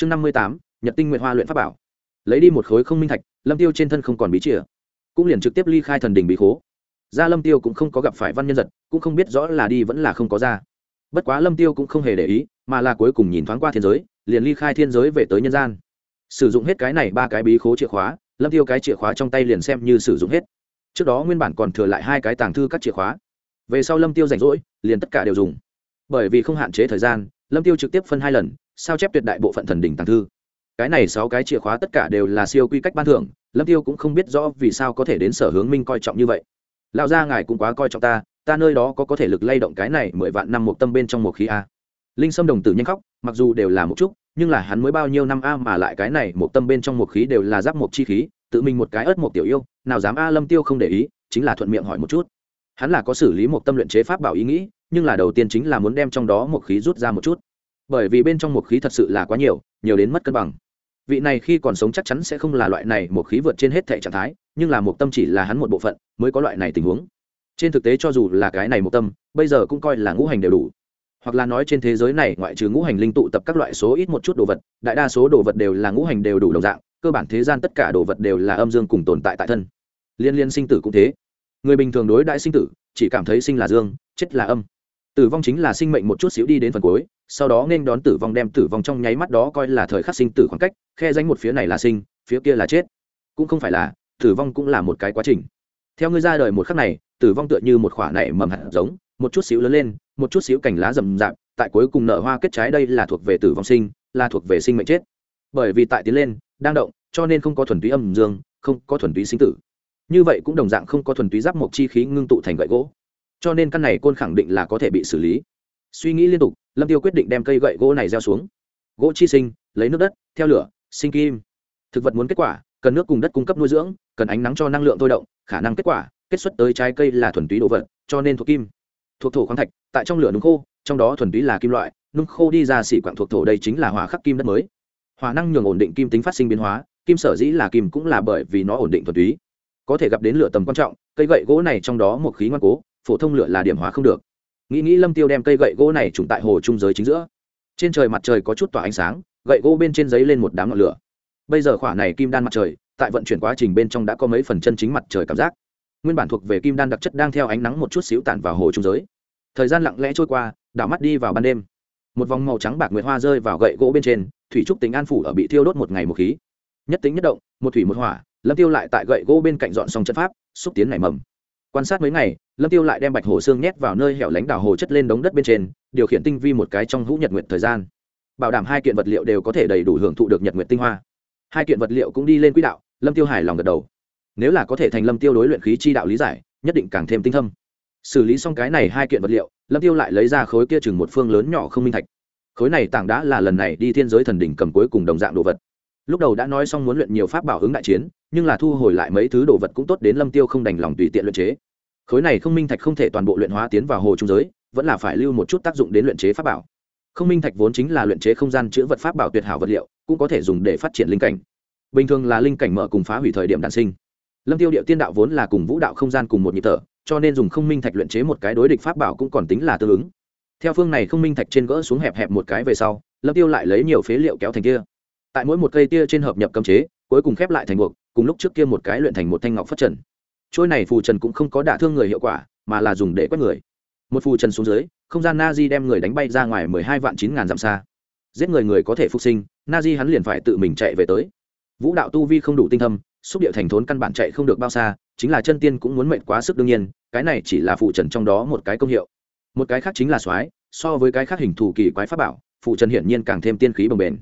chương năm mươi tám, nhật tinh nguyện hoa luyện pháp bảo. Lấy đi một khối không minh thạch, lâm tiêu trên thân không còn bí chìa, cũng liền trực tiếp ly khai thần đình bí khố. Ra lâm tiêu cũng không có gặp phải văn nhân giật, cũng không biết rõ là đi vẫn là không có ra. Bất quá lâm tiêu cũng không hề để ý, mà là cuối cùng nhìn thoáng qua thiên giới, liền ly khai thiên giới về tới nhân gian. Sử dụng hết cái này ba cái bí khố chìa khóa, lâm tiêu cái chìa khóa trong tay liền xem như sử dụng hết. Trước đó nguyên bản còn thừa lại hai cái tàng thư các chìa khóa. Về sau lâm tiêu rảnh rỗi, liền tất cả đều dùng. Bởi vì không hạn chế thời gian, lâm tiêu trực tiếp phân hai lần sao chép tuyệt đại bộ phận thần đỉnh tàng thư. Cái này sáu cái chìa khóa tất cả đều là siêu quy cách ban thưởng, lâm tiêu cũng không biết rõ vì sao có thể đến sở hướng minh coi trọng như vậy. Lão gia ngài cũng quá coi trọng ta ta nơi đó có có thể lực lay động cái này mười vạn năm một tâm bên trong một khí a. Linh sâm đồng tử nhanh khóc, mặc dù đều là một chút, nhưng là hắn mới bao nhiêu năm a mà lại cái này một tâm bên trong một khí đều là giáp một chi khí, tự mình một cái ớt một tiểu yêu, nào dám a lâm tiêu không để ý, chính là thuận miệng hỏi một chút. Hắn là có xử lý một tâm luyện chế pháp bảo ý nghĩ, nhưng là đầu tiên chính là muốn đem trong đó một khí rút ra một chút bởi vì bên trong một khí thật sự là quá nhiều nhiều đến mất cân bằng. Vị này khi còn sống chắc chắn sẽ không là loại này một khí vượt trên hết thể trạng thái, nhưng là một tâm chỉ là hắn một bộ phận mới có loại này tình huống. Trên thực tế cho dù là cái này một tâm, bây giờ cũng coi là ngũ hành đều đủ. Hoặc là nói trên thế giới này ngoại trừ ngũ hành linh tụ tập các loại số ít một chút đồ vật, đại đa số đồ vật đều là ngũ hành đều đủ đồng dạng, cơ bản thế gian tất cả đồ vật đều là âm dương cùng tồn tại tại thân. Liên liên sinh tử cũng thế. Người bình thường đối đại sinh tử, chỉ cảm thấy sinh là dương, chết là âm. Tử vong chính là sinh mệnh một chút xíu đi đến phần cuối sau đó nên đón tử vong đem tử vong trong nháy mắt đó coi là thời khắc sinh tử khoảng cách, khe danh một phía này là sinh, phía kia là chết. Cũng không phải là, tử vong cũng là một cái quá trình. Theo ngươi ra đời một khắc này, tử vong tựa như một khoả nảy mầm hạt giống, một chút xíu lớn lên, một chút xíu cành lá rậm rạp, tại cuối cùng nở hoa kết trái đây là thuộc về tử vong sinh, là thuộc về sinh mệnh chết. Bởi vì tại tiến lên, đang động, cho nên không có thuần túy âm dương, không có thuần túy sinh tử. Như vậy cũng đồng dạng không có thuần túy giáp mộc chi khí ngưng tụ thành gậy gỗ. Cho nên căn này côn khẳng định là có thể bị xử lý suy nghĩ liên tục, lâm tiêu quyết định đem cây gậy gỗ này gieo xuống. Gỗ chi sinh, lấy nước đất, theo lửa, sinh kim. Thực vật muốn kết quả, cần nước cùng đất cung cấp nuôi dưỡng, cần ánh nắng cho năng lượng thôi động, khả năng kết quả, kết xuất tới trái cây là thuần túy đồ vật, cho nên thuộc kim. Thuộc thổ khoáng thạch, tại trong lửa nung khô, trong đó thuần túy là kim loại, nung khô đi ra xỉ quạng thuộc thổ đây chính là hỏa khắc kim đất mới. Hỏa năng nhường ổn định kim tính phát sinh biến hóa, kim sở dĩ là kim cũng là bởi vì nó ổn định thuần túy. Có thể gặp đến lửa tầm quan trọng, cây gậy gỗ này trong đó một khí ngoan cố, phổ thông lửa là điểm hóa không được nghĩ nghĩ lâm tiêu đem cây gậy gỗ này trùng tại hồ trung giới chính giữa. Trên trời mặt trời có chút tỏa ánh sáng, gậy gỗ bên trên giấy lên một đám ngọn lửa. Bây giờ khỏa này kim đan mặt trời, tại vận chuyển quá trình bên trong đã có mấy phần chân chính mặt trời cảm giác. Nguyên bản thuộc về kim đan đặc chất đang theo ánh nắng một chút xíu tản vào hồ trung giới. Thời gian lặng lẽ trôi qua, đảo mắt đi vào ban đêm. Một vòng màu trắng bạc nguyệt hoa rơi vào gậy gỗ bên trên, thủy trúc tính an phủ ở bị thiêu đốt một ngày một khí. Nhất tính nhất động, một thủy một hỏa, lâm tiêu lại tại gậy gỗ bên cạnh dọn xong chân pháp, xúc tiến nảy mầm. Quan sát mấy ngày lâm tiêu lại đem bạch hồ xương nhét vào nơi hẻo lánh đảo hồ chất lên đống đất bên trên, điều khiển tinh vi một cái trong hũ nhật nguyện thời gian. Bảo đảm hai kiện vật liệu đều có thể đầy đủ hưởng thụ được nhật nguyện tinh hoa. Hai kiện vật liệu cũng đi lên quỹ đạo, lâm tiêu hài lòng gật đầu. Nếu là có thể thành lâm tiêu đối luyện khí chi đạo lý giải, nhất định càng thêm tinh thâm. Xử lý xong cái này hai kiện vật liệu, lâm tiêu lại lấy ra khối kia chừng một phương lớn nhỏ không minh thạch. Khối này tảng đã là lần này đi thiên giới thần đỉnh cầm cuối cùng đồng dạng đồ vật. Lúc đầu đã nói xong muốn luyện nhiều pháp bảo ứng đại chiến, nhưng là thu hồi lại mấy thứ đồ vật cũng tốt đến lâm tiêu không đành lòng tùy tiện luyện chế khối này không minh thạch không thể toàn bộ luyện hóa tiến vào hồ trung giới, vẫn là phải lưu một chút tác dụng đến luyện chế pháp bảo. Không minh thạch vốn chính là luyện chế không gian chữ vật pháp bảo tuyệt hảo vật liệu, cũng có thể dùng để phát triển linh cảnh. Bình thường là linh cảnh mở cùng phá hủy thời điểm đản sinh. Lâm tiêu điệu tiên đạo vốn là cùng vũ đạo không gian cùng một nhịp thở, cho nên dùng không minh thạch luyện chế một cái đối địch pháp bảo cũng còn tính là tương ứng. Theo phương này không minh thạch trên gỡ xuống hẹp hẹp một cái về sau, lâm tiêu lại lấy nhiều phế liệu kéo thành kia. Tại mỗi một cây tia trên hợp nhập cấm chế, cuối cùng khép lại thành buộc, cùng lúc trước kia một cái luyện thành một thanh ngọc phát trần trôi này phù trần cũng không có đả thương người hiệu quả, mà là dùng để quét người. Một phù trần xuống dưới, không gian na di đem người đánh bay ra ngoài mười hai vạn chín ngàn dặm xa. Giết người người có thể phục sinh na di hắn liền phải tự mình chạy về tới. Vũ đạo tu vi không đủ tinh thâm, xúc địa thành thốn căn bản chạy không được bao xa, chính là chân tiên cũng muốn mệnh quá sức đương nhiên, cái này chỉ là phụ trần trong đó một cái công hiệu. Một cái khác chính là soái, so với cái khác hình thù kỳ quái pháp bảo phụ trần hiển nhiên càng thêm tiên khí bồng bền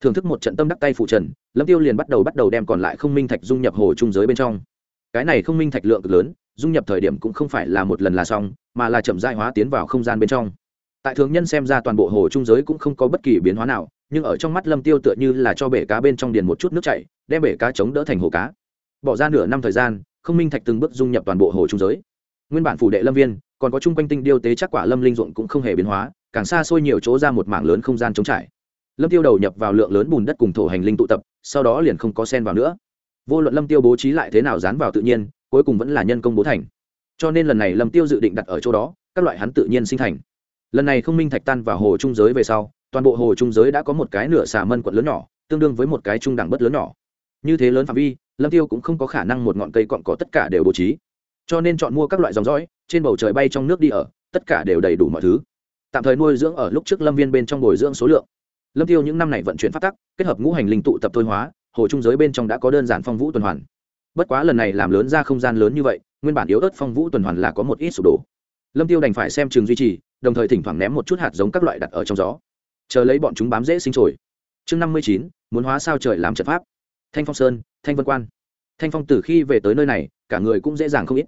thưởng thức một trận tâm đắc tay phụ trần, lâm tiêu liền bắt đầu bắt đầu đem còn lại không minh thạch dung nhập hồ trung giới bên trong cái này không minh thạch lượng cực lớn, dung nhập thời điểm cũng không phải là một lần là xong, mà là chậm dại hóa tiến vào không gian bên trong. Tại thường nhân xem ra toàn bộ hồ trung giới cũng không có bất kỳ biến hóa nào, nhưng ở trong mắt lâm tiêu tựa như là cho bể cá bên trong điền một chút nước chảy, đem bể cá chống đỡ thành hồ cá. Bỏ ra nửa năm thời gian, không minh thạch từng bước dung nhập toàn bộ hồ trung giới. Nguyên bản phủ đệ lâm viên, còn có chung quanh tinh điêu tế chắc quả lâm linh ruộng cũng không hề biến hóa, càng xa xôi nhiều chỗ ra một mảng lớn không gian chống trải. Lâm tiêu đầu nhập vào lượng lớn bùn đất cùng thổ hành linh tụ tập, sau đó liền không có sen vào nữa vô luận lâm tiêu bố trí lại thế nào dán vào tự nhiên, cuối cùng vẫn là nhân công bố thành. Cho nên lần này lâm tiêu dự định đặt ở chỗ đó, các loại hắn tự nhiên sinh thành. Lần này không minh thạch tan vào hồ trung giới về sau, toàn bộ hồ trung giới đã có một cái nửa xà mân quận lớn nhỏ, tương đương với một cái trung đẳng bất lớn nhỏ. Như thế lớn phạm vi, lâm tiêu cũng không có khả năng một ngọn cây cọn cỏ tất cả đều bố trí. Cho nên chọn mua các loại dòng dõi, trên bầu trời bay trong nước đi ở, tất cả đều đầy đủ mọi thứ. Tạm thời nuôi dưỡng ở lúc trước lâm viên bên trong bồi dưỡng số lượng. Lâm tiêu những năm này vận chuyển phát tắc, kết hợp ngũ hành linh tụ tập thôi hóa hồ trung giới bên trong đã có đơn giản phong vũ tuần hoàn. Bất quá lần này làm lớn ra không gian lớn như vậy, nguyên bản yếu ớt phong vũ tuần hoàn là có một ít sụp đổ. Lâm tiêu đành phải xem trường duy trì, đồng thời thỉnh thoảng ném một chút hạt giống các loại đặt ở trong gió. Chờ lấy bọn chúng bám dễ sinh trồi. Chương năm mươi chín, muốn hóa sao trời làm trận pháp. Thanh phong sơn, thanh vân quan. Thanh phong từ khi về tới nơi này, cả người cũng dễ dàng không ít.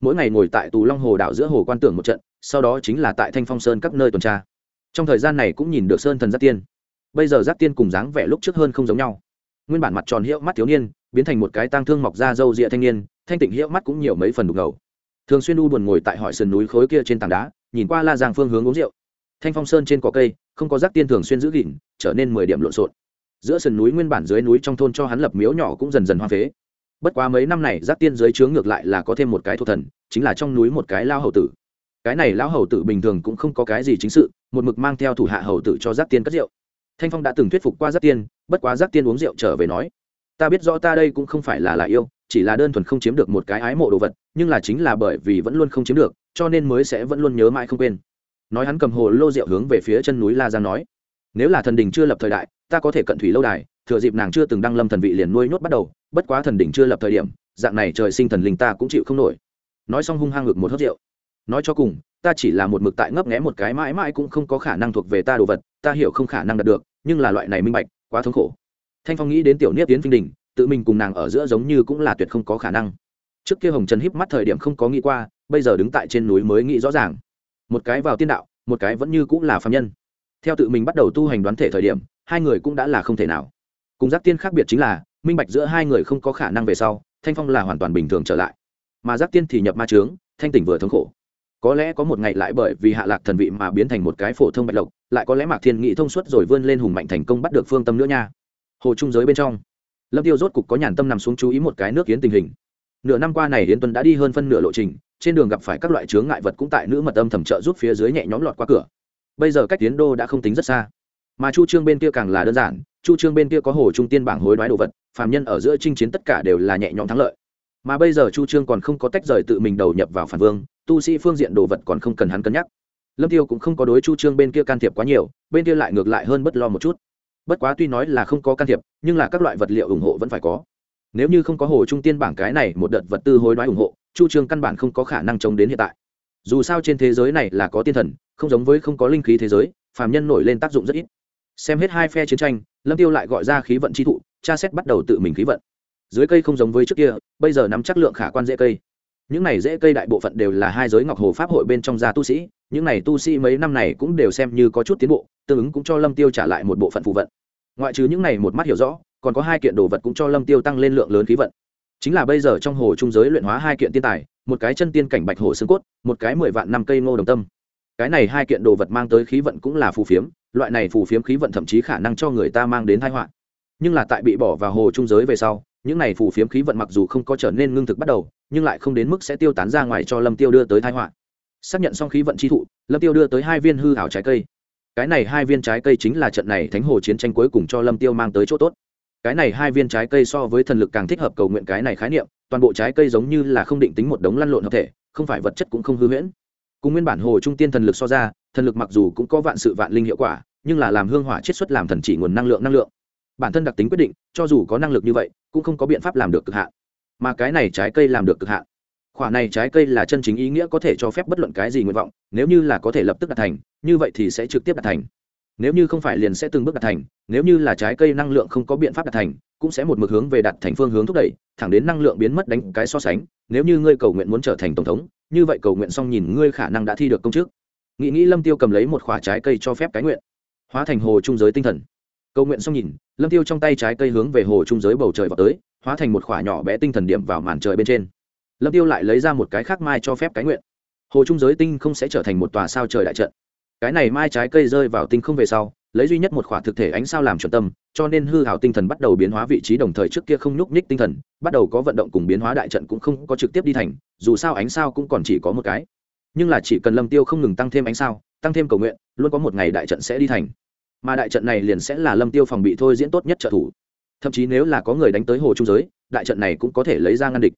Mỗi ngày ngồi tại tù long hồ đảo giữa hồ quan tưởng một trận, sau đó chính là tại thanh phong sơn các nơi tuần tra. Trong thời gian này cũng nhìn được sơn thần giác tiên. Bây giờ giác tiên cùng dáng vẻ lúc trước hơn không giống nhau nguyên bản mặt tròn hiệu mắt thiếu niên, biến thành một cái tang thương mọc ra râu rịa thanh niên, thanh tịnh hiệu mắt cũng nhiều mấy phần đục ngầu. Thường xuyên u buồn ngồi tại hỏi sườn núi khối kia trên tảng đá, nhìn qua la giang phương hướng uống rượu. Thanh phong sơn trên cỏ cây, không có rác tiên thường xuyên giữ gìn, trở nên mười điểm lộn xộn. Giữa sườn núi nguyên bản dưới núi trong thôn cho hắn lập miếu nhỏ cũng dần dần hoa phế. Bất quá mấy năm này, rác tiên dưới trướng ngược lại là có thêm một cái thuộc thần, chính là trong núi một cái lao hầu tử. Cái này lão hầu tử bình thường cũng không có cái gì chính sự, một mực mang theo thủ hạ hầu tử cho rác tiên cất rượu thanh phong đã từng thuyết phục qua giác tiên, bất quá giác tiên uống rượu trở về nói, ta biết rõ ta đây cũng không phải là là yêu, chỉ là đơn thuần không chiếm được một cái ái mộ đồ vật, nhưng là chính là bởi vì vẫn luôn không chiếm được, cho nên mới sẽ vẫn luôn nhớ mãi không quên. Nói hắn cầm hồ lô rượu hướng về phía chân núi la giang nói, nếu là thần đình chưa lập thời đại, ta có thể cận thủy lâu đài, thừa dịp nàng chưa từng đăng lâm thần vị liền nuôi nhốt bắt đầu, bất quá thần đỉnh chưa lập thời điểm, dạng này trời sinh thần linh ta cũng chịu không nổi. Nói xong hung hăng ngực một hớt rượu. Nói cho cùng, ta chỉ là một mực tại ngấp nghé một cái mãi mãi cũng không có khả năng thuộc về ta đồ vật ta hiểu không khả năng đạt được, nhưng là loại này minh bạch, quá thống khổ. Thanh phong nghĩ đến tiểu niết tiến vinh đình, tự mình cùng nàng ở giữa giống như cũng là tuyệt không có khả năng. Trước kia hồng trần híp mắt thời điểm không có nghĩ qua, bây giờ đứng tại trên núi mới nghĩ rõ ràng. Một cái vào tiên đạo, một cái vẫn như cũng là phạm nhân. Theo tự mình bắt đầu tu hành đoán thể thời điểm, hai người cũng đã là không thể nào. Cùng giác tiên khác biệt chính là, minh bạch giữa hai người không có khả năng về sau, thanh phong là hoàn toàn bình thường trở lại. Mà giác tiên thì nhập ma trướng thanh tỉnh vừa thống khổ. Có lẽ có một ngày lại bởi vì hạ lạc thần vị mà biến thành một cái phổ thông bạch lộc lại có lẽ mạc thiên nghị thông suốt rồi vươn lên hùng mạnh thành công bắt được phương tâm nữa nha. Hồ trung giới bên trong, lâm tiêu rốt cục có nhàn tâm nằm xuống chú ý một cái nước yến tình hình. Nửa năm qua này hiến tuấn đã đi hơn phân nửa lộ trình, trên đường gặp phải các loại chướng ngại vật cũng tại nữ mật âm thẩm trợ giúp phía dưới nhẹ nhõm lọt qua cửa. Bây giờ cách tiến đô đã không tính rất xa. Mà chu trương bên kia càng là đơn giản, chu trương bên kia có hồ trung tiên bảng hối đoái đồ vật, phàm nhân ở giữa chinh chiến tất cả đều là nhẹ nhõm thắng lợi. Mà bây giờ chu trương còn không có tách rời tự mình đầu nhập vào phản vương, tu sĩ phương diện đồ vật còn không cần hắn cân nhắc lâm tiêu cũng không có đối chu trương bên kia can thiệp quá nhiều, bên kia lại ngược lại hơn bất lo một chút. Bất quá tuy nói là không có can thiệp, nhưng là các loại vật liệu ủng hộ vẫn phải có. Nếu như không có hồ trung tiên bảng cái này một đợt vật tư hối đoái ủng hộ, chu trương căn bản không có khả năng chống đến hiện tại. Dù sao trên thế giới này là có tiên thần, không giống với không có linh khí thế giới, phàm nhân nổi lên tác dụng rất ít. Xem hết hai phe chiến tranh, lâm tiêu lại gọi ra khí vận chi thụ, tra xét bắt đầu tự mình khí vận. Dưới cây không giống với trước kia, bây giờ nắm chắc lượng khả quan dễ cây. Những này dễ cây đại bộ phận đều là hai giới ngọc hồ pháp hội bên trong gia tu sĩ những này tu sĩ mấy năm này cũng đều xem như có chút tiến bộ, tương ứng cũng cho lâm tiêu trả lại một bộ phận phù vận. Ngoại trừ những này một mắt hiểu rõ, còn có hai kiện đồ vật cũng cho lâm tiêu tăng lên lượng lớn khí vận. Chính là bây giờ trong hồ trung giới luyện hóa hai kiện tiên tài, một cái chân tiên cảnh bạch hồ xương cốt, một cái mười vạn năm cây ngô đồng tâm. Cái này hai kiện đồ vật mang tới khí vận cũng là phù phiếm, loại này phù phiếm khí vận thậm chí khả năng cho người ta mang đến tai họa. Nhưng là tại bị bỏ vào hồ trung giới về sau, những này phù phiếm khí vận mặc dù không có trở nên ngưng thực bắt đầu, nhưng lại không đến mức sẽ tiêu tán ra ngoài cho lâm tiêu đưa tới tai họa xác nhận xong khí vận chi thụ, lâm tiêu đưa tới hai viên hư hảo trái cây. Cái này hai viên trái cây chính là trận này thánh hồ chiến tranh cuối cùng cho lâm tiêu mang tới chỗ tốt. Cái này hai viên trái cây so với thần lực càng thích hợp cầu nguyện cái này khái niệm, toàn bộ trái cây giống như là không định tính một đống lăn lộn hợp thể, không phải vật chất cũng không hư huyễn. Cùng nguyên bản hồ trung tiên thần lực so ra, thần lực mặc dù cũng có vạn sự vạn linh hiệu quả, nhưng là làm hương hỏa chiết xuất làm thần chỉ nguồn năng lượng năng lượng. Bản thân đặc tính quyết định, cho dù có năng lực như vậy, cũng không có biện pháp làm được cực hạn. Mà cái này trái cây làm được cực hạn khoả này trái cây là chân chính ý nghĩa có thể cho phép bất luận cái gì nguyện vọng, nếu như là có thể lập tức đạt thành, như vậy thì sẽ trực tiếp đạt thành. Nếu như không phải liền sẽ từng bước đạt thành, nếu như là trái cây năng lượng không có biện pháp đạt thành, cũng sẽ một mực hướng về đạt thành phương hướng thúc đẩy, thẳng đến năng lượng biến mất đánh cái so sánh, nếu như ngươi cầu nguyện muốn trở thành tổng thống, như vậy cầu nguyện xong nhìn ngươi khả năng đã thi được công chức. Nghĩ nghĩ lâm tiêu cầm lấy một khoả trái cây cho phép cái nguyện. Hóa thành hồ trung giới tinh thần. Cầu nguyện xong nhìn, lâm tiêu trong tay trái cây hướng về hồ trung giới bầu trời vào tới, hóa thành một khoả nhỏ bé tinh thần điểm vào màn trời bên trên lâm tiêu lại lấy ra một cái khác mai cho phép cái nguyện. Hồ trung giới tinh không sẽ trở thành một tòa sao trời đại trận. Cái này mai trái cây rơi vào tinh không về sau, lấy duy nhất một khỏa thực thể ánh sao làm chuẩn tâm, cho nên hư hảo tinh thần bắt đầu biến hóa vị trí đồng thời trước kia không nhúc nhích tinh thần, bắt đầu có vận động cùng biến hóa đại trận cũng không có trực tiếp đi thành, dù sao ánh sao cũng còn chỉ có một cái. Nhưng là chỉ cần lâm tiêu không ngừng tăng thêm ánh sao, tăng thêm cầu nguyện, luôn có một ngày đại trận sẽ đi thành. Mà đại trận này liền sẽ là lâm tiêu phòng bị thôi diễn tốt nhất trợ thủ. Thậm chí nếu là có người đánh tới hồ trung giới, đại trận này cũng có thể lấy ra ngăn địch.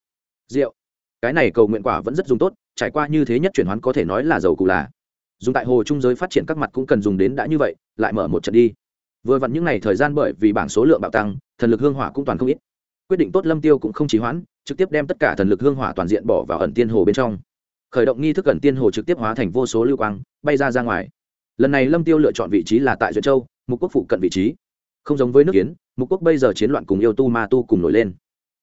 Rượu cái này cầu nguyện quả vẫn rất dùng tốt, trải qua như thế nhất chuyển hoán có thể nói là giàu cụ là. Dùng tại hồ trung giới phát triển các mặt cũng cần dùng đến đã như vậy, lại mở một trận đi. Vừa vặn những ngày thời gian bởi vì bảng số lượng bạo tăng, thần lực hương hỏa cũng toàn không ít. Quyết định tốt lâm tiêu cũng không trì hoãn, trực tiếp đem tất cả thần lực hương hỏa toàn diện bỏ vào ẩn tiên hồ bên trong. Khởi động nghi thức ẩn tiên hồ trực tiếp hóa thành vô số lưu quang, bay ra ra ngoài. Lần này lâm tiêu lựa chọn vị trí là tại duyệt châu, mục quốc phụ cận vị trí. Không giống với nước kiến mục quốc bây giờ chiến loạn cùng yêu tu ma tu cùng nổi lên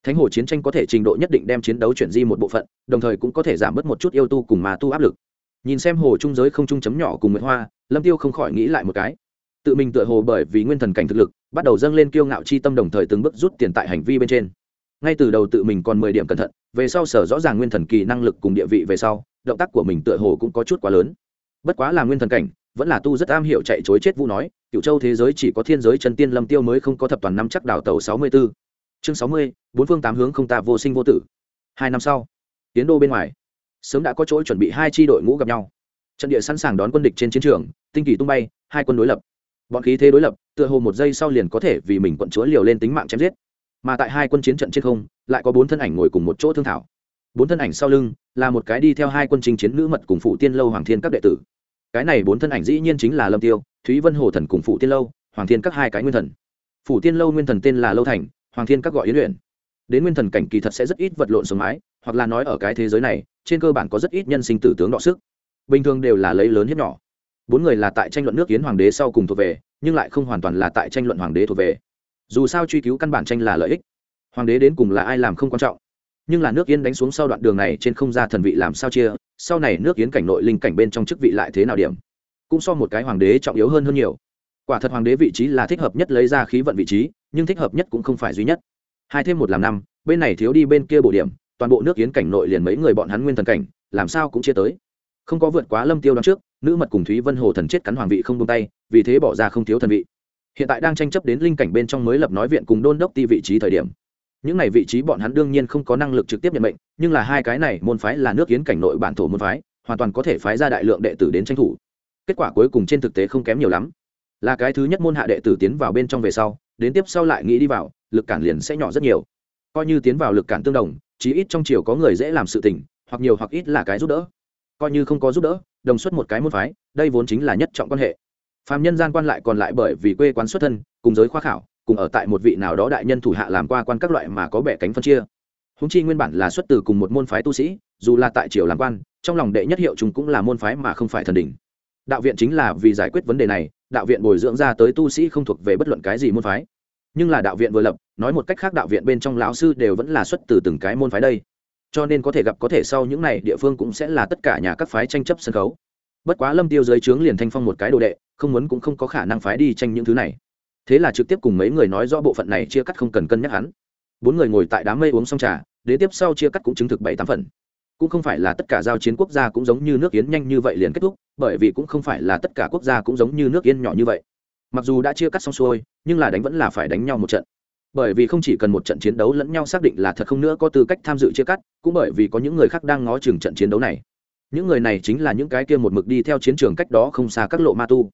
thánh hồ chiến tranh có thể trình độ nhất định đem chiến đấu chuyển di một bộ phận, đồng thời cũng có thể giảm bớt một chút yêu tu cùng mà tu áp lực. Nhìn xem hồ trung giới không trung chấm nhỏ cùng nguyễn hoa, lâm tiêu không khỏi nghĩ lại một cái. Tự mình tựa hồ bởi vì nguyên thần cảnh thực lực, bắt đầu dâng lên kiêu ngạo chi tâm đồng thời từng bước rút tiền tại hành vi bên trên. Ngay từ đầu tự mình còn mười điểm cẩn thận, về sau sở rõ ràng nguyên thần kỳ năng lực cùng địa vị về sau, động tác của mình tựa hồ cũng có chút quá lớn. Bất quá là nguyên thần cảnh, vẫn là tu rất am hiểu chạy chối chết vũ nói cựu châu thế giới chỉ có thiên giới chân tiên lâm tiêu mới không có thập toàn năm chắc đào tàu sáu mươi 64 chương sáu mươi, bốn phương tám hướng không ta vô sinh vô tử. Hai năm sau tiến đô bên ngoài, sớm đã có chỗ chuẩn bị hai tri đội ngũ gặp nhau. Trận địa sẵn sàng đón quân địch trên chiến trường, tinh kỳ tung bay, hai quân đối lập. Bọn khí thế đối lập, tựa hồ một giây sau liền có thể vì mình quận chúa liều lên tính mạng chém giết. Mà tại hai quân chiến trận trên không, lại có bốn thân ảnh ngồi cùng một chỗ thương thảo. Bốn thân ảnh sau lưng là một cái đi theo hai quân chính chiến nữ mật cùng phụ tiên lâu hoàng thiên các đệ tử. Cái này bốn thân ảnh dĩ nhiên chính là lâm tiêu, thúy vân hồ thần cùng phụ tiên lâu, hoàng thiên các hai cái nguyên thần. Phụ tiên lâu nguyên thần tên là lâu thành hoàng thiên các gọi yến luyện đến nguyên thần cảnh kỳ thật sẽ rất ít vật lộn sống mái hoặc là nói ở cái thế giới này, trên cơ bản có rất ít nhân sinh tử tướng đọ sức. Bình thường đều là lấy lớn hiếp nhỏ. Bốn người là tại tranh luận nước yến hoàng đế sau cùng thuộc về, nhưng lại không hoàn toàn là tại tranh luận hoàng đế thuộc về. Dù sao truy cứu căn bản tranh là lợi ích. Hoàng đế đến cùng là ai làm không quan trọng. Nhưng là nước yến đánh xuống sau đoạn đường này trên không ra thần vị làm sao chia, sau này nước yến cảnh nội linh cảnh bên trong chức vị lại thế nào điểm? Cũng so một cái hoàng đế trọng yếu hơn hơn nhiều. Quả thật hoàng đế vị trí là thích hợp nhất lấy ra khí vận vị trí nhưng thích hợp nhất cũng không phải duy nhất. Hai thêm một làm năm, bên này thiếu đi bên kia bổ điểm, toàn bộ nước yến cảnh nội liền mấy người bọn hắn nguyên thần cảnh, làm sao cũng chia tới. Không có vượt quá lâm tiêu đón trước, nữ mật cùng thúy vân hồ thần chết cắn hoàng vị không buông tay, vì thế bỏ ra không thiếu thần vị. Hiện tại đang tranh chấp đến linh cảnh bên trong mới lập nói viện cùng đôn đốc ti vị trí thời điểm. Những này vị trí bọn hắn đương nhiên không có năng lực trực tiếp nhận mệnh, nhưng là hai cái này môn phái là nước yến cảnh nội bản thổ môn phái, hoàn toàn có thể phái ra đại lượng đệ tử đến tranh thủ. Kết quả cuối cùng trên thực tế không kém nhiều lắm là cái thứ nhất môn hạ đệ tử tiến vào bên trong về sau, đến tiếp sau lại nghĩ đi vào, lực cản liền sẽ nhỏ rất nhiều. Coi như tiến vào lực cản tương đồng, chí ít trong chiều có người dễ làm sự tình, hoặc nhiều hoặc ít là cái giúp đỡ. Coi như không có giúp đỡ, đồng xuất một cái môn phái, đây vốn chính là nhất trọng quan hệ. Phạm nhân gian quan lại còn lại bởi vì quê quán xuất thân, cùng giới khoa khảo, cùng ở tại một vị nào đó đại nhân thủ hạ làm qua quan các loại mà có bẻ cánh phân chia. Húng chi nguyên bản là xuất từ cùng một môn phái tu sĩ, dù là tại triều làm quan, trong lòng đệ nhất hiệu chúng cũng là môn phái mà không phải thần đỉnh. Đạo viện chính là vì giải quyết vấn đề này đạo viện bồi dưỡng ra tới tu sĩ không thuộc về bất luận cái gì môn phái. Nhưng là đạo viện vừa lập, nói một cách khác đạo viện bên trong lão sư đều vẫn là xuất từ từng cái môn phái đây. Cho nên có thể gặp có thể sau những này, địa phương cũng sẽ là tất cả nhà các phái tranh chấp sân khấu. Bất quá lâm tiêu dưới trướng liền thanh phong một cái đồ đệ, không muốn cũng không có khả năng phái đi tranh những thứ này. Thế là trực tiếp cùng mấy người nói rõ bộ phận này chia cắt không cần cân nhắc hắn. Bốn người ngồi tại đám mây uống xong trà, đế tiếp sau chia cắt cũng chứng thực bảy tám phần cũng không phải là tất cả giao chiến quốc gia cũng giống như nước yến nhanh như vậy liền kết thúc, bởi vì cũng không phải là tất cả quốc gia cũng giống như nước yên nhỏ như vậy. Mặc dù đã chia cắt xong xuôi, nhưng là đánh vẫn là phải đánh nhau một trận. Bởi vì không chỉ cần một trận chiến đấu lẫn nhau xác định là thật không nữa có tư cách tham dự chia cắt, cũng bởi vì có những người khác đang ngó chừng trận chiến đấu này. Những người này chính là những cái kia một mực đi theo chiến trường cách đó không xa các lộ ma tu.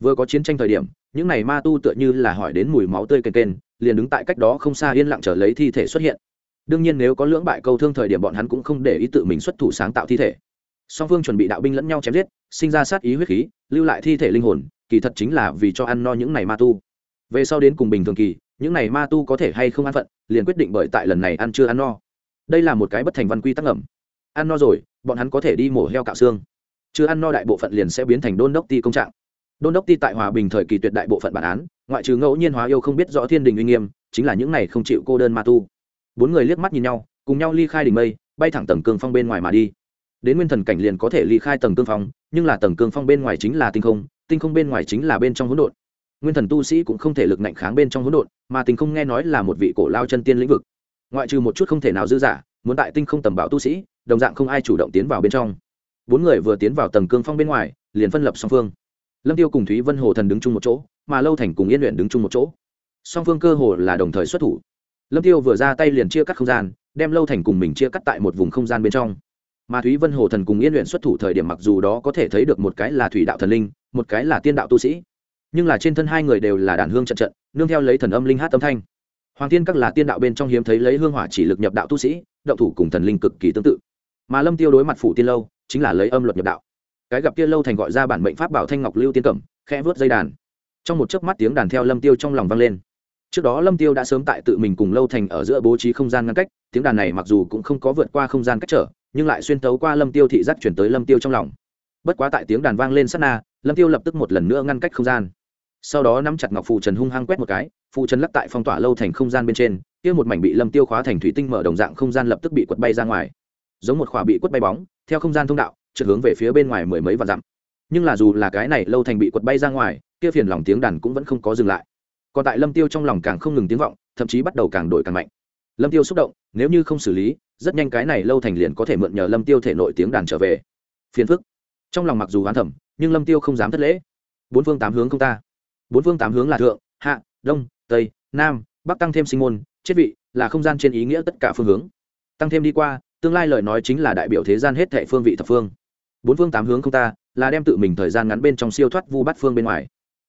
Vừa có chiến tranh thời điểm, những này ma tu tựa như là hỏi đến mùi máu tươi kênh kênh, liền đứng tại cách đó không xa yên lặng trở lấy thi thể xuất hiện đương nhiên nếu có lưỡng bại câu thương thời điểm bọn hắn cũng không để ý tự mình xuất thủ sáng tạo thi thể. Song phương chuẩn bị đạo binh lẫn nhau chém giết, sinh ra sát ý huyết khí, lưu lại thi thể linh hồn, kỳ thật chính là vì cho ăn no những này ma tu. Về sau đến cùng bình thường kỳ, những này ma tu có thể hay không ăn phận, liền quyết định bởi tại lần này ăn chưa ăn no. Đây là một cái bất thành văn quy tắc ẩm ăn no rồi, bọn hắn có thể đi mổ heo cạo xương. Chưa ăn no đại bộ phận liền sẽ biến thành đôn đốc ti công trạng. Đôn đốc ti tại hòa bình thời kỳ tuyệt đại bộ phận bản án, ngoại trừ ngẫu nhiên hóa yêu không biết rõ thiên đình uy nghiêm, chính là những này không chịu cô đơn ma tu bốn người liếc mắt nhìn nhau, cùng nhau ly khai đỉnh mây, bay thẳng tầng cương phong bên ngoài mà đi. Đến nguyên thần cảnh liền có thể ly khai tầng cương phong, nhưng là tầng cương phong bên ngoài chính là tinh không tinh không bên ngoài chính là bên trong hỗn độn. Nguyên thần tu sĩ cũng không thể lực nạnh kháng bên trong hỗn độn, mà tinh không nghe nói là một vị cổ lao chân tiên lĩnh vực. Ngoại trừ một chút không thể nào dư giả, muốn tại tinh không tầm bảo tu sĩ, đồng dạng không ai chủ động tiến vào bên trong. Bốn người vừa tiến vào tầng cương phong bên ngoài, liền phân lập song phương. Lâm tiêu cùng thúy vân hồ thần đứng chung một chỗ, mà lâu thành cùng yên luyện đứng chung một chỗ. Song phương cơ hồ là đồng thời xuất thủ lâm tiêu vừa ra tay liền chia cắt không gian, đem lâu thành cùng mình chia cắt tại một vùng không gian bên trong. Mà thúy vân hồ thần cùng yên luyện xuất thủ thời điểm mặc dù đó có thể thấy được một cái là thủy đạo thần linh, một cái là tiên đạo tu sĩ. Nhưng là trên thân hai người đều là đàn hương trận trận, nương theo lấy thần âm linh hát âm thanh. Hoàng thiên các là tiên đạo bên trong hiếm thấy lấy hương hỏa chỉ lực nhập đạo tu sĩ, động thủ cùng thần linh cực kỳ tương tự. Mà lâm tiêu đối mặt phủ tiên lâu, chính là lấy âm luật nhập đạo. Cái gặp kia lâu thành gọi ra bản mệnh pháp bảo thanh ngọc lưu tiên cẩm, khẽ vớt dây đàn. Trong một chớp mắt tiếng đàn theo lâm tiêu trong lòng vang lên trước đó lâm tiêu đã sớm tại tự mình cùng lâu thành ở giữa bố trí không gian ngăn cách, tiếng đàn này mặc dù cũng không có vượt qua không gian cách trở, nhưng lại xuyên tấu qua lâm tiêu thị giác chuyển tới lâm tiêu trong lòng. Bất quá tại tiếng đàn vang lên sát na, lâm tiêu lập tức một lần nữa ngăn cách không gian. Sau đó nắm chặt ngọc phù trần hung hăng quét một cái, phù trần lắc tại phong tỏa lâu thành không gian bên trên, kia một mảnh bị lâm tiêu khóa thành thủy tinh mở đồng dạng không gian lập tức bị quật bay ra ngoài. Giống một khỏa bị quất bay bóng, theo không gian thông đạo trượt hướng về phía bên ngoài mười mấy vạn dặm. Nhưng là dù là cái này lâu thành bị quật bay ra ngoài, kia phiền lòng tiếng đàn cũng vẫn không có dừng lại còn tại lâm tiêu trong lòng càng không ngừng tiếng vọng, thậm chí bắt đầu càng đổi càng mạnh. Lâm tiêu xúc động, nếu như không xử lý, rất nhanh cái này lâu thành liền có thể mượn nhờ lâm tiêu thể nội tiếng đàn trở về. Phiền phức. Trong lòng mặc dù hoán thẩm nhưng lâm tiêu không dám thất lễ. Bốn phương tám hướng không ta. Bốn phương tám hướng là thượng, hạ, đông, tây, nam, bắc tăng thêm sinh môn, chết vị, là không gian trên ý nghĩa tất cả phương hướng. Tăng thêm đi qua, tương lai lời nói chính là đại biểu thế gian hết thệ phương vị thập phương. Bốn phương tám hướng không ta, là đem tự mình thời gian ngắn bên trong siêu thoát vu bát phương bên ngoài.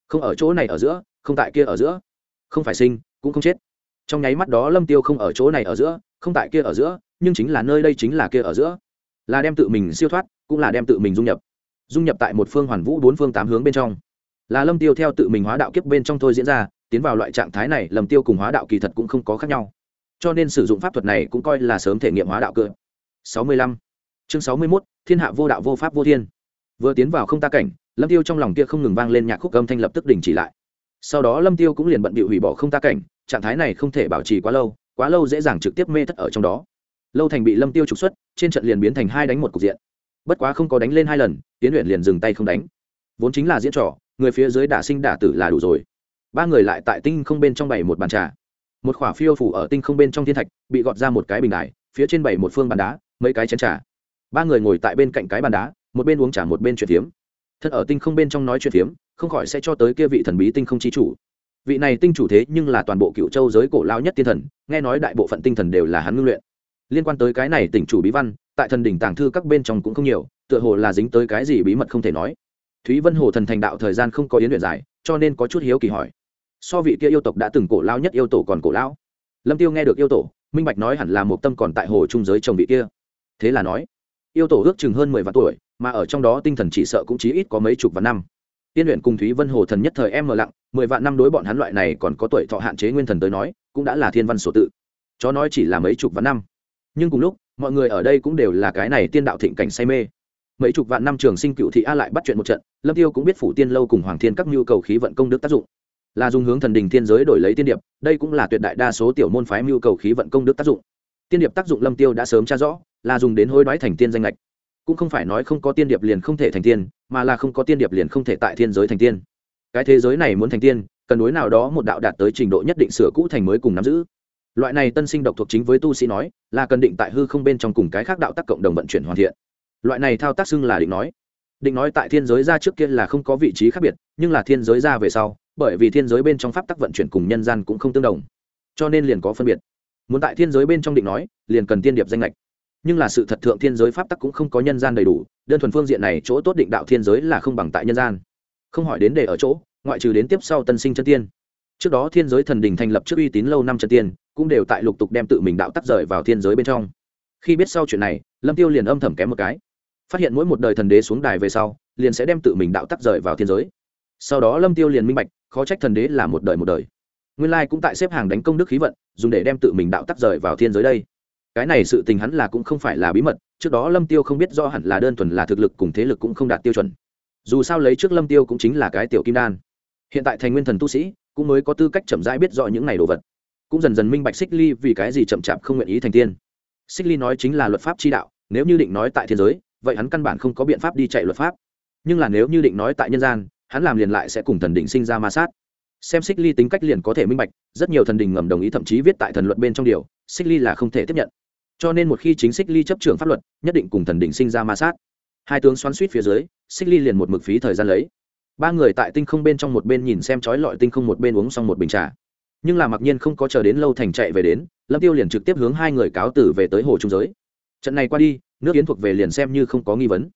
Không ở chỗ này ở giữa không tại kia ở giữa. Không phải sinh cũng không chết. Trong nháy mắt đó lâm tiêu không ở chỗ này ở giữa không tại kia ở giữa nhưng chính là nơi đây chính là kia ở giữa. Là đem tự mình siêu thoát cũng là đem tự mình dung nhập. Dung nhập tại một phương hoàn vũ bốn phương tám hướng bên trong. Là lâm tiêu theo tự mình hóa đạo kiếp bên trong thôi diễn ra tiến vào loại trạng thái này lâm tiêu cùng hóa đạo kỳ thật cũng không có khác nhau. Cho nên sử dụng pháp thuật này cũng coi là sớm thể nghiệm hóa đạo cơ. 65. chương 61, thiên hạ vô đạo vô pháp vô thiên. Vừa tiến vào không ta cảnh lâm tiêu trong lòng kia không ngừng vang lên nhạc khúc âm thanh lập tức đình chỉ lại sau đó lâm tiêu cũng liền bận bị hủy bỏ không ta cảnh, trạng thái này không thể bảo trì quá lâu quá lâu dễ dàng trực tiếp mê thất ở trong đó. Lâu thành bị lâm tiêu trục xuất, trên trận liền biến thành hai đánh một cục diện. Bất quá không có đánh lên hai lần tiến luyện liền dừng tay không đánh. Vốn chính là diễn trò, người phía dưới đả sinh đả tử là đủ rồi. Ba người lại tại tinh không bên trong bảy một bàn trà. Một khỏa phiêu phủ ở tinh không bên trong thiên thạch, bị gọt ra một cái bình đài, phía trên bảy một phương bàn đá, mấy cái chén trà. Ba người ngồi tại bên cạnh cái bàn đá, một bên uống trà một bên chuyện tiếm thân ở tinh không bên trong nói chuyện phiếm không khỏi sẽ cho tới kia vị thần bí tinh không chi chủ. Vị này tinh chủ thế nhưng là toàn bộ cựu châu giới cổ lao nhất tiên thần nghe nói đại bộ phận tinh thần đều là hắn ngưng luyện. Liên quan tới cái này tỉnh chủ bí văn tại thần đỉnh tàng thư các bên trong cũng không nhiều tựa hồ là dính tới cái gì bí mật không thể nói. Thúy vân hồ thần thành đạo thời gian không có yến luyện dài, cho nên có chút hiếu kỳ hỏi. So vị kia yêu tộc đã từng cổ lao nhất yêu tổ còn cổ lão? Lâm tiêu nghe được yêu tổ minh bạch nói hẳn là một tâm còn tại hồ trung giới chồng vị kia. Thế là nói yêu tổ ước chừng hơn mười vạn tuổi mà ở trong đó tinh thần chỉ sợ cũng chí ít có mấy chục vạn năm. Tiên luyện cùng thúy vân hồ thần nhất thời em mờ lặng, mười vạn năm đối bọn hắn loại này còn có tuổi thọ hạn chế nguyên thần tới nói, cũng đã là thiên văn sổ tự. Chó nói chỉ là mấy chục vạn năm. Nhưng cùng lúc, mọi người ở đây cũng đều là cái này tiên đạo thịnh cảnh say mê. Mấy chục vạn năm trường sinh cựu thị a lại bắt chuyện một trận, lâm tiêu cũng biết phủ tiên lâu cùng hoàng thiên các nhu cầu khí vận công đức tác dụng. Là dùng hướng thần đình thiên giới đổi lấy tiên điệp, đây cũng là tuyệt đại đa số tiểu môn phái nhu cầu khí vận công đức tác dụng. Tiên điệp tác dụng lâm tiêu đã sớm tra rõ, là dùng đến hối đoái thành tiên danh lệch cũng không phải nói không có tiên điệp liền không thể thành tiên, mà là không có tiên điệp liền không thể tại thiên giới thành tiên. Cái thế giới này muốn thành tiên, cần đối nào đó một đạo đạt tới trình độ nhất định sửa cũ thành mới cùng nắm giữ. Loại này tân sinh độc thuộc chính với tu sĩ nói, là cần định tại hư không bên trong cùng cái khác đạo tác cộng đồng vận chuyển hoàn thiện. Loại này thao tác xưng là định nói. Định nói tại thiên giới ra trước kia là không có vị trí khác biệt, nhưng là thiên giới ra về sau, bởi vì thiên giới bên trong pháp tắc vận chuyển cùng nhân gian cũng không tương đồng. Cho nên liền có phân biệt. Muốn tại thiên giới bên trong định nói, liền cần tiên điệp danh lệch nhưng là sự thật thượng thiên giới pháp tắc cũng không có nhân gian đầy đủ, đơn thuần phương diện này chỗ tốt định đạo thiên giới là không bằng tại nhân gian. Không hỏi đến để ở chỗ, ngoại trừ đến tiếp sau tân sinh chân tiên. Trước đó thiên giới thần đình thành lập trước uy tín lâu năm chân tiên, cũng đều tại lục tục đem tự mình đạo tắc rời vào thiên giới bên trong. Khi biết sau chuyện này, lâm tiêu liền âm thầm kém một cái. Phát hiện mỗi một đời thần đế xuống đài về sau, liền sẽ đem tự mình đạo tắc rời vào thiên giới. Sau đó lâm tiêu liền minh bạch, khó trách thần đế là một đời một đời. Nguyên lai cũng tại xếp hàng đánh công đức khí vận, dùng để đem tự mình đạo tắc rời vào thiên giới đây cái này sự tình hắn là cũng không phải là bí mật, trước đó lâm tiêu không biết do hẳn là đơn thuần là thực lực cùng thế lực cũng không đạt tiêu chuẩn. Dù sao lấy trước lâm tiêu cũng chính là cái tiểu kim đan. Hiện tại thành nguyên thần tu sĩ, cũng mới có tư cách chậm rãi biết rõ những này đồ vật. Cũng dần dần minh bạch xích ly vì cái gì chậm chạp không nguyện ý thành tiên. Xích ly nói chính là luật pháp chi đạo, nếu như định nói tại thiên giới, vậy hắn căn bản không có biện pháp đi chạy luật pháp. Nhưng là nếu như định nói tại nhân gian, hắn làm liền lại sẽ cùng thần định sinh ra ma sát. Xem xích ly tính cách liền có thể minh bạch, rất nhiều thần đình ngầm đồng ý thậm chí viết tại thần luật bên trong điều, xích ly là không thể tiếp nhận cho nên một khi chính xích ly chấp trưởng pháp luật, nhất định cùng thần đỉnh sinh ra ma sát. Hai tướng xoắn suýt phía dưới, xích ly liền một mực phí thời gian lấy. Ba người tại tinh không bên trong một bên nhìn xem chói lọi tinh không một bên uống xong một bình trà. Nhưng là mặc nhiên không có chờ đến lâu thành chạy về đến, lâm tiêu liền trực tiếp hướng hai người cáo tử về tới hồ trung giới. Trận này qua đi, nước yến thuộc về liền xem như không có nghi vấn.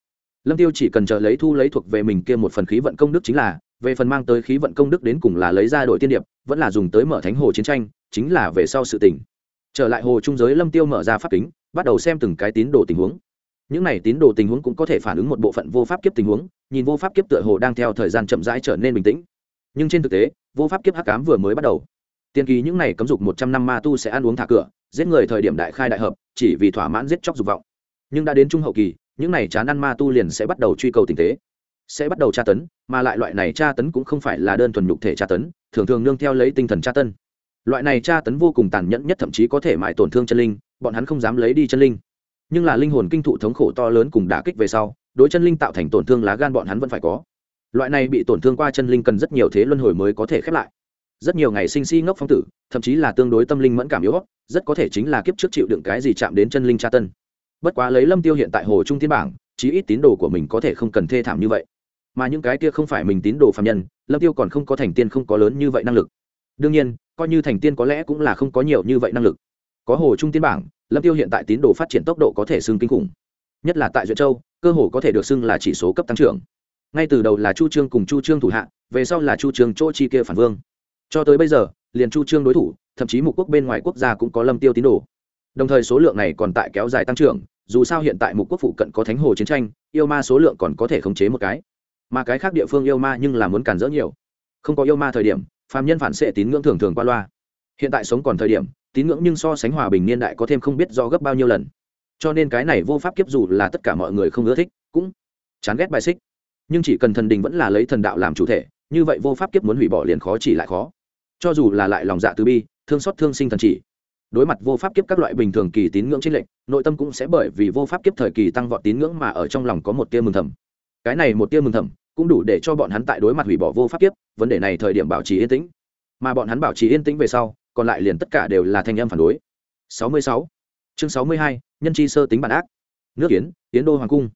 Lâm tiêu chỉ cần chờ lấy thu lấy thuộc về mình kia một phần khí vận công đức chính là, về phần mang tới khí vận công đức đến cùng là lấy ra đội tiên điệp, vẫn là dùng tới mở thánh hồ chiến tranh, chính là về sau sự tỉnh trở lại hồ trung giới lâm tiêu mở ra pháp kính, bắt đầu xem từng cái tín đồ tình huống. Những này tín đồ tình huống cũng có thể phản ứng một bộ phận vô pháp kiếp tình huống, nhìn vô pháp kiếp tựa hồ đang theo thời gian chậm rãi trở nên bình tĩnh. Nhưng trên thực tế, vô pháp kiếp hắc cám vừa mới bắt đầu. Tiên kỳ những này cấm dục một trăm năm ma tu sẽ ăn uống thả cửa, giết người thời điểm đại khai đại hợp, chỉ vì thỏa mãn giết chóc dục vọng. Nhưng đã đến trung hậu kỳ, những này chán ăn ma tu liền sẽ bắt đầu truy cầu tình tế sẽ bắt đầu tra tấn, mà lại loại này tra tấn cũng không phải là đơn thuần nhục thể tra tấn, thường thường nương theo lấy tinh thần tra tấn loại này tra tấn vô cùng tàn nhẫn nhất thậm chí có thể mại tổn thương chân linh, bọn hắn không dám lấy đi chân linh. Nhưng là linh hồn kinh thụ thống khổ to lớn cùng đả kích về sau, đối chân linh tạo thành tổn thương lá gan bọn hắn vẫn phải có. Loại này bị tổn thương qua chân linh cần rất nhiều thế luân hồi mới có thể khép lại. Rất nhiều ngày sinh si ngốc phong tử, thậm chí là tương đối tâm linh mẫn cảm yếu rất có thể chính là kiếp trước chịu đựng cái gì chạm đến chân linh tra tân bất quá lấy lâm tiêu hiện tại hồ trung thiên bảng, chí ít tín đồ của mình có thể không cần thê thảm như vậy. Mà những cái kia không phải mình tín đồ phạm nhân, lâm tiêu còn không có thành tiên không có lớn như vậy năng lực đương nhiên, coi như thành tiên có lẽ cũng là không có nhiều như vậy năng lực. Có hồ trung tiên bảng, lâm tiêu hiện tại tín đồ phát triển tốc độ có thể xưng kinh khủng. Nhất là tại duyệt châu, cơ hồ có thể được xưng là chỉ số cấp tăng trưởng. Ngay từ đầu là chu trương cùng chu trương thủ hạ, về sau là chu trương chỗ chi kia phản vương. Cho tới bây giờ, liền chu trương đối thủ, thậm chí mục quốc bên ngoài quốc gia cũng có lâm tiêu tín đồ. Đồng thời số lượng này còn tại kéo dài tăng trưởng, dù sao hiện tại mục quốc phụ cận có thánh hồ chiến tranh, yêu ma số lượng còn có thể khống chế một cái. Mà cái khác địa phương yêu ma nhưng là muốn cản rỡ nhiều. Không có yêu ma thời điểm phàm nhân phản xệ tín ngưỡng thường thường qua loa. Hiện tại sống còn thời điểm, tín ngưỡng nhưng so sánh hòa bình niên đại có thêm không biết do gấp bao nhiêu lần. Cho nên cái này vô pháp kiếp dù là tất cả mọi người không ưa thích, cũng chán ghét bài xích. Nhưng chỉ cần thần đình vẫn là lấy thần đạo làm chủ thể, như vậy vô pháp kiếp muốn hủy bỏ liền khó chỉ lại khó. Cho dù là lại lòng dạ từ bi, thương xót thương sinh thần chỉ, đối mặt vô pháp kiếp các loại bình thường kỳ tín ngưỡng trích lệnh nội tâm cũng sẽ bởi vì vô pháp kiếp thời kỳ tăng vọt tín ngưỡng mà ở trong lòng có một tia mừng thầm. Cái này một tia mừng thầm cũng đủ để cho bọn hắn tại đối mặt hủy bỏ vô pháp kiếp vấn đề này thời điểm bảo trì yên tĩnh. Mà bọn hắn bảo trì yên tĩnh về sau còn lại liền tất cả đều là thanh âm phản đối. 66. chương 62, nhân chi sơ tính bản ác. Nước yến yến đô hoàng cung.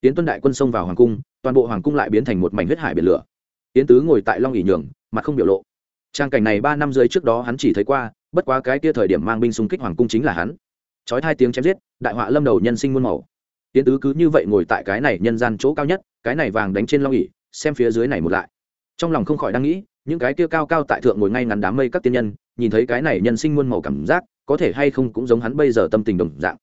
Yến tuân đại quân xông vào hoàng cung toàn bộ hoàng cung lại biến thành một mảnh huyết hải biển lửa. Yến tứ ngồi tại long ỉ nhường mặt không biểu lộ. Trang cảnh này ba năm dưới trước đó hắn chỉ thấy qua bất quá cái kia thời điểm mang binh xung kích hoàng cung chính là hắn. Chói hai tiếng chém giết đại họa lâm đầu nhân sinh muôn màu tiến tứ cứ như vậy ngồi tại cái này nhân gian chỗ cao nhất, cái này vàng đánh trên long ỉ xem phía dưới này một lại. Trong lòng không khỏi đang nghĩ, những cái kia cao cao tại thượng ngồi ngay ngắn đám mây các tiên nhân, nhìn thấy cái này nhân sinh muôn màu cảm giác, có thể hay không cũng giống hắn bây giờ tâm tình đồng dạng.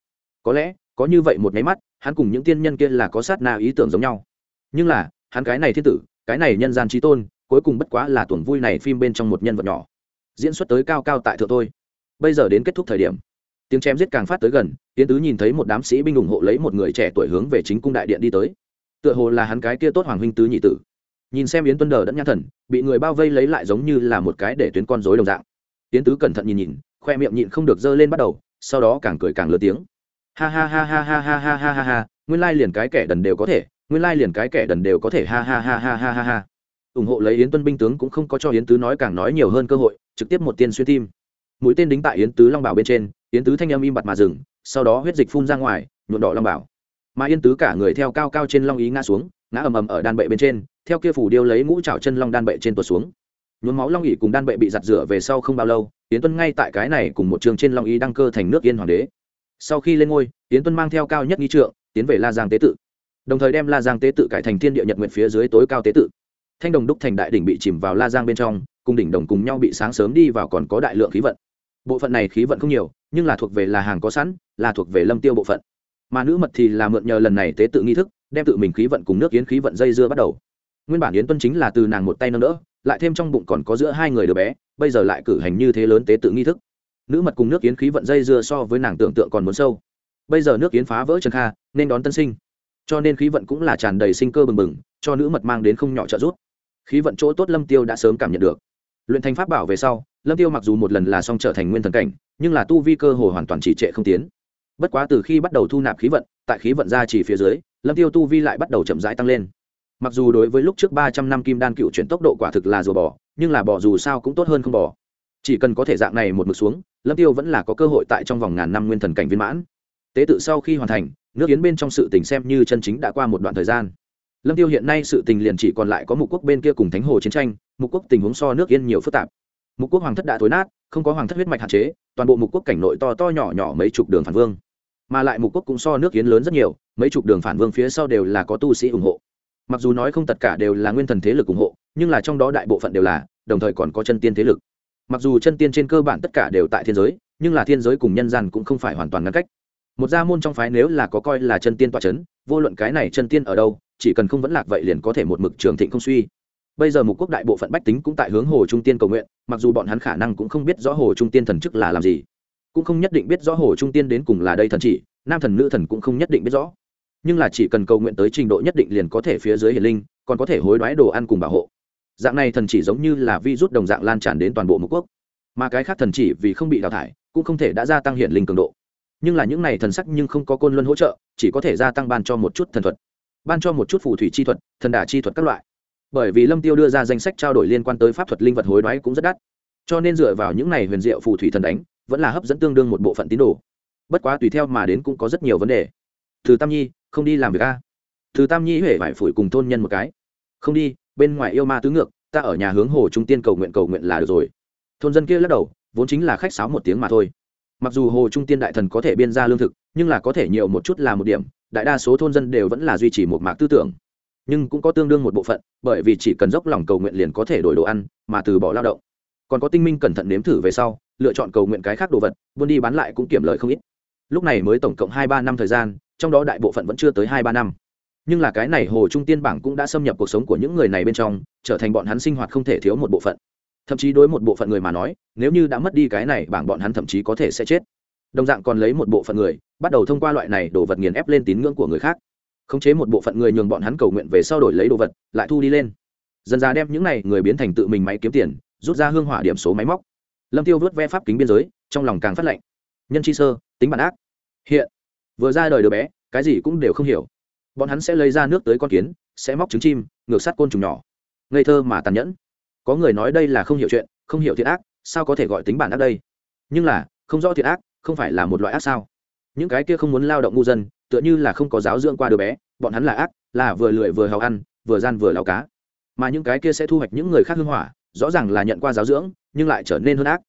Có lẽ, có như vậy một máy mắt, hắn cùng những tiên nhân kia là có sát na ý tưởng giống nhau. Nhưng là, hắn cái này thiên tử, cái này nhân gian trí tôn, cuối cùng bất quá là tuần vui này phim bên trong một nhân vật nhỏ. Diễn xuất tới cao cao tại thượng thôi. Bây giờ đến kết thúc thời điểm tiếng chém giết càng phát tới gần tiến tứ nhìn thấy một đám sĩ binh ủng hộ lấy một người trẻ tuổi hướng về chính cung đại điện đi tới tựa hồ là hắn cái kia tốt hoàng huynh tứ nhị tử nhìn xem yến tuân đờ đẫn nhãn thần bị người bao vây lấy lại giống như là một cái để tuyến con dối đồng dạng yến tứ cẩn thận nhìn nhìn khoe miệng nhịn không được dơ lên bắt đầu sau đó càng cười càng lớn tiếng ha ha ha ha ha ha ha ha ha ha nguyên lai liền cái kẻ đần đều có thể nguyên lai liền cái kẻ đần đều có thể ha ha ha ha ha ha ha ủng hộ lấy yến tuân binh tướng cũng không có cho yến tứ nói càng nói nhiều hơn cơ hội trực tiếp một tiên xuyên tim mũi tên đính tại yến tứ long bảo bên trên yến tứ thanh âm im bặt mà dừng, sau đó huyết dịch phun ra ngoài nhuộn đỏ long bảo. Mà yên tứ cả người theo cao cao trên long ý ngã xuống, ngã ầm ầm ở đan bệ bên trên, theo kia phủ điêu lấy mũ chảo chân long đan bệ trên tuột xuống. Nhuốm máu long ỉ cùng đan bệ bị giặt rửa về sau không bao lâu tiến tuân ngay tại cái này cùng một trường trên long ý đăng cơ thành nước yên hoàng đế. Sau khi lên ngôi tiến tuân mang theo cao nhất nghi trượng, tiến về la giang tế tự. Đồng thời đem la giang tế tự cải thành thiên địa nhật nguyện phía dưới tối cao tế tự. Thanh đồng đúc thành đại đỉnh bị chìm vào la giang bên trong, cùng đỉnh đồng cùng nhau bị sáng sớm đi vào còn có đại lượng khí vận bộ phận này khí vận không nhiều, nhưng là thuộc về là hàng có sẵn, là thuộc về lâm tiêu bộ phận. Mà nữ mật thì là mượn nhờ lần này tế tự nghi thức, đem tự mình khí vận cùng nước yến khí vận dây dưa bắt đầu. Nguyên bản yến tuân chính là từ nàng một tay nâng đỡ, lại thêm trong bụng còn có giữa hai người đứa bé, bây giờ lại cử hành như thế lớn tế tự nghi thức. Nữ mật cùng nước yến khí vận dây dưa so với nàng tưởng tượng còn muốn sâu. Bây giờ nước yến phá vỡ trần kha, nên đón tân sinh. Cho nên khí vận cũng là tràn đầy sinh cơ bừng bừng, cho nữ mật mang đến không nhỏ trợ giúp. Khí vận chỗ tốt lâm tiêu đã sớm cảm nhận được. Luyện thành pháp bảo về sau lâm tiêu mặc dù một lần là xong trở thành nguyên thần cảnh, nhưng là tu vi cơ hồ hoàn toàn chỉ trệ không tiến. Bất quá từ khi bắt đầu thu nạp khí vận, tại khí vận ra chỉ phía dưới, lâm tiêu tu vi lại bắt đầu chậm rãi tăng lên. Mặc dù đối với lúc trước ba trăm năm kim đan cựu chuyển tốc độ quả thực là rùa bỏ nhưng là bỏ dù sao cũng tốt hơn không bỏ chỉ cần có thể dạng này một mực xuống, lâm tiêu vẫn là có cơ hội tại trong vòng ngàn năm nguyên thần cảnh viên mãn. Tế tự sau khi hoàn thành, nước yến bên trong sự tình xem như chân chính đã qua một đoạn thời gian. Lâm tiêu hiện nay sự tình liền chỉ còn lại có mục quốc bên kia cùng thánh hồ chiến tranh, mục quốc tình huống so nước yên nhiều phức tạp mục quốc hoàng thất đã thối nát, không có hoàng thất huyết mạch hạn chế, toàn bộ mục quốc cảnh nội to to nhỏ nhỏ mấy chục đường phản vương. Mà lại mục quốc cũng so nước kiến lớn rất nhiều, mấy chục đường phản vương phía sau đều là có tu sĩ ủng hộ. Mặc dù nói không tất cả đều là nguyên thần thế lực ủng hộ, nhưng là trong đó đại bộ phận đều là, đồng thời còn có chân tiên thế lực. Mặc dù chân tiên trên cơ bản tất cả đều tại thiên giới, nhưng là thiên giới cùng nhân gian cũng không phải hoàn toàn ngăn cách. Một gia môn trong phái nếu là có coi là chân tiên tọa c h ấ n vô luận cái này chân tiên ở đâu, chỉ cần không vẫn lạc vậy liền có thể một mực trường thịnh không suy bây giờ mục quốc đại bộ phận bách tính cũng tại hướng hồ trung tiên cầu nguyện, mặc dù bọn hắn khả năng cũng không biết rõ hồ trung tiên thần chức là làm gì, cũng không nhất định biết rõ hồ trung tiên đến cùng là đây thần chỉ, nam thần nữ thần cũng không nhất định biết rõ. Nhưng là chỉ cần cầu nguyện tới trình độ nhất định liền có thể phía dưới hiền linh, còn có thể hối đoái đồ ăn cùng bảo hộ. Dạng này thần chỉ giống như là vi rút đồng dạng lan tràn đến toàn bộ mục quốc. Mà cái khác thần chỉ vì không bị đào thải, cũng không thể đã gia tăng hiển linh cường độ. Nhưng là những này thần sắc nhưng không có côn luân hỗ trợ, chỉ có thể gia tăng ban cho một chút thần thuật, ban cho một chút phù thủy chi thuật, thần đả chi thuật các loại bởi vì lâm tiêu đưa ra danh sách trao đổi liên quan tới pháp thuật linh vật hối đoái cũng rất đắt. Cho nên dựa vào những này huyền diệu phù thủy thần đánh, vẫn là hấp dẫn tương đương một bộ phận tín đồ. Bất quá tùy theo mà đến cũng có rất nhiều vấn đề. Từ tam nhi, không đi làm việc a. Từ tam nhi huệ vải phủi cùng thôn nhân một cái. Không đi, bên ngoài yêu ma tứ ngược, ta ở nhà hướng hồ trung tiên cầu nguyện cầu nguyện là được rồi. Thôn dân kia lắc đầu, vốn chính là khách sáo một tiếng mà thôi. Mặc dù hồ trung tiên đại thần có thể biên ra lương thực, nhưng là có thể nhiều một chút là một điểm, đại đa số thôn dân đều vẫn là duy trì một mạc tư tưởng nhưng cũng có tương đương một bộ phận, bởi vì chỉ cần dốc lòng cầu nguyện liền có thể đổi đồ ăn, mà từ bỏ lao động. Còn có tinh minh cẩn thận nếm thử về sau, lựa chọn cầu nguyện cái khác đồ vật, buôn đi bán lại cũng kiểm lợi không ít. Lúc này mới tổng cộng hai ba năm thời gian, trong đó đại bộ phận vẫn chưa tới hai ba năm. Nhưng là cái này hồ trung tiên bảng cũng đã xâm nhập cuộc sống của những người này bên trong, trở thành bọn hắn sinh hoạt không thể thiếu một bộ phận. Thậm chí đối một bộ phận người mà nói, nếu như đã mất đi cái này bảng bọn hắn thậm chí có thể sẽ chết. Đồng dạng còn lấy một bộ phận người, bắt đầu thông qua loại này đồ vật nghiền ép lên tín ngưỡng của người khác khống chế một bộ phận người nhường bọn hắn cầu nguyện về sau đổi lấy đồ vật, lại thu đi lên. Dần ra đem những này người biến thành tự mình máy kiếm tiền, rút ra hương hỏa điểm số máy móc. Lâm tiêu vớt ve pháp kính biên giới, trong lòng càng phát lệnh nhân chi sơ, tính bản ác. Hiện, vừa ra đời đứa bé, cái gì cũng đều không hiểu. Bọn hắn sẽ lấy ra nước tới con kiến, sẽ móc trứng chim, ngược sát côn trùng nhỏ. Ngây thơ mà tàn nhẫn. Có người nói đây là không hiểu chuyện, không hiểu thiện ác, sao có thể gọi tính bản ác đây? Nhưng là, không rõ thiện ác, không phải là một loại ác sao? Những cái kia không muốn lao động ngu dân tựa như là không có giáo dưỡng qua đứa bé, bọn hắn là ác, là vừa lười vừa hào ăn, vừa gian vừa lao cá. Mà những cái kia sẽ thu hoạch những người khác hưng hỏa, rõ ràng là nhận qua giáo dưỡng, nhưng lại trở nên hơn ác.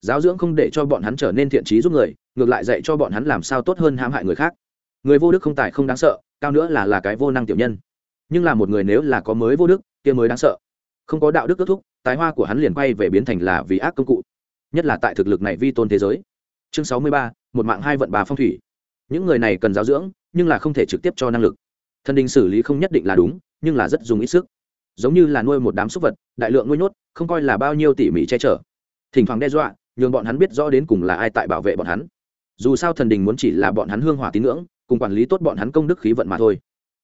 Giáo dưỡng không để cho bọn hắn trở nên thiện trí giúp người, ngược lại dạy cho bọn hắn làm sao tốt hơn hãm hại người khác. Người vô đức không tài không đáng sợ, cao nữa là là cái vô năng tiểu nhân. Nhưng là một người nếu là có mới vô đức, kia mới đáng sợ. Không có đạo đức kết thúc, tài hoa của hắn liền quay về biến thành là vì ác công cụ. Nhất là tại thực lực này vi tôn thế giới. Chương sáu mươi ba, một mạng hai vận bà phong thủy những người này cần giáo dưỡng, nhưng là không thể trực tiếp cho năng lực. Thần đình xử lý không nhất định là đúng, nhưng là rất dùng ít sức. Giống như là nuôi một đám súc vật, đại lượng nuôi nhốt, không coi là bao nhiêu tỉ mỉ che chở. Thỉnh thoảng đe dọa, nhường bọn hắn biết rõ đến cùng là ai tại bảo vệ bọn hắn. Dù sao thần đình muốn chỉ là bọn hắn hương hỏa tín ngưỡng, cùng quản lý tốt bọn hắn công đức khí vận mà thôi.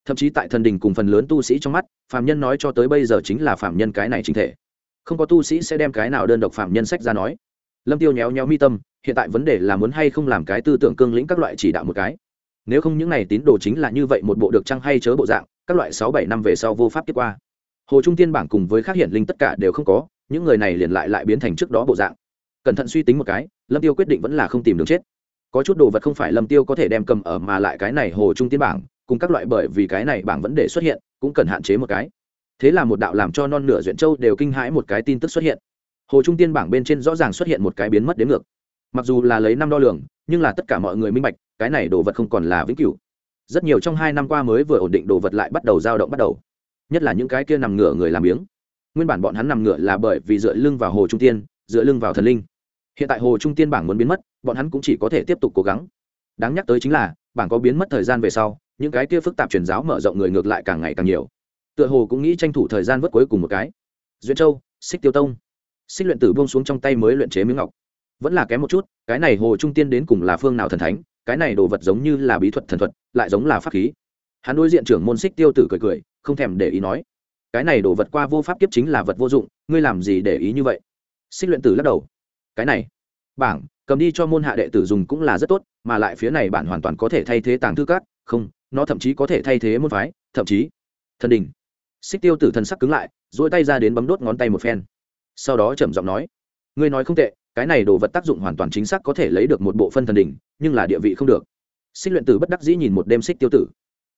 Thậm chí tại thần đình cùng phần lớn tu sĩ trong mắt phạm nhân nói cho tới bây giờ chính là phạm nhân cái này chính thể. Không có tu sĩ sẽ đem cái nào đơn độc phạm nhân sách ra nói. Lâm tiêu nhéo nhéo mi tâm hiện tại vấn đề là muốn hay không làm cái tư tưởng cương lĩnh các loại chỉ đạo một cái. Nếu không những này tín đồ chính là như vậy một bộ được trăng hay chớ bộ dạng, các loại sáu bảy năm về sau vô pháp tiếp qua. Hồ trung tiên bảng cùng với các hiển linh tất cả đều không có, những người này liền lại lại biến thành trước đó bộ dạng. Cẩn thận suy tính một cái, lâm tiêu quyết định vẫn là không tìm đường chết. Có chút đồ vật không phải lâm tiêu có thể đem cầm ở mà lại cái này hồ trung tiên bảng, cùng các loại bởi vì cái này bảng vấn đề xuất hiện, cũng cần hạn chế một cái. Thế là một đạo làm cho non nửa duyện châu đều kinh hãi một cái tin tức xuất hiện. Hồ trung tiên bảng bên trên rõ ràng xuất hiện một cái biến mất đến ngược mặc dù là lấy năm đo lường, nhưng là tất cả mọi người minh bạch, cái này đồ vật không còn là vĩnh cửu. Rất nhiều trong hai năm qua mới vừa ổn định đồ vật lại bắt đầu dao động bắt đầu. Nhất là những cái kia nằm ngửa người làm miếng. nguyên bản bọn hắn nằm ngửa là bởi vì dựa lưng vào hồ trung tiên, dựa lưng vào thần linh. Hiện tại hồ trung tiên bảng muốn biến mất, bọn hắn cũng chỉ có thể tiếp tục cố gắng. Đáng nhắc tới chính là, bảng có biến mất thời gian về sau, những cái kia phức tạp truyền giáo mở rộng người ngược lại càng ngày càng nhiều. Tựa hồ cũng nghĩ tranh thủ thời gian vớt cuối cùng một cái. Duyên châu, xích tiêu tông. Xích luyện tử buông xuống trong tay mới luyện chế miếng ngọc vẫn là kém một chút cái này hồ trung tiên đến cùng là phương nào thần thánh cái này đồ vật giống như là bí thuật thần thuật lại giống là pháp khí. Hắn đối diện trưởng môn xích tiêu tử cười cười không thèm để ý nói cái này đồ vật qua vô pháp kiếp chính là vật vô dụng ngươi làm gì để ý như vậy? Xích luyện tử lắc đầu cái này bảng cầm đi cho môn hạ đệ tử dùng cũng là rất tốt mà lại phía này bản hoàn toàn có thể thay thế tàng thư cát, không nó thậm chí có thể thay thế môn phái thậm chí thần đình. Xích tiêu tử thần sắc cứng lại dỗi tay ra đến bấm đốt ngón tay một phen. Sau đó trầm giọng nói ngươi nói không tệ cái này đồ vật tác dụng hoàn toàn chính xác có thể lấy được một bộ phân thần đỉnh nhưng là địa vị không được. Xích luyện tử bất đắc dĩ nhìn một đêm xích tiêu tử.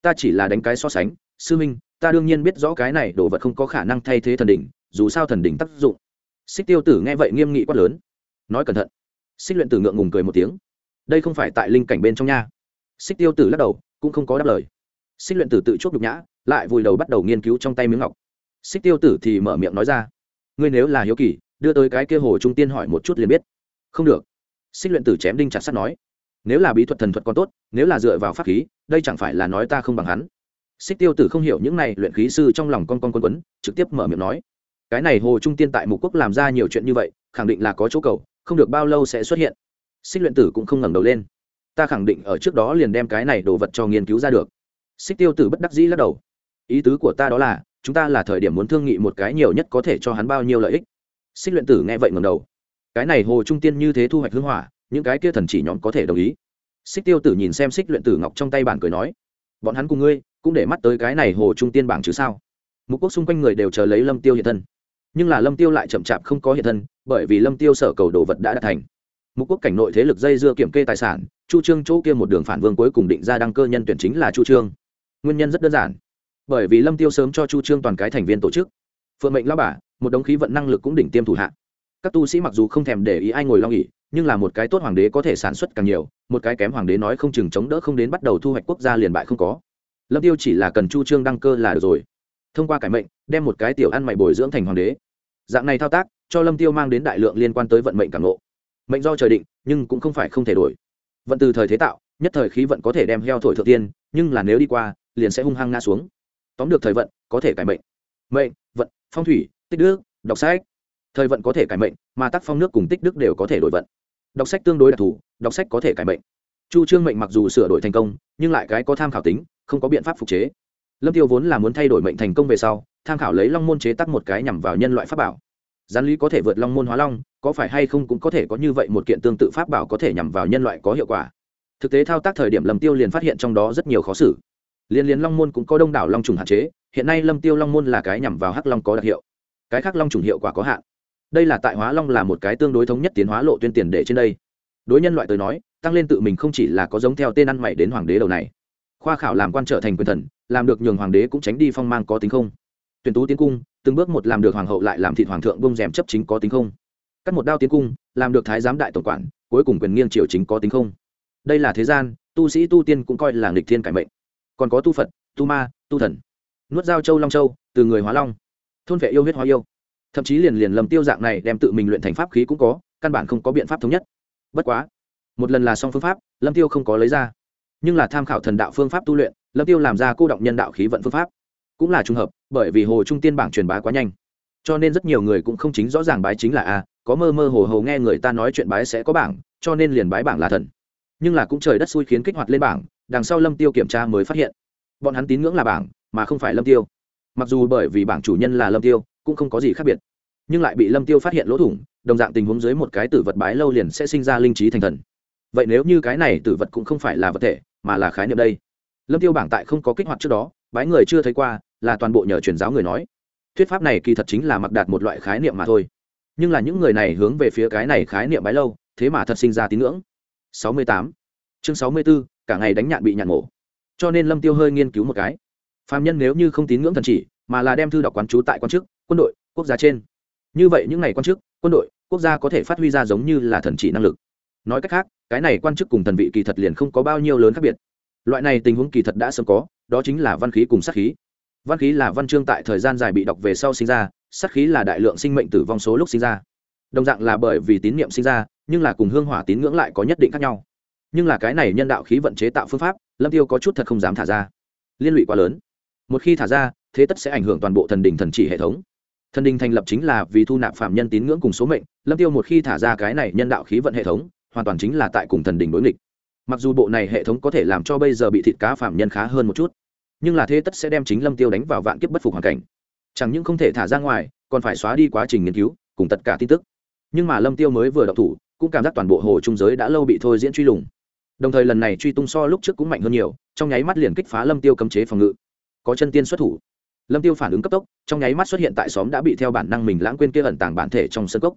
Ta chỉ là đánh cái so sánh sư minh ta đương nhiên biết rõ cái này đồ vật không có khả năng thay thế thần đỉnh, dù sao thần đỉnh tác dụng. Xích tiêu tử nghe vậy nghiêm nghị quát lớn. Nói cẩn thận. Xích luyện tử ngượng ngùng cười một tiếng. Đây không phải tại linh cảnh bên trong nha. Xích tiêu tử lắc đầu cũng không có đáp lời. Xích luyện tử tự chốt nhục nhã lại vùi đầu bắt đầu nghiên cứu trong tay miếng ngọc. Xích tiêu tử thì mở miệng nói ra. Ngươi nếu là hiếu kỳ đưa tới cái kia hồ trung tiên hỏi một chút liền biết. Không được. Xích luyện tử chém đinh chặt sắt nói, nếu là bí thuật thần thuật còn tốt, nếu là dựa vào pháp khí, đây chẳng phải là nói ta không bằng hắn. Xích tiêu tử không hiểu những này luyện khí sư trong lòng con con quân quấn, trực tiếp mở miệng nói, cái này hồ trung tiên tại mục quốc làm ra nhiều chuyện như vậy, khẳng định là có chỗ cầu, không được bao lâu sẽ xuất hiện. Xích luyện tử cũng không ngẩng đầu lên. Ta khẳng định ở trước đó liền đem cái này đồ vật cho nghiên cứu ra được. Xích tiêu tử bất đắc dĩ lắc đầu. Ý tứ của ta đó là, chúng ta là thời điểm muốn thương nghị một cái nhiều nhất có thể cho hắn bao nhiêu lợi ích xích luyện tử nghe vậy ngầm đầu. Cái này hồ trung tiên như thế thu hoạch hưng hỏa, những cái kia thần chỉ nhóm có thể đồng ý. Xích tiêu tử nhìn xem xích luyện tử ngọc trong tay bản cười nói, bọn hắn cùng ngươi cũng để mắt tới cái này hồ trung tiên bảng chứ sao? Mục quốc xung quanh người đều chờ lấy lâm tiêu hiện thân. Nhưng là lâm tiêu lại chậm chạp không có hiện thân, bởi vì lâm tiêu sở cầu đồ vật đã đạt thành. Mục quốc cảnh nội thế lực dây dưa kiểm kê tài sản, chu trương chỗ kia một đường phản vương cuối cùng định ra đăng cơ nhân tuyển chính là chu trương. Nguyên nhân rất đơn giản. Bởi vì lâm tiêu sớm cho chu trương toàn cái thành viên tổ chức. Phượng mệnh lao bả một đống khí vận năng lực cũng đỉnh tiêm thủ hạ. Các tu sĩ mặc dù không thèm để ý ai ngồi lo nghỉ, nhưng là một cái tốt hoàng đế có thể sản xuất càng nhiều, một cái kém hoàng đế nói không chừng chống đỡ không đến bắt đầu thu hoạch quốc gia liền bại không có. Lâm tiêu chỉ là cần chu trương đăng cơ là được rồi. Thông qua cải mệnh, đem một cái tiểu ăn mày bồi dưỡng thành hoàng đế. Dạng này thao tác, cho lâm tiêu mang đến đại lượng liên quan tới vận mệnh càng ngộ. Mệnh do trời định, nhưng cũng không phải không thể đổi. Vận từ thời thế tạo, nhất thời khí vận có thể đem heo thổi thượng tiên, nhưng là nếu đi qua, liền sẽ hung hăng ngã xuống. Tóm được thời vận, có thể cải mệnh. Mệnh, vận, phong thủy tích đức, đọc sách. Thời vận có thể cải mệnh, mà tác phong nước cùng tích đức đều có thể đổi vận. Đọc sách tương đối đặc thù, đọc sách có thể cải mệnh. Chu trương mệnh mặc dù sửa đổi thành công, nhưng lại cái có tham khảo tính, không có biện pháp phục chế. Lâm tiêu vốn là muốn thay đổi mệnh thành công về sau, tham khảo lấy long môn chế tác một cái nhằm vào nhân loại pháp bảo. Gián lý có thể vượt long môn hóa long, có phải hay không cũng có thể có như vậy một kiện tương tự pháp bảo có thể nhằm vào nhân loại có hiệu quả. Thực tế thao tác thời điểm lâm tiêu liền phát hiện trong đó rất nhiều khó xử. Liên liên long môn cũng có đông đảo long trùng hạn chế, hiện nay lâm tiêu long môn là cái nhằm vào hắc long có đặc hiệu cái khác long trùng hiệu quả có hạn. Đây là tại hóa long là một cái tương đối thống nhất tiến hóa lộ tuyên tiền để trên đây. Đối nhân loại tới nói, tăng lên tự mình không chỉ là có giống theo tên ăn mày đến hoàng đế đầu này. Khoa khảo làm quan trở thành quyền thần, làm được nhường hoàng đế cũng tránh đi phong mang có tính không. Tuyển tú tiến cung, từng bước một làm được hoàng hậu lại làm thịt hoàng thượng bông rèm chấp chính có tính không. Cắt một đao tiến cung, làm được thái giám đại tổng quản, cuối cùng quyền nghiêng triều chính có tính không. Đây là thế gian, tu sĩ tu tiên cũng coi là nghịch thiên cải mệnh. Còn có tu phật, tu ma, tu thần. Nuốt dao châu long châu, từ người hóa long thôn vệ yêu huyết hóa yêu. Thậm chí liền liền lầm tiêu dạng này đem tự mình luyện thành pháp khí cũng có, căn bản không có biện pháp thống nhất. Bất quá, một lần là xong phương pháp, lâm tiêu không có lấy ra. Nhưng là tham khảo thần đạo phương pháp tu luyện, lâm tiêu làm ra cô động nhân đạo khí vận phương pháp. Cũng là trùng hợp, bởi vì hồ trung tiên bảng truyền bá quá nhanh. Cho nên rất nhiều người cũng không chính rõ ràng bái chính là a, có mơ mơ hồ hồ nghe người ta nói chuyện bái sẽ có bảng, cho nên liền bái bảng là thần. Nhưng là cũng trời đất xui khiến kích hoạt lên bảng, đằng sau lâm tiêu kiểm tra mới phát hiện. Bọn hắn tín ngưỡng là bảng, mà không phải lâm tiêu mặc dù bởi vì bảng chủ nhân là lâm tiêu cũng không có gì khác biệt. Nhưng lại bị lâm tiêu phát hiện lỗ thủng đồng dạng tình huống dưới một cái tử vật bái lâu liền sẽ sinh ra linh trí thành thần. Vậy nếu như cái này tử vật cũng không phải là vật thể mà là khái niệm đây. Lâm tiêu bảng tại không có kích hoạt trước đó bái người chưa thấy qua là toàn bộ nhờ truyền giáo người nói. Thuyết pháp này kỳ thật chính là mặc đạt một loại khái niệm mà thôi. Nhưng là những người này hướng về phía cái này khái niệm bái lâu thế mà thật sinh ra tín ngưỡng. 68. chương 64, cả ngày đánh nhạn bị nhạn mổ. Cho nên lâm tiêu hơi nghiên cứu một cái phạm nhân nếu như không tín ngưỡng thần chỉ, mà là đem thư đọc quán trú tại quan chức, quân đội, quốc gia trên. Như vậy những ngày quan chức, quân đội, quốc gia có thể phát huy ra giống như là thần chỉ năng lực. Nói cách khác, cái này quan chức cùng thần vị kỳ thật liền không có bao nhiêu lớn khác biệt. Loại này tình huống kỳ thật đã sớm có, đó chính là văn khí cùng sát khí. Văn khí là văn chương tại thời gian dài bị đọc về sau sinh ra, sát khí là đại lượng sinh mệnh tử vong số lúc sinh ra. Đồng dạng là bởi vì tín niệm sinh ra, nhưng là cùng hương hỏa tín ngưỡng lại có nhất định khác nhau. Nhưng là cái này nhân đạo khí vận chế tạo phương pháp, lâm tiêu có chút thật không dám thả ra. Liên lụy quá lớn một khi thả ra, thế tất sẽ ảnh hưởng toàn bộ thần đình thần chỉ hệ thống. Thần đình thành lập chính là vì thu nạp phạm nhân tín ngưỡng cùng số mệnh, lâm tiêu một khi thả ra cái này nhân đạo khí vận hệ thống, hoàn toàn chính là tại cùng thần đình đối nghịch. Mặc dù bộ này hệ thống có thể làm cho bây giờ bị thịt cá phạm nhân khá hơn một chút, nhưng là thế tất sẽ đem chính lâm tiêu đánh vào vạn kiếp bất phục hoàn cảnh. Chẳng những không thể thả ra ngoài, còn phải xóa đi quá trình nghiên cứu, cùng tất cả tin tức. Nhưng mà lâm tiêu mới vừa đọc thủ, cũng cảm giác toàn bộ hồ trung giới đã lâu bị thôi diễn truy lùng. Đồng thời lần này truy tung so lúc trước cũng mạnh hơn nhiều, trong nháy mắt liền kích phá lâm tiêu cấm chế phòng ngự có chân tiên xuất thủ. Lâm tiêu phản ứng cấp tốc, trong nháy mắt xuất hiện tại xóm đã bị theo bản năng mình lãng quên kia ẩn tàng bản thể trong sân cốc.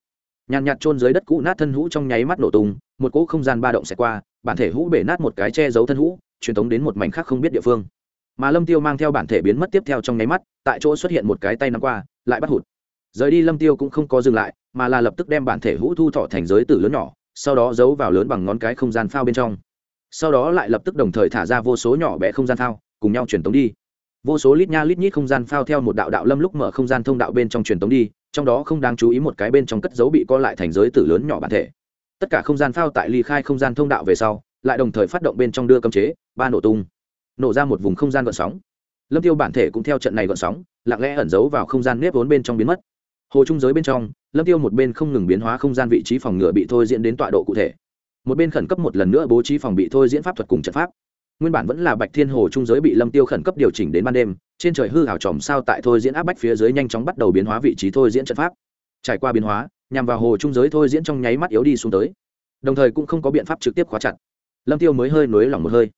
Nhàn nhạt trôn dưới đất cũ nát thân hũ trong nháy mắt nổ tung, một cỗ không gian ba động sẽ qua, bản thể hũ bể nát một cái che giấu thân hũ, truyền tống đến một mảnh khác không biết địa phương. Mà lâm tiêu mang theo bản thể biến mất tiếp theo trong nháy mắt, tại chỗ xuất hiện một cái tay nắm qua, lại bắt hụt. Rời đi lâm tiêu cũng không có dừng lại, mà là lập tức đem bản thể hũ thu thọ thành giới tử lớn nhỏ, sau đó giấu vào lớn bằng ngón cái không gian phao bên trong. Sau đó lại lập tức đồng thời thả ra vô số nhỏ bé không gian phao, cùng nhau truyền tống đi vô số lít nha lít nhít không gian phao theo một đạo đạo lâm lúc mở không gian thông đạo bên trong truyền tống đi, trong đó không đáng chú ý một cái bên trong cất dấu bị co lại thành giới tử lớn nhỏ bản thể. Tất cả không gian phao tại ly khai không gian thông đạo về sau, lại đồng thời phát động bên trong đưa cấm chế, ba nổ tung. Nổ ra một vùng không gian gợn sóng. Lâm tiêu bản thể cũng theo trận này gợn sóng, lặng lẽ ẩn giấu vào không gian nếp vốn bên trong biến mất. Hồ trung giới bên trong, lâm tiêu một bên không ngừng biến hóa không gian vị trí phòng ngừa bị thôi diễn đến tọa độ cụ thể. Một bên khẩn cấp một lần nữa bố trí phòng bị thôi diễn pháp thuật cùng trận pháp nguyên bản vẫn là bạch thiên hồ trung giới bị lâm tiêu khẩn cấp điều chỉnh đến ban đêm, trên trời hư hảo tròm sao tại thôi diễn áp bách phía dưới nhanh chóng bắt đầu biến hóa vị trí thôi diễn trận pháp. Trải qua biến hóa, nhằm vào hồ trung giới thôi diễn trong nháy mắt yếu đi xuống tới. Đồng thời cũng không có biện pháp trực tiếp khóa chặt. Lâm tiêu mới hơi nối lỏng một hơi.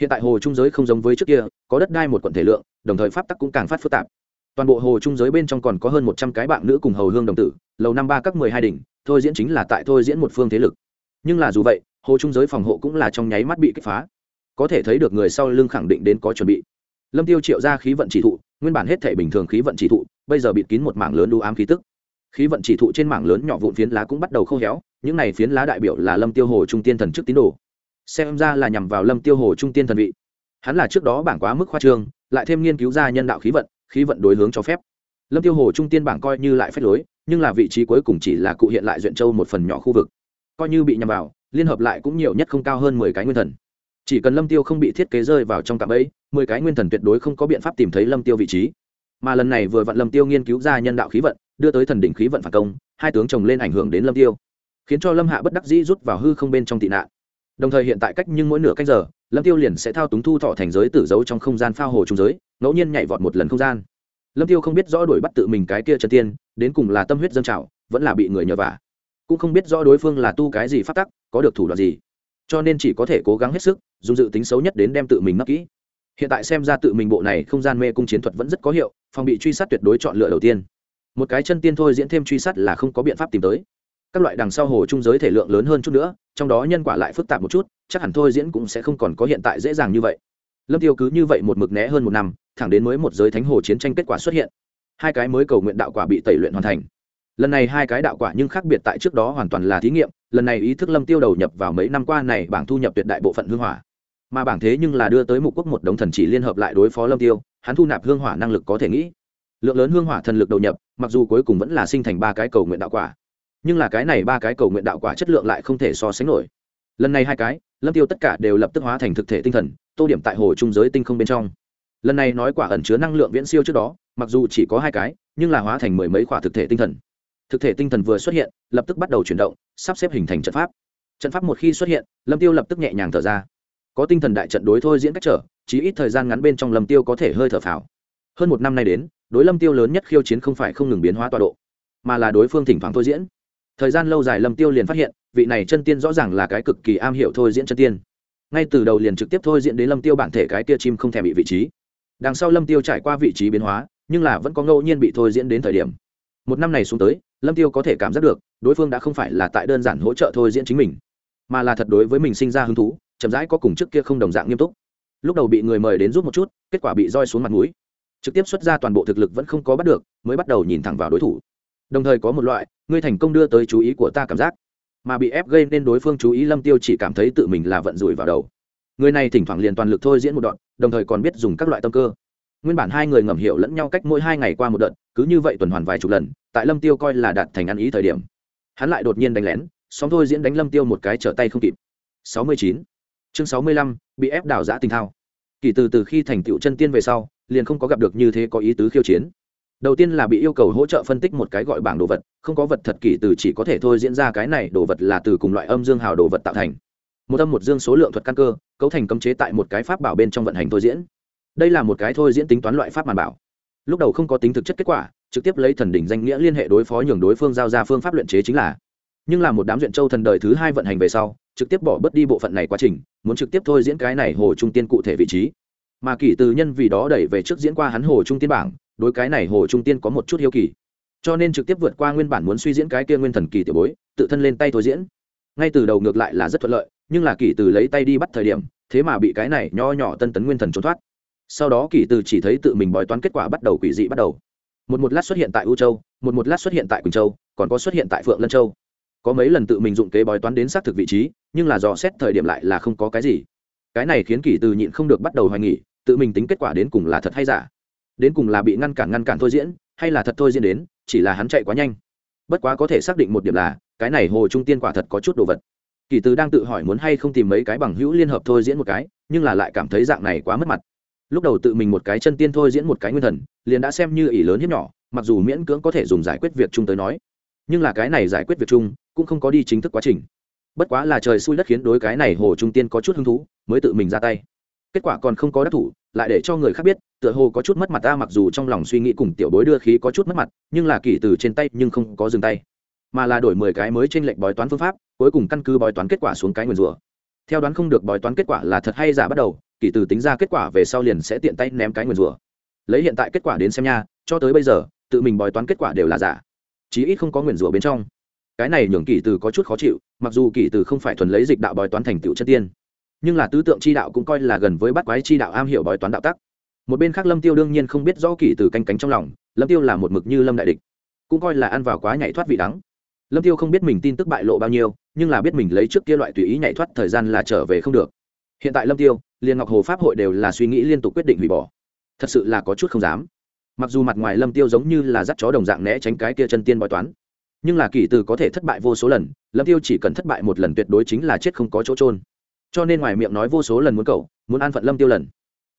Hiện tại hồ trung giới không giống với trước kia, có đất đai một quận thể lượng, đồng thời pháp tắc cũng càng phát phức tạp. Toàn bộ hồ trung giới bên trong còn có hơn một trăm cái bạn nữ cùng hầu hương đồng tử, lầu năm ba các mười hai đỉnh, thôi diễn chính là tại thôi diễn một phương thế lực. Nhưng là dù vậy, hồ trung giới phòng hộ cũng là trong nháy mắt bị kích phá có thể thấy được người sau lưng khẳng định đến có chuẩn bị. Lâm tiêu triệu ra khí vận chỉ thụ, nguyên bản hết thể bình thường khí vận chỉ thụ, bây giờ bịt kín một mảng lớn đu ám khí tức. Khí vận chỉ thụ trên mảng lớn nhỏ vụn phiến lá cũng bắt đầu khô héo, những này phiến lá đại biểu là lâm tiêu hồ trung tiên thần trước tín đồ. Xem ra là nhằm vào lâm tiêu hồ trung tiên thần vị. Hắn là trước đó bảng quá mức khoa trương, lại thêm nghiên cứu ra nhân đạo khí vận khí vận đối hướng cho phép. Lâm tiêu hồ trung tiên bảng coi như lại phép lối, nhưng là vị trí cuối cùng chỉ là cụ hiện lại duyện châu một phần nhỏ khu vực. Coi như bị nhằm vào, liên hợp lại cũng nhiều nhất không cao hơn mười cái nguyên thần chỉ cần lâm tiêu không bị thiết kế rơi vào trong cạm ấy mười cái nguyên thần tuyệt đối không có biện pháp tìm thấy lâm tiêu vị trí. Mà lần này vừa vặn lâm tiêu nghiên cứu ra nhân đạo khí vận, đưa tới thần đỉnh khí vận phản công, hai tướng chồng lên ảnh hưởng đến lâm tiêu, khiến cho lâm hạ bất đắc dĩ rút vào hư không bên trong tị nạn. Đồng thời hiện tại cách nhưng mỗi nửa cách giờ, lâm tiêu liền sẽ thao túng thu thọ thành giới tử giấu trong không gian phao hồ trung giới, ngẫu nhiên nhảy vọt một lần không gian. Lâm tiêu không biết rõ đuổi bắt tự mình cái kia chân tiên, đến cùng là tâm huyết dân trào, vẫn là bị người nhờ vả. Cũng không biết rõ đối phương là tu cái gì phát tắc, có được thủ đoạn gì cho nên chỉ có thể cố gắng hết sức, dùng dự tính xấu nhất đến đem tự mình nấp kỹ. Hiện tại xem ra tự mình bộ này không gian mê cung chiến thuật vẫn rất có hiệu, phòng bị truy sát tuyệt đối chọn lựa đầu tiên. Một cái chân tiên thôi diễn thêm truy sát là không có biện pháp tìm tới. Các loại đằng sau hồ trung giới thể lượng lớn hơn chút nữa, trong đó nhân quả lại phức tạp một chút, chắc hẳn thôi diễn cũng sẽ không còn có hiện tại dễ dàng như vậy. Lâm tiêu cứ như vậy một mực né hơn một năm, thẳng đến mới một giới thánh hồ chiến tranh kết quả xuất hiện. Hai cái mới cầu nguyện đạo quả bị tẩy luyện hoàn thành. Lần này hai cái đạo quả nhưng khác biệt tại trước đó hoàn toàn là thí nghiệm lần này ý thức lâm tiêu đầu nhập vào mấy năm qua này bảng thu nhập tuyệt đại bộ phận hương hỏa. Mà bảng thế nhưng là đưa tới mục quốc một đống thần chỉ liên hợp lại đối phó lâm tiêu, hắn thu nạp hương hỏa năng lực có thể nghĩ. Lượng lớn hương hỏa thần lực đầu nhập, mặc dù cuối cùng vẫn là sinh thành ba cái cầu nguyện đạo quả, nhưng là cái này ba cái cầu nguyện đạo quả chất lượng lại không thể so sánh nổi. Lần này hai cái, lâm tiêu tất cả đều lập tức hóa thành thực thể tinh thần, tô điểm tại hồ trung giới tinh không bên trong. Lần này nói quả ẩn chứa năng lượng viễn siêu trước đó, mặc dù chỉ có hai cái, nhưng là hóa thành mười mấy quả thực thể tinh thần thực thể tinh thần vừa xuất hiện, lập tức bắt đầu chuyển động, sắp xếp hình thành trận pháp. Trận pháp một khi xuất hiện, lâm tiêu lập tức nhẹ nhàng thở ra. Có tinh thần đại trận đối thôi diễn cách trở chỉ ít thời gian ngắn bên trong lâm tiêu có thể hơi thở phào. Hơn một năm nay đến, đối lâm tiêu lớn nhất khiêu chiến không phải không ngừng biến hóa tọa độ, mà là đối phương thỉnh thoảng thôi diễn. Thời gian lâu dài lâm tiêu liền phát hiện, vị này chân tiên rõ ràng là cái cực kỳ am hiểu thôi diễn chân tiên. Ngay từ đầu liền trực tiếp thôi diễn đến lâm tiêu bản thể cái tia chim không thể bị vị trí. Đằng sau lâm tiêu trải qua vị trí biến hóa, nhưng là vẫn có ngẫu nhiên bị thôi diễn đến thời điểm. Một năm này xuống tới lâm tiêu có thể cảm giác được, đối phương đã không phải là tại đơn giản hỗ trợ thôi diễn chính mình, mà là thật đối với mình sinh ra hứng thú, chậm rãi có cùng trước kia không đồng dạng nghiêm túc. Lúc đầu bị người mời đến giúp một chút, kết quả bị roi xuống mặt mũi. Trực tiếp xuất ra toàn bộ thực lực vẫn không có bắt được, mới bắt đầu nhìn thẳng vào đối thủ. Đồng thời có một loại, ngươi thành công đưa tới chú ý của ta cảm giác. Mà bị ép gây nên đối phương chú ý, lâm tiêu chỉ cảm thấy tự mình là vận rủi vào đầu. Người này thỉnh thoảng liền toàn lực thôi diễn một đoạn, đồng thời còn biết dùng các loại tâm cơ nguyên bản hai người ngầm hiểu lẫn nhau cách mỗi hai ngày qua một đợt cứ như vậy tuần hoàn vài chục lần tại lâm tiêu coi là đạt thành ăn ý thời điểm. Hắn lại đột nhiên đánh lén sóng thôi diễn đánh lâm tiêu một cái trở tay không kịp. 69. chương 65, bị ép đảo giã tình thao. Kỳ từ từ khi thành tựu chân tiên về sau liền không có gặp được như thế có ý tứ khiêu chiến. Đầu tiên là bị yêu cầu hỗ trợ phân tích một cái gọi bảng đồ vật không có vật thật kỳ từ chỉ có thể thôi diễn ra cái này đồ vật là từ cùng loại âm dương hào đồ vật tạo thành. Một âm một dương số lượng thuật căn cơ cấu thành cấm chế tại một cái pháp bảo bên trong vận hành thôi diễn đây là một cái thôi diễn tính toán loại pháp màn bảo. Lúc đầu không có tính thực chất kết quả, trực tiếp lấy thần đỉnh danh nghĩa liên hệ đối phó nhường đối phương giao ra phương pháp luyện chế chính là. Nhưng là một đám duyện châu thần đời thứ hai vận hành về sau, trực tiếp bỏ bớt đi bộ phận này quá trình, muốn trực tiếp thôi diễn cái này hồ trung tiên cụ thể vị trí. Mà kỷ từ nhân vì đó đẩy về trước diễn qua hắn hồ trung tiên bảng, đối cái này hồ trung tiên có một chút hiếu kỳ. Cho nên trực tiếp vượt qua nguyên bản muốn suy diễn cái kia nguyên thần kỳ tiểu bối, tự thân lên tay thôi diễn. Ngay từ đầu ngược lại là rất thuận lợi, nhưng là kỷ từ lấy tay đi bắt thời điểm, thế mà bị cái này nho nhỏ tân tấn nguyên thần trốn thoát sau đó kỷ từ chỉ thấy tự mình bói toán kết quả bắt đầu quỷ dị bắt đầu. Một một lát xuất hiện tại u châu, một một lát xuất hiện tại quỳnh châu, còn có xuất hiện tại phượng lân châu. Có mấy lần tự mình dụng kế bói toán đến xác thực vị trí, nhưng là dò xét thời điểm lại là không có cái gì. Cái này khiến kỷ từ nhịn không được bắt đầu hoài nghỉ tự mình tính kết quả đến cùng là thật hay giả? Đến cùng là bị ngăn cản ngăn cản thôi diễn, hay là thật thôi diễn đến, chỉ là hắn chạy quá nhanh. Bất quá có thể xác định một điểm là, cái này hồ trung tiên quả thật có chút đồ vật. Kỳ từ đang tự hỏi muốn hay không tìm mấy cái bằng hữu liên hợp thôi diễn một cái, nhưng là lại cảm thấy dạng này quá mất mặt lúc đầu tự mình một cái chân tiên thôi diễn một cái nguyên thần liền đã xem như ỷ lớn hiếp nhỏ mặc dù miễn cưỡng có thể dùng giải quyết việc chung tới nói. Nhưng là cái này giải quyết việc chung cũng không có đi chính thức quá trình. Bất quá là trời xui đất khiến đối cái này hồ trung tiên có chút hứng thú mới tự mình ra tay. Kết quả còn không có đắc thủ lại để cho người khác biết tựa hồ có chút mất mặt ta mặc dù trong lòng suy nghĩ cùng tiểu bối đưa khí có chút mất mặt nhưng là kỳ từ trên tay nhưng không có dừng tay. Mà là đổi mười cái mới trên lệnh bói toán phương pháp cuối cùng căn cứ bói toán kết quả xuống cái nguyền rùa, theo đoán không được bói toán kết quả là thật hay giả bắt đầu kỳ từ tính ra kết quả về sau liền sẽ tiện tay ném cái nguyền rủa. Lấy hiện tại kết quả đến xem nha, cho tới bây giờ, tự mình bói toán kết quả đều là giả. Chí ít không có nguyền rủa bên trong. Cái này nhường kỳ từ có chút khó chịu, mặc dù kỳ từ không phải thuần lấy dịch đạo bói toán thành tựu chân tiên, nhưng là tứ tượng chi đạo cũng coi là gần với bắt quái chi đạo am hiểu bói toán đạo tắc. Một bên khác lâm tiêu đương nhiên không biết rõ kỳ từ canh cánh trong lòng, lâm tiêu là một mực như lâm đại địch, cũng coi là ăn vào quá nhảy thoát vị đắng. Lâm tiêu không biết mình tin tức bại lộ bao nhiêu, nhưng là biết mình lấy trước kia loại tùy ý nhảy thoát thời gian là trở về không được hiện tại lâm tiêu, liên ngọc hồ pháp hội đều là suy nghĩ liên tục quyết định hủy bỏ. Thật sự là có chút không dám. Mặc dù mặt ngoài lâm tiêu giống như là dắt chó đồng dạng né tránh cái kia chân tiên bói toán, nhưng là kỳ từ có thể thất bại vô số lần, lâm tiêu chỉ cần thất bại một lần tuyệt đối chính là chết không có chỗ trôn cho nên ngoài miệng nói vô số lần muốn cầu, muốn an phận lâm tiêu lần.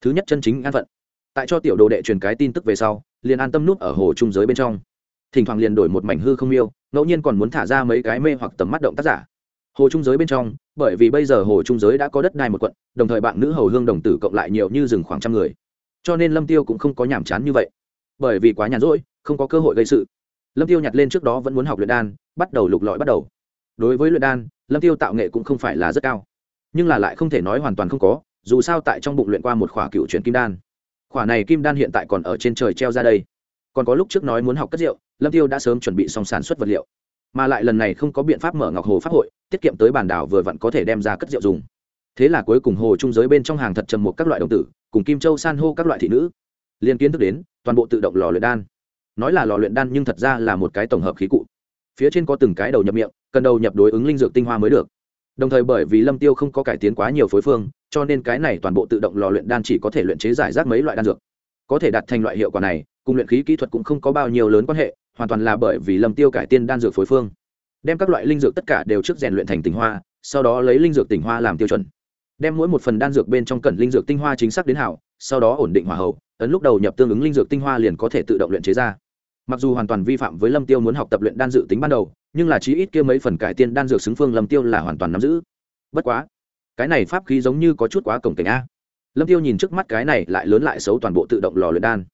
Thứ nhất chân chính an phận. Tại cho tiểu đồ đệ truyền cái tin tức về sau, liền an tâm nút ở hồ trung giới bên trong. Thỉnh thoảng liền đổi một mảnh hư không yêu ngẫu nhiên còn muốn thả ra mấy cái mê hoặc tầm mắt động tác giả hồ trung giới bên trong, bởi vì bây giờ hồ trung giới đã có đất đai một quận, đồng thời bạn nữ hầu hương đồng tử cộng lại nhiều như rừng khoảng trăm người. Cho nên lâm tiêu cũng không có nhàm chán như vậy. Bởi vì quá nhàn rỗi, không có cơ hội gây sự. Lâm tiêu nhặt lên trước đó vẫn muốn học luyện đan, bắt đầu lục lọi bắt đầu. Đối với luyện đan, lâm tiêu tạo nghệ cũng không phải là rất cao. Nhưng là lại không thể nói hoàn toàn không có, dù sao tại trong bụng luyện qua một khỏa cựu chuyển kim đan. Khỏa này kim đan hiện tại còn ở trên trời treo ra đây. Còn có lúc trước nói muốn học cất rượu, lâm tiêu đã sớm chuẩn bị xong sản xuất vật liệu mà lại lần này không có biện pháp mở ngọc hồ pháp hội, tiết kiệm tới bản đảo vừa vặn có thể đem ra cất rượu dùng. Thế là cuối cùng hồ trung giới bên trong hàng thật trầm một các loại đồng tử, cùng kim châu san hô các loại thị nữ liên kiến thức đến, toàn bộ tự động lò luyện đan. Nói là lò luyện đan nhưng thật ra là một cái tổng hợp khí cụ. Phía trên có từng cái đầu nhập miệng, cần đầu nhập đối ứng linh dược tinh hoa mới được. Đồng thời bởi vì lâm tiêu không có cải tiến quá nhiều phối phương, cho nên cái này toàn bộ tự động lò luyện đan chỉ có thể luyện chế giải rác mấy loại đan dược. Có thể đạt thành loại hiệu quả này, cùng luyện khí kỹ thuật cũng không có bao nhiêu lớn quan hệ hoàn toàn là bởi vì lâm tiêu cải tiên đan dược phối phương. Đem các loại linh dược tất cả đều trước rèn luyện thành tinh hoa, sau đó lấy linh dược tinh hoa làm tiêu chuẩn. Đem mỗi một phần đan dược bên trong cần linh dược tinh hoa chính xác đến hảo, sau đó ổn định hỏa hậu, ấn lúc đầu nhập tương ứng linh dược tinh hoa liền có thể tự động luyện chế ra. Mặc dù hoàn toàn vi phạm với lâm tiêu muốn học tập luyện đan dự tính ban đầu, nhưng là chí ít kia mấy phần cải tiên đan dược xứng phương lâm tiêu là hoàn toàn nắm giữ. Bất quá, cái này pháp khí giống như có chút quá cổng cảnh a. Lâm tiêu nhìn trước mắt cái này lại lớn lại xấu toàn bộ tự động lò luyện đan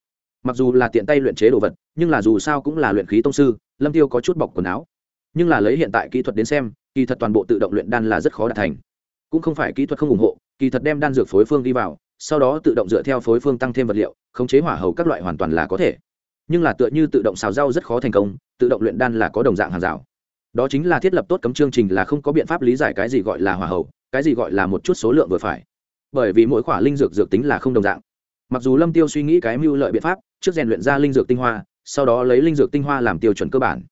mặc dù là tiện tay luyện chế đồ vật, nhưng là dù sao cũng là luyện khí tông sư, lâm tiêu có chút bọc quần áo. Nhưng là lấy hiện tại kỹ thuật đến xem, kỳ thật toàn bộ tự động luyện đan là rất khó đạt thành. Cũng không phải kỹ thuật không ủng hộ, kỳ thật đem đan dược phối phương đi vào, sau đó tự động dựa theo phối phương tăng thêm vật liệu, khống chế hỏa hầu các loại hoàn toàn là có thể. Nhưng là tựa như tự động xào rau rất khó thành công, tự động luyện đan là có đồng dạng hàng rào. Đó chính là thiết lập tốt cấm chương trình là không có biện pháp lý giải cái gì gọi là hỏa hầu, cái gì gọi là một chút số lượng vừa phải. Bởi vì mỗi khoả linh dược dược tính là không đồng dạng. Mặc dù lâm tiêu suy nghĩ cái mưu lợi biện pháp trước rèn luyện ra linh dược tinh hoa, sau đó lấy linh dược tinh hoa làm tiêu chuẩn cơ bản.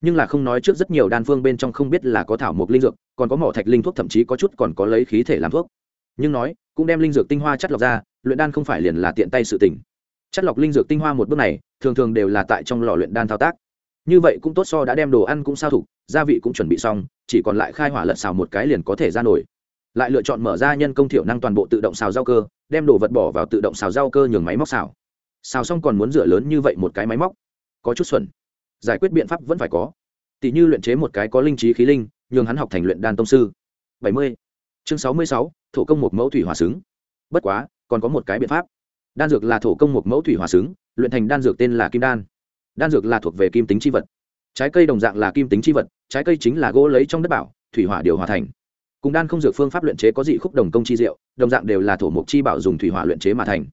Nhưng là không nói trước rất nhiều đan phương bên trong không biết là có thảo mộc linh dược, còn có mỏ thạch linh thuốc thậm chí có chút còn có lấy khí thể làm thuốc. Nhưng nói, cũng đem linh dược tinh hoa chất lọc ra, luyện đan không phải liền là tiện tay sự tình. Chất lọc linh dược tinh hoa một bước này, thường thường đều là tại trong lò luyện đan thao tác. Như vậy cũng tốt so đã đem đồ ăn cũng sao thủ gia vị cũng chuẩn bị xong, chỉ còn lại khai hỏa lật xào một cái liền có thể ra nổi. Lại lựa chọn mở ra nhân công thiểu năng toàn bộ tự động xào rau cơ, đem đồ vật bỏ vào tự động xào rau cơ nhường máy móc xào xào xong còn muốn rửa lớn như vậy một cái máy móc. Có chút xuẩn. Giải quyết biện pháp vẫn phải có. Tỷ như luyện chế một cái có linh trí khí linh, nhường hắn học thành luyện đan tông sư. Bảy mươi. Chương sáu mươi sáu thủ công một mẫu thủy hòa xứng bất quá, còn có một cái biện pháp. Đan dược là thổ công một mẫu thủy hòa xứng luyện thành đan dược tên là kim đan. Đan dược là thuộc về kim tính c h i vật. Trái cây đồng dạng là kim tính c h i vật, trái cây chính là gỗ lấy trong đất bảo, thủy hỏa điều hòa thành. Cùng đan không dược phương pháp luyện chế có dị khúc đồng công chi diệu, đồng dạng đều là thổ mục chi bảo dùng thủy hỏa luyện chế mà thành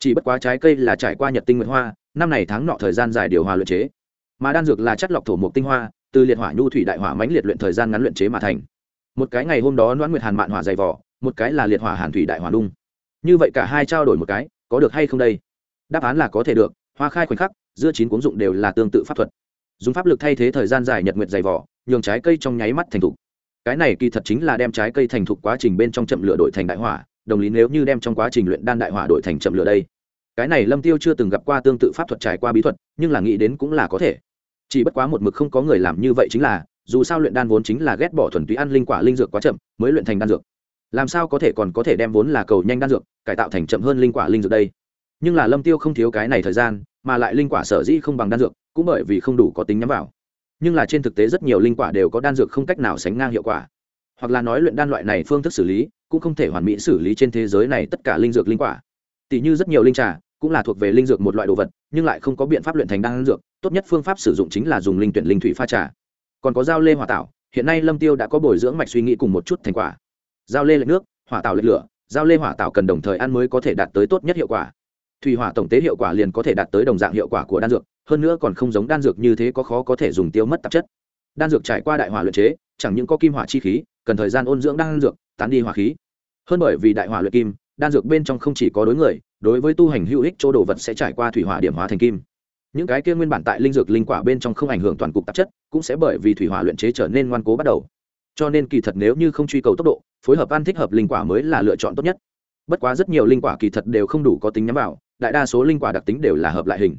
chỉ bất quá trái cây là trải qua nhật tinh nguyệt hoa, năm này tháng nọ thời gian dài điều hòa luyện chế. Mà đan dược là chất lọc thổ mục tinh hoa, từ liệt hỏa nhu thủy đại hỏa mãnh liệt luyện thời gian ngắn luyện chế mà thành. Một cái ngày hôm đó noãn nguyệt hàn mạn hỏa dày vỏ, một cái là liệt hỏa hàn thủy đại hỏa đung như vậy cả hai trao đổi một cái, có được hay không đây? Đáp án là có thể được, hoa khai khoảnh khắc, giữa chín cuốn dụng đều là tương tự pháp thuật. Dùng pháp lực thay thế thời gian dài nhật nguyệt dày vỏ, nhường trái cây trong nháy mắt thành thục. Cái này kỳ thật chính là đem trái cây thành thục quá trình bên trong chậm lửa đổi thành đại hỏa đồng lý nếu như đem trong quá trình luyện đan đại hỏa đổi thành chậm lửa đây. Cái này lâm tiêu chưa từng gặp qua tương tự pháp thuật trải qua bí thuật, nhưng là nghĩ đến cũng là có thể. Chỉ bất quá một mực không có người làm như vậy chính là, dù sao luyện đan vốn chính là ghét bỏ thuần túy ăn linh quả linh dược quá chậm, mới luyện thành đan dược. Làm sao có thể còn có thể đem vốn là cầu nhanh đan dược, cải tạo thành chậm hơn linh quả linh dược đây? Nhưng là lâm tiêu không thiếu cái này thời gian, mà lại linh quả sở dĩ không bằng đan dược, cũng bởi vì không đủ có tính nhắm vào. Nhưng là trên thực tế rất nhiều linh quả đều có đan dược không cách nào sánh ngang hiệu quả. Hoặc là nói luyện đan loại này phương thức xử lý cũng không thể hoàn mỹ xử lý trên thế giới này tất cả linh dược linh quả. Tỷ như rất nhiều linh trà cũng là thuộc về linh dược một loại đồ vật, nhưng lại không có biện pháp luyện thành đan dược, tốt nhất phương pháp sử dụng chính là dùng linh tuyển linh thủy pha trà. Còn có dao lê hỏa tạo hiện nay lâm tiêu đã có bồi dưỡng mạch suy nghĩ cùng một chút thành quả. Dao lê lệch nước, hỏa tạo lệch lửa, dao lê hỏa tạo cần đồng thời ăn mới có thể đạt tới tốt nhất hiệu quả. Thủy hỏa tổng tế hiệu quả liền có thể đạt tới đồng dạng hiệu quả của đan dược, hơn nữa còn không giống đan dược như thế có khó có thể dùng tiêu mất tạp chất. Đan dược trải qua đại hỏa luyện chế chẳng những có kim hỏa chi khí, cần thời gian ôn dưỡng đan dược, tán đi hỏa khí. Hơn bởi vì đại hỏa luyện kim, đan dược bên trong không chỉ có đối người, đối với tu hành hữu ích chỗ đồ vật sẽ trải qua thủy hỏa điểm hóa thành kim. Những cái kia nguyên bản tại linh dược linh quả bên trong không ảnh hưởng toàn cục tạp chất, cũng sẽ bởi vì thủy hỏa luyện chế trở nên ngoan cố bắt đầu. Cho nên kỳ thật nếu như không truy cầu tốc độ, phối hợp ăn thích hợp linh quả mới là lựa chọn tốt nhất. Bất quá rất nhiều linh quả kỳ thật đều không đủ có tính nhắm vào, đại đa số linh quả đặc tính đều là hợp lại hình.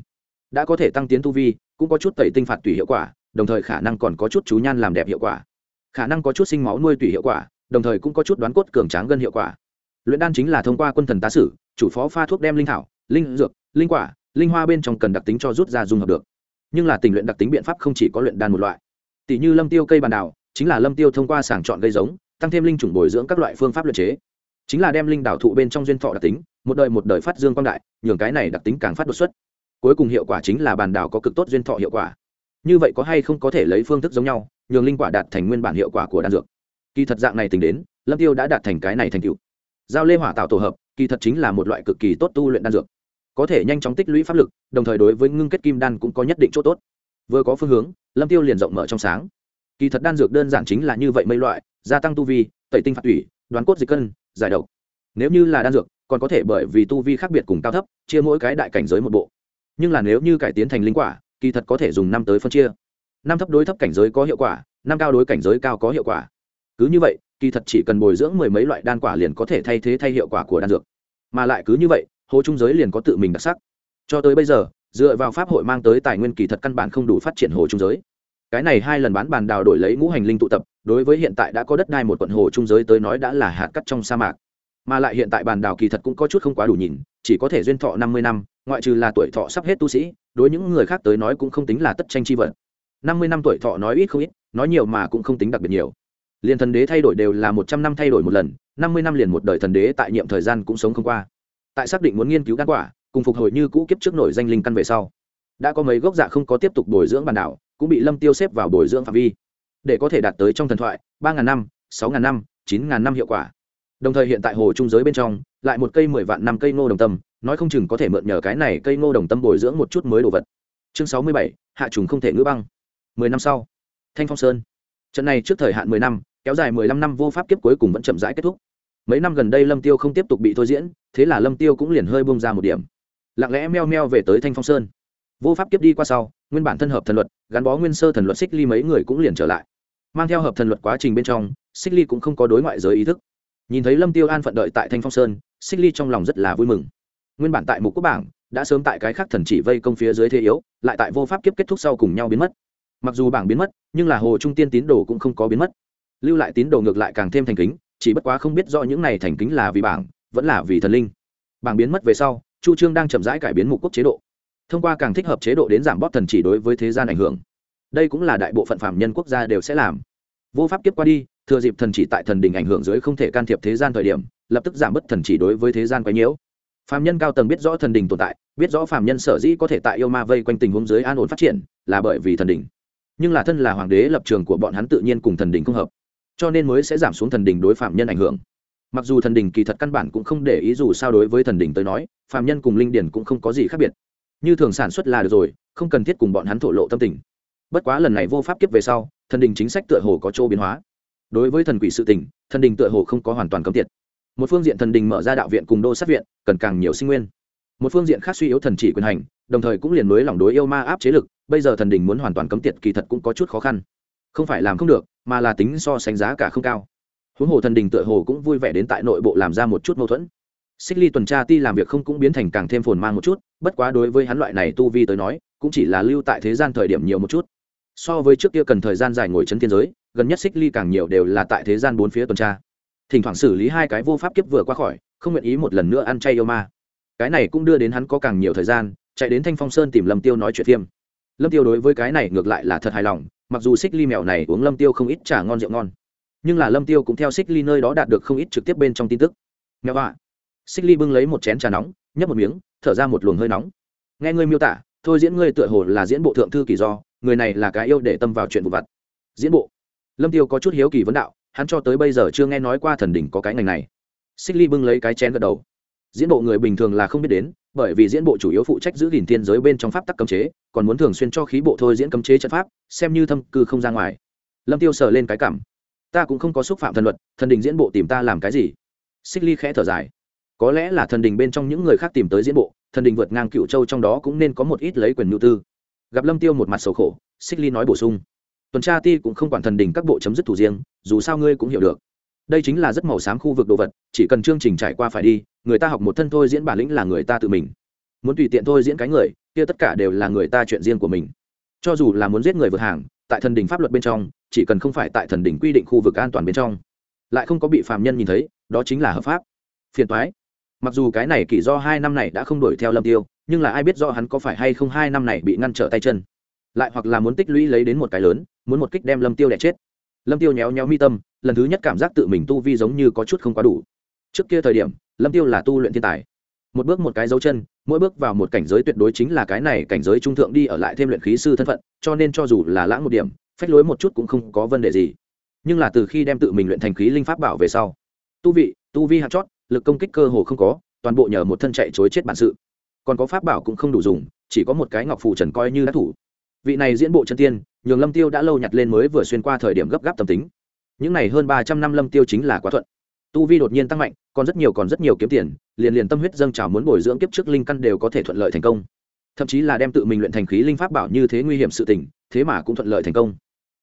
Đã có thể tăng tiến tu vi, cũng có chút tẩy tinh phạt tùy hiệu quả, đồng thời khả năng còn có chút chú nhan làm đẹp hiệu quả khả năng có chút sinh máu nuôi tùy hiệu quả, đồng thời cũng có chút đoán cốt cường tráng gân hiệu quả. Luyện đan chính là thông qua quân thần tá sử, chủ phó pha thuốc đem linh thảo, linh dược, linh quả, linh hoa bên trong cần đặc tính cho rút ra dung hợp được. Nhưng là tình luyện đặc tính biện pháp không chỉ có luyện đan một loại. Tỷ như lâm tiêu cây bàn đào, chính là lâm tiêu thông qua sàng chọn gây giống, tăng thêm linh chủng bồi dưỡng các loại phương pháp luyện chế. Chính là đem linh đảo thụ bên trong duyên thọ đặc tính, một đời một đời phát dương quang đại, nhường cái này đặc tính càng phát đột xuất. Cuối cùng hiệu quả chính là bàn đảo có cực tốt duyên thọ hiệu quả. Như vậy có hay không có thể lấy phương thức giống nhau? Nhường linh quả đạt thành nguyên bản hiệu quả của đan dược. Kỳ thật dạng này tính đến, lâm tiêu đã đạt thành cái này thành tựu. Giao lê hỏa tạo tổ hợp, kỳ thật chính là một loại cực kỳ tốt tu luyện đan dược. Có thể nhanh chóng tích lũy pháp lực, đồng thời đối với ngưng kết kim đan cũng có nhất định chỗ tốt. Vừa có phương hướng, lâm tiêu liền rộng mở trong sáng. Kỳ thật đan dược đơn giản chính là như vậy mấy loại, gia tăng tu vi, tẩy tinh phạt thủy đoán cốt dịch cân, giải độc. Nếu như là đan dược, còn có thể bởi vì tu vi khác biệt cùng cao thấp, chia mỗi cái đại cảnh giới một bộ. Nhưng là nếu như cải tiến thành linh quả, kỳ thật có thể dùng năm tới phân chia năm thấp đối thấp cảnh giới có hiệu quả, năm cao đối cảnh giới cao có hiệu quả. Cứ như vậy, kỳ thật chỉ cần bồi dưỡng mười mấy loại đan quả liền có thể thay thế thay hiệu quả của đan dược. Mà lại cứ như vậy hồ trung giới liền có tự mình đặc sắc. Cho tới bây giờ, dựa vào pháp hội mang tới tài nguyên kỳ thật căn bản không đủ phát triển hồ trung giới. Cái này hai lần bán bàn đào đổi lấy ngũ hành linh tụ tập, đối với hiện tại đã có đất đai một quận hồ trung giới tới nói đã là hạt cắt trong sa mạc. Mà lại hiện tại bàn đào kỳ thật cũng có chút không quá đủ nhìn, chỉ có thể duyên thọ năm mươi năm, ngoại trừ là tuổi thọ sắp hết tu sĩ, đối những người khác tới nói cũng không tính là tất tranh chi vật năm mươi năm tuổi thọ nói ít không ít, nói nhiều mà cũng không tính đặc biệt nhiều. Liền thần đế thay đổi đều là một trăm năm thay đổi một lần, năm mươi năm liền một đời thần đế tại nhiệm thời gian cũng sống không qua. Tại xác định muốn nghiên cứu gan quả, cùng phục hồi như cũ kiếp trước nổi danh linh căn về sau, đã có mấy gốc dạ không có tiếp tục bồi dưỡng bản đảo, cũng bị lâm tiêu xếp vào bồi dưỡng phạm vi. Để có thể đạt tới trong thần thoại, ba ngàn năm, sáu ngàn năm, chín ngàn năm hiệu quả. Đồng thời hiện tại hồ trung giới bên trong, lại một cây mười vạn năm cây ngô đồng tâm, nói không chừng có thể mượn nhờ cái này cây ngô đồng tâm bồi dưỡng một chút mới đồ vật. Chương sáu mươi bảy, hạ trùng không thể ngữ băng mười năm sau. Thanh phong sơn. Trận này trước thời hạn mười năm, kéo dài mười lăm năm vô pháp kiếp cuối cùng vẫn chậm rãi kết thúc. Mấy năm gần đây lâm tiêu không tiếp tục bị thôi diễn, thế là lâm tiêu cũng liền hơi bông ra một điểm. Lặng lẽ meo meo về tới thanh phong sơn. Vô pháp kiếp đi qua sau, nguyên bản thân hợp thần luật, gắn bó nguyên sơ thần luật xích ly mấy người cũng liền trở lại. Mang theo hợp thần luật quá trình bên trong xích ly cũng không có đối ngoại giới ý thức. Nhìn thấy lâm tiêu an phận đợi tại thanh phong sơn xích ly trong lòng rất là vui mừng. Nguyên bản tại mục quốc bảng, đã sớm tại cái khác thần chỉ vây công phía dưới thế yếu, lại tại vô pháp kiếp kết thúc sau cùng nhau biến mất mặc dù bảng biến mất, nhưng là hồ trung tiên tín đồ cũng không có biến mất. Lưu lại tín đồ ngược lại càng thêm thành kính, chỉ bất quá không biết rõ những này thành kính là vì bảng, vẫn là vì thần linh. Bảng biến mất về sau, chu trương đang chậm rãi cải biến mục quốc chế độ. Thông qua càng thích hợp chế độ đến giảm bóp thần chỉ đối với thế gian ảnh hưởng. Đây cũng là đại bộ phận phạm nhân quốc gia đều sẽ làm. Vô pháp kiếp qua đi, thừa dịp thần chỉ tại thần đình ảnh hưởng dưới không thể can thiệp thế gian thời điểm, lập tức giảm bớt thần chỉ đối với thế gian quấy nhiễu. Phạm nhân cao tầng biết rõ thần đình tồn tại, biết rõ phạm nhân sở dĩ có thể tại yêu ma vây quanh tình huống dưới an ổn phát triển, là bởi vì thần đình nhưng là thân là hoàng đế lập trường của bọn hắn tự nhiên cùng thần đình không hợp, cho nên mới sẽ giảm xuống thần đình đối phạm nhân ảnh hưởng. Mặc dù thần đình kỳ thật căn bản cũng không để ý dù sao đối với thần đình tới nói, phạm nhân cùng linh điển cũng không có gì khác biệt. Như thường sản xuất là được rồi, không cần thiết cùng bọn hắn thổ lộ tâm tình. Bất quá lần này vô pháp kiếp về sau, thần đình chính sách tựa hồ có chỗ biến hóa. Đối với thần quỷ sự tình, thần đình tựa hồ không có hoàn toàn cấm tiệt. Một phương diện thần đình mở ra đạo viện cùng đô sát viện, cần càng nhiều sinh nguyên một phương diện khác suy yếu thần chỉ quyền hành, đồng thời cũng liền mới lòng đối yêu ma áp chế lực, bây giờ thần đình muốn hoàn toàn cấm tiệt kỳ thật cũng có chút khó khăn. Không phải làm không được, mà là tính so sánh giá cả không cao. Huống hồ thần đình tựa hồ cũng vui vẻ đến tại nội bộ làm ra một chút mâu thuẫn. Xích ly tuần tra ti làm việc không cũng biến thành càng thêm phồn mang một chút, bất quá đối với hắn loại này tu vi tới nói, cũng chỉ là lưu tại thế gian thời điểm nhiều một chút. So với trước kia cần thời gian dài ngồi chân thiên giới, gần nhất xích ly càng nhiều đều là tại thế gian bốn phía tuần tra. Thỉnh thoảng xử lý hai cái vô pháp kiếp vừa qua khỏi, không nguyện ý một lần nữa ăn chay yêu ma cái này cũng đưa đến hắn có càng nhiều thời gian, chạy đến thanh phong sơn tìm lâm tiêu nói chuyện phim lâm tiêu đối với cái này ngược lại là thật hài lòng, mặc dù xích ly mèo này uống lâm tiêu không ít trà ngon rượu ngon, nhưng là lâm tiêu cũng theo xích ly nơi đó đạt được không ít trực tiếp bên trong tin tức. Mèo ạ. Xích ly bưng lấy một chén trà nóng, nhấp một miếng, thở ra một luồng hơi nóng. Nghe ngươi miêu tả, thôi diễn ngươi tựa hồ là diễn bộ thượng thư kỳ do, người này là cái yêu để tâm vào chuyện vụ vặt. Diễn bộ. Lâm tiêu có chút hiếu kỳ vấn đạo, hắn cho tới bây giờ chưa nghe nói qua thần đỉnh có cái ngành này. Xích ly bưng lấy cái chén gật đầu diễn bộ người bình thường là không biết đến, bởi vì diễn bộ chủ yếu phụ trách giữ gìn thiên giới bên trong pháp tắc cấm chế, còn muốn thường xuyên cho khí bộ thôi diễn cấm chế trận pháp, xem như thâm cư không ra ngoài. Lâm tiêu sờ lên cái cảm. Ta cũng không có xúc phạm thần luật, thần đình diễn bộ tìm ta làm cái gì? Xích ly khẽ thở dài. Có lẽ là thần đình bên trong những người khác tìm tới diễn bộ, thần đình vượt ngang cựu châu trong đó cũng nên có một ít lấy quyền nhu tư. Gặp lâm tiêu một mặt sầu khổ, xích ly nói bổ sung. Tuần tra ti cũng không quản thần đình các bộ chấm dứt thủ riêng, dù sao ngươi cũng hiểu được. Đây chính là rất màu xám khu vực đồ vật, chỉ cần chương trình trải qua phải đi người ta học một thân thôi diễn bản lĩnh là người ta tự mình. Muốn tùy tiện thôi diễn cái người, kia tất cả đều là người ta chuyện riêng của mình. Cho dù là muốn giết người vượt hàng, tại thần đình pháp luật bên trong, chỉ cần không phải tại thần đình quy định khu vực an toàn bên trong, lại không có bị phạm nhân nhìn thấy, đó chính là hợp pháp. Phiền toái. Mặc dù cái này kỳ do hai năm này đã không đuổi theo lâm tiêu, nhưng là ai biết do hắn có phải hay không hai năm này bị ngăn trở tay chân. Lại hoặc là muốn tích lũy lấy đến một cái lớn, muốn một kích đem lâm tiêu đẻ chết. Lâm tiêu nhéo nhéo mi tâm, lần thứ nhất cảm giác tự mình tu vi giống như có chút không quá đủ. Trước kia thời điểm lâm tiêu là tu luyện thiên tài. Một bước một cái dấu chân, mỗi bước vào một cảnh giới tuyệt đối chính là cái này cảnh giới trung thượng đi ở lại thêm luyện khí sư thân phận, cho nên cho dù là lãng một điểm, phách lối một chút cũng không có vấn đề gì. Nhưng là từ khi đem tự mình luyện thành khí linh pháp bảo về sau, tu vị, tu vi hạt chót, lực công kích cơ hồ không có, toàn bộ nhờ một thân chạy chối chết bản sự. Còn có pháp bảo cũng không đủ dùng, chỉ có một cái ngọc phù trần coi như đã thủ. Vị này diễn bộ chân tiên, nhường lâm tiêu đã lâu nhặt lên mới vừa xuyên qua thời điểm gấp gáp tâm tính. Những này hơn ba trăm năm lâm tiêu chính là quá thuận tu vi đột nhiên tăng mạnh, còn rất nhiều còn rất nhiều kiếm tiền, liền liền tâm huyết dâng trào muốn bồi dưỡng kiếp trước linh căn đều có thể thuận lợi thành công. Thậm chí là đem tự mình luyện thành khí linh pháp bảo như thế nguy hiểm sự tình, thế mà cũng thuận lợi thành công.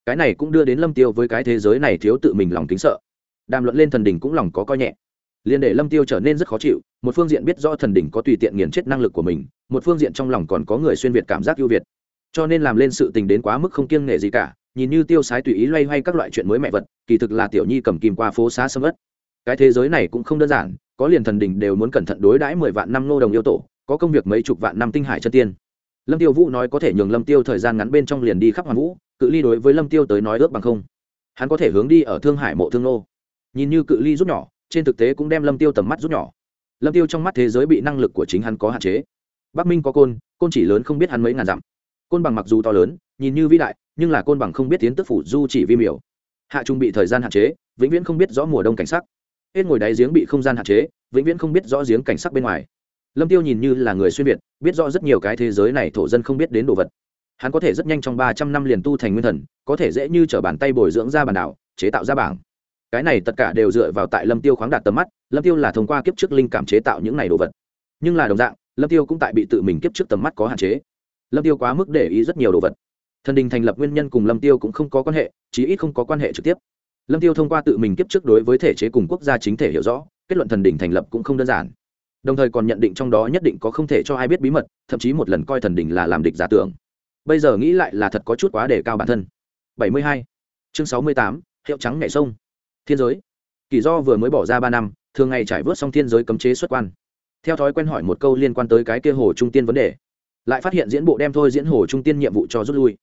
Cái này cũng đưa đến lâm tiêu với cái thế giới này thiếu tự mình lòng kính sợ. Đàm luận lên thần đỉnh cũng lòng có coi nhẹ. Liền để lâm tiêu trở nên rất khó chịu, một phương diện biết rõ thần đỉnh có tùy tiện nghiền chết năng lực của mình, một phương diện trong lòng còn có người xuyên việt cảm giác ưu việt. Cho nên làm lên sự tình đến quá mức không kiêng nể gì cả, nhìn như tiêu sái tùy ý loay hoay các loại chuyện mới mẹ vật, kỳ thực là tiểu nhi cầm kim qua phố xá sâm ất cái thế giới này cũng không đơn giản, có liền thần đình đều muốn cẩn thận đối đãi mười vạn năm nô đồng yêu tổ, có công việc mấy chục vạn năm tinh hải chân tiên. Lâm tiêu vũ nói có thể nhường lâm tiêu thời gian ngắn bên trong liền đi khắp hoàn vũ, cự ly đối với lâm tiêu tới nói ước bằng không. Hắn có thể hướng đi ở thương hải mộ thương nô. Nhìn như cự ly rút nhỏ, trên thực tế cũng đem lâm tiêu tầm mắt rút nhỏ. Lâm tiêu trong mắt thế giới bị năng lực của chính hắn có hạn chế. Bắc minh có côn côn chỉ lớn không biết hắn mấy ngàn dặm. Côn bằng mặc dù to lớn, nhìn như vĩ đại, nhưng là côn bằng không biết tiến tức phủ du chỉ vi miểu. Hạ trung bị thời gian hạn chế, vĩnh viễn không biết rõ mùa đông cảnh sắc hết ngồi đáy giếng bị không gian hạn chế, vĩnh viễn không biết rõ giếng cảnh sắc bên ngoài. Lâm tiêu nhìn như là người xuyên việt, biết rõ rất nhiều cái thế giới này thổ dân không biết đến đồ vật. Hắn có thể rất nhanh trong ba trăm năm liền tu thành nguyên thần, có thể dễ như t r ở bàn tay bồi dưỡng ra bản đảo chế tạo ra bảng. Cái này tất cả đều dựa vào tại lâm tiêu khoáng đạt tầm mắt, lâm tiêu là thông qua kiếp trước linh cảm chế tạo những này đồ vật. Nhưng là đồng dạng, lâm tiêu cũng tại bị tự mình kiếp trước tầm mắt có hạn chế. Lâm tiêu quá mức để ý rất nhiều đồ vật. Thần đình thành lập nguyên nhân cùng lâm tiêu cũng không có quan hệ, chí ít không có quan hệ trực tiếp lâm tiêu thông qua tự mình kiếp trước đối với thể chế cùng quốc gia chính thể hiểu rõ kết luận thần đỉnh thành lập cũng không đơn giản. Đồng thời còn nhận định trong đó nhất định có không thể cho ai biết bí mật thậm chí một lần coi thần đỉnh là làm địch giả tưởng. Bây giờ nghĩ lại là thật có chút quá đề cao bản thân. 72. chương 68, hiệu trắng nhảy sông. Thiên giới. Kỳ do vừa mới bỏ ra ba năm thường ngày trải vớt xong thiên giới cấm chế xuất quan. Theo thói quen hỏi một câu liên quan tới cái kia hồ trung tiên vấn đề lại phát hiện diễn bộ đem thôi diễn hồ trung tiên nhiệm vụ cho rút lui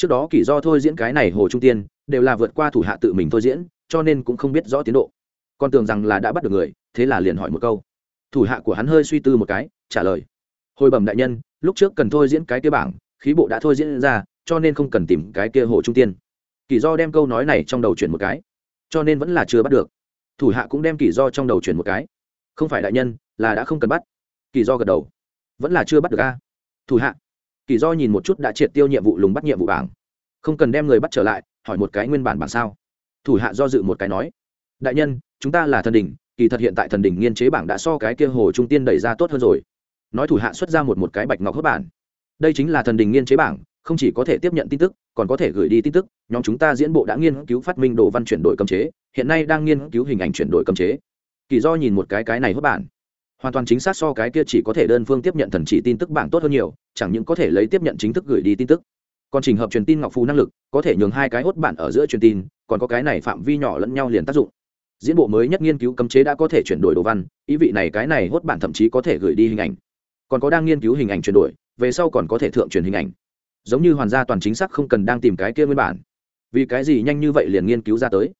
trước đó kỳ do thôi diễn cái này hồ trung tiên, đều là vượt qua thủ hạ tự mình thôi diễn, cho nên cũng không biết rõ tiến độ. Còn tưởng rằng là đã bắt được người, thế là liền hỏi một câu. Thủ hạ của hắn hơi suy tư một cái, trả lời. Hồi bẩm đại nhân, lúc trước cần thôi diễn cái kia bảng, khí bộ đã thôi diễn ra, cho nên không cần tìm cái kia hồ trung tiên. Kỳ do đem câu nói này trong đầu chuyển một cái. Cho nên vẫn là chưa bắt được. Thủ hạ cũng đem kỳ do trong đầu chuyển một cái. Không phải đại nhân, là đã không cần bắt. Kỳ do gật đầu. Vẫn là chưa bắt được a. Thủ hạ kỳ do nhìn một chút đã triệt tiêu nhiệm vụ lùng bắt nhiệm vụ bảng. Không cần đem người bắt trở lại, hỏi một cái nguyên bản bảng sao. Thủ hạ do dự một cái nói, đại nhân, chúng ta là thần đình kỳ thật hiện tại thần đình nghiên chế bảng đã so cái kia hồ trung tiên đẩy ra tốt hơn rồi. Nói thủ hạ xuất ra một một cái bạch ngọc hớp bản. Đây chính là thần đình nghiên chế bảng, không chỉ có thể tiếp nhận tin tức, còn có thể gửi đi tin tức, nhóm chúng ta diễn bộ đã nghiên cứu phát minh đồ văn chuyển đổi cấm chế, hiện nay đang nghiên cứu hình ảnh chuyển đổi cấm chế. Kỳ do nhìn một cái cái này hớp bản hoàn toàn chính xác so cái kia chỉ có thể đơn phương tiếp nhận thần chỉ tin tức bảng tốt hơn nhiều, chẳng những có thể lấy tiếp nhận chính thức gửi đi tin tức. Còn trình hợp truyền tin ngọc phù năng lực, có thể nhường hai cái hốt bản ở giữa truyền tin, còn có cái này phạm vi nhỏ lẫn nhau liền tác dụng. Diễn bộ mới nhất nghiên cứu cấm chế đã có thể chuyển đổi đồ văn, ý vị này cái này hốt bản thậm chí có thể gửi đi hình ảnh. Còn có đang nghiên cứu hình ảnh chuyển đổi, về sau còn có thể thượng truyền hình ảnh. Giống như hoàn gia toàn chính xác không cần đang tìm cái kia nguyên bản. Vì cái gì nhanh như vậy liền nghiên cứu ra tới?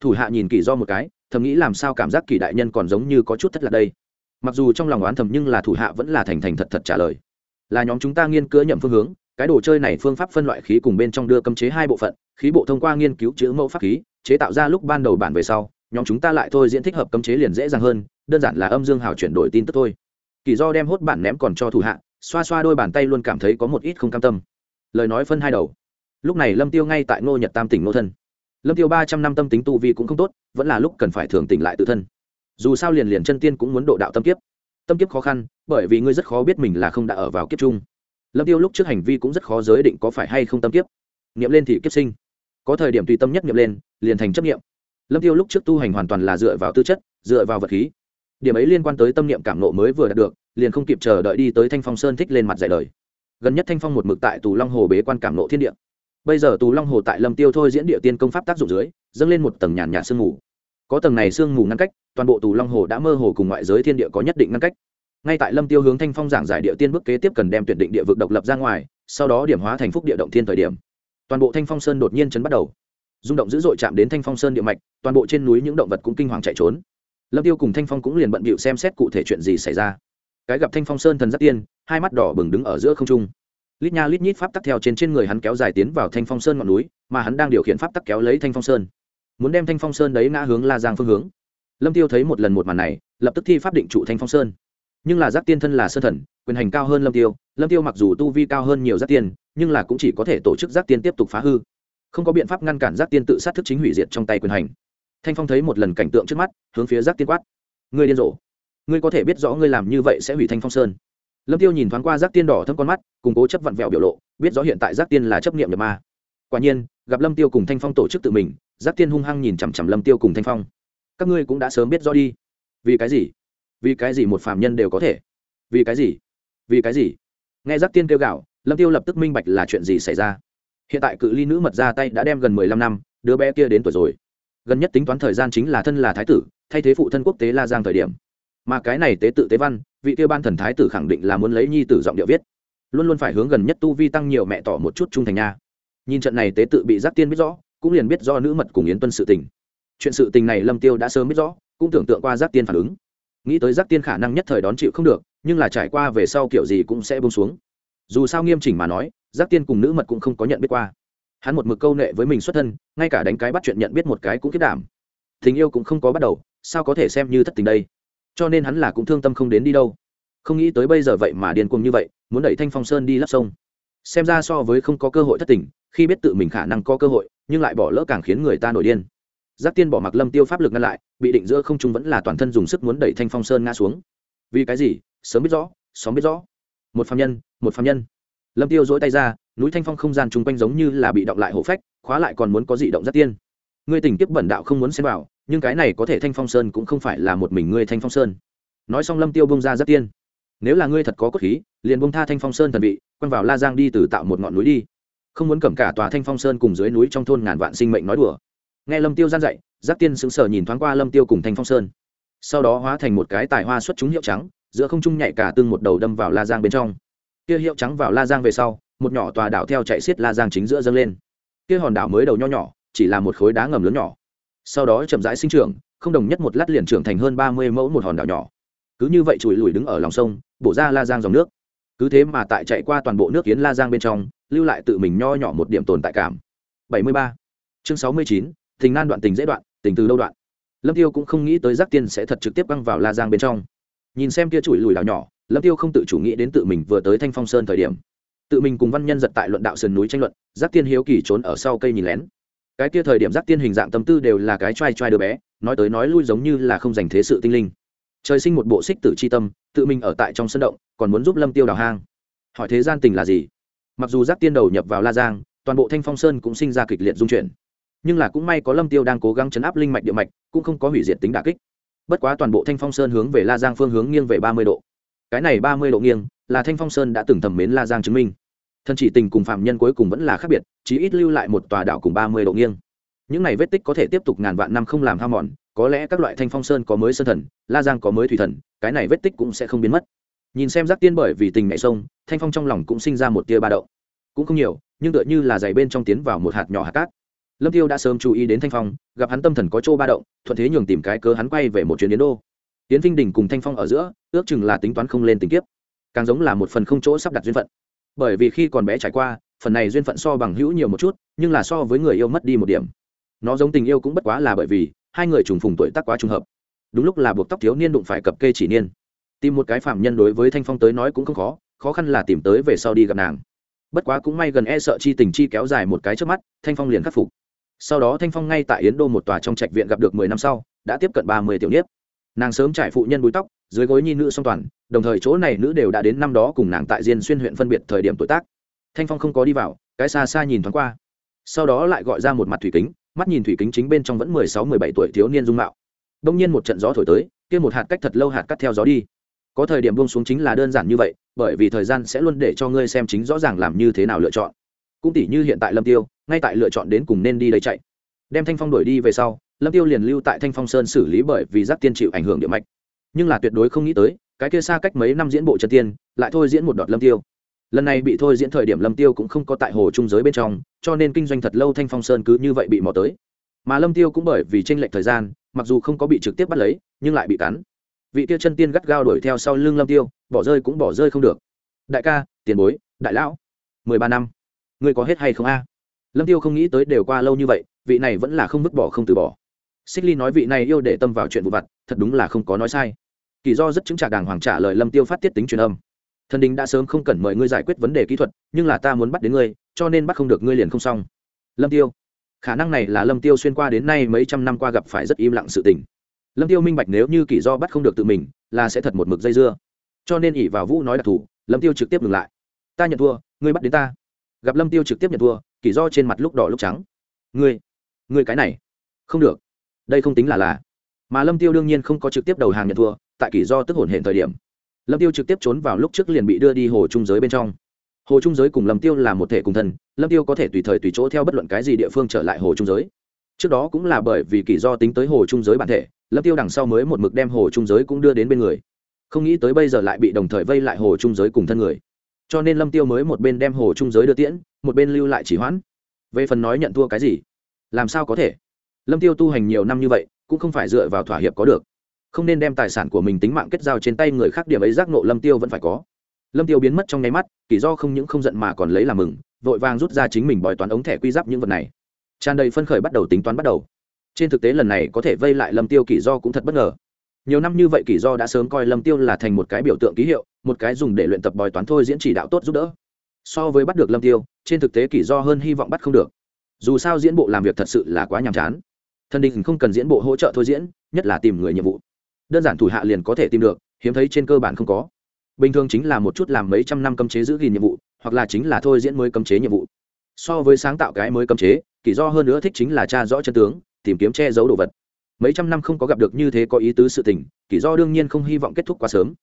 Thủ hạ nhìn kỳ do một cái, thầm nghĩ làm sao cảm giác kỳ đại nhân còn giống như có chút thất lạc đây mặc dù trong lòng oán thầm nhưng là thủ hạ vẫn là thành thành thật thật trả lời. Là nhóm chúng ta nghiên cứu nhậm phương hướng, cái đồ chơi này phương pháp phân loại khí cùng bên trong đưa cấm chế hai bộ phận, khí bộ thông qua nghiên cứu chữ mẫu pháp khí, chế tạo ra lúc ban đầu bản về sau, nhóm chúng ta lại thôi diễn thích hợp cấm chế liền dễ dàng hơn, đơn giản là âm dương hào chuyển đổi tin tức thôi. Kỳ do đem hốt bản ném còn cho thủ hạ, xoa xoa đôi bàn tay luôn cảm thấy có một ít không cam tâm. Lời nói phân hai đầu. Lúc này lâm tiêu ngay tại ngô nhật tam tỉnh ngô thân. Lâm tiêu ba trăm năm tâm tính tu vi cũng không tốt, vẫn là lúc cần phải thường tỉnh lại tự thân dù sao liền liền chân tiên cũng muốn độ đạo tâm kiếp. Tâm kiếp khó khăn, bởi vì ngươi rất khó biết mình là không đã ở vào kiếp chung. Lâm tiêu lúc trước hành vi cũng rất khó giới định có phải hay không tâm kiếp. Nghiệm lên thì kiếp sinh. Có thời điểm tùy tâm nhất nghiệm lên, liền thành chấp nghiệm lâm tiêu lúc trước tu hành hoàn toàn là dựa vào tư chất, dựa vào vật khí. Điểm ấy liên quan tới tâm niệm cảm nộ mới vừa đạt được, liền không kịp chờ đợi đi tới thanh phong sơn thích lên mặt dạy đời. Gần nhất thanh phong một mực tại tù long hồ bế quan cảm nộ thiên địa. Bây giờ tù long hồ tại lâm tiêu thôi diễn địa tiên công pháp tác dụng dưới, dâng lên một tầng nhàn nhạt sương mù. Có tầng này sương mù ngăn cách toàn bộ tù long hồ đã mơ hồ cùng ngoại giới thiên địa có nhất định ngăn cách. Ngay tại lâm tiêu hướng thanh phong giảng giải địa tiên bước kế tiếp cần đem tuyển định địa vực độc lập ra ngoài, sau đó điểm hóa thành phúc địa động thiên thời điểm, toàn bộ thanh phong sơn đột nhiên chấn bắt đầu. Rung động dữ dội chạm đến thanh phong sơn địa mạch, toàn bộ trên núi những động vật cũng kinh hoàng chạy trốn. Lâm tiêu cùng thanh phong cũng liền bận bịu xem xét cụ thể chuyện gì xảy ra. Cái gặp thanh phong sơn thần giác tiên, hai mắt đỏ bừng đứng ở giữa không trung. Lít nha lít nhít pháp tắc theo trên trên người hắn kéo dài tiến vào thanh phong sơn ngọn núi, mà hắn đang điều khiển pháp tắc kéo lấy thanh phong sơn. Muốn đem thanh phong sơn đấy ngã hướng la giang phương hướng lâm tiêu thấy một lần một màn này, lập tức thi pháp định trụ thanh phong sơn. Nhưng là giác tiên thân là sơn thần, quyền hành cao hơn lâm tiêu lâm tiêu mặc dù tu vi cao hơn nhiều giác tiên, nhưng là cũng chỉ có thể tổ chức giác tiên tiếp tục phá hư. Không có biện pháp ngăn cản giác tiên tự sát thức chính hủy diệt trong tay quyền hành. Thanh phong thấy một lần cảnh tượng trước mắt, hướng phía giác tiên quát. Ngươi điên rồ. Ngươi có thể biết rõ ngươi làm như vậy sẽ hủy thanh phong sơn. Lâm tiêu nhìn thoáng qua giác tiên đỏ thâm con mắt, cùng cố chấp vặn vẹo biểu lộ, biết rõ hiện tại giác tiên là chấp niệm nhập ma. Quả nhiên, gặp lâm tiêu cùng thanh phong tổ chức tự mình, giác tiên hung hăng nhìn chằm chằm lâm tiêu cùng thanh phong các ngươi cũng đã sớm biết rõ đi. Vì cái gì? Vì cái gì một phàm nhân đều có thể? Vì cái gì? Vì cái gì? Nghe giác tiên kêu gạo lâm tiêu lập tức minh bạch là chuyện gì xảy ra. Hiện tại cự ly nữ mật ra tay đã đem gần mười lăm năm, đứa bé kia đến tuổi rồi. Gần nhất tính toán thời gian chính là thân là thái tử, thay thế phụ thân quốc tế la giang thời điểm. Mà cái này tế tự tế văn, vị tiêu ban thần thái tử khẳng định là muốn lấy nhi tử giọng điệu viết. Luôn luôn phải hướng gần nhất tu vi tăng nhiều mẹ tỏ một chút trung thành nha. Nhìn trận này tế tự bị giác tiên biết rõ, cũng liền biết do nữ mật cùng yến tuân sự tình chuyện sự tình này lâm tiêu đã sớm biết rõ, cũng tưởng tượng qua giác tiên phản ứng. Nghĩ tới giác tiên khả năng nhất thời đón chịu không được, nhưng là trải qua về sau kiểu gì cũng sẽ bông xuống. Dù sao nghiêm chỉnh mà nói, giác tiên cùng nữ mật cũng không có nhận biết qua. Hắn một mực câu nệ với mình xuất thân, ngay cả đánh cái bắt chuyện nhận biết một cái cũng kết đảm. Tình yêu cũng không có bắt đầu, sao có thể xem như thất tình đây? Cho nên hắn là cũng thương tâm không đến đi đâu. Không nghĩ tới bây giờ vậy mà điên cuồng như vậy, muốn đẩy thanh phong sơn đi lấp sông. Xem ra so với không có cơ hội thất tình, khi biết tự mình khả năng có cơ hội, nhưng lại bỏ lỡ càng khiến người ta nổi điên giác tiên bỏ mặc lâm tiêu pháp lực ngăn lại, bị định giữa không trung vẫn là toàn thân dùng sức muốn đẩy thanh phong sơn ngã xuống. Vì cái gì? Sớm biết rõ xóm biết rõ. Một phạm nhân, một phạm nhân. Lâm tiêu dỗi tay ra, núi thanh phong không gian chung quanh giống như là bị động lại hổ phách, khóa lại còn muốn có dị động giác tiên. Ngươi tình kiếp bẩn đạo không muốn xem vào, nhưng cái này có thể thanh phong sơn cũng không phải là một mình ngươi thanh phong sơn. Nói xong lâm tiêu bông ra giác tiên. Nếu là ngươi thật có cốt khí, liền bông tha thanh phong sơn thần vị, quăng vào la giang đi từ tạo một ngọn núi đi. Không muốn cầm cả tòa thanh phong sơn cùng dưới núi trong thôn ngàn vạn sinh mệnh nói đùa nghe lâm tiêu gian dạy, giác tiên sững sờ nhìn thoáng qua lâm tiêu cùng thanh phong sơn. Sau đó hóa thành một cái tài hoa xuất chúng hiệu trắng, giữa không trung nhảy cả tương một đầu đâm vào la giang bên trong. Kia hiệu trắng vào la giang về sau, một nhỏ tòa đảo theo chạy xiết la giang chính giữa dâng lên. Kia hòn đảo mới đầu nho nhỏ, chỉ là một khối đá ngầm lớn nhỏ. Sau đó chậm rãi sinh trưởng, không đồng nhất một lát liền trưởng thành hơn ba mươi mẫu một hòn đảo nhỏ. Cứ như vậy chùi lùi đứng ở lòng sông, bổ ra la giang dòng nước. Cứ thế mà tại chạy qua toàn bộ nước kiến la giang bên trong, lưu lại tự mình nho nhỏ một điểm tồn tại cảm. Bảy mươi ba. Chương sáu mươi chín tình nan đoạn tình dễ đoạn, tình từ lâu đoạn. Lâm tiêu cũng không nghĩ tới giác tiên sẽ thật trực tiếp băng vào la giang bên trong. Nhìn xem kia chùi lùi đảo nhỏ, lâm tiêu không tự chủ nghĩ đến tự mình vừa tới thanh phong sơn thời điểm. Tự mình cùng văn nhân giật tại luận đạo sườn núi tranh luận, giác tiên hiếu kỳ trốn ở sau cây nhìn lén. Cái kia thời điểm giác tiên hình dạng tâm tư đều là cái trai trai đứa bé, nói tới nói lui giống như là không dành thế sự tinh linh. Trời sinh một bộ xích tử chi tâm, tự mình ở tại trong sân động, còn muốn giúp lâm tiêu đào hang. Hỏi thế gian tình là gì? Mặc dù giác tiên đầu nhập vào la giang, toàn bộ thanh phong sơn cũng sinh ra kịch liệt dung chuyển nhưng là cũng may có lâm tiêu đang cố gắng chấn áp linh mạch địa mạch, cũng không có hủy diệt tính đả kích. Bất quá toàn bộ thanh phong sơn hướng về la giang phương hướng nghiêng về ba mươi độ. Cái này ba mươi độ nghiêng là thanh phong sơn đã từng thẩm mến la giang chứng minh. Thân chỉ tình cùng phạm nhân cuối cùng vẫn là khác biệt chỉ ít lưu lại một tòa đảo cùng ba mươi độ nghiêng. Những này vết tích có thể tiếp tục ngàn vạn năm không làm hao mòn, có lẽ các loại thanh phong sơn có mới sơn thần, la giang có mới thủy thần, cái này vết tích cũng sẽ không biến mất. Nhìn xem giác tiên bởi vì tình mẹ sông, thanh phong trong lòng cũng sinh ra một tia ba đậu cũng không nhiều, nhưng tựa như là dày bên trong tiến vào một hạt nhỏ hạt cát lâm tiêu đã sớm chú ý đến thanh phong, gặp hắn tâm thần có chỗ ba động, thuận thế nhường tìm cái cớ hắn quay về một chuyến đến đô. Tiến vinh đình cùng thanh phong ở giữa, ước chừng là tính toán không lên tình kiếp. Càng giống là một phần không chỗ sắp đặt duyên phận. Bởi vì khi còn bé trải qua, phần này duyên phận so bằng hữu nhiều một chút, nhưng là so với người yêu mất đi một điểm. Nó giống tình yêu cũng bất quá là bởi vì, hai người trùng phùng tuổi tác quá trùng hợp. Đúng lúc là buộc tóc thiếu niên đụng phải cập kê chỉ niên. Tìm một cái phạm nhân đối với thanh phong tới nói cũng không khó khó khăn là tìm tới về sau đi gặp nàng. Bất quá cũng may gần e sợ chi tình chi kéo dài một cái trước mắt, thanh phong liền khắc phục sau đó thanh phong ngay tại yến đô một tòa trong trạch viện gặp được mười năm sau, đã tiếp cận ba mươi tiểu niếp. Nàng sớm trải phụ nhân búi tóc, dưới gối nhi nữ song toàn, đồng thời chỗ này nữ đều đã đến năm đó cùng nàng tại diên xuyên huyện phân biệt thời điểm tuổi tác. Thanh phong không có đi vào, cái xa xa nhìn thoáng qua. Sau đó lại gọi ra một mặt thủy kính, mắt nhìn thủy kính chính bên trong vẫn mười sáu, mười bảy tuổi thiếu niên dung mạo. Đông nhiên một trận gió thổi tới, kia một hạt cách thật lâu hạt cắt theo gió đi. Có thời điểm buông xuống chính là đơn giản như vậy, bởi vì thời gian sẽ luôn để cho ngươi xem chính rõ ràng làm như thế nào lựa chọn cũng tỷ như hiện tại lâm tiêu, ngay tại lựa chọn đến cùng nên đi đây chạy. Đem thanh phong đuổi đi về sau, lâm tiêu liền lưu tại thanh phong sơn xử lý bởi vì giác tiên chịu ảnh hưởng địa mạch. Nhưng là tuyệt đối không nghĩ tới, cái kia xa cách mấy năm diễn bộ chân tiên, lại thôi diễn một đợt lâm tiêu. Lần này bị thôi diễn thời điểm lâm tiêu cũng không có tại hồ trung giới bên trong, cho nên kinh doanh thật lâu thanh phong sơn cứ như vậy bị mò tới. Mà lâm tiêu cũng bởi vì tranh lệch thời gian, mặc dù không có bị trực tiếp bắt lấy, nhưng lại bị cắn. Vị kia chân tiên gắt gao đuổi theo sau lưng lâm tiêu, bỏ rơi cũng bỏ rơi không được. Đại ca, tiền bối, đại lão, mười ba năm ngươi có hết hay không a? Lâm tiêu không nghĩ tới đều qua lâu như vậy, vị này vẫn là không vứt bỏ không từ bỏ. Xích ly nói vị này yêu để tâm vào chuyện vụ vặt, thật đúng là không có nói sai. Kỳ do rất chứng trả đàng hoàng trả lời lâm tiêu phát tiết tính truyền âm. Thần đình đã sớm không cần mời ngươi giải quyết vấn đề kỹ thuật, nhưng là ta muốn bắt đến ngươi, cho nên bắt không được ngươi liền không xong. Lâm tiêu, khả năng này là lâm tiêu xuyên qua đến nay mấy trăm năm qua gặp phải rất im lặng sự tình. Lâm tiêu minh bạch nếu như kỳ do bắt không được tự mình, là sẽ thật một mực dây dưa. Cho nên ỉ vào vũ nói đặc thù, lâm tiêu trực tiếp ngừng lại. Ta nhận thua, ngươi bắt đến ta gặp lâm tiêu trực tiếp nhận thua, kỳ do trên mặt lúc đỏ lúc trắng. Ngươi ngươi cái này, không được. Đây không tính là là. Mà lâm tiêu đương nhiên không có trực tiếp đầu hàng nhận thua, tại kỳ do tức hổn hển thời điểm. Lâm tiêu trực tiếp trốn vào lúc trước liền bị đưa đi hồ trung giới bên trong. Hồ trung giới cùng lâm tiêu là một thể cùng thân, lâm tiêu có thể tùy thời tùy chỗ theo bất luận cái gì địa phương trở lại hồ trung giới. Trước đó cũng là bởi vì kỳ do tính tới hồ trung giới bản thể, lâm tiêu đằng sau mới một mực đem hồ trung giới cũng đưa đến bên người. Không nghĩ tới bây giờ lại bị đồng thời vây lại hồ trung giới cùng thân người cho nên lâm tiêu mới một bên đem hồ trung giới đưa tiễn, một bên lưu lại chỉ hoãn. Về phần nói nhận thua cái gì, làm sao có thể? Lâm tiêu tu hành nhiều năm như vậy, cũng không phải dựa vào thỏa hiệp có được. Không nên đem tài sản của mình tính mạng kết giao trên tay người khác, điểm ấy giác nộ lâm tiêu vẫn phải có. Lâm tiêu biến mất trong nháy mắt, kỳ do không những không giận mà còn lấy làm mừng, vội vàng rút ra chính mình bòi toán ống thẻ quy giáp những vật này. Tràn đầy phân khởi bắt đầu tính toán bắt đầu. Trên thực tế lần này có thể vây lại lâm tiêu kỳ do cũng thật bất ngờ nhiều năm như vậy kỷ do đã sớm coi lâm tiêu là thành một cái biểu tượng ký hiệu, một cái dùng để luyện tập bòi toán thôi diễn chỉ đạo tốt giúp đỡ. So với bắt được lâm tiêu, trên thực tế kỷ do hơn hy vọng bắt không được. Dù sao diễn bộ làm việc thật sự là quá nhàm chán. Thần đình không cần diễn bộ hỗ trợ thôi diễn, nhất là tìm người nhiệm vụ. Đơn giản thủ hạ liền có thể tìm được, hiếm thấy trên cơ bản không có. Bình thường chính là một chút làm mấy trăm năm cấm chế giữ gìn nhiệm vụ, hoặc là chính là thôi diễn mới cấm chế nhiệm vụ. So với sáng tạo cái mới cấm chế, kỷ do hơn nữa thích chính là tra rõ chân tướng, tìm kiếm che giấu đồ vật mấy trăm năm không có gặp được như thế có ý tứ sự tình, kỷ do đương nhiên không hy vọng kết thúc quá sớm.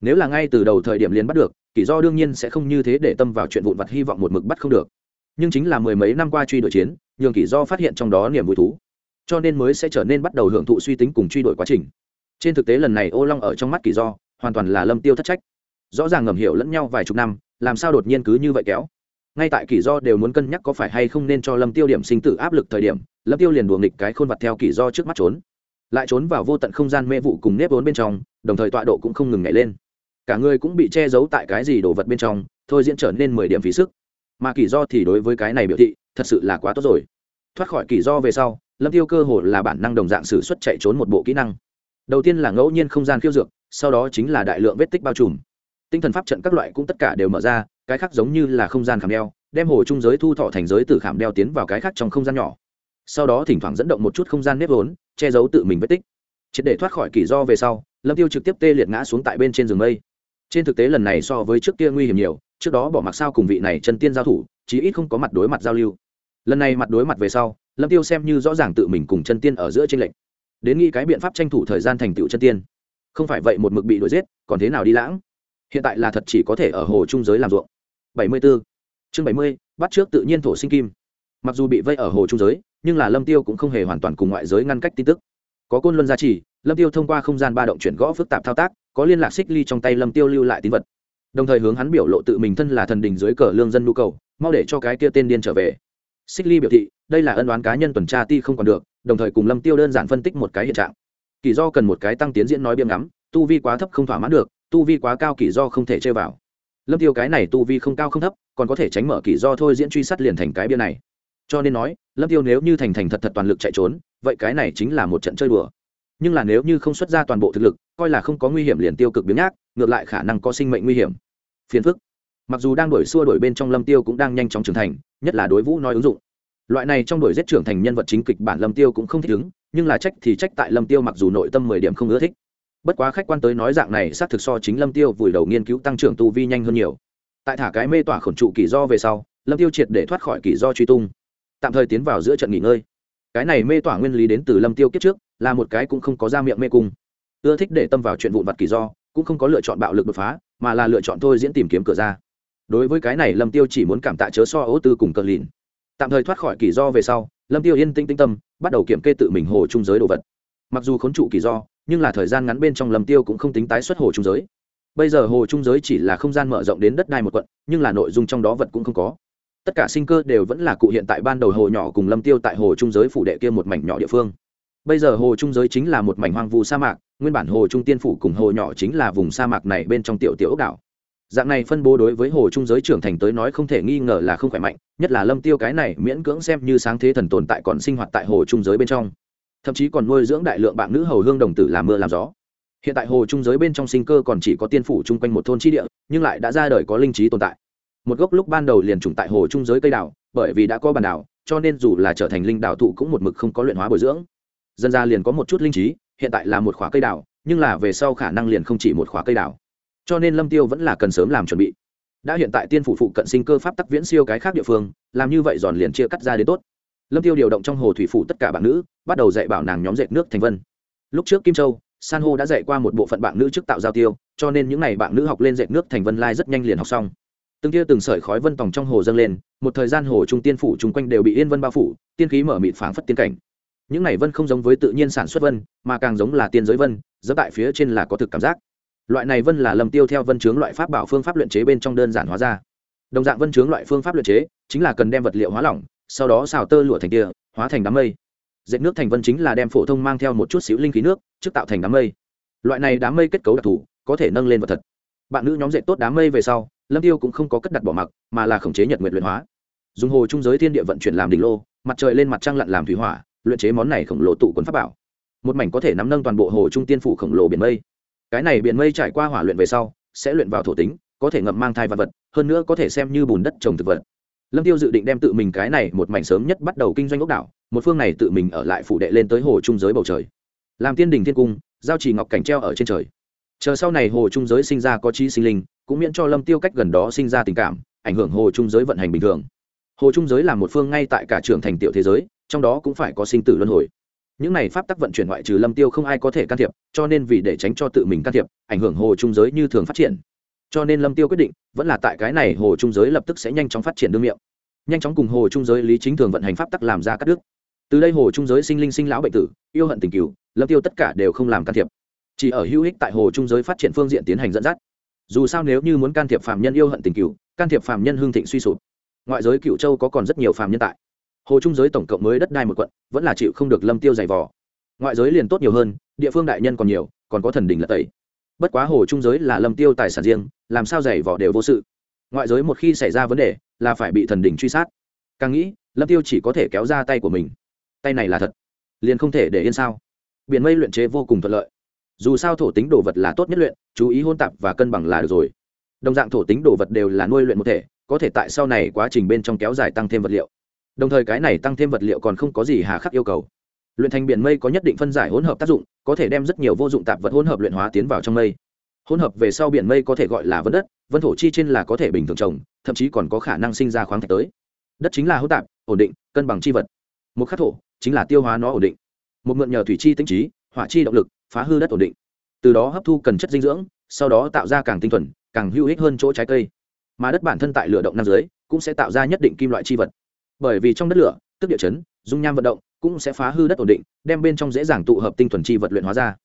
Nếu là ngay từ đầu thời điểm liền bắt được, kỷ do đương nhiên sẽ không như thế để tâm vào chuyện vụn vặt hy vọng một mực bắt không được. Nhưng chính là mười mấy năm qua truy đuổi chiến, nhường kỷ do phát hiện trong đó niềm vui thú. Cho nên mới sẽ trở nên bắt đầu hưởng thụ suy tính cùng truy đuổi quá trình. Trên thực tế lần này ô long ở trong mắt kỷ do, hoàn toàn là lâm tiêu thất trách. Rõ ràng ngầm hiểu lẫn nhau vài chục năm, làm sao đột nhiên cứ như vậy kéo? Ngay tại kỷ do đều muốn cân nhắc có phải hay không nên cho lâm tiêu điểm sinh tử áp lực thời điểm lâm tiêu liền đùa nghịch cái khôn vặt theo kỳ do trước mắt trốn. Lại trốn vào vô tận không gian mê vụ cùng nếp vốn bên trong, đồng thời tọa độ cũng không ngừng nhảy lên. Cả người cũng bị che giấu tại cái gì đồ vật bên trong, thôi diễn trở nên mười điểm phí sức. Mà kỳ do thì đối với cái này biểu thị, thật sự là quá tốt rồi. Thoát khỏi kỳ do về sau, lâm tiêu cơ hồ là bản năng đồng dạng sử xuất chạy trốn một bộ kỹ năng. Đầu tiên là ngẫu nhiên không gian khiêu dược, sau đó chính là đại lượng vết tích bao trùm. Tinh thần pháp trận các loại cũng tất cả đều mở ra, cái khác giống như là không gian khảm đeo, đem hồ trung giới thu thọ thành giới từ khảm đeo tiến vào cái khác trong không gian nhỏ sau đó thỉnh thoảng dẫn động một chút không gian nếp vốn che giấu tự mình vết tích. Triệt để thoát khỏi kỳ do về sau lâm tiêu trực tiếp tê liệt ngã xuống tại bên trên giường mây. Trên thực tế lần này so với trước kia nguy hiểm nhiều trước đó bỏ mặc sao cùng vị này chân tiên giao thủ chí ít không có mặt đối mặt giao lưu. Lần này mặt đối mặt về sau lâm tiêu xem như rõ ràng tự mình cùng chân tiên ở giữa trên lệnh đến nghĩ cái biện pháp tranh thủ thời gian thành tựu chân tiên. Không phải vậy một mực bị đuổi giết còn thế nào đi lãng? Hiện tại là thật chỉ có thể ở hồ trung giới làm ruộng. 74. chương 70, bắt trước tự nhiên thổ sinh kim. Mặc dù bị vây ở hồ trung giới nhưng là lâm tiêu cũng không hề hoàn toàn cùng ngoại giới ngăn cách tin tức. Có côn luân gia trì, lâm tiêu thông qua không gian ba động chuyển gõ phức tạp thao tác, có liên lạc xích ly trong tay lâm tiêu lưu lại tín vật. Đồng thời hướng hắn biểu lộ tự mình thân là thần đình dưới cờ lương dân nhu cầu, mau để cho cái kia tên điên trở về. Xích ly biểu thị, đây là ân đoán cá nhân tuần tra ti không còn được, đồng thời cùng lâm tiêu đơn giản phân tích một cái hiện trạng. Kỳ do cần một cái tăng tiến diễn nói biếm ngắm, tu vi quá thấp không thỏa mãn được, tu vi quá cao kỳ do không thể chơi vào. Lâm tiêu cái này tu vi không cao không thấp, còn có thể tránh mở kỳ do thôi diễn truy sát liền thành cái bia này cho nên nói, lâm tiêu nếu như thành thành thật thật toàn lực chạy trốn, vậy cái này chính là một trận chơi đùa. Nhưng là nếu như không xuất ra toàn bộ thực lực, coi là không có nguy hiểm liền tiêu cực biến nhác, ngược lại khả năng có sinh mệnh nguy hiểm. Phiền phức. Mặc dù đang đổi xua đổi bên trong lâm tiêu cũng đang nhanh chóng trưởng thành, nhất là đối vũ nói ứng dụng. Loại này trong đổi giết trưởng thành nhân vật chính kịch bản lâm tiêu cũng không thích ứng, nhưng là trách thì trách tại lâm tiêu mặc dù nội tâm mười điểm không ưa thích. Bất quá khách quan tới nói dạng này xác thực so chính lâm tiêu vùi đầu nghiên cứu tăng trưởng tu vi nhanh hơn nhiều. Tại thả cái mê tỏa khổn trụ kỳ do về sau, lâm tiêu triệt để thoát khỏi kỳ do truy tung tạm thời tiến vào giữa trận nghỉ ngơi. Cái này mê tỏa nguyên lý đến từ lâm tiêu kiếp trước, là một cái cũng không có ra miệng mê cung. Ưa thích để tâm vào chuyện vụn vặt kỳ do, cũng không có lựa chọn bạo lực đột phá, mà là lựa chọn thôi diễn tìm kiếm cửa ra. Đối với cái này lâm tiêu chỉ muốn cảm tạ chớ so ố tư cùng cờ lìn. Tạm thời thoát khỏi kỳ do về sau, lâm tiêu yên tĩnh tinh tâm, bắt đầu kiểm kê tự mình hồ trung giới đồ vật. Mặc dù khốn trụ kỳ do, nhưng là thời gian ngắn bên trong lâm tiêu cũng không tính tái xuất hồ trung giới. Bây giờ hồ trung giới chỉ là không gian mở rộng đến đất đai một quận, nhưng là nội dung trong đó vật cũng không có tất cả sinh cơ đều vẫn là cụ hiện tại ban đầu hồ nhỏ cùng lâm tiêu tại hồ trung giới phủ đệ kia một mảnh nhỏ địa phương. Bây giờ hồ trung giới chính là một mảnh hoang vu sa mạc, nguyên bản hồ trung tiên phủ cùng hồ nhỏ chính là vùng sa mạc này bên trong tiểu tiểu ốc đảo. Dạng này phân bố đối với hồ trung giới trưởng thành tới nói không thể nghi ngờ là không khỏe mạnh, nhất là lâm tiêu cái này miễn cưỡng xem như sáng thế thần tồn tại còn sinh hoạt tại hồ trung giới bên trong. Thậm chí còn nuôi dưỡng đại lượng bạn nữ hầu hương đồng tử làm mưa làm gió. Hiện tại hồ trung giới bên trong sinh cơ còn chỉ có tiên phủ chung quanh một thôn chi địa, nhưng lại đã ra đời có linh trí tồn tại một gốc lúc ban đầu liền trùng tại hồ trung giới cây đào, bởi vì đã có bản đảo cho nên dù là trở thành linh đảo thụ cũng một mực không có luyện hóa bồi dưỡng. Dân ra liền có một chút linh trí, hiện tại là một khóa cây đào, nhưng là về sau khả năng liền không chỉ một khóa cây đào. Cho nên lâm tiêu vẫn là cần sớm làm chuẩn bị. Đã hiện tại tiên phủ phụ cận sinh cơ pháp tắc viễn siêu cái khác địa phương, làm như vậy giòn liền chia cắt ra đến tốt. Lâm tiêu điều động trong hồ thủy phủ tất cả bạn nữ, bắt đầu dạy bảo nàng nhóm dệt nước thành vân. Lúc trước kim châu, san hô đã dạy qua một bộ phận bạn nữ trước tạo giao tiêu, cho nên những n à y bạn nữ học lên dệt nước thành vân lai rất nhanh liền học xong từng tia từng sợi khói vân tòng trong hồ dâng lên, một thời gian hồ trung tiên phủ chung quanh đều bị yên vân bao phủ, tiên khí mở mịt phảng phất tiên cảnh. Những này vân không giống với tự nhiên sản xuất vân, mà càng giống là tiên giới vân dẫn tại phía trên là có thực cảm giác. Loại này vân là lầm tiêu theo vân chướng loại pháp bảo phương pháp luyện chế bên trong đơn giản hóa ra. Đồng dạng vân chướng loại phương pháp luyện chế, chính là cần đem vật liệu hóa lỏng, sau đó xào tơ lụa thành tia, hóa thành đám mây. Dệt nước thành vân chính là đem phổ thông mang theo một chút xíu linh khí nước, trước tạo thành đám mây. Loại này đám mây kết cấu đặc thù, có thể nâng lên vật thật. Bạn nữ nhóm dệt tốt đám mây về sau lâm tiêu cũng không có cất đặt bỏ mặc, mà là khống chế nhật nguyện luyện hóa. Dùng hồ trung giới thiên địa vận chuyển làm đỉnh lô, mặt trời lên mặt trăng lặn làm thủy hỏa, luyện chế món này khổng lồ tụ quần pháp bảo. Một mảnh có thể nắm nâng toàn bộ hồ trung tiên phủ khổng lồ biển mây. Cái này biển mây trải qua hỏa luyện về sau, sẽ luyện vào thổ tính, có thể ngậm mang thai vật vật, hơn nữa có thể xem như bùn đất trồng thực vật. Lâm tiêu dự định đem tự mình cái này một mảnh sớm nhất bắt đầu kinh doanh ốc đảo, một phương này tự mình ở lại phủ đệ lên tới hồ trung giới bầu trời. Làm tiên đình thiên cung, giao trì ngọc cảnh treo ở trên trời. Chờ sau này hồ trung giới sinh ra có trí sinh linh cũng miễn cho lâm tiêu cách gần đó sinh ra tình cảm, ảnh hưởng hồ trung giới vận hành bình thường. Hồ trung giới là một phương ngay tại cả trường thành tiểu thế giới, trong đó cũng phải có sinh tử luân hồi. Những này pháp tắc vận chuyển ngoại trừ lâm tiêu không ai có thể can thiệp, cho nên vì để tránh cho tự mình can thiệp, ảnh hưởng hồ trung giới như thường phát triển. Cho nên lâm tiêu quyết định, vẫn là tại cái này hồ trung giới lập tức sẽ nhanh chóng phát triển đương miệng. Nhanh chóng cùng hồ trung giới lý chính thường vận hành pháp tắc làm ra cắt đứt. Từ đây hồ trung giới sinh linh sinh lão bệnh tử, yêu hận tình cửu lâm tiêu tất cả đều không làm can thiệp. Chỉ ở hữu ích tại hồ trung giới phát triển phương diện tiến hành dẫn dắt dù sao nếu như muốn can thiệp phạm nhân yêu hận tình cựu, can thiệp phạm nhân hương thịnh suy sụp. Ngoại giới cựu châu có còn rất nhiều phạm nhân tại. Hồ trung giới tổng cộng mới đất đai một quận, vẫn là chịu không được lâm tiêu dày vò. Ngoại giới liền tốt nhiều hơn, địa phương đại nhân còn nhiều, còn có thần đình lật tẩy. Bất quá hồ trung giới là lâm tiêu tài sản riêng, làm sao dày vò đều vô sự. Ngoại giới một khi xảy ra vấn đề, là phải bị thần đình truy sát. Càng nghĩ, lâm tiêu chỉ có thể kéo ra tay của mình. Tay này là thật. Liền không thể để yên sao. Biển mây luyện chế vô cùng thuận lợi dù sao thổ tính đồ vật là tốt nhất luyện, chú ý hôn tạp và cân bằng là được rồi. Đồng dạng thổ tính đồ vật đều là nuôi luyện một thể, có thể tại sau này quá trình bên trong kéo dài tăng thêm vật liệu. Đồng thời cái này tăng thêm vật liệu còn không có gì hà khắc yêu cầu. Luyện thành biển mây có nhất định phân giải hỗn hợp tác dụng, có thể đem rất nhiều vô dụng tạp vật hỗn hợp luyện hóa tiến vào trong mây. Hỗn hợp về sau biển mây có thể gọi là vân đất, vân thổ chi trên là có thể bình thường trồng, thậm chí còn có khả năng sinh ra khoáng thạch tới. Đất chính là hỗn tạp, ổn định, cân bằng chi vật. Một khắc thổ, chính là tiêu hóa nó ổn định. Một mượn nhờ thủy chi tinh trí, hỏa chi động lực phá hư đất ổn định. Từ đó hấp thu cần chất dinh dưỡng, sau đó tạo ra càng tinh thuần, càng hữu ích hơn chỗ trái cây. Mà đất bản thân tại lửa động nam dưới, cũng sẽ tạo ra nhất định kim loại chi vật. Bởi vì trong đất lửa, tức địa chấn, dung nham vận động cũng sẽ phá hư đất ổn định, đem bên trong dễ dàng tụ hợp tinh thuần chi vật luyện hóa ra.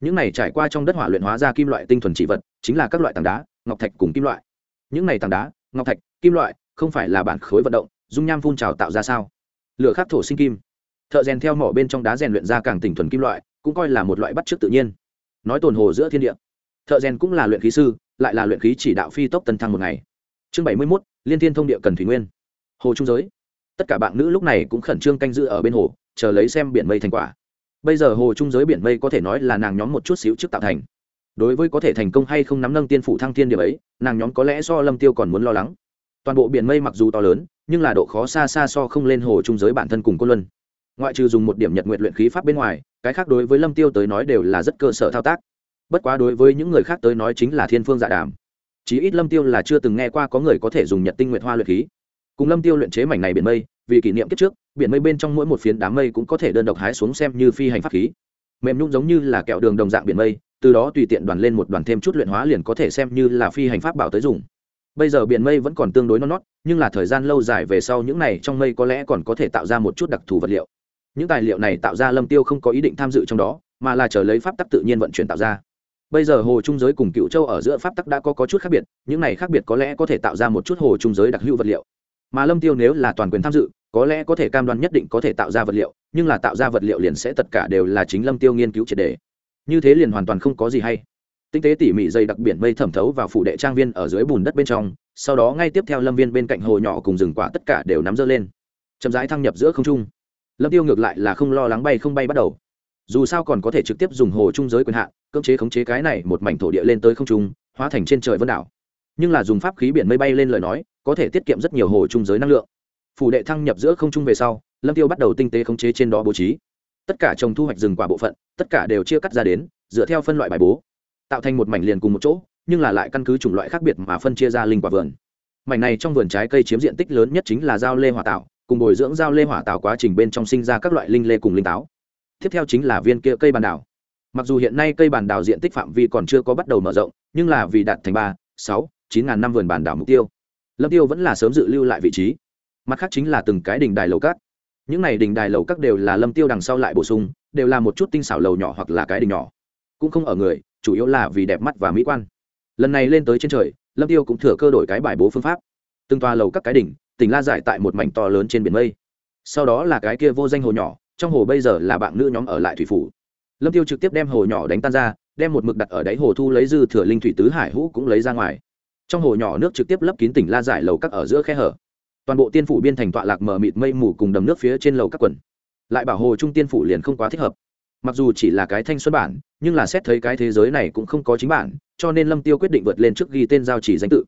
Những này trải qua trong đất hỏa luyện hóa ra kim loại tinh thuần chi vật, chính là các loại tảng đá, ngọc thạch cùng kim loại. Những này tảng đá, ngọc thạch, kim loại, không phải là bản khối vận động, dung nham phun trào tạo ra sao? Lửa khắc thổ sinh kim. Thợ rèn theo mỏ bên trong đá rèn luyện ra càng tỉnh thuần kim loại cũng coi là một loại bắt chước tự nhiên. Nói tồn hồ giữa thiên địa, thợ rèn cũng là luyện khí sư, lại là luyện khí chỉ đạo phi tốc tân thăng một ngày. Chương bảy mươi mốt, liên thiên thông địa cần thủy nguyên. Hồ trung giới. Tất cả bạn nữ lúc này cũng khẩn trương canh giữ ở bên hồ, chờ lấy xem biển mây thành quả. Bây giờ hồ trung giới biển mây có thể nói là nàng nhóm một chút xíu trước tạo thành. Đối với có thể thành công hay không nắm nâng tiên phủ thăng thiên điểm ấy, nàng nhóm có lẽ do lâm tiêu còn muốn lo lắng. Toàn bộ biển mây mặc dù to lớn, nhưng là độ khó xa xa so không lên hồ trung giới bản thân cùng cô luân ngoại trừ dùng một điểm nhật nguyện luyện khí pháp bên ngoài, cái khác đối với lâm tiêu tới nói đều là rất cơ sở thao tác. Bất quá đối với những người khác tới nói chính là thiên phương dạ đàm. Chí ít lâm tiêu là chưa từng nghe qua có người có thể dùng nhật tinh nguyện hoa luyện khí. Cùng lâm tiêu luyện chế mảnh này biển mây, vì kỷ niệm kết trước, biển mây bên trong mỗi một phiến đám mây cũng có thể đơn độc hái xuống xem như phi hành pháp khí. Mềm nhung giống như là kẹo đường đồng dạng biển mây, từ đó tùy tiện đoàn lên một đoàn thêm chút luyện hóa liền có thể xem như là phi hành pháp bảo tới dùng. Bây giờ biển mây vẫn còn tương đối non nót, nhưng là thời gian lâu dài về sau những này trong mây có lẽ còn có thể tạo ra một chút đặc thù vật liệu những tài liệu này tạo ra lâm tiêu không có ý định tham dự trong đó mà là chờ lấy pháp tắc tự nhiên vận chuyển tạo ra. Bây giờ hồ trung giới cùng cựu châu ở giữa pháp tắc đã có, có chút khác biệt những này khác biệt có lẽ có thể tạo ra một chút hồ trung giới đặc hữu vật liệu. Mà lâm tiêu nếu là toàn quyền tham dự có lẽ có thể cam đoan nhất định có thể tạo ra vật liệu nhưng là tạo ra vật liệu liền sẽ tất cả đều là chính lâm tiêu nghiên cứu triệt đề. Như thế liền hoàn toàn không có gì hay. Tinh tế tỉ mỉ dây đặc biển mây thẩm thấu vào phủ đệ trang viên ở dưới bùn đất bên trong sau đó ngay tiếp theo lâm viên bên cạnh hồ nhỏ cùng rừng quả tất cả đều nắm dơ lên. Chậm rãi thăng nhập giữa không trung lâm tiêu ngược lại là không lo lắng bay không bay bắt đầu. Dù sao còn có thể trực tiếp dùng hồ trung giới quyền hạn, cưỡng chế khống chế cái này một mảnh thổ địa lên tới không trung, hóa thành trên trời vân đảo. Nhưng là dùng pháp khí biển mây bay lên lời nói, có thể tiết kiệm rất nhiều hồ trung giới năng lượng. Phủ đệ thăng nhập giữa không trung về sau, lâm tiêu bắt đầu tinh tế khống chế trên đó bố trí. Tất cả trồng thu hoạch rừng quả bộ phận, tất cả đều chia cắt ra đến, dựa theo phân loại bài bố. Tạo thành một mảnh liền cùng một chỗ, nhưng là lại căn cứ chủng loại khác biệt mà phân chia ra linh quả vườn. Mảnh này trong vườn trái cây chiếm diện tích lớn nhất chính là giao lê hòa tạo cùng bồi dưỡng giao lê hỏa tạo quá trình bên trong sinh ra các loại linh lê cùng linh táo. Tiếp theo chính là viên kia cây bàn đảo mặc dù hiện nay cây bàn đảo diện tích phạm vi còn chưa có bắt đầu mở rộng, nhưng là vì đạt thành ba, sáu, chín ngàn năm vườn bàn đảo mục tiêu. Lâm tiêu vẫn là sớm dự lưu lại vị trí. Mặt khác chính là từng cái đình đài lầu cát. Những này đình đài lầu các đều là lâm tiêu đằng sau lại bổ sung, đều là một chút tinh xảo lầu nhỏ hoặc là cái đình nhỏ. Cũng không ở người, chủ yếu là vì đẹp mắt và mỹ quan. Lần này lên tới trên trời, lâm tiêu cũng thừa cơ đổi cái bài bố phương pháp. Từng tòa lầu các cái đỉnh tỉnh la giải tại một mảnh to lớn trên biển mây. Sau đó là cái kia vô danh hồ nhỏ, trong hồ bây giờ là bạn nữ nhóm ở lại thủy phủ. Lâm tiêu trực tiếp đem hồ nhỏ đánh tan ra, đem một mực đặt ở đáy hồ thu lấy dư thừa linh thủy tứ hải hũ cũng lấy ra ngoài. Trong hồ nhỏ nước trực tiếp lấp kín tỉnh la giải lầu các ở giữa khe hở. Toàn bộ tiên phủ biên thành tọa lạc mờ mịt mây mù cùng đầm nước phía trên lầu các quần. Lại bảo hồ trung tiên phủ liền không quá thích hợp. Mặc dù chỉ là cái thanh xuân bản, nhưng là xét thấy cái thế giới này cũng không có chính bản, cho nên lâm tiêu quyết định vượt lên trước ghi tên giao chỉ danh tự.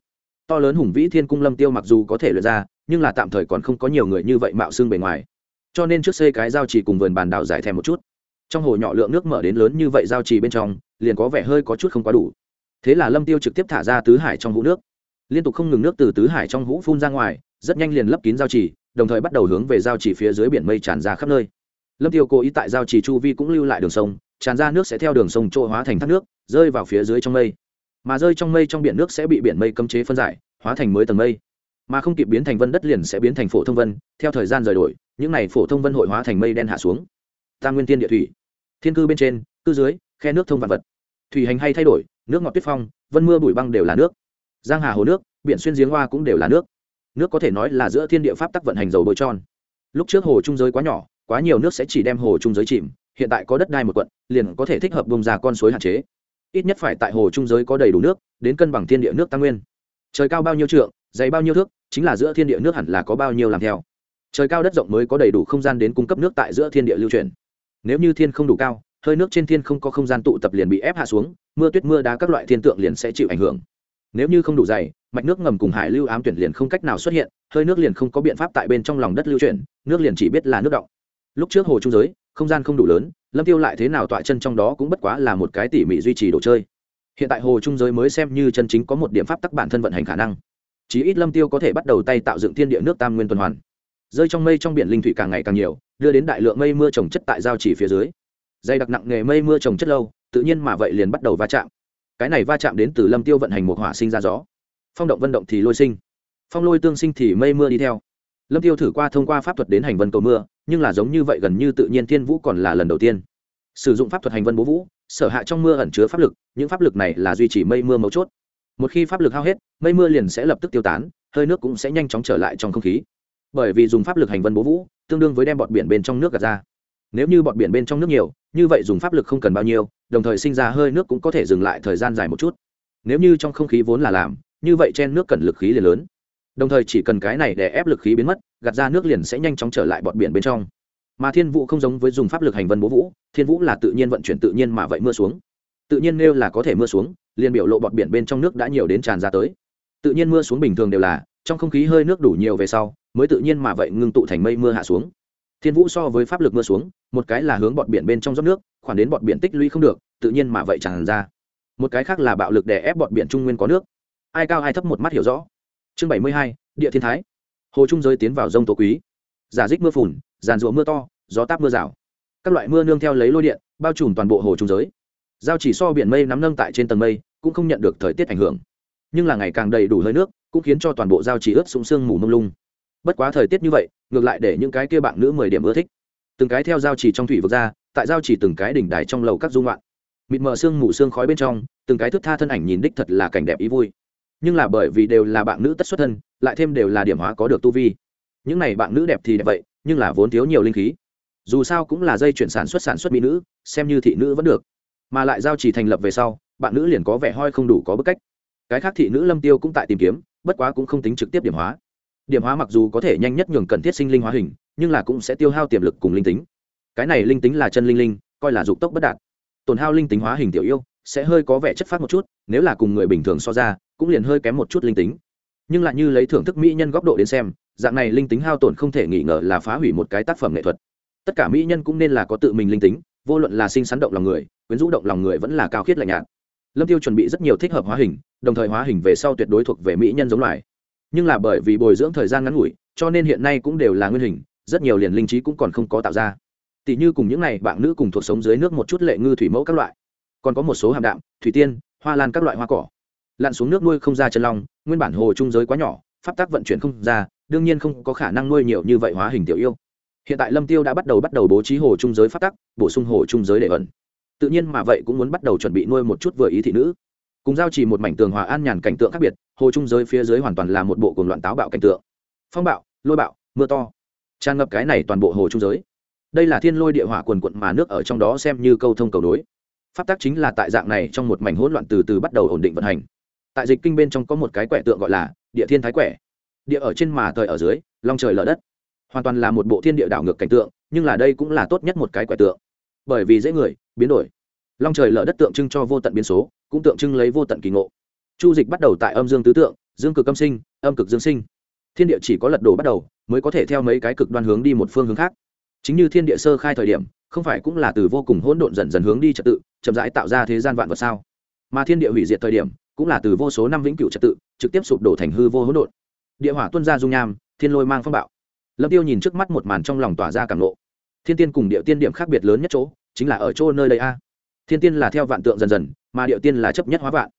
To lớn hùng vĩ thiên cung lâm tiêu mặc dù có thể luyện ra nhưng là tạm thời còn không có nhiều người như vậy mạo xương bề ngoài. Cho nên trước xây cái giao chỉ cùng vườn bàn đảo giải thèm một chút. Trong hồ nhỏ lượng nước mở đến lớn như vậy giao trì bên trong, liền có vẻ hơi có chút không quá đủ. Thế là lâm tiêu trực tiếp thả ra tứ hải trong hũ nước. Liên tục không ngừng nước từ tứ hải trong hũ phun ra ngoài, rất nhanh liền lấp kín giao trì, đồng thời bắt đầu hướng về giao trì phía dưới biển mây tràn ra khắp nơi. Lâm tiêu cố ý tại giao trì chu vi cũng lưu lại đường sông, tràn ra nước sẽ theo đường sông trôi hóa thành thác nước, rơi vào phía dưới trong mây. Mà rơi trong mây trong biển nước sẽ bị biển mây cấm chế phân giải, hóa thành mới tầng mây mà không kịp biến thành vân đất liền sẽ biến thành phổ thông vân, theo thời gian rời đổi, những này phổ thông vân hội hóa thành mây đen hạ xuống. Tam nguyên tiên địa thủy. Thiên cư bên trên, cư dưới, khe nước thông vạn vật. Thủy hành hay thay đổi, nước ngọt tuyết phong, vân mưa bụi băng đều là nước. Giang hà hồ nước, biển xuyên giếng hoa cũng đều là nước. Nước có thể nói là giữa thiên địa pháp tắc vận hành dầu bôi tròn. Lúc trước hồ trung giới quá nhỏ, quá nhiều nước sẽ chỉ đem hồ trung giới chìm, hiện tại có đất đai một quận, liền có thể thích hợp bông ra con suối hạn chế. Ít nhất phải tại hồ trung giới có đầy đủ nước, đến cân bằng thiên địa nước tăng nguyên. Trời cao bao nhiêu trượng dày bao nhiêu thước, chính là giữa thiên địa nước hẳn là có bao nhiêu làm theo. Trời cao đất rộng mới có đầy đủ không gian đến cung cấp nước tại giữa thiên địa lưu truyền nếu như thiên không đủ cao, hơi nước trên thiên không có không gian tụ tập liền bị ép hạ xuống, mưa tuyết mưa đá các loại thiên tượng liền sẽ chịu ảnh hưởng. Nếu như không đủ dày, mạch nước ngầm cùng hải lưu ám tuyển liền không cách nào xuất hiện, hơi nước liền không có biện pháp tại bên trong lòng đất lưu chuyển, nước liền chỉ biết là nước động. Lúc trước hồ trung giới, không gian không đủ lớn, lâm tiêu lại thế nào tọa chân trong đó cũng bất quá là một cái tỉ mỉ duy trì đồ chơi. Hiện tại hồ trung giới mới xem như chân chính có một điểm pháp tắc bản thân vận hành khả năng chí ít lâm tiêu có thể bắt đầu tay tạo dựng thiên địa nước tam nguyên tuần hoàn. Rơi trong mây trong biển linh thủy càng ngày càng nhiều, đưa đến đại lượng mây mưa trồng chất tại giao chỉ phía dưới. Dày đặc nặng nghề mây mưa trồng chất lâu, tự nhiên mà vậy liền bắt đầu va chạm. Cái này va chạm đến từ lâm tiêu vận hành một hỏa sinh ra gió. Phong động vận động thì lôi sinh. Phong lôi tương sinh thì mây mưa đi theo. Lâm tiêu thử qua thông qua pháp thuật đến hành vân cầu mưa, nhưng là giống như vậy gần như tự nhiên thiên vũ còn là lần đầu tiên. Sử dụng pháp thuật hành vân bố vũ, sở hạ trong mưa ẩn chứa pháp lực, những pháp lực này là duy trì mây mưa mấu chốt một khi pháp lực hao hết, mây mưa liền sẽ lập tức tiêu tán, hơi nước cũng sẽ nhanh chóng trở lại trong không khí. Bởi vì dùng pháp lực hành vân bố vũ, tương đương với đem bọt biển bên trong nước gạt ra. Nếu như bọt biển bên trong nước nhiều, như vậy dùng pháp lực không cần bao nhiêu, đồng thời sinh ra hơi nước cũng có thể dừng lại thời gian dài một chút. Nếu như trong không khí vốn là làm, như vậy chen nước cần lực khí liền lớn. Đồng thời chỉ cần cái này để ép lực khí biến mất, gạt ra nước liền sẽ nhanh chóng trở lại bọt biển bên trong. Mà thiên vũ không giống với dùng pháp lực hành vân bố vũ, thiên vũ là tự nhiên vận chuyển tự nhiên mà vậy mưa xuống. Tự nhiên nêu là có thể mưa xuống liền biểu lộ bọt biển bên trong nước đã nhiều đến tràn ra tới. Tự nhiên mưa xuống bình thường đều là, trong không khí hơi nước đủ nhiều về sau, mới tự nhiên mà vậy ngưng tụ thành mây mưa hạ xuống. Thiên vũ so với pháp lực mưa xuống, một cái là hướng bọt biển bên trong dốc nước khoản đến bọt biển tích lũy không được, tự nhiên mà vậy tràn ra. Một cái khác là bạo lực để ép bọt biển trung nguyên có nước. Ai cao ai thấp một mắt hiểu rõ. Chương bảy mươi hai, địa thiên thái. Hồ trung giới tiến vào rông tố quý. Giả dích mưa phùn, giàn rụa mưa to, gió táp mưa rào. Các loại mưa nương theo lấy lôi điện, bao trùm toàn bộ hồ trung giới giao chỉ so biển mây nắm nâng tại trên tầng mây, cũng không nhận được thời tiết ảnh hưởng. Nhưng là ngày càng đầy đủ hơi nước, cũng khiến cho toàn bộ giao chỉ ướt sũng sương mù mông lung. Bất quá thời tiết như vậy, ngược lại để những cái kia bạn nữ mười điểm ưa thích. Từng cái theo giao chỉ trong thủy vực ra, tại giao chỉ từng cái đỉnh đài trong lầu các dung loạn mịt mờ sương mù sương khói bên trong, từng cái thức tha thân ảnh nhìn đích thật là cảnh đẹp ý vui. Nhưng là bởi vì đều là bạn nữ tất xuất thân, lại thêm đều là điểm hóa có được tu vi. Những này bạn nữ đẹp thì đẹp vậy, nhưng là vốn thiếu nhiều linh khí. Dù sao cũng là dây chuyển sản xuất sản xuất mỹ nữ, xem như thị nữ vẫn được mà lại giao chỉ thành lập về sau, bạn nữ liền có vẻ hoi không đủ có bức cách. Cái khác thị nữ lâm tiêu cũng tại tìm kiếm, bất quá cũng không tính trực tiếp điểm hóa. Điểm hóa mặc dù có thể nhanh nhất nhường cần thiết sinh linh hóa hình, nhưng là cũng sẽ tiêu hao tiềm lực cùng linh tính. Cái này linh tính là chân linh linh, coi là dục tốc bất đạt. Tổn hao linh tính hóa hình tiểu yêu, sẽ hơi có vẻ chất phát một chút, nếu là cùng người bình thường so ra, cũng liền hơi kém một chút linh tính. Nhưng lại như lấy thưởng thức mỹ nhân góc độ đến xem, dạng này linh tính hao tổn không thể nghi ngờ là phá hủy một cái tác phẩm nghệ thuật. Tất cả mỹ nhân cũng nên là có tự mình linh tính, vô luận là sinh sắn động lòng người quyến rũ động lòng người vẫn là cao khiết lạnh nhạt. Lâm tiêu chuẩn bị rất nhiều thích hợp hóa hình, đồng thời hóa hình về sau tuyệt đối thuộc về mỹ nhân giống loài. Nhưng là bởi vì bồi dưỡng thời gian ngắn ngủi, cho nên hiện nay cũng đều là nguyên hình, rất nhiều liền linh trí cũng còn không có tạo ra. Tỷ như cùng những này bạn nữ cùng thuộc sống dưới nước một chút lệ ngư thủy mẫu các loại, còn có một số hàm đạm, thủy tiên, hoa lan các loại hoa cỏ. Lặn xuống nước nuôi không ra chân long, nguyên bản hồ trung giới quá nhỏ, pháp tác vận chuyển không ra, đương nhiên không có khả năng nuôi nhiều như vậy hóa hình tiểu yêu. Hiện tại lâm tiêu đã bắt đầu bắt đầu bố trí hồ trung giới pháp tắc, bổ sung hồ trung giới để ẩn tự nhiên mà vậy cũng muốn bắt đầu chuẩn bị nuôi một chút vừa ý thị nữ. Cùng giao chỉ một mảnh tường hòa an nhàn cảnh tượng khác biệt, hồ trung giới phía dưới hoàn toàn là một bộ cồn loạn táo bạo cảnh tượng. Phong bạo, lôi bạo, mưa to. Tràn ngập cái này toàn bộ hồ trung giới. Đây là thiên lôi địa hỏa quần quận mà nước ở trong đó xem như câu thông cầu đối pháp tác chính là tại dạng này trong một mảnh hỗn loạn từ từ bắt đầu ổn định vận hành. Tại dịch kinh bên trong có một cái quẻ tượng gọi là địa thiên thái quẻ. Địa ở trên mà thời ở dưới, long trời lở đất. Hoàn toàn là một bộ thiên địa đảo ngược cảnh tượng, nhưng là đây cũng là tốt nhất một cái quẻ tượng bởi vì dễ người, biến đổi. Long trời lở đất tượng trưng cho vô tận biến số, cũng tượng trưng lấy vô tận kỳ ngộ. Chu dịch bắt đầu tại âm dương tứ tượng, dương cực âm sinh, âm cực dương sinh. Thiên địa chỉ có lật đổ bắt đầu, mới có thể theo mấy cái cực đoan hướng đi một phương hướng khác. Chính như thiên địa sơ khai thời điểm, không phải cũng là từ vô cùng hỗn độn dần dần hướng đi trật tự, chậm rãi tạo ra thế gian vạn vật sao? Mà thiên địa hủy diệt thời điểm, cũng là từ vô số năm vĩnh cửu trật tự, trực tiếp sụp đổ thành hư vô hỗn độn. Địa hỏa tuân ra dung nham, thiên lôi mang phong bạo. Lâm tiêu nhìn trước mắt một màn trong lòng tỏa ra cảm nộ thiên tiên cùng địa tiên điểm khác biệt lớn nhất chỗ, chính là ở chỗ nơi đây a. Thiên tiên là theo vạn tượng dần dần, mà địa tiên là chấp nhất hóa vạn.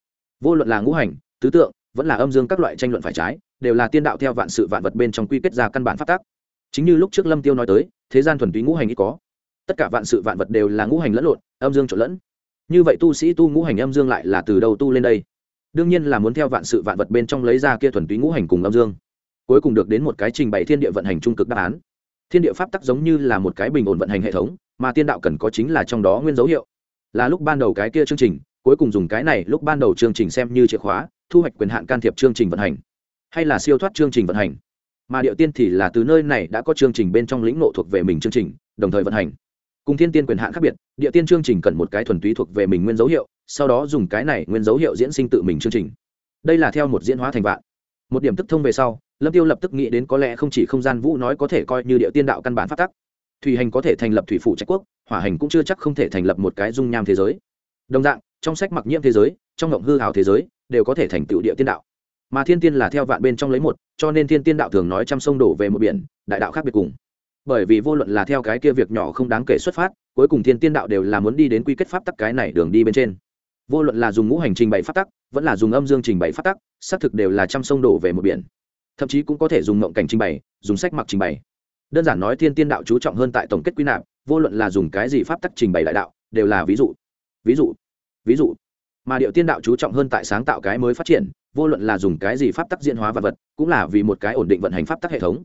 Vô luận là ngũ hành, tứ tượng, vẫn là âm dương các loại tranh luận phải trái, đều là tiên đạo theo vạn sự vạn vật bên trong quy kết ra căn bản phát tác. Chính như lúc trước lâm tiêu nói tới, thế gian thuần túy ngũ hành ít có. Tất cả vạn sự vạn vật đều là ngũ hành lẫn lộn, âm dương trộn lẫn. Như vậy tu sĩ tu ngũ hành âm dương lại là từ đầu tu lên đây? Đương nhiên là muốn theo vạn sự vạn vật bên trong lấy ra kia thuần túy ngũ hành cùng âm dương. Cuối cùng được đến một cái trình bày thiên địa vận hành trung cực đáp án thiên địa pháp tắc giống như là một cái bình ổn vận hành hệ thống, mà tiên đạo cần có chính là trong đó nguyên dấu hiệu. Là lúc ban đầu cái kia chương trình, cuối cùng dùng cái này lúc ban đầu chương trình xem như chìa khóa, thu hoạch quyền hạn can thiệp chương trình vận hành, hay là siêu thoát chương trình vận hành. Mà điệu tiên thì là từ nơi này đã có chương trình bên trong lĩnh nộ thuộc về mình chương trình, đồng thời vận hành. Cùng thiên tiên quyền hạn khác biệt địa tiên chương trình cần một cái thuần túy thuộc về mình nguyên dấu hiệu, sau đó dùng cái này nguyên dấu hiệu diễn sinh tự mình chương trình. Đây là theo một diễn hóa thành vạn một điểm tức thông về sau, lâm tiêu lập tức nghĩ đến có lẽ không chỉ không gian vũ nói có thể coi như địa tiên đạo căn bản phát tắc. Thủy hành có thể thành lập thủy phủ trách quốc, hỏa hành cũng chưa chắc không thể thành lập một cái dung nham thế giới. Đồng dạng, trong sách mặc nhiễm thế giới, trong ngộng hư hào thế giới, đều có thể thành tựu địa tiên đạo. Mà thiên tiên là theo vạn bên trong lấy một, cho nên thiên tiên đạo thường nói trăm sông đổ về một biển, đại đạo khác biệt cùng. Bởi vì vô luận là theo cái kia việc nhỏ không đáng kể xuất phát, cuối cùng thiên tiên đạo đều là muốn đi đến quy kết pháp tắc cái này đường đi bên trên. Vô luận là dùng ngũ hành trình bày pháp tắc vẫn là dùng âm dương trình bày phát tắc, xác thực đều là trăm sông đổ về một biển. Thậm chí cũng có thể dùng mộng cảnh trình bày, dùng sách mặc trình bày. Đơn giản nói thiên tiên đạo chú trọng hơn tại tổng kết quy nạp, vô luận là dùng cái gì pháp tắc trình bày đại đạo, đều là ví dụ. Ví dụ. Ví dụ. Mà điệu tiên đạo chú trọng hơn tại sáng tạo cái mới phát triển, vô luận là dùng cái gì pháp tắc diễn hóa vật vật, cũng là vì một cái ổn định vận hành pháp tắc hệ thống.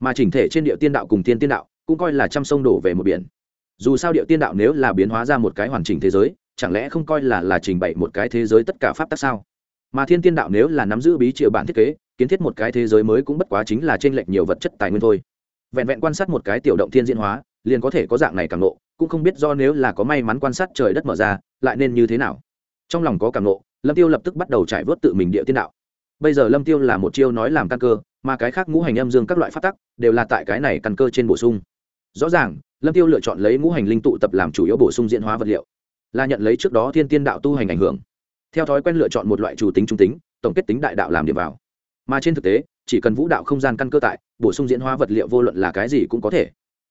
Mà chỉnh thể trên điệu tiên đạo cùng tiên tiên đạo, cũng coi là trăm sông đổ về một biển. Dù sao điệu tiên đạo nếu là biến hóa ra một cái hoàn chỉnh thế giới chẳng lẽ không coi là là trình bày một cái thế giới tất cả pháp tắc sao? Mà thiên tiên đạo nếu là nắm giữ bí triệu bản thiết kế, kiến thiết một cái thế giới mới cũng bất quá chính là t r ê n lệch nhiều vật chất tài nguyên thôi. Vẹn vẹn quan sát một cái tiểu động thiên diễn hóa, liền có thể có dạng này càng nộ cũng không biết do nếu là có may mắn quan sát trời đất mở ra, lại nên như thế nào. Trong lòng có càng nộ lâm tiêu lập tức bắt đầu trải vớt tự mình địa tiên đạo. Bây giờ lâm tiêu là một chiêu nói làm căn cơ, mà cái khác ngũ hành âm dương các loại phát tắc, đều là tại cái này căn cơ trên bổ sung. Rõ ràng, lâm tiêu lựa chọn lấy ngũ hành linh tụ tập làm chủ yếu bổ sung diễn hóa vật liệu là nhận lấy trước đó thiên tiên đạo tu hành ảnh hưởng. Theo thói quen lựa chọn một loại chủ tính trung tính, tổng kết tính đại đạo làm điểm vào. Mà trên thực tế, chỉ cần vũ đạo không gian căn cơ tại, bổ sung diễn hóa vật liệu vô luận là cái gì cũng có thể.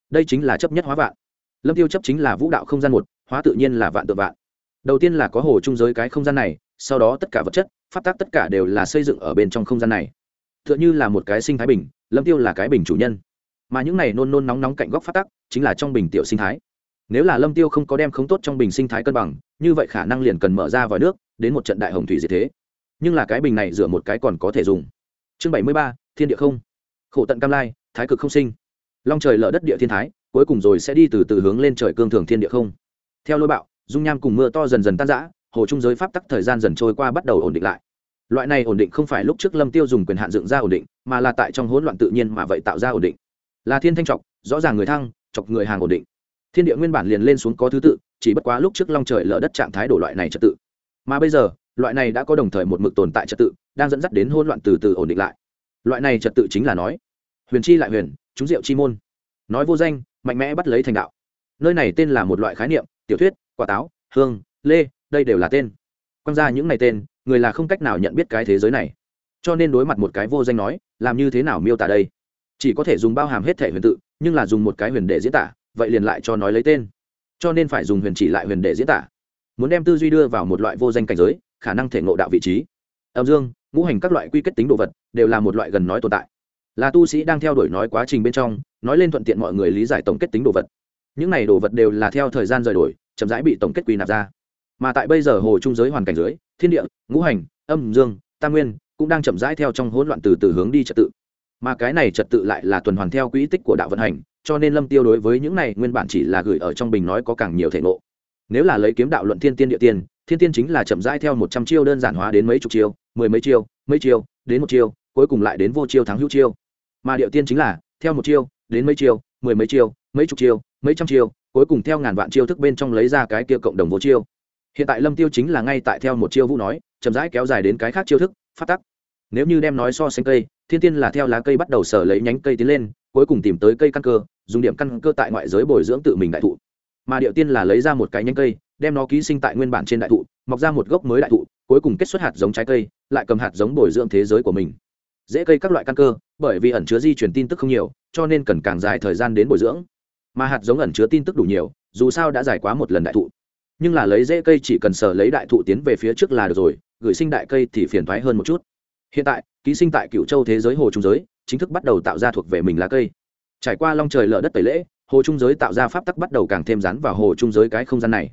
Đây chính là chấp nhất hóa vạn. Lâm tiêu chấp chính là vũ đạo không gian một, hóa tự nhiên là vạn tự vạn. Đầu tiên là có hồ trung giới cái không gian này, sau đó tất cả vật chất phát tác tất cả đều là xây dựng ở bên trong không gian này. Tựa như là một cái sinh thái bình, lâm tiêu là cái bình chủ nhân. Mà những này nôn nôn nóng nóng cạnh góc phát tác, chính là trong bình tiểu sinh thái nếu là lâm tiêu không có đem không tốt trong bình sinh thái cân bằng, như vậy khả năng liền cần mở ra vòi nước, đến một trận đại hồng thủy diệt thế. Nhưng là cái bình này rửa một cái còn có thể dùng. Chương bảy mươi ba, thiên địa không. Khổ tận cam lai, thái cực không sinh. Long trời lở đất địa thiên thái, cuối cùng rồi sẽ đi từ từ hướng lên trời cương thường thiên địa không. Theo lôi bạo, dung nham cùng mưa to dần dần tan rã, hồ trung giới pháp tắc thời gian dần trôi qua bắt đầu ổn định lại. Loại này ổn định không phải lúc trước lâm tiêu dùng quyền hạn dựng ra ổn định, mà là tại trong hỗn loạn tự nhiên mà vậy tạo ra ổn định. Là thiên thanh trọc, rõ ràng người thăng chọc người hàng ổn định thiên địa nguyên bản liền lên xuống có thứ tự, chỉ bất quá lúc trước long trời lở đất trạng thái đổ loại này trật tự. Mà bây giờ, loại này đã có đồng thời một mực tồn tại trật tự, đang dẫn dắt đến hỗn loạn từ từ ổn định lại. Loại này trật tự chính là nói, huyền chi lại huyền, chúng diệu chi môn. Nói vô danh, mạnh mẽ bắt lấy thành đạo. Nơi này tên là một loại khái niệm, tiểu thuyết, quả táo, hương, lê, đây đều là tên. Quan ra những này tên, người là không cách nào nhận biết cái thế giới này. Cho nên đối mặt một cái vô danh nói, làm như thế nào miêu tả đây? Chỉ có thể dùng bao hàm hết thể huyền tự, nhưng là dùng một cái huyền để diễn tả vậy liền lại cho nói lấy tên. Cho nên phải dùng huyền chỉ lại huyền để diễn tả. Muốn đem tư duy đưa vào một loại vô danh cảnh giới, khả năng thể ngộ đạo vị trí. Âm dương, ngũ hành các loại quy kết tính đồ vật, đều là một loại gần nói tồn tại. Là tu sĩ đang theo đuổi nói quá trình bên trong, nói lên thuận tiện mọi người lý giải tổng kết tính đồ vật. Những này đồ vật đều là theo thời gian rời đổi, chậm rãi bị tổng kết quy nạp ra. Mà tại bây giờ hồ trung giới hoàn cảnh dưới, thiên địa, ngũ hành, âm dương, tam nguyên cũng đang chậm rãi theo trong hỗn loạn từ từ hướng đi trật tự. Mà cái này trật tự lại là tuần hoàn theo quỹ tích của đạo vận hành cho nên lâm tiêu đối với những này nguyên bản chỉ là gửi ở trong bình nói có càng nhiều thể ngộ. Nếu là lấy kiếm đạo luận thiên tiên địa tiên, thiên tiên chính là chậm rãi theo một trăm chiêu đơn giản hóa đến mấy chục chiêu, mười mấy chiêu mấy chiêu, đến một chiêu, cuối cùng lại đến vô chiêu thắng hữu chiêu. Mà địa tiên chính là theo một chiêu, đến mấy chiêu, mười mấy chiêu, mấy chục chiêu, mấy trăm chiêu, cuối cùng theo ngàn vạn chiêu thức bên trong lấy ra cái kia cộng đồng vô chiêu. Hiện tại lâm tiêu chính là ngay tại theo một chiêu vũ nói, chậm rãi kéo dài đến cái khác chiêu thức, phát tắc. Nếu như đem nói so sánh cây, thiên tiên là theo lá cây bắt đầu sở lấy nhánh cây tiến lên cuối cùng tìm tới cây căn cơ, dùng điểm căn cơ tại ngoại giới bồi dưỡng tự mình đại thụ. Mà điệu tiên là lấy ra một cái nhánh cây, đem nó ký sinh tại nguyên bản trên đại thụ, mọc ra một gốc mới đại thụ, cuối cùng kết xuất hạt giống trái cây, lại cầm hạt giống bồi dưỡng thế giới của mình. Dễ cây các loại căn cơ, bởi vì ẩn chứa di chuyển tin tức không nhiều, cho nên cần càng dài thời gian đến bồi dưỡng. Mà hạt giống ẩn chứa tin tức đủ nhiều, dù sao đã giải quá một lần đại thụ. Nhưng là lấy dễ cây chỉ cần sở lấy đại thụ tiến về phía trước là được rồi, gửi sinh đại cây thì phiền thoái hơn một chút. Hiện tại, ký sinh tại cựu châu thế giới hồ trung giới chính thức bắt đầu tạo ra thuộc về mình lá cây. Trải qua long trời lở đất tẩy lễ, hồ trung giới tạo ra pháp tắc bắt đầu càng thêm rắn vào hồ trung giới cái không gian này.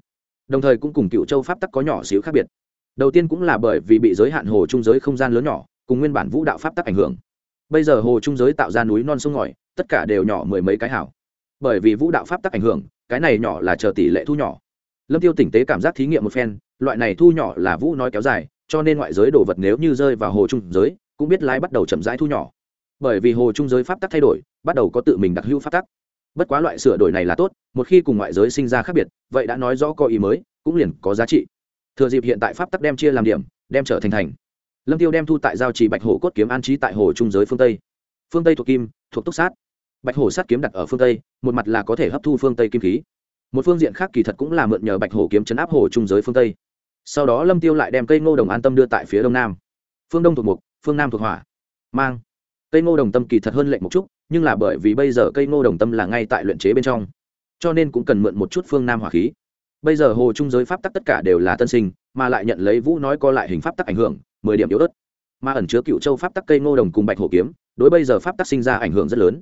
Đồng thời cũng cùng cựu châu pháp tắc có nhỏ xíu khác biệt. Đầu tiên cũng là bởi vì bị giới hạn hồ trung giới không gian lớn nhỏ, cùng nguyên bản vũ đạo pháp tắc ảnh hưởng. Bây giờ hồ trung giới tạo ra núi non sông ngòi, tất cả đều nhỏ mười mấy cái hảo bởi vì vũ đạo pháp tắc ảnh hưởng, cái này nhỏ là chờ tỷ lệ thu nhỏ. Lâm tiêu tỉnh tế cảm giác thí nghiệm một phen, loại này thu nhỏ là vũ nói kéo dài, cho nên ngoại giới đồ vật nếu như rơi vào hồ trung giới, cũng biết lái bắt đầu chậm rãi thu nhỏ bởi vì hồ trung giới pháp tắc thay đổi, bắt đầu có tự mình đặc hữu pháp tắc. Bất quá loại sửa đổi này là tốt, một khi cùng ngoại giới sinh ra khác biệt, vậy đã nói rõ có ý mới, cũng liền có giá trị. Thừa dịp hiện tại pháp tắc đem chia làm điểm, đem trở thành thành. Lâm tiêu đem thu tại giao trì bạch hổ cốt kiếm an trí tại hồ trung giới phương tây. Phương tây thuộc kim, thuộc túc sát. Bạch hổ sát kiếm đặt ở phương tây, một mặt là có thể hấp thu phương tây kim khí. Một phương diện khác kỳ thật cũng là mượn nhờ bạch hổ kiếm chấn áp hồ trung giới phương tây. Sau đó lâm tiêu lại đem cây ngô đồng an tâm đưa tại phía đông nam. Phương đông thuộc mục, phương nam thuộc hỏa. Mang cây ngô đồng tâm kỳ thật hơn lệnh một chút, nhưng là bởi vì bây giờ cây ngô đồng tâm là ngay tại luyện chế bên trong, cho nên cũng cần mượn một chút phương nam hỏa khí. Bây giờ hồ trung giới pháp tắc tất cả đều là tân sinh, mà lại nhận lấy vũ nói co lại hình pháp tắc ảnh hưởng, mười điểm yếu ớt. Mà ẩn chứa cựu châu pháp tắc cây ngô đồng cùng bạch hổ kiếm, đối bây giờ pháp tắc sinh ra ảnh hưởng rất lớn.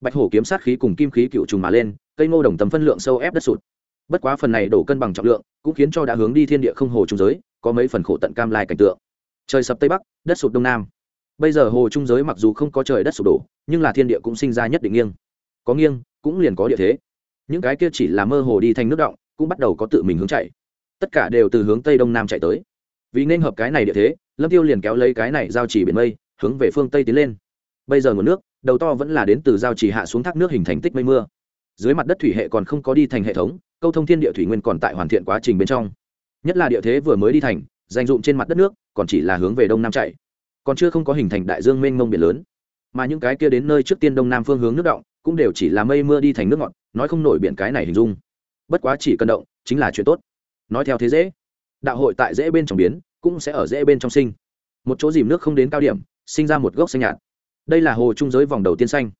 Bạch hổ kiếm sát khí cùng kim khí cựu trùng mà lên, cây ngô đồng tầm phân lượng sâu ép đất sụt. Bất quá phần này đổ cân bằng trọng lượng, cũng khiến cho đã hướng đi thiên địa không hồ trung giới, có mấy phần khổ tận cam lai cảnh tượng. Trời sập tây bắc, đất sụt đông nam bây giờ hồ trung giới mặc dù không có trời đất sụp đổ, nhưng là thiên địa cũng sinh ra nhất định nghiêng. Có nghiêng, cũng liền có địa thế. Những cái kia chỉ là mơ hồ đi thành nước động, cũng bắt đầu có tự mình hướng chạy. Tất cả đều từ hướng tây đông nam chạy tới. Vì nên hợp cái này địa thế, lâm tiêu liền kéo lấy cái này giao chỉ biển mây, hướng về phương tây tiến lên. Bây giờ nguồn nước, đầu to vẫn là đến từ giao chỉ hạ xuống thác nước hình thành tích mây mưa. Dưới mặt đất thủy hệ còn không có đi thành hệ thống, câu thông thiên địa thủy nguyên còn tại hoàn thiện quá trình bên trong. Nhất là địa thế vừa mới đi thành, dành dụng trên mặt đất nước, còn chỉ là hướng về đông nam chạy còn chưa không có hình thành đại dương mênh mông biển lớn. Mà những cái kia đến nơi trước tiên đông nam phương hướng nước động, cũng đều chỉ là mây mưa đi thành nước ngọt, nói không nổi biển cái này hình dung. Bất quá chỉ cần động, chính là chuyện tốt. Nói theo thế dễ, đạo hội tại dễ bên trong biến, cũng sẽ ở dễ bên trong sinh. Một chỗ dìm nước không đến cao điểm, sinh ra một gốc xanh nhạt. Đây là hồ trung giới vòng đầu tiên xanh.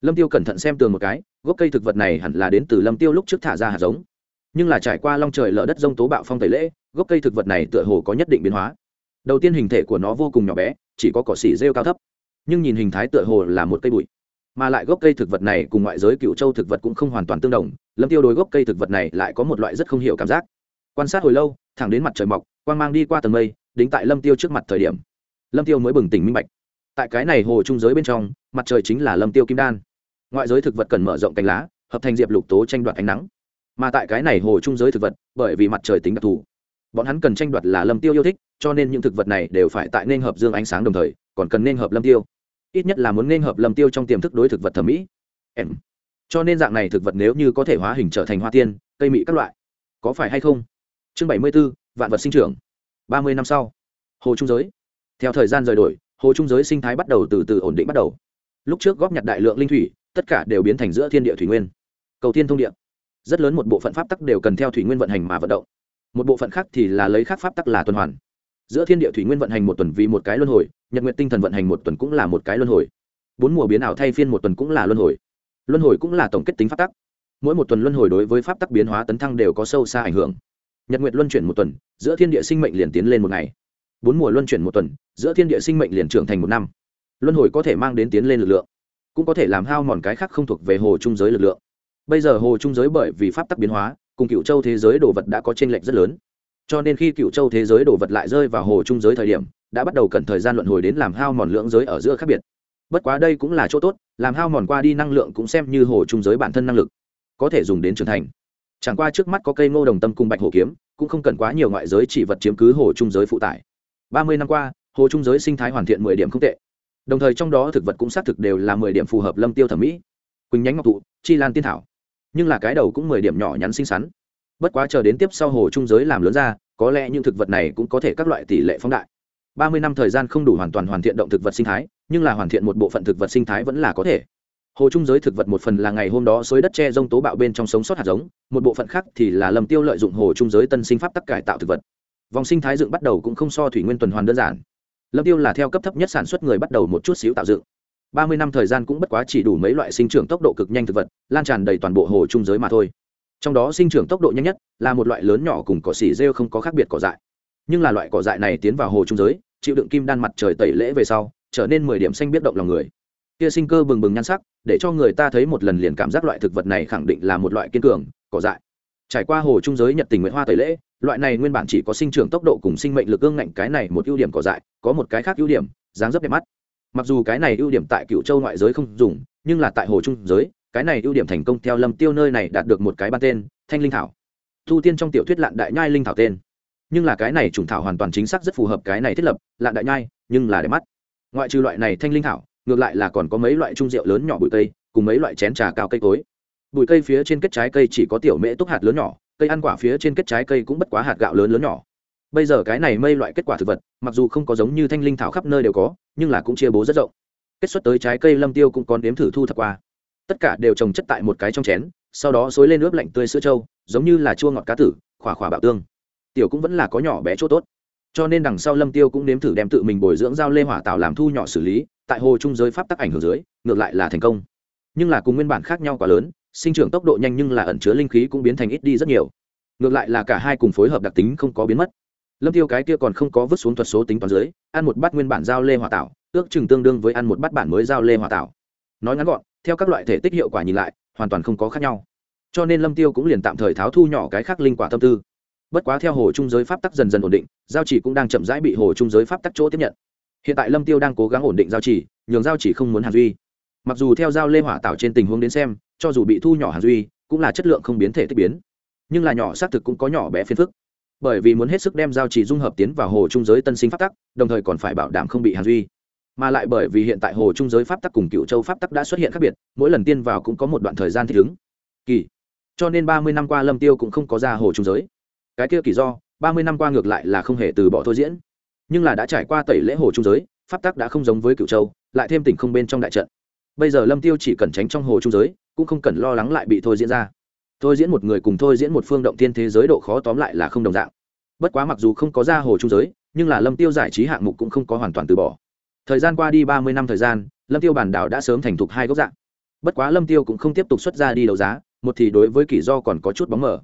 Lâm tiêu cẩn thận xem tường một cái, gốc cây thực vật này hẳn là đến từ lâm tiêu lúc trước thả ra hạt giống. Nhưng là trải qua long trời lở đất rông tố bạo phong tẩy lễ, gốc cây thực vật này tựa hồ có nhất định biến hóa. Đầu tiên hình thể của nó vô cùng nhỏ bé chỉ có cỏ xỉ rêu cao thấp. Nhưng nhìn hình thái tựa hồ là một cây bụi. Mà lại gốc cây thực vật này cùng ngoại giới cựu châu thực vật cũng không hoàn toàn tương đồng. Lâm tiêu đối gốc cây thực vật này lại có một loại rất không hiểu cảm giác. Quan sát hồi lâu, thẳng đến mặt trời mọc, quang mang đi qua tầng mây, đính tại lâm tiêu trước mặt thời điểm. Lâm tiêu mới bừng tỉnh minh bạch. Tại cái này hồ trung giới bên trong, mặt trời chính là lâm tiêu kim đan. Ngoại giới thực vật cần mở rộng cánh lá, hợp thành diệp lục tố tranh đoạt ánh nắng. Mà tại cái này hồ trung giới thực vật, bởi vì mặt trời tính đặc thù bọn hắn cần tranh đoạt là lâm tiêu yêu thích cho nên những thực vật này đều phải tại nên hợp dương ánh sáng đồng thời còn cần nên hợp lâm tiêu. Ít nhất là muốn nên hợp lâm tiêu trong tiềm thức đối thực vật thẩm mỹ. Em. Cho nên dạng này thực vật nếu như có thể hóa hình trở thành hoa tiên cây mị các loại có phải hay không? Chương bảy mươi 74, vạn vật sinh trưởng. ba mươi năm sau hồ trung giới. Theo thời gian rời đổi hồ trung giới sinh thái bắt đầu từ từ ổn định bắt đầu. Lúc trước góp nhặt đại lượng linh thủy tất cả đều biến thành giữa thiên địa thủy nguyên. Cầu thiên thông địa. Rất lớn một bộ phận pháp tắc đều cần theo thủy nguyên vận hành mà vận động một bộ phận khác thì là lấy khác pháp tắc là tuần hoàn. Giữa thiên địa thủy nguyên vận hành một tuần vì một cái luân hồi, nhật nguyện tinh thần vận hành một tuần cũng là một cái luân hồi. Bốn mùa biến ảo thay phiên một tuần cũng là luân hồi. Luân hồi cũng là tổng kết tính pháp tắc. Mỗi một tuần luân hồi đối với pháp tắc biến hóa tấn thăng đều có sâu xa ảnh hưởng. Nhật nguyện luân chuyển một tuần, giữa thiên địa sinh mệnh liền tiến lên một ngày. Bốn mùa luân chuyển một tuần, giữa thiên địa sinh mệnh liền trưởng thành một năm. Luân hồi có thể mang đến tiến lên lực lượng, cũng có thể làm hao mòn cái khác không thuộc về hồ trung giới lực lượng. Bây giờ hồ trung giới bởi vì pháp tắc biến hóa cùng cựu châu thế giới đồ vật đã có t r ê n lệch rất lớn. Cho nên khi cựu châu thế giới đồ vật lại rơi vào hồ trung giới thời điểm, đã bắt đầu cần thời gian luận hồi đến làm hao mòn lưỡng giới ở giữa khác biệt. Bất quá đây cũng là chỗ tốt, làm hao mòn qua đi năng lượng cũng xem như hồ trung giới bản thân năng lực, có thể dùng đến trưởng thành. Chẳng qua trước mắt có cây ngô đồng tâm cùng bạch hồ kiếm, cũng không cần quá nhiều ngoại giới chỉ vật chiếm cứ hồ trung giới phụ tải. Ba mươi năm qua, hồ trung giới sinh thái hoàn thiện mười điểm không tệ. Đồng thời trong đó thực vật cũng xác thực đều là mười điểm phù hợp lâm tiêu thẩm mỹ. Quỳnh nhánh ngọc thụ, chi lan tiên thảo nhưng là cái đầu cũng mười điểm nhỏ nhắn xinh xắn. Bất quá chờ đến tiếp sau hồ trung giới làm lớn ra, có lẽ những thực vật này cũng có thể các loại tỷ lệ phóng đại. Ba mươi năm thời gian không đủ hoàn toàn hoàn thiện động thực vật sinh thái, nhưng là hoàn thiện một bộ phận thực vật sinh thái vẫn là có thể. Hồ trung giới thực vật một phần là ngày hôm đó xới đất che rông tố bạo bên trong sống sót hạt giống, một bộ phận khác thì là lầm tiêu lợi dụng hồ trung giới tân sinh pháp tắc cải tạo thực vật. Vòng sinh thái dựng bắt đầu cũng không so thủy nguyên tuần hoàn đơn giản. Lâm tiêu là theo cấp thấp nhất sản xuất người bắt đầu một chút xíu tạo dựng ba mươi năm thời gian cũng bất quá chỉ đủ mấy loại sinh trưởng tốc độ cực nhanh thực vật, lan tràn đầy toàn bộ hồ trung giới mà thôi. Trong đó sinh trưởng tốc độ nhanh nhất là một loại lớn nhỏ cùng cỏ xỉ rêu không có khác biệt cỏ dại. Nhưng là loại cỏ dại này tiến vào hồ trung giới, chịu đựng kim đan mặt trời tẩy lễ về sau, trở nên mười điểm xanh biết động lòng người. Kia sinh cơ bừng bừng nhan sắc, để cho người ta thấy một lần liền cảm giác loại thực vật này khẳng định là một loại kiên cường, cỏ dại. Trải qua hồ trung giới nhật tình nguyệt hoa tẩy lễ, loại này nguyên bản chỉ có sinh trưởng tốc độ cùng sinh mệnh lực ương ngạnh cái này một ưu điểm cỏ dại, có một cái khác ưu điểm, dáng dấp đẹp mắt mặc dù cái này ưu điểm tại cựu châu ngoại giới không dùng, nhưng là tại hồ trung giới, cái này ưu điểm thành công theo lâm tiêu nơi này đạt được một cái ban tên, thanh linh thảo. Thu tiên trong tiểu thuyết lạn đại nhai linh thảo tên. Nhưng là cái này trùng thảo hoàn toàn chính xác rất phù hợp cái này thiết lập, lạn đại nhai, nhưng là để mắt. Ngoại trừ loại này thanh linh thảo, ngược lại là còn có mấy loại trung rượu lớn nhỏ bụi cây, cùng mấy loại chén trà cao cây cối. Bụi cây phía trên kết trái cây chỉ có tiểu mễ túc hạt lớn nhỏ, cây ăn quả phía trên kết trái cây cũng bất quá hạt gạo lớn lớn nhỏ bây giờ cái này mây loại kết quả thực vật, mặc dù không có giống như thanh linh thảo khắp nơi đều có, nhưng là cũng chia bố rất rộng. Kết xuất tới trái cây lâm tiêu cũng còn đếm thử thu thập qua. Tất cả đều trồng chất tại một cái trong chén, sau đó xối lên nước lạnh tươi sữa trâu, giống như là chua ngọt cá tử, khỏa khỏa bạo tương. Tiểu cũng vẫn là có nhỏ bé chỗ tốt. Cho nên đằng sau lâm tiêu cũng nếm thử đem tự mình bồi dưỡng giao lê hỏa tạo làm thu nhỏ xử lý, tại hồ trung giới pháp tắc ảnh hưởng dưới, ngược lại là thành công. Nhưng là cùng nguyên bản khác nhau quá lớn, sinh trưởng tốc độ nhanh nhưng là ẩn chứa linh khí cũng biến thành ít đi rất nhiều. Ngược lại là cả hai cùng phối hợp đặc tính không có biến mất lâm tiêu cái kia còn không có vứt xuống thuật số tính toán dưới, ăn một bát nguyên bản giao lê hỏa tạo ước chừng tương đương với ăn một bát bản mới giao lê hỏa tạo nói ngắn gọn, theo các loại thể tích hiệu quả nhìn lại, hoàn toàn không có khác nhau. Cho nên lâm tiêu cũng liền tạm thời tháo thu nhỏ cái khác linh quả tâm tư. Bất quá theo hồ trung giới pháp tắc dần dần ổn định, giao chỉ cũng đang chậm rãi bị hồ trung giới pháp tắc chỗ tiếp nhận. Hiện tại lâm tiêu đang cố gắng ổn định giao chỉ, nhường giao chỉ không muốn hàn duy. Mặc dù theo giao lê hỏa tạo trên tình huống đến xem, cho dù bị thu nhỏ hàn duy, cũng là chất lượng không biến thể tích biến. Nhưng là nhỏ xác thực cũng có nhỏ bé phiền phức bởi vì muốn hết sức đem giao chỉ dung hợp tiến vào hồ trung giới tân sinh pháp tắc, đồng thời còn phải bảo đảm không bị hàn duy. Mà lại bởi vì hiện tại hồ trung giới pháp tắc cùng cựu châu pháp tắc đã xuất hiện khác biệt, mỗi lần tiên vào cũng có một đoạn thời gian thích ứng. Kỳ. Cho nên ba mươi năm qua lâm tiêu cũng không có ra hồ trung giới. Cái kia kỳ do, ba mươi năm qua ngược lại là không hề từ bỏ thôi diễn. Nhưng là đã trải qua tẩy lễ hồ trung giới, pháp tắc đã không giống với cựu châu, lại thêm tỉnh không bên trong đại trận. Bây giờ lâm tiêu chỉ cần tránh trong hồ trung giới, cũng không cần lo lắng lại bị thôi diễn ra thôi diễn một người cùng thôi diễn một phương động tiên thế giới độ khó tóm lại là không đồng dạng. Bất quá mặc dù không có ra hồ trung giới, nhưng là lâm tiêu giải trí hạng mục cũng không có hoàn toàn từ bỏ. Thời gian qua đi ba mươi năm thời gian, lâm tiêu bản đảo đã sớm thành thục hai gốc dạng. Bất quá lâm tiêu cũng không tiếp tục xuất ra đi đấu giá, một thì đối với kỷ do còn có chút bóng mở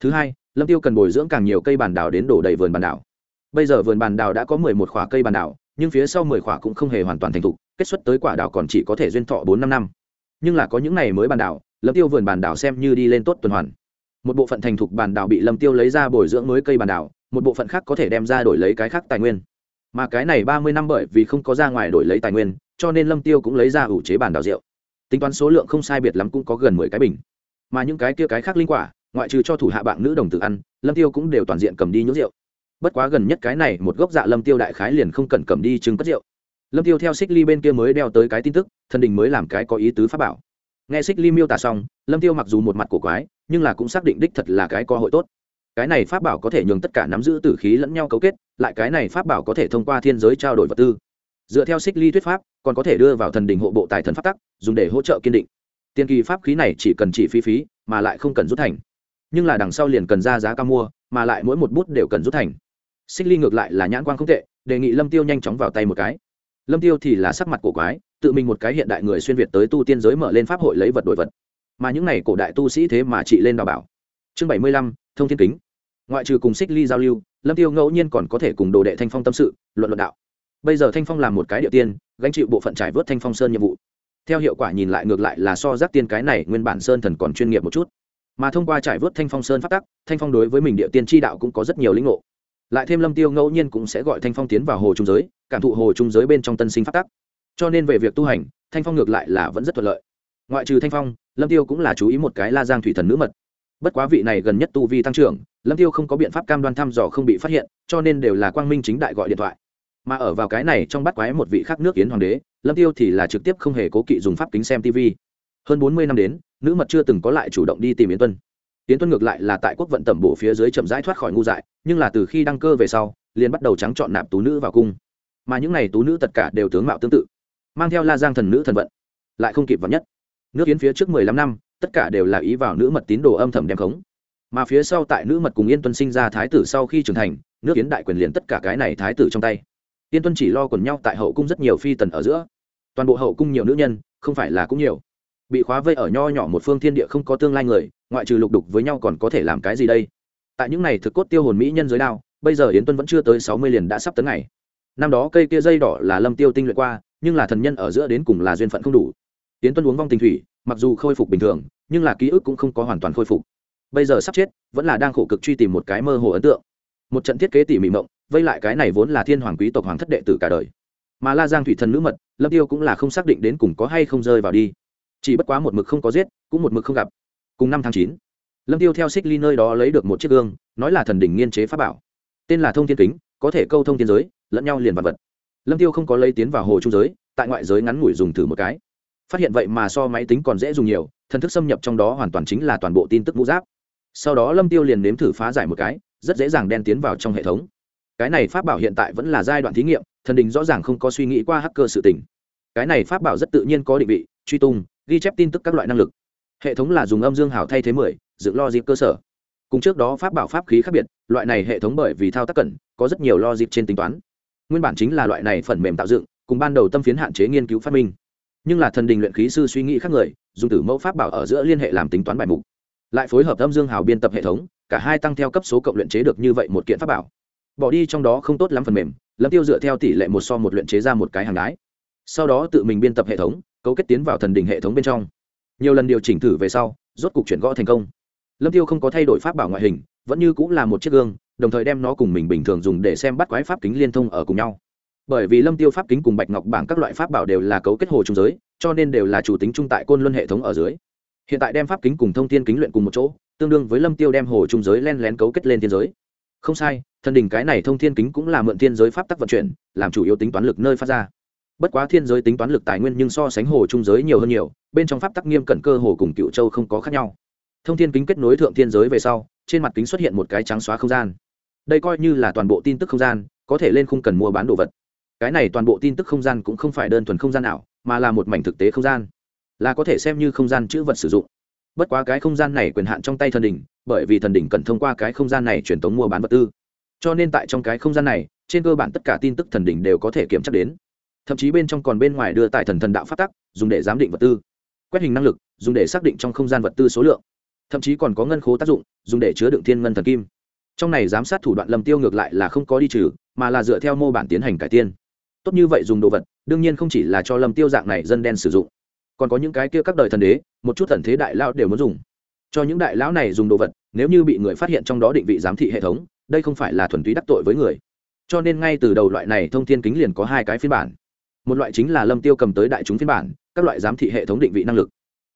thứ hai, lâm tiêu cần bồi dưỡng càng nhiều cây bản đảo đến đổ đầy vườn bản đảo. Bây giờ vườn bản đảo đã có mười một khỏa cây bản đảo, nhưng phía sau mười khỏa cũng không hề hoàn toàn thành thục, kết xuất tới quả đảo còn chỉ có thể duyên thọ bốn năm năm. Nhưng là có những này mới bản đảo lâm tiêu vườn bản đảo xem như đi lên tốt tuần hoàn. Một bộ phận thành thục bản đảo bị lâm tiêu lấy ra bồi dưỡng mới cây bản đảo, một bộ phận khác có thể đem ra đổi lấy cái khác tài nguyên. Mà cái này ba mươi năm bởi vì không có ra ngoài đổi lấy tài nguyên, cho nên lâm tiêu cũng lấy ra ủ chế bản đảo rượu. Tính toán số lượng không sai biệt lắm cũng có gần mười cái bình. Mà những cái kia cái khác linh quả, ngoại trừ cho thủ hạ bạn nữ đồng tử ăn, lâm tiêu cũng đều toàn diện cầm đi nhũ rượu. Bất quá gần nhất cái này một gốc dạ lâm tiêu đại khái liền không cần cầm đi trưng cất rượu. Lâm tiêu theo xích ly bên kia mới đeo tới cái tin tức thần đình mới làm cái có ý tứ pháp bảo nghe xích ly miêu tả xong, lâm tiêu mặc dù một mặt cổ quái, nhưng là cũng xác định đích thật là cái cơ hội tốt. Cái này pháp bảo có thể nhường tất cả nắm giữ tử khí lẫn nhau cấu kết, lại cái này pháp bảo có thể thông qua thiên giới trao đổi vật tư. Dựa theo xích ly thuyết pháp, còn có thể đưa vào thần đình hộ bộ tài thần pháp tắc, dùng để hỗ trợ kiên định. Tiên kỳ pháp khí này chỉ cần chỉ phí phí, mà lại không cần rút thành. Nhưng là đằng sau liền cần ra giá cao mua, mà lại mỗi một bút đều cần rút thành. Xích ly ngược lại là nhãn quan không tệ, đề nghị lâm tiêu nhanh chóng vào tay một cái. Lâm tiêu thì là sắc mặt cổ quái tự mình một cái hiện đại người xuyên việt tới tu tiên giới mở lên pháp hội lấy vật đổi vật. Mà những này cổ đại tu sĩ thế mà chị lên đào bảo. Chương bảy mươi lăm, thông thiên kính. Ngoại trừ cùng xích ly giao lưu, lâm tiêu ngẫu nhiên còn có thể cùng đồ đệ thanh phong tâm sự, luận luận đạo. Bây giờ thanh phong làm một cái địa tiên, gánh chịu bộ phận trải vớt thanh phong sơn nhiệm vụ. Theo hiệu quả nhìn lại ngược lại là so giác tiên cái này nguyên bản sơn thần còn chuyên nghiệp một chút. Mà thông qua trải vớt thanh phong sơn phát tắc, thanh phong đối với mình địa tiên tri đạo cũng có rất nhiều lĩnh ngộ. Lại thêm lâm tiêu ngẫu nhiên cũng sẽ gọi thanh phong tiến vào hồ trung giới, cảm thụ hồ trung giới bên trong tân sinh phát tắc cho nên về việc tu hành, thanh phong ngược lại là vẫn rất thuận lợi. Ngoại trừ thanh phong, lâm tiêu cũng là chú ý một cái la giang thủy thần nữ mật. Bất quá vị này gần nhất tu vi tăng trưởng, lâm tiêu không có biện pháp cam đoan thăm dò không bị phát hiện, cho nên đều là quang minh chính đại gọi điện thoại. Mà ở vào cái này trong bắt quái một vị khác nước yến hoàng đế, lâm tiêu thì là trực tiếp không hề cố kỵ dùng pháp kính xem tv hơn bốn mươi năm đến, nữ mật chưa từng có lại chủ động đi tìm yến tuân. Yến tuân ngược lại là tại quốc vận tẩm bổ phía dưới chậm rãi thoát khỏi ngu dại, nhưng là từ khi đăng cơ về sau, liền bắt đầu trắng chọn nạp tú nữ vào cung. Mà những n à y tú nữ tất cả đều tướng mạo tương tự mang theo la giang thần nữ thần vận, lại không kịp vào nhất. Nước yến phía trước mười lăm năm, tất cả đều là ý vào nữ mật tín đồ âm thầm đem khống. Mà phía sau tại nữ mật cùng yên tuân sinh ra thái tử sau khi trưởng thành, nước yến đại quyền liền tất cả cái này thái tử trong tay. Yên tuân chỉ lo quần nhau tại hậu cung rất nhiều phi tần ở giữa. Toàn bộ hậu cung nhiều nữ nhân, không phải là cũng nhiều. Bị khóa vây ở nho nhỏ một phương thiên địa không có tương lai người, ngoại trừ lục đục với nhau còn có thể làm cái gì đây? Tại những này thực cốt tiêu hồn mỹ nhân giới đao, bây giờ yến tuân vẫn chưa tới sáu mươi liền đã sắp tới ngày. Năm đó cây kia dây đỏ là lâm tiêu tinh luyện qua nhưng là thần nhân ở giữa đến cùng là duyên phận không đủ. Tiến tuân uống vong tình thủy, mặc dù khôi phục bình thường, nhưng là ký ức cũng không có hoàn toàn khôi phục. Bây giờ sắp chết, vẫn là đang khổ cực truy tìm một cái mơ hồ ấn tượng. Một trận thiết kế tỉ mỉ mộng, vây lại cái này vốn là thiên hoàng quý tộc hoàng thất đệ tử cả đời. Mà la giang thủy thần nữ mật, lâm tiêu cũng là không xác định đến cùng có hay không rơi vào đi. Chỉ bất quá một mực không có giết, cũng một mực không gặp. Cùng năm tháng chín, lâm tiêu theo xích ly nơi đó lấy được một chiếc gương, nói là thần đỉnh nghiên chế pháp bảo. Tên là thông thiên kính, có thể câu thông thiên giới, lẫn nhau liền vật vật lâm tiêu không có lấy tiến vào hồ trung giới, tại ngoại giới ngắn ngủi dùng thử một cái. Phát hiện vậy mà so máy tính còn dễ dùng nhiều, thần thức xâm nhập trong đó hoàn toàn chính là toàn bộ tin tức mũ giáp. Sau đó lâm tiêu liền nếm thử phá giải một cái, rất dễ dàng đen tiến vào trong hệ thống. Cái này pháp bảo hiện tại vẫn là giai đoạn thí nghiệm, thần đình rõ ràng không có suy nghĩ qua hacker sự tình. Cái này pháp bảo rất tự nhiên có định vị, truy tung, ghi chép tin tức các loại năng lực. Hệ thống là dùng âm dương hảo thay thế mười, dựng logic cơ sở. Cùng trước đó pháp bảo pháp khí khác biệt, loại này hệ thống bởi vì thao tác cẩn, có rất nhiều lo dịp trên tính toán nguyên bản chính là loại này phần mềm tạo dựng, cùng ban đầu tâm phiến hạn chế nghiên cứu phát minh. Nhưng là thần đình luyện khí sư suy nghĩ khác người, dùng tử mẫu pháp bảo ở giữa liên hệ làm tính toán bài mục. Lại phối hợp âm dương hào biên tập hệ thống, cả hai tăng theo cấp số cộng luyện chế được như vậy một kiện pháp bảo. Bỏ đi trong đó không tốt lắm phần mềm, lâm tiêu dựa theo tỷ lệ một so một luyện chế ra một cái hàng đái. Sau đó tự mình biên tập hệ thống, cấu kết tiến vào thần đình hệ thống bên trong. Nhiều lần điều chỉnh thử về sau, rốt cục chuyển gõ thành công. Lâm tiêu không có thay đổi pháp bảo ngoại hình, vẫn như cũng là một chiếc gương đồng thời đem nó cùng mình bình thường dùng để xem bắt quái pháp kính liên thông ở cùng nhau. Bởi vì lâm tiêu pháp kính cùng bạch ngọc bảng các loại pháp bảo đều là cấu kết hồ trung giới, cho nên đều là chủ tính trung tại côn luân hệ thống ở dưới. Hiện tại đem pháp kính cùng thông thiên kính luyện cùng một chỗ, tương đương với lâm tiêu đem hồ trung giới len lén cấu kết lên thiên giới. Không sai thần đỉnh cái này thông thiên kính cũng là mượn thiên giới pháp tắc vận chuyển, làm chủ yếu tính toán lực nơi phát ra. Bất quá thiên giới tính toán lực tài nguyên nhưng so sánh hồ trung giới nhiều hơn nhiều, bên trong pháp tắc nghiêm cẩn cơ hồ cùng cựu châu không có khác nhau. Thông thiên kính kết nối thượng thiên giới về sau, trên mặt kính xuất hiện một cái trắng xóa không gian đây coi như là toàn bộ tin tức không gian có thể lên khung cần mua bán đồ vật. Cái này toàn bộ tin tức không gian cũng không phải đơn thuần không gian ảo, mà là một mảnh thực tế không gian. Là có thể xem như không gian chữ vật sử dụng. Bất quá cái không gian này quyền hạn trong tay thần đỉnh bởi vì thần đỉnh cần thông qua cái không gian này truyền tống mua bán vật tư. Cho nên tại trong cái không gian này trên cơ bản tất cả tin tức thần đỉnh đều có thể kiểm tra đến. Thậm chí bên trong còn bên ngoài đưa tại thần thần đạo phát tắc dùng để giám định vật tư. Quét hình năng lực dùng để xác định trong không gian vật tư số lượng. Thậm chí còn có ngân khố tác dụng dùng để chứa đựng thiên ngân thần kim trong này giám sát thủ đoạn lâm tiêu ngược lại là không có đi trừ, mà là dựa theo mô bản tiến hành cải tiên. Tốt như vậy dùng đồ vật, đương nhiên không chỉ là cho lâm tiêu dạng này dân đen sử dụng. Còn có những cái kia các đời thần đế, một chút thần thế đại lao đều muốn dùng. Cho những đại lão này dùng đồ vật, nếu như bị người phát hiện trong đó định vị giám thị hệ thống, đây không phải là thuần túy đắc tội với người. Cho nên ngay từ đầu loại này thông thiên kính liền có hai cái phiên bản. Một loại chính là lâm tiêu cầm tới đại chúng phiên bản, các loại giám thị hệ thống định vị năng lực.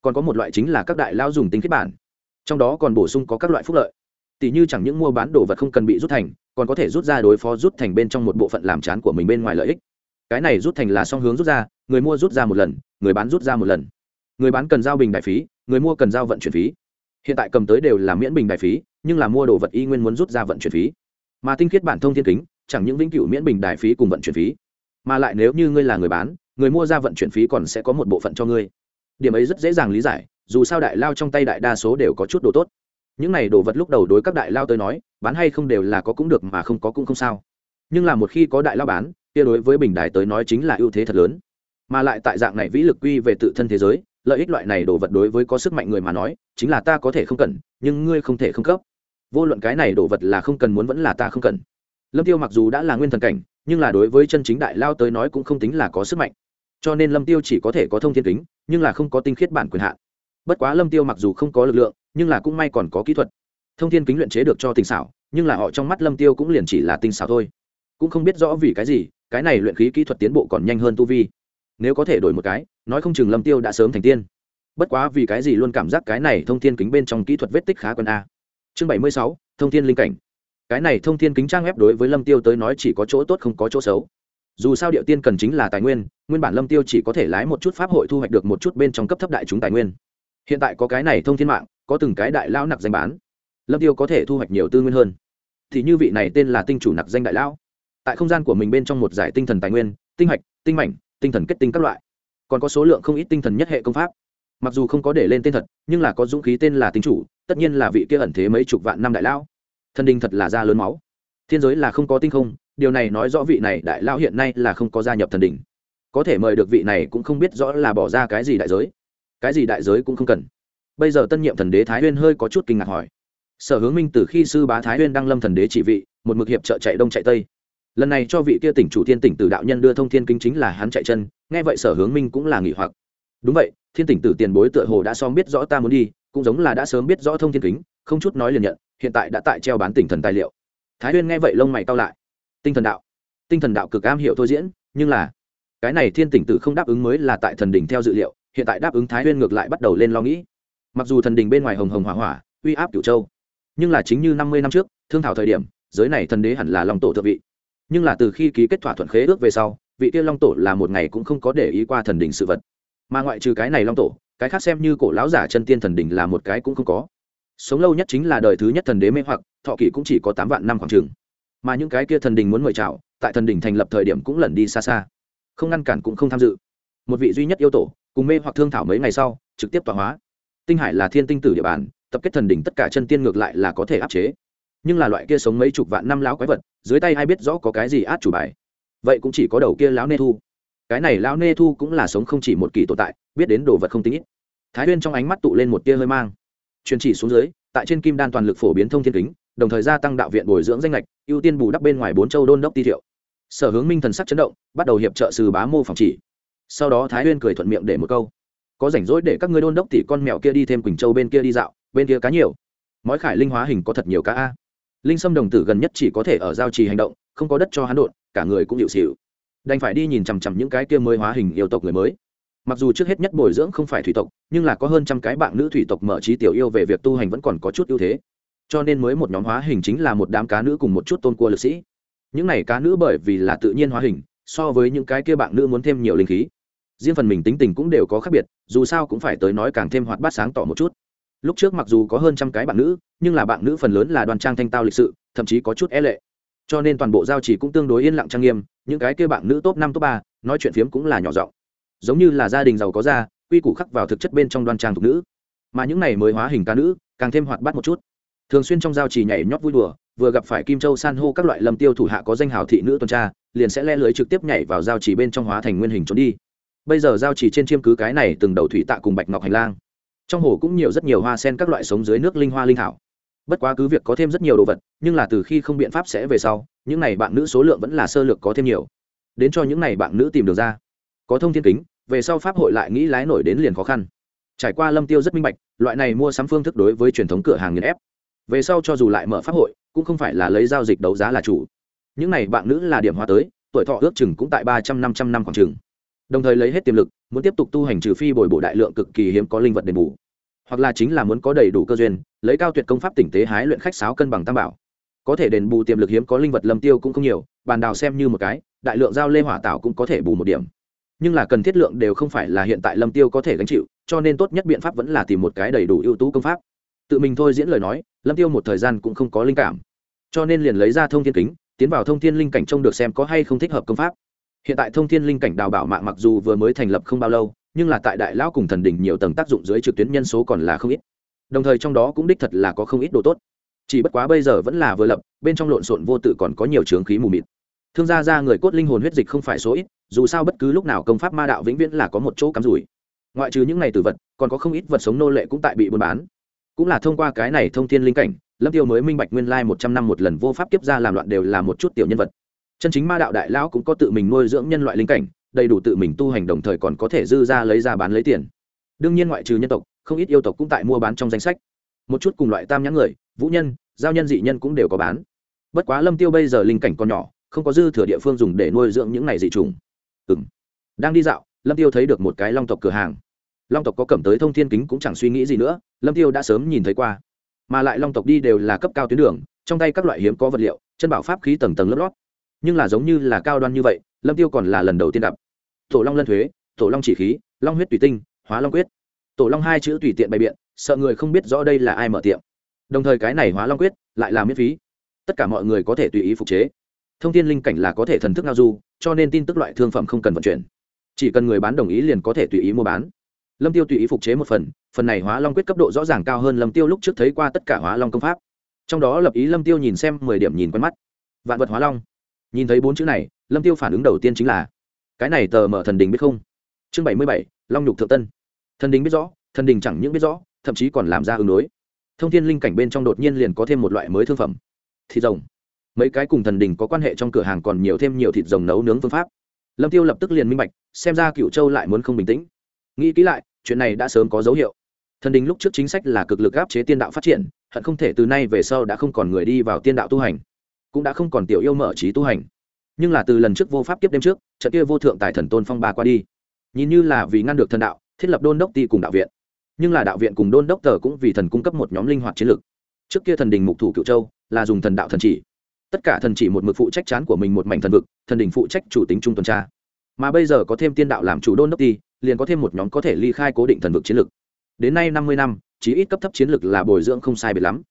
Còn có một loại chính là các đại lao dùng tính kết bản. Trong đó còn bổ sung có các loại phúc lợi tỷ như chẳng những mua bán đồ vật không cần bị rút thành, còn có thể rút ra đối phó rút thành bên trong một bộ phận làm chán của mình bên ngoài lợi ích. Cái này rút thành là song hướng rút ra, người mua rút ra một lần, người bán rút ra một lần. Người bán cần giao bình đại phí, người mua cần giao vận chuyển phí. Hiện tại cầm tới đều là miễn bình đại phí, nhưng là mua đồ vật y nguyên muốn rút ra vận chuyển phí. Mà tinh khiết bản thông thiên kính, chẳng những vĩnh cửu miễn bình đại phí cùng vận chuyển phí. Mà lại nếu như ngươi là người bán, người mua ra vận chuyển phí còn sẽ có một bộ phận cho ngươi. Điểm ấy rất dễ dàng lý giải, dù sao đại lao trong tay đại đa số đều có chút đồ tốt những này đồ vật lúc đầu đối các đại lao tới nói, bán hay không đều là có cũng được mà không có cũng không sao. Nhưng là một khi có đại lao bán, kia đối với bình đài tới nói chính là ưu thế thật lớn. Mà lại tại dạng này vĩ lực quy về tự thân thế giới, lợi ích loại này đồ vật đối với có sức mạnh người mà nói, chính là ta có thể không cần, nhưng ngươi không thể không cấp. Vô luận cái này đồ vật là không cần muốn vẫn là ta không cần. Lâm tiêu mặc dù đã là nguyên thần cảnh, nhưng là đối với chân chính đại lao tới nói cũng không tính là có sức mạnh. Cho nên lâm tiêu chỉ có thể có thông thiên kính, nhưng là không có tinh khiết bản quyền hạn. Bất quá lâm tiêu mặc dù không có lực lượng nhưng là cũng may còn có kỹ thuật. Thông thiên kính luyện chế được cho tinh xảo, nhưng là họ trong mắt lâm tiêu cũng liền chỉ là tinh xảo thôi. Cũng không biết rõ vì cái gì, cái này luyện khí kỹ thuật tiến bộ còn nhanh hơn tu vi. Nếu có thể đổi một cái, nói không chừng lâm tiêu đã sớm thành tiên. Bất quá vì cái gì luôn cảm giác cái này thông thiên kính bên trong kỹ thuật vết tích khá quân a. Chương bảy mươi sáu, thông thiên linh cảnh. Cái này thông thiên kính trang web đối với lâm tiêu tới nói chỉ có chỗ tốt không có chỗ xấu. Dù sao điệu tiên cần chính là tài nguyên nguyên bản lâm tiêu chỉ có thể lái một chút pháp hội thu hoạch được một chút bên trong cấp thấp đại chúng tài nguyên. Hiện tại có cái này thông thiên mạng có từng cái đại lão nặc danh bán. Lâm tiêu có thể thu hoạch nhiều tư nguyên hơn. Thì như vị này tên là tinh chủ nặc danh đại lão. Tại không gian của mình bên trong một giải tinh thần tài nguyên, tinh hạch, tinh mảnh, tinh thần kết tinh các loại. Còn có số lượng không ít tinh thần nhất hệ công pháp. Mặc dù không có để lên tên thật, nhưng là có dũng khí tên là tinh chủ, tất nhiên là vị kia ẩn thế mấy chục vạn năm đại lão. Thần đình thật là da lớn máu. Thiên giới là không có tinh không, điều này nói rõ vị này đại lão hiện nay là không có gia nhập thần đình có thể mời được vị này cũng không biết rõ là bỏ ra cái gì đại giới. Cái gì đại giới cũng không cần bây giờ tân nhiệm thần đế thái huyên hơi có chút kinh ngạc hỏi. Sở hướng minh từ khi sư bá thái huyên đăng lâm thần đế trị vị, một mực hiệp trợ chạy đông chạy tây. Lần này cho vị kia tỉnh chủ thiên tỉnh tử đạo nhân đưa thông thiên kinh chính là hắn chạy chân, nghe vậy sở hướng minh cũng là nghỉ hoặc. Đúng vậy, thiên tỉnh tử tiền bối tựa hồ đã xóm biết rõ ta muốn đi, cũng giống là đã sớm biết rõ thông thiên kính, không chút nói liền nhận, hiện tại đã tại treo bán tỉnh thần tài liệu. Thái huyên nghe vậy lông mày cao lại. Tinh thần đạo. Tinh thần đạo cực am hiểu thôi diễn, nhưng là, cái này thiên tỉnh tử không đáp ứng mới là tại thần đỉnh theo dự liệu, hiện tại đáp ứng thái huyên ngược lại bắt đầu lên lo nghĩ mặc dù thần đình bên ngoài hồng hồng hỏa hỏa, uy áp cửu châu, nhưng là chính như năm mươi năm trước, thương thảo thời điểm, giới này thần đế hẳn là long tổ thượng vị. Nhưng là từ khi ký kết thỏa thuận khế ước về sau, vị tiên long tổ là một ngày cũng không có để ý qua thần đình sự vật. Mà ngoại trừ cái này long tổ, cái khác xem như cổ lão giả chân tiên thần đình là một cái cũng không có. Sống lâu nhất chính là đời thứ nhất thần đế mê hoặc, thọ kỷ cũng chỉ có tám vạn năm khoảng trường mà những cái kia thần đình muốn mời chào, tại thần đình thành lập thời điểm cũng lẩn đi xa xa. Không ngăn cản cũng không tham dự. Một vị duy nhất yêu tổ, cùng mê hoặc thương thảo mấy ngày sau, trực tiếp tọa hóa tinh hải là thiên tinh tử địa bàn, tập kết thần đỉnh tất cả chân tiên ngược lại là có thể áp chế. Nhưng là loại kia sống mấy chục vạn năm lão quái vật, dưới tay ai biết rõ có cái gì át chủ bài. Vậy cũng chỉ có đầu kia lão nê thu. Cái này lão nê thu cũng là sống không chỉ một kỳ tồn tại, biết đến đồ vật không tính ít. Thái huyên trong ánh mắt tụ lên một tia hơi mang. Truyền chỉ xuống dưới, tại trên kim đan toàn lực phổ biến thông thiên kính, đồng thời gia tăng đạo viện bồi dưỡng danh lệch ưu tiên bù đắp bên ngoài bốn châu đôn đốc ti thiệu. Sở hướng minh thần sắc chấn động, bắt đầu hiệp trợ sư bá mô phòng chỉ. Sau đó thái huyên cười thuận miệng để một câu có rảnh rỗi để các ngươi đôn đốc tỷ con mèo kia đi thêm quỳnh châu bên kia đi dạo, bên kia cá nhiều. Mói khải linh hóa hình có thật nhiều cá a. Linh sâm đồng tử gần nhất chỉ có thể ở giao trì hành động, không có đất cho hắn đột cả người cũng hiệu xịu. Đành phải đi nhìn chằm chằm những cái kia mới hóa hình yêu tộc người mới. Mặc dù trước hết nhất bồi dưỡng không phải thủy tộc, nhưng là có hơn trăm cái bạn nữ thủy tộc mở trí tiểu yêu về việc tu hành vẫn còn có chút ưu thế. Cho nên mới một nhóm hóa hình chính là một đám cá nữ cùng một chút tôn cua lực sĩ. Những này cá nữ bởi vì là tự nhiên hóa hình, so với những cái kia bạn nữ muốn thêm nhiều linh khí riêng phần mình tính tình cũng đều có khác biệt, dù sao cũng phải tới nói càng thêm hoạt bát sáng tỏ một chút. Lúc trước mặc dù có hơn trăm cái bạn nữ, nhưng là bạn nữ phần lớn là đoàn trang thanh tao lịch sự, thậm chí có chút e lệ. Cho nên toàn bộ giao chỉ cũng tương đối yên lặng trang nghiêm, những cái kia bạn nữ top năm, top ba, nói chuyện phiếm cũng là nhỏ giọng. Giống như là gia đình giàu có ra, quy củ khắc vào thực chất bên trong đoan trang thục nữ. Mà những này mới hóa hình ca nữ, càng thêm hoạt bát một chút. Thường xuyên trong giao chỉ nhảy nhót vui đùa, vừa gặp phải kim châu san hô các loại lâm tiêu thủ hạ có danh hào thị nữ tuần tra, liền sẽ le lưới trực tiếp nhảy vào giao chỉ bên trong hóa thành nguyên hình trốn đi bây giờ giao chỉ trên chiêm cứ cái này từng đầu thủy tạ cùng bạch ngọc hành lang. Trong hồ cũng nhiều rất nhiều hoa sen các loại sống dưới nước linh hoa linh thảo. Bất quá cứ việc có thêm rất nhiều đồ vật, nhưng là từ khi không biện pháp sẽ về sau, những này bạn nữ số lượng vẫn là sơ lược có thêm nhiều. Đến cho những này bạn nữ tìm được ra. Có thông thiên kính, về sau pháp hội lại nghĩ lái nổi đến liền khó khăn. Trải qua lâm tiêu rất minh bạch, loại này mua sắm phương thức đối với truyền thống cửa hàng nghiền ép. Về sau cho dù lại mở pháp hội, cũng không phải là lấy giao dịch đấu giá là chủ. Những này bạn nữ là điểm hoa tới, tuổi thọ ước chừng cũng tại ba trăm năm trăm năm khoảng chừng đồng thời lấy hết tiềm lực, muốn tiếp tục tu hành trừ phi bồi bổ đại lượng cực kỳ hiếm có linh vật đền bù. Hoặc là chính là muốn có đầy đủ cơ duyên, lấy cao tuyệt công pháp tỉnh tế hái luyện khách sáo cân bằng tam bảo. Có thể đền bù tiềm lực hiếm có linh vật lâm tiêu cũng không nhiều, bàn đào xem như một cái, đại lượng giao lê hỏa tạo cũng có thể bù một điểm. Nhưng là cần thiết lượng đều không phải là hiện tại lâm tiêu có thể gánh chịu, cho nên tốt nhất biện pháp vẫn là tìm một cái đầy đủ ưu tú công pháp. Tự mình thôi diễn lời nói, lâm tiêu một thời gian cũng không có linh cảm. Cho nên liền lấy ra thông thiên kính, tiến vào thông thiên linh cảnh trông được xem có hay không thích hợp công pháp hiện tại thông thiên linh cảnh đào bảo mạng mặc dù vừa mới thành lập không bao lâu, nhưng là tại đại lão cùng thần đỉnh nhiều tầng tác dụng dưới trực tuyến nhân số còn là không ít. Đồng thời trong đó cũng đích thật là có không ít đồ tốt. Chỉ bất quá bây giờ vẫn là vừa lập, bên trong lộn xộn vô tự còn có nhiều trướng khí mù mịt. Thương gia ra người cốt linh hồn huyết dịch không phải số ít, dù sao bất cứ lúc nào công pháp ma đạo vĩnh viễn là có một chỗ cắm rủi. Ngoại trừ những này từ vật, còn có không ít vật sống nô lệ cũng tại bị buôn bán. Cũng là thông qua cái này thông thiên linh cảnh, lâm tiêu mới minh bạch nguyên lai một trăm năm một lần vô pháp kiếp ra làm loạn đều là một chút tiểu nhân vật chân chính ma đạo đại lão cũng có tự mình nuôi dưỡng nhân loại linh cảnh, đầy đủ tự mình tu hành đồng thời còn có thể dư ra lấy ra bán lấy tiền. Đương nhiên ngoại trừ nhân tộc, không ít yêu tộc cũng tại mua bán trong danh sách. Một chút cùng loại tam nhãn người, vũ nhân, giao nhân dị nhân cũng đều có bán. Bất quá lâm tiêu bây giờ linh cảnh còn nhỏ, không có dư thừa địa phương dùng để nuôi dưỡng những này dị trùng ừ đang đi dạo, lâm tiêu thấy được một cái long tộc cửa hàng. Long tộc có cầm tới thông thiên kính cũng chẳng suy nghĩ gì nữa, lâm tiêu đã sớm nhìn thấy qua. Mà lại long tộc đi đều là cấp cao tuyến đường, trong tay các loại hiếm có vật liệu, chân bảo pháp khí tầng tầng lớp lót nhưng là giống như là cao đoan như vậy, lâm tiêu còn là lần đầu tiên gặp. Tổ long lân thuế, tổ long chỉ khí, long huyết tùy tinh, hóa long quyết. Tổ long hai chữ tùy tiện bày biện, sợ người không biết rõ đây là ai mở tiệm. Đồng thời cái này hóa long quyết lại là miễn phí. Tất cả mọi người có thể tùy ý phục chế. Thông tin linh cảnh là có thể thần thức ngao du, cho nên tin tức loại thương phẩm không cần vận chuyển. Chỉ cần người bán đồng ý liền có thể tùy ý mua bán. Lâm tiêu tùy ý phục chế một phần phần này hóa long quyết cấp độ rõ ràng cao hơn lâm tiêu lúc trước thấy qua tất cả hóa long công pháp. Trong đó lập ý lâm tiêu nhìn xem mười điểm nhìn quen mắt. Vạn vật hóa long nhìn thấy bốn chữ này, lâm tiêu phản ứng đầu tiên chính là, cái này tờ mở thần đình biết không? Chương bảy mươi bảy, long nhục thượng tân. Thần đình biết rõ, thần đình chẳng những biết rõ, thậm chí còn làm ra ứng đối. Thông thiên linh cảnh bên trong đột nhiên liền có thêm một loại mới thương phẩm. Thịt rồng. Mấy cái cùng thần đình có quan hệ trong cửa hàng còn nhiều thêm nhiều thịt rồng nấu nướng phương pháp. Lâm tiêu lập tức liền minh bạch, xem ra cựu châu lại muốn không bình tĩnh. Nghĩ kỹ lại, chuyện này đã sớm có dấu hiệu. Thần đình lúc trước chính sách là cực lực áp chế tiên đạo phát triển, hận không thể từ nay về sau đã không còn người đi vào tiên đạo tu hành cũng đã không còn tiểu yêu mở trí tu hành. Nhưng là từ lần trước vô pháp tiếp đêm trước, trận kia vô thượng tài thần tôn phong ba qua đi. Nhìn như là vì ngăn được thần đạo, thiết lập đôn đốc ti cùng đạo viện. Nhưng là đạo viện cùng đôn đốc tờ cũng vì thần cung cấp một nhóm linh hoạt chiến lược. Trước kia thần đình mục thủ cựu châu, là dùng thần đạo thần chỉ. Tất cả thần chỉ một mực phụ trách chán của mình một mảnh thần vực, thần đình phụ trách chủ tính trung tuần tra. Mà bây giờ có thêm tiên đạo làm chủ đôn đốc ti, liền có thêm một nhóm có thể ly khai cố định thần vực chiến lược. Đến nay năm mươi năm, chí ít cấp thấp chiến lược là bồi dưỡng không sai biệt lắm.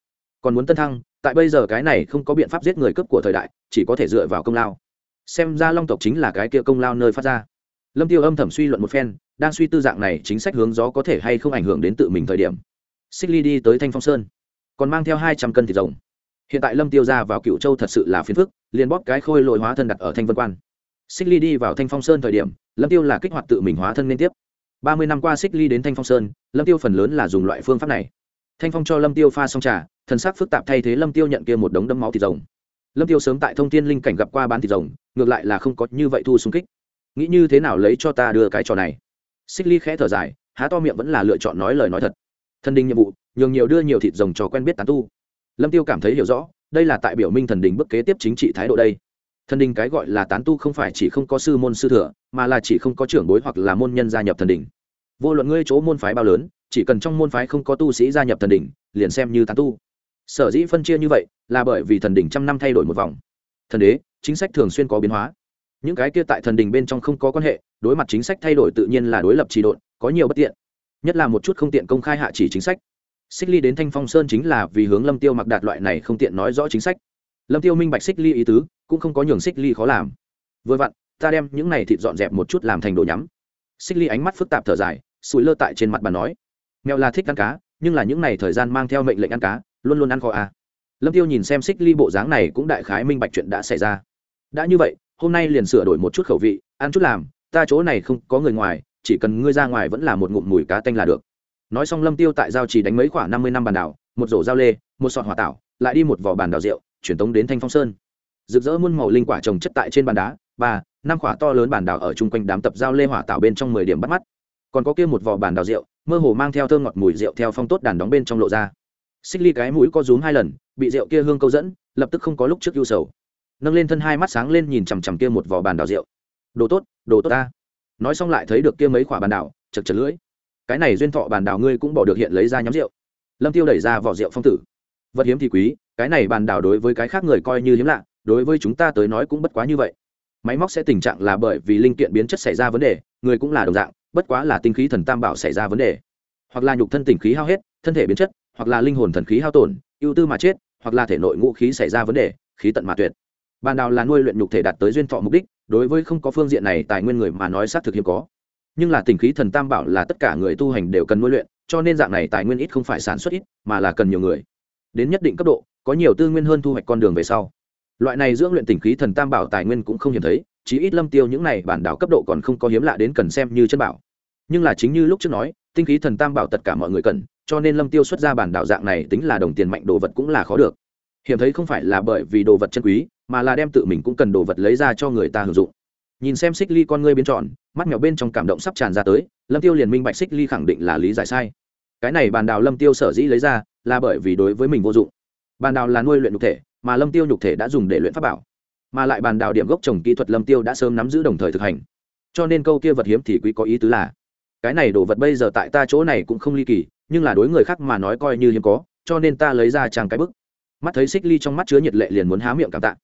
Còn muốn tân thăng tại bây giờ cái này không có biện pháp giết người cấp của thời đại, chỉ có thể dựa vào công lao. Xem ra long tộc chính là cái kia công lao nơi phát ra. Lâm tiêu âm thầm suy luận một phen, đang suy tư dạng này chính sách hướng gió có thể hay không ảnh hưởng đến tự mình thời điểm. Xích ly đi tới thanh phong sơn, còn mang theo hai trăm cân thịt rồng. Hiện tại lâm tiêu ra vào cựu châu thật sự là phiền phức, liền bóp cái khôi lội hóa thân đặt ở thanh vân quan. Xích ly đi vào thanh phong sơn thời điểm, lâm tiêu là kích hoạt tự mình hóa thân liên tiếp. Ba mươi năm qua xích ly đến thanh phong sơn, lâm tiêu phần lớn là dùng loại phương pháp này. Thanh phong cho lâm tiêu pha xong trà thần sắc phức tạp thay thế lâm tiêu nhận kia một đống đấm máu thịt rồng. Lâm tiêu sớm tại thông thiên linh cảnh gặp qua bán thịt rồng, ngược lại là không có như vậy thu xung kích. Nghĩ như thế nào lấy cho ta đưa cái trò này? Xích ly khẽ thở dài, há to miệng vẫn là lựa chọn nói lời nói thật. Thần đình nhiệm vụ, nhường nhiều đưa nhiều thịt rồng cho quen biết tán tu. Lâm tiêu cảm thấy hiểu rõ, đây là tại biểu minh thần đình bức kế tiếp chính trị thái độ đây. Thần đình cái gọi là tán tu không phải chỉ không có sư môn sư thừa, mà là chỉ không có trưởng bối hoặc là môn nhân gia nhập thần đình. Vô luận ngươi chỗ môn phái bao lớn, chỉ cần trong môn phái không có tu sĩ gia nhập thần đình, liền xem như tán tu sở dĩ phân chia như vậy là bởi vì thần đình trăm năm thay đổi một vòng. Thần đế, chính sách thường xuyên có biến hóa. Những cái kia tại thần đình bên trong không có quan hệ, đối mặt chính sách thay đổi tự nhiên là đối lập trì độn, có nhiều bất tiện. Nhất là một chút không tiện công khai hạ chỉ chính sách. Xích ly đến thanh phong sơn chính là vì hướng lâm tiêu mặc đạt loại này không tiện nói rõ chính sách. Lâm tiêu minh bạch xích ly ý tứ, cũng không có nhường xích ly khó làm. Vừa vặn, ta đem những này thịt dọn dẹp một chút làm thành đồ nhắm. Xích ly ánh mắt phức tạp thở dài, sủi lơ tại trên mặt bà nói. Mèo là thích ăn cá, nhưng là những này thời gian mang theo mệnh lệnh ăn cá luôn luôn ăn kho à. lâm tiêu nhìn xem xích ly bộ dáng này cũng đại khái minh bạch chuyện đã xảy ra. Đã như vậy, hôm nay liền sửa đổi một chút khẩu vị, ăn chút làm, ta chỗ này không có người ngoài, chỉ cần ngươi ra ngoài vẫn là một ngụm mùi cá tanh là được. Nói xong lâm tiêu tại giao chỉ đánh mấy khoảng năm mươi năm bàn đảo, một rổ dao lê, một sọt hỏa tảo, lại đi một vỏ bàn đảo rượu, chuyển tống đến thanh phong sơn. Rực rỡ muôn màu linh quả trồng chất tại trên bàn đá, ba, năm quả to lớn bàn đảo ở chung quanh đám tập giao lê hỏa tảo bên trong mười điểm bắt mắt. Còn có kia một vỏ bàn đảo rượu, mơ hồ mang theo thơm ngọt mùi rượu theo phong tốt đàn đóng bên trong lộ ra xích ly cái mũi có rúm hai lần, bị rượu kia hương câu dẫn, lập tức không có lúc trước ưu sầu. Nâng lên thân hai mắt sáng lên nhìn chằm chằm kia một vỏ bàn đảo rượu. Đồ tốt đồ tốt ta. Nói xong lại thấy được kia mấy quả bàn đảo chật chật lưỡi. Cái này duyên thọ bàn đảo ngươi cũng bỏ được hiện lấy ra nhắm rượu. Lâm tiêu đẩy ra vỏ rượu phong tử. Vật hiếm thì quý, cái này bàn đảo đối với cái khác người coi như hiếm lạ, đối với chúng ta tới nói cũng bất quá như vậy. Máy móc sẽ tình trạng là bởi vì linh kiện biến chất xảy ra vấn đề, người cũng là đồng dạng, bất quá là tinh khí thần tam bảo xảy ra vấn đề. Hoặc là nhục thân tình khí hao hết thân thể biến chất, hoặc là linh hồn thần khí hao tổn, ưu tư mà chết, hoặc là thể nội ngũ khí xảy ra vấn đề, khí tận mà tuyệt. Bàn đào là nuôi luyện nhục thể đạt tới duyên thọ mục đích, đối với không có phương diện này tài nguyên người mà nói xác thực hiếm có. Nhưng là tình khí thần tam bảo là tất cả người tu hành đều cần nuôi luyện, cho nên dạng này tài nguyên ít không phải sản xuất ít, mà là cần nhiều người. Đến nhất định cấp độ, có nhiều tư nguyên hơn thu hoạch con đường về sau. Loại này dưỡng luyện tình khí thần tam bảo tài nguyên cũng không hiếm thấy, chí ít lâm tiêu những này bản đảo cấp độ còn không có hiếm lạ đến cần xem như chân bảo. Nhưng là chính như lúc trước nói, tinh khí thần tam bảo tất cả mọi người cần cho nên lâm tiêu xuất ra bản đạo dạng này tính là đồng tiền mạnh, đồ vật cũng là khó được. Hiểm thấy không phải là bởi vì đồ vật chân quý, mà là đem tự mình cũng cần đồ vật lấy ra cho người ta hưởng dụng. Nhìn xem xích ly con ngươi biến tròn, mắt mèo bên trong cảm động sắp tràn ra tới, lâm tiêu liền minh bạch xích ly khẳng định là lý giải sai. Cái này bàn đào lâm tiêu sở dĩ lấy ra, là bởi vì đối với mình vô dụng. Bàn đào là nuôi luyện nhục thể, mà lâm tiêu nhục thể đã dùng để luyện pháp bảo. Mà lại bàn đào điểm gốc trồng kỹ thuật lâm tiêu đã sớm nắm giữ đồng thời thực hành. Cho nên câu kia vật hiếm thì quý có ý tứ là cái này đồ vật bây giờ tại ta chỗ này cũng không ly kỳ, nhưng là đối người khác mà nói coi như hiếm có, cho nên ta lấy ra trang cái bức. Mắt thấy xích ly trong mắt chứa nhiệt lệ liền muốn há miệng cảm tạ.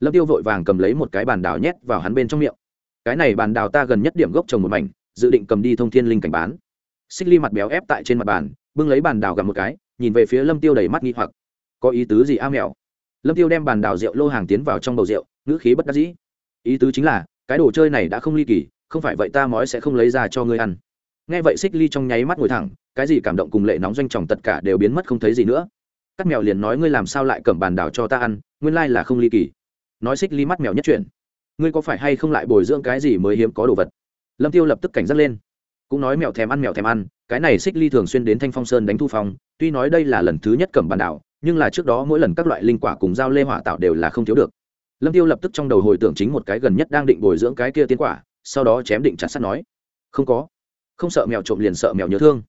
Lâm tiêu vội vàng cầm lấy một cái bàn đào nhét vào hắn bên trong miệng. Cái này bàn đào ta gần nhất điểm gốc trồng một mảnh, dự định cầm đi thông thiên linh cảnh bán. Xích ly mặt béo ép tại trên mặt bàn, bưng lấy bàn đào gặp một cái, nhìn về phía lâm tiêu đầy mắt nghi hoặc. Có ý tứ gì a mèo? Lâm tiêu đem bàn đào rượu lô hàng tiến vào trong bầu rượu, ngữ khí bất đắc dĩ. Ý tứ chính là, cái đồ chơi này đã không ly kỳ, không phải vậy ta mói sẽ không lấy ra cho ngươi ăn nghe vậy xích ly trong nháy mắt ngồi thẳng, cái gì cảm động cùng lệ nóng doanh tròng tất cả đều biến mất không thấy gì nữa. Các mèo liền nói ngươi làm sao lại cầm bàn đào cho ta ăn, nguyên lai là không ly kỳ. Nói xích ly mắt mèo nhất chuyển ngươi có phải hay không lại bồi dưỡng cái gì mới hiếm có đồ vật? Lâm tiêu lập tức cảnh giác lên. Cũng nói mèo thèm ăn, mèo thèm ăn, cái này xích ly thường xuyên đến thanh phong sơn đánh thu phong, tuy nói đây là lần thứ nhất cầm bàn đảo nhưng là trước đó mỗi lần các loại linh quả cùng giao lê hỏa tạo đều là không thiếu được. Lâm tiêu lập tức trong đầu hồi tưởng chính một cái gần nhất đang định bồi dưỡng cái kia tiến quả, sau đó chém định chặt sắt nói, không có không sợ mèo trộm liền sợ mèo nhớ thương.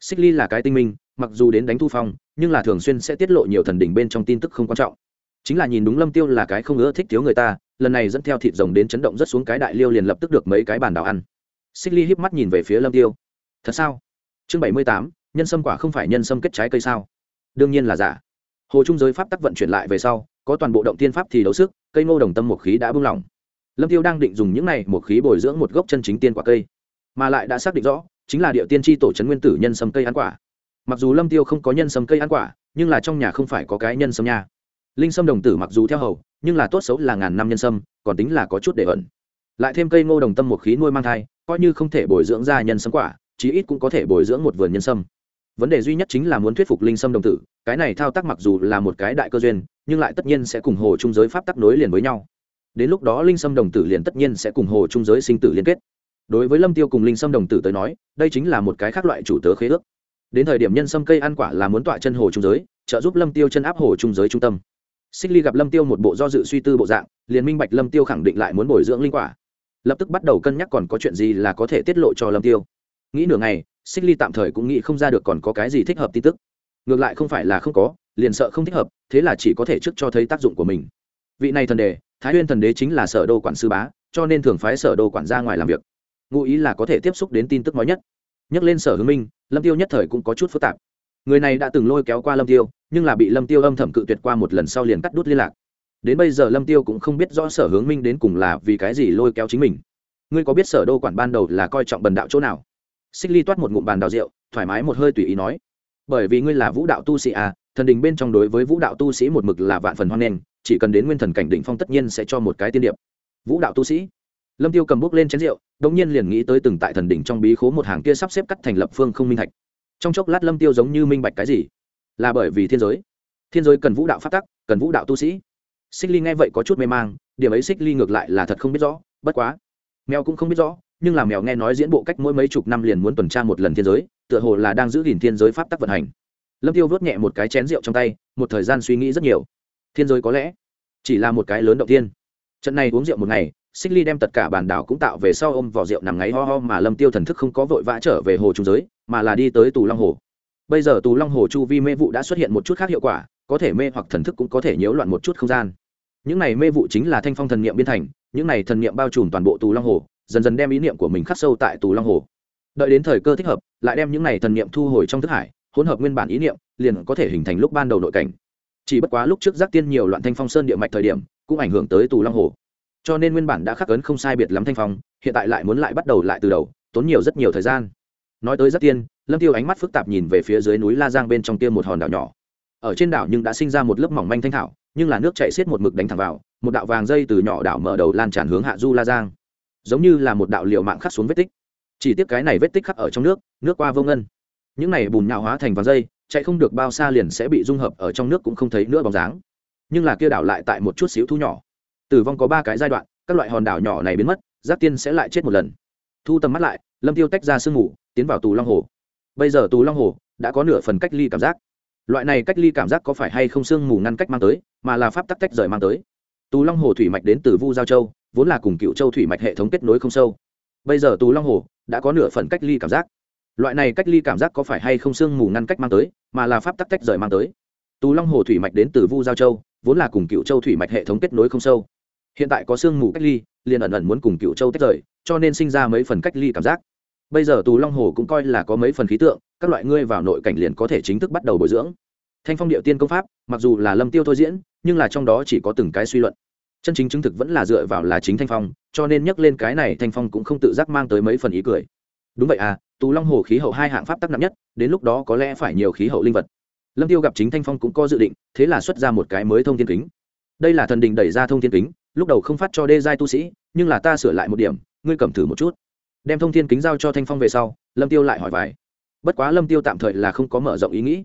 Xích ly là cái tinh minh, mặc dù đến đánh thu phong, nhưng là thường xuyên sẽ tiết lộ nhiều thần đỉnh bên trong tin tức không quan trọng. Chính là nhìn đúng lâm tiêu là cái không ưa thích thiếu người ta, lần này dẫn theo thịt rồng đến chấn động rất xuống cái đại liêu liền lập tức được mấy cái bàn đào ăn. Xích ly híp mắt nhìn về phía lâm tiêu. Thật sao? Chương bảy mươi tám, nhân sâm quả không phải nhân sâm kết trái cây sao? Đương nhiên là giả. Hồ trung giới pháp tắc vận chuyển lại về sau, có toàn bộ động tiên pháp thì đấu sức, cây ngô đồng tâm một khí đã bung lỏng. Lâm tiêu đang định dùng những này một khí bồi dưỡng một gốc chân chính tiên quả cây mà lại đã xác định rõ, chính là địa tiên tri tổ trấn nguyên tử nhân sâm cây ăn quả. Mặc dù lâm tiêu không có nhân sâm cây ăn quả, nhưng là trong nhà không phải có cái nhân sâm nha. Linh sâm đồng tử mặc dù theo hầu, nhưng là tốt xấu là ngàn năm nhân sâm, còn tính là có chút để ẩn. Lại thêm cây ngô đồng tâm một khí nuôi mang thai, coi như không thể bồi dưỡng ra nhân sâm quả, chí ít cũng có thể bồi dưỡng một vườn nhân sâm. Vấn đề duy nhất chính là muốn thuyết phục linh sâm đồng tử, cái này thao tác mặc dù là một cái đại cơ duyên, nhưng lại tất nhiên sẽ cùng hồ trung giới pháp tắc nối liền với nhau. Đến lúc đó linh sâm đồng tử liền tất nhiên sẽ cùng hồ trung giới sinh tử liên kết đối với lâm tiêu cùng linh sâm đồng tử tới nói, đây chính là một cái khác loại chủ tớ khế ước. Đến thời điểm nhân sâm cây ăn quả là muốn tọa chân hồ trung giới, trợ giúp lâm tiêu chân áp hồ trung giới trung tâm. Xích ly gặp lâm tiêu một bộ do dự suy tư bộ dạng, liền minh bạch lâm tiêu khẳng định lại muốn bồi dưỡng linh quả. Lập tức bắt đầu cân nhắc còn có chuyện gì là có thể tiết lộ cho lâm tiêu. Nghĩ nửa ngày, xích ly tạm thời cũng nghĩ không ra được còn có cái gì thích hợp tin tức. Ngược lại không phải là không có, liền sợ không thích hợp, thế là chỉ có thể trước cho thấy tác dụng của mình. Vị này thần đề, thái nguyên thần đế chính là sở đô quản sư bá, cho nên thường phái sở đô quản ra ngoài làm việc ngụ ý là có thể tiếp xúc đến tin tức mới nhất. Nhắc lên sở hướng minh, lâm tiêu nhất thời cũng có chút phức tạp. Người này đã từng lôi kéo qua lâm tiêu, nhưng là bị lâm tiêu âm thầm cự tuyệt qua một lần sau liền cắt đứt liên lạc. Đến bây giờ lâm tiêu cũng không biết rõ sở hướng minh đến cùng là vì cái gì lôi kéo chính mình. Ngươi có biết sở đô quản ban đầu là coi trọng bần đạo chỗ nào? Xích ly toát một ngụm bàn đào rượu, thoải mái một hơi tùy ý nói. Bởi vì ngươi là vũ đạo tu sĩ à thần đình bên trong đối với vũ đạo tu sĩ một mực là vạn phần hoan nghênh, chỉ cần đến nguyên thần cảnh đỉnh phong tất nhiên sẽ cho một cái tiên điệp. Vũ đạo tu sĩ? Lâm tiêu cầm bút lên chén rượu, đống nhiên liền nghĩ tới từng tại thần đỉnh trong bí khố một hàng kia sắp xếp cắt thành lập phương không minh thạch. Trong chốc lát lâm tiêu giống như minh bạch cái gì? Là bởi vì thiên giới. Thiên giới cần vũ đạo phát tắc, cần vũ đạo tu sĩ. Xích ly nghe vậy có chút mê mang, điểm ấy xích ly ngược lại là thật không biết rõ, bất quá. Mèo cũng không biết rõ, nhưng là mèo nghe nói diễn bộ cách mỗi mấy chục năm liền muốn tuần tra một lần thiên giới, tựa hồ là đang giữ gìn thiên giới pháp tắc vận hành. Lâm tiêu vớt nhẹ một cái chén rượu trong tay, một thời gian suy nghĩ rất nhiều. Thiên giới có lẽ chỉ là một cái lớn động tiên trận này uống rượu một ngày xích ly đem tất cả bản đảo cũng tạo về sau ôm vỏ rượu nằm ngáy ho ho mà lâm tiêu thần thức không có vội vã trở về hồ trung giới, mà là đi tới tù long hồ. Bây giờ tù long hồ chu vi mê vụ đã xuất hiện một chút khác hiệu quả, có thể mê hoặc thần thức cũng có thể nhiễu loạn một chút không gian. Những này mê vụ chính là thanh phong thần niệm biên thành, những này thần niệm bao trùm toàn bộ tù long hồ, dần dần đem ý niệm của mình khắc sâu tại tù long hồ. Đợi đến thời cơ thích hợp, lại đem những này thần niệm thu hồi trong thức hải, hỗn hợp nguyên bản ý niệm, liền có thể hình thành lúc ban đầu nội cảnh. Chỉ bất quá lúc trước giác tiên nhiều loạn thanh phong sơn địa mạch thời điểm, cũng ảnh hưởng tới tù long hồ cho nên nguyên bản đã khắc ấn không sai biệt lắm thanh phong, hiện tại lại muốn lại bắt đầu lại từ đầu, tốn nhiều rất nhiều thời gian. Nói tới rất tiên, lâm tiêu ánh mắt phức tạp nhìn về phía dưới núi la giang bên trong kia một hòn đảo nhỏ. Ở trên đảo nhưng đã sinh ra một lớp mỏng manh thanh thảo, nhưng là nước chảy xiết một mực đánh thẳng vào, một đạo vàng dây từ nhỏ đảo mở đầu lan tràn hướng hạ du la giang. Giống như là một đạo liệu mạng khắc xuống vết tích. Chỉ tiếc cái này vết tích khắc ở trong nước nước qua vô ngân. Những này bùn nhạo hóa thành vàng dây, chạy không được bao xa liền sẽ bị dung hợp ở trong nước cũng không thấy nữa bóng dáng. Nhưng là kia đảo lại tại một chút xíu thu nhỏ tử vong có ba cái giai đoạn, các loại hòn đảo nhỏ này biến mất giác tiên sẽ lại chết một lần. Thu tầm mắt lại, lâm tiêu tách ra sương mù, tiến vào tù long hồ. Bây giờ tù long hồ đã có nửa phần cách ly cảm giác. Loại này cách ly cảm giác có phải hay không sương mù ngăn cách mang tới, mà là pháp tắc tách rời mang tới. Tù long hồ thủy mạch đến từ vu giao châu, vốn là cùng cựu châu thủy mạch hệ thống kết nối không sâu. Bây giờ tù long hồ đã có nửa phần cách ly cảm giác. Loại này cách ly cảm giác có phải hay không sương mù ngăn cách mang tới, mà là pháp tắc tách rời mang tới. Tù long hồ thủy mạch đến từ vu giao châu, vốn là cùng cựu châu thủy mạch hệ thống kết nối không sâu hiện tại có sương mù cách ly, liền ẩn ẩn muốn cùng cựu châu tách rời, cho nên sinh ra mấy phần cách ly cảm giác. Bây giờ tù long hồ cũng coi là có mấy phần khí tượng, các loại ngươi vào nội cảnh liền có thể chính thức bắt đầu bồi dưỡng. Thanh phong điệu tiên công pháp, mặc dù là lâm tiêu thôi diễn, nhưng là trong đó chỉ có từng cái suy luận. Chân chính chứng thực vẫn là dựa vào là chính thanh phong, cho nên nhắc lên cái này thanh phong cũng không tự giác mang tới mấy phần ý cười. Đúng vậy à tù long hồ khí hậu hai hạng pháp tắc nặng nhất, đến lúc đó có lẽ phải nhiều khí hậu linh vật. Lâm tiêu gặp chính thanh phong cũng có dự định, thế là xuất ra một cái mới thông thiên kính. Đây là thần đình đẩy ra thông thiên kính lúc đầu không phát cho đê giai tu sĩ, nhưng là ta sửa lại một điểm, ngươi cầm thử một chút. Đem thông thiên kính giao cho thanh phong về sau, lâm tiêu lại hỏi vài. Bất quá lâm tiêu tạm thời là không có mở rộng ý nghĩ.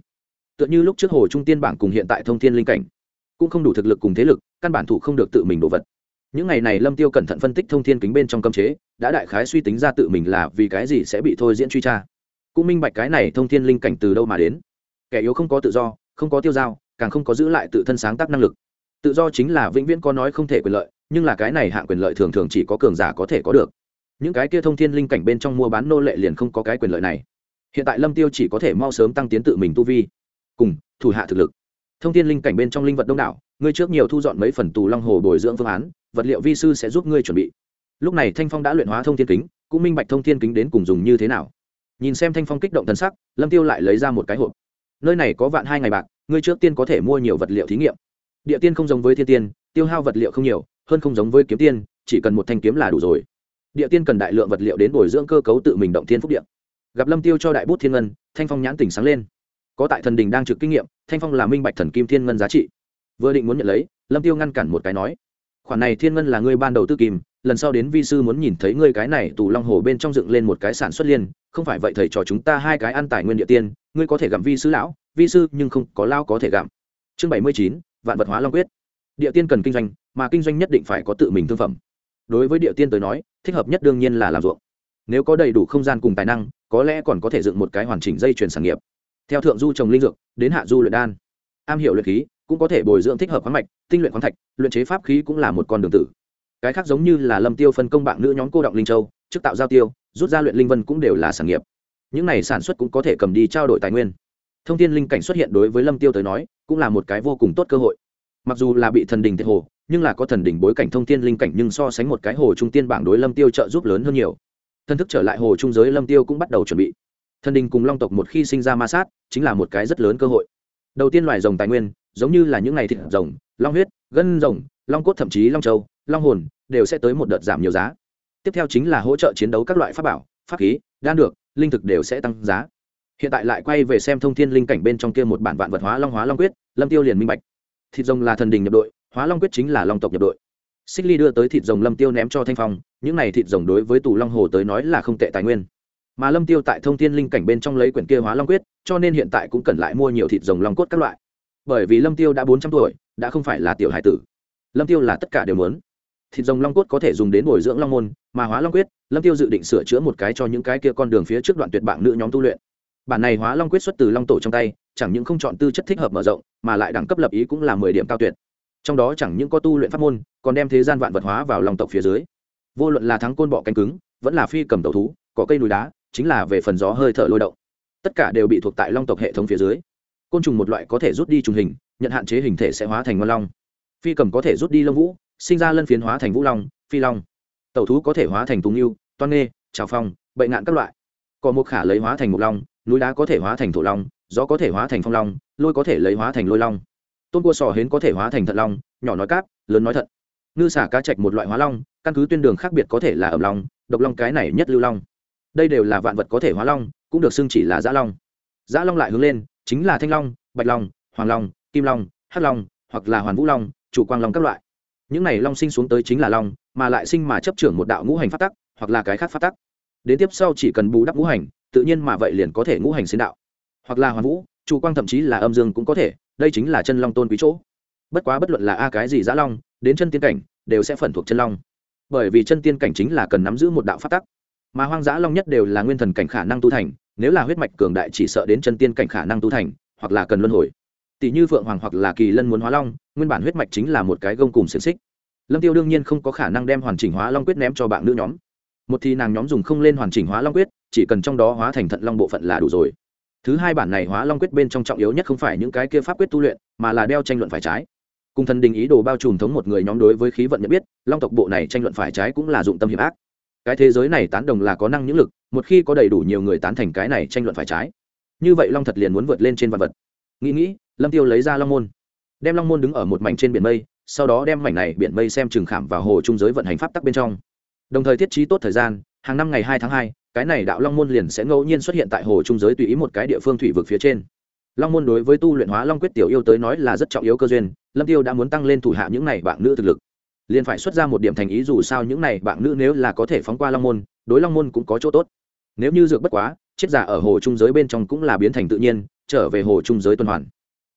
Tựa như lúc trước hồ trung tiên bảng cùng hiện tại thông thiên linh cảnh, cũng không đủ thực lực cùng thế lực, căn bản thủ không được tự mình đồ vật. Những ngày này lâm tiêu cẩn thận phân tích thông thiên kính bên trong cấm chế, đã đại khái suy tính ra tự mình là vì cái gì sẽ bị thôi diễn truy tra. Cũng minh bạch cái này thông thiên linh cảnh từ đâu mà đến. Kẻ yếu không có tự do, không có tiêu dao càng không có giữ lại tự thân sáng tác năng lực tự do chính là vĩnh viễn có nói không thể quyền lợi, nhưng là cái này hạng quyền lợi thường thường chỉ có cường giả có thể có được. Những cái kia thông thiên linh cảnh bên trong mua bán nô lệ liền không có cái quyền lợi này. Hiện tại lâm tiêu chỉ có thể mau sớm tăng tiến tự mình tu vi. Cùng, thủ hạ thực lực. Thông thiên linh cảnh bên trong linh vật đông đảo, ngươi trước nhiều thu dọn mấy phần tù long hồ bồi dưỡng phương án, vật liệu vi sư sẽ giúp ngươi chuẩn bị. Lúc này thanh phong đã luyện hóa thông thiên kính, cũng minh bạch thông thiên kính đến cùng dùng như thế nào. Nhìn xem thanh phong kích động thân sắc, lâm tiêu lại lấy ra một cái hộp. Nơi này có vạn hai ngày bạc, ngươi trước tiên có thể mua nhiều vật liệu thí nghiệm địa tiên không giống với thiên tiên, tiêu hao vật liệu không nhiều, hơn không giống với kiếm tiên, chỉ cần một thanh kiếm là đủ rồi. Địa tiên cần đại lượng vật liệu đến bồi dưỡng cơ cấu tự mình động thiên phúc điện gặp lâm tiêu cho đại bút thiên ngân, thanh phong nhãn tỉnh sáng lên. Có tại thần đình đang trực kinh nghiệm, thanh phong là minh bạch thần kim thiên ngân giá trị. Vừa định muốn nhận lấy, lâm tiêu ngăn cản một cái nói, khoản này thiên ngân là ngươi ban đầu tư kim lần sau đến vi sư muốn nhìn thấy ngươi cái này tù long hồ bên trong dựng lên một cái sản xuất liên, không phải vậy thầy trò chúng ta hai cái ăn tài nguyên địa tiên, ngươi có thể gặm vi sư lão, vi sư nhưng không có lao có thể gặm chương bảy mươi chín vạn vật hóa long quyết. Địa tiên cần kinh doanh, mà kinh doanh nhất định phải có tự mình thương phẩm. Đối với địa tiên tới nói, thích hợp nhất đương nhiên là làm ruộng. Nếu có đầy đủ không gian cùng tài năng, có lẽ còn có thể dựng một cái hoàn chỉnh dây chuyển sản nghiệp. Theo thượng du trồng linh dược, đến hạ du luyện đan. Am hiểu luyện khí, cũng có thể bồi dưỡng thích hợp khoáng mạch, tinh luyện khoáng thạch, luyện chế pháp khí cũng là một con đường tử. Cái khác giống như là lâm tiêu phân công bạn nữ nhóm cô động linh châu, trước tạo giao tiêu, rút ra luyện linh vân cũng đều là sản nghiệp. Những này sản xuất cũng có thể cầm đi trao đổi tài nguyên. Thông tin linh cảnh xuất hiện đối với lâm tiêu tới nói cũng là một cái vô cùng tốt cơ hội. Mặc dù là bị thần đình thiệt hồ, nhưng là có thần đỉnh bối cảnh thông thiên linh cảnh nhưng so sánh một cái hồ trung tiên bảng đối lâm tiêu trợ giúp lớn hơn nhiều. Thân thức trở lại hồ trung giới lâm tiêu cũng bắt đầu chuẩn bị. Thần đình cùng long tộc một khi sinh ra ma sát, chính là một cái rất lớn cơ hội. Đầu tiên loài rồng tài nguyên, giống như là những ngày thịt rồng, long huyết, gân rồng, long cốt thậm chí long châu, long hồn, đều sẽ tới một đợt giảm nhiều giá. Tiếp theo chính là hỗ trợ chiến đấu các loại pháp bảo, pháp khí, đan được linh thực đều sẽ tăng giá hiện tại lại quay về xem thông thiên linh cảnh bên trong kia một bản vạn vật hóa long hóa long quyết, lâm tiêu liền minh bạch. Thịt rồng là thần đình nhập đội, hóa long quyết chính là long tộc nhập đội. Xích ly đưa tới thịt rồng lâm tiêu ném cho thanh phong, những này thịt rồng đối với tù long hồ tới nói là không tệ tài nguyên. Mà lâm tiêu tại thông thiên linh cảnh bên trong lấy quyển kia hóa long quyết, cho nên hiện tại cũng cần lại mua nhiều thịt rồng long cốt các loại. Bởi vì lâm tiêu đã bốn trăm tuổi, đã không phải là tiểu hải tử. Lâm tiêu là tất cả đều muốn. Thịt rồng long cốt có thể dùng đến bồi dưỡng long môn, mà hóa long quyết, lâm tiêu dự định sửa chữa một cái cho những cái kia con đường phía trước đoạn tuyệt bạn nữ nhóm tu luyện bản này hóa long quyết xuất từ long tổ trong tay, chẳng những không chọn tư chất thích hợp mở rộng, mà lại đẳng cấp lập ý cũng là mười điểm cao tuyệt. Trong đó chẳng những có tu luyện pháp môn, còn đem thế gian vạn vật hóa vào lòng tộc phía dưới. Vô luận là thắng côn bọ cánh cứng, vẫn là phi cầm tẩu thú có cây núi đá, chính là về phần gió hơi thở lôi động. Tất cả đều bị thuộc tại long tộc hệ thống phía dưới. Côn trùng một loại có thể rút đi trùng hình, nhận hạn chế hình thể sẽ hóa thành ngon long. Phi cầm có thể rút đi lông vũ, sinh ra lân phiến hóa thành vũ long, phi long. Tẩu thú có thể hóa thành tùng yêu, toan nghê, trào phong bệnh ngạn các loại. Cỏ một khả lấy hóa thành mục long núi đá có thể hóa thành thổ long, gió có thể hóa thành phong long, lôi có thể lấy hóa thành lôi long. Tôn cua sò hến có thể hóa thành thận long, nhỏ nói cáp lớn nói thận. Ngư xả cá trạch một loại hóa long, căn cứ tuyên đường khác biệt có thể là ẩm long, độc long cái này nhất lưu long. Đây đều là vạn vật có thể hóa long, cũng được xưng chỉ là giã long. Giã long lại hướng lên, chính là thanh long, bạch long, hoàng long, kim long, hắc long, hoặc là hoàn vũ long, chủ quang long các loại. Những này long sinh xuống tới chính là long, mà lại sinh mà chấp trưởng một đạo ngũ hành phát tắc, hoặc là cái khác phát tắc. Đến tiếp sau chỉ cần bù đắp ngũ hành tự nhiên mà vậy liền có thể ngũ hành xến đạo. Hoặc là hoàn vũ chủ quang thậm chí là âm dương cũng có thể, đây chính là chân long tôn quý chỗ. Bất quá bất luận là a cái gì giã long, đến chân tiên cảnh, đều sẽ phần thuộc chân long. Bởi vì chân tiên cảnh chính là cần nắm giữ một đạo phát tắc. Mà hoang dã long nhất đều là nguyên thần cảnh khả năng tu thành, nếu là huyết mạch cường đại chỉ sợ đến chân tiên cảnh khả năng tu thành, hoặc là cần luân hồi. Tỷ như phượng hoàng hoặc là kỳ lân muốn hóa long, nguyên bản huyết mạch chính là một cái gông cùng xiềng xích. Lâm tiêu đương nhiên không có khả năng đem hoàn chỉnh hóa long quyết ném cho bạn nữ nhóm một thì nàng nhóm dùng không lên hoàn chỉnh hóa long quyết, chỉ cần trong đó hóa thành thận long bộ phận là đủ rồi. Thứ hai bản này hóa long quyết bên trong trọng yếu nhất không phải những cái kia pháp quyết tu luyện, mà là đeo tranh luận phải trái. Cùng thần đình ý đồ bao trùm thống một người nhóm đối với khí vận nhận biết, long tộc bộ này tranh luận phải trái cũng là dụng tâm hiểm ác. Cái thế giới này tán đồng là có năng những lực, một khi có đầy đủ nhiều người tán thành cái này tranh luận phải trái. Như vậy long thật liền muốn vượt lên trên vật vật. Nghĩ nghĩ, lâm tiêu lấy ra long môn. Đem long môn đứng ở một mảnh trên biển mây, sau đó đem mảnh này biển mây xem trường khảm vào hồ trung giới vận hành pháp tắc bên trong đồng thời thiết trí tốt thời gian, hàng năm ngày hai tháng hai, cái này đạo long môn liền sẽ ngẫu nhiên xuất hiện tại hồ trung giới tùy ý một cái địa phương thủy vực phía trên. Long môn đối với tu luyện hóa long quyết tiểu yêu tới nói là rất trọng yếu cơ duyên, lâm tiêu đã muốn tăng lên thủ hạ những này bạn nữ thực lực. Liền phải xuất ra một điểm thành ý dù sao những này bạn nữ nếu là có thể phóng qua long môn, đối long môn cũng có chỗ tốt. Nếu như dược bất quá, chết giả ở hồ trung giới bên trong cũng là biến thành tự nhiên, trở về hồ trung giới tuần hoàn.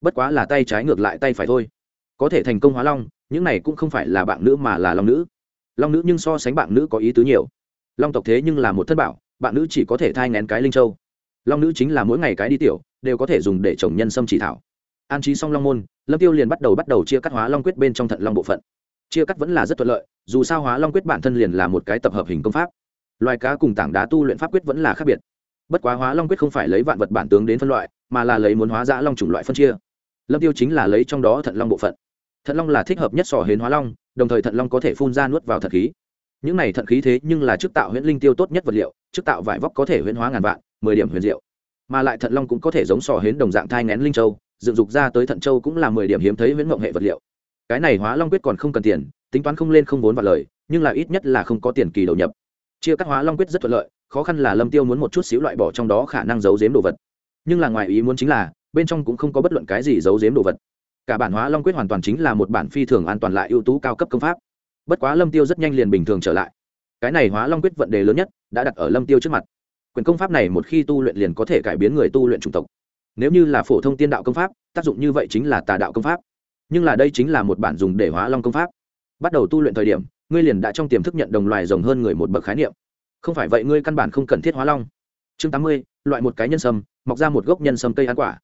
Bất quá là tay trái ngược lại tay phải thôi. Có thể thành công hóa long, những này cũng không phải là bạn nữ mà là long nữ long nữ nhưng so sánh bạn nữ có ý tứ nhiều long tộc thế nhưng là một thất bảo bạn nữ chỉ có thể thai ngén cái linh châu long nữ chính là mỗi ngày cái đi tiểu đều có thể dùng để trồng nhân sâm chỉ thảo an trí xong long môn lâm tiêu liền bắt đầu bắt đầu chia cắt hóa long quyết bên trong thận long bộ phận chia cắt vẫn là rất thuận lợi dù sao hóa long quyết bản thân liền là một cái tập hợp hình công pháp loài cá cùng tảng đá tu luyện pháp quyết vẫn là khác biệt bất quá hóa long quyết không phải lấy vạn vật bản tướng đến phân loại mà là lấy muốn hóa giã long chủng loại phân chia lâm tiêu chính là lấy trong đó thận long bộ phận thận long là thích hợp nhất sò hến hóa long, đồng thời thận long có thể phun ra nuốt vào thật khí. Những này thận khí thế nhưng là chức tạo huyễn linh tiêu tốt nhất vật liệu chức tạo vải vóc có thể huyễn hóa ngàn vạn, mười điểm huyền diệu. Mà lại thận long cũng có thể giống sò hến đồng dạng thai ngén linh châu, dựng dục ra tới thận châu cũng là mười điểm hiếm thấy huyễn mộng hệ vật liệu. Cái này hóa long quyết còn không cần tiền, tính toán không lên không vốn và lời, nhưng là ít nhất là không có tiền kỳ đầu nhập. Chia các hóa long quyết rất thuận lợi, khó khăn là lâm tiêu muốn một chút xíu loại bỏ trong đó khả năng giấu giếm đồ vật. Nhưng là ngoài ý muốn chính là, bên trong cũng không có bất luận cái gì giấu giếm đồ vật cả bản hóa long quyết hoàn toàn chính là một bản phi thường an toàn lại ưu tú cao cấp công pháp. Bất quá lâm tiêu rất nhanh liền bình thường trở lại. Cái này hóa long quyết vận đề lớn nhất đã đặt ở lâm tiêu trước mặt. Quyền công pháp này một khi tu luyện liền có thể cải biến người tu luyện chủng tộc. Nếu như là phổ thông tiên đạo công pháp, tác dụng như vậy chính là tà đạo công pháp. Nhưng là đây chính là một bản dùng để hóa long công pháp. Bắt đầu tu luyện thời điểm, ngươi liền đã trong tiềm thức nhận đồng loài rồng hơn người một bậc khái niệm. Không phải vậy ngươi căn bản không cần thiết hóa long. Chương tám mươi, loại một cái nhân sâm, mọc ra một gốc nhân sâm cây ăn quả.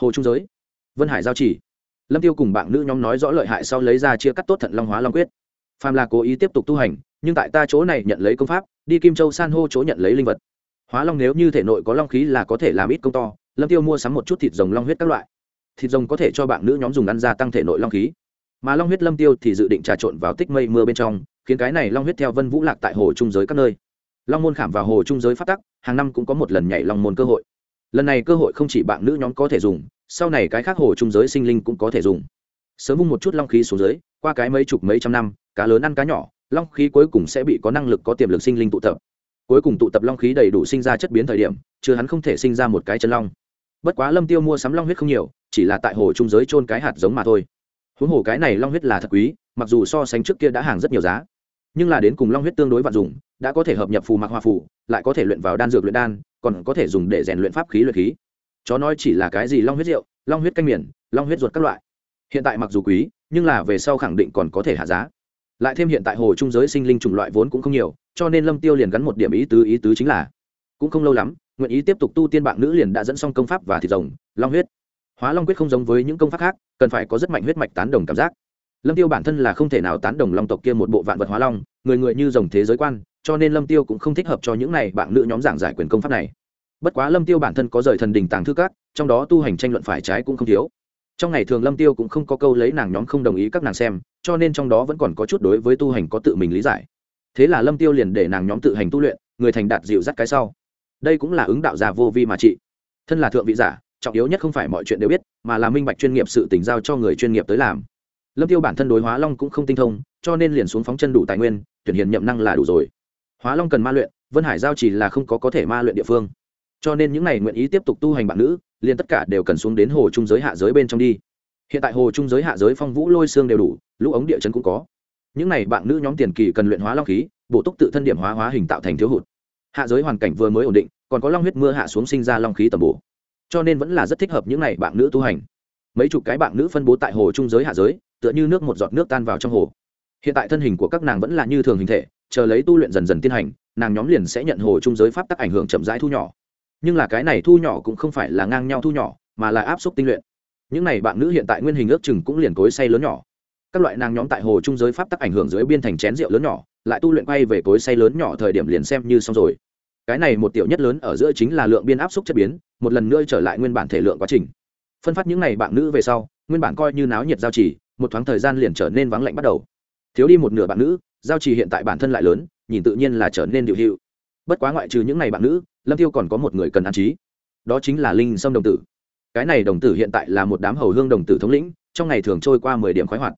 Hồ trung giới. Vân hải giao chỉ lâm tiêu cùng bạn nữ nhóm nói rõ lợi hại sau lấy ra chia cắt tốt thận long hóa long quyết. Phàm là cố ý tiếp tục tu hành, nhưng tại ta chỗ này nhận lấy công pháp, đi kim châu san hô chỗ nhận lấy linh vật. Hóa long nếu như thể nội có long khí là có thể làm ít công to, lâm tiêu mua sắm một chút thịt rồng long huyết các loại. Thịt rồng có thể cho bạn nữ nhóm dùng ăn gia tăng thể nội long khí. Mà long huyết lâm tiêu thì dự định trà trộn vào tích mây mưa bên trong, khiến cái này long huyết theo vân vũ lạc tại hồ trung giới các nơi. Long môn khảm vào hồ trung giới phát tắc, hàng năm cũng có một lần nhảy long môn cơ hội. Lần này cơ hội không chỉ bạn nữ nhóm có thể dùng sau này cái khác hồ trung giới sinh linh cũng có thể dùng. Sớm vung một chút long khí xuống dưới, qua cái mấy chục mấy trăm năm, cá lớn ăn cá nhỏ, long khí cuối cùng sẽ bị có năng lực có tiềm lực sinh linh tụ tập. Cuối cùng tụ tập long khí đầy đủ sinh ra chất biến thời điểm, chưa hắn không thể sinh ra một cái chân long. Bất quá lâm tiêu mua sắm long huyết không nhiều, chỉ là tại hồ trung giới trôn cái hạt giống mà thôi. Huống hồ cái này long huyết là thật quý, mặc dù so sánh trước kia đã hàng rất nhiều giá, nhưng là đến cùng long huyết tương đối vạn dùng đã có thể hợp nhập phù mặc hoa phù, lại có thể luyện vào đan dược luyện đan, còn có thể dùng để rèn luyện pháp khí luyện khí chó nói chỉ là cái gì long huyết rượu, long huyết canh miền, long huyết ruột các loại. Hiện tại mặc dù quý, nhưng là về sau khẳng định còn có thể hạ giá. Lại thêm hiện tại hồ trung giới sinh linh chủng loại vốn cũng không nhiều, cho nên lâm tiêu liền gắn một điểm ý tứ ý tứ chính là cũng không lâu lắm, nguyện ý tiếp tục tu tiên bạn nữ liền đã dẫn xong công pháp và thịt rồng, long huyết. Hóa long quyết không giống với những công pháp khác, cần phải có rất mạnh huyết mạch tán đồng cảm giác. Lâm tiêu bản thân là không thể nào tán đồng long tộc kia một bộ vạn vật hóa long, người người như dòng thế giới quan, cho nên lâm tiêu cũng không thích hợp cho những này bạn nữ nhóm giảng giải quyền công pháp này bất quá lâm tiêu bản thân có rời thần đình tàng thư các, trong đó tu hành tranh luận phải trái cũng không thiếu. Trong ngày thường lâm tiêu cũng không có câu lấy nàng nhóm không đồng ý các nàng xem, cho nên trong đó vẫn còn có chút đối với tu hành có tự mình lý giải. Thế là lâm tiêu liền để nàng nhóm tự hành tu luyện, người thành đạt dịu dắt cái sau. Đây cũng là ứng đạo giả vô vi mà trị. Thân là thượng vị giả, trọng yếu nhất không phải mọi chuyện đều biết, mà là minh bạch chuyên nghiệp sự tình giao cho người chuyên nghiệp tới làm. Lâm tiêu bản thân đối hóa long cũng không tinh thông, cho nên liền xuống phóng chân đủ tài nguyên, tuyển hiền nhậm năng là đủ rồi. Hóa long cần ma luyện, vân hải giao chỉ là không có có thể ma luyện địa phương cho nên những này nguyện ý tiếp tục tu hành bạn nữ, liền tất cả đều cần xuống đến hồ trung giới hạ giới bên trong đi. Hiện tại hồ trung giới hạ giới phong vũ lôi xương đều đủ, lũ ống địa chấn cũng có. Những này bạn nữ nhóm tiền kỳ cần luyện hóa long khí, bổ túc tự thân điểm hóa hóa hình tạo thành thiếu hụt. Hạ giới hoàn cảnh vừa mới ổn định, còn có long huyết mưa hạ xuống sinh ra long khí tầm bổ. Cho nên vẫn là rất thích hợp những này bạn nữ tu hành. Mấy chục cái bạn nữ phân bố tại hồ trung giới hạ giới, tựa như nước một giọt nước tan vào trong hồ. Hiện tại thân hình của các nàng vẫn là như thường hình thể, chờ lấy tu luyện dần dần tiến hành, nàng nhóm liền sẽ nhận hồ trung giới pháp tắc ảnh hưởng chậm rãi thu nhỏ nhưng là cái này thu nhỏ cũng không phải là ngang nhau thu nhỏ, mà là áp suất tinh luyện. Những này bạn nữ hiện tại nguyên hình ước chừng cũng liền cối say lớn nhỏ. Các loại nàng nhóm tại hồ trung giới pháp tắc ảnh hưởng dưới biên thành chén rượu lớn nhỏ, lại tu luyện quay về cối say lớn nhỏ thời điểm liền xem như xong rồi. Cái này một tiểu nhất lớn ở giữa chính là lượng biên áp suất chất biến, một lần nữa trở lại nguyên bản thể lượng quá trình. Phân phát những này bạn nữ về sau, nguyên bản coi như náo nhiệt giao trì, một thoáng thời gian liền trở nên vắng lạnh bắt đầu. Thiếu đi một nửa bạn nữ, giao trì hiện tại bản thân lại lớn, nhìn tự nhiên là trở nên điệu hiệu. Bất quá ngoại trừ những này bạn nữ lâm tiêu còn có một người cần an trí. Đó chính là linh sâm đồng tử. Cái này đồng tử hiện tại là một đám hầu hương đồng tử thống lĩnh, trong ngày thường trôi qua mười điểm khoái hoạt.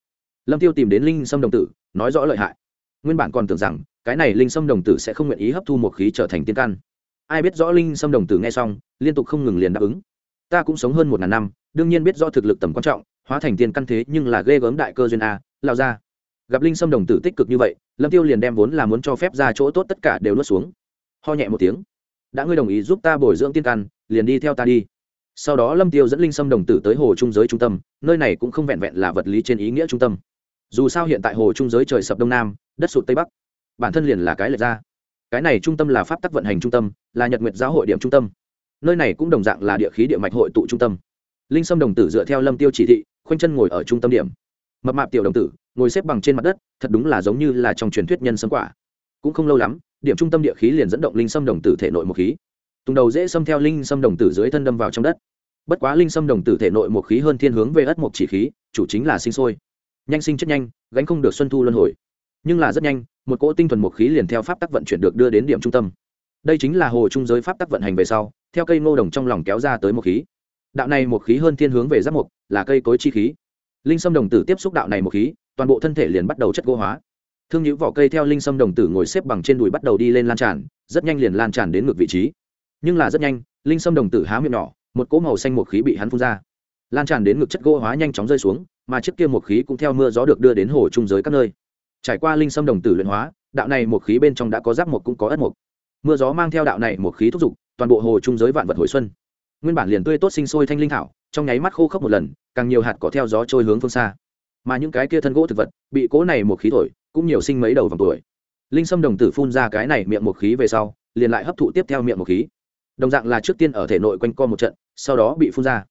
Lâm tiêu tìm đến linh sâm đồng tử, nói rõ lợi hại. Nguyên bản còn tưởng rằng, cái này linh sâm đồng tử sẽ không nguyện ý hấp thu một khí trở thành tiên căn. Ai biết rõ linh sâm đồng tử nghe xong, liên tục không ngừng liền đáp ứng. Ta cũng sống hơn một ngàn năm, đương nhiên biết rõ thực lực tầm quan trọng, hóa thành tiên căn thế nhưng là ghê gớm đại cơ duyên a, lao ra. Gặp linh sâm đồng tử tích cực như vậy, lâm tiêu liền đem vốn là muốn cho phép ra chỗ tốt tất cả đều nuốt xuống. Ho nhẹ một tiếng đã ngươi đồng ý giúp ta bồi dưỡng tiên căn, liền đi theo ta đi. Sau đó lâm tiêu dẫn linh sâm đồng tử tới hồ trung giới trung tâm, nơi này cũng không vẹn vẹn là vật lý trên ý nghĩa trung tâm. Dù sao hiện tại hồ trung giới trời sập đông nam, đất sụt tây bắc, bản thân liền là cái lệch ra. Cái này trung tâm là pháp tắc vận hành trung tâm, là nhật nguyệt giáo hội điểm trung tâm. Nơi này cũng đồng dạng là địa khí địa mạch hội tụ trung tâm. Linh sâm đồng tử dựa theo lâm tiêu chỉ thị, khoanh chân ngồi ở trung tâm điểm. Mập mạp tiểu đồng tử, ngồi xếp bằng trên mặt đất, thật đúng là giống như là trong truyền thuyết nhân sâm quả. Cũng không lâu lắm điểm trung tâm địa khí liền dẫn động linh sâm đồng tử thể nội một khí. Tùng đầu dễ xâm theo linh sâm đồng tử dưới thân đâm vào trong đất. Bất quá linh sâm đồng tử thể nội một khí hơn thiên hướng về ất mộc chỉ khí, chủ chính là sinh sôi. Nhanh sinh chất nhanh, gánh không được xuân thu luân hồi. Nhưng là rất nhanh, một cỗ tinh thuần một khí liền theo pháp tắc vận chuyển được đưa đến điểm trung tâm. Đây chính là hồ trung giới pháp tắc vận hành về sau, theo cây ngô đồng trong lòng kéo ra tới một khí. Đạo này một khí hơn thiên hướng về giáp mục là cây cối chi khí. Linh sâm đồng tử tiếp xúc đạo này một khí, toàn bộ thân thể liền bắt đầu chất gỗ hóa thương nhữ vỏ cây theo linh sâm đồng tử ngồi xếp bằng trên đùi bắt đầu đi lên lan tràn, rất nhanh liền lan tràn đến ngược vị trí. Nhưng là rất nhanh, linh sâm đồng tử há miệng nhỏ, một cỗ màu xanh một khí bị hắn phun ra. Lan tràn đến ngực chất gỗ hóa nhanh chóng rơi xuống, mà chiếc kia một khí cũng theo mưa gió được đưa đến hồ trung giới các nơi. Trải qua linh sâm đồng tử luyện hóa, đạo này một khí bên trong đã có giáp một cũng có ất một mưa gió mang theo đạo này một khí thúc giục, toàn bộ hồ trung giới vạn vật hồi xuân. Nguyên bản liền tươi tốt sinh sôi thanh linh thảo, trong nháy mắt khô khốc một lần, càng nhiều hạt cỏ theo gió trôi hướng phương xa. Mà những cái kia thân gỗ thực vật, bị cố này một khí thổi cũng nhiều sinh mấy đầu vòng tuổi. Linh sâm đồng tử phun ra cái này miệng một khí về sau, liền lại hấp thụ tiếp theo miệng một khí. Đồng dạng là trước tiên ở thể nội quanh co một trận, sau đó bị phun ra.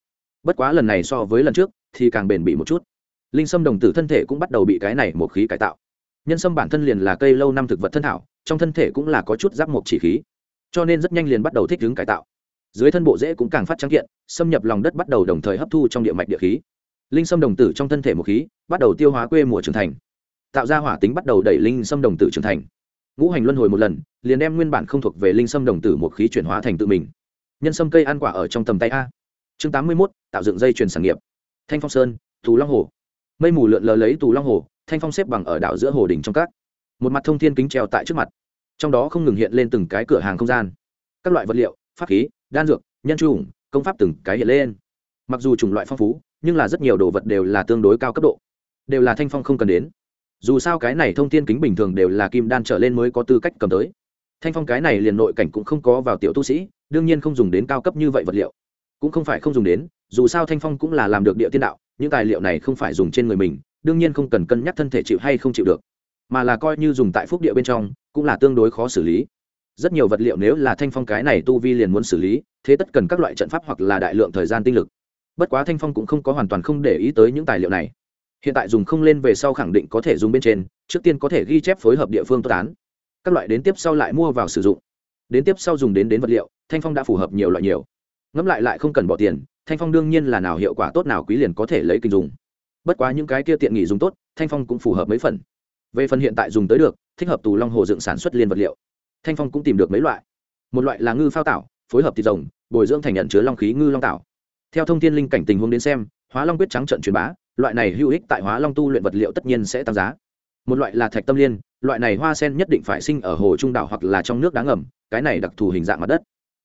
Bất quá lần này so với lần trước, thì càng bền bỉ một chút. Linh sâm đồng tử thân thể cũng bắt đầu bị cái này một khí cải tạo. Nhân sâm bản thân liền là cây lâu năm thực vật thân thảo, trong thân thể cũng là có chút giáp một chỉ khí. Cho nên rất nhanh liền bắt đầu thích ứng cải tạo. Dưới thân bộ rễ cũng càng phát trắng kiện, xâm nhập lòng đất bắt đầu đồng thời hấp thu trong địa mạch địa khí. Linh sâm đồng tử trong thân thể một khí, bắt đầu tiêu hóa quê mùa trưởng thành tạo ra hỏa tính bắt đầu đẩy linh sâm đồng tử trưởng thành. Ngũ hành luân hồi một lần, liền đem nguyên bản không thuộc về linh sâm đồng tử một khí chuyển hóa thành tự mình. Nhân sâm cây ăn quả ở trong tầm tay a. Chương tám mươi mốt, tạo dựng dây chuyển sản nghiệp. Thanh phong sơn, tù long hồ. Mây mù lượn lờ lấy tù long hồ, thanh phong xếp bằng ở đảo giữa hồ đỉnh trong các. Một mặt thông thiên kính treo tại trước mặt. Trong đó không ngừng hiện lên từng cái cửa hàng không gian. Các loại vật liệu, pháp khí, đan dược, nhân trung công pháp từng cái hiện lên. Mặc dù chủng loại phong phú, nhưng là rất nhiều đồ vật đều là tương đối cao cấp độ. Đều là thanh phong không cần đến dù sao cái này thông tin kính bình thường đều là kim đan trở lên mới có tư cách cầm tới. Thanh phong cái này liền nội cảnh cũng không có vào tiểu tu sĩ, đương nhiên không dùng đến cao cấp như vậy vật liệu. Cũng không phải không dùng đến, dù sao thanh phong cũng là làm được địa tiên đạo, những tài liệu này không phải dùng trên người mình, đương nhiên không cần cân nhắc thân thể chịu hay không chịu được. Mà là coi như dùng tại phúc địa bên trong, cũng là tương đối khó xử lý. Rất nhiều vật liệu nếu là thanh phong cái này tu vi liền muốn xử lý, thế tất cần các loại trận pháp hoặc là đại lượng thời gian tinh lực. Bất quá thanh phong cũng không có hoàn toàn không để ý tới những tài liệu này hiện tại dùng không lên về sau khẳng định có thể dùng bên trên, trước tiên có thể ghi chép phối hợp địa phương tốt án các loại đến tiếp sau lại mua vào sử dụng. Đến tiếp sau dùng đến đến vật liệu, thanh phong đã phù hợp nhiều loại nhiều. Ngẫm lại lại không cần bỏ tiền, thanh phong đương nhiên là nào hiệu quả tốt nào quý liền có thể lấy kinh dùng. Bất quá những cái kia tiện nghỉ dùng tốt, thanh phong cũng phù hợp mấy phần. Về phần hiện tại dùng tới được, thích hợp tù long hồ dựng sản xuất liên vật liệu. Thanh phong cũng tìm được mấy loại. Một loại là ngư phao tảo, phối hợp thịt rồng, bồi dưỡng thành nhận chứa long khí ngư long tảo. Theo thông tin linh cảnh tình huống đến xem, hóa long quyết trắng trận truyền bá loại này hữu ích tại hóa long tu luyện vật liệu tất nhiên sẽ tăng giá. Một loại là thạch tâm liên, loại này hoa sen nhất định phải sinh ở hồ trung đảo hoặc là trong nước đá ngầm, cái này đặc thù hình dạng mặt đất.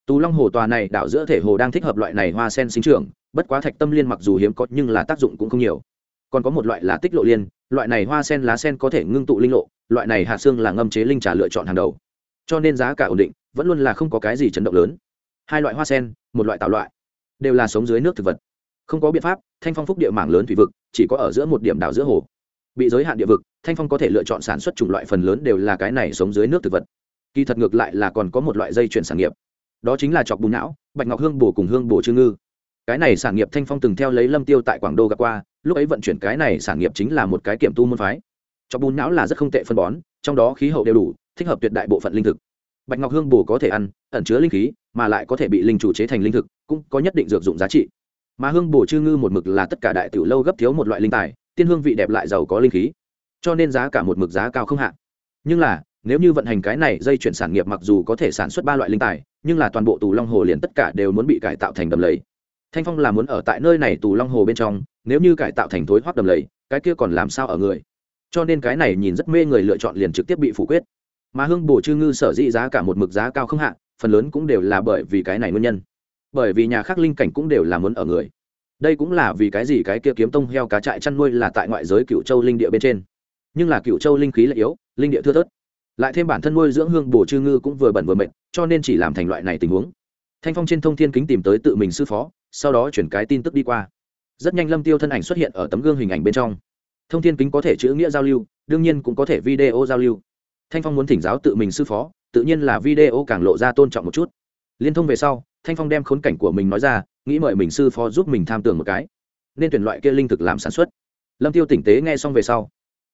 Tù long hồ tòa này đảo giữa thể hồ đang thích hợp loại này hoa sen sinh trưởng, bất quá thạch tâm liên mặc dù hiếm có nhưng là tác dụng cũng không nhiều. Còn có một loại là tích lộ liên, loại này hoa sen lá sen có thể ngưng tụ linh lộ, loại này hạ xương là ngâm chế linh trà lựa chọn hàng đầu. Cho nên giá cả ổn định, vẫn luôn là không có cái gì chấn động lớn. Hai loại hoa sen, một loại tạo loại, đều là sống dưới nước thực vật không có biện pháp, thanh phong phúc địa mảng lớn thủy vực, chỉ có ở giữa một điểm đảo giữa hồ. Bị giới hạn địa vực, thanh phong có thể lựa chọn sản xuất chủng loại phần lớn đều là cái này sống dưới nước thực vật. Kỳ thật ngược lại là còn có một loại dây chuyển sản nghiệp. Đó chính là chọc bùn não, bạch ngọc hương bổ cùng hương bổ trương ngư. Cái này sản nghiệp thanh phong từng theo lấy lâm tiêu tại quảng đô gặp qua, lúc ấy vận chuyển cái này sản nghiệp chính là một cái kiểm tu môn phái. Chọc bùn não là rất không tệ phân bón, trong đó khí hậu đều đủ, thích hợp tuyệt đại bộ phận linh thực. Bạch ngọc hương bổ có thể ăn, ẩn chứa linh khí, mà lại có thể bị linh chủ chế thành linh thực, cũng có nhất định dược dụng giá trị mà hương bổ chư ngư một mực là tất cả đại tiểu lâu gấp thiếu một loại linh tài, tiên hương vị đẹp lại giàu có linh khí. Cho nên giá cả một mực giá cao không hạn nhưng là, nếu như vận hành cái này dây chuyển sản nghiệp mặc dù có thể sản xuất ba loại linh tài, nhưng là toàn bộ tù long hồ liền tất cả đều muốn bị cải tạo thành đầm lầy. Thanh phong là muốn ở tại nơi này tù long hồ bên trong, nếu như cải tạo thành thối hoác đầm lầy, cái kia còn làm sao ở người? Cho nên cái này nhìn rất mê người lựa chọn liền trực tiếp bị phủ quyết. Mà hương bổ chư ngư sở dĩ giá cả một mực giá cao không hạ, phần lớn cũng đều là bởi vì cái này nguyên nhân bởi vì nhà khác linh cảnh cũng đều là muốn ở người. Đây cũng là vì cái gì cái kia kiếm tông heo cá trại chăn nuôi là tại ngoại giới cựu châu linh địa bên trên. Nhưng là cựu châu linh khí lại yếu, linh địa thưa thớt. Lại thêm bản thân nuôi dưỡng hương bổ chư ngư cũng vừa bẩn vừa mệt, cho nên chỉ làm thành loại này tình huống. Thanh phong trên thông thiên kính tìm tới tự mình sư phó, sau đó chuyển cái tin tức đi qua. Rất nhanh lâm tiêu thân ảnh xuất hiện ở tấm gương hình ảnh bên trong. Thông thiên kính có thể chữ nghĩa giao lưu, đương nhiên cũng có thể video giao lưu. Thanh phong muốn thỉnh giáo tự mình sư phó, tự nhiên là video càng lộ ra tôn trọng một chút. Liên thông về sau thanh phong đem khốn cảnh của mình nói ra, nghĩ mời mình sư phó giúp mình tham tưởng một cái. Nên tuyển loại kia linh thực làm sản xuất. Lâm tiêu tỉnh tế nghe xong về sau.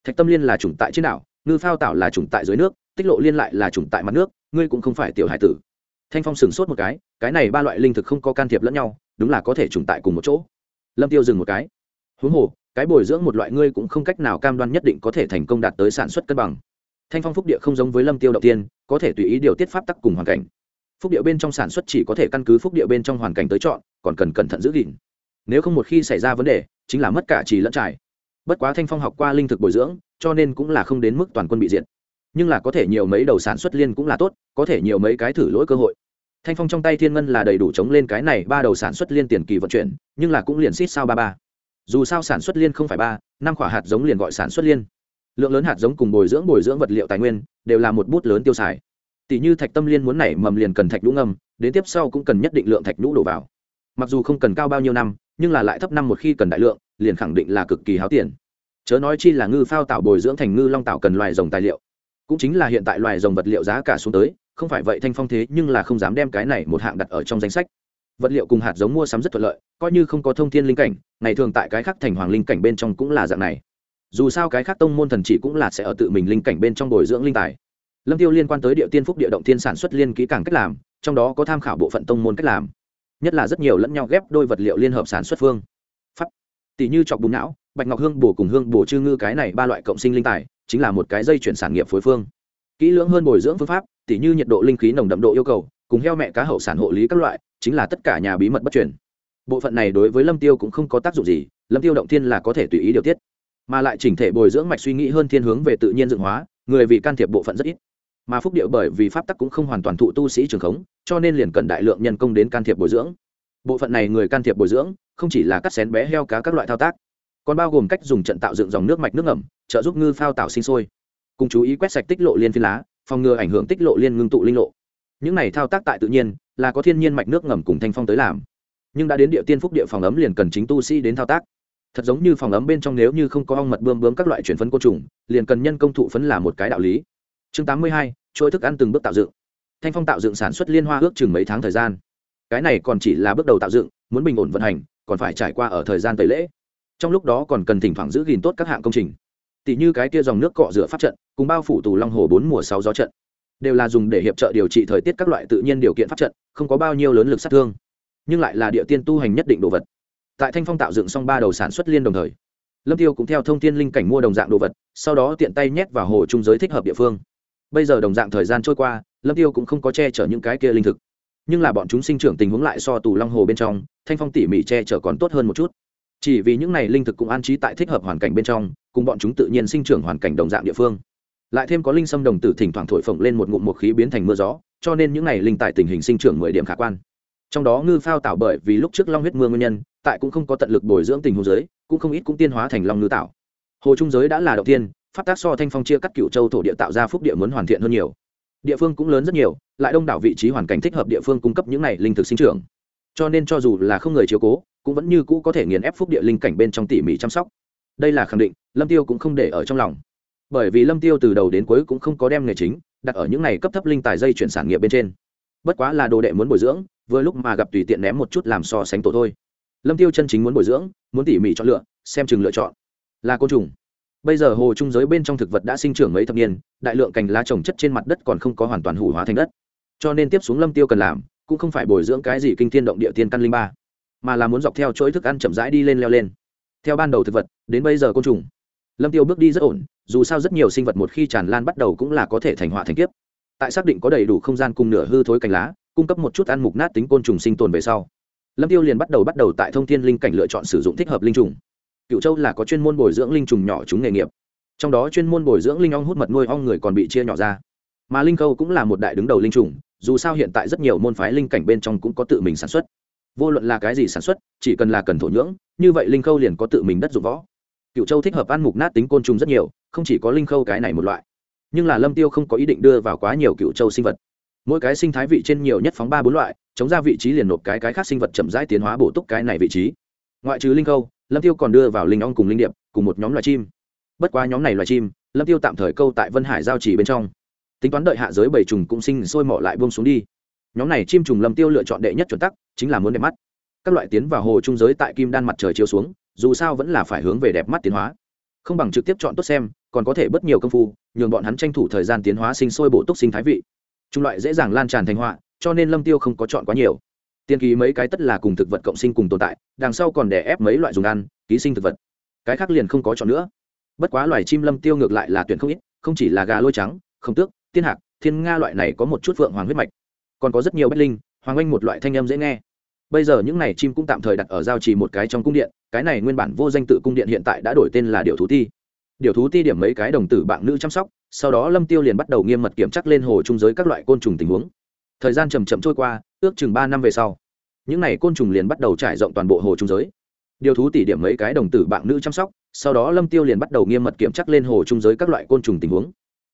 Thạch tâm liên là chủng tại trên đảo, ngư phao tạo là chủng tại dưới nước, tích lộ liên lại là chủng tại mặt nước, ngươi cũng không phải tiểu hải tử. Thanh phong sửng sốt một cái cái này ba loại linh thực không có can thiệp lẫn nhau, đúng là có thể chủng tại cùng một chỗ. Lâm tiêu dừng một cái. Huống hồ, cái bồi dưỡng một loại ngươi cũng không cách nào cam đoan nhất định có thể thành công đạt tới sản xuất cân bằng. Thanh phong phúc địa không giống với lâm tiêu đầu tiên, có thể tùy ý điều tiết pháp tắc cùng hoàn cảnh phúc địa bên trong sản xuất chỉ có thể căn cứ phúc địa bên trong hoàn cảnh tới chọn, còn cần cẩn thận giữ gìn. Nếu không một khi xảy ra vấn đề, chính là mất cả trì lẫn trải. Bất quá thanh phong học qua linh thực bồi dưỡng, cho nên cũng là không đến mức toàn quân bị diệt. Nhưng là có thể nhiều mấy đầu sản xuất liên cũng là tốt, có thể nhiều mấy cái thử lỗi cơ hội. Thanh phong trong tay thiên ngân là đầy đủ chống lên cái này ba đầu sản xuất liên tiền kỳ vận chuyển, nhưng là cũng liền xít sao ba ba. Dù sao sản xuất liên không phải ba, năm quả hạt giống liền gọi sản xuất liên. Lượng lớn hạt giống cùng bồi dưỡng bồi dưỡng vật liệu tài nguyên, đều là một bút lớn tiêu xài tỷ như thạch tâm liên muốn nảy mầm liền cần thạch nhũ ngâm, đến tiếp sau cũng cần nhất định lượng thạch nhũ đổ vào. Mặc dù không cần cao bao nhiêu năm, nhưng là lại thấp năm một khi cần đại lượng, liền khẳng định là cực kỳ háo tiền chớ nói chi là ngư phao tạo bồi dưỡng thành ngư long tạo cần loài rồng tài liệu. Cũng chính là hiện tại loài rồng vật liệu giá cả xuống tới, không phải vậy thanh phong thế nhưng là không dám đem cái này một hạng đặt ở trong danh sách. Vật liệu cùng hạt giống mua sắm rất thuận lợi, coi như không có thông thiên linh cảnh, ngày thường tại cái khác thành hoàng linh cảnh bên trong cũng là dạng này. Dù sao cái khác tông môn thần chỉ cũng là sẽ ở tự mình linh cảnh bên trong bồi dưỡng linh tài lâm tiêu liên quan tới địa tiên phúc địa động tiên sản xuất liên ký càng cách làm, trong đó có tham khảo bộ phận tông môn cách làm. Nhất là rất nhiều lẫn nhau ghép đôi vật liệu liên hợp sản xuất phương. Pháp. Tỷ như chọc bùn não, bạch ngọc hương bổ cùng hương bổ chư ngư cái này ba loại cộng sinh linh tài, chính là một cái dây chuyển sản nghiệp phối phương. Kỹ lưỡng hơn bồi dưỡng phương pháp, tỷ như nhiệt độ linh khí nồng đậm độ yêu cầu, cùng heo mẹ cá hậu sản hộ lý các loại, chính là tất cả nhà bí mật bất truyền. Bộ phận này đối với lâm tiêu cũng không có tác dụng gì, lâm tiêu động thiên là có thể tùy ý điều tiết. Mà lại chỉnh thể bồi dưỡng mạch suy nghĩ hơn thiên hướng về tự nhiên dựng hóa, người vì can thiệp bộ phận rất ít mà phúc điệu bởi vì pháp tắc cũng không hoàn toàn thụ tu sĩ trường khống, cho nên liền cần đại lượng nhân công đến can thiệp bồi dưỡng. Bộ phận này người can thiệp bồi dưỡng, không chỉ là cắt xén bé heo cá các loại thao tác, còn bao gồm cách dùng trận tạo dựng dòng nước mạch nước ngầm, trợ giúp ngư phao tạo sinh sôi. Cùng chú ý quét sạch tích lộ liên phi lá, phòng ngừa ảnh hưởng tích lộ liên ngưng tụ linh lộ. Những này thao tác tại tự nhiên, là có thiên nhiên mạch nước ngầm cùng thanh phong tới làm. Nhưng đã đến địa tiên phúc địa phòng ấm liền cần chính tu sĩ đến thao tác. Thật giống như phòng ấm bên trong nếu như không có ong mật bươm bướm các loại chuyển phấn côn trùng, liền cần nhân công thụ phấn là một cái đạo lý chương tám mươi hai, chuỗi thức ăn từng bước tạo dựng. Thanh phong tạo dựng sản xuất liên hoa ước chừng mấy tháng thời gian. Cái này còn chỉ là bước đầu tạo dựng, muốn bình ổn vận hành, còn phải trải qua ở thời gian tẩy lễ. Trong lúc đó còn cần thỉnh thoảng giữ gìn tốt các hạng công trình. Tỷ như cái kia dòng nước cọ rửa pháp trận, cùng bao phủ tù long hồ bốn mùa sáu gió trận. Đều là dùng để hiệp trợ điều trị thời tiết các loại tự nhiên điều kiện pháp trận, không có bao nhiêu lớn lực sát thương. Nhưng lại là địa tiên tu hành nhất định đồ vật. Tại thanh phong tạo dựng xong ba đầu sản xuất liên đồng thời, lâm tiêu cũng theo thông tin linh cảnh mua đồng dạng đồ vật, sau đó tiện tay nhét vào hồ trung giới thích hợp địa phương bây giờ đồng dạng thời gian trôi qua, lâm tiêu cũng không có che chở những cái kia linh thực. Nhưng là bọn chúng sinh trưởng tình huống lại so tù long hồ bên trong, thanh phong tỉ mỉ che chở còn tốt hơn một chút. Chỉ vì những này linh thực cũng an trí tại thích hợp hoàn cảnh bên trong, cùng bọn chúng tự nhiên sinh trưởng hoàn cảnh đồng dạng địa phương. Lại thêm có linh sâm đồng tử thỉnh thoảng thổi phồng lên một ngụm một khí biến thành mưa gió, cho nên những này linh tại tình hình sinh trưởng mười điểm khả quan. Trong đó ngư phao tạo bởi vì lúc trước long huyết mưa nguyên nhân, tại cũng không có tận lực bồi dưỡng tình hồ giới, cũng không ít cũng tiên hóa thành long ngư tạo hồ trung giới đã là đầu tiên phát tác so thanh phong chia cắt cựu châu thổ địa tạo ra phúc địa muốn hoàn thiện hơn nhiều. Địa phương cũng lớn rất nhiều, lại đông đảo vị trí hoàn cảnh thích hợp địa phương cung cấp những này linh thực sinh trưởng. Cho nên cho dù là không người chiếu cố, cũng vẫn như cũ có thể nghiền ép phúc địa linh cảnh bên trong tỉ mỉ chăm sóc. Đây là khẳng định, lâm tiêu cũng không để ở trong lòng. Bởi vì lâm tiêu từ đầu đến cuối cũng không có đem nghề chính đặt ở những này cấp thấp linh tài dây chuyển sản nghiệp bên trên. Bất quá là đồ đệ muốn bồi dưỡng, vừa lúc mà gặp tùy tiện ném một chút làm so sánh tổ thôi. Lâm tiêu chân chính muốn bồi dưỡng, muốn tỉ mỉ chọn lựa, xem chừng lựa chọn. Là côn trùng bây giờ hồ trung giới bên trong thực vật đã sinh trưởng mấy thập niên, đại lượng cành lá trồng chất trên mặt đất còn không có hoàn toàn hủ hóa thành đất. Cho nên tiếp xuống lâm tiêu cần làm, cũng không phải bồi dưỡng cái gì kinh thiên động địa tiên căn linh ba, mà là muốn dọc theo chuỗi thức ăn chậm rãi đi lên leo lên. Theo ban đầu thực vật, đến bây giờ côn trùng. Lâm tiêu bước đi rất ổn, dù sao rất nhiều sinh vật một khi tràn lan bắt đầu cũng là có thể thành họa thành kiếp. Tại xác định có đầy đủ không gian cùng nửa hư thối cành lá, cung cấp một chút ăn mục nát tính côn trùng sinh tồn về sau, lâm tiêu liền bắt đầu bắt đầu tại thông thiên linh cảnh lựa chọn sử dụng thích hợp linh trùng cựu châu là có chuyên môn bồi dưỡng linh trùng nhỏ chúng nghề nghiệp. Trong đó chuyên môn bồi dưỡng linh ong hút mật nuôi ong người còn bị chia nhỏ ra. Mà linh khâu cũng là một đại đứng đầu linh trùng, dù sao hiện tại rất nhiều môn phái linh cảnh bên trong cũng có tự mình sản xuất. Vô luận là cái gì sản xuất, chỉ cần là cần thổ nhưỡng, như vậy linh khâu liền có tự mình đất dụng võ. Cựu châu thích hợp ăn mục nát tính côn trùng rất nhiều, không chỉ có linh khâu cái này một loại. Nhưng là lâm tiêu không có ý định đưa vào quá nhiều cựu châu sinh vật. Mỗi cái sinh thái vị trên nhiều nhất phóng ba bốn loại, chống ra vị trí liền nộp cái cái khác sinh vật chậm rãi tiến hóa bổ túc cái này vị trí. Ngoại trừ linh khâu lâm tiêu còn đưa vào linh ong cùng linh điệp, cùng một nhóm loài chim. Bất quá nhóm này loài chim, lâm tiêu tạm thời câu tại vân hải giao chỉ bên trong. Tính toán đợi hạ giới bảy trùng cũng sinh sôi mỏ lại buông xuống đi. Nhóm này chim trùng lâm tiêu lựa chọn đệ nhất chuẩn tắc, chính là muốn đẹp mắt. Các loại tiến vào hồ trung giới tại kim đan mặt trời chiếu xuống, dù sao vẫn là phải hướng về đẹp mắt tiến hóa. Không bằng trực tiếp chọn tốt xem, còn có thể bất nhiều công phu, nhường bọn hắn tranh thủ thời gian tiến hóa sinh sôi bổ túc sinh thái vị. Trung loại dễ dàng lan tràn thành họa, cho nên lâm tiêu không có chọn quá nhiều tiên ký mấy cái tất là cùng thực vật cộng sinh cùng tồn tại, đằng sau còn đè ép mấy loại dùng ăn, ký sinh thực vật. Cái khác liền không có chọn nữa. Bất quá loài chim lâm tiêu ngược lại là tuyển không ít, không chỉ là gà lôi trắng, không tước thiên hạc, thiên nga loại này có một chút phượng hoàng huyết mạch. Còn có rất nhiều bách linh, hoàng anh một loại thanh âm dễ nghe. Bây giờ những này chim cũng tạm thời đặt ở giao trì một cái trong cung điện, cái này nguyên bản vô danh tự cung điện hiện tại đã đổi tên là điệu thú ti. Điệu thú ti điểm mấy cái đồng tử bạn nữ chăm sóc, sau đó lâm tiêu liền bắt đầu nghiêm mật kiểm chắc lên hồ trung giới các loại côn trùng tình huống thời gian chầm chậm trôi qua, ước chừng ba năm về sau, những n à y côn trùng liền bắt đầu trải rộng toàn bộ hồ trung giới. Điều thú tỉ điểm mấy cái đồng tử bạn nữ chăm sóc, sau đó lâm tiêu liền bắt đầu nghiêm mật kiểm chắc lên hồ trung giới các loại côn trùng tình huống.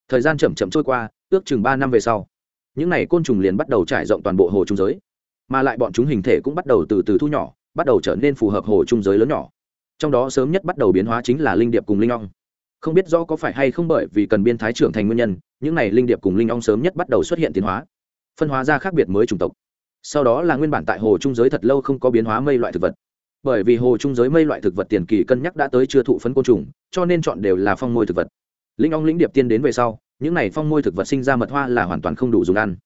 Thời gian chậm chậm trôi qua, ước chừng ba năm về sau, những n à y côn trùng liền bắt đầu trải rộng toàn bộ hồ trung giới. Mà lại bọn chúng hình thể cũng bắt đầu từ từ thu nhỏ, bắt đầu trở nên phù hợp hồ trung giới lớn nhỏ. Trong đó sớm nhất bắt đầu biến hóa chính là linh điệp cùng linh ong. Không biết do có phải hay không bởi vì cần biên thái trưởng thành nguyên nhân, những này linh điệp cùng linh ong sớm nhất bắt đầu xuất hiện tiến hóa phân hóa ra khác biệt mới chủng tộc. Sau đó là nguyên bản tại hồ trung giới thật lâu không có biến hóa mây loại thực vật. Bởi vì hồ trung giới mây loại thực vật tiền kỳ cân nhắc đã tới chưa thụ phấn côn trùng, cho nên chọn đều là phong môi thực vật. Linh ong lĩnh điệp tiên đến về sau, những này phong môi thực vật sinh ra mật hoa là hoàn toàn không đủ dùng ăn.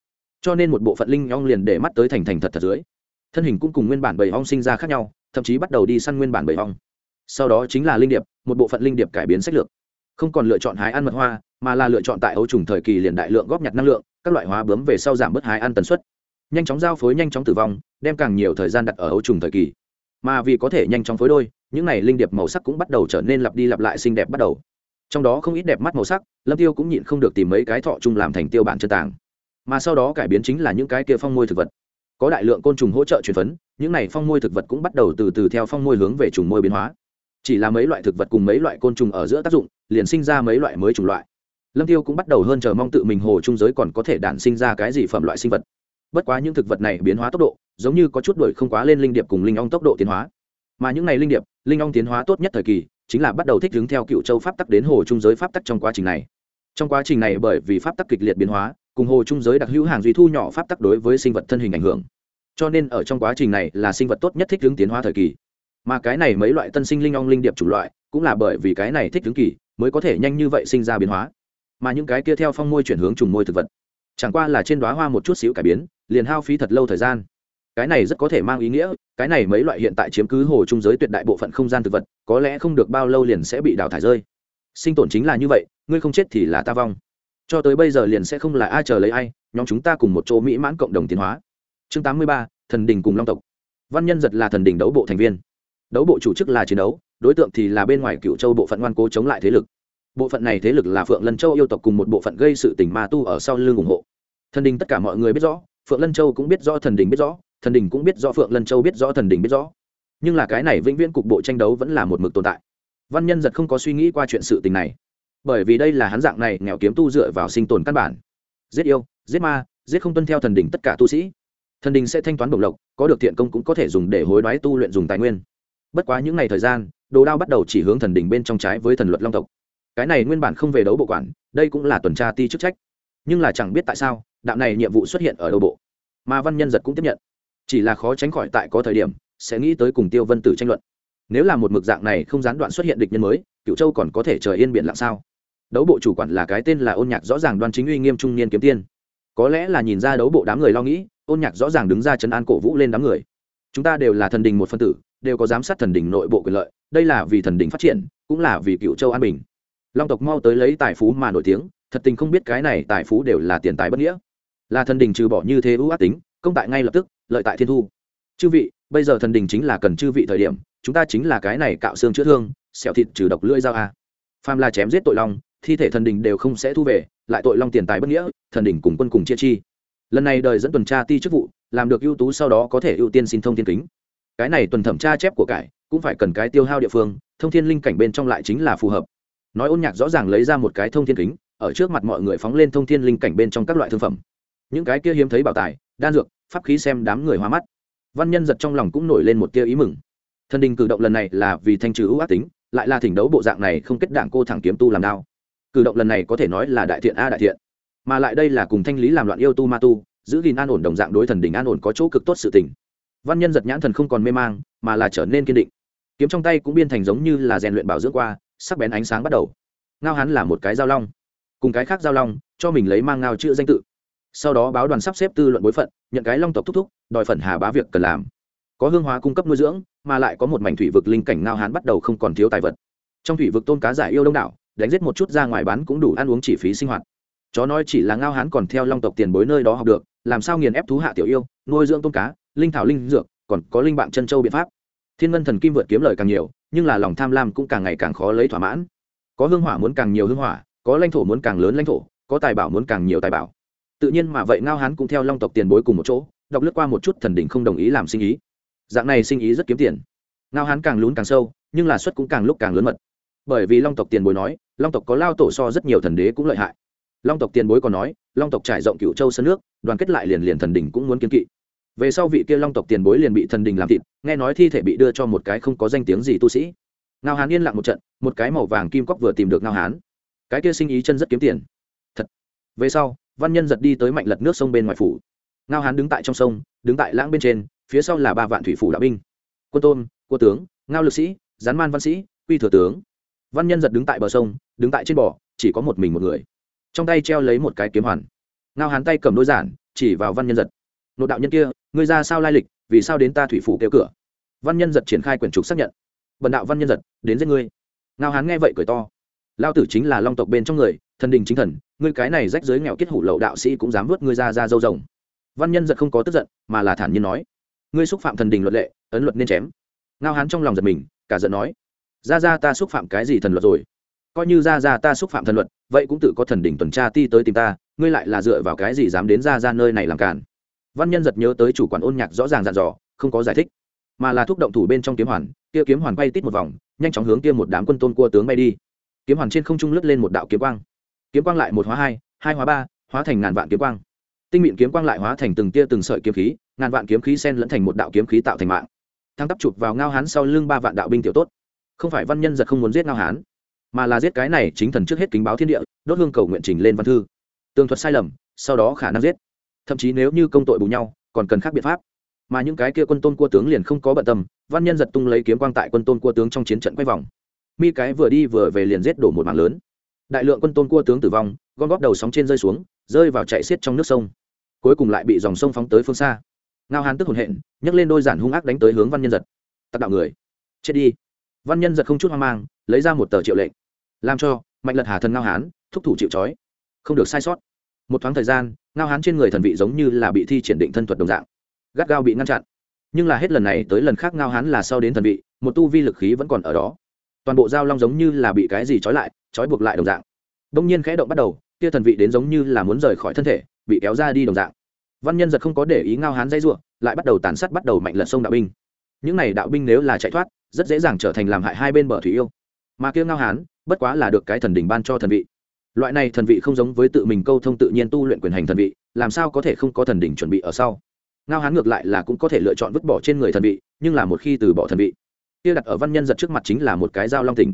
Cho nên một bộ phận linh ong liền để mắt tới thành thành thật thật dưới. Thân hình cũng cùng nguyên bản bầy ong sinh ra khác nhau, thậm chí bắt đầu đi săn nguyên bản bầy ong. Sau đó chính là linh điệp, một bộ phận linh điệp cải biến sách lược không còn lựa chọn hái ăn mật hoa, mà là lựa chọn tại ấu trùng thời kỳ liền đại lượng góp nhặt năng lượng, các loại hóa bướm về sau giảm bớt hái ăn tần suất. Nhanh chóng giao phối, nhanh chóng tử vong, đem càng nhiều thời gian đặt ở ấu trùng thời kỳ. Mà vì có thể nhanh chóng phối đôi, những này linh điệp màu sắc cũng bắt đầu trở nên lặp đi lặp lại xinh đẹp bắt đầu. Trong đó không ít đẹp mắt màu sắc, lâm tiêu cũng nhịn không được tìm mấy cái thọ chung làm thành tiêu bản chân tàng. Mà sau đó cải biến chính là những cái kia phong môi thực vật. Có đại lượng côn trùng hỗ trợ truyền phấn, những này phong môi thực vật cũng bắt đầu từ từ theo phong môi hướng về trùng môi biến hóa chỉ là mấy loại thực vật cùng mấy loại côn trùng ở giữa tác dụng, liền sinh ra mấy loại mới chủng loại. Lâm tiêu cũng bắt đầu hơn chờ mong tự mình hồ trung giới còn có thể đản sinh ra cái gì phẩm loại sinh vật. Bất quá những thực vật này biến hóa tốc độ, giống như có chút đuổi không quá lên linh điệp cùng linh ong tốc độ tiến hóa. Mà những này linh điệp, linh ong tiến hóa tốt nhất thời kỳ, chính là bắt đầu thích ứng theo cựu châu pháp tắc đến hồ trung giới pháp tắc trong quá trình này. Trong quá trình này bởi vì pháp tắc kịch liệt biến hóa, cùng hồ trung giới đặc hữu hàng duy thu nhỏ pháp tắc đối với sinh vật thân hình ảnh hưởng. Cho nên ở trong quá trình này là sinh vật tốt nhất thích ứng tiến hóa thời kỳ mà cái này mấy loại tân sinh linh ong linh điệp chủng loại cũng là bởi vì cái này thích ứng kỳ mới có thể nhanh như vậy sinh ra biến hóa. Mà những cái kia theo phong môi chuyển hướng trùng môi thực vật, chẳng qua là trên đoá hoa một chút xíu cải biến, liền hao phí thật lâu thời gian. Cái này rất có thể mang ý nghĩa, cái này mấy loại hiện tại chiếm cứ hồ trung giới tuyệt đại bộ phận không gian thực vật, có lẽ không được bao lâu liền sẽ bị đào thải rơi. Sinh tồn chính là như vậy, ngươi không chết thì là ta vong. Cho tới bây giờ liền sẽ không là ai chờ lấy ai, nhóm chúng ta cùng một chỗ mỹ mãn cộng đồng tiến hóa. Chương tám mươi ba, thần đình cùng long tộc. Văn nhân giật là thần đình đấu bộ thành viên đấu bộ chủ chức là chiến đấu, đối tượng thì là bên ngoài cựu châu bộ phận ngoan cố chống lại thế lực. Bộ phận này thế lực là phượng lân châu yêu tộc cùng một bộ phận gây sự tình ma tu ở sau lưng ủng hộ. Thần đình tất cả mọi người biết rõ, phượng lân châu cũng biết rõ thần đình biết rõ, thần đình cũng biết rõ phượng lân châu biết rõ thần đình biết rõ. Nhưng là cái này vĩnh viễn cục bộ tranh đấu vẫn là một mực tồn tại. Văn nhân giật không có suy nghĩ qua chuyện sự tình này. Bởi vì đây là hắn dạng này nghèo kiếm tu dựa vào sinh tồn căn bản. Giết yêu, giết ma, giết không tuân theo thần đình tất cả tu sĩ. Thần đình sẽ thanh toán bổng lộc, có được thiện công cũng có thể dùng để hối đoái tu luyện dùng tài nguyên bất quá những ngày thời gian, đồ đao bắt đầu chỉ hướng thần đình bên trong trái với thần luật long tộc. Cái này nguyên bản không về đấu bộ quản, đây cũng là tuần tra ti chức trách. Nhưng là chẳng biết tại sao, đạo này nhiệm vụ xuất hiện ở đầu bộ. Mà văn nhân giật cũng tiếp nhận. Chỉ là khó tránh khỏi tại có thời điểm, sẽ nghĩ tới cùng tiêu vân tử tranh luận. Nếu là một mực dạng này không gián đoạn xuất hiện địch nhân mới cựu châu còn có thể trời yên biển lặng sao? Đấu bộ chủ quản là cái tên là ôn nhạc rõ ràng đoan chính uy nghiêm trung niên kiếm tiên. Có lẽ là nhìn ra đấu bộ đám người lo nghĩ, ôn nhạc rõ ràng đứng ra chấn an cổ vũ lên đám người. Chúng ta đều là thần đình một phân tử đều có giám sát thần đình nội bộ quyền lợi, đây là vì thần đình phát triển, cũng là vì cựu châu an bình. Long tộc mau tới lấy tài phú mà nổi tiếng, thật tình không biết cái này tài phú đều là tiền tài bất nghĩa. Là thần đình trừ bỏ như thế ưu ác tính, công tại ngay lập tức, lợi tại thiên thu. Chư vị, bây giờ thần đình chính là cần chư vị thời điểm, chúng ta chính là cái này cạo xương chữa thương sẹo thịt trừ độc lưỡi dao a. Phàm là chém giết tội long, thi thể thần đình đều không sẽ thu về, lại tội long tiền tài bất nghĩa, thần đình cùng quân cùng chia chi. Lần này đời dẫn tuần tra ti chức vụ, làm được ưu tú sau đó có thể ưu tiên xin thông thiên kính cái này tuần thẩm tra chép của cải cũng phải cần cái tiêu hao địa phương, thông thiên linh cảnh bên trong lại chính là phù hợp. Nói ôn nhạc rõ ràng lấy ra một cái thông thiên kính, ở trước mặt mọi người phóng lên thông thiên linh cảnh bên trong các loại thương phẩm. Những cái kia hiếm thấy bảo tài, đan dược, pháp khí xem đám người hoa mắt. Văn nhân giật trong lòng cũng nổi lên một tia ý mừng. Thần đình cử động lần này là vì thanh trừ ưu ác tính, lại là thỉnh đấu bộ dạng này không kết đảng cô thẳng kiếm tu làm đao. Cử động lần này có thể nói là đại thiện a đại thiện. Mà lại đây là cùng thanh lý làm loạn yêu tu ma tu, giữ gìn an ổn đồng dạng đối thần đình an ổn có chỗ cực tốt sự tình văn nhân giật nhãn thần không còn mê mang, mà là trở nên kiên định. Kiếm trong tay cũng biên thành giống như là rèn luyện bảo dưỡng qua, sắc bén ánh sáng bắt đầu. Ngao hắn là một cái giao long, cùng cái khác giao long, cho mình lấy mang ngao chữ danh tự. Sau đó báo đoàn sắp xếp tư luận bối phận, nhận cái long tộc thúc thúc, đòi phần hà bá việc cần làm. Có hương hóa cung cấp nuôi dưỡng, mà lại có một mảnh thủy vực linh cảnh ngao hán bắt đầu không còn thiếu tài vật. Trong thủy vực tôn cá giải yêu đông đảo, đánh giết một chút ra ngoài bán cũng đủ ăn uống chi phí sinh hoạt. Chó nói chỉ là ngao hán còn theo long tộc tiền bối nơi đó học được, làm sao nghiền ép thú hạ tiểu yêu, nuôi dưỡng tôn cá linh thảo linh dược, còn có linh bạn chân châu biện pháp. Thiên ngân thần kim vượt kiếm lời càng nhiều, nhưng là lòng tham lam cũng càng ngày càng khó lấy thỏa mãn. Có hương hỏa muốn càng nhiều hương hỏa, có lãnh thổ muốn càng lớn lãnh thổ, có tài bảo muốn càng nhiều tài bảo. Tự nhiên mà vậy ngao hán cũng theo long tộc tiền bối cùng một chỗ, đọc lướt qua một chút thần đỉnh không đồng ý làm sinh ý. Dạng này sinh ý rất kiếm tiền. Ngao hán càng lún càng sâu, nhưng là suất cũng càng lúc càng lớn mật. Bởi vì long tộc tiền bối nói, long tộc có lao tổ so rất nhiều thần đế cũng lợi hại. Long tộc tiền bối còn nói, long tộc trải rộng cựu châu sân nước, đoàn kết lại liền liền thần đỉnh cũng muốn kiên kỵ về sau vị kia long tộc tiền bối liền bị thần đình làm thịt, nghe nói thi thể bị đưa cho một cái không có danh tiếng gì tu sĩ. Ngao hán yên lặng một trận, một cái màu vàng kim cóc vừa tìm được ngao hán. Cái kia sinh ý chân rất kiếm tiền. Thật. Về sau, văn nhân giật đi tới mạnh lật nước sông bên ngoài phủ. Ngao hán đứng tại trong sông, đứng tại lãng bên trên, phía sau là ba vạn thủy phủ đạo binh. Quân tôn, cô tướng, ngao lực sĩ, gián man văn sĩ, quy thừa tướng. Văn nhân giật đứng tại bờ sông, đứng tại trên bò, chỉ có một mình một người. Trong tay treo lấy một cái kiếm hoàn. Ngao hán tay cầm đôi giản, chỉ vào văn nhân giật. Nội đạo nhân kia ngươi ra sao lai lịch, vì sao đến ta thủy phủ kêu cửa? Văn nhân giật triển khai quyển trục xác nhận. Bần đạo văn nhân giật, đến giết ngươi. Ngao hán nghe vậy cười to. Lao tử chính là long tộc bên trong người, thần đình chính thần, ngươi cái này rách giới nghèo kết hủ lậu đạo sĩ cũng dám vớt ngươi ra ra dâu rồng. Văn nhân giật không có tức giận, mà là thản nhiên nói, ngươi xúc phạm thần đình luật lệ, ấn luật nên chém. Ngao hán trong lòng giật mình, cả giận nói, ra ra ta xúc phạm cái gì thần luật rồi? Coi như ra ra ta xúc phạm thần luật, vậy cũng tự có thần đình tuần tra ti tới tìm ta, ngươi lại là dựa vào cái gì dám đến ra ra nơi này làm cản? Văn nhân giật nhớ tới chủ quản ôn nhạc rõ ràng dặn dò, không có giải thích, mà là thúc động thủ bên trong kiếm hoàn, kia kiếm hoàn bay tít một vòng, nhanh chóng hướng kia một đám quân tôn cua tướng bay đi. Kiếm hoàn trên không trung lướt lên một đạo kiếm quang. Kiếm quang lại một hóa hai hai hóa ba, hóa thành ngàn vạn kiếm quang. Tinh mịn kiếm quang lại hóa thành từng tia từng sợi kiếm khí, ngàn vạn kiếm khí sen lẫn thành một đạo kiếm khí tạo thành mạng. Thăng tắp chụp vào ngao hán sau lưng ba vạn đạo binh tiểu tốt. Không phải văn nhân giật không muốn giết ngao hán, mà là giết cái này chính thần trước hết kính báo thiên địa, đốt hương cầu nguyện trình lên văn thư. Tường thuật sai lầm, sau đó khả năng giết thậm chí nếu như công tội bù nhau, còn cần khác biện pháp. Mà những cái kia quân tôn cua tướng liền không có bận tâm, văn nhân giật tung lấy kiếm quang tại quân tôn cua tướng trong chiến trận quay vòng. Mi cái vừa đi vừa về liền giết đổ một mạng lớn. Đại lượng quân tôn cua tướng tử vong, gom góp đầu sóng trên rơi xuống, rơi vào chạy xiết trong nước sông. Cuối cùng lại bị dòng sông phóng tới phương xa. Ngao hán tức hồn hện, nhấc lên đôi giản hung ác đánh tới hướng văn nhân giật. Tặc đạo người, chết đi. Văn nhân giật không chút hoang mang, lấy ra một tờ triệu lệnh làm cho, mạnh lật hà thần ngao hán, thúc thủ chịu trói. Không được sai sót một thoáng thời gian, ngao hán trên người thần vị giống như là bị thi triển định thân thuật đồng dạng. Gắt gao bị ngăn chặn. Nhưng là hết lần này tới lần khác ngao hán là sau đến thần vị, một tu vi lực khí vẫn còn ở đó. Toàn bộ dao long giống như là bị cái gì trói lại, trói buộc lại đồng dạng. Đông nhiên khẽ động bắt đầu kia thần vị đến giống như là muốn rời khỏi thân thể, bị kéo ra đi đồng dạng. Văn nhân giật không có để ý ngao hán dây ruộng lại bắt đầu tàn sát bắt đầu mạnh lật sông đạo binh. Những này đạo binh nếu là chạy thoát, rất dễ dàng trở thành làm hại hai bên bờ thủy yêu. Mà kia ngao hán, bất quá là được cái thần đỉnh ban cho thần vị loại này thần vị không giống với tự mình câu thông tự nhiên tu luyện quyền hành thần vị làm sao có thể không có thần đỉnh chuẩn bị ở sau? Ngao hán ngược lại là cũng có thể lựa chọn vứt bỏ trên người thần vị nhưng là một khi từ bỏ thần vị kia đặt ở văn nhân giật trước mặt chính là một cái dao long tình.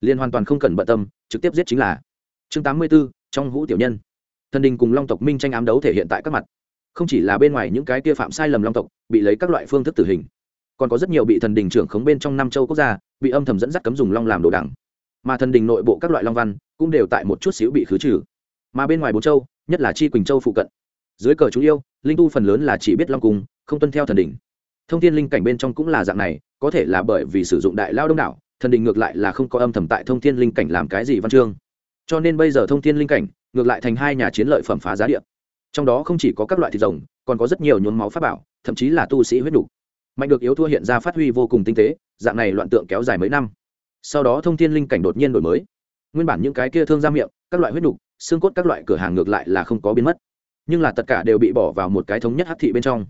Liền hoàn toàn không cần bận tâm trực tiếp giết chính là. Chương tám mươi 84, trong hũ tiểu nhân. Thần đình cùng long tộc minh tranh ám đấu thể hiện tại các mặt. Không chỉ là bên ngoài những cái kia phạm sai lầm long tộc bị lấy các loại phương thức tử hình. Còn có rất nhiều bị thần đình trưởng khống bên trong năm châu quốc gia bị âm thầm dẫn dắt cấm dùng long làm đồ đẳng mà thần đình nội bộ các loại long văn cũng đều tại một chút xíu bị khứ trừ. Mà bên ngoài bốn châu, nhất là chi quỳnh châu phụ cận, dưới cờ chú yêu, linh tu phần lớn là chỉ biết long cung, không tuân theo thần đình. Thông tin linh cảnh bên trong cũng là dạng này, có thể là bởi vì sử dụng đại lao đông đảo, thần đình ngược lại là không có âm thầm tại thông thiên linh cảnh làm cái gì văn chương. Cho nên bây giờ thông thiên linh cảnh ngược lại thành hai nhà chiến lợi phẩm phá giá điện trong đó không chỉ có các loại thịt rồng, còn có rất nhiều nhuốm máu pháp bảo, thậm chí là tu sĩ huyết đủ. mạnh được yếu thua hiện ra phát huy vô cùng tinh tế, dạng này loạn tượng kéo dài mấy năm sau đó thông thiên linh cảnh đột nhiên đổi mới. Nguyên bản những cái kia thương ra miệng, các loại huyết đục, xương cốt các loại cửa hàng ngược lại là không có biến mất. Nhưng là tất cả đều bị bỏ vào một cái thống nhất hắc thị bên trong.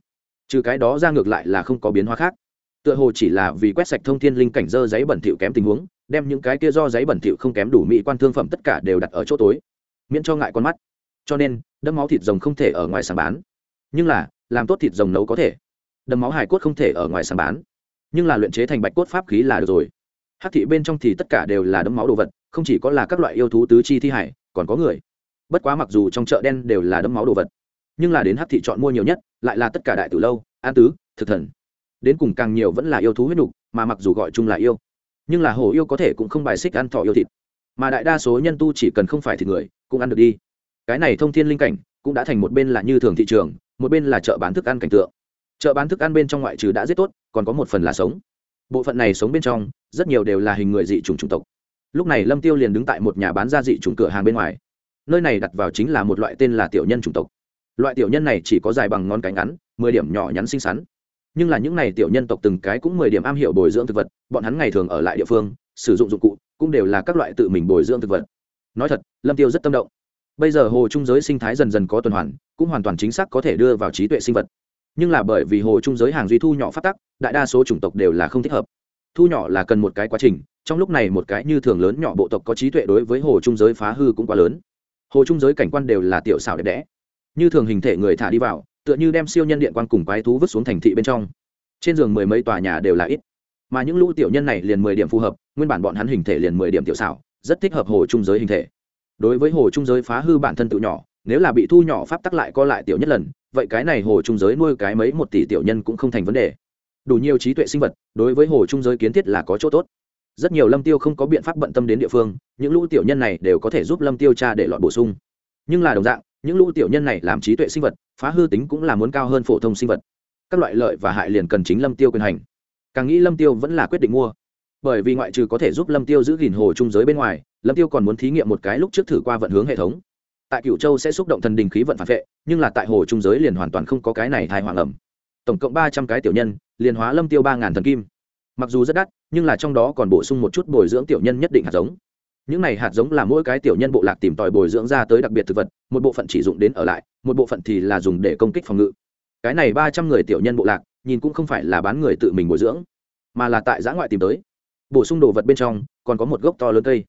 Trừ cái đó ra ngược lại là không có biến hóa khác. Tựa hồ chỉ là vì quét sạch thông thiên linh cảnh dơ giấy bẩn thỉu kém tình huống, đem những cái kia do giấy bẩn thỉu không kém đủ mỹ quan thương phẩm tất cả đều đặt ở chỗ tối. Miễn cho ngại con mắt. Cho nên đâm máu thịt rồng không thể ở ngoài sàn bán. Nhưng là, làm tốt thịt rồng nấu có thể. Đâm máu hải cốt không thể ở ngoài sàn bán. Nhưng là luyện chế thành bạch cốt pháp khí là được rồi hát thị bên trong thì tất cả đều là đấm máu đồ vật, không chỉ có là các loại yêu thú tứ chi thi hải, còn có người. Bất quá mặc dù trong chợ đen đều là đấm máu đồ vật, nhưng là đến hát thị chọn mua nhiều nhất, lại là tất cả đại tử lâu, an tứ, thực thần. Đến cùng càng nhiều vẫn là yêu thú huyết nục, mà mặc dù gọi chung là yêu, nhưng là hồ yêu có thể cũng không bài xích ăn thọ yêu thịt. Mà đại đa số nhân tu chỉ cần không phải thịt người, cũng ăn được đi. Cái này thông thiên linh cảnh cũng đã thành một bên là như thường thị trường, một bên là chợ bán thức ăn cảnh tượng. Chợ bán thức ăn bên trong ngoại trừ đã rất tốt, còn có một phần là sống. Bộ phận này sống bên trong rất nhiều đều là hình người dị chủng chủng tộc. Lúc này lâm tiêu liền đứng tại một nhà bán ra dị chủng cửa hàng bên ngoài. Nơi này đặt vào chính là một loại tên là tiểu nhân chủng tộc. Loại tiểu nhân này chỉ có dài bằng ngón cánh ngắn, mười điểm nhỏ nhắn xinh xắn. Nhưng là những này tiểu nhân tộc từng cái cũng mười điểm am hiểu bồi dưỡng thực vật, bọn hắn ngày thường ở lại địa phương, sử dụng dụng cụ cũng đều là các loại tự mình bồi dưỡng thực vật. Nói thật, lâm tiêu rất tâm động. Bây giờ hồ trung giới sinh thái dần dần có tuần hoàn, cũng hoàn toàn chính xác có thể đưa vào trí tuệ sinh vật. Nhưng là bởi vì hồ trung giới hàng duy thu nhỏ phát tắc, đại đa số chủng tộc đều là không thích hợp thu nhỏ là cần một cái quá trình, trong lúc này một cái như thường lớn nhỏ bộ tộc có trí tuệ đối với hồ trung giới phá hư cũng quá lớn. Hồ trung giới cảnh quan đều là tiểu xảo đẹp đẽ. Như thường hình thể người thả đi vào, tựa như đem siêu nhân điện quan cùng quái thú vứt xuống thành thị bên trong. Trên giường mười mấy tòa nhà đều là ít. Mà những lũ tiểu nhân này liền mười điểm phù hợp, nguyên bản bọn hắn hình thể liền mười điểm tiểu xảo, rất thích hợp hồ trung giới hình thể. Đối với hồ trung giới phá hư bản thân tự nhỏ, nếu là bị thu nhỏ pháp tắc lại co lại tiểu nhất lần, vậy cái này hồ trung giới nuôi cái mấy một tỷ tiểu nhân cũng không thành vấn đề đủ nhiều trí tuệ sinh vật, đối với hồ trung giới kiến thiết là có chỗ tốt. Rất nhiều lâm tiêu không có biện pháp bận tâm đến địa phương, những lũ tiểu nhân này đều có thể giúp lâm tiêu tra để lọt bổ sung. Nhưng là đồng dạng, những lũ tiểu nhân này làm trí tuệ sinh vật, phá hư tính cũng là muốn cao hơn phổ thông sinh vật. Các loại lợi và hại liền cần chính lâm tiêu quyền hành. Càng nghĩ lâm tiêu vẫn là quyết định mua. Bởi vì ngoại trừ có thể giúp lâm tiêu giữ gìn hồ trung giới bên ngoài, lâm tiêu còn muốn thí nghiệm một cái lúc trước thử qua vận hướng hệ thống. Tại cửu châu sẽ xúc động thần đình khí vận phản vệ, nhưng là tại hồ trung giới liền hoàn toàn không có cái này thai hoàng ẩm tổng cộng ba trăm cái tiểu nhân, liền hóa lâm tiêu ba ngàn thần kim. Mặc dù rất đắt, nhưng là trong đó còn bổ sung một chút bồi dưỡng tiểu nhân nhất định hạt giống. Những này hạt giống là mỗi cái tiểu nhân bộ lạc tìm tòi bồi dưỡng ra tới đặc biệt thực vật, một bộ phận chỉ dụng đến ở lại, một bộ phận thì là dùng để công kích phòng ngự. Cái này ba trăm người tiểu nhân bộ lạc, nhìn cũng không phải là bán người tự mình bồi dưỡng, mà là tại giã ngoại tìm tới. Bổ sung đồ vật bên trong, còn có một gốc to lớn cây.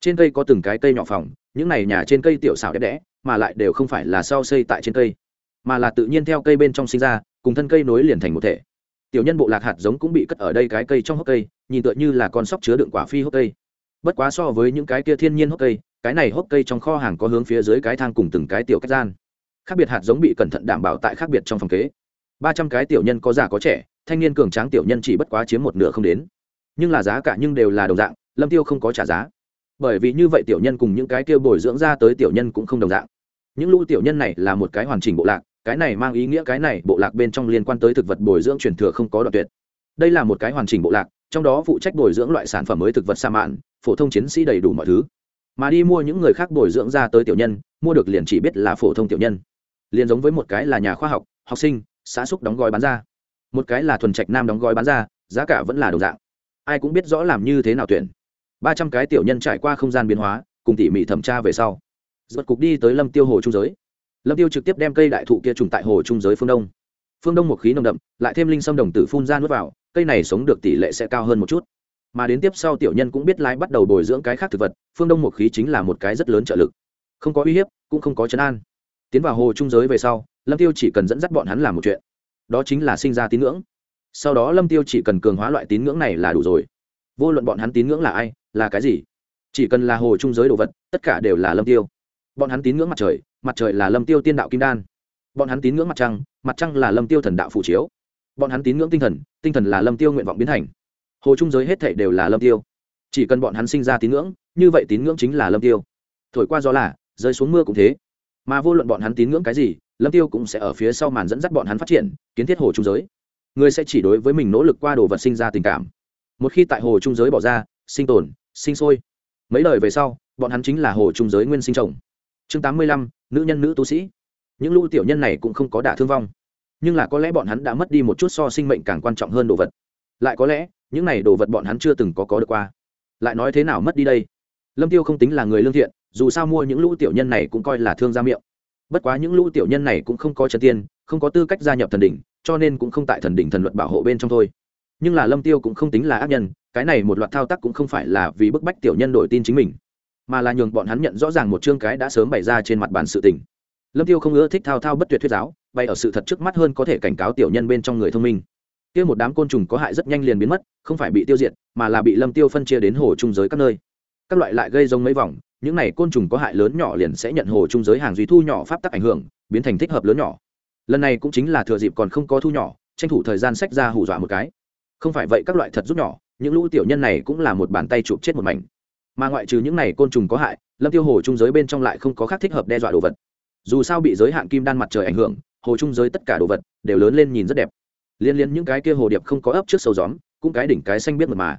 Trên cây có từng cái cây nhỏ phòng những này nhà trên cây tiểu xảo đẹp đẽ, mà lại đều không phải là sau xây tại trên cây mà là tự nhiên theo cây bên trong sinh ra, cùng thân cây nối liền thành một thể. Tiểu nhân bộ lạc hạt giống cũng bị cất ở đây cái cây trong hốc cây, nhìn tựa như là con sóc chứa đựng quả phi hốc cây. Bất quá so với những cái kia thiên nhiên hốc cây, cái này hốc cây trong kho hàng có hướng phía dưới cái thang cùng từng cái tiểu cách gian. Khác biệt hạt giống bị cẩn thận đảm bảo tại khác biệt trong phòng kế. Ba trăm cái tiểu nhân có già có trẻ, thanh niên cường tráng tiểu nhân chỉ bất quá chiếm một nửa không đến. Nhưng là giá cả nhưng đều là đồng dạng, lâm tiêu không có trả giá. Bởi vì như vậy tiểu nhân cùng những cái kia bồi dưỡng ra tới tiểu nhân cũng không đồng dạng. Những lũ tiểu nhân này là một cái hoàn chỉnh bộ lạc cái này mang ý nghĩa cái này, bộ lạc bên trong liên quan tới thực vật bồi dưỡng truyền thừa không có đoạn tuyệt. Đây là một cái hoàn chỉnh bộ lạc, trong đó phụ trách bồi dưỡng loại sản phẩm mới thực vật sa mạn, phổ thông chiến sĩ đầy đủ mọi thứ. Mà đi mua những người khác bồi dưỡng ra tới tiểu nhân, mua được liền chỉ biết là phổ thông tiểu nhân. Liền giống với một cái là nhà khoa học học sinh, xã xúc đóng gói bán ra. Một cái là thuần trạch nam đóng gói bán ra, giá cả vẫn là đồng dạng. Ai cũng biết rõ làm như thế nào tuyển. Ba trăm cái tiểu nhân trải qua không gian biến hóa, cùng tỉ mỉ thẩm tra về sau. Giật cục đi tới lâm tiêu hồ trung giới lâm tiêu trực tiếp đem cây đại thụ kia trùng tại hồ trung giới phương đông. Phương đông một khí nồng đậm, lại thêm linh sâm đồng tử phun ra nuốt vào, cây này sống được tỷ lệ sẽ cao hơn một chút. Mà đến tiếp sau tiểu nhân cũng biết lái bắt đầu bồi dưỡng cái khác thực vật, phương đông một khí chính là một cái rất lớn trợ lực. Không có uy hiếp, cũng không có chấn an. Tiến vào hồ trung giới về sau, lâm tiêu chỉ cần dẫn dắt bọn hắn làm một chuyện. Đó chính là sinh ra tín ngưỡng. Sau đó lâm tiêu chỉ cần cường hóa loại tín ngưỡng này là đủ rồi. Vô luận bọn hắn tín ngưỡng là ai, là cái gì, chỉ cần là hồ trung giới đồ vật, tất cả đều là lâm tiêu. Bọn hắn tín ngưỡng mặt trời mặt trời là lâm tiêu tiên đạo kim đan. Bọn hắn tín ngưỡng mặt trăng mặt trăng là lâm tiêu thần đạo phủ chiếu. Bọn hắn tín ngưỡng tinh thần tinh thần là lâm tiêu nguyện vọng biến thành. Hồ trung giới hết thảy đều là lâm tiêu. Chỉ cần bọn hắn sinh ra tín ngưỡng, như vậy tín ngưỡng chính là lâm tiêu. Thổi qua gió là, rơi xuống mưa cũng thế. Mà vô luận bọn hắn tín ngưỡng cái gì, lâm tiêu cũng sẽ ở phía sau màn dẫn dắt bọn hắn phát triển, kiến thiết hồ trung giới. Người sẽ chỉ đối với mình nỗ lực qua đồ vật sinh ra tình cảm. Một khi tại hồ trung giới bỏ ra, sinh tồn, sinh sôi. Mấy lời về sau, bọn hắn chính là hồ trung giới nguyên sinh trồng chương tám mươi lăm, nữ nhân nữ tu sĩ. Những lũ tiểu nhân này cũng không có đả thương vong. Nhưng là có lẽ bọn hắn đã mất đi một chút so sinh mệnh càng quan trọng hơn đồ vật. Lại có lẽ, những này đồ vật bọn hắn chưa từng có có được qua. Lại nói thế nào mất đi đây? Lâm tiêu không tính là người lương thiện, dù sao mua những lũ tiểu nhân này cũng coi là thương gia miệng. Bất quá những lũ tiểu nhân này cũng không có chân tiên, không có tư cách gia nhập thần đỉnh, cho nên cũng không tại thần đỉnh thần luật bảo hộ bên trong thôi. Nhưng là lâm tiêu cũng không tính là ác nhân, cái này một loạt thao tác cũng không phải là vì bức bách tiểu nhân đổi tin chính mình mà là nhường bọn hắn nhận rõ ràng một chương cái đã sớm bày ra trên mặt bàn sự tình. Lâm tiêu không ưa thích thao thao bất tuyệt thuyết giáo, bày ở sự thật trước mắt hơn có thể cảnh cáo tiểu nhân bên trong người thông minh. Kia một đám côn trùng có hại rất nhanh liền biến mất, không phải bị tiêu diệt, mà là bị lâm tiêu phân chia đến hồ trung giới các nơi. Các loại lại gây rông mấy vòng, những này côn trùng có hại lớn nhỏ liền sẽ nhận hồ trung giới hàng duy thu nhỏ pháp tắc ảnh hưởng, biến thành thích hợp lớn nhỏ. Lần này cũng chính là thừa dịp còn không có thu nhỏ, tranh thủ thời gian sách ra hù dọa một cái. Không phải vậy các loại thật rút nhỏ, những lũ tiểu nhân này cũng là một bàn tay chụp chết một mảnh mà ngoại trừ những này côn trùng có hại, lâm tiêu hồ trung giới bên trong lại không có khác thích hợp đe dọa đồ vật. Dù sao bị giới hạn kim đan mặt trời ảnh hưởng, hồ trung giới tất cả đồ vật đều lớn lên nhìn rất đẹp. Liên liên những cái kia hồ điệp không có ấp trước sâu gióm, cũng cái đỉnh cái xanh biết mật mà.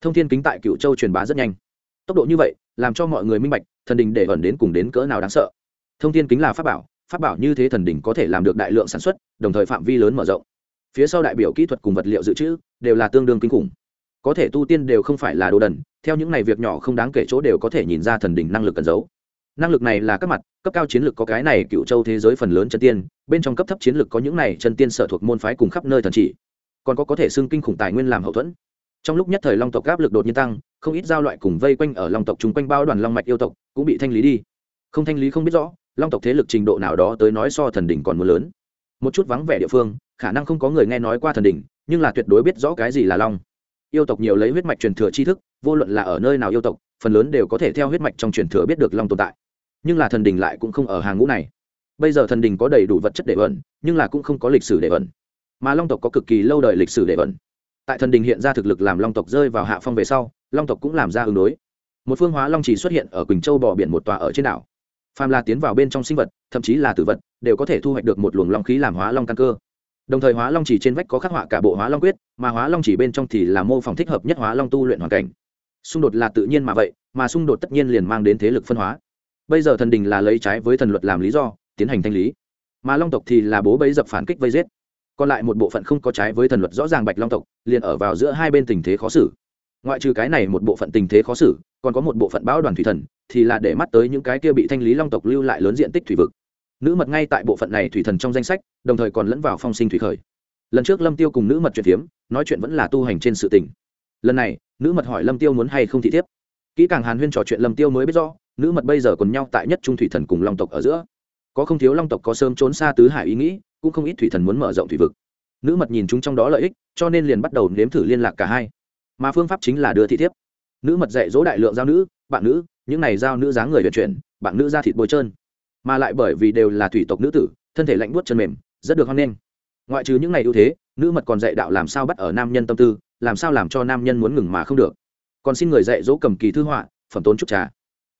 Thông thiên kính tại cựu châu truyền bá rất nhanh. Tốc độ như vậy, làm cho mọi người minh bạch, thần đình để ẩn đến cùng đến cỡ nào đáng sợ. Thông thiên kính là pháp bảo pháp bảo như thế thần đình có thể làm được đại lượng sản xuất, đồng thời phạm vi lớn mở rộng. Phía sau đại biểu kỹ thuật cùng vật liệu dự trữ, đều là tương đương kinh khủng có thể tu tiên đều không phải là đồ đần, theo những này việc nhỏ không đáng kể chỗ đều có thể nhìn ra thần đỉnh năng lực cần giấu. Năng lực này là các mặt, cấp cao chiến lược có cái này cựu châu thế giới phần lớn chân tiên, bên trong cấp thấp chiến lược có những này chân tiên sở thuộc môn phái cùng khắp nơi thần chỉ. Còn có có thể xưng kinh khủng tài nguyên làm hậu thuẫn. Trong lúc nhất thời long tộc áp lực đột nhiên tăng, không ít giao loại cùng vây quanh ở long tộc chung quanh bao đoàn long mạch yêu tộc cũng bị thanh lý đi. Không thanh lý không biết rõ, long tộc thế lực trình độ nào đó tới nói so thần đỉnh còn mưa lớn. Một chút vắng vẻ địa phương, khả năng không có người nghe nói qua thần đỉnh, nhưng là tuyệt đối biết rõ cái gì là long yêu tộc nhiều lấy huyết mạch truyền thừa tri thức, vô luận là ở nơi nào yêu tộc, phần lớn đều có thể theo huyết mạch trong truyền thừa biết được long tồn tại. Nhưng là thần đình lại cũng không ở hàng ngũ này. Bây giờ thần đình có đầy đủ vật chất để ẩn, nhưng là cũng không có lịch sử để ẩn. Mà long tộc có cực kỳ lâu đời lịch sử để ẩn. Tại thần đình hiện ra thực lực làm long tộc rơi vào hạ phong về sau, long tộc cũng làm ra ứng đối. Một phương hóa long chỉ xuất hiện ở quỳnh châu bò biển một tòa ở trên đảo. Phàm là tiến vào bên trong sinh vật, thậm chí là tử vật, đều có thể thu hoạch được một luồng long khí làm hóa long căn cơ đồng thời hóa long chỉ trên vách có khắc họa cả bộ hóa long quyết, mà hóa long chỉ bên trong thì là mô phỏng thích hợp nhất hóa long tu luyện hoàn cảnh. Xung đột là tự nhiên mà vậy, mà xung đột tất nhiên liền mang đến thế lực phân hóa. Bây giờ thần đình là lấy trái với thần luật làm lý do, tiến hành thanh lý. Mà long tộc thì là bố bấy dập phản kích vây giết. Còn lại một bộ phận không có trái với thần luật rõ ràng bạch long tộc, liền ở vào giữa hai bên tình thế khó xử. Ngoại trừ cái này một bộ phận tình thế khó xử, còn có một bộ phận bão đoàn thủy thần, thì là để mắt tới những cái kia bị thanh lý long tộc lưu lại lớn diện tích thủy vực nữ mật ngay tại bộ phận này thủy thần trong danh sách, đồng thời còn lẫn vào phong sinh thủy khởi. Lần trước lâm tiêu cùng nữ mật chuyện phiếm, nói chuyện vẫn là tu hành trên sự tình. Lần này, nữ mật hỏi lâm tiêu muốn hay không thị thiếp. Kỹ càng hàn huyên trò chuyện lâm tiêu mới biết rõ, nữ mật bây giờ còn nhau tại nhất trung thủy thần cùng long tộc ở giữa. Có không thiếu long tộc có sớm trốn xa tứ hải ý nghĩ, cũng không ít thủy thần muốn mở rộng thủy vực. Nữ mật nhìn chúng trong đó lợi ích, cho nên liền bắt đầu nếm thử liên lạc cả hai. Mà phương pháp chính là đưa thị thiếp. Nữ mật dạy dỗ đại lượng giao nữ, bạn nữ, những này giao nữ dáng người vận chuyển, bạn nữ ra thịt bôi trơn mà lại bởi vì đều là thủy tộc nữ tử, thân thể lạnh buốt chân mềm, rất được hoan nghênh. Ngoại trừ những này ưu thế, nữ mật còn dạy đạo làm sao bắt ở nam nhân tâm tư, làm sao làm cho nam nhân muốn ngừng mà không được. Còn xin người dạy dỗ cầm kỳ thư họa, phẩm tốn trúc trà.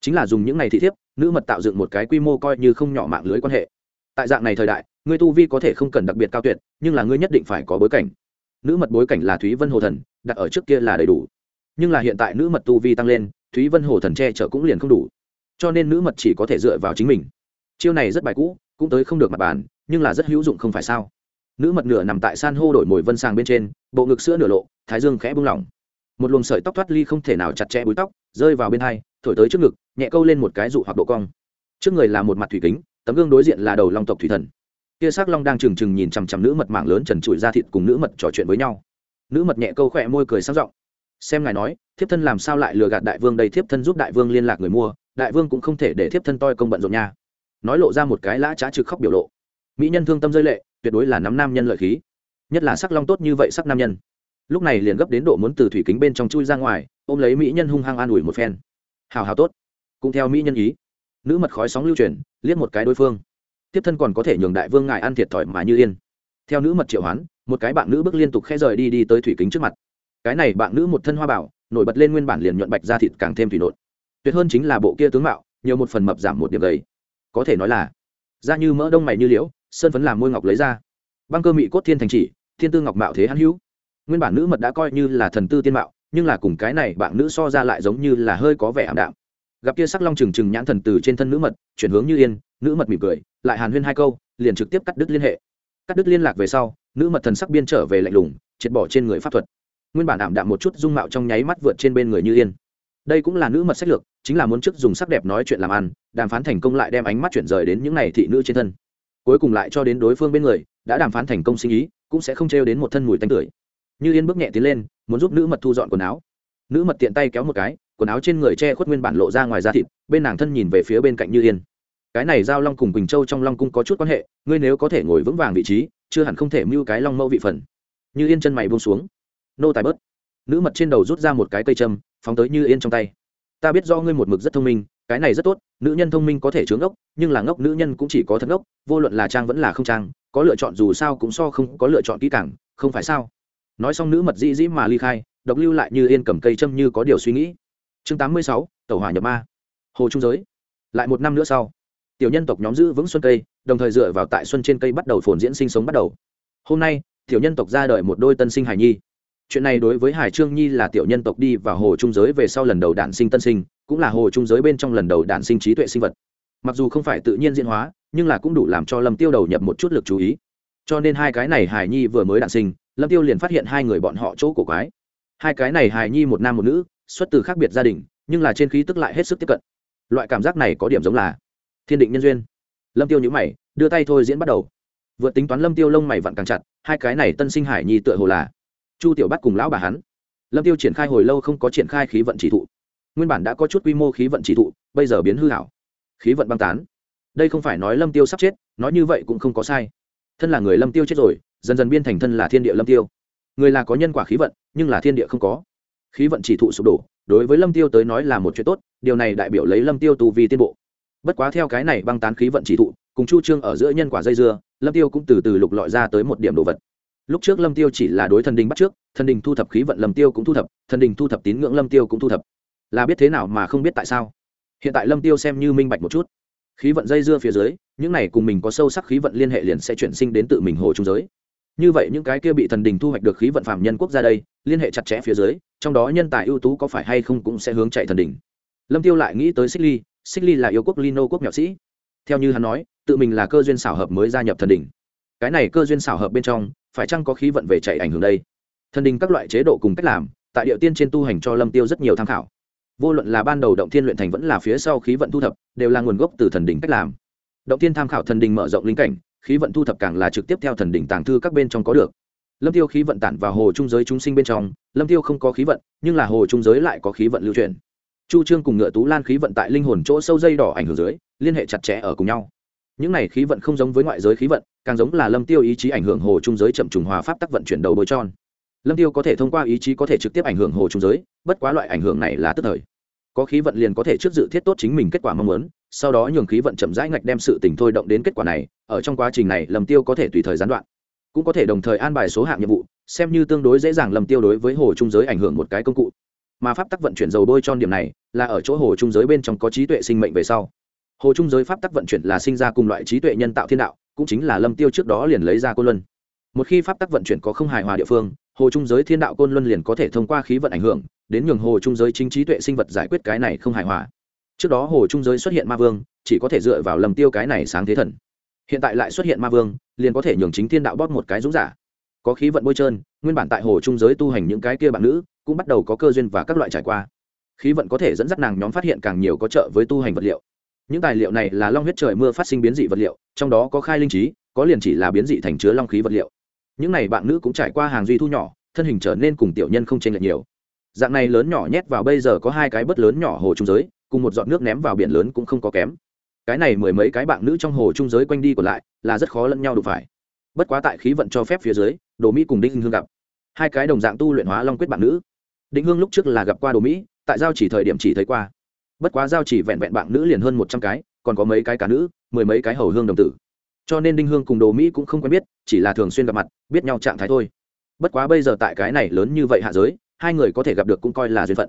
Chính là dùng những này thị thiếp, nữ mật tạo dựng một cái quy mô coi như không nhỏ mạng lưới quan hệ. Tại dạng này thời đại ngươi tu vi có thể không cần đặc biệt cao tuyệt, nhưng là ngươi nhất định phải có bối cảnh. Nữ mật bối cảnh là thúy vân hồ thần, đặt ở trước kia là đầy đủ. Nhưng là hiện tại nữ mật tu vi tăng lên, thúy vân hồ thần che chở cũng liền không đủ. Cho nên nữ mật chỉ có thể dựa vào chính mình chiêu này rất bài cũ, cũng tới không được mặt bàn, nhưng là rất hữu dụng không phải sao? Nữ mật nửa nằm tại san hô đổi mồi vân sàng bên trên, bộ ngực sữa nửa lộ, thái dương khẽ bung lỏng. Một luồng sợi tóc thoát ly không thể nào chặt chẽ búi tóc, rơi vào bên hai, thổi tới trước ngực, nhẹ câu lên một cái dụ hoặc độ cong. Trước người là một mặt thủy kính, tấm gương đối diện là đầu long tộc thủy thần. Kia xác long đang trừng trừng nhìn chằm chằm nữ mật mạng lớn trần trụi ra thịt cùng nữ mật trò chuyện với nhau. Nữ mật nhẹ câu khỏe môi cười sang giọng. Xem ngài nói, thiếp thân làm sao lại lừa gạt đại vương đây, thiếp thân giúp đại vương liên lạc người mua, đại vương cũng không thể để thiếp thân toi công bận rộn nha nói lộ ra một cái lã trá trực khóc biểu lộ. Mỹ nhân thương tâm rơi lệ, tuyệt đối là nắm nam nhân lợi khí. Nhất là sắc long tốt như vậy sắc nam nhân. Lúc này liền gấp đến độ muốn từ thủy kính bên trong chui ra ngoài, ôm lấy mỹ nhân hung hăng an ủi một phen. Hào hào tốt. Cũng theo mỹ nhân ý. Nữ mật khói sóng lưu truyền, liếc một cái đối phương. Tiếp thân còn có thể nhường đại vương ngài ăn thiệt thòi mà như yên. Theo nữ mật triệu hoán, một cái bạn nữ bước liên tục khẽ rời đi đi tới thủy kính trước mặt. Cái này bạn nữ một thân hoa bảo, nổi bật lên nguyên bản liền nhuận bạch ra thịt càng thêm thủy nộn. Tuyệt hơn chính là bộ kia tướng mạo, nhiều một phần mập giảm một điểm gầy có thể nói là da như mỡ đông mày như liễu, sơn phấn làm môi ngọc lấy ra. Băng cơ mị cốt thiên thành chỉ, thiên tư ngọc mạo thế hắn hữu. Nguyên bản nữ mật đã coi như là thần tư tiên mạo, nhưng là cùng cái này bạn nữ so ra lại giống như là hơi có vẻ ảm đạm. Gặp kia sắc long trừng trừng nhãn thần từ trên thân nữ mật, chuyển hướng như yên, nữ mật mỉm cười, lại hàn huyên hai câu, liền trực tiếp cắt đứt liên hệ. Cắt đứt liên lạc về sau, nữ mật thần sắc biên trở về lạnh lùng, triệt bỏ trên người pháp thuật. Nguyên bản ảm đạm một chút dung mạo trong nháy mắt vượt trên bên người như yên. Đây cũng là nữ mật sách lược chính là muốn trước dùng sắc đẹp nói chuyện làm ăn, đàm phán thành công lại đem ánh mắt chuyển rời đến những n à y thị nữ trên thân. Cuối cùng lại cho đến đối phương bên người, đã đàm phán thành công sinh ý, cũng sẽ không trêu đến một thân mùi tanh tưởi. Như yên bước nhẹ tiến lên, muốn giúp nữ mật thu dọn quần áo. Nữ mật tiện tay kéo một cái, quần áo trên người che khuất nguyên bản lộ ra ngoài da thịt, bên nàng thân nhìn về phía bên cạnh như yên. Cái này giao long cùng quỳnh châu trong long cung có chút quan hệ, ngươi nếu có thể ngồi vững vàng vị trí, chưa hẳn không thể mưu cái long mẫu vị phần. Như yên chân mày buông xuống. Nô tài bớt. Nữ mật trên đầu rút ra một cái cây châm, phóng tới như yên trong tay ta biết do ngươi một mực rất thông minh, cái này rất tốt, nữ nhân thông minh có thể chướng ngốc, nhưng là ngốc nữ nhân cũng chỉ có thật ngốc, vô luận là trang vẫn là không trang, có lựa chọn dù sao cũng so không có lựa chọn kỹ càng, không phải sao? Nói xong nữ mật dĩ dĩ mà ly khai, độc lưu lại như yên cầm cây châm như có điều suy nghĩ. Chương tám mươi sáu tàu hỏa nhập ma. Hồ trung giới. Lại một năm nữa sau, tiểu nhân tộc nhóm giữ vững xuân cây, đồng thời dựa vào tại xuân trên cây bắt đầu phồn diễn sinh sống bắt đầu. Hôm nay, tiểu nhân tộc ra đời một đôi tân sinh hải nhi chuyện này đối với hải trương nhi là tiểu nhân tộc đi và hồ trung giới về sau lần đầu đản sinh tân sinh, cũng là hồ trung giới bên trong lần đầu đản sinh trí tuệ sinh vật. Mặc dù không phải tự nhiên diễn hóa, nhưng là cũng đủ làm cho lâm tiêu đầu nhập một chút lực chú ý. Cho nên hai cái này hải nhi vừa mới đản sinh, lâm tiêu liền phát hiện hai người bọn họ chỗ cổ quái. Hai cái này hải nhi một nam một nữ, xuất từ khác biệt gia đình, nhưng là trên khí tức lại hết sức tiếp cận. Loại cảm giác này có điểm giống là thiên định nhân duyên. Lâm tiêu nhữ mày, đưa tay thôi diễn bắt đầu. Vượt tính toán lâm tiêu lông mày vặn càng chặt, hai cái này tân sinh hải nhi tựa hồ là chu tiểu bắt cùng lão bà hắn. Lâm tiêu triển khai hồi lâu không có triển khai khí vận chỉ thụ. Nguyên bản đã có chút quy mô khí vận chỉ thụ, bây giờ biến hư hảo. Khí vận băng tán. Đây không phải nói lâm tiêu sắp chết, nói như vậy cũng không có sai. Thân là người lâm tiêu chết rồi, dần dần biên thành thân là thiên địa lâm tiêu. Người là có nhân quả khí vận, nhưng là thiên địa không có. Khí vận chỉ thụ sụp đổ, đối với lâm tiêu tới nói là một chuyện tốt, điều này đại biểu lấy lâm tiêu tu vì tiến bộ. Bất quá theo cái này băng tán khí vận chỉ thụ, cùng chu trương ở giữa nhân quả dây dưa, lâm tiêu cũng từ từ lục lọi ra tới một điểm đồ vật lúc trước lâm tiêu chỉ là đối thần đình bắt trước, thần đình thu thập khí vận lâm tiêu cũng thu thập, thần đình thu thập tín ngưỡng lâm tiêu cũng thu thập. Là biết thế nào mà không biết tại sao? Hiện tại lâm tiêu xem như minh bạch một chút. Khí vận dây dưa phía dưới, những này cùng mình có sâu sắc khí vận liên hệ liền sẽ chuyển sinh đến tự mình hồ trung giới. Như vậy những cái kia bị thần đình thu hoạch được khí vận phạm nhân quốc gia đây, liên hệ chặt chẽ phía dưới, trong đó nhân tài ưu tú có phải hay không cũng sẽ hướng chạy thần đình. Lâm tiêu lại nghĩ tới xích ly xích ly là yêu quốc lino quốc nhạc sĩ. Theo như hắn nói, tự mình là cơ duyên xảo hợp mới gia nhập thần đình. Cái này cơ duyên xảo hợp bên trong phải chăng có khí vận về chạy ảnh hưởng đây? Thần đình các loại chế độ cùng cách làm, tại địa tiên trên tu hành cho lâm tiêu rất nhiều tham khảo. Vô luận là ban đầu động thiên luyện thành vẫn là phía sau khí vận thu thập, đều là nguồn gốc từ thần đình cách làm. Động thiên tham khảo thần đình mở rộng linh cảnh, khí vận thu thập càng là trực tiếp theo thần đình tàng thư các bên trong có được. Lâm tiêu khí vận tản vào hồ trung giới chúng sinh bên trong, lâm tiêu không có khí vận, nhưng là hồ trung giới lại có khí vận lưu truyền. Chu trương cùng ngựa tú lan khí vận tại linh hồn chỗ sâu dây đỏ ảnh hưởng dưới, liên hệ chặt chẽ ở cùng nhau những này khí vận không giống với ngoại giới khí vận, càng giống là lâm tiêu ý chí ảnh hưởng hồ trung giới chậm trùng hòa pháp tắc vận chuyển đầu bôi tròn. Lâm tiêu có thể thông qua ý chí có thể trực tiếp ảnh hưởng hồ trung giới, bất quá loại ảnh hưởng này là tức thời. Có khí vận liền có thể trước dự thiết tốt chính mình kết quả mong muốn, sau đó nhường khí vận chậm rãi ngạch đem sự tình thôi động đến kết quả này, ở trong quá trình này lâm tiêu có thể tùy thời gián đoạn. Cũng có thể đồng thời an bài số hạng nhiệm vụ, xem như tương đối dễ dàng lâm tiêu đối với hồ trung giới ảnh hưởng một cái công cụ. Mà pháp tắc vận chuyển dầu bôi tròn điểm này, là ở chỗ hồ trung giới bên trong có trí tuệ sinh mệnh về sau hồ trung giới pháp tắc vận chuyển là sinh ra cùng loại trí tuệ nhân tạo thiên đạo, cũng chính là lâm tiêu trước đó liền lấy ra côn luân. Một khi pháp tắc vận chuyển có không hài hòa địa phương, hồ trung giới thiên đạo côn luân liền có thể thông qua khí vận ảnh hưởng, đến nhường hồ trung giới chính trí tuệ sinh vật giải quyết cái này không hài hòa. Trước đó hồ trung giới xuất hiện ma vương, chỉ có thể dựa vào lầm tiêu cái này sáng thế thần. Hiện tại lại xuất hiện ma vương, liền có thể nhường chính thiên đạo bóp một cái dũng giả. Có khí vận bôi trơn, nguyên bản tại hồ trung giới tu hành những cái kia bạn nữ, cũng bắt đầu có cơ duyên và các loại trải qua. Khí vận có thể dẫn dắt nàng nhóm phát hiện càng nhiều có trợ với tu hành vật liệu những tài liệu này là long huyết trời mưa phát sinh biến dị vật liệu, trong đó có khai linh trí, có liền chỉ là biến dị thành chứa long khí vật liệu. Những này bạn nữ cũng trải qua hàng duy thu nhỏ, thân hình trở nên cùng tiểu nhân không chênh lệch nhiều. Dạng này lớn nhỏ nhét vào bây giờ có hai cái bất lớn nhỏ hồ trung giới, cùng một giọt nước ném vào biển lớn cũng không có kém. Cái này mười mấy cái bạn nữ trong hồ trung giới quanh đi còn lại, là rất khó lẫn nhau đụng phải. Bất quá tại khí vận cho phép phía dưới, đồ mỹ cùng đinh hương gặp. Hai cái đồng dạng tu luyện hóa long quyết bạn nữ. Định hương lúc trước là gặp qua đồ mỹ, tại giao chỉ thời điểm chỉ thấy qua bất quá giao chỉ vẹn vẹn bạn nữ liền hơn một trăm cái, còn có mấy cái cả nữ, mười mấy cái hầu hương đồng tử. Cho nên đinh hương cùng đồ mỹ cũng không quen biết, chỉ là thường xuyên gặp mặt, biết nhau trạng thái thôi. Bất quá bây giờ tại cái này lớn như vậy hạ giới, hai người có thể gặp được cũng coi là duyên phận.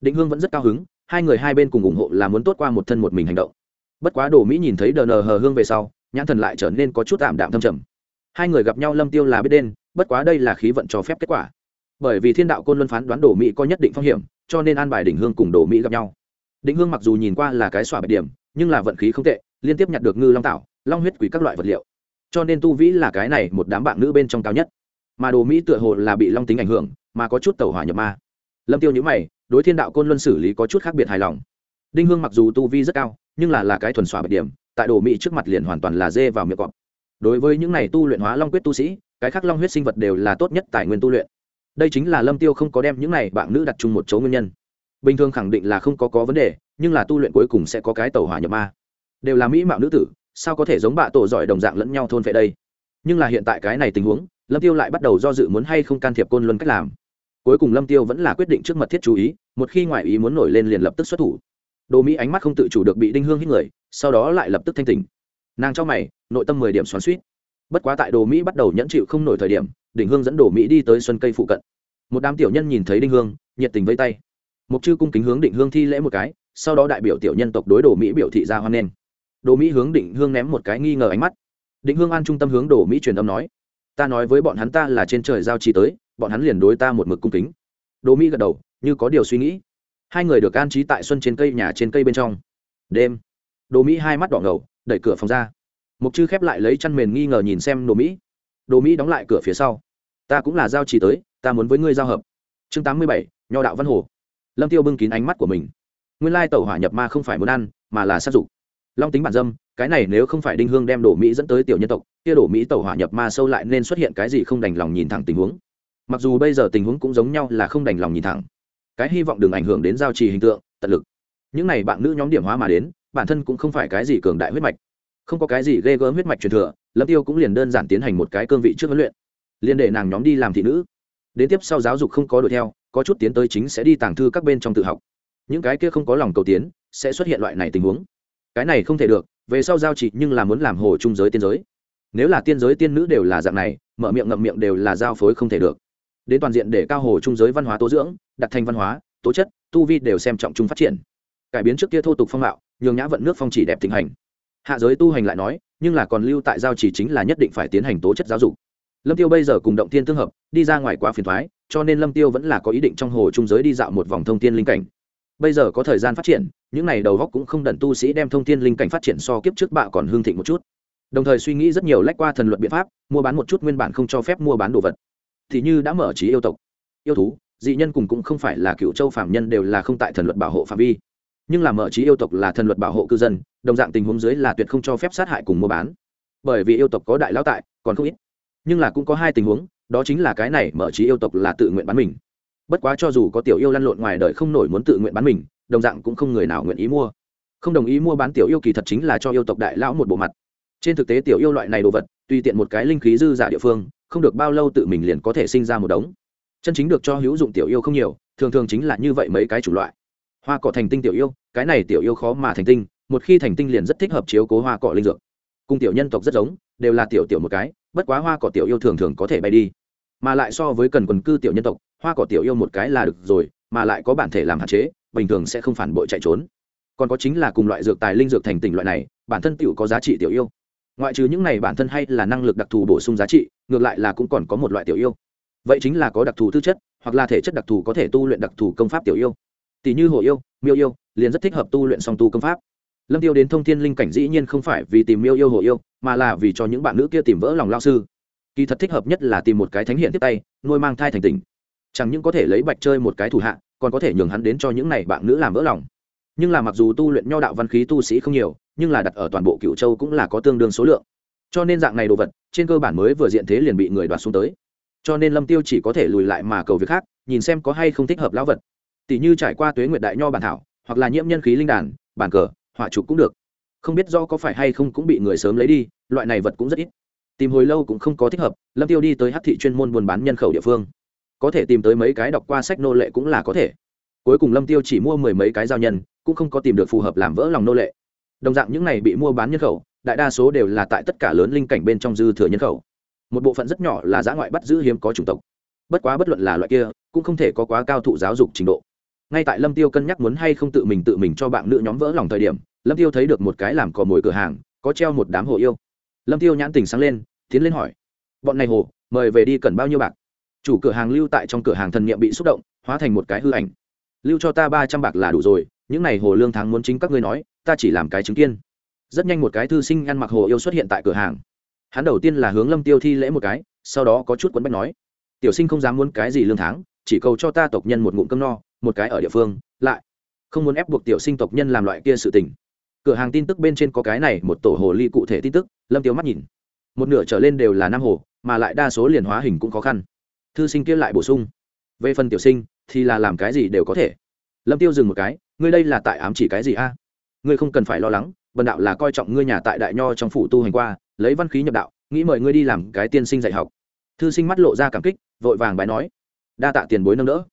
Định hương vẫn rất cao hứng, hai người hai bên cùng ủng hộ là muốn tốt qua một thân một mình hành động. Bất quá đồ mỹ nhìn thấy đờ nờ hờ hương về sau, nhãn thần lại trở nên có chút tạm đạm thâm trầm. Hai người gặp nhau lâm tiêu là biết đen, bất quá đây là khí vận cho phép kết quả. Bởi vì thiên đạo côn luân phán đoán đồ mỹ có nhất định phong hiểm, cho nên an bài đỉnh hương cùng đồ mỹ gặp nhau định hương mặc dù nhìn qua là cái xỏa bạch điểm, nhưng là vận khí không tệ, liên tiếp nhặt được ngư long tạo long huyết quý các loại vật liệu. Cho nên tu vĩ là cái này một đám bạn nữ bên trong cao nhất. Mà đồ mỹ tựa hồ là bị long tính ảnh hưởng, mà có chút tàu hỏa nhập ma. Lâm tiêu nhữ mày, đối thiên đạo côn luân xử lý có chút khác biệt hài lòng. Đinh hương mặc dù tu vi rất cao, nhưng là là cái thuần xòa bạch điểm, tại đồ mỹ trước mặt liền hoàn toàn là dê vào miệng cọp. Đối với những này tu luyện hóa long quyết tu sĩ, cái khác long huyết sinh vật đều là tốt nhất tài nguyên tu luyện. Đây chính là lâm tiêu không có đem những này bạn nữ đặt chung một chỗ nguyên nhân bình thường khẳng định là không có có vấn đề, nhưng là tu luyện cuối cùng sẽ có cái tàu hỏa nhập ma. Đều là mỹ mạo nữ tử, sao có thể giống bạ tổ giỏi đồng dạng lẫn nhau thôn vệ đây? Nhưng là hiện tại cái này tình huống, lâm tiêu lại bắt đầu do dự muốn hay không can thiệp côn luân cách làm. Cuối cùng lâm tiêu vẫn là quyết định trước mật thiết chú ý, một khi ngoại ý muốn nổi lên liền lập tức xuất thủ. Đồ mỹ ánh mắt không tự chủ được bị đinh hương hít người, sau đó lại lập tức thanh tỉnh. Nàng cho mày, nội tâm mười điểm xoắn suýt bất quá tại đồ mỹ bắt đầu nhẫn chịu không nổi thời điểm, đỉnh hương dẫn đồ mỹ đi tới xuân cây phụ cận. Một đám tiểu nhân nhìn thấy đinh hương, nhiệt tình vây tay mục chư cung kính hướng định hương thi lễ một cái, sau đó đại biểu tiểu nhân tộc đối đồ mỹ biểu thị ra hoan nghênh. Đồ mỹ hướng định hương ném một cái nghi ngờ ánh mắt. Định hương an trung tâm hướng đồ mỹ truyền âm nói, ta nói với bọn hắn ta là trên trời giao chỉ tới, bọn hắn liền đối ta một mực cung kính. Đồ mỹ gật đầu, như có điều suy nghĩ. Hai người được an trí tại xuân trên cây nhà trên cây bên trong. Đêm, đồ mỹ hai mắt đỏ ngầu, đẩy cửa phòng ra. Mục chư khép lại lấy chăn mền nghi ngờ nhìn xem đồ mỹ. Đồ mỹ đóng lại cửa phía sau. Ta cũng là giao trì tới, ta muốn với ngươi giao hợp. Chương tám mươi bảy, nho đạo văn hồ lâm tiêu bưng kín ánh mắt của mình. Nguyên lai tẩu hỏa nhập ma không phải muốn ăn, mà là sát dục long tính bản dâm, cái này nếu không phải đinh hương đem đổ mỹ dẫn tới tiểu nhân tộc, kia đổ mỹ tẩu hỏa nhập ma sâu lại nên xuất hiện cái gì không đành lòng nhìn thẳng tình huống. Mặc dù bây giờ tình huống cũng giống nhau là không đành lòng nhìn thẳng. Cái hy vọng đừng ảnh hưởng đến giao trì hình tượng, tận lực. Những này bạn nữ nhóm điểm hóa mà đến, bản thân cũng không phải cái gì cường đại huyết mạch. Không có cái gì ghê gớm huyết mạch truyền thừa, lâm tiêu cũng liền đơn giản tiến hành một cái cương vị trước huấn luyện. Liền để nàng nhóm đi làm thị nữ. Đến tiếp sau giáo dục không có đuổi theo có chút tiến tới chính sẽ đi tàng thư các bên trong tự học. Những cái kia không có lòng cầu tiến, sẽ xuất hiện loại này tình huống. Cái này không thể được, về sau giao chỉ nhưng là muốn làm hồ trung giới tiên giới. Nếu là tiên giới tiên nữ đều là dạng này, mở miệng ngậm miệng đều là giao phối không thể được. Đến toàn diện để cao hồ trung giới văn hóa tố dưỡng, đặt thành văn hóa, tố chất, tu vi đều xem trọng chung phát triển. Cải biến trước kia thô tục phong mạo, nhường nhã vận nước phong chỉ đẹp thịnh hành. Hạ giới tu hành lại nói, nhưng là còn lưu tại giao chỉ chính là nhất định phải tiến hành tố chất giáo dục. Lâm tiêu bây giờ cùng động tiên tương hợp, đi ra ngoài quá phiền thoái cho nên lâm tiêu vẫn là có ý định trong hồ trung giới đi dạo một vòng thông tiên linh cảnh. Bây giờ có thời gian phát triển, những này đầu góc cũng không đần tu sĩ đem thông tiên linh cảnh phát triển so kiếp trước bạ còn hương thịnh một chút. Đồng thời suy nghĩ rất nhiều lách qua thần luật biện pháp, mua bán một chút nguyên bản không cho phép mua bán đồ vật. Thì như đã mở trí yêu tộc, yêu thú, dị nhân cùng cũng không phải là cựu châu phạm nhân đều là không tại thần luật bảo hộ phạm vi. Nhưng là mở trí yêu tộc là thần luật bảo hộ cư dân, đồng dạng tình huống dưới là tuyệt không cho phép sát hại cùng mua bán. Bởi vì yêu tộc có đại lão tại, còn không ít. Nhưng là cũng có hai tình huống đó chính là cái này mở trí yêu tộc là tự nguyện bán mình. Bất quá cho dù có tiểu yêu lăn lộn ngoài đời không nổi muốn tự nguyện bán mình, đồng dạng cũng không người nào nguyện ý mua. Không đồng ý mua bán tiểu yêu kỳ thật chính là cho yêu tộc đại lão một bộ mặt. Trên thực tế tiểu yêu loại này đồ vật, tùy tiện một cái linh khí dư giả địa phương, không được bao lâu tự mình liền có thể sinh ra một đống. Chân chính được cho hữu dụng tiểu yêu không nhiều, thường thường chính là như vậy mấy cái chủng loại. Hoa cỏ thành tinh tiểu yêu, cái này tiểu yêu khó mà thành tinh, một khi thành tinh liền rất thích hợp chiếu cố hoa cỏ linh dược. Cùng tiểu nhân tộc rất giống, đều là tiểu tiểu một cái, bất quá hoa cỏ tiểu yêu thường thường có thể bay đi mà lại so với cần quần cư tiểu nhân tộc, hoa cỏ tiểu yêu một cái là được rồi, mà lại có bản thể làm hạn chế, bình thường sẽ không phản bội chạy trốn. Còn có chính là cùng loại dược tài linh dược thành tỉnh loại này, bản thân tiểu có giá trị tiểu yêu. Ngoại trừ những này bản thân hay là năng lực đặc thù bổ sung giá trị, ngược lại là cũng còn có một loại tiểu yêu. Vậy chính là có đặc thù tư chất, hoặc là thể chất đặc thù có thể tu luyện đặc thù công pháp tiểu yêu. Tỷ như hồ yêu, miêu yêu, liền rất thích hợp tu luyện song tu công pháp. Lâm tiêu đến thông thiên linh cảnh dĩ nhiên không phải vì tìm miêu yêu hồ yêu, mà là vì cho những bạn nữ kia tìm vỡ lòng lao sư kỳ thật thích hợp nhất là tìm một cái thánh hiện tiếp tay, nuôi mang thai thành tình chẳng những có thể lấy bạch chơi một cái thủ hạ, còn có thể nhường hắn đến cho những này bạn nữ làm vỡ lòng. Nhưng là mặc dù tu luyện nho đạo văn khí tu sĩ không nhiều, nhưng là đặt ở toàn bộ cựu châu cũng là có tương đương số lượng. Cho nên dạng này đồ vật, trên cơ bản mới vừa diện thế liền bị người đoạt xuống tới. Cho nên lâm tiêu chỉ có thể lùi lại mà cầu việc khác, nhìn xem có hay không thích hợp lão vật. Tỷ như trải qua tuế nguyệt đại nho bản thảo, hoặc là nhiễm nhân khí linh đàn, bản cờ, họa chụp cũng được. Không biết do có phải hay không cũng bị người sớm lấy đi, loại này vật cũng rất ít tìm hồi lâu cũng không có thích hợp, lâm tiêu đi tới hát thị chuyên môn buôn bán nhân khẩu địa phương. Có thể tìm tới mấy cái đọc qua sách nô lệ cũng là có thể. Cuối cùng lâm tiêu chỉ mua mười mấy cái giao nhân, cũng không có tìm được phù hợp làm vỡ lòng nô lệ. Đồng dạng những này bị mua bán nhân khẩu, đại đa số đều là tại tất cả lớn linh cảnh bên trong dư thừa nhân khẩu. Một bộ phận rất nhỏ là giã ngoại bắt giữ hiếm có chủng tộc. Bất quá bất luận là loại kia, cũng không thể có quá cao thụ giáo dục trình độ. Ngay tại lâm tiêu cân nhắc muốn hay không tự mình tự mình cho bạn nữ nhóm vỡ lòng thời điểm, lâm tiêu thấy được một cái làm cò mồi cửa hàng, có treo một đám hồ yêu lâm tiêu nhãn tình sáng lên, tiến lên hỏi, bọn này hồ, mời về đi cần bao nhiêu bạc? Chủ cửa hàng lưu tại trong cửa hàng thần niệm bị xúc động, hóa thành một cái hư ảnh. Lưu cho ta ba trăm bạc là đủ rồi, những này hồ lương tháng muốn chính các ngươi nói, ta chỉ làm cái chứng kiên rất nhanh một cái thư sinh ăn mặc hồ yêu xuất hiện tại cửa hàng. Hắn đầu tiên là hướng lâm tiêu thi lễ một cái, sau đó có chút quấn bách nói, tiểu sinh không dám muốn cái gì lương tháng, chỉ cầu cho ta tộc nhân một ngụm cơm no, một cái ở địa phương, lại không muốn ép buộc tiểu sinh tộc nhân làm loại kia sự tình cửa hàng tin tức bên trên có cái này một tổ hồ ly cụ thể tin tức, lâm tiêu mắt nhìn. Một nửa trở lên đều là nam hồ, mà lại đa số liền hóa hình cũng khó khăn. Thư sinh kia lại bổ sung. Về phần tiểu sinh, thì là làm cái gì đều có thể. Lâm tiêu dừng một cái, ngươi đây là tại ám chỉ cái gì a? Ngươi không cần phải lo lắng vần đạo là coi trọng ngươi nhà tại đại nho trong phủ tu hành qua, lấy văn khí nhập đạo, nghĩ mời ngươi đi làm cái tiên sinh dạy học. Thư sinh mắt lộ ra cảm kích, vội vàng bài nói, đa tạ tiền bối nâng đỡ.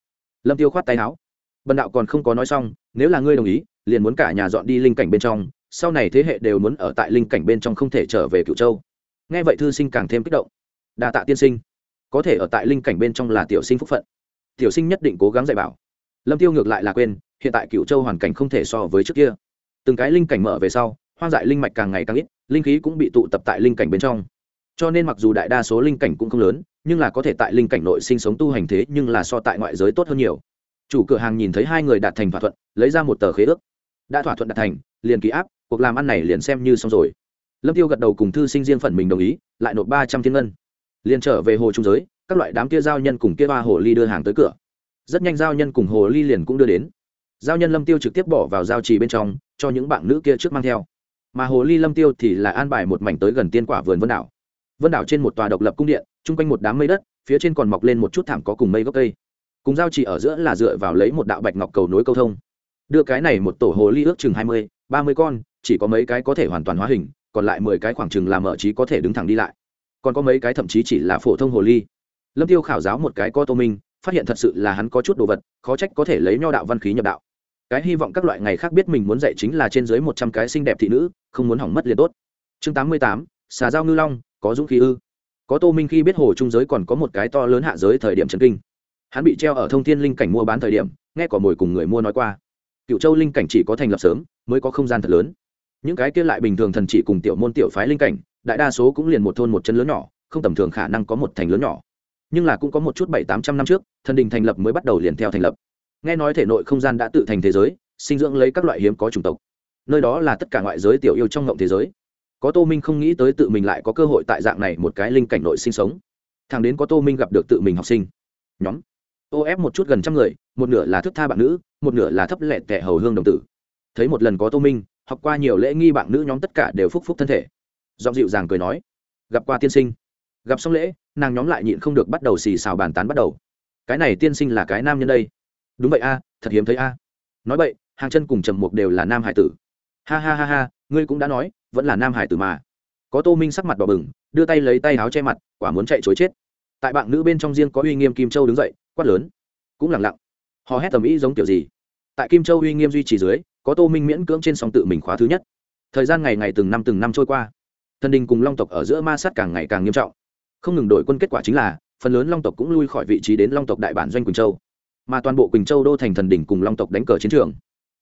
Lâm tiêu khoát tay áo. Bần đạo còn không có nói xong, nếu là ngươi đồng ý liền muốn cả nhà dọn đi linh cảnh bên trong, sau này thế hệ đều muốn ở tại linh cảnh bên trong không thể trở về cựu châu. Nghe vậy thư sinh càng thêm kích động. Đa tạ tiên sinh. Có thể ở tại linh cảnh bên trong là tiểu sinh phúc phận. Tiểu sinh nhất định cố gắng dạy bảo. Lâm tiêu ngược lại là quên, hiện tại cựu châu hoàn cảnh không thể so với trước kia. Từng cái linh cảnh mở về sau, hoang dại linh mạch càng ngày càng ít, linh khí cũng bị tụ tập tại linh cảnh bên trong. Cho nên mặc dù đại đa số linh cảnh cũng không lớn, nhưng là có thể tại linh cảnh nội sinh sống tu hành thế nhưng là so tại ngoại giới tốt hơn nhiều. Chủ cửa hàng nhìn thấy hai người đạt thành thỏa thuận, lấy ra một tờ khế ước đã thỏa thuận đạt thành, liền ký áp, cuộc làm ăn này liền xem như xong rồi. Lâm tiêu gật đầu cùng thư sinh riêng phần mình đồng ý, lại nộp ba trăm thiên ngân. Liền trở về hồ trung giới, các loại đám kia giao nhân cùng kia ba hồ ly đưa hàng tới cửa. Rất nhanh giao nhân cùng hồ ly liền cũng đưa đến. Giao nhân lâm tiêu trực tiếp bỏ vào giao trì bên trong, cho những bạn nữ kia trước mang theo. Mà hồ ly lâm tiêu thì là an bài một mảnh tới gần tiên quả vườn vân đảo. Vân đảo trên một tòa độc lập cung điện, chung quanh một đám mây đất, phía trên còn mọc lên một chút thảm có cùng mây gốc cây. Cùng giao trì ở giữa là dựa vào lấy một đạo bạch ngọc cầu nối câu thông đưa cái này một tổ hồ ly ước chừng hai mươi, ba mươi con, chỉ có mấy cái có thể hoàn toàn hóa hình, còn lại mười cái khoảng chừng làm ở trí có thể đứng thẳng đi lại. Còn có mấy cái thậm chí chỉ là phổ thông hồ ly. Lâm tiêu khảo giáo một cái có tô minh, phát hiện thật sự là hắn có chút đồ vật, khó trách có thể lấy nho đạo văn khí nhập đạo. Cái hy vọng các loại ngày khác biết mình muốn dạy chính là trên dưới một trăm cái xinh đẹp thị nữ, không muốn hỏng mất liền tốt. Chương tám mươi tám, xà giao ngư long, có dũng khí ư. Có tô minh khi biết hồ trung giới còn có một cái to lớn hạ giới thời điểm trần kinh. Hắn bị treo ở thông thiên linh cảnh mua bán thời điểm, nghe cỏ mồi cùng người mua nói qua cựu châu linh cảnh chỉ có thành lập sớm, mới có không gian thật lớn. Những cái kia lại bình thường thần chỉ cùng tiểu môn tiểu phái linh cảnh, đại đa số cũng liền một thôn một chân lớn nhỏ, không tầm thường khả năng có một thành lớn nhỏ. Nhưng là cũng có một chút bảy tám trăm năm trước, thần đình thành lập mới bắt đầu liền theo thành lập. Nghe nói thể nội không gian đã tự thành thế giới, sinh dưỡng lấy các loại hiếm có chủng tộc. Nơi đó là tất cả ngoại giới tiểu yêu trong ngộng thế giới. Có tô minh không nghĩ tới tự mình lại có cơ hội tại dạng này một cái linh cảnh nội sinh sống. Thằng đến có tô minh gặp được tự mình học sinh. Nhóm ô ép một chút gần trăm người, một nửa là thức tha bạn nữ, một nửa là thấp lẹt tẻ hầu hương đồng tử. Thấy một lần có tô minh, học qua nhiều lễ nghi bạn nữ nhóm tất cả đều phúc phúc thân thể. Giọng dịu dàng cười nói, gặp qua tiên sinh. Gặp xong lễ, nàng nhóm lại nhịn không được bắt đầu xì xào bàn tán bắt đầu. Cái này tiên sinh là cái nam nhân đây. Đúng vậy a, thật hiếm thấy a. Nói vậy, hàng chân cùng trầm mục đều là nam hải tử. Ha ha ha ha, ngươi cũng đã nói, vẫn là nam hải tử mà. Có tô minh sắc mặt đỏ bừng, đưa tay lấy tay áo che mặt, quả muốn chạy chối chết. Tại bạn nữ bên trong riêng có uy nghiêm kim châu đứng dậy quát lớn. Cũng lẳng lặng. Họ hét tầm ý giống kiểu gì? Tại kim châu uy nghiêm duy trì dưới, có tô minh miễn cưỡng trên song tự mình khóa thứ nhất. Thời gian ngày ngày từng năm từng năm trôi qua. Thần đình cùng long tộc ở giữa ma sát càng ngày càng nghiêm trọng. Không ngừng đổi quân kết quả chính là, phần lớn long tộc cũng lui khỏi vị trí đến long tộc đại bản doanh quỳnh châu. Mà toàn bộ quỳnh châu đô thành thần đình cùng long tộc đánh cờ chiến trường.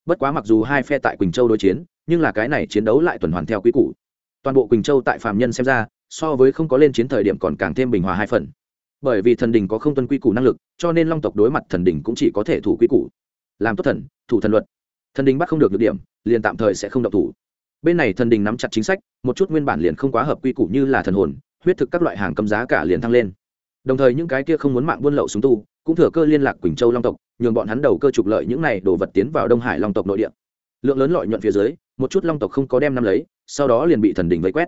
Bất quá mặc dù hai phe tại quỳnh châu đối chiến, nhưng là cái này chiến đấu lại tuần hoàn theo quy củ. Toàn bộ quỳnh châu tại phạm nhân xem ra, so với không có lên chiến thời điểm còn càng thêm bình hòa hai phần bởi vì thần đình có không tuân quy củ năng lực, cho nên long tộc đối mặt thần đình cũng chỉ có thể thủ quy củ. Làm tốt thần, thủ thần luật. Thần đình bắt không được được điểm, liền tạm thời sẽ không độc thủ. Bên này thần đình nắm chặt chính sách, một chút nguyên bản liền không quá hợp quy củ như là thần hồn, huyết thực các loại hàng cấm giá cả liền thăng lên. Đồng thời những cái kia không muốn mạng buôn lậu súng tu, cũng thừa cơ liên lạc quỳnh châu long tộc, nhường bọn hắn đầu cơ trục lợi những này đồ vật tiến vào đông hải long tộc nội địa. Lượng lớn lợi nhuận phía dưới, một chút long tộc không có đem năm lấy, sau đó liền bị thần đình vây quét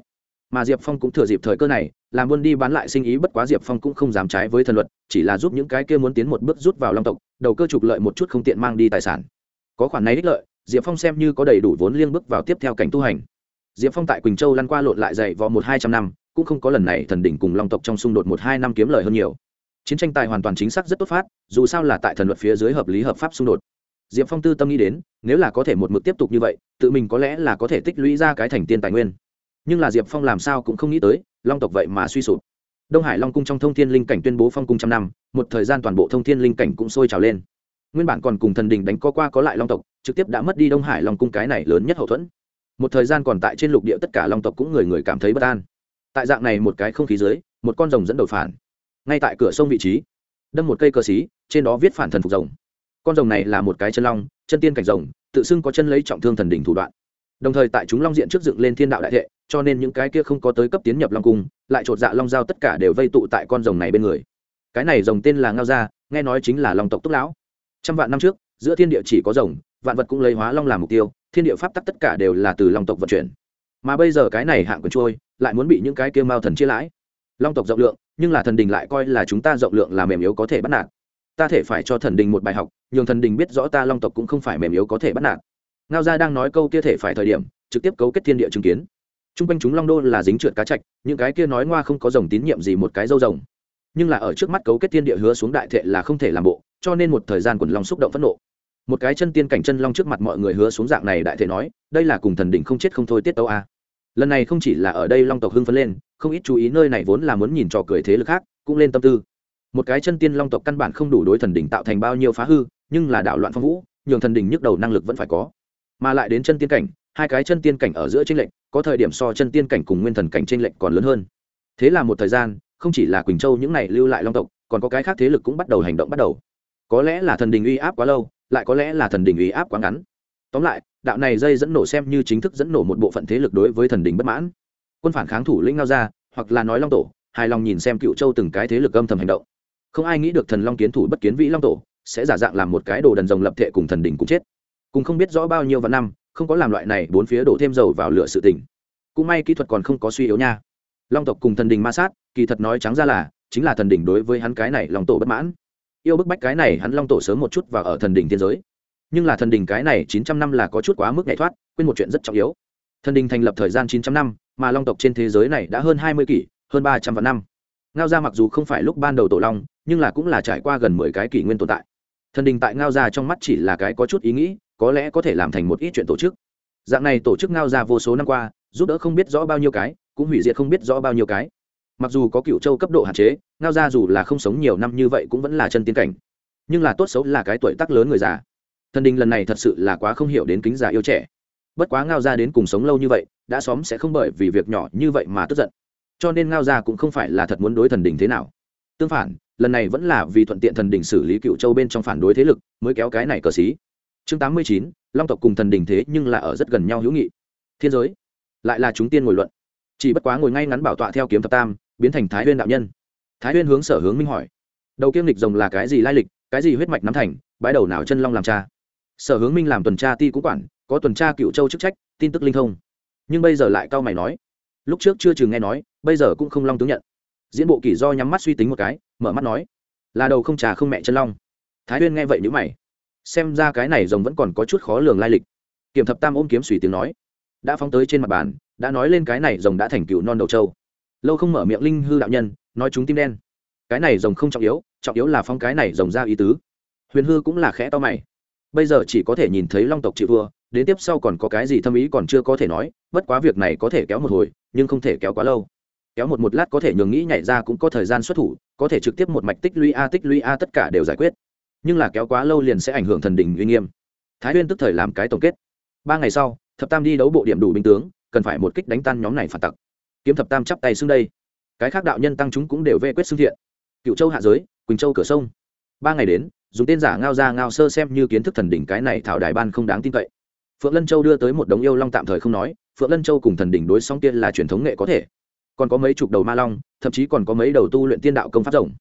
mà diệp phong cũng thừa dịp thời cơ này, làm buôn đi bán lại sinh ý bất quá diệp phong cũng không dám trái với thần luật, chỉ là giúp những cái kia muốn tiến một bước rút vào long tộc, đầu cơ trục lợi một chút không tiện mang đi tài sản. Có khoản này đích lợi, diệp phong xem như có đầy đủ vốn liêng bước vào tiếp theo cảnh tu hành. Diệp phong tại quỳnh châu lăn qua lộn lại dày vò một hai trăm năm, cũng không có lần này thần đỉnh cùng long tộc trong xung đột một hai năm kiếm lời hơn nhiều. Chiến tranh tài hoàn toàn chính xác rất tốt phát, dù sao là tại thần luật phía dưới hợp lý hợp pháp xung đột. Diệp phong tư tâm nghĩ đến, nếu là có thể một mực tiếp tục như vậy, tự mình có lẽ là có thể tích lũy ra cái thành tiên tài nguyên nhưng là diệp phong làm sao cũng không nghĩ tới long tộc vậy mà suy sụp đông hải long cung trong thông thiên linh cảnh tuyên bố phong cung trăm năm một thời gian toàn bộ thông thiên linh cảnh cũng sôi trào lên nguyên bản còn cùng thần đình đánh co qua có lại long tộc trực tiếp đã mất đi đông hải long cung cái này lớn nhất hậu thuẫn một thời gian còn tại trên lục địa tất cả long tộc cũng người người cảm thấy bất an tại dạng này một cái không khí dưới một con rồng dẫn đầu phản ngay tại cửa sông vị trí đâm một cây cờ xí trên đó viết phản thần phục rồng con rồng này là một cái chân long chân tiên cảnh rồng tự xưng có chân lấy trọng thương thần đỉnh thủ đoạn đồng thời tại chúng long diện trước dựng lên thiên đạo đại thệ, cho nên những cái kia không có tới cấp tiến nhập long cung, lại chột dạ long giao tất cả đều vây tụ tại con rồng này bên người. Cái này rồng tên là ngao gia, nghe nói chính là long tộc túc lão. Trăm vạn năm trước, giữa thiên địa chỉ có rồng, vạn vật cũng lấy hóa long làm mục tiêu, thiên địa pháp tắc tất cả đều là từ long tộc vận chuyển. Mà bây giờ cái này hạng quần trôi, lại muốn bị những cái kia mao thần chia lãi. Long tộc rộng lượng, nhưng là thần đình lại coi là chúng ta rộng lượng là mềm yếu có thể bắt nạt. Ta thể phải cho thần đình một bài học, nhường thần đình biết rõ ta long tộc cũng không phải mềm yếu có thể bắt nạt ngao gia đang nói câu kia thể phải thời điểm, trực tiếp cấu kết thiên địa chứng kiến. T r u n g quanh chúng long đô là dính trượt cá chạch, những cái kia nói ngoa không có rồng tín nhiệm gì một cái dâu rồng. Nhưng là ở trước mắt cấu kết thiên địa hứa xuống đại thệ là không thể làm bộ, cho nên một thời gian quần long xúc động phẫn nộ. Một cái chân tiên cảnh chân long trước mặt mọi người hứa xuống dạng này đại thể nói, đây là cùng thần đỉnh không chết không thôi tiết tấu a. Lần này không chỉ là ở đây long tộc hưng phấn lên, không ít chú ý nơi này vốn là muốn nhìn trò cười thế lực khác, cũng lên tâm tư. Một cái chân tiên long tộc căn bản không đủ đối thần đỉnh tạo thành bao nhiêu phá hư, nhưng là đạo loạn phong vũ, nhường thần đỉnh nhức đầu năng lực vẫn phải có mà lại đến chân tiên cảnh hai cái chân tiên cảnh ở giữa tranh lệnh, có thời điểm so chân tiên cảnh cùng nguyên thần cảnh tranh lệnh còn lớn hơn. Thế là một thời gian không chỉ là quỳnh châu những này lưu lại long tộc còn có cái khác thế lực cũng bắt đầu hành động bắt đầu. Có lẽ là thần đình uy áp quá lâu lại có lẽ là thần đình uy áp quá ngắn. Tóm lại đạo này dây dẫn nổ xem như chính thức dẫn nổ một bộ phận thế lực đối với thần đình bất mãn. Quân phản kháng thủ lĩnh ngao ra hoặc là nói long tổ hài lòng nhìn xem cựu châu từng cái thế lực âm thầm hành động. Không ai nghĩ được thần long kiến thủ bất kiến vĩ long tổ sẽ giả dạng làm một cái đồ đần rồng lập thể cùng thần đình cũng chết cùng không biết rõ bao nhiêu vạn năm, không có làm loại này bốn phía đổ thêm dầu vào lửa sự tình. Cũng may kỹ thuật còn không có suy yếu nha. Long tộc cùng thần đình ma sát, kỳ thật nói trắng ra là, chính là thần đình đối với hắn cái này long tổ bất mãn. Yêu bức bách cái này hắn long tổ sớm một chút và ở thần đình thiên giới. Nhưng là thần đình cái này chín trăm năm là có chút quá mức nhảy thoát, quên một chuyện rất trọng yếu. Thần đình thành lập thời gian chín trăm năm, mà long tộc trên thế giới này đã hơn hai mươi kỷ, hơn ba trăm vạn năm. Ngao gia mặc dù không phải lúc ban đầu tổ long, nhưng là cũng là trải qua gần mười cái kỷ nguyên tồn tại. Thần đình tại ngao gia trong mắt chỉ là cái có chút ý nghĩ có lẽ có thể làm thành một ít chuyện tổ chức. Dạng này tổ chức ngao gia vô số năm qua, giúp đỡ không biết rõ bao nhiêu cái, cũng hủy diệt không biết rõ bao nhiêu cái. Mặc dù có cựu châu cấp độ hạn chế, ngao gia dù là không sống nhiều năm như vậy cũng vẫn là chân tiên cảnh. Nhưng là tốt xấu là cái tuổi tác lớn người già. Thần đình lần này thật sự là quá không hiểu đến kính già yêu trẻ. Bất quá ngao gia đến cùng sống lâu như vậy, đã xóm sẽ không bởi vì việc nhỏ như vậy mà tức giận. Cho nên ngao gia cũng không phải là thật muốn đối thần đình thế nào. Tương phản, lần này vẫn là vì thuận tiện thần đình xử lý cựu châu bên trong phản đối thế lực, mới kéo cái này cờ xí chương tám mươi chín, long tộc cùng thần đình thế nhưng là ở rất gần nhau hữu nghị. Thiên giới, lại là chúng tiên ngồi luận. Chỉ bất quá ngồi ngay ngắn bảo tọa theo kiếm thập tam, biến thành thái huyên đạo nhân. Thái huyên hướng sở hướng minh hỏi. Đầu kiêm lịch rồng là cái gì lai lịch, cái gì huyết mạch nắm thành, bãi đầu nào chân long làm cha? Sở hướng minh làm tuần tra ti cũng quản, có tuần tra cựu châu chức trách, tin tức linh thông. Nhưng bây giờ lại cao mày nói. Lúc trước chưa chừng nghe nói, bây giờ cũng không long tướng nhận. Diễn bộ kỷ do nhắm mắt suy tính một cái, mở mắt nói. Là đầu không trà không mẹ chân long. Thái huyên nghe vậy nhữ mày xem ra cái này rồng vẫn còn có chút khó lường lai lịch. Kiểm thập tam ôm kiếm suy tiếng nói. Đã phóng tới trên mặt bàn, đã nói lên cái này rồng đã thành cựu non đầu châu lâu không mở miệng linh hư đạo nhân, nói chúng tim đen. Cái này rồng không trọng yếu trọng yếu là phong cái này rồng ra ý tứ. Huyền hư cũng là khẽ to mày. Bây giờ chỉ có thể nhìn thấy long tộc chịu thua, đến tiếp sau còn có cái gì thâm ý còn chưa có thể nói, bất quá việc này có thể kéo một hồi, nhưng không thể kéo quá lâu. Kéo một một lát có thể nhường nghĩ nhảy ra cũng có thời gian xuất thủ, có thể trực tiếp một mạch tích lũy a tích lũy a tất cả đều giải quyết nhưng là kéo quá lâu liền sẽ ảnh hưởng thần đình uy nghiêm. Thái huyên tức thời làm cái tổng kết. Ba ngày sau, thập tam đi đấu bộ điểm đủ binh tướng, cần phải một kích đánh tan nhóm này phản tặc. Kiếm thập tam chắp tay xưng đây. Cái khác đạo nhân tăng chúng cũng đều vê quyết xưng thiện. Cựu châu hạ giới, quỳnh châu cửa sông. Ba ngày đến, dùng tên giả ngao ra ngao sơ xem như kiến thức thần đỉnh cái này thảo đài ban không đáng tin cậy. Phượng lân châu đưa tới một đống yêu long tạm thời không nói, phượng lân châu cùng thần đỉnh đối song tiên là truyền thống nghệ có thể. Còn có mấy chục đầu ma long, thậm chí còn có mấy đầu tu luyện tiên đạo công pháp rồng.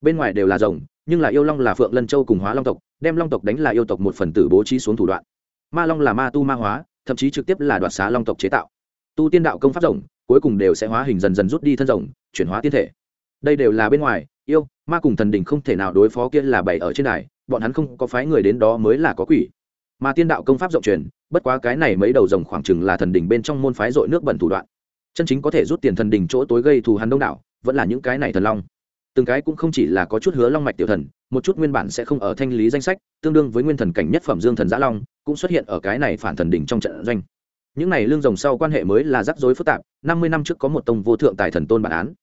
Bên ngoài đều là rồng nhưng là yêu long là phượng lân châu cùng hóa long tộc, đem long tộc đánh là yêu tộc một phần tử bố trí xuống thủ đoạn. Ma long là ma tu ma hóa, thậm chí trực tiếp là đoạt xá long tộc chế tạo. Tu tiên đạo công pháp rồng cuối cùng đều sẽ hóa hình dần dần rút đi thân rồng chuyển hóa tiên thể. Đây đều là bên ngoài, yêu, ma cùng thần đình không thể nào đối phó kia là bày ở trên này bọn hắn không có phái người đến đó mới là có quỷ. Mà tiên đạo công pháp rộng truyền, bất quá cái này mấy đầu rồng khoảng chừng là thần đình bên trong môn phái dội nước bẩn thủ đoạn. Chân chính có thể rút tiền thần đình chỗ tối gây thù hắn đông đảo, vẫn là những cái này thần long từng cái cũng không chỉ là có chút hứa long mạch tiểu thần, một chút nguyên bản sẽ không ở thanh lý danh sách, tương đương với nguyên thần cảnh nhất phẩm dương thần giã long, cũng xuất hiện ở cái này phản thần đỉnh trong trận doanh. Những này lương rồng sau quan hệ mới là rắc rối phức tạp, năm mươi năm trước có một tông vô thượng tài thần tôn bản án.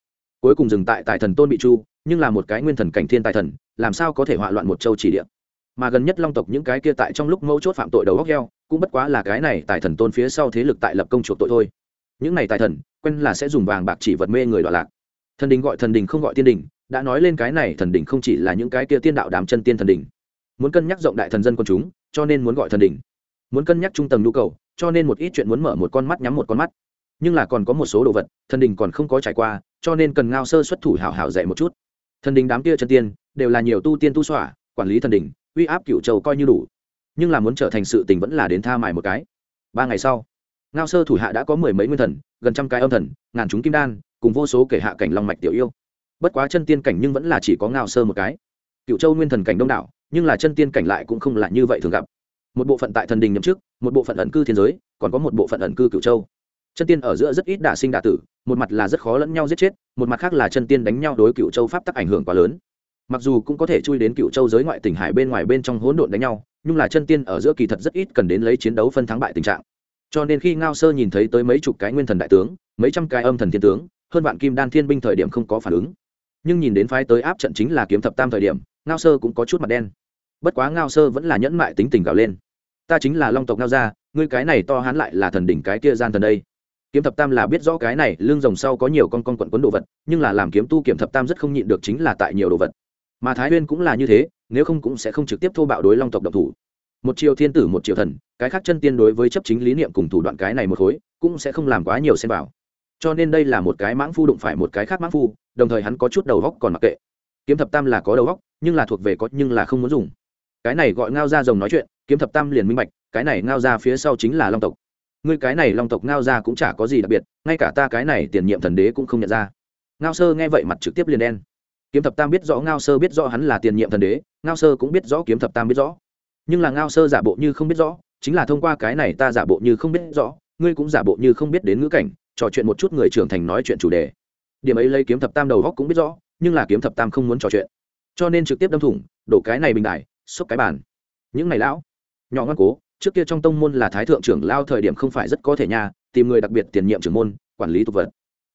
Cuối cùng dừng tại tài thần tôn bị chu nhưng là một cái nguyên thần cảnh thiên tài thần, làm sao có thể hoạ loạn một châu chỉ địa. Mà gần nhất long tộc những cái kia tại trong lúc mẫu chốt phạm tội đầu góc heo, cũng bất quá là cái này tài thần tôn phía sau thế lực tại lập công chuộc tội thôi. Những này tài thần, quen là sẽ dùng vàng bạc chỉ vật mê người đoạn lạc. Thần đình gọi thần đình không gọi tiên đình đã nói lên cái này thần đỉnh không chỉ là những cái kia tiên đạo đám chân tiên thần đỉnh. Muốn cân nhắc rộng đại thần dân quần chúng, cho nên muốn gọi thần đỉnh. Muốn cân nhắc trung tầng nhu cầu, cho nên một ít chuyện muốn mở một con mắt nhắm một con mắt. Nhưng là còn có một số đồ vật, thần đình còn không có trải qua, cho nên cần ngao sơ xuất thủ hảo hảo dạy một chút. Thần đình đám kia chân tiên, đều là nhiều tu tiên tu xỏa, quản lý thần đình uy áp cựu châu coi như đủ. Nhưng là muốn trở thành sự tình vẫn là đến tha mài một cái. Ba ngày sau, ngao sơ thủ hạ đã có mười mấy nguyên thần, gần trăm cái âm thần, ngàn chúng kim đan, cùng vô số kể hạ cảnh long mạch tiểu yêu bất quá chân tiên cảnh nhưng vẫn là chỉ có ngao sơ một cái. Cựu châu nguyên thần cảnh đông đảo, nhưng là chân tiên cảnh lại cũng không là như vậy thường gặp. Một bộ phận tại thần đình nhậm chức, một bộ phận ẩn cư thiên giới, còn có một bộ phận ẩn cư cựu châu. Chân tiên ở giữa rất ít đả sinh đả tử, một mặt là rất khó lẫn nhau giết chết, một mặt khác là chân tiên đánh nhau đối cựu châu pháp tắc ảnh hưởng quá lớn. Mặc dù cũng có thể chui đến cựu châu giới ngoại tỉnh hải bên ngoài bên trong hỗn độn đánh nhau, nhưng là chân tiên ở giữa kỳ thật rất ít cần đến lấy chiến đấu phân thắng bại tình trạng. Cho nên khi ngao sơ nhìn thấy tới mấy chục cái nguyên thần đại tướng, mấy trăm cái âm thần thiên tướng, hơn vạn kim đan thiên binh thời điểm không có phản ứng nhưng nhìn đến phái tới áp trận chính là kiếm thập tam thời điểm, ngao sơ cũng có chút mặt đen. Bất quá ngao sơ vẫn là nhẫn mại tính tình gào lên. Ta chính là long tộc ngao gia, ngươi cái này to hán lại là thần đỉnh cái kia gian thần đây. Kiếm thập tam là biết rõ cái này lưng rồng sau có nhiều con con quận quấn đồ vật, nhưng là làm kiếm tu kiếm thập tam rất không nhịn được chính là tại nhiều đồ vật. Mà thái huyên cũng là như thế, nếu không cũng sẽ không trực tiếp thô bạo đối long tộc độc thủ. Một triệu thiên tử, một triệu thần, cái khác chân tiên đối với chấp chính lý niệm cùng thủ đoạn cái này một khối, cũng sẽ không làm quá nhiều xem vào. Cho nên đây là một cái mãng phu đụng phải một cái khác mãng phu đồng thời hắn có chút đầu góc còn mặc kệ. Kiếm thập tam là có đầu góc, nhưng là thuộc về có nhưng là không muốn dùng. Cái này gọi ngao ra rồng nói chuyện, kiếm thập tam liền minh bạch, cái này ngao ra phía sau chính là long tộc. Ngươi cái này long tộc ngao ra cũng chả có gì đặc biệt, ngay cả ta cái này tiền nhiệm thần đế cũng không nhận ra. Ngao sơ nghe vậy mặt trực tiếp liền đen. Kiếm thập tam biết rõ ngao sơ biết rõ hắn là tiền nhiệm thần đế, ngao sơ cũng biết rõ kiếm thập tam biết rõ. Nhưng là ngao sơ giả bộ như không biết rõ, chính là thông qua cái này ta giả bộ như không biết rõ, ngươi cũng giả bộ như không biết đến ngữ cảnh, trò chuyện một chút người trưởng thành nói chuyện chủ đề điểm ấy lấy kiếm thập tam đầu góc cũng biết rõ nhưng là kiếm thập tam không muốn trò chuyện. Cho nên trực tiếp đâm thủng đổ cái này bình đại xúc cái bàn. Những ngày lão nhỏ ngoan cố trước kia trong tông môn là thái thượng trưởng lao thời điểm không phải rất có thể nha tìm người đặc biệt tiền nhiệm trưởng môn quản lý tục vật.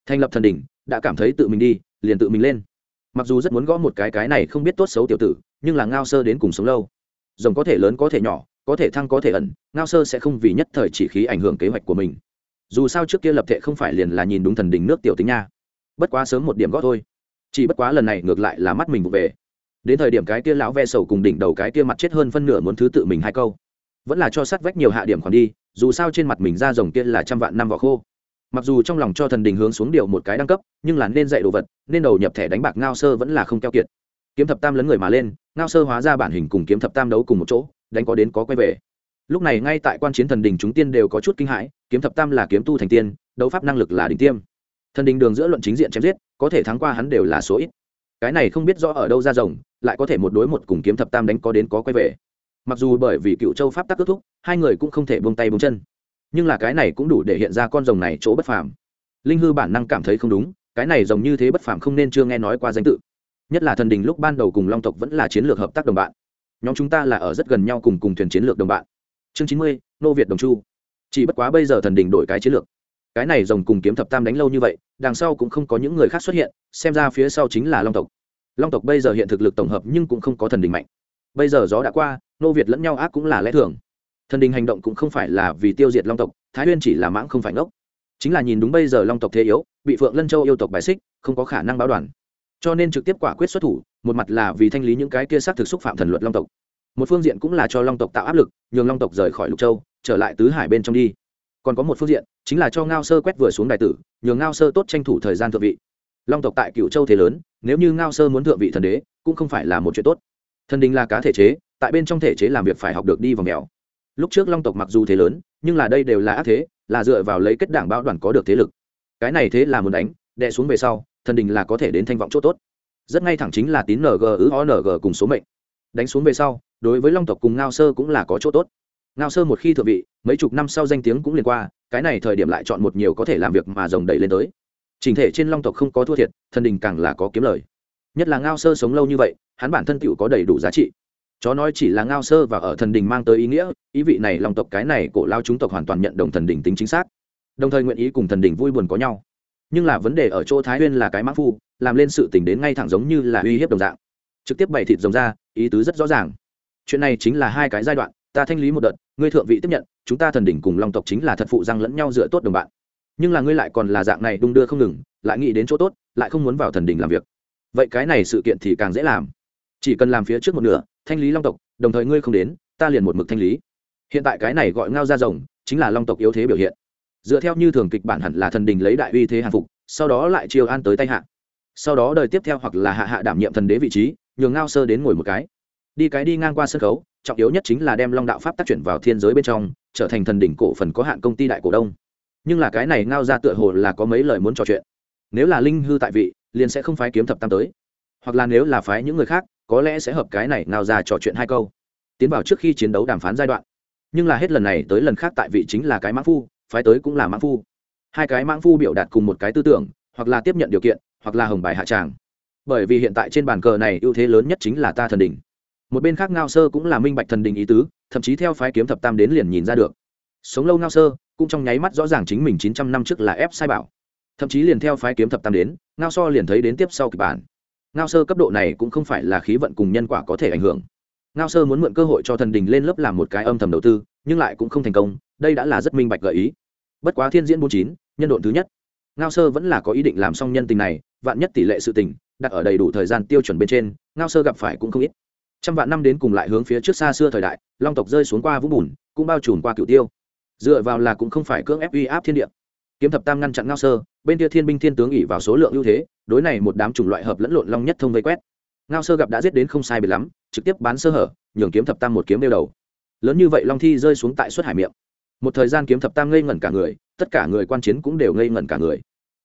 Thành lập thần đỉnh, đã cảm thấy tự mình đi liền tự mình lên. Mặc dù rất muốn gõ một cái cái này không biết tốt xấu tiểu tử nhưng là ngao sơ đến cùng sống lâu. Rồng có thể lớn có thể nhỏ có thể thăng có thể ẩn ngao sơ sẽ không vì nhất thời chỉ khí ảnh hưởng kế hoạch của mình. Dù sao trước kia lập thể không phải liền là nhìn đúng thần đình nước tiểu tính nha bất quá sớm một điểm gót thôi. Chỉ bất quá lần này ngược lại là mắt mình vụ về. Đến thời điểm cái kia lão ve sầu cùng đỉnh đầu cái kia mặt chết hơn phân nửa muốn thứ tự mình hai câu. Vẫn là cho sát vách nhiều hạ điểm còn đi, dù sao trên mặt mình ra rồng kia là trăm vạn năm vỏ khô. Mặc dù trong lòng cho thần đình hướng xuống điều một cái đẳng cấp, nhưng là nên dạy đồ vật, nên đầu nhập thẻ đánh bạc ngao sơ vẫn là không keo kiệt. Kiếm thập tam lấn người mà lên, ngao sơ hóa ra bản hình cùng kiếm thập tam đấu cùng một chỗ, đánh có đến có quay về. Lúc này ngay tại quan chiến thần đình chúng tiên đều có chút kinh hãi, kiếm thập tam là kiếm tu thành tiên, đấu pháp năng lực là đỉnh tiêm thần đình đường giữa luận chính diện chém giết, có thể thắng qua hắn đều là số ít. Cái này không biết rõ ở đâu ra rồng, lại có thể một đối một cùng kiếm thập tam đánh có đến có quay về. Mặc dù bởi vì cựu châu pháp tắc kết thúc, hai người cũng không thể buông tay buông chân. Nhưng là cái này cũng đủ để hiện ra con rồng này chỗ bất phàm. Linh hư bản năng cảm thấy không đúng, cái này rồng như thế bất phàm không nên chưa nghe nói qua danh tự. Nhất là thần đình lúc ban đầu cùng long tộc vẫn là chiến lược hợp tác đồng bạn. Nhóm chúng ta là ở rất gần nhau cùng cùng thuyền chiến lược đồng bạn. Chương chín mươi, nô việt đồng chu. Chỉ bất quá bây giờ thần đình đổi cái chiến lược cái này rồng cùng kiếm thập tam đánh lâu như vậy, đằng sau cũng không có những người khác xuất hiện, xem ra phía sau chính là long tộc. Long tộc bây giờ hiện thực lực tổng hợp nhưng cũng không có thần đình mạnh. Bây giờ gió đã qua, nô việt lẫn nhau ác cũng là lẽ thường. Thần đình hành động cũng không phải là vì tiêu diệt long tộc, thái huyên chỉ là mãng không phải ngốc. Chính là nhìn đúng bây giờ long tộc thế yếu, bị phượng lân châu yêu tộc bài xích, không có khả năng báo đoàn. Cho nên trực tiếp quả quyết xuất thủ, một mặt là vì thanh lý những cái kia xác thực xúc phạm thần luật long tộc. Một phương diện cũng là cho long tộc tạo áp lực, nhường long tộc rời khỏi lục châu, trở lại tứ hải bên trong đi còn có một phương diện, chính là cho ngao sơ quét vừa xuống đại tử, nhường ngao sơ tốt tranh thủ thời gian thượng vị. Long tộc tại cựu châu thế lớn, nếu như ngao sơ muốn thượng vị thần đế, cũng không phải là một chuyện tốt. Thần đình là cá thể chế, tại bên trong thể chế làm việc phải học được đi vào mèo. Lúc trước long tộc mặc dù thế lớn, nhưng là đây đều là ác thế, là dựa vào lấy kết đảng bao đoàn có được thế lực. Cái này thế là muốn đánh, đè xuống về sau, thần đình là có thể đến thanh vọng chỗ tốt. Rất ngay thẳng chính là tín ng ứ o ng cùng số mệnh. Đánh xuống về sau, đối với long tộc cùng ngao sơ cũng là có chỗ tốt ngao sơ một khi thượng vị, mấy chục năm sau danh tiếng cũng liền qua, cái này thời điểm lại chọn một nhiều có thể làm việc mà rồng đẩy lên tới. Trình thể trên long tộc không có thua thiệt, thần đình càng là có kiếm lời. Nhất là ngao sơ sống lâu như vậy, hắn bản thân tựu có đầy đủ giá trị. Chó nói chỉ là ngao sơ và ở thần đình mang tới ý nghĩa, ý vị này lòng tộc cái này cổ lao chúng tộc hoàn toàn nhận đồng thần đình tính chính xác. Đồng thời nguyện ý cùng thần đình vui buồn có nhau. Nhưng là vấn đề ở chỗ thái huyên là cái mã phu, làm lên sự tình đến ngay thẳng giống như là uy hiếp đồng dạng. Trực tiếp bày thịt rồng ra, ý tứ rất rõ ràng. Chuyện này chính là hai cái giai đoạn, ta thanh lý một đợt ngươi thượng vị tiếp nhận, chúng ta thần đỉnh cùng long tộc chính là thật phụ răng lẫn nhau dựa tốt đồng bạn. Nhưng là ngươi lại còn là dạng này đung đưa không ngừng, lại nghĩ đến chỗ tốt, lại không muốn vào thần đỉnh làm việc. Vậy cái này sự kiện thì càng dễ làm. Chỉ cần làm phía trước một nửa, thanh lý long tộc, đồng thời ngươi không đến, ta liền một mực thanh lý. Hiện tại cái này gọi ngao ra rồng, chính là long tộc yếu thế biểu hiện. Dựa theo như thường kịch bản hẳn là thần đình lấy đại uy thế hàng phục, sau đó lại chiêu an tới tay hạ. Sau đó đời tiếp theo hoặc là hạ hạ đảm nhiệm thần đế vị trí, nhường ngao sơ đến ngồi một cái đi cái đi ngang qua sân khấu, trọng yếu nhất chính là đem long đạo pháp tác chuyển vào thiên giới bên trong, trở thành thần đỉnh cổ phần có hạn công ty đại cổ đông. Nhưng là cái này ngao ra tựa hồ là có mấy lời muốn trò chuyện. Nếu là linh hư tại vị, liền sẽ không phái kiếm thập tam tới. Hoặc là nếu là phái những người khác, có lẽ sẽ hợp cái này ngao ra trò chuyện hai câu. Tiến vào trước khi chiến đấu đàm phán giai đoạn. Nhưng là hết lần này tới lần khác tại vị chính là cái mãng phu, phái tới cũng là mãng phu. Hai cái mãng phu biểu đạt cùng một cái tư tưởng, hoặc là tiếp nhận điều kiện, hoặc là hồng bài hạ tràng. Bởi vì hiện tại trên bàn cờ này ưu thế lớn nhất chính là ta thần đỉnh một bên khác ngao sơ cũng là minh bạch thần đình ý tứ, thậm chí theo phái kiếm thập tam đến liền nhìn ra được. Sống lâu ngao sơ, cũng trong nháy mắt rõ ràng chính mình chín trăm năm trước là ép sai bảo. Thậm chí liền theo phái kiếm thập tam đến, ngao so liền thấy đến tiếp sau kịch bản. Ngao sơ cấp độ này cũng không phải là khí vận cùng nhân quả có thể ảnh hưởng. Ngao sơ muốn mượn cơ hội cho thần đình lên lớp làm một cái âm thầm đầu tư, nhưng lại cũng không thành công, đây đã là rất minh bạch gợi ý. Bất quá thiên diễn bốn chín, nhân độn thứ nhất. Ngao sơ vẫn là có ý định làm xong nhân tình này, vạn nhất tỷ lệ sự tình, đặt ở đầy đủ thời gian tiêu chuẩn bên trên, ngao sơ gặp phải cũng không ít trăm vạn năm đến cùng lại hướng phía trước xa xưa thời đại, long tộc rơi xuống qua vũng bùn, cũng bao trùm qua cựu tiêu. Dựa vào là cũng không phải cưỡng ép uy áp thiên địa. Kiếm thập tam ngăn chặn ngao sơ, bên kia thiên binh thiên tướng ỉ vào số lượng ưu thế, đối này một đám chủng loại hợp lẫn lộn long nhất thông vây quét. Ngao sơ gặp đã giết đến không sai biệt lắm, trực tiếp bán sơ hở, nhường kiếm thập tam một kiếm đeo đầu. Lớn như vậy long thi rơi xuống tại suất hải miệng. Một thời gian kiếm thập tam ngây ngẩn cả người, tất cả người quan chiến cũng đều ngây ngẩn cả người.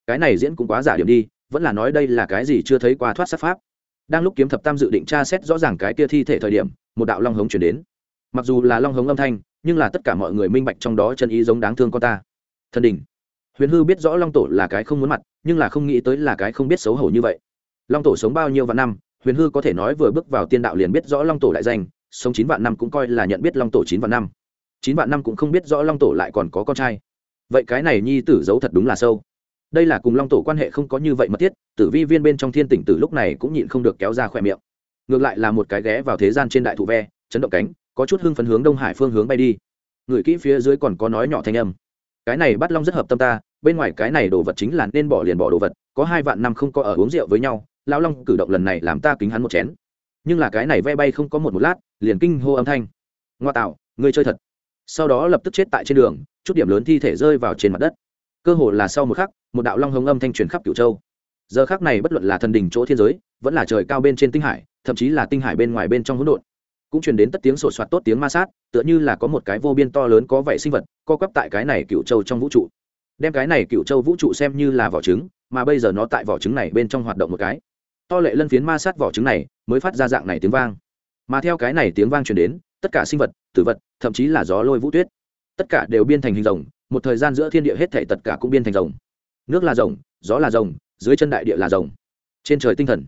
Cái này diễn cũng quá giả điểm đi, vẫn là nói đây là cái gì chưa thấy qua thoát sát pháp đang lúc kiếm thập tam dự định tra xét rõ ràng cái kia thi thể thời điểm, một đạo long hống chuyển đến. Mặc dù là long hống âm thanh, nhưng là tất cả mọi người minh bạch trong đó chân ý giống đáng thương con ta. Thần đình huyền hư biết rõ long tổ là cái không muốn mặt, nhưng là không nghĩ tới là cái không biết xấu hổ như vậy. Long tổ sống bao nhiêu vạn năm, huyền hư có thể nói vừa bước vào tiên đạo liền biết rõ long tổ đại danh, sống chín vạn năm cũng coi là nhận biết long tổ chín vạn năm. Chín vạn năm cũng không biết rõ long tổ lại còn có con trai. Vậy cái này nhi tử giấu thật đúng là sâu. Đây là cùng long tổ quan hệ không có như vậy mật thiết tử vi viên bên trong thiên tỉnh từ lúc này cũng nhịn không được kéo ra khỏe miệng. Ngược lại là một cái ghé vào thế gian trên đại thụ ve, chấn động cánh, có chút hưng phấn hướng đông hải phương hướng bay đi. Người kỹ phía dưới còn có nói nhỏ thanh âm. Cái này bắt long rất hợp tâm ta, bên ngoài cái này đồ vật chính là nên bỏ liền bỏ đồ vật, có hai vạn năm không có ở uống rượu với nhau, lão long cử động lần này làm ta kính hắn một chén. Nhưng là cái này ve bay không có một một lát, liền kinh hô âm thanh. Ngoa tạo, ngươi chơi thật. Sau đó lập tức chết tại trên đường, chút điểm lớn thi thể rơi vào trên mặt đất. Cơ hồ là sau một khắc, một đạo long hống âm thanh truyền khắp cửu châu giờ khác này bất luận là thần đình chỗ thiên giới, vẫn là trời cao bên trên tinh hải, thậm chí là tinh hải bên ngoài bên trong hỗn độn, cũng truyền đến tất tiếng sột soạt tốt tiếng ma sát, tựa như là có một cái vô biên to lớn có vẻ sinh vật, co quắp tại cái này cựu châu trong vũ trụ. Đem cái này cựu châu vũ trụ xem như là vỏ trứng, mà bây giờ nó tại vỏ trứng này bên trong hoạt động một cái. To lệ lân phiến ma sát vỏ trứng này mới phát ra dạng này tiếng vang. Mà theo cái này tiếng vang truyền đến, tất cả sinh vật, tử vật, thậm chí là gió lôi vũ tuyết, tất cả đều biên thành hình rồng, một thời gian giữa thiên địa hết thể tất cả cũng biên thành rồng. Nước là rồng, gió là rồng dưới chân đại địa là rồng. Trên trời tinh thần.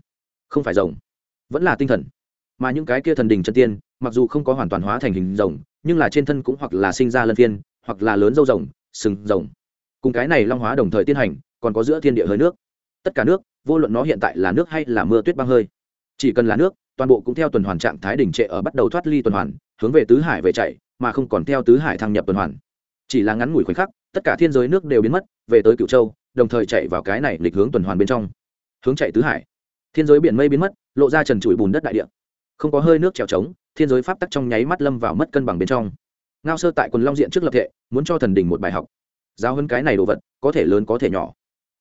Không phải rồng, vẫn là tinh thần. Mà những cái kia thần đình chân tiên, mặc dù không có hoàn toàn hóa thành hình rồng, nhưng là trên thân cũng hoặc là sinh ra lân phiên, hoặc là lớn dâu rồng, sừng rồng. Cùng cái này long hóa đồng thời tiến hành, còn có giữa thiên địa hơi nước. Tất cả nước, vô luận nó hiện tại là nước hay là mưa tuyết băng hơi, chỉ cần là nước, toàn bộ cũng theo tuần hoàn trạng thái đỉnh trệ ở bắt đầu thoát ly tuần hoàn, hướng về tứ hải về chạy, mà không còn theo tứ hải thăng nhập tuần hoàn. Chỉ là ngắn ngủi khoảnh khắc, tất cả thiên giới nước đều biến mất, về tới cựu châu đồng thời chạy vào cái này lịch hướng tuần hoàn bên trong. Hướng chạy tứ hải. Thiên giới biển mây biến mất, lộ ra trần trụi bùn đất đại địa. Không có hơi nước trèo trống, thiên giới pháp tắc trong nháy mắt lâm vào mất cân bằng bên trong. Ngao sơ tại quần long diện trước lập thệ, muốn cho thần đình một bài học. Giáo hơn cái này đồ vật, có thể lớn có thể nhỏ.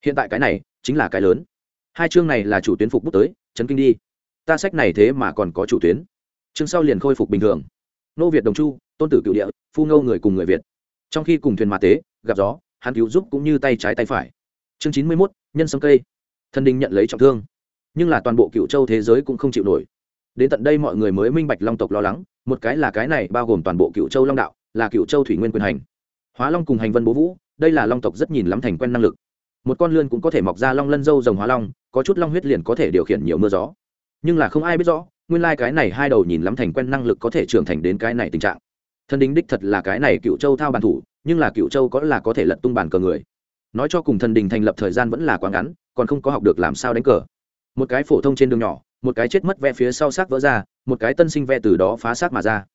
Hiện tại cái này, chính là cái lớn. Hai chương này là chủ tuyến phục bút tới, chấn kinh đi. Ta sách này thế mà còn có chủ tuyến. Chương sau liền khôi phục bình thường. Nô việt đồng chu, tôn tử cựu địa, phu ngâu người cùng người việt. Trong khi cùng thuyền mạ tế, gặp gió, hắn cứu giúp cũng như tay trái tay phải chương chín mươi mốt, nhân sâm cây. Thần đình nhận lấy trọng thương. Nhưng là toàn bộ cựu châu thế giới cũng không chịu nổi. Đến tận đây mọi người mới minh bạch long tộc lo lắng, một cái là cái này bao gồm toàn bộ cựu châu long đạo, là cựu châu thủy nguyên quyền hành. Hóa long cùng hành vân bố vũ, đây là long tộc rất nhìn lắm thành quen năng lực. Một con lươn cũng có thể mọc ra long lân dâu rồng hóa long, có chút long huyết liền có thể điều khiển nhiều mưa gió. Nhưng là không ai biết rõ, nguyên lai、like、cái này hai đầu nhìn lắm thành quen năng lực có thể trưởng thành đến cái này tình trạng. Thân đính đích thật là cái này cựu châu thao bàn thủ, nhưng là cựu châu có là có thể lật tung bàn cờ người nói cho cùng thần đình thành lập thời gian vẫn là quá ngắn, còn không có học được làm sao đánh cờ. Một cái phổ thông trên đường nhỏ, một cái chết mất ve phía sau xác vỡ ra, một cái tân sinh ve từ đó phá xác mà ra.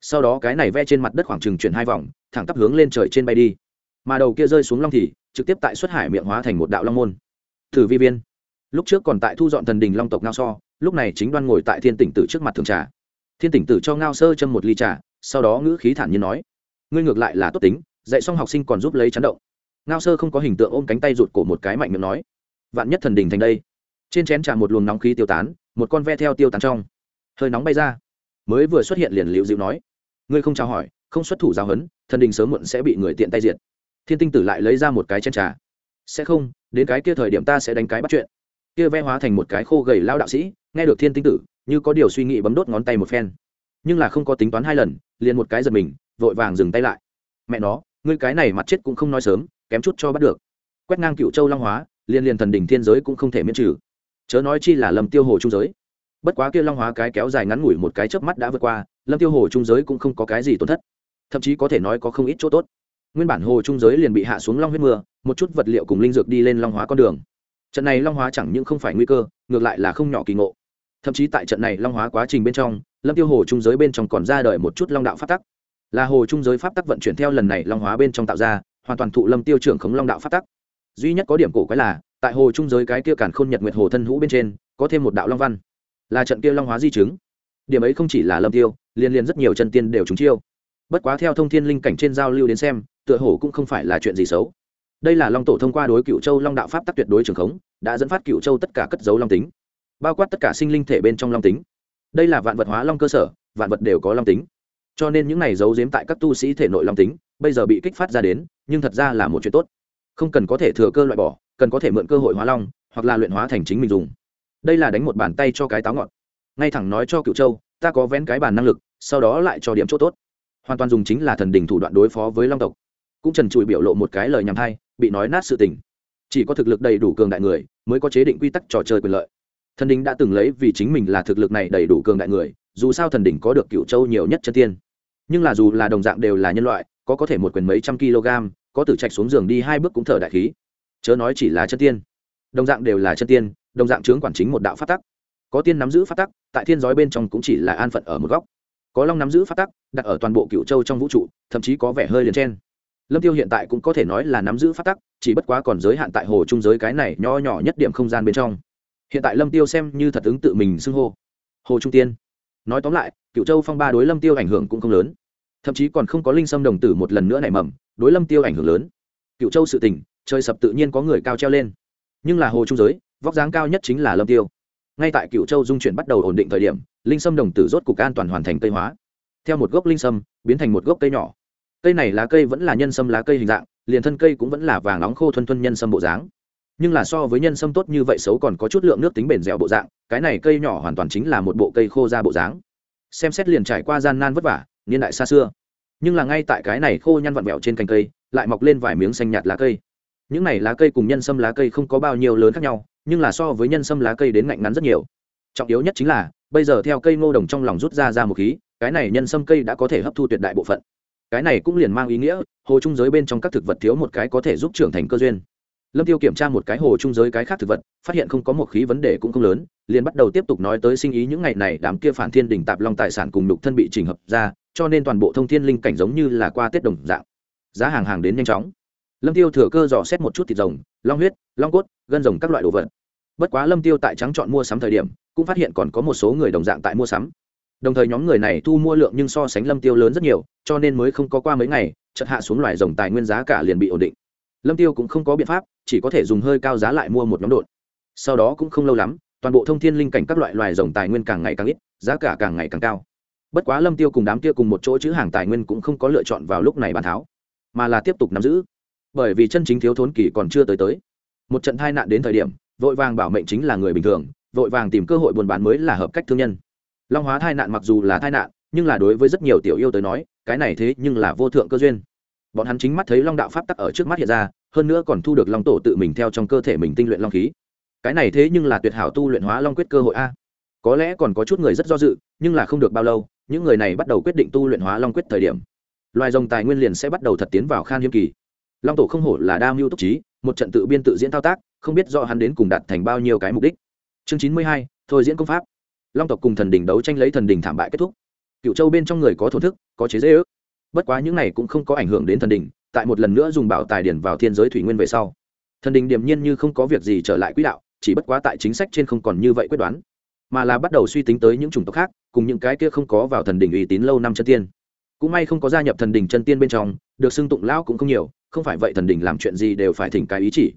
Sau đó cái này ve trên mặt đất khoảng chừng chuyển hai vòng, thẳng tắp hướng lên trời trên bay đi. Mà đầu kia rơi xuống long thì, trực tiếp tại xuất hải miệng hóa thành một đạo long môn. Thử vi viên. Lúc trước còn tại thu dọn thần đình long tộc ngao so, lúc này chính đoan ngồi tại thiên tỉnh tử trước mặt thường trà. Thiên tỉnh tử cho ngao sơ châm một ly trà, sau đó ngữ khí thản nhiên nói, ngươi ngược lại là tốt tính, dạy xong học sinh còn giúp lấy chấn động ngao sơ không có hình tượng ôm cánh tay rụt cổ một cái mạnh miệng nói, vạn nhất thần đình thành đây. Trên chén trà một luồng nóng khí tiêu tán, một con ve theo tiêu tán trong. Hơi nóng bay ra. Mới vừa xuất hiện liền liệu dịu nói, ngươi không chào hỏi, không xuất thủ giáo hấn thần đình sớm muộn sẽ bị người tiện tay diệt. Thiên tinh tử lại lấy ra một cái chén trà. Sẽ không, đến cái kia thời điểm ta sẽ đánh cái bắt chuyện. Kia ve hóa thành một cái khô gầy lao đạo sĩ, nghe được thiên tinh tử, như có điều suy nghĩ bấm đốt ngón tay một phen. Nhưng là không có tính toán hai lần, liền một cái giật mình, vội vàng dừng tay lại. Mẹ nó, ngươi cái này mặt chết cũng không nói sớm kém chút cho bắt được. Quét ngang cựu châu long hóa, liên liên thần đỉnh thiên giới cũng không thể miễn trừ. Chớ nói chi là lầm tiêu hồ trung giới. Bất quá kia long hóa cái kéo dài ngắn ngủi một cái chớp mắt đã vượt qua, lâm tiêu hồ trung giới cũng không có cái gì tổn thất. Thậm chí có thể nói có không ít chỗ tốt. Nguyên bản hồ trung giới liền bị hạ xuống long huyết mưa, một chút vật liệu cùng linh dược đi lên long hóa con đường. Trận này long hóa chẳng những không phải nguy cơ, ngược lại là không nhỏ kỳ ngộ. Thậm chí tại trận này long hóa quá trình bên trong, lâm tiêu hồ trung giới bên trong còn ra đời một chút long đạo pháp tắc. Là hồ trung giới pháp tắc vận chuyển theo lần này long hóa bên trong tạo ra hoàn toàn thụ lâm tiêu trưởng khống long đạo pháp tắc. Duy nhất có điểm cổ quái là, tại hồ trung giới cái kia càn khôn nhật nguyệt hồ thân hũ bên trên, có thêm một đạo long văn. Là trận kia long hóa di chứng. Điểm ấy không chỉ là lâm tiêu, liên liên rất nhiều chân tiên đều trúng chiêu. Bất quá theo thông thiên linh cảnh trên giao lưu đến xem, tựa hồ cũng không phải là chuyện gì xấu. Đây là long tổ thông qua đối cựu châu long đạo pháp tắc tuyệt đối trường khống, đã dẫn phát cựu châu tất cả cất dấu long tính. Bao quát tất cả sinh linh thể bên trong long tính. Đây là vạn vật hóa long cơ sở, vạn vật đều có long tính. Cho nên những này giấu giếm tại các tu sĩ thể nội long tính, bây giờ bị kích phát ra đến nhưng thật ra là một chuyện tốt. Không cần có thể thừa cơ loại bỏ, cần có thể mượn cơ hội hóa long, hoặc là luyện hóa thành chính mình dùng. Đây là đánh một bàn tay cho cái táo ngọt. Ngay thẳng nói cho cựu châu, ta có vén cái bàn năng lực, sau đó lại cho điểm chỗ tốt. Hoàn toàn dùng chính là thần đình thủ đoạn đối phó với long tộc. Cũng trần trụi biểu lộ một cái lời nhằm thay bị nói nát sự tình. Chỉ có thực lực đầy đủ cường đại người, mới có chế định quy tắc trò chơi quyền lợi. Thần đình đã từng lấy vì chính mình là thực lực này đầy đủ cường đại người, dù sao thần đỉnh có được cựu châu nhiều nhất chân tiên. Nhưng là dù là đồng dạng đều là nhân loại, có có thể một quyền mấy trăm kg có tử trạch xuống giường đi hai bước cũng thở đại khí. Chớ nói chỉ là chân tiên. Đồng dạng đều là chân tiên, đồng dạng chướng quản chính một đạo phát tắc. Có tiên nắm giữ phát tắc, tại thiên giói bên trong cũng chỉ là an phận ở một góc. Có long nắm giữ phát tắc, đặt ở toàn bộ cựu châu trong vũ trụ, thậm chí có vẻ hơi liền trên lâm tiêu hiện tại cũng có thể nói là nắm giữ phát tắc, chỉ bất quá còn giới hạn tại hồ trung giới cái này nho nhỏ nhất điểm không gian bên trong. Hiện tại lâm tiêu xem như thật ứng tự mình xưng hô. Hồ trung tiên. Nói tóm lại cựu châu phong ba đối lâm tiêu ảnh hưởng cũng không lớn. Thậm chí còn không có linh sâm đồng tử một lần nữa nảy mầm đối lâm tiêu ảnh hưởng lớn. Cựu châu sự tình, trời sập tự nhiên có người cao treo lên. Nhưng là hồ trung giới, vóc dáng cao nhất chính là lâm tiêu. Ngay tại cựu châu dung chuyển bắt đầu ổn định thời điểm, linh sâm đồng tử rốt cục an toàn hoàn thành cây hóa. Theo một gốc linh sâm, biến thành một gốc cây nhỏ. Cây này lá cây vẫn là nhân sâm lá cây hình dạng, liền thân cây cũng vẫn là vàng nóng khô thuần thuần nhân sâm bộ dáng. Nhưng là so với nhân sâm tốt như vậy xấu còn có chút lượng nước tính bền dẻo bộ dạng, cái này cây nhỏ hoàn toàn chính là một bộ cây khô ra bộ dáng. Xem xét liền trải qua gian nan vất vả, niên đại xa xưa nhưng là ngay tại cái này khô nhăn vặn vẹo trên cành cây, lại mọc lên vài miếng xanh nhạt lá cây. Những này lá cây cùng nhân sâm lá cây không có bao nhiêu lớn khác nhau, nhưng là so với nhân sâm lá cây đến ngạnh ngắn rất nhiều. Trọng yếu nhất chính là, bây giờ theo cây ngô đồng trong lòng rút ra ra một khí, cái này nhân sâm cây đã có thể hấp thu tuyệt đại bộ phận. Cái này cũng liền mang ý nghĩa, hồ trung giới bên trong các thực vật thiếu một cái có thể giúp trưởng thành cơ duyên. Lâm tiêu kiểm tra một cái hồ trung giới cái khác thực vật, phát hiện không có một khí vấn đề cũng không lớn, liền bắt đầu tiếp tục nói tới sinh ý những ngày này đám kia phản thiên đỉnh tạp long tài sản cùng lục thân bị chỉnh hợp ra cho nên toàn bộ thông thiên linh cảnh giống như là qua tết đồng dạng. Giá hàng hàng đến nhanh chóng. Lâm tiêu thừa cơ dò xét một chút thịt rồng, long huyết, long cốt, gân rồng các loại đồ vật. Bất quá lâm tiêu tại trắng chọn mua sắm thời điểm, cũng phát hiện còn có một số người đồng dạng tại mua sắm. Đồng thời nhóm người này thu mua lượng nhưng so sánh lâm tiêu lớn rất nhiều, cho nên mới không có qua mấy ngày, chợt hạ xuống loài rồng tài nguyên giá cả liền bị ổn định. Lâm tiêu cũng không có biện pháp, chỉ có thể dùng hơi cao giá lại mua một nhóm đột. Sau đó cũng không lâu lắm, toàn bộ thông thiên linh cảnh các loại loài rồng tài nguyên càng ngày càng ít, giá cả càng ngày càng cao bất quá lâm tiêu cùng đám kia cùng một chỗ chữ hàng tài nguyên cũng không có lựa chọn vào lúc này bàn tháo, mà là tiếp tục nắm giữ. Bởi vì chân chính thiếu thốn kỳ còn chưa tới tới. Một trận tai nạn đến thời điểm, vội vàng bảo mệnh chính là người bình thường, vội vàng tìm cơ hội buôn bán mới là hợp cách thương nhân. Long hóa tai nạn mặc dù là tai nạn, nhưng là đối với rất nhiều tiểu yêu tới nói, cái này thế nhưng là vô thượng cơ duyên. Bọn hắn chính mắt thấy long đạo pháp tắc ở trước mắt hiện ra, hơn nữa còn thu được long tổ tự mình theo trong cơ thể mình tinh luyện long khí. Cái này thế nhưng là tuyệt hảo tu luyện hóa long quyết cơ hội a. Có lẽ còn có chút người rất do dự, nhưng là không được bao lâu những người này bắt đầu quyết định tu luyện hóa long quyết thời điểm. Loài rồng tài nguyên liền sẽ bắt đầu thật tiến vào khan hiếm kỳ. Long tổ không hổ là đa mưu túc trí, một trận tự biên tự diễn thao tác, không biết do hắn đến cùng đạt thành bao nhiêu cái mục đích. Chương chín mươi hai, thôi diễn công pháp. Long tộc cùng thần đình đấu tranh lấy thần đình thảm bại kết thúc. Cựu châu bên trong người có thổ thức, có chế dễ ước bất quá những này cũng không có ảnh hưởng đến thần đình tại một lần nữa dùng bảo tài điển vào thiên giới thủy nguyên về sau. Thần đình điềm nhiên như không có việc gì trở lại quỹ đạo, chỉ bất quá tại chính sách trên không còn như vậy quyết đoán mà là bắt đầu suy tính tới những chủng tộc khác, cùng những cái kia không có vào thần đình uy tín lâu năm chân tiên. Cũng may không có gia nhập thần đình chân tiên bên trong, được xưng tụng lão cũng không nhiều, không phải vậy thần đình làm chuyện gì đều phải thỉnh cái ý chỉ.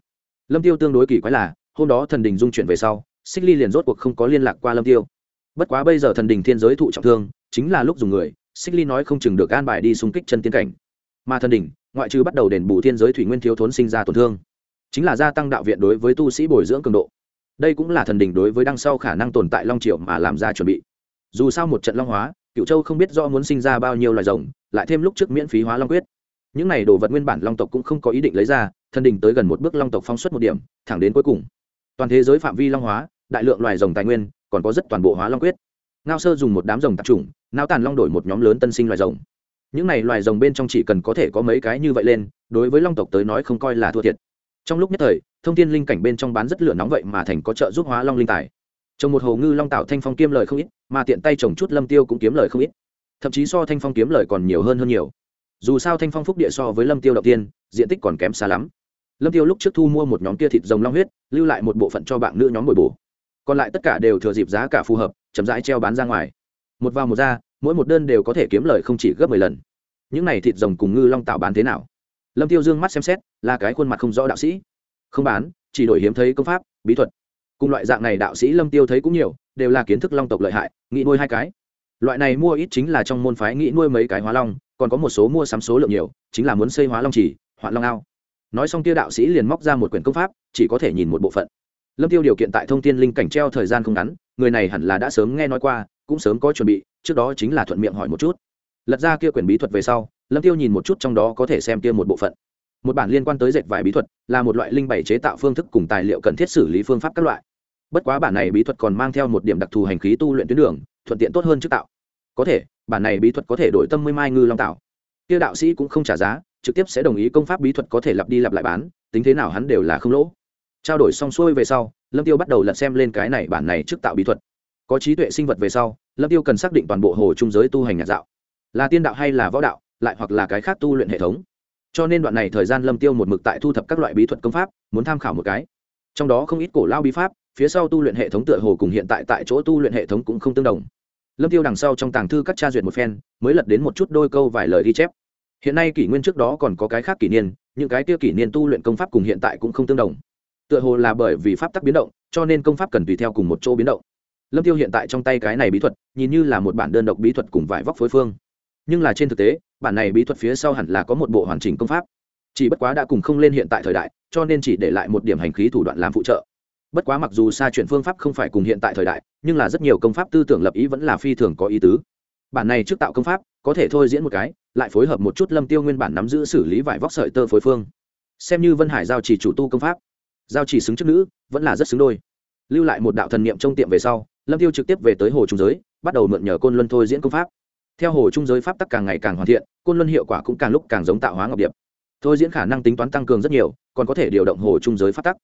Lâm tiêu tương đối kỳ quái là, hôm đó thần đình dung chuyển về sau, xích ly liền rốt cuộc không có liên lạc qua lâm tiêu. Bất quá bây giờ thần đình thiên giới thụ trọng thương, chính là lúc dùng người, xích ly nói không chừng được an bài đi xung kích chân tiên cảnh. Mà thần đình ngoại trừ bắt đầu đền bù thiên giới thủy nguyên thiếu thốn sinh ra tổn thương, chính là gia tăng đạo viện đối với tu sĩ bồi dưỡng cường độ đây cũng là thần đình đối với đằng sau khả năng tồn tại long triệu mà làm ra chuẩn bị. Dù sao một trận long hóa cựu châu không biết do muốn sinh ra bao nhiêu loài rồng, lại thêm lúc trước miễn phí hóa long quyết. Những này đồ vật nguyên bản long tộc cũng không có ý định lấy ra, thần đình tới gần một bước long tộc phong suất một điểm, thẳng đến cuối cùng. Toàn thế giới phạm vi long hóa, đại lượng loài rồng tài nguyên, còn có rất toàn bộ hóa long quyết. Ngao sơ dùng một đám rồng tạp chủng, nao tàn long đổi một nhóm lớn tân sinh loài rồng. Những này loài rồng bên trong chỉ cần có thể có mấy cái như vậy lên, đối với long tộc tới nói không coi là thua thiệt trong lúc nhất thời, thông tin linh cảnh bên trong bán rất lửa nóng vậy mà thành có trợ giúp hóa long linh tài. Trồng một hồ ngư long tạo thanh phong kiếm lời không ít, mà tiện tay trồng chút lâm tiêu cũng kiếm lời không ít. Thậm chí so thanh phong kiếm lời còn nhiều hơn hơn nhiều. Dù sao thanh phong phúc địa so với lâm tiêu đầu tiên, diện tích còn kém xa lắm. Lâm tiêu lúc trước thu mua một nhóm kia thịt rồng long huyết, lưu lại một bộ phận cho bạn nữ nhóm bồi bổ. Còn lại tất cả đều thừa dịp giá cả phù hợp, chậm rãi treo bán ra ngoài. Một vào một ra, mỗi một đơn đều có thể kiếm lời không chỉ gấp mười lần. Những này thịt rồng cùng ngư long tạo bán thế nào? Lâm tiêu dương mắt xem xét, là cái khuôn mặt không rõ đạo sĩ. Không bán, chỉ đổi hiếm thấy công pháp, bí thuật. Cùng loại dạng này đạo sĩ lâm tiêu thấy cũng nhiều, đều là kiến thức long tộc lợi hại, nghĩ nuôi hai cái. Loại này mua ít chính là trong môn phái nghĩ nuôi mấy cái hóa long, còn có một số mua sắm số lượng nhiều, chính là muốn xây hóa long chỉ, hoạn long ao. Nói xong tiêu đạo sĩ liền móc ra một quyển công pháp, chỉ có thể nhìn một bộ phận. Lâm tiêu điều kiện tại thông tin linh cảnh treo thời gian không ngắn, người này hẳn là đã sớm nghe nói qua, cũng sớm có chuẩn bị, trước đó chính là thuận miệng hỏi một chút. Lật ra kia quyển bí thuật về sau lâm tiêu nhìn một chút trong đó có thể xem kia một bộ phận. Một bản liên quan tới dệt vải bí thuật, là một loại linh bảy chế tạo phương thức cùng tài liệu cần thiết xử lý phương pháp các loại. Bất quá bản này bí thuật còn mang theo một điểm đặc thù hành khí tu luyện tuyến đường, thuận tiện tốt hơn trước tạo. Có thể, bản này bí thuật có thể đổi tâm mươi mai ngư long tạo. Kia đạo sĩ cũng không trả giá, trực tiếp sẽ đồng ý công pháp bí thuật có thể lặp đi lặp lại bán, tính thế nào hắn đều là không lỗ. Trao đổi xong xuôi về sau, lâm tiêu bắt đầu lật xem lên cái này bản này trước tạo bí thuật. Có trí tuệ sinh vật về sau, lâm tiêu cần xác định toàn bộ hồ trung giới tu hành nhạc dạo. Là tiên đạo hay là võ đạo? Lại hoặc là cái khác tu luyện hệ thống. Cho nên đoạn này thời gian lâm tiêu một mực tại thu thập các loại bí thuật công pháp, muốn tham khảo một cái. Trong đó không ít cổ lao bí pháp, phía sau tu luyện hệ thống tựa hồ cùng hiện tại tại chỗ tu luyện hệ thống cũng không tương đồng. Lâm tiêu đằng sau trong tàng thư các tra duyệt một phen, mới lật đến một chút đôi câu vài lời ghi chép. Hiện nay kỷ nguyên trước đó còn có cái khác kỷ niên, những cái kia kỷ niên tu luyện công pháp cùng hiện tại cũng không tương đồng. Tựa hồ là bởi vì pháp tắc biến động, cho nên công pháp cần tùy theo cùng một chỗ biến động. Lâm tiêu hiện tại trong tay cái này bí thuật, nhìn như là một bản đơn độc bí thuật cùng vài vóc phối phương. Nhưng là trên thực tế bản này bí thuật phía sau hẳn là có một bộ hoàn chỉnh công pháp. Chỉ bất quá đã cùng không lên hiện tại thời đại, cho nên chỉ để lại một điểm hành khí thủ đoạn làm phụ trợ. Bất quá mặc dù xa chuyển phương pháp không phải cùng hiện tại thời đại, nhưng là rất nhiều công pháp tư tưởng lập ý vẫn là phi thường có ý tứ. Bản này trước tạo công pháp, có thể thôi diễn một cái, lại phối hợp một chút lâm tiêu nguyên bản nắm giữ xử lý vải vóc sợi tơ phối phương. Xem như vân hải giao chỉ chủ tu công pháp. Giao chỉ xứng trước nữ, vẫn là rất xứng đôi. Lưu lại một đạo thần niệm trong tiệm về sau, lâm tiêu trực tiếp về tới hồ trung giới, bắt đầu mượn nhờ côn luân thôi diễn công pháp theo hồ trung giới pháp tắc càng ngày càng hoàn thiện, côn luân hiệu quả cũng càng lúc càng giống tạo hóa ngọc điệp. Thôi diễn khả năng tính toán tăng cường rất nhiều, còn có thể điều động hồ trung giới pháp tắc.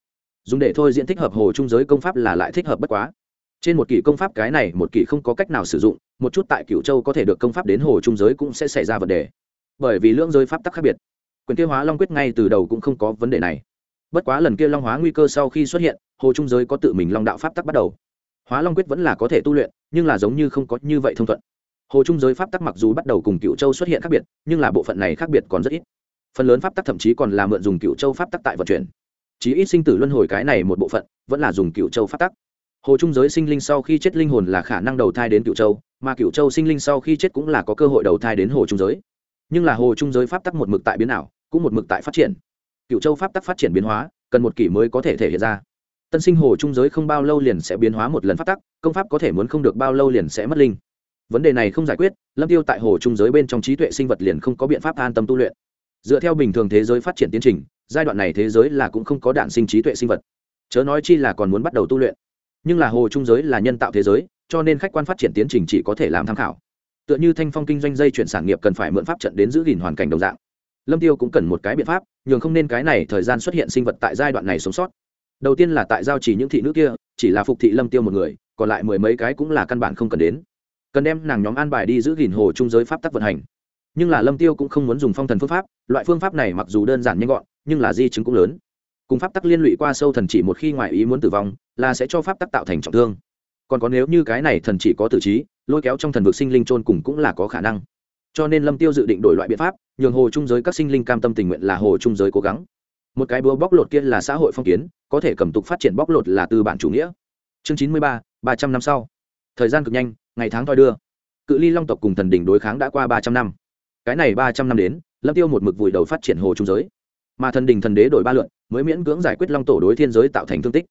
Dùng để thôi diễn thích hợp hồ trung giới công pháp là lại thích hợp bất quá. Trên một kỷ công pháp cái này, một kỷ không có cách nào sử dụng, một chút tại cửu châu có thể được công pháp đến hồ trung giới cũng sẽ xảy ra vấn đề. Bởi vì lưỡng giới pháp tắc khác biệt. Quyền tiêu hóa long quyết ngay từ đầu cũng không có vấn đề này. Bất quá lần kia long hóa nguy cơ sau khi xuất hiện, hồ trung giới có tự mình long đạo pháp tắc bắt đầu. Hóa long quyết vẫn là có thể tu luyện, nhưng là giống như không có như vậy thông thuận hồ trung giới pháp tắc mặc dù bắt đầu cùng cựu châu xuất hiện khác biệt, nhưng là bộ phận này khác biệt còn rất ít. Phần lớn pháp tắc thậm chí còn là mượn dùng cựu châu pháp tắc tại vận chuyển. Chí ít sinh tử luân hồi cái này một bộ phận, vẫn là dùng cựu châu pháp tắc. Hồ trung giới sinh linh sau khi chết linh hồn là khả năng đầu thai đến cựu châu, mà cựu châu sinh linh sau khi chết cũng là có cơ hội đầu thai đến hồ trung giới. Nhưng là hồ trung giới pháp tắc một mực tại biến ảo, cũng một mực tại phát triển. Cựu châu pháp tắc phát triển biến hóa, cần một kỷ mới có thể thể hiện ra. Tân sinh hồ trung giới không bao lâu liền sẽ biến hóa một lần pháp tắc, công pháp có thể muốn không được bao lâu liền sẽ mất linh vấn đề này không giải quyết, lâm tiêu tại hồ trung giới bên trong trí tuệ sinh vật liền không có biện pháp an tâm tu luyện. Dựa theo bình thường thế giới phát triển tiến trình, giai đoạn này thế giới là cũng không có đạn sinh trí tuệ sinh vật. Chớ nói chi là còn muốn bắt đầu tu luyện. Nhưng là hồ trung giới là nhân tạo thế giới, cho nên khách quan phát triển tiến trình chỉ có thể làm tham khảo. Tựa như thanh phong kinh doanh dây chuyển sản nghiệp cần phải mượn pháp trận đến giữ gìn hoàn cảnh đồng dạng. Lâm tiêu cũng cần một cái biện pháp, nhường không nên cái này thời gian xuất hiện sinh vật tại giai đoạn này sống sót. Đầu tiên là tại giao chỉ những thị nữ kia, chỉ là phục thị lâm tiêu một người, còn lại mười mấy cái cũng là căn bản không cần đến cần đem nàng nhóm an bài đi giữ gìn hồ trung giới pháp tắc vận hành. Nhưng là lâm tiêu cũng không muốn dùng phong thần phương pháp, loại phương pháp này mặc dù đơn giản nhanh gọn, nhưng là di chứng cũng lớn. Cùng pháp tắc liên lụy qua sâu thần chỉ một khi ngoại ý muốn tử vong, là sẽ cho pháp tắc tạo thành trọng thương. Còn có nếu như cái này thần chỉ có tử trí, lôi kéo trong thần vực sinh linh trôn cùng cũng là có khả năng. Cho nên lâm tiêu dự định đổi loại biện pháp, nhường hồ trung giới các sinh linh cam tâm tình nguyện là hồ trung giới cố gắng. Một cái búa bóc lột kia là xã hội phong kiến, có thể cầm tục phát triển bóc lột là từ bản chủ nghĩa. Chương chín mươi ba ba trăm năm sau. Thời gian cực nhanh ngày tháng thoi đưa. Cự ly long tộc cùng thần đỉnh đối kháng đã qua ba trăm năm. Cái này ba trăm năm đến, lâm tiêu một mực vùi đầu phát triển hồ trung giới. Mà thần đình thần đế đổi ba lượn, mới miễn cưỡng giải quyết long tổ đối thiên giới tạo thành thương tích.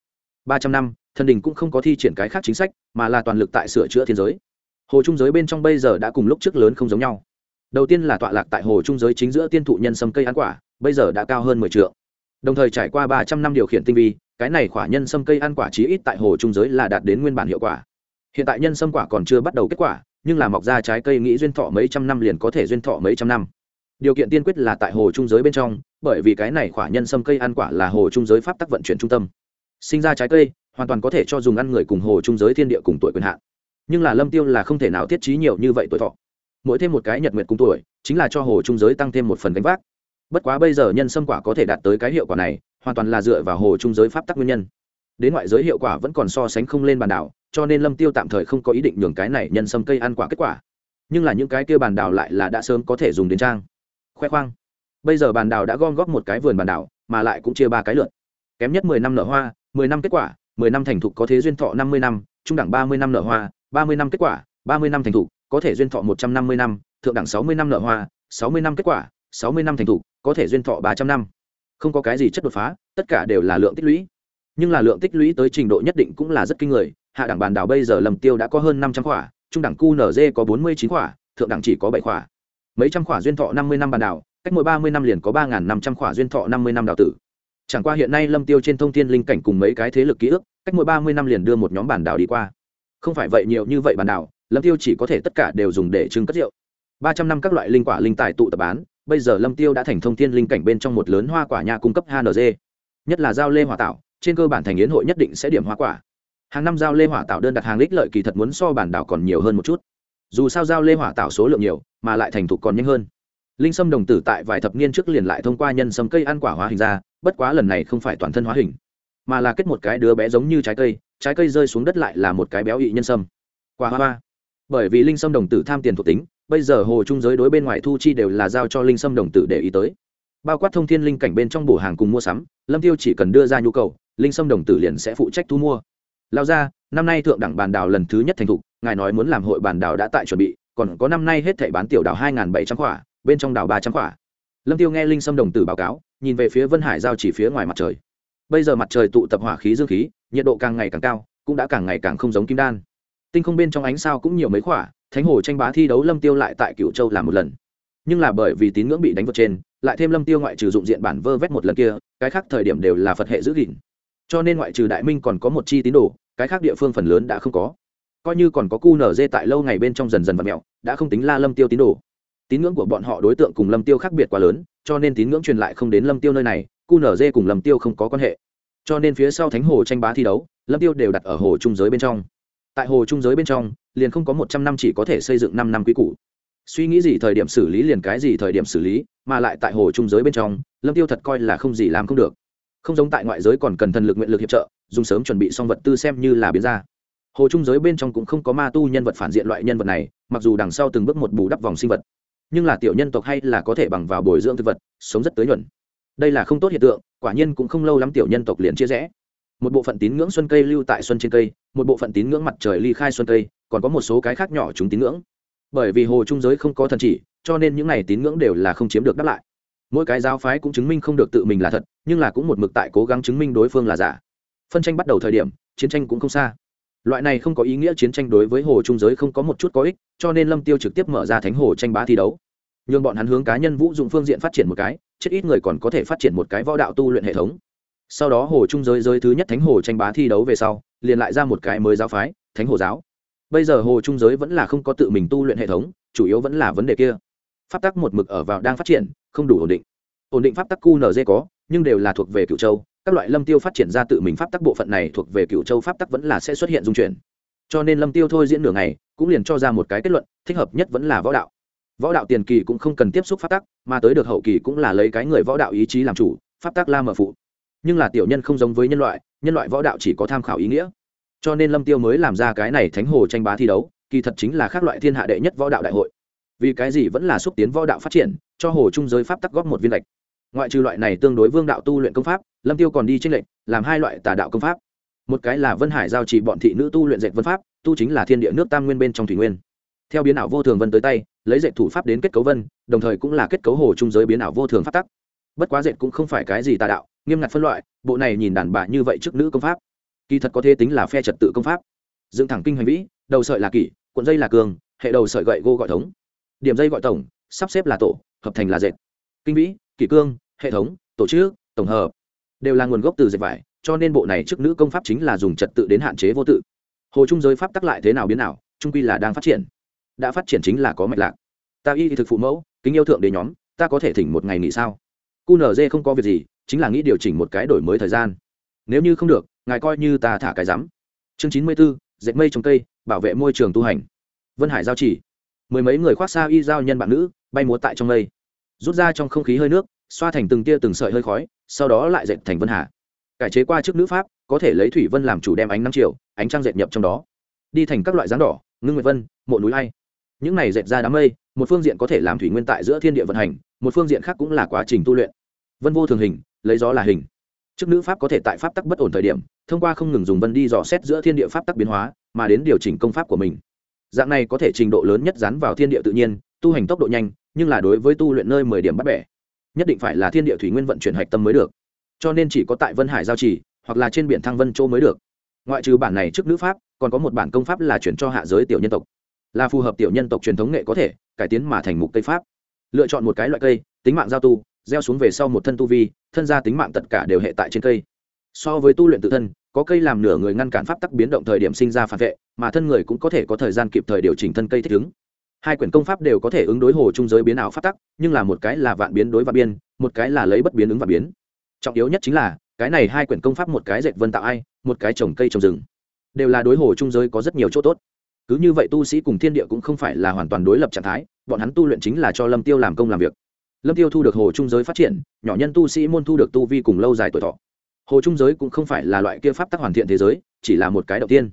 Ba trăm năm, thần đình cũng không có thi triển cái khác chính sách, mà là toàn lực tại sửa chữa thiên giới. Hồ trung giới bên trong bây giờ đã cùng lúc trước lớn không giống nhau. Đầu tiên là tọa lạc tại hồ trung giới chính giữa tiên thụ nhân sâm cây ăn quả, bây giờ đã cao hơn mười triệu đồng thời trải qua ba trăm năm điều khiển tinh vi, cái này khỏa nhân sâm cây ăn quả chí ít tại hồ trung giới là đạt đến nguyên bản hiệu quả hiện tại nhân sâm quả còn chưa bắt đầu kết quả, nhưng là mọc ra trái cây nghĩ duyên thọ mấy trăm năm liền có thể duyên thọ mấy trăm năm. Điều kiện tiên quyết là tại hồ trung giới bên trong, bởi vì cái này khỏa nhân sâm cây ăn quả là hồ trung giới pháp tắc vận chuyển trung tâm. Sinh ra trái cây, hoàn toàn có thể cho dùng ăn người cùng hồ trung giới thiên địa cùng tuổi quyền hạn. Nhưng là lâm tiêu là không thể nào thiết trí nhiều như vậy tuổi thọ. Mỗi thêm một cái nhật nguyệt cùng tuổi, chính là cho hồ trung giới tăng thêm một phần gánh vác. Bất quá bây giờ nhân sâm quả có thể đạt tới cái hiệu quả này, hoàn toàn là dựa vào hồ trung giới pháp tắc nguyên nhân đến ngoại giới hiệu quả vẫn còn so sánh không lên bàn đảo, cho nên lâm tiêu tạm thời không có ý định nhường cái này nhân sâm cây ăn quả kết quả. Nhưng là những cái kia bàn đảo lại là đã sớm có thể dùng đến trang. Khoe khoang. Bây giờ bàn đảo đã gom góp một cái vườn bàn đảo, mà lại cũng chia ba cái lượt. Kém nhất mười năm nở hoa, mười năm kết quả, mười năm thành thục có thế duyên thọ năm mươi năm, trung đẳng ba mươi năm nở hoa, ba mươi năm kết quả, ba mươi năm thành thục, có thể duyên thọ một trăm năm mươi năm, thượng đẳng sáu mươi năm nở hoa, sáu mươi năm kết quả, sáu mươi năm thành thục, có thể duyên thọ ba trăm năm. Không có cái gì chất đột phá, tất cả đều là lượng tích lũy nhưng là lượng tích lũy tới trình độ nhất định cũng là rất kinh người. Hạ đẳng bàn đảo bây giờ lầm tiêu đã có hơn năm trăm khỏa, trung đẳng qnz có bốn mươi chín khỏa, thượng đẳng chỉ có bảy khỏa. Mấy trăm khỏa duyên thọ năm mươi năm bàn đảo, cách mỗi ba mươi năm liền có ba năm trăm khỏa duyên thọ năm mươi năm đào tử. Chẳng qua hiện nay lâm tiêu trên thông thiên linh cảnh cùng mấy cái thế lực ký ức, cách mỗi ba mươi năm liền đưa một nhóm bản đảo đi qua. Không phải vậy nhiều như vậy bản đảo lâm tiêu chỉ có thể tất cả đều dùng để trưng cất rượu. Ba trăm năm các loại linh quả linh tài tụ tập bán, bây giờ lâm tiêu đã thành thông thiên linh cảnh bên trong một lớn hoa quả nhà cung cấp hng nhất là giao lê hòa tạo trên cơ bản thành yến hội nhất định sẽ điểm hoa quả. Hàng năm giao lê hỏa tạo đơn đặt hàng lích lợi kỳ thật muốn so bản đảo còn nhiều hơn một chút. Dù sao giao lê hỏa tạo số lượng nhiều, mà lại thành thục còn nhanh hơn. Linh sâm đồng tử tại vài thập niên trước liền lại thông qua nhân sâm cây ăn quả hóa hình ra, bất quá lần này không phải toàn thân hóa hình, mà là kết một cái đứa bé giống như trái cây trái cây rơi xuống đất lại là một cái béo ị nhân sâm. Quả hoa hoa. Bởi vì linh sâm đồng tử tham tiền thuộc tính, bây giờ hồ trung giới đối bên ngoài thu chi đều là giao cho linh sâm đồng tử để ý tới. Bao quát thông thiên linh cảnh bên trong bổ hàng cùng mua sắm, lâm tiêu chỉ cần đưa ra nhu cầu linh sâm đồng tử liền sẽ phụ trách thu mua. Lao ra năm nay thượng đẳng bàn đào lần thứ nhất thành thục ngài nói muốn làm hội bàn đào đã tại chuẩn bị còn có năm nay hết thảy bán tiểu đào hai bảy trăm quả, bên trong đào ba trăm quả. lâm tiêu nghe linh sâm đồng tử báo cáo nhìn về phía vân hải giao chỉ phía ngoài mặt trời. Bây giờ mặt trời tụ tập hỏa khí dương khí nhiệt độ càng ngày càng cao cũng đã càng ngày càng không giống kim đan. Tinh không bên trong ánh sao cũng nhiều mấy khỏa thánh hồ tranh bá thi đấu lâm tiêu lại tại Cửu châu làm một lần. Nhưng là bởi vì tín ngưỡng bị đánh vượt trên lại thêm lâm tiêu ngoại trừ dụng diện bản vơ vét một lần kia cái khác thời điểm đều là phật hệ giữ gìn cho nên ngoại trừ đại minh còn có một chi tín đồ, cái khác địa phương phần lớn đã không có. Coi như còn có cu nở dê tại lâu ngày bên trong dần dần và mẹo, đã không tính la lâm tiêu tín đồ. Tín ngưỡng của bọn họ đối tượng cùng lâm tiêu khác biệt quá lớn, cho nên tín ngưỡng truyền lại không đến lâm tiêu nơi này cu nở dê cùng lâm tiêu không có quan hệ. Cho nên phía sau thánh hồ tranh bá thi đấu, lâm tiêu đều đặt ở hồ trung giới bên trong. Tại hồ trung giới bên trong, liền không có một trăm năm chỉ có thể xây dựng năm năm quý cũ suy nghĩ gì thời điểm xử lý liền cái gì thời điểm xử lý, mà lại tại hồ trung giới bên trong, lâm tiêu thật coi là không gì làm không được không giống tại ngoại giới còn cần thần lực nguyện lực hiệp trợ, dùng sớm chuẩn bị xong vật tư xem như là biến ra. Hồ trung giới bên trong cũng không có ma tu nhân vật phản diện loại nhân vật này, mặc dù đằng sau từng bước một bù đắp vòng sinh vật, nhưng là tiểu nhân tộc hay là có thể bằng vào bồi dưỡng thực vật, sống rất tới nhuận. Đây là không tốt hiện tượng, quả nhiên cũng không lâu lắm tiểu nhân tộc liền chia rẽ. Một bộ phận tín ngưỡng xuân cây lưu tại xuân trên cây, một bộ phận tín ngưỡng mặt trời ly khai xuân cây, còn có một số cái khác nhỏ chúng tín ngưỡng. Bởi vì hồ trung giới không có thần chỉ, cho nên những này tín ngưỡng đều là không chiếm được đáp lại mỗi cái giáo phái cũng chứng minh không được tự mình là thật, nhưng là cũng một mực tại cố gắng chứng minh đối phương là giả. Phân tranh bắt đầu thời điểm, chiến tranh cũng không xa. Loại này không có ý nghĩa chiến tranh đối với hồ trung giới không có một chút có ích, cho nên lâm tiêu trực tiếp mở ra thánh hồ tranh bá thi đấu. Nhưng bọn hắn hướng cá nhân vũ dụng phương diện phát triển một cái, chết ít người còn có thể phát triển một cái võ đạo tu luyện hệ thống. Sau đó hồ trung giới giới thứ nhất thánh hồ tranh bá thi đấu về sau, liền lại ra một cái mới giáo phái, thánh hồ giáo. Bây giờ hồ trung giới vẫn là không có tự mình tu luyện hệ thống, chủ yếu vẫn là vấn đề kia. Pháp tắc một mực ở vào đang phát triển không đủ ổn định. Ổn định pháp tắc qnz có, nhưng đều là thuộc về cựu châu. Các loại lâm tiêu phát triển ra tự mình pháp tắc bộ phận này thuộc về cựu châu pháp tắc vẫn là sẽ xuất hiện dung chuyển. Cho nên lâm tiêu thôi diễn nửa ngày, cũng liền cho ra một cái kết luận, thích hợp nhất vẫn là võ đạo. Võ đạo tiền kỳ cũng không cần tiếp xúc pháp tắc, mà tới được hậu kỳ cũng là lấy cái người võ đạo ý chí làm chủ, pháp tắc la mở phụ. Nhưng là tiểu nhân không giống với nhân loại nhân loại võ đạo chỉ có tham khảo ý nghĩa. Cho nên lâm tiêu mới làm ra cái này thánh hồ tranh bá thi đấu, kỳ thật chính là các loại thiên hạ đệ nhất võ đạo đại hội vì cái gì vẫn là xúc tiến võ đạo phát triển, cho hồ trung giới pháp tắc góp một viên lệch. Ngoại trừ loại này tương đối vương đạo tu luyện công pháp, lâm tiêu còn đi trên lệch, làm hai loại tà đạo công pháp. Một cái là vân hải giao chỉ bọn thị nữ tu luyện dệt vân pháp, tu chính là thiên địa nước tam nguyên bên trong thủy nguyên. Theo biến ảo vô thường vân tới tay, lấy dệt thủ pháp đến kết cấu vân, đồng thời cũng là kết cấu hồ trung giới biến ảo vô thường pháp tắc. Bất quá dệt cũng không phải cái gì tà đạo, nghiêm ngặt phân loại, bộ này nhìn đàn bà như vậy trước nữ công pháp. Kỳ thật có thể tính là phe trật tự công pháp. Dựng thẳng kinh hành vĩ, đầu sợi là kỷ, cuộn dây là cường, hệ đầu sợi gậy gô gọi thống điểm dây gọi tổng, sắp xếp là tổ, hợp thành là dệt. Kinh vĩ, kỷ cương, hệ thống, tổ chức, tổng hợp. Đều là nguồn gốc từ dệt vải, cho nên bộ này trước nữ công pháp chính là dùng trật tự đến hạn chế vô tự. Hồ trung giới pháp tắc lại thế nào biến nào, trung quy là đang phát triển. Đã phát triển chính là có mạch lạc. Ta y thực phụ mẫu, kính yêu thượng đế nhóm, ta có thể thỉnh một ngày nghỉ sao? Qnz không có việc gì, chính là nghĩ điều chỉnh một cái đổi mới thời gian. Nếu như không được, ngài coi như ta thả cái rắm. Chương chín mươi b ố dệt mây trồng cây, bảo vệ môi trường tu hành. Vân hải giao chỉ mười mấy người khoác xa y giao nhân bạn nữ, bay múa tại trong mây. Rút ra trong không khí hơi nước, xoa thành từng tia từng sợi hơi khói, sau đó lại dệt thành vân hà. Cải chế qua trước nữ pháp, có thể lấy thủy vân làm chủ đem ánh nắng chiều, ánh trăng dệt nhập trong đó. Đi thành các loại dáng đỏ, ngưng nguyệt vân, mộ núi hay những này dệt ra đám mây, một phương diện có thể làm thủy nguyên tại giữa thiên địa vận hành, một phương diện khác cũng là quá trình tu luyện. Vân vô thường hình, lấy gió là hình. Chức nữ pháp có thể tại pháp tắc bất ổn thời điểm, thông qua không ngừng dùng vân đi dò xét giữa thiên địa pháp tắc biến hóa, mà đến điều chỉnh công pháp của mình dạng này có thể trình độ lớn nhất dán vào thiên địa tự nhiên, tu hành tốc độ nhanh, nhưng là đối với tu luyện nơi mười điểm bắt bẻ, nhất định phải là thiên địa thủy nguyên vận chuyển hạch tâm mới được. Cho nên chỉ có tại vân hải giao trì, hoặc là trên biển thăng vân châu mới được. Ngoại trừ bản này trước nữ pháp, còn có một bản công pháp là chuyển cho hạ giới tiểu nhân tộc. Là phù hợp tiểu nhân tộc truyền thống nghệ có thể, cải tiến mà thành mục cây pháp. Lựa chọn một cái loại cây, tính mạng giao tu, gieo xuống về sau một thân tu vi, thân gia tính mạng tất cả đều hệ tại trên cây. So với tu luyện tự thân có cây làm nửa người ngăn cản pháp tắc biến động thời điểm sinh ra phản vệ, mà thân người cũng có thể có thời gian kịp thời điều chỉnh thân cây thích ứng. Hai quyển công pháp đều có thể ứng đối hồ trung giới biến ảo pháp tắc, nhưng là một cái là vạn biến đối vạn biên, một cái là lấy bất biến ứng vạn biến. Trọng yếu nhất chính là, cái này hai quyển công pháp một cái dệt vân tạo ai, một cái trồng cây trồng rừng. Đều là đối hồ trung giới có rất nhiều chỗ tốt. Cứ như vậy tu sĩ cùng thiên địa cũng không phải là hoàn toàn đối lập trạng thái, bọn hắn tu luyện chính là cho lâm tiêu làm công làm việc. Lâm tiêu thu được hồ trung giới phát triển, nhỏ nhân tu sĩ môn thu được tu vi cùng lâu dài tuổi thọ hồ trung giới cũng không phải là loại kia pháp tắc hoàn thiện thế giới, chỉ là một cái đầu tiên.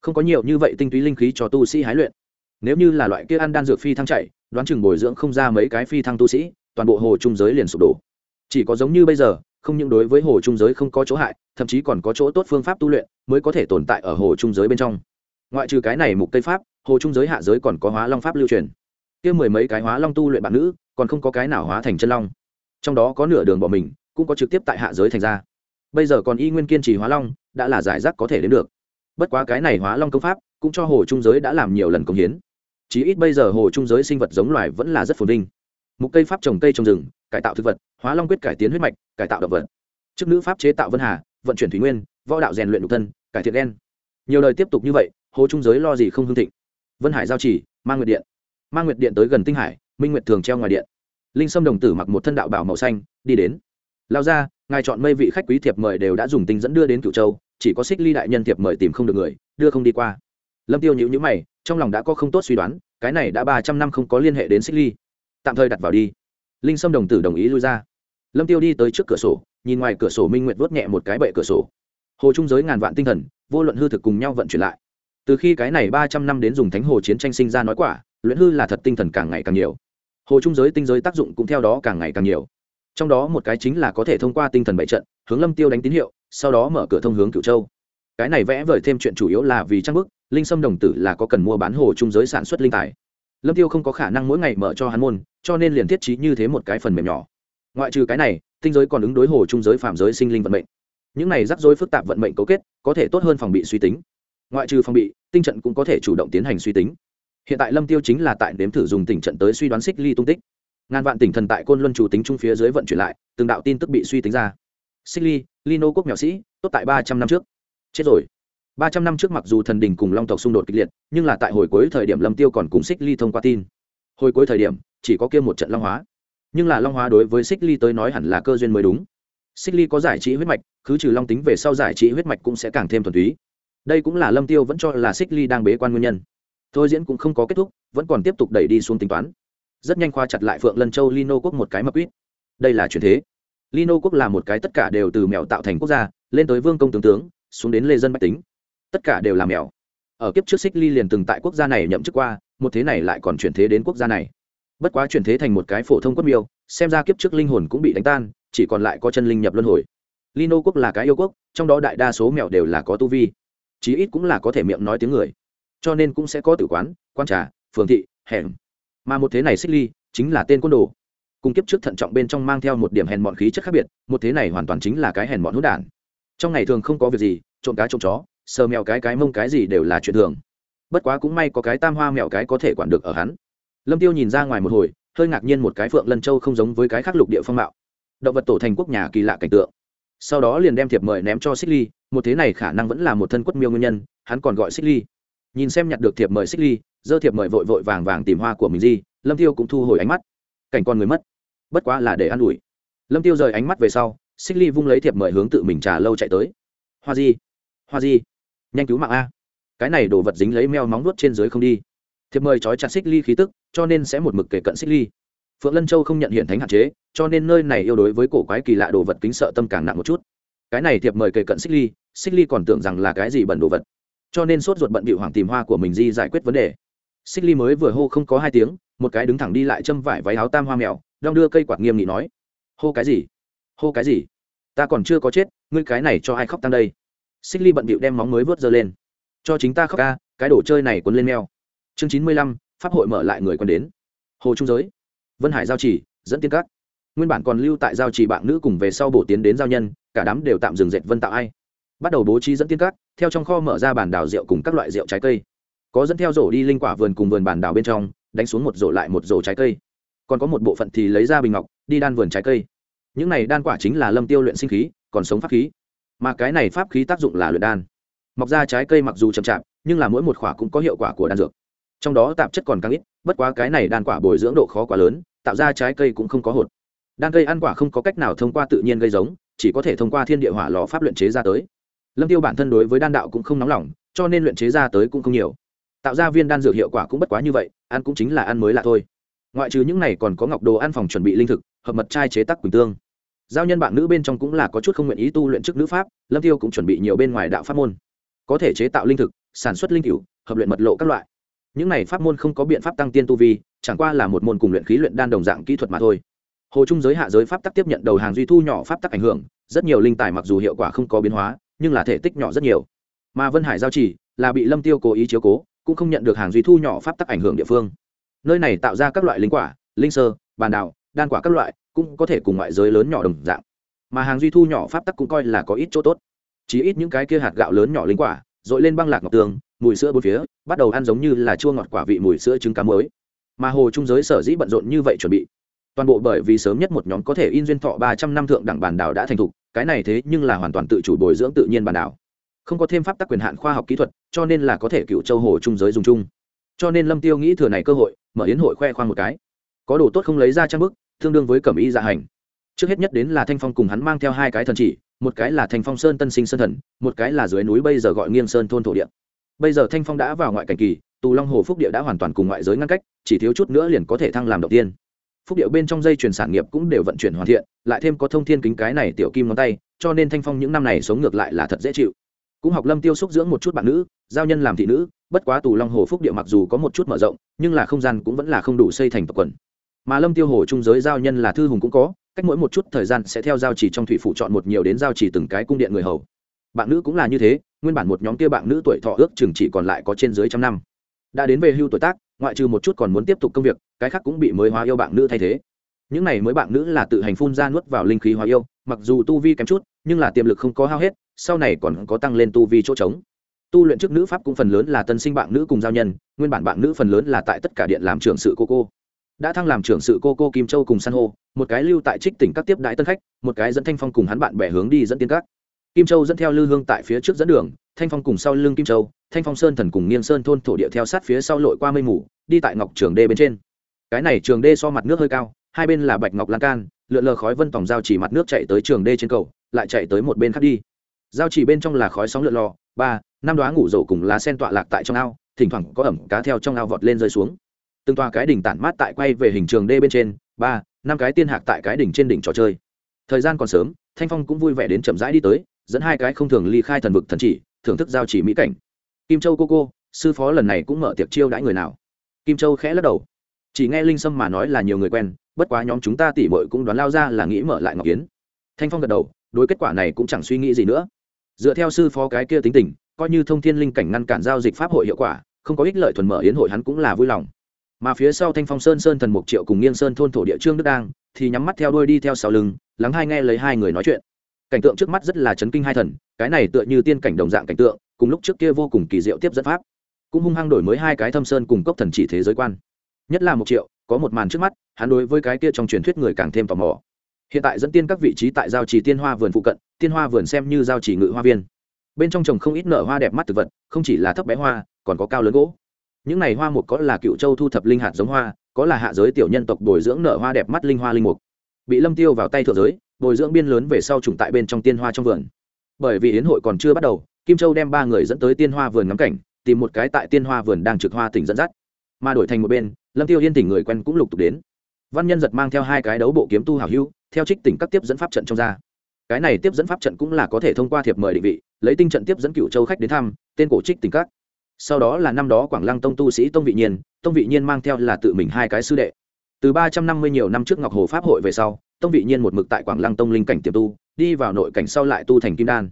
Không có nhiều như vậy tinh túy linh khí cho tu sĩ hái luyện. Nếu như là loại kia ăn đan dược phi thăng chạy, đoán chừng bồi dưỡng không ra mấy cái phi thăng tu sĩ, toàn bộ hồ trung giới liền sụp đổ. Chỉ có giống như bây giờ, không những đối với hồ trung giới không có chỗ hại, thậm chí còn có chỗ tốt phương pháp tu luyện mới có thể tồn tại ở hồ trung giới bên trong. Ngoại trừ cái này mục tây pháp, hồ trung giới hạ giới còn có hóa long pháp lưu truyền. Kia mười mấy cái hóa long tu luyện bạn nữ, còn không có cái nào hóa thành chân long. Trong đó có nửa đường bỏ mình, cũng có trực tiếp tại hạ giới thành ra bây giờ còn y nguyên kiên trì hóa long, đã là giải rác có thể đến được. Bất quá cái này hóa long công pháp, cũng cho hồ trung giới đã làm nhiều lần công hiến. Chí ít bây giờ hồ trung giới sinh vật giống loài vẫn là rất phồn vinh. Mục cây pháp trồng cây trồng rừng, cải tạo thực vật, hóa long quyết cải tiến huyết mạch, cải tạo động vật. Chức nữ pháp chế tạo vân hà, vận chuyển thủy nguyên, võ đạo rèn luyện độc thân, cải thiện đen nhiều đời tiếp tục như vậy, hồ trung giới lo gì không hương thịnh. Vân hải giao chỉ mang nguyệt điện. Mang nguyệt điện tới gần tinh hải, minh nguyệt thường treo ngoài điện. Linh sâm đồng tử mặc một thân đạo bảo màu xanh, đi đến lao ra, ngài chọn mây vị khách quý thiệp mời đều đã dùng tinh dẫn đưa đến cựu châu, chỉ có xích ly đại nhân thiệp mời tìm không được người, đưa không đi qua. Lâm tiêu nhữ nhữ mày, trong lòng đã có không tốt suy đoán, cái này đã ba trăm năm không có liên hệ đến xích ly. Tạm thời đặt vào đi. Linh sâm đồng tử đồng ý lui ra. Lâm tiêu đi tới trước cửa sổ, nhìn ngoài cửa sổ minh nguyệt vớt nhẹ một cái bệ cửa sổ. Hồ trung giới ngàn vạn tinh thần, vô luận hư thực cùng nhau vận chuyển lại. Từ khi cái này ba trăm năm đến dùng thánh hồ chiến tranh sinh ra nói quả, luyện hư là thật tinh thần càng ngày càng nhiều. Hồ trung giới tinh giới tác dụng cũng theo đó càng ngày càng nhiều trong đó một cái chính là có thể thông qua tinh thần bảy trận, hướng lâm tiêu đánh tín hiệu, sau đó mở cửa thông hướng cửu châu. Cái này vẽ vời thêm chuyện chủ yếu là vì trang bức, linh sâm đồng tử là có cần mua bán hồ trung giới sản xuất linh tài. Lâm tiêu không có khả năng mỗi ngày mở cho hắn môn, cho nên liền thiết trí như thế một cái phần mềm nhỏ. Ngoại trừ cái này, tinh giới còn ứng đối hồ trung giới phạm giới sinh linh vận mệnh. Những này rắc rối phức tạp vận mệnh cấu kết, có thể tốt hơn phòng bị suy tính. Ngoại trừ phòng bị, tinh trận cũng có thể chủ động tiến hành suy tính. Hiện tại lâm tiêu chính là tại nếm thử dùng tỉnh trận tới suy đoán xích ly tung tích ngàn vạn tỉnh thần tại côn luân chủ tính trung phía dưới vận chuyển lại, từng đạo tin tức bị suy tính ra. Xích ly lino quốc mèo sĩ, tốt tại ba trăm năm trước. Chết rồi. Ba trăm năm trước mặc dù thần đình cùng long tộc xung đột kịch liệt, nhưng là tại hồi cuối thời điểm lâm tiêu còn cùng xích ly thông qua tin. Hồi cuối thời điểm, chỉ có kia một trận long hóa. Nhưng là long hóa đối với xích ly tới nói hẳn là cơ duyên mới đúng. Xích ly có giải trí huyết mạch cứ trừ long tính về sau giải trí huyết mạch cũng sẽ càng thêm thuần túy. Đây cũng là lâm tiêu vẫn cho là xích ly đang bế quan nguyên nhân. Thôi diễn cũng không có kết thúc, vẫn còn tiếp tục đẩy đi xuống tính toán rất nhanh khoa chặt lại phượng lân châu lino quốc một cái mập quýt. Đây là truyền thế. Lino quốc là một cái tất cả đều từ mèo tạo thành quốc gia, lên tới vương công tướng tướng, xuống đến lê dân bách tính. Tất cả đều là mèo. Ở kiếp trước xích ly liền từng tại quốc gia này nhậm chức qua, một thế này lại còn chuyển thế đến quốc gia này. Bất quá chuyển thế thành một cái phổ thông quốc miêu, xem ra kiếp trước linh hồn cũng bị đánh tan, chỉ còn lại có chân linh nhập luân hồi. Lino quốc là cái yêu quốc, trong đó đại đa số mèo đều là có tu vi. Chí ít cũng là có thể miệng nói tiếng người. Cho nên cũng sẽ có tử quán, quan trà, phường thị, hẻm mà một thế này xích ly chính là tên côn đồ. Cùng kiếp trước thận trọng bên trong mang theo một điểm hèn mọn khí chất khác biệt, một thế này hoàn toàn chính là cái hèn mọn hút đản. Trong ngày thường không có việc gì, trộm cá trộm chó, sờ mèo cái cái mông cái gì đều là chuyện thường. Bất quá cũng may có cái tam hoa mèo cái có thể quản được ở hắn. Lâm tiêu nhìn ra ngoài một hồi, hơi ngạc nhiên một cái phượng lân châu không giống với cái khác lục địa phong mạo. Động vật tổ thành quốc nhà kỳ lạ cảnh tượng. Sau đó liền đem thiệp mời ném cho xích ly, một thế này khả năng vẫn là một thân quất miêu nguyên nhân, hắn còn gọi xích ly nhìn xem nhặt được thiệp mời xích ly, dơ thiệp mời vội vội vàng vàng tìm hoa của mình di, lâm tiêu cũng thu hồi ánh mắt. Cảnh con người mất. Bất quá là để an ủi. Lâm tiêu rời ánh mắt về sau, xích ly vung lấy thiệp mời hướng tự mình trà lâu chạy tới. Hoa di hoa di, nhanh cứu mạng a. Cái này đồ vật dính lấy meo móng nuốt trên dưới không đi. Thiệp mời trói chặt xích ly khí tức, cho nên sẽ một mực kể cận xích ly. Phượng lân châu không nhận hiện thánh hạn chế, cho nên nơi này yêu đối với cổ quái kỳ lạ đồ vật kính sợ tâm càng nặng một chút. Cái này thiệp mời kể cận xích ly xích ly còn tưởng rằng là cái gì bẩn đồ vật cho nên sốt ruột bận bị hoàng tìm hoa của mình di giải quyết vấn đề. Xích ly mới vừa hô không có hai tiếng, một cái đứng thẳng đi lại châm vải váy áo tam hoa mèo, đong đưa cây quạt nghiêm nghị nói, hô cái gì? Hô cái gì? Ta còn chưa có chết, ngươi cái này cho ai khóc tăng đây? Xích ly bận bịu đem móng mới vớt dơ lên. Cho chính ta khóc ca, cái đồ chơi này quấn lên mèo. Chương chín mươi lăm, pháp hội mở lại người quân đến. Hồ trung giới. Vân hải giao chỉ dẫn tiên các. Nguyên bản còn lưu tại giao chỉ bạn nữ cùng về sau bổ tiến đến giao nhân, cả đám đều tạm dừng dệt vân tạo ai bắt đầu bố trí dẫn tiên cát, theo trong kho mở ra bản đào rượu cùng các loại rượu trái cây. Có dẫn theo rổ đi linh quả vườn cùng vườn bản đào bên trong đánh xuống một rổ lại một rổ trái cây. Còn có một bộ phận thì lấy ra bình ngọc đi đan vườn trái cây. Những này đan quả chính là lâm tiêu luyện sinh khí còn sống pháp khí. Mà cái này pháp khí tác dụng là luyện đan. Mọc ra trái cây mặc dù chậm chạp nhưng là mỗi một quả cũng có hiệu quả của đan dược. Trong đó tạp chất còn càng ít bất quá cái này đan quả bồi dưỡng độ khó quá lớn tạo ra trái cây cũng không có hột. Đan cây ăn quả không có cách nào thông qua tự nhiên gây giống chỉ có thể thông qua thiên địa hỏa lò pháp luyện chế ra tới lâm tiêu bản thân đối với đan đạo cũng không nóng lòng, cho nên luyện chế ra tới cũng không nhiều. Tạo ra viên đan dược hiệu quả cũng bất quá như vậy, ăn cũng chính là ăn mới lạ thôi. Ngoại trừ những này còn có ngọc đồ ăn phòng chuẩn bị linh thực, hợp mật chai chế tác quỳnh tương. Giao nhân bạn nữ bên trong cũng là có chút không nguyện ý tu luyện chức nữ pháp, lâm tiêu cũng chuẩn bị nhiều bên ngoài đạo pháp môn. Có thể chế tạo linh thực, sản xuất linh cửu, hợp luyện mật lộ các loại. Những này pháp môn không có biện pháp tăng tiên tu vi, chẳng qua là một môn cùng luyện khí luyện đan đồng dạng kỹ thuật mà thôi. Hồ trung giới hạ giới pháp tắc tiếp nhận đầu hàng duy thu nhỏ pháp tắc ảnh hưởng, rất nhiều linh tài mặc dù hiệu quả không có biến hóa nhưng là thể tích nhỏ rất nhiều. Mà vân hải giao chỉ là bị lâm tiêu cố ý chiếu cố, cũng không nhận được hàng duy thu nhỏ pháp tắc ảnh hưởng địa phương. Nơi này tạo ra các loại linh quả, linh sơ, bàn đào, đan quả các loại, cũng có thể cùng ngoại giới lớn nhỏ đồng dạng. Mà hàng duy thu nhỏ pháp tắc cũng coi là có ít chỗ tốt. Chỉ ít những cái kia hạt gạo lớn nhỏ linh quả dội lên băng lạc ngọc tường, mùi sữa bốn phía, bắt đầu ăn giống như là chua ngọt quả vị mùi sữa trứng cá mới. Mà hồ trung giới sở dĩ bận rộn như vậy chuẩn bị. Toàn bộ bởi vì sớm nhất một nhóm có thể in duyên thọ ba trăm năm thượng đẳng bản đảo đã thành thục cái này thế nhưng là hoàn toàn tự chủ bồi dưỡng tự nhiên bản đảo. Không có thêm pháp tắc quyền hạn khoa học kỹ thuật, cho nên là có thể cựu châu hồ trung giới dùng chung. Cho nên lâm tiêu nghĩ thừa này cơ hội, mở yến hội khoe khoang một cái. Có đồ tốt không lấy ra trang bức, tương đương với cẩm y dạ hành. Trước hết nhất đến là thanh phong cùng hắn mang theo hai cái thần chỉ, một cái là thanh phong sơn tân sinh sơn thần, một cái là dưới núi bây giờ gọi nghiêng sơn thôn thổ địa. Bây giờ thanh phong đã vào ngoại cảnh kỳ, tù long hồ phúc địa đã hoàn toàn cùng ngoại giới ngăn cách, chỉ thiếu chút nữa liền có thể thăng làm đầu tiên phúc điệu bên trong dây chuyển sản nghiệp cũng đều vận chuyển hoàn thiện, lại thêm có thông thiên kính cái này tiểu kim ngón tay, cho nên thanh phong những năm này sống ngược lại là thật dễ chịu. Cũng học lâm tiêu xúc dưỡng một chút bạn nữ, giao nhân làm thị nữ, bất quá tù long hồ phúc điệu mặc dù có một chút mở rộng, nhưng là không gian cũng vẫn là không đủ xây thành tập quần. Mà lâm tiêu hồ trung giới giao nhân là thư hùng cũng có, cách mỗi một chút thời gian sẽ theo giao chỉ trong thủy phủ chọn một nhiều đến giao chỉ từng cái cung điện người hầu. Bạn nữ cũng là như thế, nguyên bản một nhóm kia bạn nữ tuổi thọ ước chừng chỉ còn lại có trên dưới trăm năm. Đã đến về hưu tuổi tác ngoại trừ một chút còn muốn tiếp tục công việc, cái khác cũng bị mới hóa yêu bạn nữ thay thế. Những này mới bạn nữ là tự hành phun ra nuốt vào linh khí hóa yêu, mặc dù tu vi kém chút, nhưng là tiềm lực không có hao hết, sau này còn có tăng lên tu vi chỗ trống. Tu luyện trước nữ pháp cũng phần lớn là tân sinh bạn nữ cùng giao nhân, nguyên bản bạn nữ phần lớn là tại tất cả điện làm trưởng sự cô cô. Đã thăng làm trưởng sự cô cô kim châu cùng san hô, một cái lưu tại trích tỉnh các tiếp đại tân khách, một cái dẫn thanh phong cùng hắn bạn bè hướng đi dẫn tiên các kim châu dẫn theo lư hương tại phía trước dẫn đường, thanh phong cùng sau lưng kim châu, thanh phong sơn thần cùng nghiêng sơn thôn thổ địa theo sát phía sau lội qua mây mù, đi tại ngọc trường đê bên trên. Cái này trường đê so mặt nước hơi cao, hai bên là bạch ngọc lan can, lượn lờ khói vân tòng giao chỉ mặt nước chạy tới trường đê trên cầu, lại chạy tới một bên khác đi. Giao chỉ bên trong là khói sóng lượn lò ba, năm đoá ngủ rổ cùng lá sen tọa lạc tại trong ao, thỉnh thoảng có ẩm cá theo trong ao vọt lên rơi xuống. Từng tòa cái đỉnh tản mát tại quay về hình trường đê bên trên, ba, năm cái tiên hạc tại cái đỉnh trên đỉnh trò chơi. Thời gian còn sớm, thanh phong cũng vui vẻ đến chậm rãi đi tới dẫn hai cái không thường ly khai thần vực thần chỉ, thưởng thức giao chỉ mỹ cảnh. Kim châu cô cô, sư phó lần này cũng mở tiệc chiêu đãi người nào? Kim châu khẽ lắc đầu. Chỉ nghe linh sâm mà nói là nhiều người quen, bất quá nhóm chúng ta tỉ mội cũng đoán lao ra là nghĩ mở lại ngọc kiến thanh phong gật đầu, đối kết quả này cũng chẳng suy nghĩ gì nữa. Dựa theo sư phó cái kia tính tình, coi như thông thiên linh cảnh ngăn cản giao dịch pháp hội hiệu quả, không có ích lợi thuần mở yến hội hắn cũng là vui lòng. Mà phía sau thanh phong sơn sơn thần mục triệu cùng nghiêng sơn thôn thổ địa trương đức đang, thì nhắm mắt theo đuôi đi theo sau lưng, lắng hai nghe lấy hai người nói chuyện cảnh tượng trước mắt rất là chấn kinh hai thần, cái này tựa như tiên cảnh đồng dạng cảnh tượng, cùng lúc trước kia vô cùng kỳ diệu tiếp dẫn pháp. Cũng hung hăng đổi mới hai cái thâm sơn cùng cốc thần chỉ thế giới quan. Nhất là một triệu, có một màn trước mắt, hắn đối với cái kia trong truyền thuyết người càng thêm tò mò. Hiện tại dẫn tiên các vị trí tại giao trì tiên hoa vườn phụ cận, tiên hoa vườn xem như giao trì ngự hoa viên. Bên trong trồng không ít nở hoa đẹp mắt thực vật, không chỉ là thấp bé hoa, còn có cao lớn gỗ. Những này hoa mục có là cựu châu thu thập linh hạt giống hoa, có là hạ giới tiểu nhân tộc bồi dưỡng nở hoa đẹp mắt linh hoa linh mục. Bị lâm tiêu vào tay thượng giới bồi dưỡng biên lớn về sau trùng tại bên trong tiên hoa trong vườn. Bởi vì yến hội còn chưa bắt đầu, kim châu đem ba người dẫn tới tiên hoa vườn ngắm cảnh, tìm một cái tại tiên hoa vườn đang trực hoa tỉnh dẫn dắt. Mà đổi thành một bên, lâm tiêu yên tỉnh người quen cũng lục tục đến. Văn nhân giật mang theo hai cái đấu bộ kiếm tu hảo hưu theo trích tỉnh các tiếp dẫn pháp trận trong ra. Cái này tiếp dẫn pháp trận cũng là có thể thông qua thiệp mời định vị, lấy tinh trận tiếp dẫn cựu châu khách đến thăm, tên cổ trích tỉnh các. Sau đó là năm đó quảng lăng tông tu sĩ tông vị nhiên, tông vị nhiên mang theo là tự mình hai cái sư đệ. Từ ba trăm năm mươi nhiều năm trước ngọc hồ pháp hội về sau tông vị nhiên một mực tại quảng lăng tông linh cảnh tiềm tu, đi vào nội cảnh sau lại tu thành kim đan.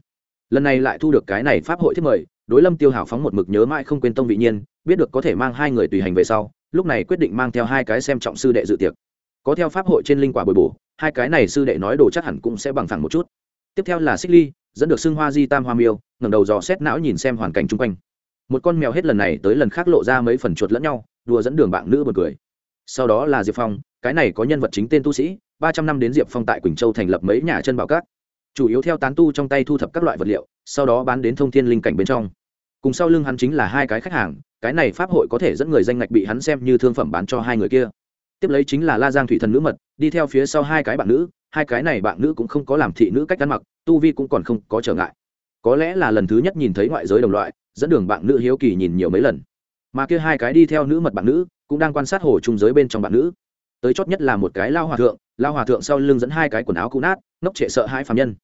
Lần này lại thu được cái này pháp hội thiết mời, đối lâm tiêu hào phóng một mực nhớ mãi không quên tông vị nhiên, biết được có thể mang hai người tùy hành về sau, lúc này quyết định mang theo hai cái xem trọng sư đệ dự tiệc. Có theo pháp hội trên linh quả bồi bổ, hai cái này sư đệ nói đồ chắc hẳn cũng sẽ bằng phẳng một chút. Tiếp theo là xích ly, dẫn được xưng hoa di tam hoa miêu, ngẩng đầu dò xét não nhìn xem hoàn cảnh chung quanh. Một con mèo hết lần này tới lần khác lộ ra mấy phần chuột lẫn nhau, đùa dẫn đường bạn nữ bật cười sau đó là diệp phong, cái này có nhân vật chính tên tu sĩ, ba trăm năm đến diệp phong tại quỳnh châu thành lập mấy nhà chân bảo cát chủ yếu theo tán tu trong tay thu thập các loại vật liệu, sau đó bán đến thông thiên linh cảnh bên trong. Cùng sau lưng hắn chính là hai cái khách hàng, cái này pháp hội có thể dẫn người danh ngạch bị hắn xem như thương phẩm bán cho hai người kia. Tiếp lấy chính là la giang thủy thần nữ mật, đi theo phía sau hai cái bạn nữ, hai cái này bạn nữ cũng không có làm thị nữ cách ăn mặc, tu vi cũng còn không có trở ngại. Có lẽ là lần thứ nhất nhìn thấy ngoại giới đồng loại, dẫn đường bạn nữ hiếu kỳ nhìn nhiều mấy lần. Mà kia hai cái đi theo nữ mật bạn nữ cũng đang quan sát hồ trung giới bên trong bạn nữ. Tới chót nhất là một cái lao hòa thượng, lao hòa thượng sau lưng dẫn hai cái quần áo cũ nát nóc trệ sợ hai phạm nhân.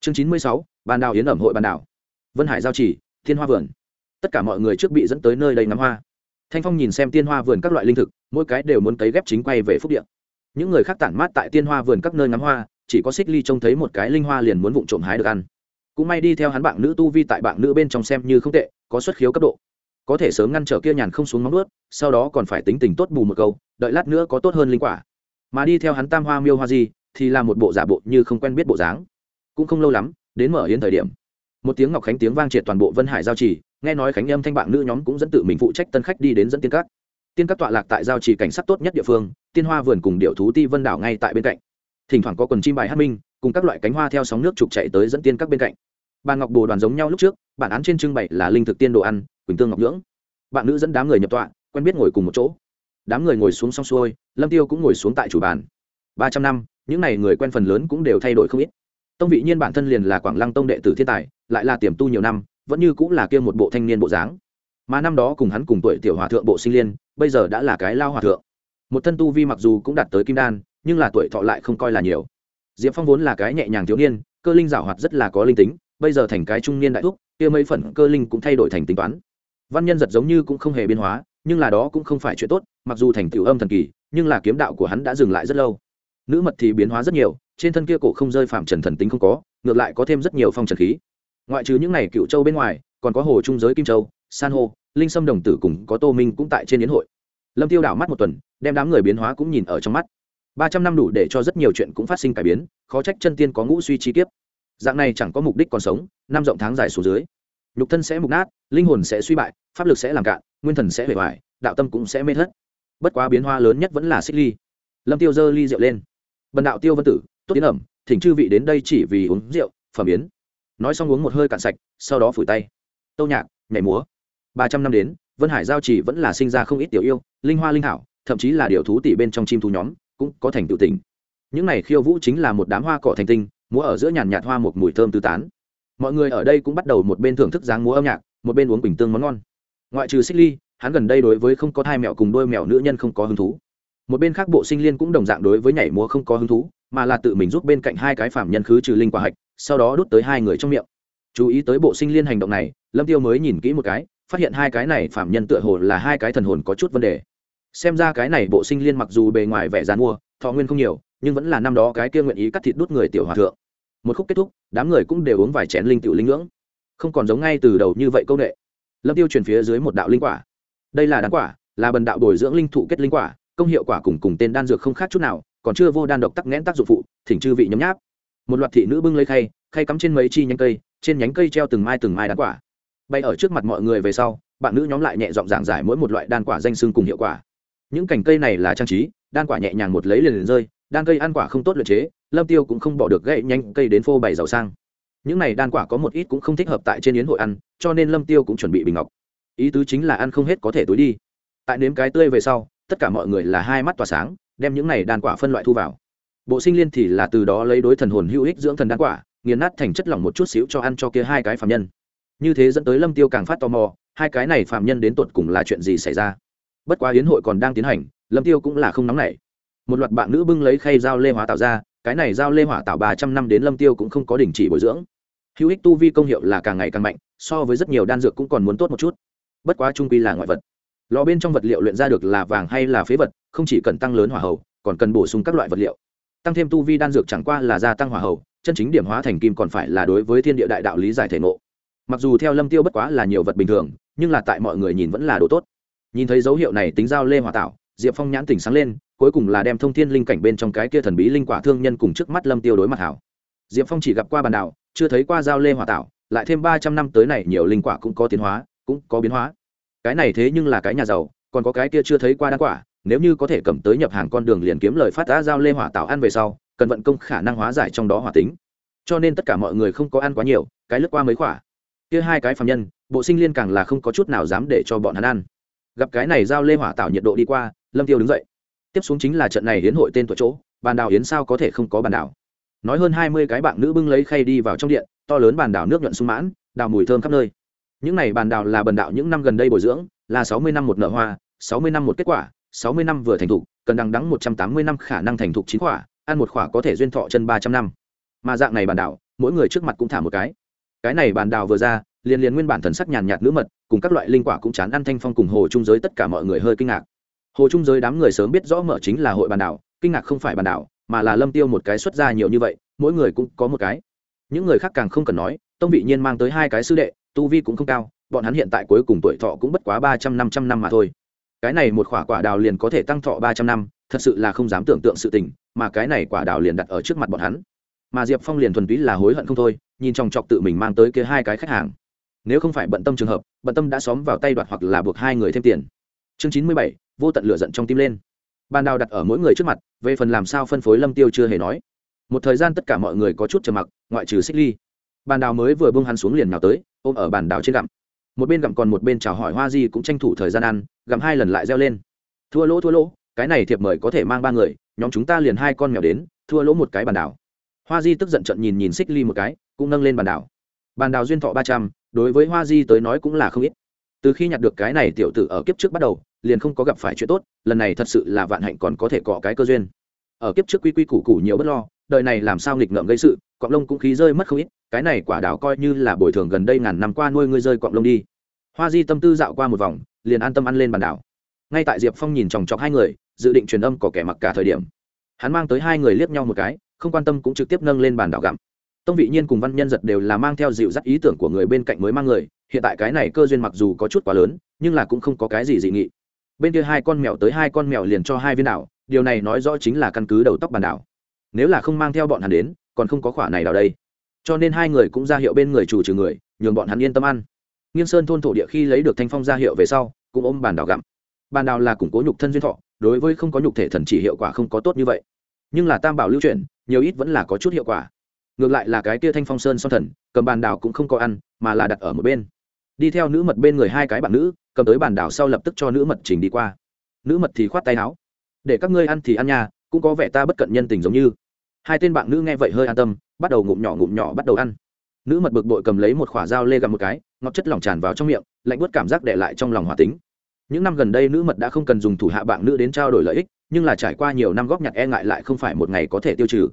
Chương chín mươi sáu, bàn đào yến ẩm hội bàn đảo. Vân hải giao chỉ thiên hoa vườn. Tất cả mọi người trước bị dẫn tới nơi đây ngắm hoa. Thanh phong nhìn xem tiên hoa vườn các loại linh thực, mỗi cái đều muốn cấy ghép chính quay về phúc điện những người khác tản mát tại tiên hoa vườn các nơi ngắm hoa, chỉ có xích ly trông thấy một cái linh hoa liền muốn vụng trộm hái được ăn. Cũng may đi theo hắn bạn nữ tu vi tại bạn nữ bên trong xem như không tệ, có xuất khiếu cấp độ có thể sớm ngăn trở kia nhàn không xuống móng ướt sau đó còn phải tính tình tốt bù một câu, đợi lát nữa có tốt hơn linh quả. Mà đi theo hắn tam hoa miêu hoa gì thì là một bộ giả bộ như không quen biết bộ dáng. Cũng không lâu lắm, đến mở yến thời điểm, một tiếng ngọc khánh tiếng vang triệt toàn bộ vân hải giao trì, nghe nói khánh âm thanh bạn nữ nhóm cũng dẫn tự mình phụ trách tân khách đi đến dẫn tiên các. Tiên các tọa lạc tại giao trì cảnh sắc tốt nhất địa phương, tiên hoa vườn cùng điệu thú ti vân đảo ngay tại bên cạnh. Thỉnh thoảng có quần chim bài hát minh, cùng các loại cánh hoa theo sóng nước trục chạy tới dẫn tiên các bên cạnh. Bàn ngọc bồ đoàn giống nhau lúc trước, bản án trên trưng bày là linh thực tiên đồ ăn quỳnh tương ngọc nhưỡng bạn nữ dẫn đám người nhập tọa quen biết ngồi cùng một chỗ đám người ngồi xuống xong xuôi lâm tiêu cũng ngồi xuống tại chủ bàn ba trăm năm những n à y người quen phần lớn cũng đều thay đổi không ít tông vị nhiên bản thân liền là quảng lăng tông đệ tử thiên tài lại là tiềm tu nhiều năm vẫn như cũng là kia một bộ thanh niên bộ dáng mà năm đó cùng hắn cùng tuổi tiểu hòa thượng bộ sinh liên bây giờ đã là cái lao hòa thượng một thân tu vi mặc dù cũng đạt tới kim đan nhưng là tuổi thọ lại không coi là nhiều diệp phong vốn là cái nhẹ nhàng thiếu niên cơ linh giảo hoạt rất là có linh tính bây giờ thành cái trung niên đại thúc kia mấy phần cơ linh cũng thay đổi thành tính toán văn nhân giật giống như cũng không hề biến hóa, nhưng là đó cũng không phải chuyện tốt, mặc dù thành tiểu âm thần kỳ, nhưng là kiếm đạo của hắn đã dừng lại rất lâu. Nữ mật thì biến hóa rất nhiều, trên thân kia cổ không rơi phạm trần thần tính không có, ngược lại có thêm rất nhiều phong trần khí. Ngoại trừ những n à y cựu châu bên ngoài, còn có hồ trung giới kim châu, san hô, linh sâm đồng tử cùng có tô minh cũng tại trên yến hội. Lâm tiêu đảo mắt một tuần, đem đám người biến hóa cũng nhìn ở trong mắt. Ba trăm năm đủ để cho rất nhiều chuyện cũng phát sinh cải biến, khó trách chân tiên có ngũ suy chi kiếp. Dạng này chẳng có mục đích còn sống, năm rộng tháng dài xuống dưới. Nhục thân sẽ mục nát linh hồn sẽ suy bại, pháp lực sẽ làm cạn, nguyên thần sẽ hủy hoại, đạo tâm cũng sẽ mê thất. Bất quá biến hóa lớn nhất vẫn là xích ly. Lâm tiêu giơ ly rượu lên. Bần đạo tiêu vân tử, tốt tiến ẩm, thỉnh chư vị đến đây chỉ vì uống rượu, phẩm biến. nói xong uống một hơi cạn sạch, sau đó phủi tay. Tâu nhạc, nhảy múa. Ba trăm năm đến, vân hải giao chỉ vẫn là sinh ra không ít tiểu yêu, linh hoa linh hảo thậm chí là điều thú tỷ bên trong chim thú nhóm, cũng có thành tự tình. Những này khiêu vũ chính là một đám hoa cỏ thành tinh, múa ở giữa nhàn nhạt hoa một mùi thơm tứ tán. Mọi người ở đây cũng bắt đầu một bên thưởng thức dáng múa âm nhạc một bên uống bình tương món ngon. Ngoại trừ xích ly, hắn gần đây đối với không có thai mẹo cùng đôi mèo nữ nhân không có hứng thú. Một bên khác bộ sinh liên cũng đồng dạng đối với nhảy múa không có hứng thú, mà là tự mình giúp bên cạnh hai cái phạm nhân khứ trừ linh quả hạch, sau đó đút tới hai người trong miệng. Chú ý tới bộ sinh liên hành động này, lâm tiêu mới nhìn kỹ một cái, phát hiện hai cái này phạm nhân tựa hồ là hai cái thần hồn có chút vấn đề. Xem ra cái này bộ sinh liên mặc dù bề ngoài vẻ dàn mua, thọ nguyên không nhiều, nhưng vẫn là năm đó cái kia nguyện ý cắt thịt đút người tiểu hòa thượng. Một khúc kết thúc, đám người cũng đều uống vài chén linh tiểu linh ngưỡng không còn giống ngay từ đầu như vậy công nghệ. Lâm tiêu truyền phía dưới một đạo linh quả. Đây là đan quả, là bần đạo bồi dưỡng linh thụ kết linh quả, công hiệu quả cùng cùng tên đan dược không khác chút nào, còn chưa vô đan độc tắc nghẽn tác dụng phụ, thỉnh chư vị nhấm nháp. Một loạt thị nữ bưng lấy khay khay cắm trên mấy chi nhánh cây, trên nhánh cây treo từng mai từng mai đan quả. Bay ở trước mặt mọi người về sau, bạn nữ nhóm lại nhẹ giọng giảng giải mỗi một loại đan quả danh xưng cùng hiệu quả. Những cành cây này là trang trí, đan quả nhẹ nhàng một lấy liền liền rơi, đan cây ăn quả không tốt luyện chế, lâm tiêu cũng không bỏ được gậy nhanh cây đến phô bày giàu sang những này đan quả có một ít cũng không thích hợp tại trên yến hội ăn, cho nên lâm tiêu cũng chuẩn bị bình ngọc. Ý tứ chính là ăn không hết có thể túi đi. Tại nếm cái tươi về sau, tất cả mọi người là hai mắt tỏa sáng, đem những này đan quả phân loại thu vào. Bộ sinh liên thì là từ đó lấy đối thần hồn hữu ích dưỡng thần đan quả, nghiền nát thành chất lỏng một chút xíu cho ăn cho kia hai cái phạm nhân. Như thế dẫn tới lâm tiêu càng phát tò mò, hai cái này phạm nhân đến tột cùng là chuyện gì xảy ra? Bất quá yến hội còn đang tiến hành, lâm tiêu cũng là không nóng nảy. Một loạt bạn nữ bưng lấy khay dao lê hóa tạo ra cái này giao lê hỏa tạo ba trăm năm đến lâm tiêu cũng không có đình chỉ bồi dưỡng. Hữu ích tu vi công hiệu là càng ngày càng mạnh, so với rất nhiều đan dược cũng còn muốn tốt một chút. Bất quá trung quy là ngoại vật. Lò bên trong vật liệu luyện ra được là vàng hay là phế vật, không chỉ cần tăng lớn hỏa hậu còn cần bổ sung các loại vật liệu. Tăng thêm tu vi đan dược chẳng qua là gia tăng hỏa hậu chân chính điểm hóa thành kim còn phải là đối với thiên địa đại đạo lý giải thể ngộ. Mặc dù theo lâm tiêu bất quá là nhiều vật bình thường, nhưng là tại mọi người nhìn vẫn là đồ tốt. Nhìn thấy dấu hiệu này tính giao lê hỏa tạo diệp phong nhãn tỉnh sáng lên cuối cùng là đem thông thiên linh cảnh bên trong cái kia thần bí linh quả thương nhân cùng trước mắt lâm tiêu đối mặt hảo. Diệp phong chỉ gặp qua bàn đảo, chưa thấy qua giao lê hỏa tạo, lại thêm ba trăm năm tới này nhiều linh quả cũng có tiến hóa, cũng có biến hóa. Cái này thế nhưng là cái nhà giàu, còn có cái kia chưa thấy qua đan quả, nếu như có thể cầm tới nhập hàng con đường liền kiếm lời phát đã giao lê hỏa tạo ăn về sau, cần vận công khả năng hóa giải trong đó hỏa tính. Cho nên tất cả mọi người không có ăn quá nhiều, cái lướt qua mấy khỏa kia hai cái phạm nhân, bộ sinh liên càng là không có chút nào dám để cho bọn hắn ăn. Gặp cái này giao lê hỏa tạo nhiệt độ đi qua, lâm tiêu đứng dậy tiếp xuống chính là trận này hiến hội tên tuổi chỗ, bàn đảo hiến sao có thể không có bàn đảo? Nói hơn hai mươi cái bạn nữ bưng lấy khay đi vào trong điện, to lớn bàn đảo nước nhuận sung mãn, đào mùi thơm khắp nơi. Những này bàn đảo là bần đạo những năm gần đây bồi dưỡng, là sáu mươi năm một nở hoa, sáu mươi năm một kết quả, sáu mươi năm vừa thành thục, cần đằng đắng một trăm tám mươi năm khả năng thành thục chín quả, ăn một quả có thể duyên thọ chân ba trăm năm. Mà dạng này bàn đảo, mỗi người trước mặt cũng thả một cái. Cái này bàn đảo vừa ra, liền liền nguyên bản thần sắc nhàn nhạt nữ mật, cùng các loại linh quả cũng chán ăn thanh phong cùng hồ trung giới tất cả mọi người hơi kinh ngạc hồ trung giới đám người sớm biết rõ mở chính là hội bàn đảo, kinh ngạc không phải bàn đảo, mà là lâm tiêu một cái xuất ra nhiều như vậy, mỗi người cũng có một cái. Những người khác càng không cần nói, tông vị nhiên mang tới hai cái sư đệ, tu vi cũng không cao, bọn hắn hiện tại cuối cùng tuổi thọ cũng bất quá ba trăm năm trăm năm mà thôi. Cái này một quả quả đào liền có thể tăng thọ ba trăm năm, thật sự là không dám tưởng tượng sự tình, mà cái này quả đào liền đặt ở trước mặt bọn hắn. Mà diệp phong liền thuần túy là hối hận không thôi, nhìn trong chọc tự mình mang tới kia hai cái khách hàng. Nếu không phải bận tâm trường hợp, bận tâm đã xóm vào tay đoạt hoặc là buộc hai người thêm tiền. Chương chín mươi bảy vô tận lửa giận trong tim lên. Bàn đào đặt ở mỗi người trước mặt, về phần làm sao phân phối lâm tiêu chưa hề nói. Một thời gian tất cả mọi người có chút trầm mặc, ngoại trừ xích ly. Bàn đào mới vừa bưng hắn xuống liền nào tới, ôm ở bàn đào trên gặm. Một bên gặm còn một bên chào hỏi hoa di cũng tranh thủ thời gian ăn, gặm hai lần lại reo lên. Thua lỗ thua lỗ, cái này thiệp mời có thể mang ba người, nhóm chúng ta liền hai con mèo đến, thua lỗ một cái bàn đào. hoa di tức giận trận nhìn nhìn xích ly một cái, cũng nâng lên bàn đào. bàn đào duyên thọ ba trăm, đối với hoa di tới nói cũng là không ít. Từ khi nhặt được cái này tiểu tử ở kiếp trước bắt đầu liền không có gặp phải chuyện tốt, lần này thật sự là vạn hạnh còn có thể cọ cái cơ duyên. Ở kiếp trước quy quy củ củ nhiều bất lo, đời này làm sao nghịch ngợm gây sự cọng lông cũng khí rơi mất không ít, cái này quả đảo coi như là bồi thường gần đây ngàn năm qua nuôi ngươi rơi cọng lông đi. Hoa di tâm tư dạo qua một vòng, liền an tâm ăn lên bàn đảo. Ngay tại diệp phong nhìn chòng chọc hai người, dự định truyền âm có kẻ mặc cả thời điểm. Hắn mang tới hai người liếc nhau một cái, không quan tâm cũng trực tiếp nâng lên bàn đảo gặm. Tông vị nhiên cùng văn nhân giật đều là mang theo dịu dắt ý tưởng của người bên cạnh mới mang người, hiện tại cái này cơ duyên mặc dù có chút quá lớn, nhưng là cũng không có cái gì dị nghị bên kia hai con mèo tới hai con mèo liền cho hai viên đảo, điều này nói rõ chính là căn cứ đầu tóc bàn đảo. Nếu là không mang theo bọn hắn đến, còn không có khỏa này đảo đây. Cho nên hai người cũng ra hiệu bên người chủ trừ người, nhường bọn hắn yên tâm ăn. Nghiêng sơn thôn thổ địa khi lấy được thanh phong ra hiệu về sau, cũng ôm bàn đảo gặm. Bàn đảo là củng cố nhục thân duyên thọ, đối với không có nhục thể thần chỉ hiệu quả không có tốt như vậy. Nhưng là tam bảo lưu chuyển, nhiều ít vẫn là có chút hiệu quả. Ngược lại là cái kia thanh phong sơn son thần, cầm bàn đảo cũng không có ăn, mà là đặt ở một bên đi theo nữ mật bên người hai cái bạn nữ, cầm tới bàn đảo sau lập tức cho nữ mật trình đi qua. Nữ mật thì khoát tay áo. Để các ngươi ăn thì ăn nha, cũng có vẻ ta bất cận nhân tình giống như. Hai tên bạn nữ nghe vậy hơi an tâm, bắt đầu ngụm nhỏ ngụm nhỏ bắt đầu ăn. Nữ mật bực bội cầm lấy một khỏa dao lê gặm một cái, ngọt chất lỏng tràn vào trong miệng, lạnh bớt cảm giác để lại trong lòng hòa tính. Những năm gần đây nữ mật đã không cần dùng thủ hạ bạn nữ đến trao đổi lợi ích, nhưng là trải qua nhiều năm góp nhặt e ngại lại không phải một ngày có thể tiêu trừ.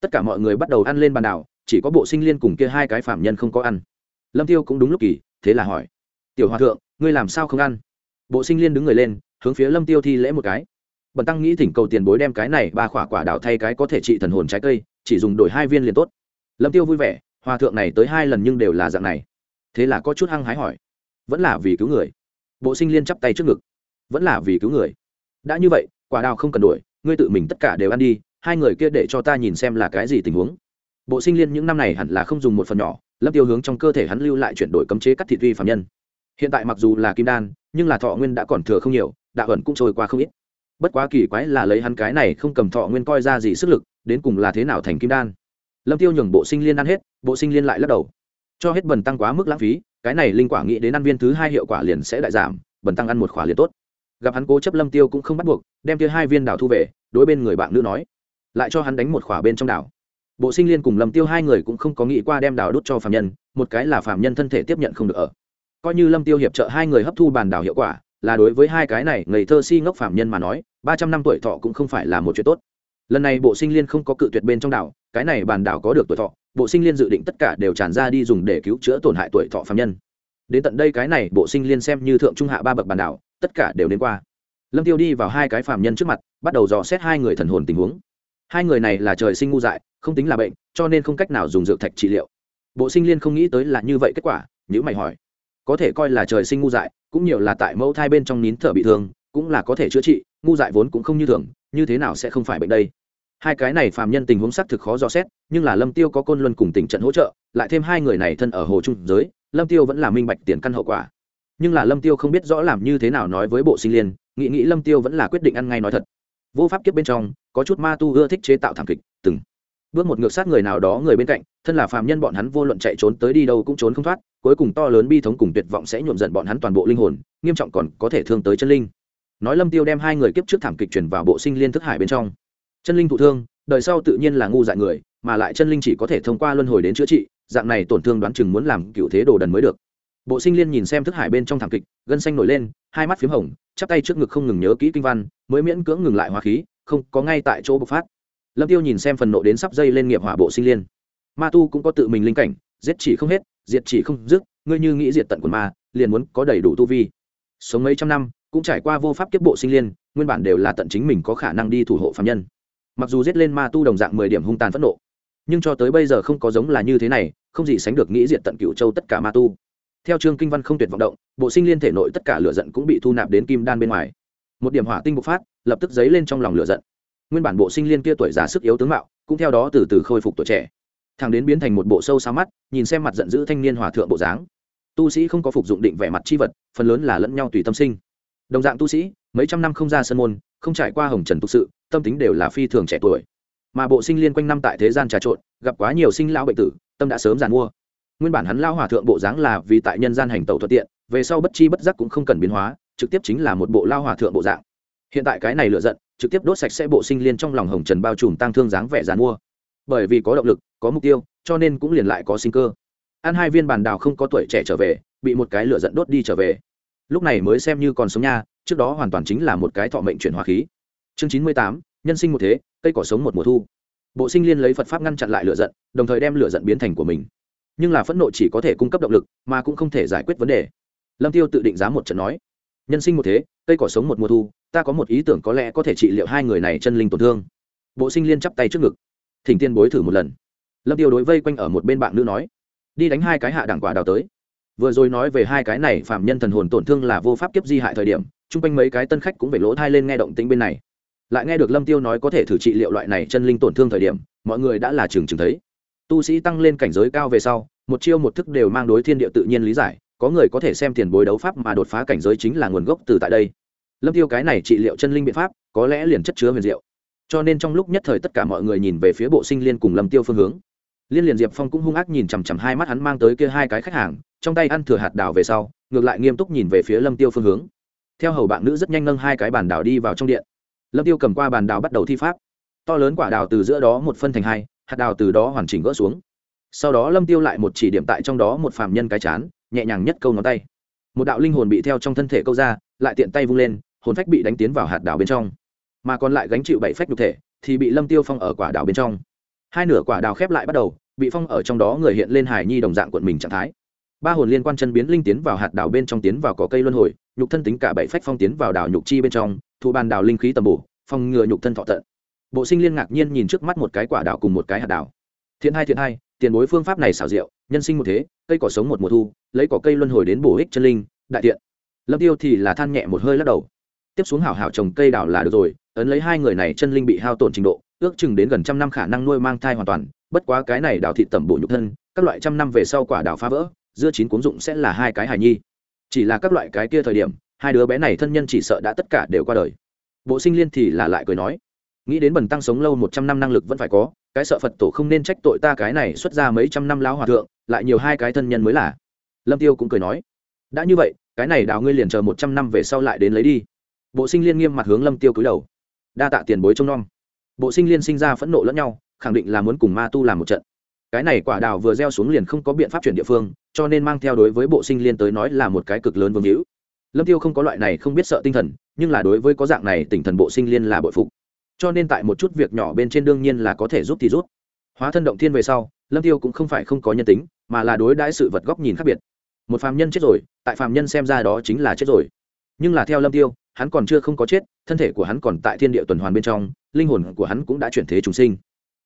Tất cả mọi người bắt đầu ăn lên bàn đảo, chỉ có bộ sinh liên cùng kia hai cái phạm nhân không có ăn. Lâm tiêu cũng đúng lúc kỳ thế là hỏi, tiểu hòa thượng, ngươi làm sao không ăn? Bộ sinh liên đứng người lên, hướng phía lâm tiêu thi lễ một cái. Bần tăng nghĩ thỉnh cầu tiền bối đem cái này ba khỏa quả đào thay cái có thể trị thần hồn trái cây, chỉ dùng đổi hai viên liền tốt. Lâm tiêu vui vẻ, hòa thượng này tới hai lần nhưng đều là dạng này. Thế là có chút hăng hái hỏi, vẫn là vì cứu người? Bộ sinh liên chắp tay trước ngực, vẫn là vì cứu người. Đã như vậy, quả đào không cần đổi, ngươi tự mình tất cả đều ăn đi, hai người kia để cho ta nhìn xem là cái gì tình huống bộ sinh liên những năm này hẳn là không dùng một phần nhỏ, lâm tiêu hướng trong cơ thể hắn lưu lại chuyển đổi cấm chế cắt thịt vi phạm nhân. Hiện tại mặc dù là kim đan, nhưng là thọ nguyên đã còn thừa không nhiều, đạo ẩn cũng trôi qua không ít. Bất quá kỳ quái là lấy hắn cái này không cầm thọ nguyên coi ra gì sức lực, đến cùng là thế nào thành kim đan. Lâm tiêu nhường bộ sinh liên ăn hết, bộ sinh liên lại lắc đầu. Cho hết bần tăng quá mức lãng phí, cái này linh quả nghĩ đến ăn viên thứ hai hiệu quả liền sẽ đại giảm, bần tăng ăn một khỏa liền tốt. Gặp hắn cố chấp lâm tiêu cũng không bắt buộc, đem tiêu hai viên đảo thu về, đối bên người bạn nữ nói. Lại cho hắn đánh một khỏa bên trong đảo bộ sinh liên cùng lâm tiêu hai người cũng không có nghĩ qua đem đào đốt cho phạm nhân, một cái là phạm nhân thân thể tiếp nhận không được ở. Coi như lâm tiêu hiệp trợ hai người hấp thu bàn đào hiệu quả, là đối với hai cái này ngây thơ si ngốc phạm nhân mà nói, ba trăm năm tuổi thọ cũng không phải là một chuyện tốt. Lần này bộ sinh liên không có cự tuyệt bên trong đảo, cái này bàn đảo có được tuổi thọ, bộ sinh liên dự định tất cả đều tràn ra đi dùng để cứu chữa tổn hại tuổi thọ phạm nhân. Đến tận đây cái này bộ sinh liên xem như thượng trung hạ ba bậc bàn đảo, tất cả đều đến qua. Lâm tiêu đi vào hai cái phạm nhân trước mặt, bắt đầu dò xét hai người thần hồn tình huống hai người này là trời sinh ngu dại, không tính là bệnh, cho nên không cách nào dùng dược thạch trị liệu. Bộ sinh liên không nghĩ tới là như vậy kết quả nếu mày hỏi. Có thể coi là trời sinh ngu dại, cũng nhiều là tại mẫu thai bên trong nín thở bị thương, cũng là có thể chữa trị, ngu dại vốn cũng không như thường, như thế nào sẽ không phải bệnh đây? Hai cái này phàm nhân tình huống xác thực khó dò xét, nhưng là lâm tiêu có côn luân cùng tình trận hỗ trợ, lại thêm hai người này thân ở hồ trung giới, lâm tiêu vẫn là minh bạch tiền căn hậu quả. Nhưng là lâm tiêu không biết rõ làm như thế nào nói với bộ sinh liên, nghĩ nghĩ lâm tiêu vẫn là quyết định ăn ngay nói thật vô pháp kiếp bên trong, có chút ma tu ưa thích chế tạo thảm kịch, từng. Bước một ngược sát người nào đó người bên cạnh, thân là phàm nhân bọn hắn vô luận chạy trốn tới đi đâu cũng trốn không thoát, cuối cùng to lớn bi thống cùng tuyệt vọng sẽ nhuộm dần bọn hắn toàn bộ linh hồn, nghiêm trọng còn có thể thương tới chân linh. Nói lâm tiêu đem hai người kiếp trước thảm kịch chuyển vào bộ sinh liên thức hải bên trong. Chân linh thụ thương, đời sau tự nhiên là ngu dại người, mà lại chân linh chỉ có thể thông qua luân hồi đến chữa trị, dạng này tổn thương đoán chừng muốn làm cựu thế đồ đần mới được bộ sinh liên nhìn xem thức hải bên trong thảm kịch, gân xanh nổi lên, hai mắt p h í m hồng, chắp tay trước ngực không ngừng nhớ kỹ kinh văn, mới miễn cưỡng ngừng lại hóa khí, không, có ngay tại chỗ bộc phát. Lâm tiêu nhìn xem phần nộ đến sắp dây lên nghiệp hỏa bộ sinh liên. Ma tu cũng có tự mình linh cảnh, giết chỉ không hết, diệt chỉ không dứt, ngươi như nghĩ diệt tận quần ma, liền muốn có đầy đủ tu vi. Sống mấy trăm năm, cũng trải qua vô pháp kiếp bộ sinh liên, nguyên bản đều là tận chính mình có khả năng đi thủ hộ phạm nhân. Mặc dù giết lên ma tu đồng dạng mười điểm hung tàn phẫn nộ, nhưng cho tới bây giờ không có giống là như thế này, không gì sánh được nghĩ diệt tận cựu châu tất cả ma tu theo chương kinh văn không tuyệt vọng động, bộ sinh liên thể nội tất cả lửa giận cũng bị thu nạp đến kim đan bên ngoài. Một điểm hỏa tinh bộc phát, lập tức dấy lên trong lòng lửa giận. Nguyên bản bộ sinh liên kia tuổi già sức yếu tướng mạo, cũng theo đó từ từ khôi phục tuổi trẻ. Thằng đến biến thành một bộ sâu xa mắt, nhìn xem mặt giận dữ thanh niên hòa thượng bộ dáng. Tu sĩ không có phục dụng định vẻ mặt chi vật, phần lớn là lẫn nhau tùy tâm sinh. Đồng dạng tu sĩ, mấy trăm năm không ra sân môn, không trải qua hồng trần tu sự, tâm tính đều là phi thường trẻ tuổi. Mà bộ sinh liên quanh năm tại thế gian trà trộn, gặp quá nhiều sinh lão bệnh tử, tâm đã sớm giàn mua nguyên bản hắn lao hòa thượng bộ dáng là vì tại nhân gian hành tẩu thuận tiện, về sau bất chi bất giác cũng không cần biến hóa, trực tiếp chính là một bộ lao hòa thượng bộ dạng. Hiện tại cái này lựa giận, trực tiếp đốt sạch sẽ bộ sinh liên trong lòng hồng trần bao trùm tăng thương dáng vẻ dàn mua. Bởi vì có động lực, có mục tiêu, cho nên cũng liền lại có sinh cơ. Ăn hai viên bàn đào không có tuổi trẻ trở về, bị một cái lửa giận đốt đi trở về. Lúc này mới xem như còn sống nha, trước đó hoàn toàn chính là một cái thọ mệnh chuyển hóa khí. Chương chín mươi tám, nhân sinh một thế, cây cỏ sống một mùa thu. Bộ sinh liên lấy phật pháp ngăn chặn lại lửa giận, đồng thời đem lửa giận biến thành của mình nhưng là phẫn nộ chỉ có thể cung cấp động lực, mà cũng không thể giải quyết vấn đề. Lâm tiêu tự định giá một trận nói, nhân sinh một thế, cây cỏ sống một mùa thu, ta có một ý tưởng có lẽ có thể trị liệu hai người này chân linh tổn thương. Bộ sinh liên chắp tay trước ngực, thỉnh tiên bối thử một lần. Lâm tiêu đối vây quanh ở một bên bạn nữ nói, đi đánh hai cái hạ đẳng quả đào tới. Vừa rồi nói về hai cái này phạm nhân thần hồn tổn thương là vô pháp kiếp di hại thời điểm, chung quanh mấy cái tân khách cũng về lỗ thai lên nghe động tính bên này. Lại nghe được lâm tiêu nói có thể thử trị liệu loại này chân linh tổn thương thời điểm, mọi người đã là trường trường thấy tu sĩ tăng lên cảnh giới cao về sau, một chiêu một thức đều mang đối thiên địa tự nhiên lý giải, có người có thể xem tiền bối đấu pháp mà đột phá cảnh giới chính là nguồn gốc từ tại đây. Lâm tiêu cái này trị liệu chân linh biện pháp, có lẽ liền chất chứa huyền diệu. Cho nên trong lúc nhất thời tất cả mọi người nhìn về phía bộ sinh liên cùng lâm tiêu phương hướng. Liên liền diệp phong cũng hung ác nhìn chằm chằm hai mắt hắn mang tới kia hai cái khách hàng, trong tay ăn thừa hạt đào về sau, ngược lại nghiêm túc nhìn về phía lâm tiêu phương hướng. Theo hầu bạn nữ rất nhanh nâng hai cái bàn đào đi vào trong điện. Lâm tiêu cầm qua bàn đào bắt đầu thi pháp. To lớn quả đào từ giữa đó một phân thành hai hạt đào từ đó hoàn chỉnh gỡ xuống. Sau đó lâm tiêu lại một chỉ điểm tại trong đó một phàm nhân cái chán, nhẹ nhàng nhất câu ngón tay. Một đạo linh hồn bị theo trong thân thể câu ra, lại tiện tay vung lên, hồn phách bị đánh tiến vào hạt đào bên trong. Mà còn lại gánh chịu bảy phách nhục thể, thì bị lâm tiêu phong ở quả đào bên trong. Hai nửa quả đào khép lại bắt đầu, bị phong ở trong đó người hiện lên hải nhi đồng dạng quận mình trạng thái. Ba hồn liên quan chân biến linh tiến vào hạt đào bên trong tiến vào cỏ cây luân hồi, nhục thân tính cả bảy phách phong tiến vào đào nhục chi bên trong, thu bàn đào linh khí tầm bổ, phong ngừa nhục thân thọ tận bộ sinh liên ngạc nhiên nhìn trước mắt một cái quả đào cùng một cái hạt đào thiện hai thiện hai, tiền bối phương pháp này xảo diệu, nhân sinh một thế, cây cỏ sống một mùa thu, lấy cỏ cây luân hồi đến bổ ích chân linh, đại thiện lâm tiêu thì là than nhẹ một hơi lắc đầu. Tiếp xuống hảo hảo trồng cây đào là được rồi, ấn lấy hai người này chân linh bị hao tổn trình độ, ước chừng đến gần trăm năm khả năng nuôi mang thai hoàn toàn, bất quá cái này đào thị tẩm bổ nhục thân, các loại trăm năm về sau quả đào phá vỡ dưa chín cuốn dụng sẽ là hai cái hài nhi. Chỉ là các loại cái kia thời điểm, hai đứa bé này thân nhân chỉ sợ đã tất cả đều qua đời. Bộ sinh liên thì là lại cười nói nghĩ đến bần tăng sống lâu một trăm năm năng lực vẫn phải có, cái sợ phật tổ không nên trách tội ta cái này xuất ra mấy trăm năm lão hòa thượng, lại nhiều hai cái thân nhân mới là. Lâm tiêu cũng cười nói, đã như vậy, cái này đào ngươi liền chờ một trăm năm về sau lại đến lấy đi. Bộ sinh liên nghiêm mặt hướng lâm tiêu cúi đầu, đa tạ tiền bối trông nom. Bộ sinh liên sinh ra phẫn nộ lẫn nhau, khẳng định là muốn cùng ma tu làm một trận. Cái này quả đào vừa gieo xuống liền không có biện pháp chuyển địa phương, cho nên mang theo đối với bộ sinh liên tới nói là một cái cực lớn vương hữu. Lâm tiêu không có loại này không biết sợ tinh thần, nhưng là đối với có dạng này tinh thần bộ sinh liên là bội phục cho nên tại một chút việc nhỏ bên trên đương nhiên là có thể giúp thì rút hóa thân động thiên về sau, lâm tiêu cũng không phải không có nhân tính, mà là đối đãi sự vật góc nhìn khác biệt. Một phàm nhân chết rồi, tại phàm nhân xem ra đó chính là chết rồi. Nhưng là theo lâm tiêu, hắn còn chưa không có chết, thân thể của hắn còn tại thiên địa tuần hoàn bên trong, linh hồn của hắn cũng đã chuyển thế trùng sinh.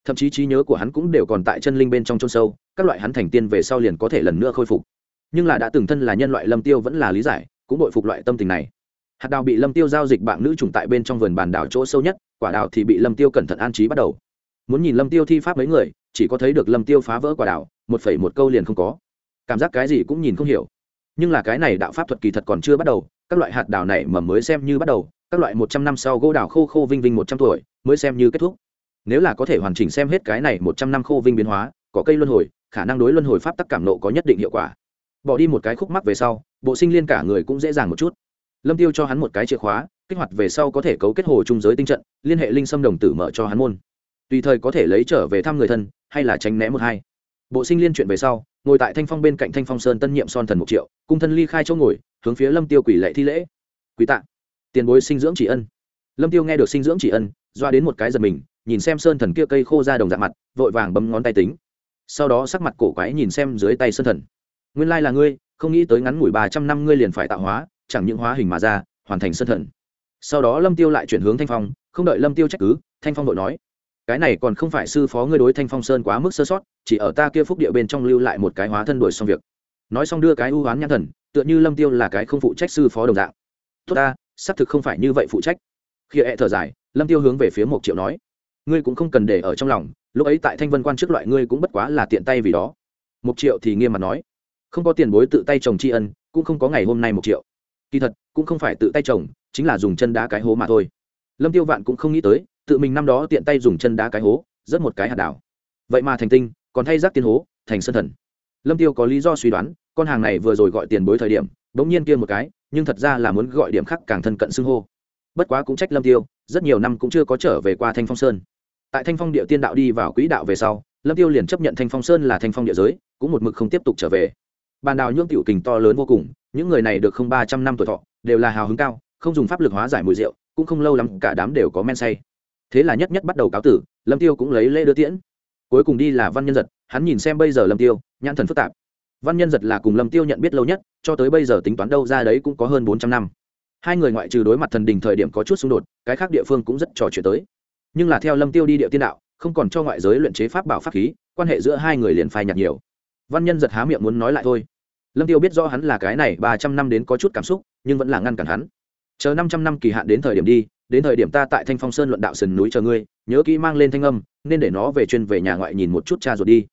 Thậm chí trí nhớ của hắn cũng đều còn tại chân linh bên trong chôn sâu, các loại hắn thành tiên về sau liền có thể lần nữa khôi phục. Nhưng là đã từng thân là nhân loại lâm tiêu vẫn là lý giải, cũng bội phục loại tâm tình này hạt đào bị lâm tiêu giao dịch bạn nữ trùng tại bên trong vườn bàn đảo chỗ sâu nhất, quả đào thì bị lâm tiêu cẩn thận an trí bắt đầu. Muốn nhìn lâm tiêu thi pháp mấy người, chỉ có thấy được lâm tiêu phá vỡ quả đào, một phẩy một câu liền không có. Cảm giác cái gì cũng nhìn không hiểu. Nhưng là cái này đạo pháp thuật kỳ thật còn chưa bắt đầu, các loại hạt đào này mà mới xem như bắt đầu, các loại một trăm năm sau gỗ đào khô khô vinh vinh một trăm tuổi, mới xem như kết thúc. Nếu là có thể hoàn chỉnh xem hết cái này một trăm năm khô vinh biến hóa, có cây luân hồi, khả năng đối luân hồi pháp tắc cảm nộ có nhất định hiệu quả. Bỏ đi một cái khúc mắc về sau, bộ sinh liên cả người cũng dễ dàng một chút lâm tiêu cho hắn một cái chìa khóa, kích hoạt về sau có thể cấu kết hồ trung giới tinh trận, liên hệ linh sâm đồng tử mở cho hắn môn. Tùy thời có thể lấy trở về thăm người thân, hay là tránh né một hai. Bộ sinh liên chuyện về sau, ngồi tại thanh phong bên cạnh thanh phong sơn tân nhiệm son thần một triệu, cung thân ly khai chỗ ngồi, hướng phía lâm tiêu quỷ lệ thi lễ. Quý tạ. Tiền bối sinh dưỡng chỉ ân. Lâm tiêu nghe được sinh dưỡng chỉ ân, doa đến một cái giật mình, nhìn xem sơn thần kia cây khô ra đồng dạng mặt, vội vàng bấm ngón tay tính. Sau đó sắc mặt cổ quái nhìn xem dưới tay sơn thần. Nguyên lai là ngươi, không nghĩ tới ngắn ngủi ba trăm năm ngươi liền phải tạo hóa chẳng những hóa hình mà ra, hoàn thành sơn thần. Sau đó lâm tiêu lại chuyển hướng thanh phong, không đợi lâm tiêu trách cứ, thanh phong đội nói, cái này còn không phải sư phó ngươi đối thanh phong sơn quá mức sơ sót, chỉ ở ta kia phúc địa bên trong lưu lại một cái hóa thân đuổi xong việc. Nói xong đưa cái ưu hoán nhãn thần, tựa như lâm tiêu là cái không phụ trách sư phó đồng dạng. Tốt ta, xác thực không phải như vậy phụ trách. Khi hẹ thở dài, lâm tiêu hướng về phía một triệu nói, ngươi cũng không cần để ở trong lòng, lúc ấy tại thanh vân quan trước loại ngươi cũng bất quá là tiện tay vì đó. Một triệu thì nghiêm mặt nói, không có tiền bối tự tay chồng tri ân, cũng không có ngày hôm nay một triệu kỳ thật cũng không phải tự tay trồng, chính là dùng chân đá cái hố mà thôi. Lâm tiêu vạn cũng không nghĩ tới tự mình năm đó tiện tay dùng chân đá cái hố rất một cái hạt đảo. Vậy mà thành tinh còn thay rác tiên hố thành sân thần. Lâm tiêu có lý do suy đoán con hàng này vừa rồi gọi tiền bối thời điểm bỗng nhiên kia một cái nhưng thật ra là muốn gọi điểm khác càng thân cận xưng hô. Bất quá cũng trách lâm tiêu rất nhiều năm cũng chưa có trở về qua thanh phong sơn. Tại thanh phong địa tiên đạo đi vào quỹ đạo về sau lâm tiêu liền chấp nhận thanh phong sơn là thanh phong địa giới cũng một mực không tiếp tục trở về. Bàn đào nhưỡng tiểu kình to lớn vô cùng những người này được không ba trăm năm tuổi thọ, đều là hào hứng cao, không dùng pháp lực hóa giải mùi rượu, cũng không lâu lắm cả đám đều có men say. Thế là nhất nhất bắt đầu cáo tử, lâm tiêu cũng lấy lễ đưa tiễn. Cuối cùng đi là văn nhân giật, hắn nhìn xem bây giờ lâm tiêu, nhãn thần phức tạp. Văn nhân giật là cùng lâm tiêu nhận biết lâu nhất, cho tới bây giờ tính toán đâu ra đấy cũng có hơn bốn trăm năm. Hai người ngoại trừ đối mặt thần đình thời điểm có chút xung đột, cái khác địa phương cũng rất trò chuyện tới. Nhưng là theo lâm tiêu đi địa tiên đạo, không còn cho ngoại giới luyện chế pháp bảo pháp khí, quan hệ giữa hai người liền phai nhạt nhiều. Văn nhân giật há miệng muốn nói lại thôi lâm tiêu biết rõ hắn là cái này ba trăm năm đến có chút cảm xúc, nhưng vẫn là ngăn cản hắn. Chờ năm trăm năm kỳ hạn đến thời điểm đi, đến thời điểm ta tại thanh phong sơn luận đạo sườn núi chờ ngươi, nhớ kỹ mang lên thanh âm, nên để nó về chuyên về nhà ngoại nhìn một chút cha ruột đi.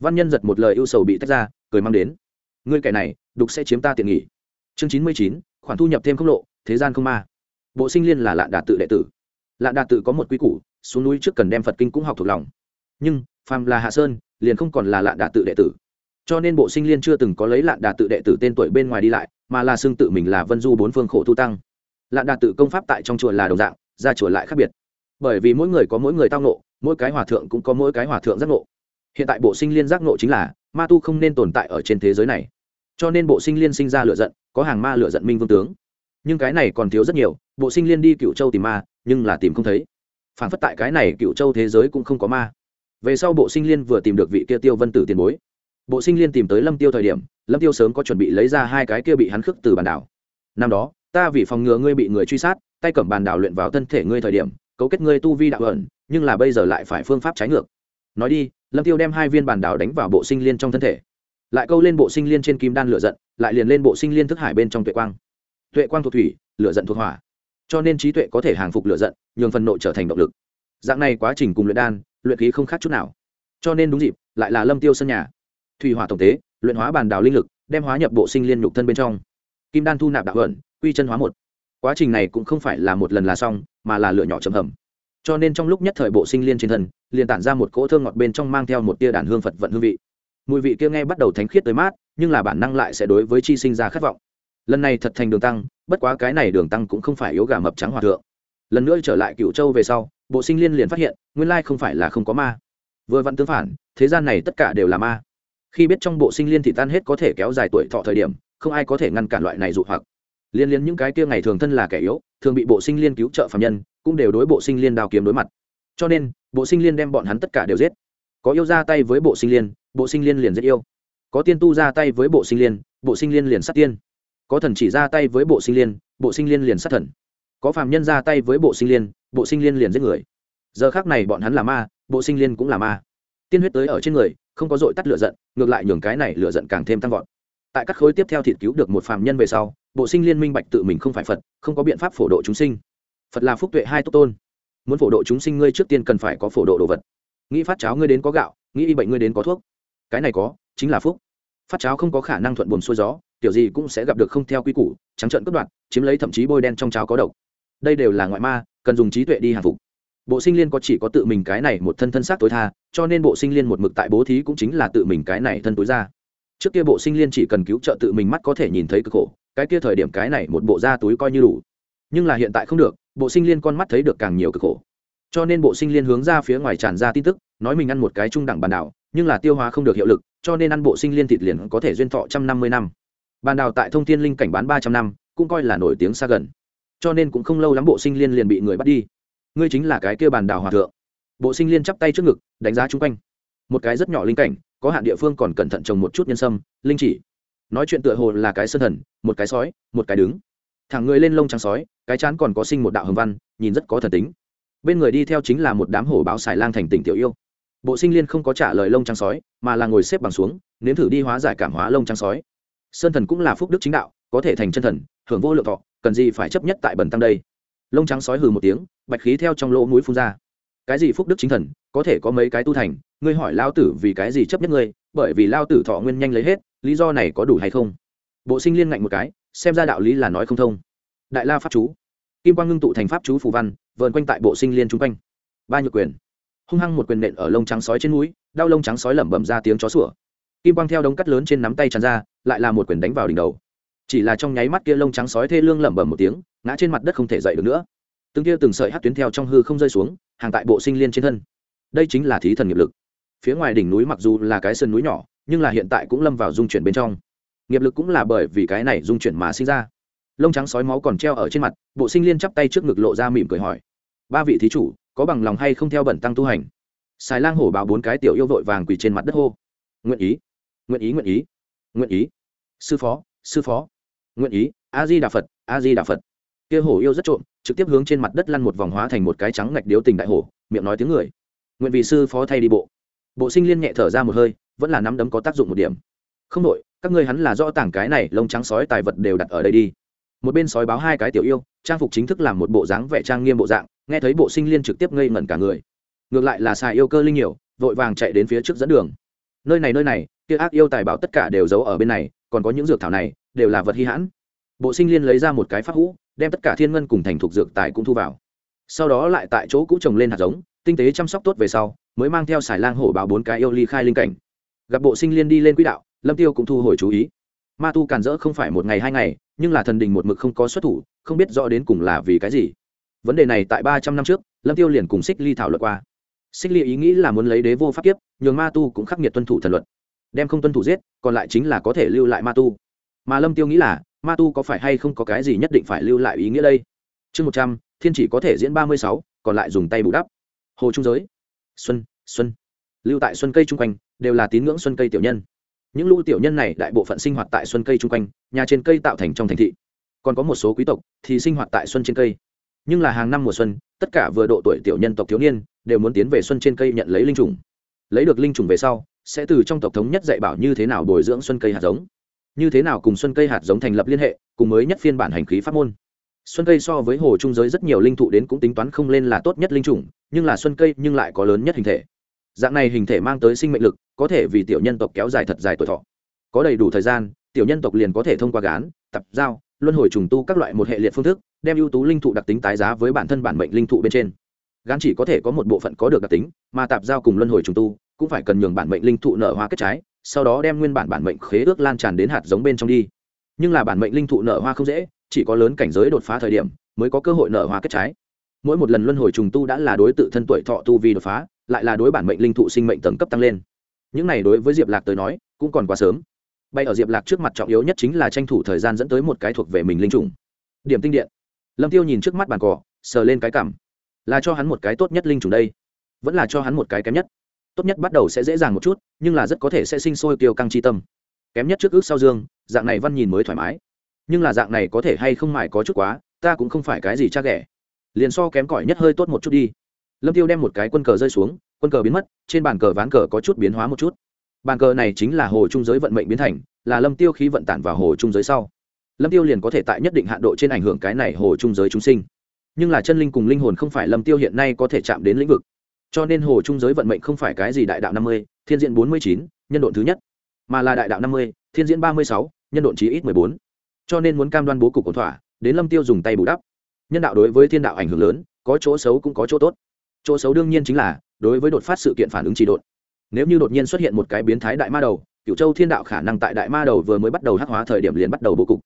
Văn nhân giật một lời ưu sầu bị tách ra, cười mang đến. Ngươi kẻ này, đục sẽ chiếm ta tiện nghỉ chương chín mươi chín, khoản thu nhập thêm không lộ, thế gian không ma. Bộ sinh liên là lạn đạt tự đệ tử. Lạn đạt tự có một quy củ, xuống núi trước cần đem phật kinh cũng học thuộc lòng. Nhưng, phàm là hạ sơn, liền không còn là lạn đạt tự đệ tử cho nên bộ sinh liên chưa từng có lấy lạn đà tự đệ tử tên tuổi bên ngoài đi lại, mà là xưng tự mình là vân du bốn phương khổ tu tăng. Lạn đà tự công pháp tại trong chùa là đồng dạng ra chùa lại khác biệt. Bởi vì mỗi người có mỗi người tao nộ mỗi cái hòa thượng cũng có mỗi cái hòa thượng giác nộ hiện tại bộ sinh liên giác nộ chính là, ma tu không nên tồn tại ở trên thế giới này. Cho nên bộ sinh liên sinh ra lựa giận, có hàng ma lựa giận minh vương tướng. Nhưng cái này còn thiếu rất nhiều, bộ sinh liên đi cựu châu tìm ma, nhưng là tìm không thấy. Phản phất tại cái này cựu châu thế giới cũng không có ma. Về sau bộ sinh liên vừa tìm được vị kia tiêu vân tử tiền bối bộ sinh liên tìm tới lâm tiêu thời điểm, lâm tiêu sớm có chuẩn bị lấy ra hai cái kia bị hắn khước từ bàn đảo. Năm đó, ta vì phòng ngừa ngươi bị người truy sát, tay cầm bàn đảo luyện vào thân thể ngươi thời điểm, cấu kết ngươi tu vi đạo ẩn, nhưng là bây giờ lại phải phương pháp trái ngược. Nói đi, lâm tiêu đem hai viên bàn đảo đánh vào bộ sinh liên trong thân thể. Lại câu lên bộ sinh liên trên kim đan lửa giận, lại liền lên bộ sinh liên thức hải bên trong tuệ quang. Tuệ quang thuộc thủy, lửa giận thuộc hỏa. Cho nên trí tuệ có thể hàng phục lửa giận, nhường phần nội trở thành động lực. Dạng này quá trình cùng luyện đan, luyện khí không khác chút nào. Cho nên đúng dịp, lại là lâm tiêu sân nhà thủy hỏa tổng tế luyện hóa bàn đào linh lực đem hóa nhập bộ sinh liên nhục thân bên trong. Kim đan thu nạp đạo vận, quy chân hóa một. Quá trình này cũng không phải là một lần là xong mà là lựa nhỏ chầm hầm. Cho nên trong lúc nhất thời bộ sinh liên trên thân liền tản ra một cỗ thơm ngọt bên trong mang theo một tia đàn hương phật vận hương vị. Mùi vị kia nghe bắt đầu thánh khiết tới mát nhưng là bản năng lại sẽ đối với chi sinh ra khát vọng. Lần này thật thành đường tăng bất quá cái này đường tăng cũng không phải yếu gà mập trắng hòa thượng. Lần nữa trở lại cựu châu về sau bộ sinh liên liền phát hiện nguyên lai không phải là không có ma. Vừa vặn tương phản thế gian này tất cả đều là ma khi biết trong bộ sinh liên thì tan hết có thể kéo dài tuổi thọ thời điểm không ai có thể ngăn cản loại này dụ hoặc liên liên những cái kia ngày thường thân là kẻ yếu thường bị bộ sinh liên cứu trợ phạm nhân cũng đều đối bộ sinh liên đào kiếm đối mặt cho nên bộ sinh liên đem bọn hắn tất cả đều giết có yêu ra tay với bộ sinh liên bộ sinh liên liền giết yêu có tiên tu ra tay với bộ sinh liên bộ sinh liên liền sát tiên có thần chỉ ra tay với bộ sinh liên bộ sinh liên liền sát thần có phạm nhân ra tay với bộ sinh liên bộ sinh liên liền giết người giờ khác này bọn hắn là ma bộ sinh liên cũng là ma tiên huyết tới ở trên người không có dội tắt lửa giận, ngược lại nhường cái này lửa giận càng thêm tăng vọt. Tại các khối tiếp theo thịt cứu được một phạm nhân về sau, bộ sinh liên minh bạch tự mình không phải phật, không có biện pháp phổ độ chúng sinh. Phật là phúc tuệ hai tốt tôn. Muốn phổ độ chúng sinh ngươi trước tiên cần phải có phổ độ đồ vật. Nghĩ phát cháo ngươi đến có gạo, nghĩ y bệnh ngươi đến có thuốc. Cái này có, chính là phúc. Phát cháo không có khả năng thuận buồm xuôi gió, kiểu gì cũng sẽ gặp được không theo quy củ, trắng trợn cướp đoạt, chiếm lấy thậm chí bôi đen trong cháo có độc. Đây đều là ngoại ma, cần dùng trí tuệ đi hàng phục bộ sinh liên có chỉ có tự mình cái này một thân thân xác tối tha, cho nên bộ sinh liên một mực tại bố thí cũng chính là tự mình cái này thân tối ra. Trước kia bộ sinh liên chỉ cần cứu trợ tự mình mắt có thể nhìn thấy cực khổ, cái kia thời điểm cái này một bộ da túi coi như đủ. Nhưng là hiện tại không được, bộ sinh liên con mắt thấy được càng nhiều cực khổ. Cho nên bộ sinh liên hướng ra phía ngoài tràn ra tin tức, nói mình ăn một cái trung đẳng bàn đảo, nhưng là tiêu hóa không được hiệu lực, cho nên ăn bộ sinh liên thịt liền có thể duyên thọ trăm năm mươi năm. Bàn đào tại thông thiên linh cảnh bán ba trăm năm, cũng coi là nổi tiếng xa gần. Cho nên cũng không lâu lắm bộ sinh liên liền bị người bắt đi ngươi chính là cái kia bàn đào hòa thượng. Bộ sinh liên chắp tay trước ngực, đánh giá chung quanh. Một cái rất nhỏ linh cảnh, có hạn địa phương còn cẩn thận trồng một chút nhân sâm, linh chỉ. Nói chuyện tựa hồ là cái sơn thần, một cái sói, một cái đứng. Thẳng người lên lông trắng sói, cái chán còn có sinh một đạo hồng văn, nhìn rất có thần tính. Bên người đi theo chính là một đám hổ báo xài lang thành tỉnh tiểu yêu. Bộ sinh liên không có trả lời lông trắng sói, mà là ngồi xếp bằng xuống, nếm thử đi hóa giải cảm hóa lông trắng sói. Sơn thần cũng là phúc đức chính đạo, có thể thành chân thần, hưởng vô lượng thọ, cần gì phải chấp nhất tại bần tăng đây? Lông trắng sói hừ một tiếng, bạch khí theo trong lỗ mũi phun ra. Cái gì phúc đức chính thần, có thể có mấy cái tu thành, ngươi hỏi lao tử vì cái gì chấp nhất ngươi, bởi vì lao tử thọ nguyên nhanh lấy hết, lý do này có đủ hay không? Bộ sinh liên ngạnh một cái, xem ra đạo lý là nói không thông. Đại la pháp chú. Kim quang ngưng tụ thành pháp chú phù văn, vờn quanh tại bộ sinh liên chung quanh. Ba nhược quyền. Hung hăng một quyền nện ở lông trắng sói trên núi đau lông trắng sói lẩm bẩm ra tiếng chó sủa. Kim quang theo đống cắt lớn trên nắm tay tràn ra, lại là một quyền đánh vào đỉnh đầu chỉ là trong nháy mắt kia lông trắng sói thê lương lẩm bẩm một tiếng, ngã trên mặt đất không thể dậy được nữa. Từng kia từng sợi hát tuyến theo trong hư không rơi xuống, hàng tại bộ sinh liên trên thân. Đây chính là thí thần nghiệp lực. Phía ngoài đỉnh núi mặc dù là cái sườn núi nhỏ, nhưng là hiện tại cũng lâm vào dung chuyển bên trong. Nghiệp lực cũng là bởi vì cái này dung chuyển mà sinh ra. Lông trắng sói máu còn treo ở trên mặt, bộ sinh liên chắp tay trước ngực lộ ra mỉm cười hỏi. Ba vị thí chủ, có bằng lòng hay không theo bẩn tăng tu hành? Xài lang hổ báo bốn cái tiểu yêu vội vàng quỳ trên mặt đất hô. Nguyện ý. Nguyện ý nguyện ý. Nguyện ý. Sư phó sư phó nguyện ý a di đà phật a di đà phật. Kia hổ yêu rất trộm, trực tiếp hướng trên mặt đất lăn một vòng hóa thành một cái trắng ngạch điếu tình đại hổ, miệng nói tiếng người. Nguyện vị sư phó thay đi bộ. Bộ sinh liên nhẹ thở ra một hơi, vẫn là nắm đấm có tác dụng một điểm. Không đội các ngươi hắn là rõ tảng cái này, lông trắng sói tài vật đều đặt ở đây đi. Một bên sói báo hai cái tiểu yêu, trang phục chính thức làm một bộ dáng vẻ trang nghiêm bộ dạng, nghe thấy bộ sinh liên trực tiếp ngây ngẩn cả người. Ngược lại là xài yêu cơ linh nhiều, vội vàng chạy đến phía trước dẫn đường. Nơi này nơi này, kia ác yêu tài bảo tất cả đều giấu ở bên này, còn có những dược thảo này đều là vật hy hãn. Bộ sinh liên lấy ra một cái pháp hũ, đem tất cả thiên ngân cùng thành thuộc dược tài cũng thu vào. Sau đó lại tại chỗ cũ trồng lên hạt giống, tinh tế chăm sóc tốt về sau, mới mang theo xài lang hổ báo bốn cái yêu ly khai linh cảnh. Gặp bộ sinh liên đi lên quỹ đạo, lâm tiêu cũng thu hồi chú ý. Ma tu càn rỡ không phải một ngày hai ngày, nhưng là thần đình một mực không có xuất thủ, không biết rõ đến cùng là vì cái gì. Vấn đề này tại ba trăm năm trước, lâm tiêu liền cùng xích ly thảo luận qua. Xích ly ý nghĩ là muốn lấy đế vô pháp kiếp, nhường ma tu cũng khắc nghiệt tuân thủ thần luật. Đem không tuân thủ giết, còn lại chính là có thể lưu lại ma tu mà lâm tiêu nghĩ là ma tu có phải hay không có cái gì nhất định phải lưu lại ý nghĩa đây? Chương một trăm, thiên chỉ có thể diễn ba mươi sáu, còn lại dùng tay bù đắp. Hồ trung giới, xuân xuân. Lưu tại xuân cây chung quanh, đều là tín ngưỡng xuân cây tiểu nhân. Những lũ tiểu nhân này đại bộ phận sinh hoạt tại xuân cây chung quanh, nhà trên cây tạo thành trong thành thị. Còn có một số quý tộc thì sinh hoạt tại xuân trên cây. Nhưng là hàng năm mùa xuân, tất cả vừa độ tuổi tiểu nhân tộc thiếu niên đều muốn tiến về xuân trên cây nhận lấy linh trùng. Lấy được linh trùng về sau, sẽ từ trong tộc thống nhất dạy bảo như thế nào bồi dưỡng xuân cây hạt giống như thế nào cùng xuân cây hạt giống thành lập liên hệ, cùng mới nhất phiên bản hành khí pháp môn. Xuân cây so với hồ trung giới rất nhiều linh thụ đến cũng tính toán không lên là tốt nhất linh chủng, nhưng là xuân cây nhưng lại có lớn nhất hình thể. Dạng này hình thể mang tới sinh mệnh lực, có thể vì tiểu nhân tộc kéo dài thật dài tuổi thọ. Có đầy đủ thời gian, tiểu nhân tộc liền có thể thông qua gán, tập giao luân hồi trùng tu các loại một hệ liệt phương thức, đem ưu tú linh thụ đặc tính tái giá với bản thân bản mệnh linh thụ bên trên. Gán chỉ có thể có một bộ phận có được đặc tính, mà tạp giao cùng luân hồi trùng tu cũng phải cần nhường bản mệnh linh thụ nở hoa kết trái sau đó đem nguyên bản bản mệnh khế ước lan tràn đến hạt giống bên trong đi. Nhưng là bản mệnh linh thụ nở hoa không dễ, chỉ có lớn cảnh giới đột phá thời điểm mới có cơ hội nở hoa kết trái. Mỗi một lần luân hồi trùng tu đã là đối tự thân tuổi thọ tu vi đột phá, lại là đối bản mệnh linh thụ sinh mệnh tầng cấp tăng lên. Những này đối với diệp lạc tới nói, cũng còn quá sớm. Bay ở diệp lạc trước mặt trọng yếu nhất chính là tranh thủ thời gian dẫn tới một cái thuộc về mình linh trùng. Điểm tinh điện. Lâm tiêu nhìn trước mắt bàn cỏ, sờ lên cái cảm. Là cho hắn một cái tốt nhất linh trùng đây. Vẫn là cho hắn một cái kém nhất tốt nhất bắt đầu sẽ dễ dàng một chút, nhưng là rất có thể sẽ sinh sôi kiều căng chi tâm. Kém nhất trước ước sau dương, dạng này văn nhìn mới thoải mái. Nhưng là dạng này có thể hay không mải có chút quá, ta cũng không phải cái gì cha ghẻ. Liền so kém cỏi nhất hơi tốt một chút đi. Lâm tiêu đem một cái quân cờ rơi xuống, quân cờ biến mất, trên bàn cờ ván cờ có chút biến hóa một chút. Bàn cờ này chính là hồ trung giới vận mệnh biến thành, là lâm tiêu khí vận tản vào hồ trung giới sau. Lâm tiêu liền có thể tại nhất định hạn độ trên ảnh hưởng cái này hồ trung giới chúng sinh. Nhưng là chân linh cùng linh hồn không phải lâm tiêu hiện nay có thể chạm đến lĩnh vực cho nên hồ trung giới vận mệnh không phải cái gì đại đạo năm mươi, thiên diện bốn mươi chín, nhân độn thứ nhất, mà là đại đạo năm mươi, thiên diễn ba mươi sáu, nhân độn chí ít mười bốn. Cho nên muốn cam đoan bố cục ổn thỏa, đến lâm tiêu dùng tay bù đắp. Nhân đạo đối với thiên đạo ảnh hưởng lớn, có chỗ xấu cũng có chỗ tốt. Chỗ xấu đương nhiên chính là, đối với đột phát sự kiện phản ứng trị đột nếu như đột nhiên xuất hiện một cái biến thái đại ma đầu cựu châu thiên đạo khả năng tại đại ma đầu vừa mới bắt đầu hắc hóa thời điểm liền bắt đầu bố cục.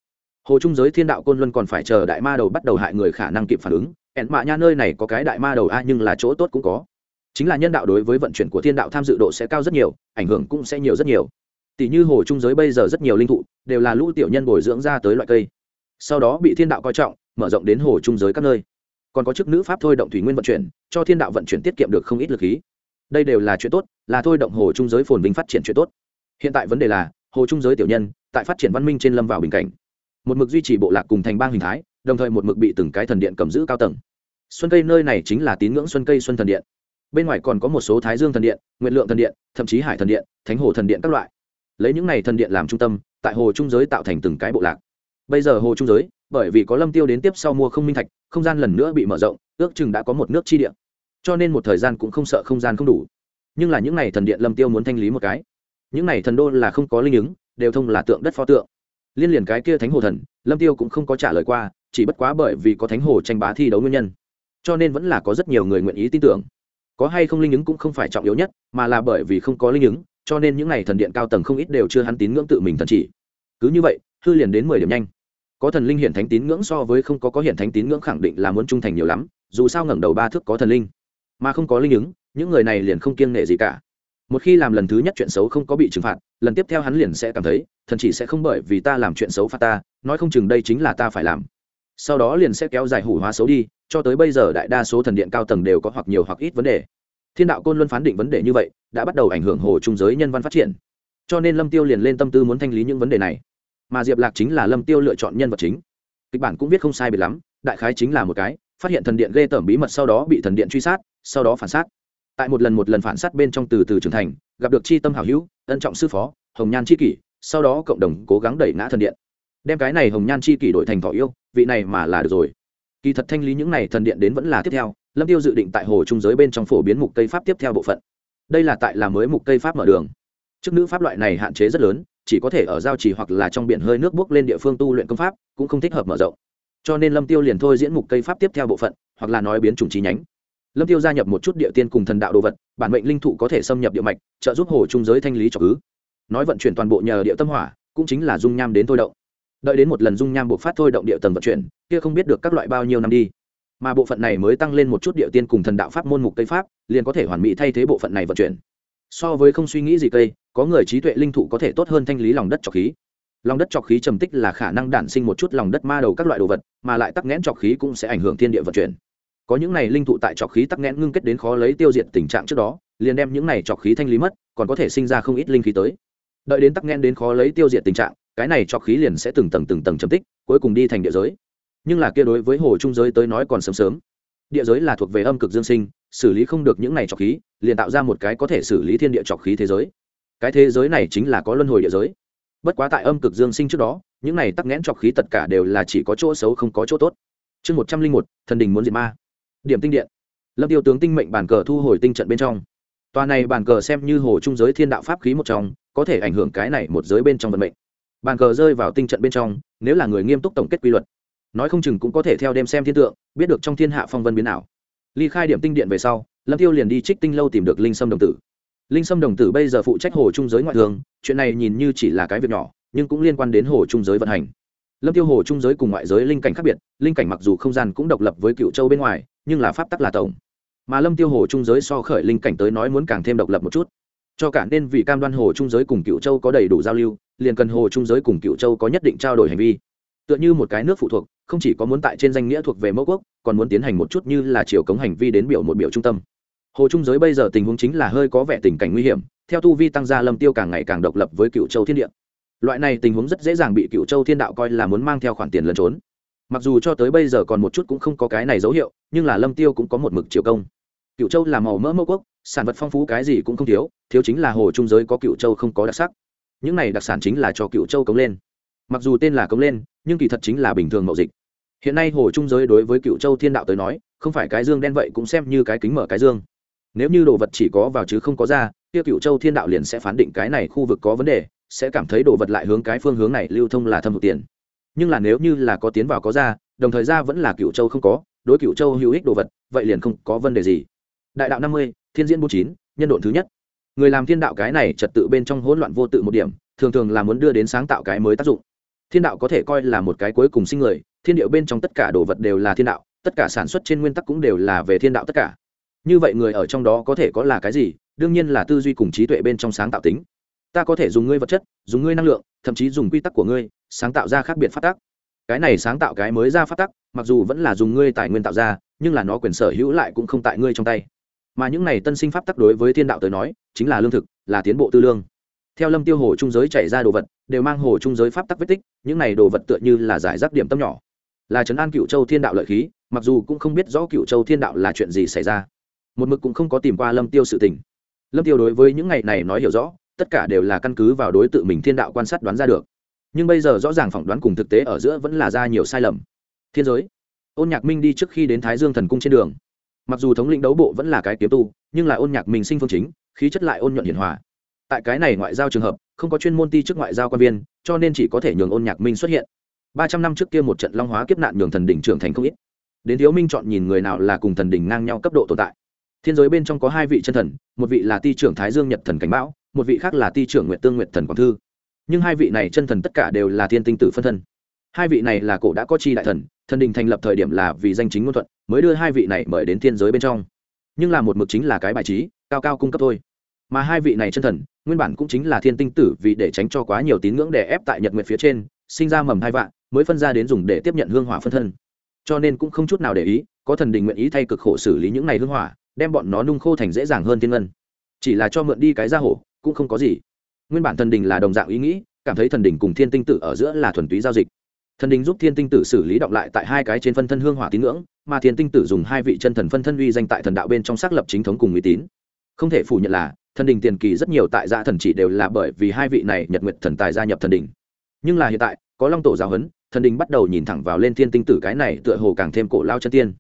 Hồ trung giới thiên đạo côn luân còn phải chờ đại ma đầu bắt đầu hại người khả năng kịp phản ứng. Ẹn mạ nha nơi này có cái đại ma đầu a, nhưng là chỗ tốt cũng có chính là nhân đạo đối với vận chuyển của thiên đạo tham dự độ sẽ cao rất nhiều, ảnh hưởng cũng sẽ nhiều rất nhiều. Tỷ như hồ trung giới bây giờ rất nhiều linh thụ đều là lũ tiểu nhân bồi dưỡng ra tới loại cây. Sau đó bị thiên đạo coi trọng, mở rộng đến hồ trung giới các nơi. Còn có chức nữ pháp thôi động thủy nguyên vận chuyển, cho thiên đạo vận chuyển tiết kiệm được không ít lực khí. Đây đều là chuyện tốt, là thôi động hồ trung giới phồn vinh phát triển chuyện tốt. Hiện tại vấn đề là, hồ trung giới tiểu nhân tại phát triển văn minh trên lâm vào bình cảnh. Một mực duy trì bộ lạc cùng thành bang hình thái, đồng thời một mực bị từng cái thần điện cầm giữ cao tầng. Xuân cây nơi này chính là tín ngưỡng xuân cây xuân thần điện bên ngoài còn có một số thái dương thần điện nguyện lượng thần điện, thậm chí hải thần điện, thánh hồ thần điện các loại. Lấy những này thần điện làm trung tâm, tại hồ trung giới tạo thành từng cái bộ lạc. Bây giờ hồ trung giới, bởi vì có lâm tiêu đến tiếp sau mua không minh thạch, không gian lần nữa bị mở rộng, ước chừng đã có một nước chi điện cho nên một thời gian cũng không sợ không gian không đủ. Nhưng là những này thần điện lâm tiêu muốn thanh lý một cái. Những này thần đô là không có linh ứng, đều thông là tượng đất pho tượng. Liên liền cái kia thánh hồ thần, lâm tiêu cũng không có trả lời qua, chỉ bất quá bởi vì có thánh hồ tranh bá thi đấu nguyên nhân. Cho nên vẫn là có rất nhiều người nguyện ý tin tưởng có hay không linh ứng cũng không phải trọng yếu nhất, mà là bởi vì không có linh ứng, cho nên những n à y thần điện cao tầng không ít đều chưa hắn tín ngưỡng tự mình thần chỉ. Cứ như vậy, hư liền đến mười điểm nhanh. Có thần linh hiện thánh tín ngưỡng so với không có có hiện thánh tín ngưỡng khẳng định là muốn trung thành nhiều lắm, dù sao ngẩng đầu ba thước có thần linh. Mà không có linh ứng, những người này liền không kiêng nệ gì cả. Một khi làm lần thứ nhất chuyện xấu không có bị trừng phạt, lần tiếp theo hắn liền sẽ cảm thấy, thần chỉ sẽ không bởi vì ta làm chuyện xấu phạt ta, nói không chừng đây chính là ta phải làm. Sau đó liền sẽ kéo dài hủ hóa xấu đi cho tới bây giờ đại đa số thần điện cao tầng đều có hoặc nhiều hoặc ít vấn đề. Thiên đạo côn luân phán định vấn đề như vậy, đã bắt đầu ảnh hưởng hồ trung giới nhân văn phát triển. Cho nên lâm tiêu liền lên tâm tư muốn thanh lý những vấn đề này. Mà diệp lạc chính là lâm tiêu lựa chọn nhân vật chính. Kịch bản cũng viết không sai biệt lắm, đại khái chính là một cái, phát hiện thần điện ghê tởm bí mật sau đó bị thần điện truy sát, sau đó phản sát. Tại một lần một lần phản sát bên trong từ từ trưởng thành, gặp được chi tâm hảo hữu, ân trọng sư phó, hồng nhan chi kỷ, sau đó cộng đồng cố gắng đẩy ngã thần điện. Đem cái này hồng nhan chi kỷ đổi thành thọ yêu, vị này mà là được rồi kỳ thật thanh lý những này thần điện đến vẫn là tiếp theo, lâm tiêu dự định tại hồ trung giới bên trong phổ biến mục cây pháp tiếp theo bộ phận. Đây là tại là mới mục cây pháp mở đường. Chức nữ pháp loại này hạn chế rất lớn, chỉ có thể ở giao trì hoặc là trong biển hơi nước bước lên địa phương tu luyện công pháp, cũng không thích hợp mở rộng. Cho nên lâm tiêu liền thôi diễn mục cây pháp tiếp theo bộ phận, hoặc là nói biến chủng trí nhánh. Lâm tiêu gia nhập một chút địa tiên cùng thần đạo đồ vật, bản mệnh linh thụ có thể xâm nhập địa mạch, trợ giúp hồ trung giới thanh lý trọc ứ nói vận chuyển toàn bộ nhờ địa tâm hỏa, cũng chính là dung nham đến thôi động đợi đến một lần dung nham buộc phát thôi động địa tầng vận chuyển, kia không biết được các loại bao nhiêu năm đi. Mà bộ phận này mới tăng lên một chút địa tiên cùng thần đạo pháp môn mục cây pháp, liền có thể hoàn mỹ thay thế bộ phận này vận chuyển. So với không suy nghĩ gì cây, có người trí tuệ linh thụ có thể tốt hơn thanh lý lòng đất trọc khí. Lòng đất trọc khí trầm tích là khả năng đản sinh một chút lòng đất ma đầu các loại đồ vật, mà lại tắc nghẽn trọc khí cũng sẽ ảnh hưởng thiên địa vận chuyển. Có những này linh thụ tại trọc khí tắc nghẽn ngưng kết đến khó lấy tiêu diệt tình trạng trước đó, liền đem những này trọc khí thanh lý mất, còn có thể sinh ra không ít linh khí tới. Đợi đến tắc nghẽn đến khó lấy tiêu diệt tình trạng cái này cho khí liền sẽ từng tầng từng tầng trầm tích, cuối cùng đi thành địa giới. Nhưng là kia đối với hồ trung giới tới nói còn sớm sớm. Địa giới là thuộc về âm cực dương sinh, xử lý không được những này trọc khí, liền tạo ra một cái có thể xử lý thiên địa trọc khí thế giới. Cái thế giới này chính là có luân hồi địa giới. Bất quá tại âm cực dương sinh trước đó, những này tắc nghẽn trọc khí tất cả đều là chỉ có chỗ xấu không có chỗ tốt. Chương một trăm linh một, thần đình muốn diệt ma. Điểm tinh điện. Lâm tiêu tướng tinh mệnh bản cờ thu hồi tinh trận bên trong. Tòa này bản cờ xem như hồ trung giới thiên đạo pháp khí một trong, có thể ảnh hưởng cái này một giới bên trong vận mệnh bàn cờ rơi vào tinh trận bên trong, nếu là người nghiêm túc tổng kết quy luật, nói không chừng cũng có thể theo đêm xem thiên tượng, biết được trong thiên hạ phong vân biến ảo. Ly khai điểm tinh điện về sau, lâm tiêu liền đi trích tinh lâu tìm được linh sâm đồng tử. Linh sâm đồng tử bây giờ phụ trách hồ trung giới ngoại thường chuyện này nhìn như chỉ là cái việc nhỏ, nhưng cũng liên quan đến hồ trung giới vận hành. Lâm tiêu hồ trung giới cùng ngoại giới linh cảnh khác biệt, linh cảnh mặc dù không gian cũng độc lập với cựu châu bên ngoài, nhưng là pháp tắc là tổng. Mà lâm tiêu hồ trung giới so khởi linh cảnh tới nói muốn càng thêm độc lập một chút cho cả nên vì cam đoan hồ trung giới cùng cựu châu có đầy đủ giao lưu, liền cần hồ trung giới cùng cựu châu có nhất định trao đổi hành vi. Tựa như một cái nước phụ thuộc, không chỉ có muốn tại trên danh nghĩa thuộc về mẫu quốc, còn muốn tiến hành một chút như là chiều cống hành vi đến biểu một biểu trung tâm. Hồ trung giới bây giờ tình huống chính là hơi có vẻ tình cảnh nguy hiểm, theo tu vi tăng gia lâm tiêu càng ngày càng độc lập với cựu châu thiên địa. Loại này tình huống rất dễ dàng bị cựu châu thiên đạo coi là muốn mang theo khoản tiền lẩn trốn. Mặc dù cho tới bây giờ còn một chút cũng không có cái này dấu hiệu, nhưng là lâm tiêu cũng có một mực chiều công. Cựu châu là màu mỡ mẫu quốc sản vật phong phú cái gì cũng không thiếu thiếu chính là hồ trung giới có cựu châu không có đặc sắc. Những này đặc sản chính là cho cựu châu cống lên. Mặc dù tên là cống lên, nhưng kỳ thật chính là bình thường mậu dịch. Hiện nay hồ trung giới đối với cựu châu thiên đạo tới nói, không phải cái dương đen vậy cũng xem như cái kính mở cái dương. Nếu như đồ vật chỉ có vào chứ không có ra, kia cựu châu thiên đạo liền sẽ phán định cái này khu vực có vấn đề, sẽ cảm thấy đồ vật lại hướng cái phương hướng này lưu thông là thâm hụt tiền. Nhưng là nếu như là có tiến vào có ra, đồng thời ra vẫn là cựu châu không có, đối cựu châu hữu ích đồ vật, vậy liền không có vấn đề gì. Đại đạo năm mươi thiên diễn bốn chín, nhân độn thứ nhất. Người làm thiên đạo cái này trật tự bên trong hỗn loạn vô tự một điểm, thường thường là muốn đưa đến sáng tạo cái mới tác dụng. Thiên đạo có thể coi là một cái cuối cùng sinh người, thiên điệu bên trong tất cả đồ vật đều là thiên đạo, tất cả sản xuất trên nguyên tắc cũng đều là về thiên đạo tất cả. Như vậy người ở trong đó có thể có là cái gì? Đương nhiên là tư duy cùng trí tuệ bên trong sáng tạo tính. Ta có thể dùng ngươi vật chất, dùng ngươi năng lượng, thậm chí dùng quy tắc của ngươi, sáng tạo ra khác biệt phát tắc. Cái này sáng tạo cái mới ra phát tắc, mặc dù vẫn là dùng ngươi tài nguyên tạo ra, nhưng là nó quyền sở hữu lại cũng không tại ngươi trong tay mà những này tân sinh pháp tắc đối với thiên đạo tới nói, chính là lương thực, là tiến bộ tư lương. Theo lâm tiêu hồ trung giới chảy ra đồ vật, đều mang hồ trung giới pháp tắc vết tích, những này đồ vật tựa như là giải rác điểm tâm nhỏ. Là trấn an cựu châu thiên đạo lợi khí, mặc dù cũng không biết rõ cựu châu thiên đạo là chuyện gì xảy ra. Một mực cũng không có tìm qua lâm tiêu sự tình. Lâm tiêu đối với những ngày này nói hiểu rõ, tất cả đều là căn cứ vào đối tượng mình thiên đạo quan sát đoán ra được. Nhưng bây giờ rõ ràng phỏng đoán cùng thực tế ở giữa vẫn là ra nhiều sai lầm. Thiên giới. Ôn nhạc minh đi trước khi đến thái dương thần cung trên đường mặc dù thống lĩnh đấu bộ vẫn là cái kiếm tu, nhưng là ôn nhạc minh sinh phương chính, khí chất lại ôn nhuận hiển hòa. Tại cái này ngoại giao trường hợp, không có chuyên môn ti trước ngoại giao quan viên, cho nên chỉ có thể nhường ôn nhạc minh xuất hiện. Ba trăm năm trước kia một trận long hóa kiếp nạn nhường thần đỉnh trưởng thành không ít. Đến thiếu minh chọn nhìn người nào là cùng thần đỉnh ngang nhau cấp độ tồn tại. Thiên giới bên trong có hai vị chân thần, một vị là ti trưởng thái dương nhật thần cảnh bão một vị khác là ti trưởng nguyện tương nguyện thần quảng thư. Nhưng hai vị này chân thần tất cả đều là thiên tinh tử phân thân. Hai vị này là cổ đã có chi đại thần thần đình thành lập thời điểm là vì danh chính ngôn thuận, mới đưa hai vị này mời đến thiên giới bên trong. Nhưng là một mực chính là cái bài trí, cao cao cung cấp thôi. Mà hai vị này chân thần, nguyên bản cũng chính là thiên tinh tử vì để tránh cho quá nhiều tín ngưỡng để ép tại nhật nguyệt phía trên, sinh ra mầm hai vạn, mới phân ra đến dùng để tiếp nhận hương hỏa phân thân. Cho nên cũng không chút nào để ý, có thần đình nguyện ý thay cực khổ xử lý những này hương hỏa, đem bọn nó nung khô thành dễ dàng hơn thiên ngân. Chỉ là cho mượn đi cái ra hổ, cũng không có gì. Nguyên bản thần đình là đồng dạng ý nghĩ, cảm thấy thần đình cùng thiên tinh tử ở giữa là thuần túy giao dịch thần đình giúp thiên tinh tử xử lý động lại tại hai cái trên phân thân hương hỏa tín ngưỡng, mà thiên tinh tử dùng hai vị chân thần phân thân uy danh tại thần đạo bên trong xác lập chính thống cùng uy tín. Không thể phủ nhận là, thần đình tiền kỳ rất nhiều tại gia thần chỉ đều là bởi vì hai vị này nhật nguyệt thần tài gia nhập thần đình. Nhưng là hiện tại, có long tổ giáo huấn, thần đình bắt đầu nhìn thẳng vào lên thiên tinh tử cái này tựa hồ càng thêm cổ lao chân tiên.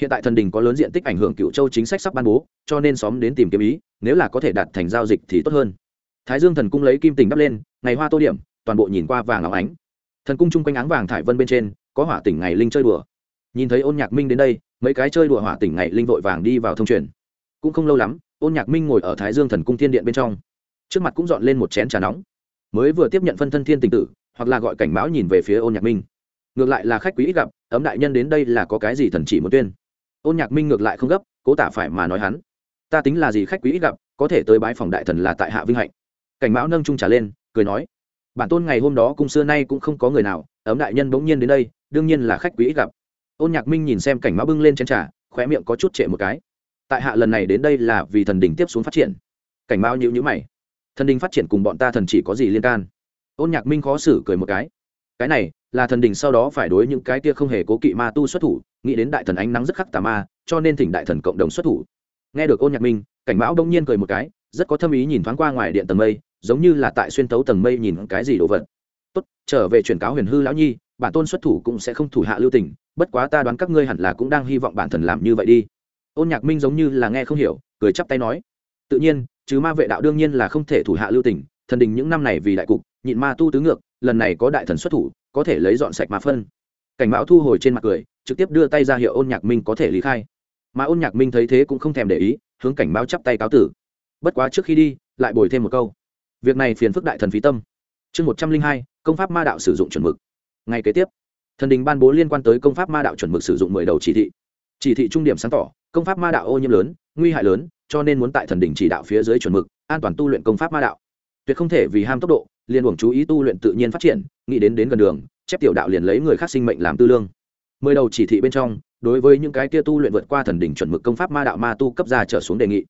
Hiện tại thần đình có lớn diện tích ảnh hưởng cựu châu chính sách sắp ban bố, cho nên xóm đến tìm kiếm ý, nếu là có thể đạt thành giao dịch thì tốt hơn. Thái dương thần cung lấy kim tình đắp lên, ngày hoa tô điểm, toàn bộ nhìn qua vàng óng ánh thần cung chung quanh áng vàng thải vân bên trên, có hỏa tỉnh ngày linh chơi đùa. Nhìn thấy ôn nhạc minh đến đây, mấy cái chơi đùa hỏa tỉnh ngày linh vội vàng đi vào thông truyền. Cũng không lâu lắm, ôn nhạc minh ngồi ở thái dương thần cung thiên điện bên trong. Trước mặt cũng dọn lên một chén trà nóng. Mới vừa tiếp nhận phân thân thiên tình tử, hoặc là gọi cảnh báo nhìn về phía ôn nhạc minh. Ngược lại là khách quý ít gặp, ấm đại nhân đến đây là có cái gì thần chỉ muốn tuyên. Ôn nhạc minh ngược lại không gấp, cố tả phải mà nói hắn. Ta tính là gì khách quý ít gặp, có thể tới bái phòng đại thần là tại hạ vinh hạnh. Cảnh báo nâng trung trà lên, cười nói bản tôn ngày hôm đó cung xưa nay cũng không có người nào, ấm đại nhân bỗng nhiên đến đây, đương nhiên là khách quý ít gặp. Ôn nhạc minh nhìn xem cảnh mã bưng lên chén trà, khóe miệng có chút trệ một cái. Tại hạ lần này đến đây là vì thần đình tiếp xuống phát triển. Cảnh mao nhữ nhữ mày. Thần đình phát triển cùng bọn ta thần chỉ có gì liên can? Ôn nhạc minh khó xử cười một cái. Cái này, là thần đình sau đó phải đối những cái kia không hề cố kỵ ma tu xuất thủ, nghĩ đến đại thần ánh nắng rất khắc tà ma, cho nên thỉnh đại thần cộng đồng xuất thủ. Nghe được ôn nhạc minh, cảnh mão đông nhiên cười một cái, rất có thâm ý nhìn thoáng qua ngoài điện tầng mây giống như là tại xuyên tấu tầng mây nhìn cái gì đồ vật. Tốt, trở về truyền cáo huyền hư lão nhi, bản tôn xuất thủ cũng sẽ không thủ hạ lưu tình, bất quá ta đoán các ngươi hẳn là cũng đang hy vọng bản thần làm như vậy đi. Ôn nhạc minh giống như là nghe không hiểu, cười chắp tay nói. Tự nhiên chứ ma vệ đạo đương nhiên là không thể thủ hạ lưu tình, thần đình những năm này vì đại cục, nhịn ma tu tứ ngược, lần này có đại thần xuất thủ, có thể lấy dọn sạch ma phân. Cảnh mão thu hồi trên mặt cười, trực tiếp đưa tay ra hiệu ôn nhạc minh có thể lý khai. Mà ôn nhạc minh thấy thế cũng không thèm để ý, hướng cảnh mão chắp tay cáo tử. Bất quá trước khi đi, lại bồi thêm một câu việc này phiền phức đại thần phí tâm. Chương một trăm linh hai, công pháp ma đạo sử dụng chuẩn mực. Ngay kế tiếp, thần đình ban bố liên quan tới công pháp ma đạo chuẩn mực sử dụng mười đầu chỉ thị. Chỉ thị trung điểm sáng tỏ, công pháp ma đạo ô nhiễm lớn, nguy hại lớn, cho nên muốn tại thần đình chỉ đạo phía dưới chuẩn mực, an toàn tu luyện công pháp ma đạo. Tuyệt không thể vì ham tốc độ liên uổng chú ý tu luyện tự nhiên phát triển, nghĩ đến đến gần đường, chép tiểu đạo liền lấy người khác sinh mệnh làm tư lương. Mười đầu chỉ thị bên trong, đối với những cái kia tu luyện vượt qua thần đỉnh chuẩn mực công pháp ma đạo ma tu cấp ra trở xuống đề nghị.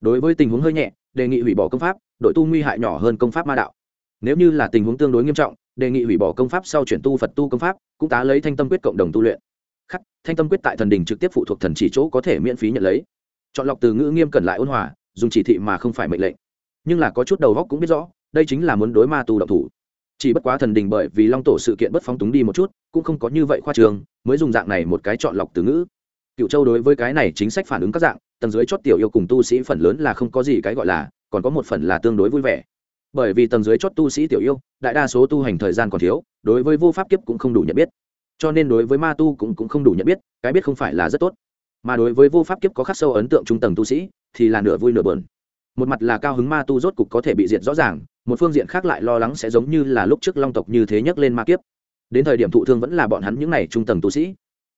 Đối với tình huống hơi nhẹ đề nghị hủy bỏ công pháp, đội tu nguy hại nhỏ hơn công pháp ma đạo. Nếu như là tình huống tương đối nghiêm trọng, đề nghị hủy bỏ công pháp sau chuyển tu phật tu công pháp, cũng tá lấy thanh tâm quyết cộng đồng tu luyện. Khắc, thanh tâm quyết tại thần đình trực tiếp phụ thuộc thần chỉ chỗ có thể miễn phí nhận lấy. Chọn lọc từ ngữ nghiêm cẩn lại ôn hòa, dùng chỉ thị mà không phải mệnh lệnh. Nhưng là có chút đầu góc cũng biết rõ, đây chính là muốn đối ma tu động thủ. Chỉ bất quá thần đình bởi vì long tổ sự kiện bất phóng túng đi một chút, cũng không có như vậy khoa trường, mới dùng dạng này một cái chọn lọc từ ngữ. Cựu châu đối với cái này chính sách phản ứng các dạng tầng dưới chót tiểu yêu cùng tu sĩ phần lớn là không có gì cái gọi là còn có một phần là tương đối vui vẻ. Bởi vì tầng dưới chót tu sĩ tiểu yêu đại đa số tu hành thời gian còn thiếu đối với vô pháp kiếp cũng không đủ nhận biết. Cho nên đối với ma tu cũng, cũng không đủ nhận biết cái biết không phải là rất tốt. Mà đối với vô pháp kiếp có khắc sâu ấn tượng trung tầng tu sĩ thì là nửa vui nửa bờn một mặt là cao hứng ma tu rốt cục có thể bị diệt rõ ràng một phương diện khác lại lo lắng sẽ giống như là lúc trước long tộc như thế nhấc lên ma kiếp. Đến thời điểm thụ thương vẫn là bọn hắn những n à y trung tầng tu sĩ.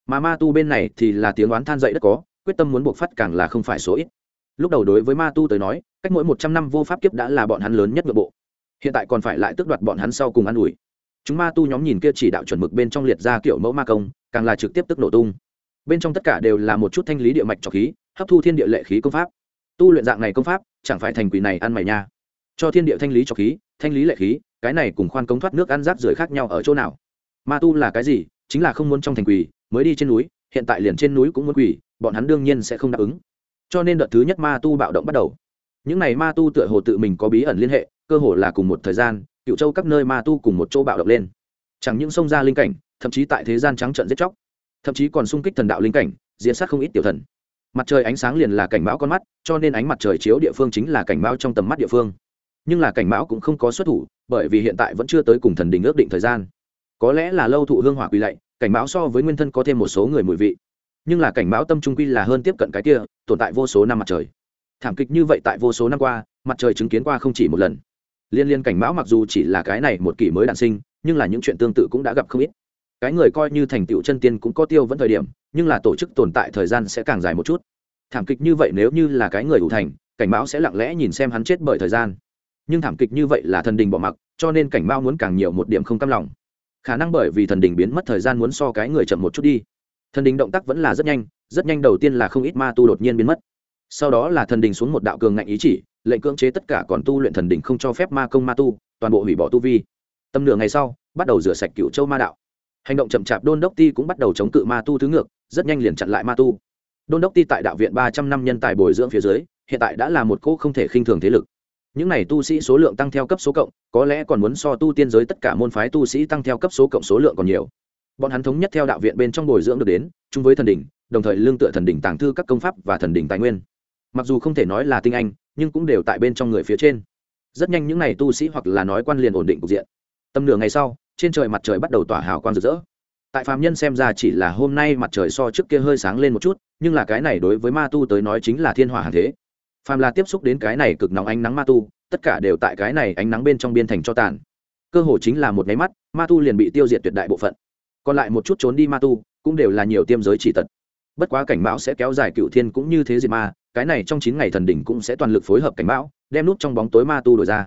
Mà ma tu bên này thì là tiếng oán than dậy đất có quyết tâm muốn buộc phát càng là không phải số ít. Lúc đầu đối với ma tu tới nói, cách mỗi một trăm năm vô pháp kiếp đã là bọn hắn lớn nhất nội bộ. Hiện tại còn phải lại tước đoạt bọn hắn sau cùng ă n ủi. Chúng ma tu nhóm nhìn kia chỉ đạo chuẩn mực bên trong liệt ra kiểu mẫu ma công, càng là trực tiếp tức nổ tung. Bên trong tất cả đều là một chút thanh lý địa mạch trọc khí, hấp thu thiên địa lệ khí công pháp. Tu luyện dạng này công pháp, chẳng phải thành quỷ này ăn mày nha. Cho thiên địa thanh lý trọc khí, thanh lý lệ khí, cái này cùng khoan công thoát nước ăn rác rưởi khác nhau ở chỗ nào? Ma tu là cái gì? Chính là không muốn trong thành quỷ, mới đi trên núi, hiện tại liền trên núi cũng muốn quỷ bọn hắn đương nhiên sẽ không đáp ứng. Cho nên đợt thứ nhất ma tu bạo động bắt đầu. Những n à y ma tu tựa hồ tự mình có bí ẩn liên hệ, cơ hồ là cùng một thời gian, cựu châu các nơi ma tu cùng một chỗ bạo động lên. Chẳng những sông ra linh cảnh, thậm chí tại thế gian trắng trận giết chóc, thậm chí còn sung kích thần đạo linh cảnh diễn sát không ít tiểu thần. Mặt trời ánh sáng liền là cảnh báo con mắt, cho nên ánh mặt trời chiếu địa phương chính là cảnh báo trong tầm mắt địa phương. Nhưng là cảnh báo cũng không có xuất thủ, bởi vì hiện tại vẫn chưa tới cùng thần đình ước định thời gian. Có lẽ là lâu thụ hương hỏa quỳ lạy, cảnh báo so với nguyên thân có thêm một số người mùi vị nhưng là cảnh báo tâm trung quy là hơn tiếp cận cái kia, tồn tại vô số năm mặt trời. Thảm kịch như vậy tại vô số năm qua, mặt trời chứng kiến qua không chỉ một lần. Liên liên cảnh báo mặc dù chỉ là cái này một kỷ mới đạn sinh, nhưng là những chuyện tương tự cũng đã gặp không ít. Cái người coi như thành tựu chân tiên cũng có tiêu vẫn thời điểm, nhưng là tổ chức tồn tại thời gian sẽ càng dài một chút. Thảm kịch như vậy nếu như là cái người đủ thành, cảnh báo sẽ lặng lẽ nhìn xem hắn chết bởi thời gian. Nhưng thảm kịch như vậy là thần đình bỏ mặc, cho nên cảnh báo muốn càng nhiều một điểm không cam lòng. Khả năng bởi vì thần đình biến mất thời gian muốn so cái người chậm một chút đi thần đình động tác vẫn là rất nhanh rất nhanh đầu tiên là không ít ma tu đột nhiên biến mất. Sau đó là thần đình xuống một đạo cường ngạnh ý chỉ, lệnh cưỡng chế tất cả còn tu luyện thần đình không cho phép ma công ma tu, toàn bộ hủy bỏ tu vi. Tầm nửa ngày sau, bắt đầu rửa sạch cựu châu ma đạo. Hành động chậm chạp đôn đốc ti cũng bắt đầu chống cự ma tu thứ ngược, rất nhanh liền chặn lại ma tu. Đôn đốc ti tại đạo viện ba trăm năm nhân tài bồi dưỡng phía dưới, hiện tại đã là một cỗ không thể khinh thường thế lực. Những n à y tu sĩ số lượng tăng theo cấp số cộng, có lẽ còn muốn so tu tiên giới tất cả môn phái tu sĩ tăng theo cấp số cộng số lượng còn nhiều bọn hắn thống nhất theo đạo viện bên trong bồi dưỡng được đến, chung với thần đỉnh, đồng thời lương tựa thần đỉnh tàng thư các công pháp và thần đỉnh tài nguyên. Mặc dù không thể nói là tinh anh, nhưng cũng đều tại bên trong người phía trên. Rất nhanh những n à y tu sĩ hoặc là nói quan liền ổn định cục diện. Tầm nửa ngày sau, trên trời mặt trời bắt đầu tỏa hào quang rực rỡ. Tại phạm nhân xem ra chỉ là hôm nay mặt trời so trước kia hơi sáng lên một chút, nhưng là cái này đối với ma tu tới nói chính là thiên hỏa hàng thế. Phàm là tiếp xúc đến cái này cực nóng ánh nắng ma tu, tất cả đều tại cái này ánh nắng bên trong biên thành cho tàn. Cơ hồ chính là một nháy mắt, ma tu liền bị tiêu diệt tuyệt đại bộ phận còn lại một chút trốn đi ma tu, cũng đều là nhiều tiêm giới chỉ tật. Bất quá cảnh báo sẽ kéo dài cựu thiên cũng như thế diệt ma, cái này trong chín ngày thần đỉnh cũng sẽ toàn lực phối hợp cảnh báo đem nút trong bóng tối ma tu đổi ra.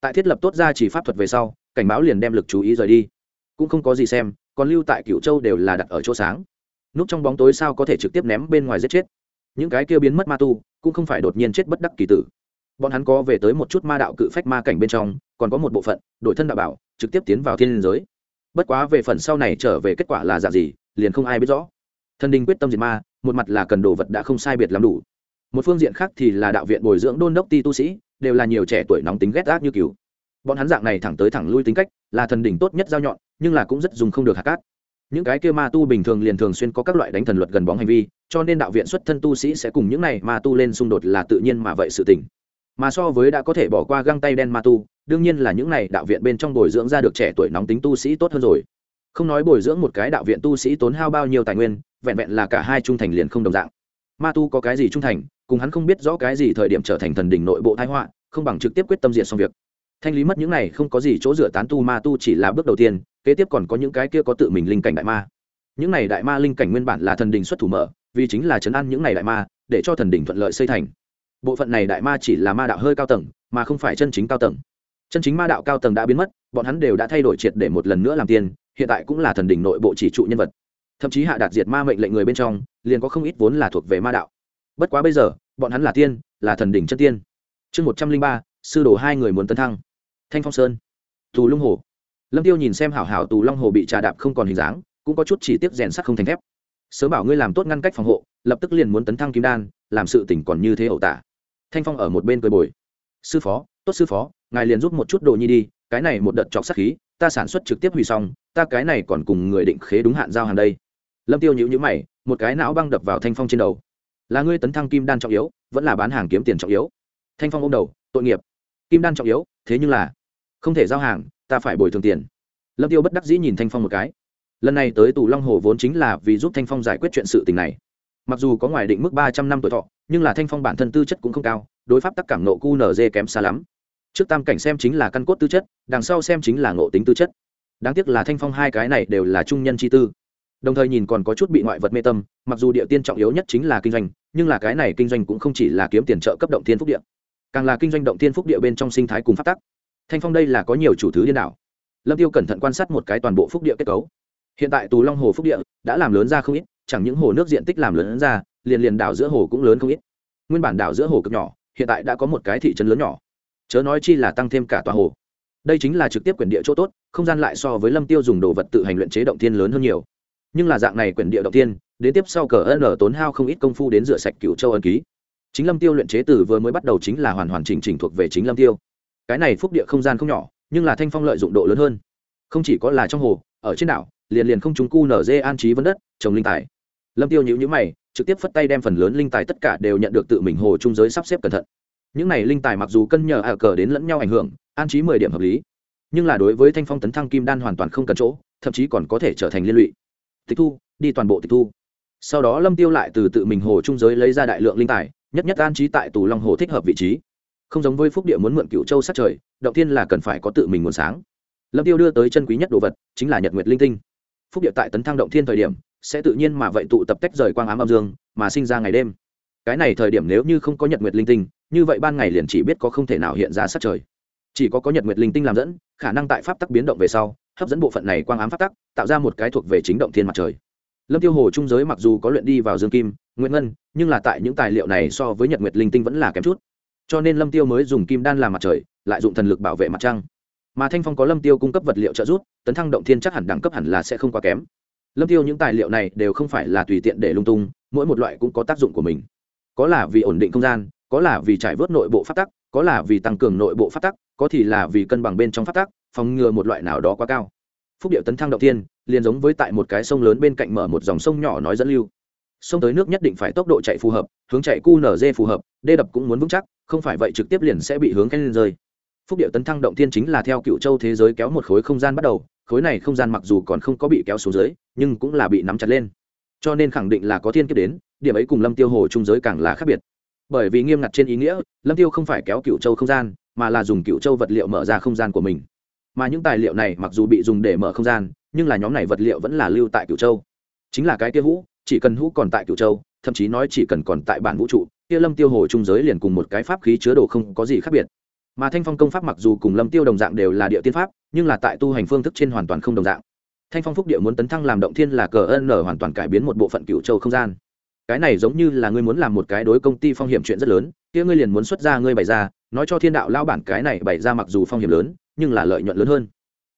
Tại thiết lập tốt ra chỉ pháp thuật về sau, cảnh báo liền đem lực chú ý rời đi. Cũng không có gì xem, còn lưu tại cựu châu đều là đặt ở chỗ sáng. Nút trong bóng tối sao có thể trực tiếp ném bên ngoài giết chết? Những cái kia biến mất ma tu, cũng không phải đột nhiên chết bất đắc kỳ tử. Bọn hắn có về tới một chút ma đạo cự phách ma cảnh bên trong, còn có một bộ phận, đổi thân đạo bảo, trực tiếp tiến vào thiên liên giới bất quá về phần sau này trở về kết quả là dạng gì, liền không ai biết rõ. Thần đình quyết tâm diệt ma, một mặt là cần đồ vật đã không sai biệt làm đủ. Một phương diện khác thì là đạo viện bồi dưỡng đôn đốc ti tu sĩ, đều là nhiều trẻ tuổi nóng tính ghét gác như cứu bọn hắn dạng này thẳng tới thẳng lui tính cách, là thần đỉnh tốt nhất giao nhọn, nhưng là cũng rất dùng không được hạt cát. Những cái kia ma tu bình thường liền thường xuyên có các loại đánh thần luật gần bóng hành vi, cho nên đạo viện xuất thân tu sĩ sẽ cùng những này ma tu lên xung đột là tự nhiên mà vậy sự tình. Mà so với đã có thể bỏ qua găng tay đen ma tu đương nhiên là những này đạo viện bên trong bồi dưỡng ra được trẻ tuổi nóng tính tu sĩ tốt hơn rồi. Không nói bồi dưỡng một cái đạo viện tu sĩ tốn hao bao nhiêu tài nguyên, vẹn vẹn là cả hai trung thành liền không đồng dạng. Ma tu có cái gì trung thành, cùng hắn không biết rõ cái gì thời điểm trở thành thần đỉnh nội bộ thái họa, không bằng trực tiếp quyết tâm diện xong việc. Thanh lý mất những này không có gì chỗ dựa tán tu, ma tu chỉ là bước đầu tiên, kế tiếp còn có những cái kia có tự mình linh cảnh đại ma. Những này đại ma linh cảnh nguyên bản là thần đình xuất thủ mở, vì chính là chấn an những này đại ma, để cho thần đình thuận lợi xây thành. Bộ phận này đại ma chỉ là ma đạo hơi cao tầng, mà không phải chân chính cao tầng chân chính ma đạo cao tầng đã biến mất, bọn hắn đều đã thay đổi triệt để một lần nữa làm tiền hiện tại cũng là thần đỉnh nội bộ chỉ trụ nhân vật. Thậm chí hạ đạt diệt ma mệnh lệnh người bên trong, liền có không ít vốn là thuộc về ma đạo. Bất quá bây giờ, bọn hắn là tiên, là thần đỉnh chân tiên. Chương một trăm linh ba, sư đồ hai người muốn tấn thăng. Thanh phong sơn. Tù lung hồ. Lâm tiêu nhìn xem hảo hảo tù long hồ bị trà đạp không còn hình dáng, cũng có chút chỉ tiếc rèn sắt không thành thép. Sớm bảo ngươi làm tốt ngăn cách phòng hộ, lập tức liền muốn tấn thăng kim đan, làm sự tỉnh còn như thế ẩu tả. Thanh phong ở một bên cười bồi. Sư phó tốt sư phó, ngài liền giúp một chút đồ nhi đi, cái này một đợt chọc sát khí, ta sản xuất trực tiếp hủy xong, ta cái này còn cùng người định khế đúng hạn giao hàng đây. Lâm tiêu nhữ nhữ mày, một cái não băng đập vào thanh phong trên đầu. Là ngươi tấn thăng kim đan trọng yếu, vẫn là bán hàng kiếm tiền trọng yếu? Thanh phong ôm đầu, tội nghiệp. Kim đan trọng yếu, thế nhưng là không thể giao hàng, ta phải bồi thường tiền. Lâm tiêu bất đắc dĩ nhìn thanh phong một cái. Lần này tới tù long hồ vốn chính là vì giúp thanh phong giải quyết chuyện sự tình này. Mặc dù có ngoài định mức ba trăm năm tuổi thọ, nhưng là thanh phong bản thân tư chất cũng không cao, đối pháp tắc cảm nộ cu kém xa lắm trước tam cảnh xem chính là căn cốt tư chất, đằng sau xem chính là ngộ tính tư chất. Đáng tiếc là thanh phong hai cái này đều là trung nhân chi tư. Đồng thời nhìn còn có chút bị ngoại vật mê tâm, mặc dù địa tiên trọng yếu nhất chính là kinh doanh, nhưng là cái này kinh doanh cũng không chỉ là kiếm tiền trợ cấp động thiên phúc địa, càng là kinh doanh động thiên phúc địa bên trong sinh thái cùng phát tắc. Thanh phong đây là có nhiều chủ thứ điên đảo. Lâm tiêu cẩn thận quan sát một cái toàn bộ phúc địa kết cấu. Hiện tại tù long hồ phúc địa đã làm lớn ra không ít, chẳng những hồ nước diện tích làm lớn ra, liền liền đảo giữa hồ cũng lớn không ít. Nguyên bản đảo giữa hồ cực nhỏ, hiện tại đã có một cái thị trấn lớn nhỏ chớ nói chi là tăng thêm cả tòa hồ. Đây chính là trực tiếp quyền địa chỗ tốt, không gian lại so với lâm tiêu dùng đồ vật tự hành luyện chế động thiên lớn hơn nhiều. Nhưng là dạng này quyền địa động tiên đến tiếp sau cờ ân tốn hao không ít công phu đến rửa sạch cựu châu ân ký. Chính lâm tiêu luyện chế từ vừa mới bắt đầu chính là hoàn hoàn chỉnh chỉnh thuộc về chính lâm tiêu. Cái này phúc địa không gian không nhỏ, nhưng là thanh phong lợi dụng độ lớn hơn. Không chỉ có là trong hồ, ở trên đảo, liền liền không chúng cu nở dê an trí vấn đất, trồng linh tài. Lâm tiêu nhữ nhữ mày, trực tiếp phất tay đem phần lớn linh tài tất cả đều nhận được tự mình hồ trung giới sắp xếp cẩn thận những này linh tài mặc dù cân nhờ ở cờ đến lẫn nhau ảnh hưởng, an trí mười điểm hợp lý. Nhưng là đối với thanh phong tấn thăng kim đan hoàn toàn không cần chỗ, thậm chí còn có thể trở thành liên lụy. Tịch thu, đi toàn bộ tịch thu. Sau đó lâm tiêu lại từ tự mình hồ trung giới lấy ra đại lượng linh tài, nhất nhất an trí tại tù long hồ thích hợp vị trí. Không giống với phúc địa muốn mượn cựu châu sát trời, động tiên là cần phải có tự mình nguồn sáng. Lâm tiêu đưa tới chân quý nhất đồ vật, chính là nhật nguyệt linh tinh. Phúc địa tại tấn thăng động thiên thời điểm, sẽ tự nhiên mà vậy tụ tập tách rời quang ám âm dương, mà sinh ra ngày đêm cái này thời điểm nếu như không có nhật nguyệt linh tinh, như vậy ban ngày liền chỉ biết có không thể nào hiện ra sát trời. Chỉ có có nhật nguyệt linh tinh làm dẫn, khả năng tại pháp tắc biến động về sau, hấp dẫn bộ phận này quang ám pháp tắc, tạo ra một cái thuộc về chính động thiên mặt trời. Lâm tiêu hồ trung giới mặc dù có luyện đi vào dương kim nguyễn ngân, nhưng là tại những tài liệu này so với nhật nguyệt linh tinh vẫn là kém chút. Cho nên lâm tiêu mới dùng kim đan làm mặt trời, lại dụng thần lực bảo vệ mặt trăng. Mà thanh phong có lâm tiêu cung cấp vật liệu trợ giúp, tấn thăng động thiên chắc hẳn đẳng cấp hẳn là sẽ không quá kém. Lâm tiêu những tài liệu này đều không phải là tùy tiện để lung tung, mỗi một loại cũng có tác dụng của mình có là vì ổn định không gian, có là vì trải vớt nội bộ phát tắc, có là vì tăng cường nội bộ phát tắc, có thì là vì cân bằng bên trong phát tắc, phòng ngừa một loại nào đó quá cao. Phúc điệu tấn thăng đầu tiên liền giống với tại một cái sông lớn bên cạnh mở một dòng sông nhỏ nói dẫn lưu. Sông tới nước nhất định phải tốc độ chạy phù hợp, hướng chạy cu nở dê phù hợp, đê đập cũng muốn vững chắc, không phải vậy trực tiếp liền sẽ bị hướng cái lên rơi. Phúc điệu tấn thăng động tiên chính là theo cựu châu thế giới kéo một khối không gian bắt đầu, khối này không gian mặc dù còn không có bị kéo xuống dưới, nhưng cũng là bị nắm chặt lên. Cho nên khẳng định là có thiên kiếp đến điểm ấy cùng lâm tiêu hồ trung giới càng là khác biệt. Bởi vì nghiêm ngặt trên ý nghĩa, lâm tiêu không phải kéo cựu châu không gian, mà là dùng cựu châu vật liệu mở ra không gian của mình. Mà những tài liệu này mặc dù bị dùng để mở không gian, nhưng là nhóm này vật liệu vẫn là lưu tại cựu châu. Chính là cái kia hũ, chỉ cần hũ còn tại cựu châu, thậm chí nói chỉ cần còn tại bản vũ trụ, kia lâm tiêu hồ trung giới liền cùng một cái pháp khí chứa đồ không có gì khác biệt. Mà thanh phong công pháp mặc dù cùng lâm tiêu đồng dạng đều là địa tiên pháp, nhưng là tại tu hành phương thức trên hoàn toàn không đồng dạng. Thanh phong phúc địa muốn tấn thăng làm động thiên là cờ ân hoàn toàn cải biến một bộ phận cựu châu không gian cái này giống như là ngươi muốn làm một cái đối công ty phong hiểm chuyện rất lớn, kia ngươi liền muốn xuất ra ngươi bày ra, nói cho thiên đạo lao bản cái này bày ra mặc dù phong hiểm lớn, nhưng là lợi nhuận lớn hơn.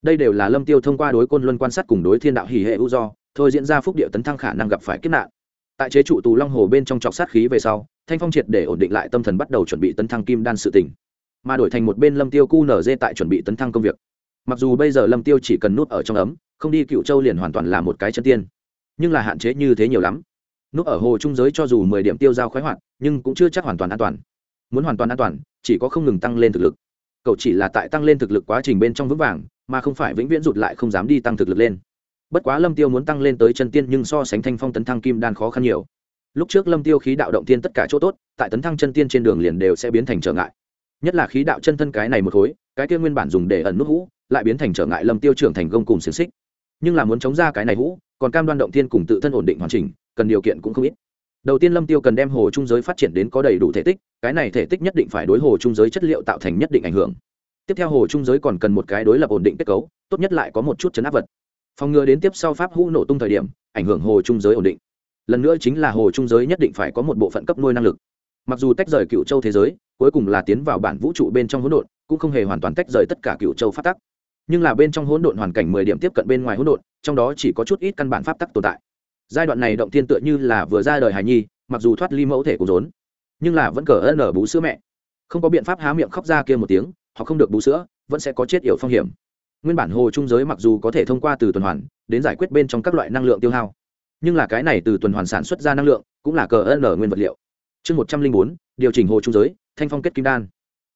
Đây đều là lâm tiêu thông qua đối côn luân quan sát cùng đối thiên đạo hỉ hệ u do, thôi diễn ra phúc địa tấn thăng khả năng gặp phải kiếp nạn. Tại chế trụ tù long hồ bên trong trọc sát khí về sau, thanh phong triệt để ổn định lại tâm thần bắt đầu chuẩn bị tấn thăng kim đan sự tỉnh mà đổi thành một bên lâm tiêu cu nở dê tại chuẩn bị tấn thăng công việc. Mặc dù bây giờ lâm tiêu chỉ cần nút ở trong ấm, không đi cựu châu liền hoàn toàn là một cái chân tiên. Nhưng là hạn chế như thế nhiều lắm nút ở hồ trung giới cho dù mười điểm tiêu giao khoái hoạt, nhưng cũng chưa chắc hoàn toàn an toàn. Muốn hoàn toàn an toàn, chỉ có không ngừng tăng lên thực lực. Cậu chỉ là tại tăng lên thực lực quá trình bên trong vững vàng, mà không phải vĩnh viễn rụt lại không dám đi tăng thực lực lên. Bất quá lâm tiêu muốn tăng lên tới chân tiên, nhưng so sánh thanh phong tấn thăng kim đan khó khăn nhiều. Lúc trước lâm tiêu khí đạo động tiên tất cả chỗ tốt, tại tấn thăng chân tiên trên đường liền đều sẽ biến thành trở ngại. Nhất là khí đạo chân thân cái này một khối, cái kia nguyên bản dùng để ẩn nút hũ, lại biến thành trở ngại lâm tiêu trưởng thành gông cùng xiềng xích. Nhưng là muốn chống ra cái này hũ, còn cam đoan động tiên cùng tự thân ổn định hoàn chỉnh cần điều kiện cũng không ít. Đầu tiên lâm tiêu cần đem hồ trung giới phát triển đến có đầy đủ thể tích, cái này thể tích nhất định phải đối hồ trung giới chất liệu tạo thành nhất định ảnh hưởng. Tiếp theo hồ trung giới còn cần một cái đối lập ổn định kết cấu, tốt nhất lại có một chút chấn áp vật. Phòng ngừa đến tiếp sau pháp hũ nổ tung thời điểm, ảnh hưởng hồ trung giới ổn định. Lần nữa chính là hồ trung giới nhất định phải có một bộ phận cấp nuôi năng lực. Mặc dù tách rời cựu châu thế giới, cuối cùng là tiến vào bản vũ trụ bên trong hỗn độn, cũng không hề hoàn toàn tách rời tất cả cựu châu phát tắc. Nhưng là bên trong hỗn độn hoàn cảnh mười điểm tiếp cận bên ngoài hỗn độn, trong đó chỉ có chút ít căn bản pháp tắc tồn tại giai đoạn này động thiên tựa như là vừa ra đời hài nhi, mặc dù thoát ly mẫu thể của rốn, nhưng là vẫn cờ ân ở bú sữa mẹ. Không có biện pháp há miệng khóc ra kia một tiếng, họ không được bú sữa, vẫn sẽ có chết yểu phong hiểm. Nguyên bản hồ trung giới mặc dù có thể thông qua từ tuần hoàn, đến giải quyết bên trong các loại năng lượng tiêu hao, nhưng là cái này từ tuần hoàn sản xuất ra năng lượng, cũng là cờ ân ở nguyên vật liệu. Chương một trăm linh bốn, điều chỉnh hồ trung giới, thanh phong kết kim đan.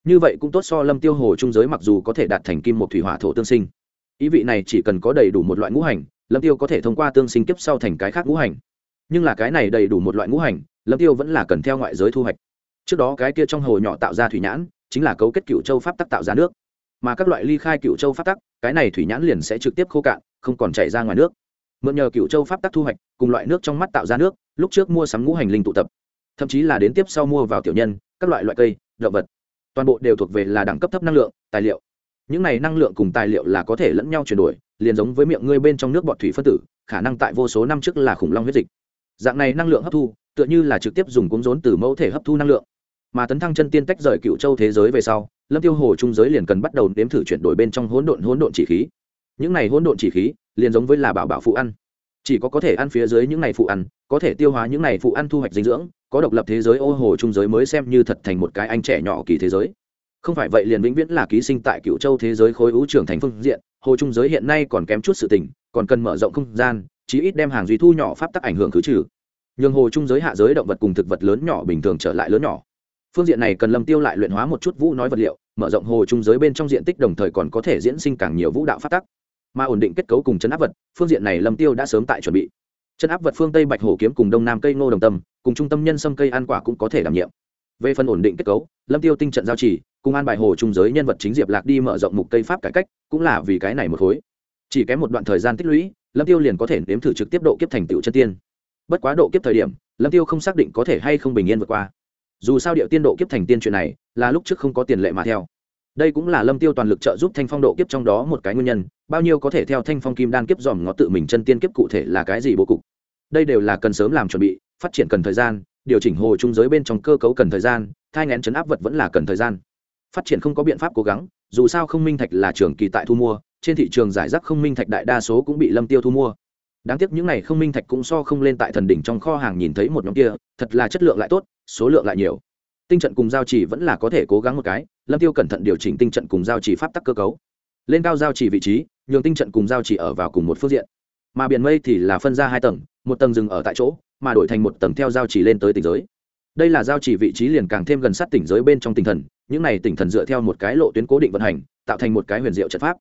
Như vậy cũng tốt so lâm tiêu hồ trung giới mặc dù có thể đạt thành kim một thủy hỏa thổ tương sinh. Ý vị này chỉ cần có đầy đủ một loại ngũ hành lâm tiêu có thể thông qua tương sinh kiếp sau thành cái khác ngũ hành. Nhưng là cái này đầy đủ một loại ngũ hành, lâm tiêu vẫn là cần theo ngoại giới thu hoạch. Trước đó cái kia trong hồ nhỏ tạo ra thủy nhãn, chính là cấu kết cựu châu pháp tắc tạo ra nước. Mà các loại ly khai cựu châu pháp tắc, cái này thủy nhãn liền sẽ trực tiếp khô cạn, không còn chảy ra ngoài nước. Mượn nhờ cựu châu pháp tắc thu hoạch, cùng loại nước trong mắt tạo ra nước, lúc trước mua sắm ngũ hành linh tụ tập. Thậm chí là đến tiếp sau mua vào tiểu nhân, các loại loại cây, động vật. Toàn bộ đều thuộc về là đẳng cấp thấp năng lượng, tài liệu. Những này năng lượng cùng tài liệu là có thể lẫn nhau chuyển đổi liền giống với miệng ngươi bên trong nước bọt thủy phân tử, khả năng tại vô số năm trước là khủng long huyết dịch. Dạng này năng lượng hấp thu, tựa như là trực tiếp dùng cuốn rốn từ mẫu thể hấp thu năng lượng. Mà tấn thăng chân tiên tách rời cựu châu thế giới về sau, lâm tiêu hồ trung giới liền cần bắt đầu nếm thử chuyển đổi bên trong hỗn độn hỗn độn chỉ khí. Những này hỗn độn chỉ khí, liền giống với là bảo bảo phụ ăn. Chỉ có có thể ăn phía dưới những này phụ ăn, có thể tiêu hóa những này phụ ăn thu hoạch dinh dưỡng, có độc lập thế giới ô hồ trung giới mới xem như thật thành một cái anh trẻ nhỏ kỳ thế giới không phải vậy liền vĩnh viễn là ký sinh tại cựu châu thế giới khối ưu trưởng thành phương diện, hồ trung giới hiện nay còn kém chút sự tình, còn cần mở rộng không gian, chí ít đem hàng duy thu nhỏ pháp tắc ảnh hưởng khứ trừ. Nhường hồ trung giới hạ giới động vật cùng thực vật lớn nhỏ bình thường trở lại lớn nhỏ. Phương diện này cần lâm tiêu lại luyện hóa một chút vũ nói vật liệu, mở rộng hồ trung giới bên trong diện tích đồng thời còn có thể diễn sinh càng nhiều vũ đạo pháp tắc. Mà ổn định kết cấu cùng chấn áp vật, phương diện này lâm tiêu đã sớm tại chuẩn bị. Chân áp vật phương tây bạch hồ kiếm cùng đông nam cây ngô đồng tâm, cùng trung tâm nhân sâm cây ăn quả cũng có thể đảm nhiệm. Về phần ổn định kết cấu, lâm tiêu tinh trận giao chỉ cùng an bài hồ trung giới nhân vật chính diệp lạc đi mở rộng mục cây pháp cải cách, cũng là vì cái này một khối. Chỉ kém một đoạn thời gian tích lũy, lâm tiêu liền có thể nếm thử trực tiếp độ kiếp thành tựu chân tiên. Bất quá độ kiếp thời điểm, lâm tiêu không xác định có thể hay không bình yên vượt qua. Dù sao điệu tiên độ kiếp thành tiên chuyện này, là lúc trước không có tiền lệ mà theo. Đây cũng là lâm tiêu toàn lực trợ giúp thanh phong độ kiếp trong đó một cái nguyên nhân, bao nhiêu có thể theo thanh phong kim đan kiếp dòm ngó tự mình chân tiên kiếp cụ thể là cái gì bố cục. Đây đều là cần sớm làm chuẩn bị, phát triển cần thời gian, điều chỉnh hồ trung giới bên trong cơ cấu cần thời gian, thai ngén chấn áp vật vẫn là cần thời gian phát triển không có biện pháp cố gắng, dù sao không minh thạch là trường kỳ tại thu mua, trên thị trường giải rác không minh thạch đại đa số cũng bị lâm tiêu thu mua. Đáng tiếc những này không minh thạch cũng so không lên tại thần đỉnh trong kho hàng nhìn thấy một nhóm kia, thật là chất lượng lại tốt, số lượng lại nhiều. Tinh trận cùng giao chỉ vẫn là có thể cố gắng một cái, lâm tiêu cẩn thận điều chỉnh tinh trận cùng giao chỉ pháp tắc cơ cấu. Lên cao giao chỉ vị trí, nhường tinh trận cùng giao chỉ ở vào cùng một phương diện. Mà biển mây thì là phân ra hai tầng, một tầng dừng ở tại chỗ, mà đổi thành một tầng theo giao chỉ lên tới tỉnh giới. Đây là giao chỉ vị trí liền càng thêm gần sát tỉnh giới bên trong tinh thần những này tỉnh thần dựa theo một cái lộ tuyến cố định vận hành, tạo thành một cái huyền diệu trận pháp.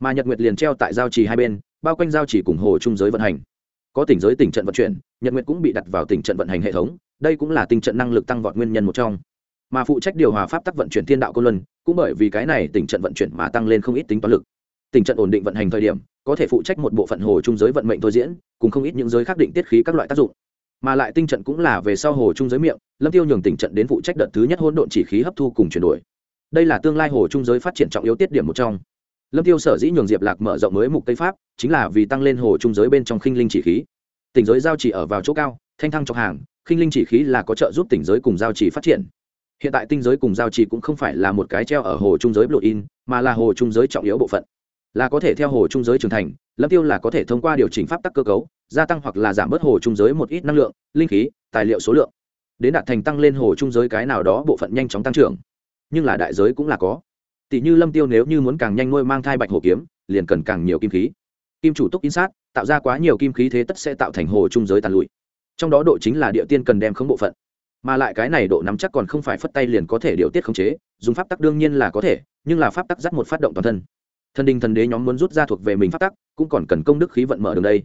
Mà nhật nguyệt liền treo tại giao chỉ hai bên, bao quanh giao chỉ cùng hồ trung giới vận hành. Có tỉnh giới tỉnh trận vận chuyển, nhật nguyệt cũng bị đặt vào tỉnh trận vận hành hệ thống, đây cũng là tinh trận năng lực tăng vọt nguyên nhân một trong. Mà phụ trách điều hòa pháp tắc vận chuyển thiên đạo côn luân, cũng bởi vì cái này tỉnh trận vận chuyển mà tăng lên không ít tính toán lực. Tỉnh trận ổn định vận hành thời điểm, có thể phụ trách một bộ phận hồ trung giới vận mệnh thôi diễn, cùng không ít những giới khác định tiết khí các loại tác dụng mà lại tinh trận cũng là về sau hồ trung giới miệng, lâm tiêu nhường tỉnh trận đến phụ trách đợt thứ nhất hỗn độn chỉ khí hấp thu cùng chuyển đổi. Đây là tương lai hồ trung giới phát triển trọng yếu tiết điểm một trong. Lâm tiêu sở dĩ nhường diệp lạc mở rộng mới mục tây pháp, chính là vì tăng lên hồ trung giới bên trong khinh linh chỉ khí. Tỉnh giới giao chỉ ở vào chỗ cao, thanh thăng trong hàng, khinh linh chỉ khí là có trợ giúp tỉnh giới cùng giao chỉ phát triển. Hiện tại tinh giới cùng giao chỉ cũng không phải là một cái treo ở hồ trung giới blood in, mà là hồ trung giới trọng yếu bộ phận là có thể theo hồ trung giới trưởng thành, lâm tiêu là có thể thông qua điều chỉnh pháp tắc cơ cấu, gia tăng hoặc là giảm bớt hồ trung giới một ít năng lượng, linh khí, tài liệu số lượng. Đến đạt thành tăng lên hồ trung giới cái nào đó, bộ phận nhanh chóng tăng trưởng. Nhưng là đại giới cũng là có. Tỷ như lâm tiêu nếu như muốn càng nhanh nuôi mang thai bạch hồ kiếm, liền cần càng nhiều kim khí. Kim chủ túc in sát, tạo ra quá nhiều kim khí thế tất sẽ tạo thành hồ trung giới tàn lụi. Trong đó độ chính là địa tiên cần đem không bộ phận. Mà lại cái này độ nắm chắc còn không phải phất tay liền có thể điều tiết khống chế, dùng pháp tắc đương nhiên là có thể, nhưng là pháp tắc dắt một phát động toàn thân thần đình thần đế nhóm muốn rút ra thuộc về mình pháp tắc, cũng còn cần công đức khí vận mở đường đây.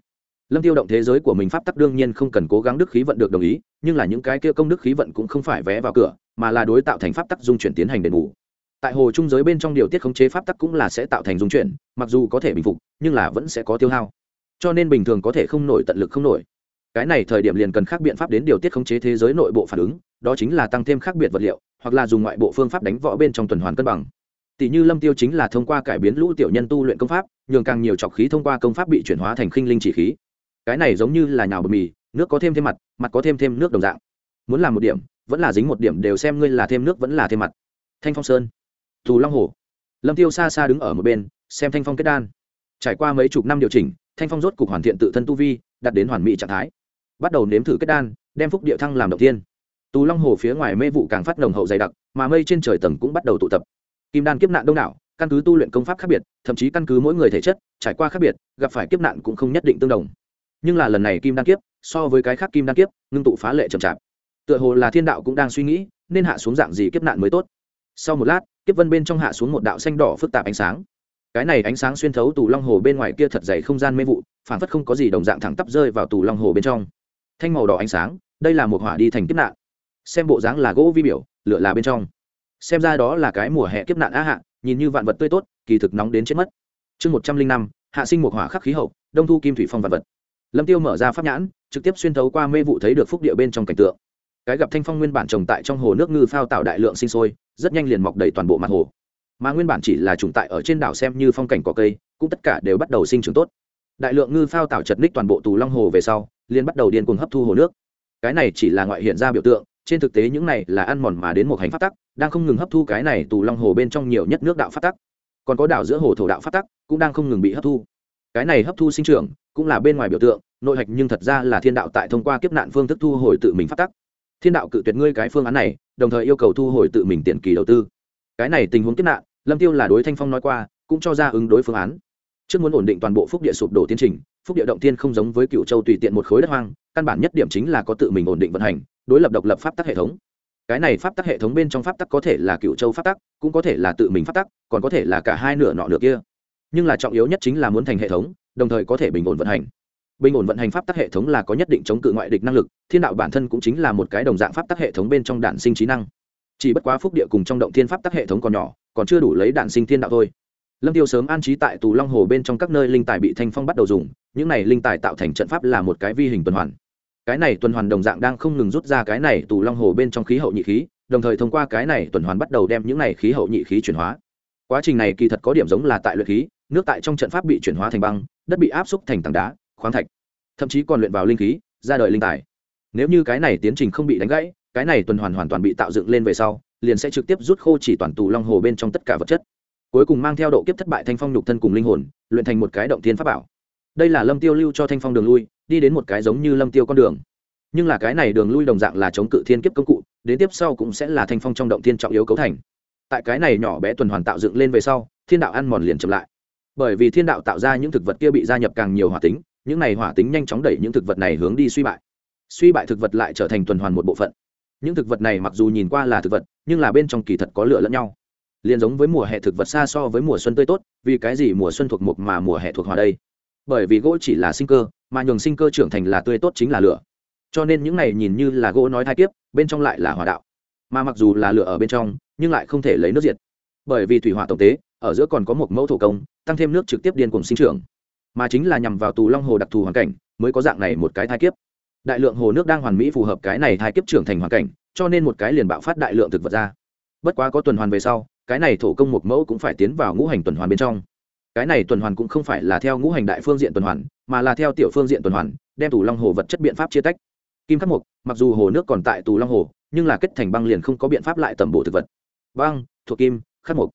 Lâm tiêu động thế giới của mình pháp tắc đương nhiên không cần cố gắng đức khí vận được đồng ý, nhưng là những cái kia công đức khí vận cũng không phải vé vào cửa, mà là đối tạo thành pháp tắc dung chuyển tiến hành đền bù. Tại hồ trung giới bên trong điều tiết khống chế pháp tắc cũng là sẽ tạo thành dung chuyển, mặc dù có thể bình phục, nhưng là vẫn sẽ có tiêu hao. Cho nên bình thường có thể không nổi tận lực không nổi. Cái này thời điểm liền cần khác biện pháp đến điều tiết khống chế thế giới nội bộ phản ứng, đó chính là tăng thêm khác biệt vật liệu, hoặc là dùng ngoại bộ phương pháp đánh võ bên trong tuần hoàn cân bằng tỷ như lâm tiêu chính là thông qua cải biến lũ tiểu nhân tu luyện công pháp, nhường càng nhiều trọc khí thông qua công pháp bị chuyển hóa thành khinh linh chỉ khí. Cái này giống như là nhào bột mì, nước có thêm thêm mặt mặt có thêm thêm nước đồng dạng. Muốn làm một điểm, vẫn là dính một điểm đều xem ngươi là thêm nước vẫn là thêm mặt. Thanh phong sơn, thù long hồ. Lâm tiêu xa xa đứng ở một bên, xem thanh phong kết đan. Trải qua mấy chục năm điều chỉnh, thanh phong rốt cục hoàn thiện tự thân tu vi, đạt đến hoàn mỹ trạng thái. Bắt đầu nếm thử kết đan, đem phúc địa thăng làm đầu tiên tù long hồ phía ngoài mê vụ càng phát nồng hậu dày đặc, mà mây trên trời tầng cũng bắt đầu tụ tập kim đan kiếp nạn đông đảo, căn cứ tu luyện công pháp khác biệt, thậm chí căn cứ mỗi người thể chất, trải qua khác biệt, gặp phải kiếp nạn cũng không nhất định tương đồng. Nhưng là lần này kim đan kiếp, so với cái khác kim đan kiếp, ngưng tụ phá lệ chậm chạp. Tựa hồ là thiên đạo cũng đang suy nghĩ, nên hạ xuống dạng gì kiếp nạn mới tốt. Sau một lát, kiếp vân bên trong hạ xuống một đạo xanh đỏ phức tạp ánh sáng. Cái này ánh sáng xuyên thấu tù long hồ bên ngoài kia thật dày không gian mê vụ, phản phất không có gì đồng dạng thẳng tắp rơi vào tù long hồ bên trong. Thanh màu đỏ ánh sáng, đây là một hỏa đi thành kiếp nạn. Xem bộ dáng là gỗ vi biểu, lửa là bên trong xem ra đó là cái mùa hè kiếp nạn á hạ, nhìn như vạn vật tươi tốt, kỳ thực nóng đến chết mất. Chương một trăm linh năm, hạ sinh một hỏa khắc khí hậu, đông thu kim thủy phong vạn vật. Lâm tiêu mở ra pháp nhãn, trực tiếp xuyên thấu qua mê vụ thấy được phúc địa bên trong cảnh tượng. Cái gặp thanh phong nguyên bản trồng tại trong hồ nước ngư phao tạo đại lượng sinh sôi, rất nhanh liền mọc đầy toàn bộ mặt hồ. Mà nguyên bản chỉ là trùng tại ở trên đảo xem như phong cảnh có cây, cũng tất cả đều bắt đầu sinh trưởng tốt. Đại lượng ngư phao tạo chật ních toàn bộ tù long hồ về sau, liền bắt đầu điên cuồng hấp thu hồ nước. Cái này chỉ là ngoại hiện ra biểu tượng trên thực tế những này là ăn mòn mà đến một hành pháp tắc, đang không ngừng hấp thu cái này tù long hồ bên trong nhiều nhất nước đạo pháp tắc. Còn có đảo giữa hồ thổ đạo pháp tắc, cũng đang không ngừng bị hấp thu. Cái này hấp thu sinh trưởng, cũng là bên ngoài biểu tượng, nội hạch nhưng thật ra là thiên đạo tại thông qua kiếp nạn phương thức thu hồi tự mình phát tắc. Thiên đạo cự tuyệt ngươi cái phương án này, đồng thời yêu cầu thu hồi tự mình tiền kỳ đầu tư. Cái này tình huống kiếp nạn, lâm tiêu là đối thanh phong nói qua, cũng cho ra ứng đối phương án. Trước muốn ổn định toàn bộ phúc địa sụp đổ tiến trình, phúc địa động tiên không giống với cựu châu tùy tiện một khối đất hoang, căn bản nhất điểm chính là có tự mình ổn định vận hành đối lập độc lập pháp tắc hệ thống. Cái này pháp tắc hệ thống bên trong pháp tắc có thể là cựu châu pháp tắc, cũng có thể là tự mình pháp tắc, còn có thể là cả hai nửa nọ nửa kia. Nhưng là trọng yếu nhất chính là muốn thành hệ thống, đồng thời có thể bình ổn vận hành. Bình ổn vận hành pháp tắc hệ thống là có nhất định chống cự ngoại địch năng lực, thiên đạo bản thân cũng chính là một cái đồng dạng pháp tắc hệ thống bên trong đản sinh trí năng. Chỉ bất quá phúc địa cùng trong động thiên pháp tắc hệ thống còn nhỏ, còn chưa đủ lấy đản sinh thiên đạo thôi. Lâm tiêu sớm an trí tại tù long hồ bên trong các nơi linh tài bị thanh phong bắt đầu dùng, những này linh tài tạo thành trận pháp là một cái vi hình tuần hoàn cái này tuần hoàn đồng dạng đang không ngừng rút ra cái này tù long hồ bên trong khí hậu nhị khí, đồng thời thông qua cái này tuần hoàn bắt đầu đem những này khí hậu nhị khí chuyển hóa. Quá trình này kỳ thật có điểm giống là tại luyện khí, nước tại trong trận pháp bị chuyển hóa thành băng, đất bị áp xúc thành tảng đá, khoáng thạch, thậm chí còn luyện vào linh khí, ra đời linh tài. Nếu như cái này tiến trình không bị đánh gãy, cái này tuần hoàn hoàn toàn bị tạo dựng lên về sau, liền sẽ trực tiếp rút khô chỉ toàn tù long hồ bên trong tất cả vật chất. Cuối cùng mang theo độ kiếp thất bại thanh phong nhục thân cùng linh hồn, luyện thành một cái động thiên pháp bảo đây là lâm tiêu lưu cho thanh phong đường lui, đi đến một cái giống như lâm tiêu con đường. Nhưng là cái này đường lui đồng dạng là chống cự thiên kiếp công cụ, đến tiếp sau cũng sẽ là thanh phong trong động thiên trọng yếu cấu thành. Tại cái này nhỏ bé tuần hoàn tạo dựng lên về sau, thiên đạo ăn mòn liền chậm lại. Bởi vì thiên đạo tạo ra những thực vật kia bị gia nhập càng nhiều hỏa tính, những này hỏa tính nhanh chóng đẩy những thực vật này hướng đi suy bại. Suy bại thực vật lại trở thành tuần hoàn một bộ phận. Những thực vật này mặc dù nhìn qua là thực vật, nhưng là bên trong kỳ thật có lửa lẫn nhau. Liền giống với mùa hè thực vật xa so với mùa xuân tươi tốt, vì cái gì mùa xuân thuộc mục mà mùa hè thuộc hòa đây? Bởi vì gỗ chỉ là sinh cơ, mà nhường sinh cơ trưởng thành là tươi tốt chính là lửa. Cho nên những này nhìn như là gỗ nói thai kiếp, bên trong lại là hỏa đạo. Mà mặc dù là lửa ở bên trong, nhưng lại không thể lấy nước diệt. Bởi vì thủy hỏa tổng tế, ở giữa còn có một mẫu thổ công, tăng thêm nước trực tiếp điên cùng sinh trưởng. Mà chính là nhằm vào tù long hồ đặc thù hoàn cảnh, mới có dạng này một cái thai kiếp. Đại lượng hồ nước đang hoàn mỹ phù hợp cái này thai kiếp trưởng thành hoàn cảnh, cho nên một cái liền bạo phát đại lượng thực vật ra. Bất quá có tuần hoàn về sau, cái này thổ công một mẫu cũng phải tiến vào ngũ hành tuần hoàn bên trong cái này tuần hoàn cũng không phải là theo ngũ hành đại phương diện tuần hoàn, mà là theo tiểu phương diện tuần hoàn, đem tù long hồ vật chất biện pháp chia tách. Kim khắc mục, mặc dù hồ nước còn tại tù long hồ, nhưng là kết thành băng liền không có biện pháp lại tẩm bổ thực vật. Băng, thuộc kim, khắc mục.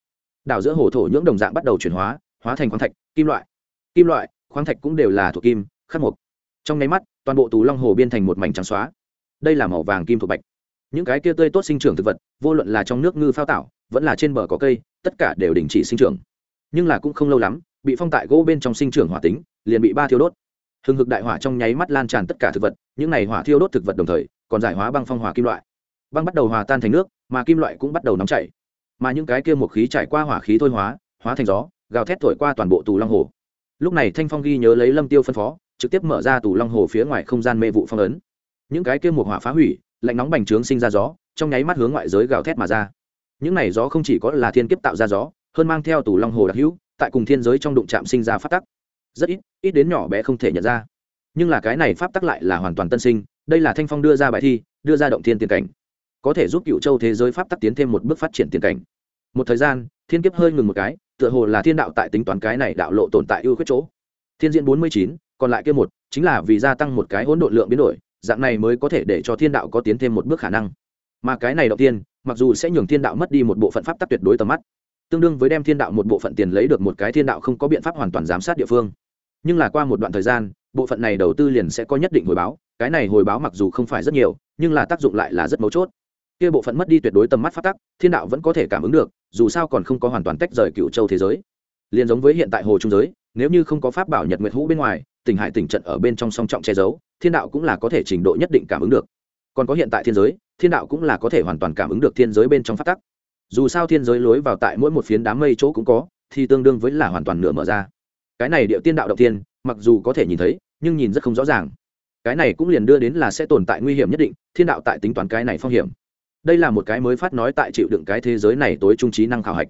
Đảo giữa hồ thổ nhưỡng đồng dạng bắt đầu chuyển hóa hóa thành khoáng thạch, kim loại. Kim loại, khoáng thạch cũng đều là thuộc kim, khắc mục. Trong nháy mắt, toàn bộ tù long hồ biên thành một mảnh trắng xóa. Đây là màu vàng kim thuộc bạch. Những cái kia tươi tốt sinh trưởng thực vật, vô luận là trong nước ngư phao tảo, vẫn là trên bờ có cây, tất cả đều đình chỉ sinh trưởng nhưng là cũng không lâu lắm, bị phong tại gỗ bên trong sinh trưởng hỏa tính, liền bị ba thiêu đốt. Hừng hực đại hỏa trong nháy mắt lan tràn tất cả thực vật, những này hỏa thiêu đốt thực vật đồng thời, còn giải hóa băng phong hỏa kim loại. Băng bắt đầu hòa tan thành nước, mà kim loại cũng bắt đầu nóng chảy. Mà những cái kia một khí trải qua hỏa khí thôi hóa hóa thành gió, gào thét thổi qua toàn bộ tù long hồ. Lúc này thanh phong ghi nhớ lấy lâm tiêu phân phó, trực tiếp mở ra tù long hồ phía ngoài không gian mê vụ phong ấn. Những cái kia một hỏa phá hủy, lạnh nóng bành trướng sinh ra gió, trong nháy mắt hướng ngoại giới gào thét mà ra. Những này gió không chỉ có là thiên kiếp tạo ra gió hơn mang theo tủ long hồ đặc hữu, tại cùng thiên giới trong đụng chạm sinh ra phát tắc. Rất ít ít đến nhỏ bé không thể nhận ra. Nhưng là cái này pháp tắc lại là hoàn toàn tân sinh, đây là thanh phong đưa ra bài thi, đưa ra động thiên tiền cảnh. Có thể giúp cựu châu thế giới pháp tắc tiến thêm một bước phát triển tiền cảnh. Một thời gian, thiên kiếp hơi ngừng một cái, tựa hồ là thiên đạo tại tính toán cái này đạo lộ tồn tại ưu khuyết chỗ. Thiên diễn bốn mươi chín, còn lại kia một, chính là vì gia tăng một cái hỗn độn lượng biến đổi, dạng này mới có thể để cho thiên đạo có tiến thêm một bước khả năng. Mà cái này đầu tiên mặc dù sẽ nhường thiên đạo mất đi một bộ phận pháp tắc tuyệt đối tầm mắt tương đương với đem thiên đạo một bộ phận tiền lấy được một cái thiên đạo không có biện pháp hoàn toàn giám sát địa phương. Nhưng là qua một đoạn thời gian, bộ phận này đầu tư liền sẽ có nhất định hồi báo, cái này hồi báo mặc dù không phải rất nhiều, nhưng là tác dụng lại là rất mấu chốt. Kia bộ phận mất đi tuyệt đối tầm mắt phát tắc, thiên đạo vẫn có thể cảm ứng được, dù sao còn không có hoàn toàn tách rời cựu châu thế giới. Liền giống với hiện tại hồ trung giới, nếu như không có pháp bảo nhật nguyệt hũ bên ngoài, tỉnh hải tỉnh trận ở bên trong song trọng che giấu, thiên đạo cũng là có thể trình độ nhất định cảm ứng được. Còn có hiện tại thiên giới, thiên đạo cũng là có thể hoàn toàn cảm ứng được thiên giới bên trong phát tắc dù sao thiên giới lối vào tại mỗi một phiến đám mây chỗ cũng có, thì tương đương với là hoàn toàn nửa mở ra. Cái này địa tiên đạo động tiên mặc dù có thể nhìn thấy, nhưng nhìn rất không rõ ràng. Cái này cũng liền đưa đến là sẽ tồn tại nguy hiểm nhất định, thiên đạo tại tính toán cái này phong hiểm. Đây là một cái mới phát nói tại chịu đựng cái thế giới này tối trung trí năng khảo hạch.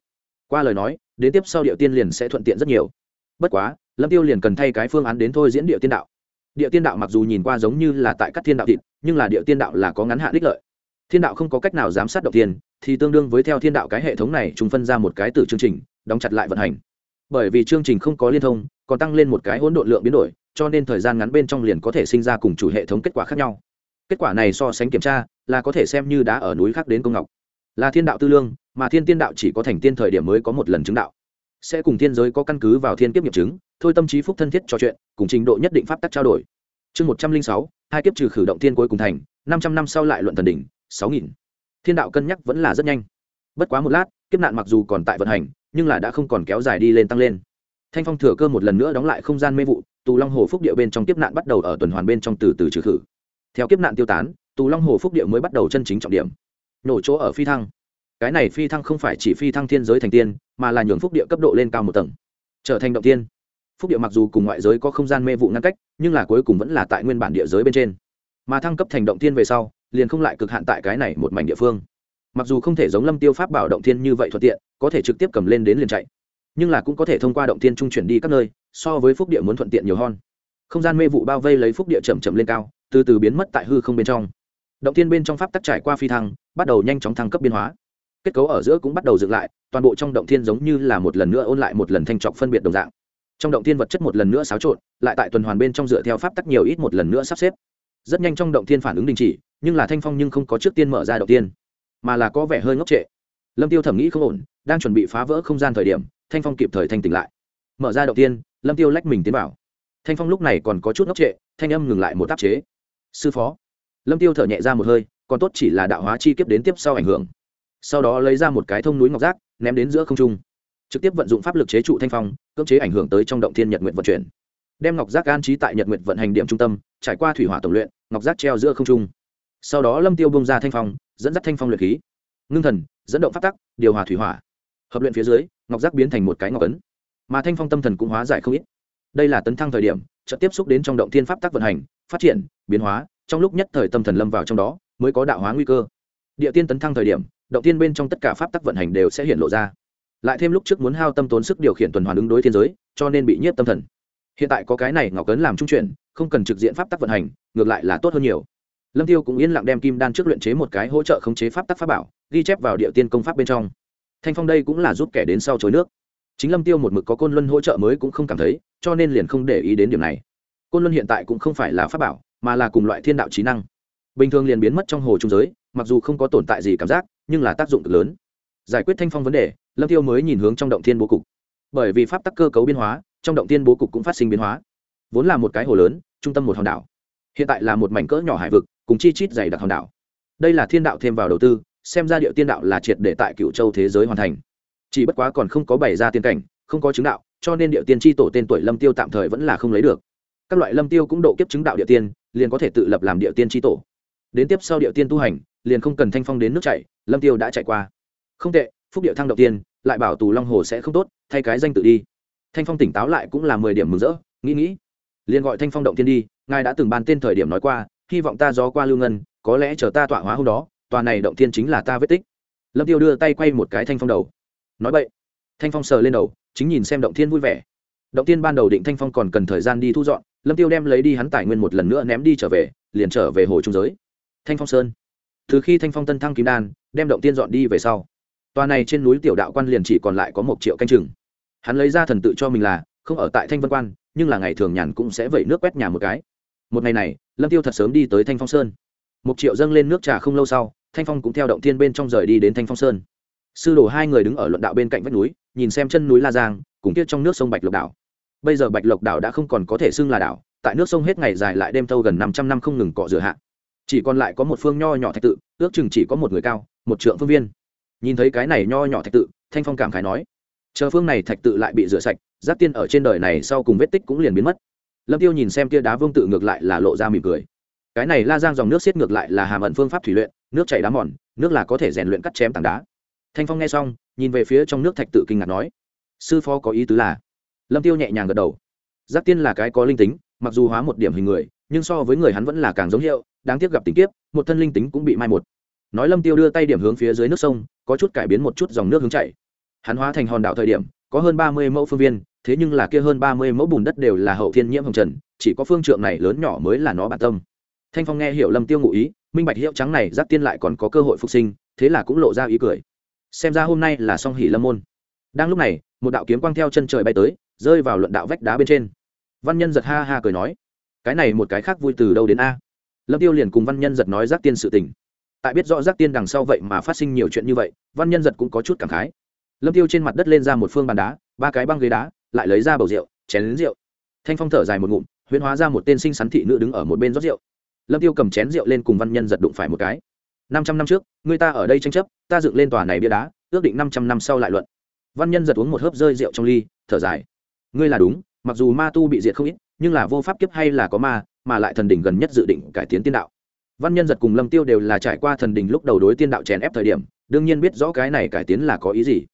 Qua lời nói, đến tiếp sau địa tiên liền sẽ thuận tiện rất nhiều. Bất quá, lâm tiêu liền cần thay cái phương án đến thôi diễn địa tiên đạo. Địa tiên đạo mặc dù nhìn qua giống như là tại các thiên đạo thịt, nhưng là địa tiên đạo là có ngắn hạn đích lợi thiên đạo không có cách nào giám sát động tiên thì tương đương với theo thiên đạo cái hệ thống này chúng phân ra một cái từ chương trình, đóng chặt lại vận hành. Bởi vì chương trình không có liên thông, còn tăng lên một cái hỗn độn lượng biến đổi, cho nên thời gian ngắn bên trong liền có thể sinh ra cùng chủ hệ thống kết quả khác nhau. Kết quả này so sánh kiểm tra, là có thể xem như đã ở núi khác đến công ngọc. Là thiên đạo tư lương, mà thiên tiên đạo chỉ có thành tiên thời điểm mới có một lần chứng đạo. Sẽ cùng thiên giới có căn cứ vào thiên kiếp nghiệp chứng, thôi tâm trí phúc thân thiết trò chuyện, cùng trình độ nhất định pháp tắc trao đổi. Chương một trăm linh sáu, hai kiếp trừ khử động thiên cuối cùng thành, năm trăm năm sau lại luận thần đỉnh sáu nghìn. Thiên đạo cân nhắc vẫn là rất nhanh. Bất quá một lát, kiếp nạn mặc dù còn tại vận hành, nhưng là đã không còn kéo dài đi lên tăng lên. Thanh phong thừa cơ một lần nữa đóng lại không gian mê vụ, tù long hồ phúc điệu bên trong kiếp nạn bắt đầu ở tuần hoàn bên trong từ từ trừ khử. Theo kiếp nạn tiêu tán, tù long hồ phúc điệu mới bắt đầu chân chính trọng điểm. Nổ chỗ ở phi thăng. Cái này phi thăng không phải chỉ phi thăng thiên giới thành tiên, mà là nhường phúc địa cấp độ lên cao một tầng. Trở thành động tiên. Phúc địa mặc dù cùng ngoại giới có không gian mê vụ ngăn cách, nhưng là cuối cùng vẫn là tại nguyên bản địa giới bên trên. Mà thăng cấp thành động tiên về sau liền không lại cực hạn tại cái này một mảnh địa phương. Mặc dù không thể giống lâm tiêu pháp bảo động thiên như vậy thuận tiện, có thể trực tiếp cầm lên đến liền chạy. Nhưng là cũng có thể thông qua động thiên trung chuyển đi các nơi, so với phúc địa muốn thuận tiện nhiều hơn. Không gian mê vụ bao vây lấy phúc địa chậm chậm lên cao, từ từ biến mất tại hư không bên trong. Động thiên bên trong pháp tắc trải qua phi thăng, bắt đầu nhanh chóng thăng cấp biến hóa. Kết cấu ở giữa cũng bắt đầu dựng lại, toàn bộ trong động thiên giống như là một lần nữa ôn lại một lần thanh trọc phân biệt đồng dạng. Trong động thiên vật chất một lần nữa xáo trộn, lại tại tuần hoàn bên trong dựa theo pháp tắc nhiều ít một lần nữa sắp xếp. Rất nhanh trong động thiên phản ứng đình chỉ nhưng là thanh phong nhưng không có trước tiên mở ra đầu tiên, mà là có vẻ hơi ngốc trệ. Lâm tiêu thẩm nghĩ không ổn, đang chuẩn bị phá vỡ không gian thời điểm, thanh phong kịp thời thanh tỉnh lại. Mở ra đầu tiên, lâm tiêu lách mình tiến vào. Thanh phong lúc này còn có chút ngốc trệ, thanh âm ngừng lại một tác chế. Sư phó. Lâm tiêu thở nhẹ ra một hơi, còn tốt chỉ là đạo hóa chi kiếp đến tiếp sau ảnh hưởng. Sau đó lấy ra một cái thông núi ngọc giác, ném đến giữa không trung. Trực tiếp vận dụng pháp lực chế trụ thanh phong, cưỡng chế ảnh hưởng tới trong động thiên nhật nguyện vận chuyển. Đem ngọc giác an trí tại nhật nguyện vận hành điểm trung tâm, trải qua thủy hỏa tổng luyện, ngọc giác treo giữa không trung sau đó lâm tiêu bông ra thanh phong, dẫn dắt thanh phong luyện khí. Ngưng thần, dẫn động phát tắc, điều hòa thủy hỏa. Hợp luyện phía dưới, ngọc giác biến thành một cái ngọc ấn. Mà thanh phong tâm thần cũng hóa giải không ít. Đây là tấn thăng thời điểm trợ tiếp xúc đến trong động thiên pháp tắc vận hành, phát triển, biến hóa, trong lúc nhất thời tâm thần lâm vào trong đó, mới có đạo hóa nguy cơ. Địa tiên tấn thăng thời điểm, động tiên bên trong tất cả pháp tắc vận hành đều sẽ hiện lộ ra. Lại thêm lúc trước muốn hao tâm tốn sức điều khiển tuần hoàn ứng đối thiên giới, cho nên bị nhiếp tâm thần. Hiện tại có cái này ngọc ấn làm trung chuyển, không cần trực diện pháp tắc vận hành, ngược lại là tốt hơn nhiều lâm tiêu cũng yên lặng đem kim đan trước luyện chế một cái hỗ trợ khống chế pháp tắc pháp bảo, ghi chép vào địa tiên công pháp bên trong. Thanh phong đây cũng là giúp kẻ đến sau chối nước. Chính lâm tiêu một mực có côn luân hỗ trợ mới cũng không cảm thấy, cho nên liền không để ý đến điểm này. Côn luân hiện tại cũng không phải là pháp bảo, mà là cùng loại thiên đạo trí năng. Bình thường liền biến mất trong hồ trung giới, mặc dù không có tồn tại gì cảm giác, nhưng là tác dụng cực lớn. Giải quyết thanh phong vấn đề, lâm tiêu mới nhìn hướng trong động thiên bố cục. Bởi vì pháp tắc cơ cấu biến hóa, trong động thiên bố cục cũng phát sinh biến hóa. Vốn là một cái hồ lớn, trung tâm một hòn đảo hiện tại là một mảnh cỡ nhỏ hải vực, cùng chi chít dày đặc hòn đảo. Đây là thiên đạo thêm vào đầu tư, xem ra điệu tiên đạo là triệt để tại cựu châu thế giới hoàn thành. Chỉ bất quá còn không có bày ra tiên cảnh, không có chứng đạo, cho nên điệu tiên tri tổ tên tuổi lâm tiêu tạm thời vẫn là không lấy được. Các loại lâm tiêu cũng độ kiếp chứng đạo địa tiên, liền có thể tự lập làm địa tiên tri tổ. Đến tiếp sau điệu tiên tu hành, liền không cần thanh phong đến nước chảy, lâm tiêu đã chạy qua. Không tệ, phúc điệu thăng đầu tiên, lại bảo tù long hồ sẽ không tốt, thay cái danh tự đi. Thanh phong tỉnh táo lại cũng là mười điểm mừng rỡ, nghĩ nghĩ. Liền gọi thanh phong động tiên đi ngài đã từng ban tên thời điểm nói qua, hy vọng ta gió qua lưu ngân, có lẽ chờ ta tọa hóa hôm đó, tòa này động thiên chính là ta vết tích. Lâm tiêu đưa tay quay một cái thanh phong đầu. Nói vậy thanh phong sờ lên đầu, chính nhìn xem động thiên vui vẻ. Động thiên ban đầu định thanh phong còn cần thời gian đi thu dọn, lâm tiêu đem lấy đi hắn tài nguyên một lần nữa ném đi trở về, liền trở về hồ trung giới. Thanh phong sơn. Từ khi thanh phong tân thăng kim đan, đem động tiên dọn đi về sau, tòa này trên núi tiểu đạo quan liền chỉ còn lại có một triệu canh chừng. Hắn lấy ra thần tự cho mình là, không ở tại thanh vân quan, nhưng là ngày thường nhàn cũng sẽ vẩy nước quét nhà một cái một ngày này, lâm tiêu thật sớm đi tới thanh phong sơn. Một triệu dâng lên nước trà không lâu sau, thanh phong cũng theo động thiên bên trong rời đi đến thanh phong sơn. Sư đồ hai người đứng ở luận đạo bên cạnh vách núi, nhìn xem chân núi la giang, cùng tiết trong nước sông bạch lộc đảo. Bây giờ bạch lộc đảo đã không còn có thể xưng là đảo, tại nước sông hết ngày dài lại đêm thâu gần năm trăm năm không ngừng cọ rửa hạ. Chỉ còn lại có một phương nho nhỏ thạch tự, ước chừng chỉ có một người cao, một trượng phương viên. Nhìn thấy cái này nho nhỏ thạch tự, thanh phong cảm khái nói, chờ phương này thạch tự lại bị rửa sạch, giáp tiên ở trên đời này sau cùng vết tích cũng liền biến mất lâm tiêu nhìn xem kia đá vương tự ngược lại là lộ ra mỉm cười. Cái này la giang dòng nước xiết ngược lại là hàm ẩn phương pháp thủy luyện, nước chảy đá mòn, nước là có thể rèn luyện cắt chém tảng đá. Thanh phong nghe xong, nhìn về phía trong nước thạch tự kinh ngạc nói, sư phó có ý tứ là? Lâm tiêu nhẹ nhàng gật đầu. Giác tiên là cái có linh tính, mặc dù hóa một điểm hình người, nhưng so với người hắn vẫn là càng giống hiệu, đáng tiếc gặp tình kiếp, một thân linh tính cũng bị mai một. Nói lâm tiêu đưa tay điểm hướng phía dưới nước sông, có chút cải biến một chút dòng nước hướng chảy. Hắn hóa thành hòn đảo thời điểm có hơn ba mươi mẫu phương viên, thế nhưng là kia hơn ba mươi mẫu bùn đất đều là hậu thiên nhiễm hồng trần, chỉ có phương trượng này lớn nhỏ mới là nó bản tâm. Thanh phong nghe hiểu lâm tiêu ngụ ý, minh bạch hiệu trắng này giác tiên lại còn có cơ hội phục sinh, thế là cũng lộ ra ý cười. Xem ra hôm nay là song hỷ lâm môn. Đang lúc này, một đạo kiếm quang theo chân trời bay tới, rơi vào luận đạo vách đá bên trên. Văn nhân giật ha ha cười nói, cái này một cái khác vui từ đâu đến a? Lâm tiêu liền cùng văn nhân giật nói giác tiên sự tình. Tại biết rõ giác tiên đằng sau vậy mà phát sinh nhiều chuyện như vậy, văn nhân giật cũng có chút cảm khái lâm tiêu trên mặt đất lên ra một phương bàn đá, ba cái băng ghế đá, lại lấy ra bầu rượu, chén lính rượu. Thanh phong thở dài một ngụm, huyễn hóa ra một tên sinh sắn thị nữ đứng ở một bên rót rượu. Lâm tiêu cầm chén rượu lên cùng văn nhân giật đụng phải một cái. Năm trăm năm trước, người ta ở đây tranh chấp, ta dựng lên tòa này bia đá, ước định năm trăm năm sau lại luận. Văn nhân giật uống một hớp rơi rượu trong ly, thở dài. Ngươi là đúng, mặc dù ma tu bị diệt không ít, nhưng là vô pháp kiếp hay là có ma, mà lại thần đỉnh gần nhất dự định cải tiến tiên đạo. Văn nhân giật cùng lâm tiêu đều là trải qua thần đỉnh lúc đầu đối tiên đạo chèn ép thời điểm, đương nhiên biết rõ cái này cải tiến là có ý gì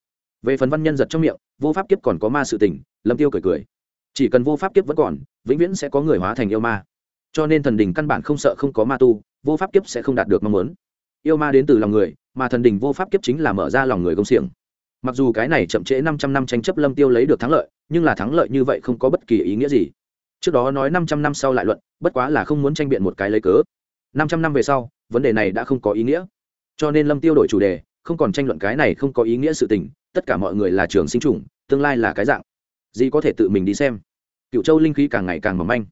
về phần văn nhân giật trong miệng, vô pháp kiếp còn có ma sự tình, lâm tiêu cười cười. Chỉ cần vô pháp kiếp vẫn còn, vĩnh viễn sẽ có người hóa thành yêu ma. Cho nên thần đình căn bản không sợ không có ma tu, vô pháp kiếp sẽ không đạt được mong muốn. Yêu ma đến từ lòng người, mà thần đình vô pháp kiếp chính là mở ra lòng người công xiềng. Mặc dù cái này chậm trễ 500 năm tranh chấp lâm tiêu lấy được thắng lợi, nhưng là thắng lợi như vậy không có bất kỳ ý nghĩa gì. Trước đó nói 500 năm sau lại luận, bất quá là không muốn tranh biện một cái lấy cớ. 500 năm về sau, vấn đề này đã không có ý nghĩa. Cho nên lâm tiêu đổi chủ đề không còn tranh luận cái này không có ý nghĩa sự tình, tất cả mọi người là trường sinh trùng tương lai là cái dạng. Gì có thể tự mình đi xem. Cựu châu linh khí càng ngày càng mỏng manh.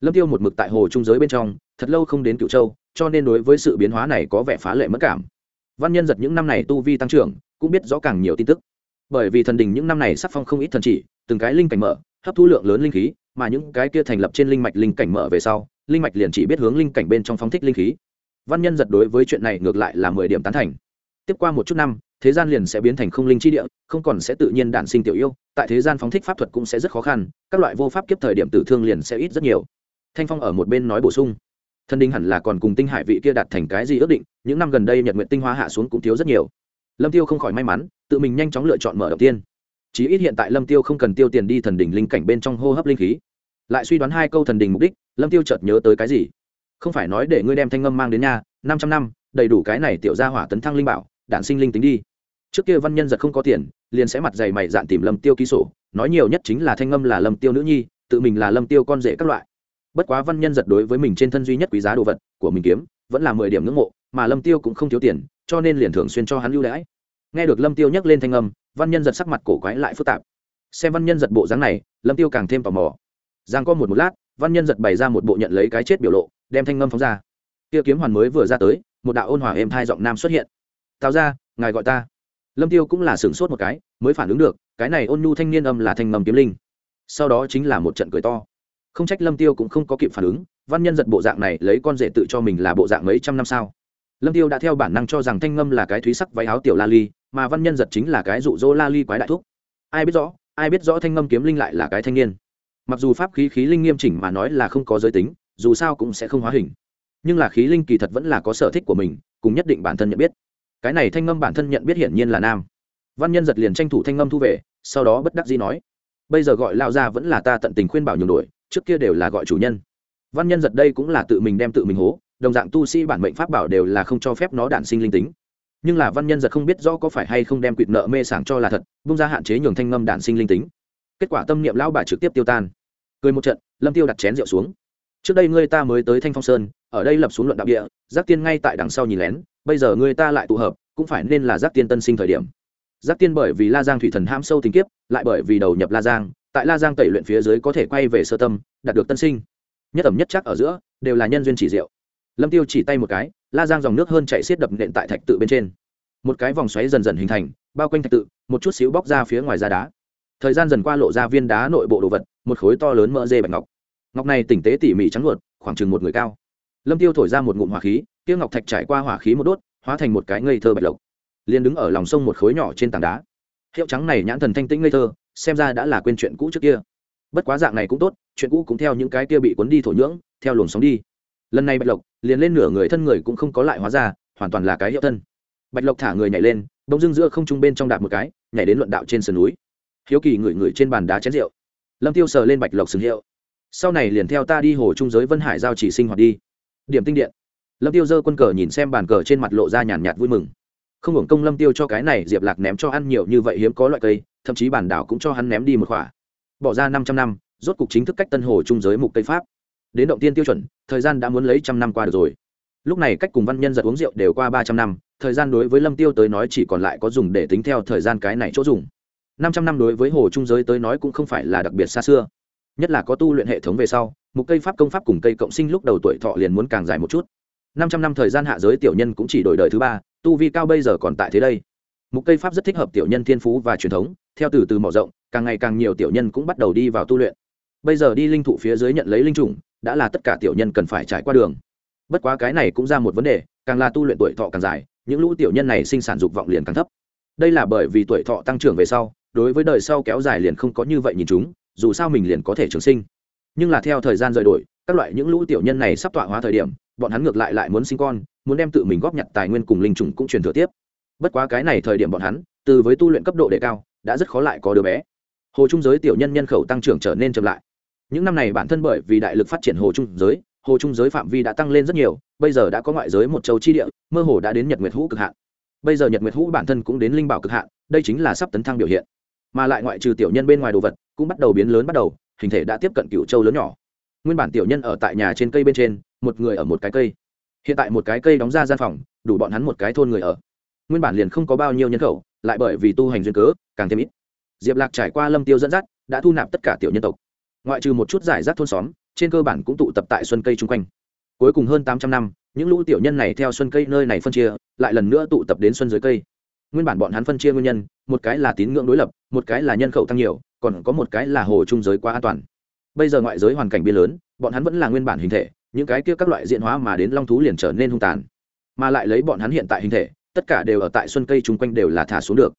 Lâm tiêu một mực tại hồ trung giới bên trong, thật lâu không đến cựu châu, cho nên đối với sự biến hóa này có vẻ phá lệ mất cảm. Văn nhân giật những năm này tu vi tăng trưởng, cũng biết rõ càng nhiều tin tức. Bởi vì thần đình những năm này sắc phong không ít thần chỉ, từng cái linh cảnh mở, hấp thu lượng lớn linh khí, mà những cái kia thành lập trên linh mạch linh cảnh mở về sau, linh mạch liền chỉ biết hướng linh cảnh bên trong phóng thích linh khí. Văn nhân giật đối với chuyện này ngược lại là mười điểm tán thành tiếp qua một chút năm, thế gian liền sẽ biến thành không linh chi địa, không còn sẽ tự nhiên đản sinh tiểu yêu, tại thế gian phóng thích pháp thuật cũng sẽ rất khó khăn, các loại vô pháp kiếp thời điểm tử thương liền sẽ ít rất nhiều. Thanh phong ở một bên nói bổ sung. Thân đinh hẳn là còn cùng tinh hải vị kia đạt thành cái gì ước định, những năm gần đây nhật nguyện tinh hoa hạ xuống cũng thiếu rất nhiều. Lâm tiêu không khỏi may mắn, tự mình nhanh chóng lựa chọn mở đầu tiên. Chí ít hiện tại lâm tiêu không cần tiêu tiền đi thần đỉnh linh cảnh bên trong hô hấp linh khí. Lại suy đoán hai câu thần đỉnh mục đích, lâm tiêu chợt nhớ tới cái gì? Không phải nói để ngươi đem thanh ngâm mang đến nhà, năm trăm năm, đầy đủ cái này tiểu gia hỏa tấn thăng linh bảo đạn sinh linh tính đi. Trước kia văn nhân giật không có tiền, liền sẽ mặt dày mày dạn tìm lâm tiêu ký sổ, nói nhiều nhất chính là thanh ngâm là lâm tiêu nữ nhi, tự mình là lâm tiêu con rể các loại. Bất quá văn nhân giật đối với mình trên thân duy nhất quý giá đồ vật của mình kiếm, vẫn là mười điểm ngưỡng mộ, mà lâm tiêu cũng không thiếu tiền, cho nên liền thường xuyên cho hắn lưu đãi. Nghe được lâm tiêu nhắc lên thanh âm văn nhân giật sắc mặt cổ quái lại phức tạp. Xem văn nhân giật bộ dáng này, lâm tiêu càng thêm tò mò. Giang có một một lát, văn nhân giật bày ra một bộ nhận lấy cái chết biểu lộ, đem thanh ngâm phóng ra. Kia kiếm hoàn mới vừa ra tới, một đạo ôn hòa êm thai giọng nam xuất hiện tao ra ngài gọi ta. Lâm tiêu cũng là sửng sốt một cái, mới phản ứng được, cái này ôn nhu thanh niên âm là thanh mầm kiếm linh. Sau đó chính là một trận cười to. Không trách lâm tiêu cũng không có kịp phản ứng, văn nhân giật bộ dạng này lấy con rể tự cho mình là bộ dạng mấy trăm năm sao. Lâm tiêu đã theo bản năng cho rằng thanh ngâm là cái thúy sắc váy áo tiểu la ly, mà văn nhân giật chính là cái dụ dỗ la ly quái đại thúc. Ai biết rõ, ai biết rõ thanh ngâm kiếm linh lại là cái thanh niên. Mặc dù pháp khí khí linh nghiêm chỉnh mà nói là không có giới tính, dù sao cũng sẽ không hóa hình. Nhưng là khí linh kỳ thật vẫn là có sở thích của mình, cùng nhất định bản thân nhận biết cái này thanh ngâm bản thân nhận biết hiển nhiên là nam. Văn nhân giật liền tranh thủ thanh ngâm thu về, sau đó bất đắc dĩ nói, bây giờ gọi lao ra vẫn là ta tận tình khuyên bảo nhường đổi, trước kia đều là gọi chủ nhân. Văn nhân giật đây cũng là tự mình đem tự mình hố, đồng dạng tu sĩ bản mệnh pháp bảo đều là không cho phép nó đản sinh linh tính. Nhưng là văn nhân giật không biết rõ có phải hay không đem quỵt nợ mê sảng cho là thật bung ra hạn chế nhường thanh ngâm đản sinh linh tính. Kết quả tâm niệm lão bà trực tiếp tiêu tan. Cười một trận, lâm tiêu đặt chén rượu xuống. Trước đây ngươi ta mới tới thanh phong sơn, ở đây lập xuống luận đạo địa, giác tiên ngay tại đằng sau nhìn lén bây giờ ngươi ta lại tụ hợp, cũng phải nên là giác tiên tân sinh thời điểm. Giác tiên bởi vì la giang thủy thần ham sâu tình kiếp, lại bởi vì đầu nhập la giang, tại la giang tẩy luyện phía dưới có thể quay về sơ tâm, đạt được tân sinh. Nhất ẩm nhất chắc ở giữa, đều là nhân duyên chỉ diệu. Lâm tiêu chỉ tay một cái, la giang dòng nước hơn chạy xiết đập nện tại thạch tự bên trên. Một cái vòng xoáy dần dần hình thành, bao quanh thạch tự, một chút xíu bóc ra phía ngoài da đá. Thời gian dần qua lộ ra viên đá nội bộ đồ vật, một khối to lớn mỡ dê bạch ngọc. Ngọc này tỉnh tế tỉ mỉ trắng luột, khoảng chừng một người cao. Lâm tiêu thổi ra một ngụm hỏa khí tiêu ngọc thạch trải qua hỏa khí một đốt, hóa thành một cái ngây thơ bạch lộc, liền đứng ở lòng sông một khối nhỏ trên tảng đá. Hiệu trắng này nhãn thần thanh tĩnh ngây thơ, xem ra đã là quên chuyện cũ trước kia. Bất quá dạng này cũng tốt, chuyện cũ cũng theo những cái kia bị cuốn đi thổ nhưỡng, theo luồng sóng đi. Lần này bạch lộc, liền lên nửa người thân người cũng không có lại hóa ra, hoàn toàn là cái hiệu thân. Bạch lộc thả người nhảy lên, bỗng dưng giữa không trung bên trong đạp một cái, nhảy đến luận đạo trên sườn núi. Hiếu kỳ ngửi ngửi trên bàn đá chén rượu. Lâm tiêu sờ lên bạch lộc sừng hiệu. Sau này liền theo ta đi hồ trung giới vân hải giao chỉ sinh hoạt đi. Điểm tinh điện lâm tiêu giơ quân cờ nhìn xem bàn cờ trên mặt lộ ra nhàn nhạt vui mừng. Không hưởng công lâm tiêu cho cái này diệp lạc ném cho ăn nhiều như vậy hiếm có loại cây, thậm chí bản đảo cũng cho hắn ném đi một khỏa bỏ ra 500 năm, rốt cục chính thức cách tân hồ trung giới mục cây pháp. Đến động tiên tiêu chuẩn, thời gian đã muốn lấy trăm năm qua được rồi. Lúc này cách cùng văn nhân giật uống rượu đều qua ba trăm năm, thời gian đối với lâm tiêu tới nói chỉ còn lại có dùng để tính theo thời gian cái này chỗ dùng. Năm trăm năm đối với hồ trung giới tới nói cũng không phải là đặc biệt xa xưa. Nhất là có tu luyện hệ thống về sau, mục cây pháp công pháp cùng cây cộng sinh lúc đầu tuổi thọ liền muốn càng dài một chút năm trăm năm thời gian hạ giới tiểu nhân cũng chỉ đổi đời thứ ba, tu vi cao bây giờ còn tại thế đây. Mục cây pháp rất thích hợp tiểu nhân thiên phú và truyền thống, theo từ từ mở rộng, càng ngày càng nhiều tiểu nhân cũng bắt đầu đi vào tu luyện. Bây giờ đi linh thụ phía dưới nhận lấy linh trùng đã là tất cả tiểu nhân cần phải trải qua đường. Bất quá cái này cũng ra một vấn đề, càng là tu luyện tuổi thọ càng dài, những lũ tiểu nhân này sinh sản dục vọng liền càng thấp. Đây là bởi vì tuổi thọ tăng trưởng về sau, đối với đời sau kéo dài liền không có như vậy nhìn chúng, dù sao mình liền có thể trường sinh. Nhưng là theo thời gian rời đổi, các loại những lũ tiểu nhân này sắp tọa hóa thời điểm bọn hắn ngược lại lại muốn sinh con, muốn đem tự mình góp nhặt tài nguyên cùng linh trùng cũng truyền thừa tiếp. Bất quá cái này thời điểm bọn hắn, từ với tu luyện cấp độ đề cao, đã rất khó lại có đứa bé. Hồ trung giới tiểu nhân nhân khẩu tăng trưởng trở nên chậm lại. Những năm này bản thân bởi vì đại lực phát triển hồ trung giới, hồ trung giới phạm vi đã tăng lên rất nhiều, bây giờ đã có ngoại giới một châu chi địa, mơ hồ đã đến nhật nguyệt hũ cực hạn. Bây giờ nhật nguyệt hũ bản thân cũng đến linh bảo cực hạn, đây chính là sắp tấn thăng biểu hiện. Mà lại ngoại trừ tiểu nhân bên ngoài đồ vật, cũng bắt đầu biến lớn bắt đầu, hình thể đã tiếp cận cựu châu lớn nhỏ. Nguyên bản tiểu nhân ở tại nhà trên cây bên trên một người ở một cái cây. Hiện tại một cái cây đóng ra gian phòng, đủ bọn hắn một cái thôn người ở. Nguyên bản liền không có bao nhiêu nhân khẩu, lại bởi vì tu hành duyên cớ, càng thêm ít. Diệp lạc trải qua lâm tiêu dẫn dắt, đã thu nạp tất cả tiểu nhân tộc. Ngoại trừ một chút giải rác thôn xóm, trên cơ bản cũng tụ tập tại xuân cây chung quanh. Cuối cùng hơn tám trăm năm, những lũ tiểu nhân này theo xuân cây nơi này phân chia, lại lần nữa tụ tập đến xuân dưới cây. Nguyên bản bọn hắn phân chia nguyên nhân, một cái là tín ngưỡng đối lập, một cái là nhân khẩu tăng nhiều, còn có một cái là hồ trung giới quá an toàn. Bây giờ ngoại giới hoàn cảnh biên lớn, bọn hắn vẫn là nguyên bản hình thể những cái kia các loại diện hóa mà đến long thú liền trở nên hung tàn. Mà lại lấy bọn hắn hiện tại hình thể, tất cả đều ở tại xuân cây chung quanh đều là thả xuống được.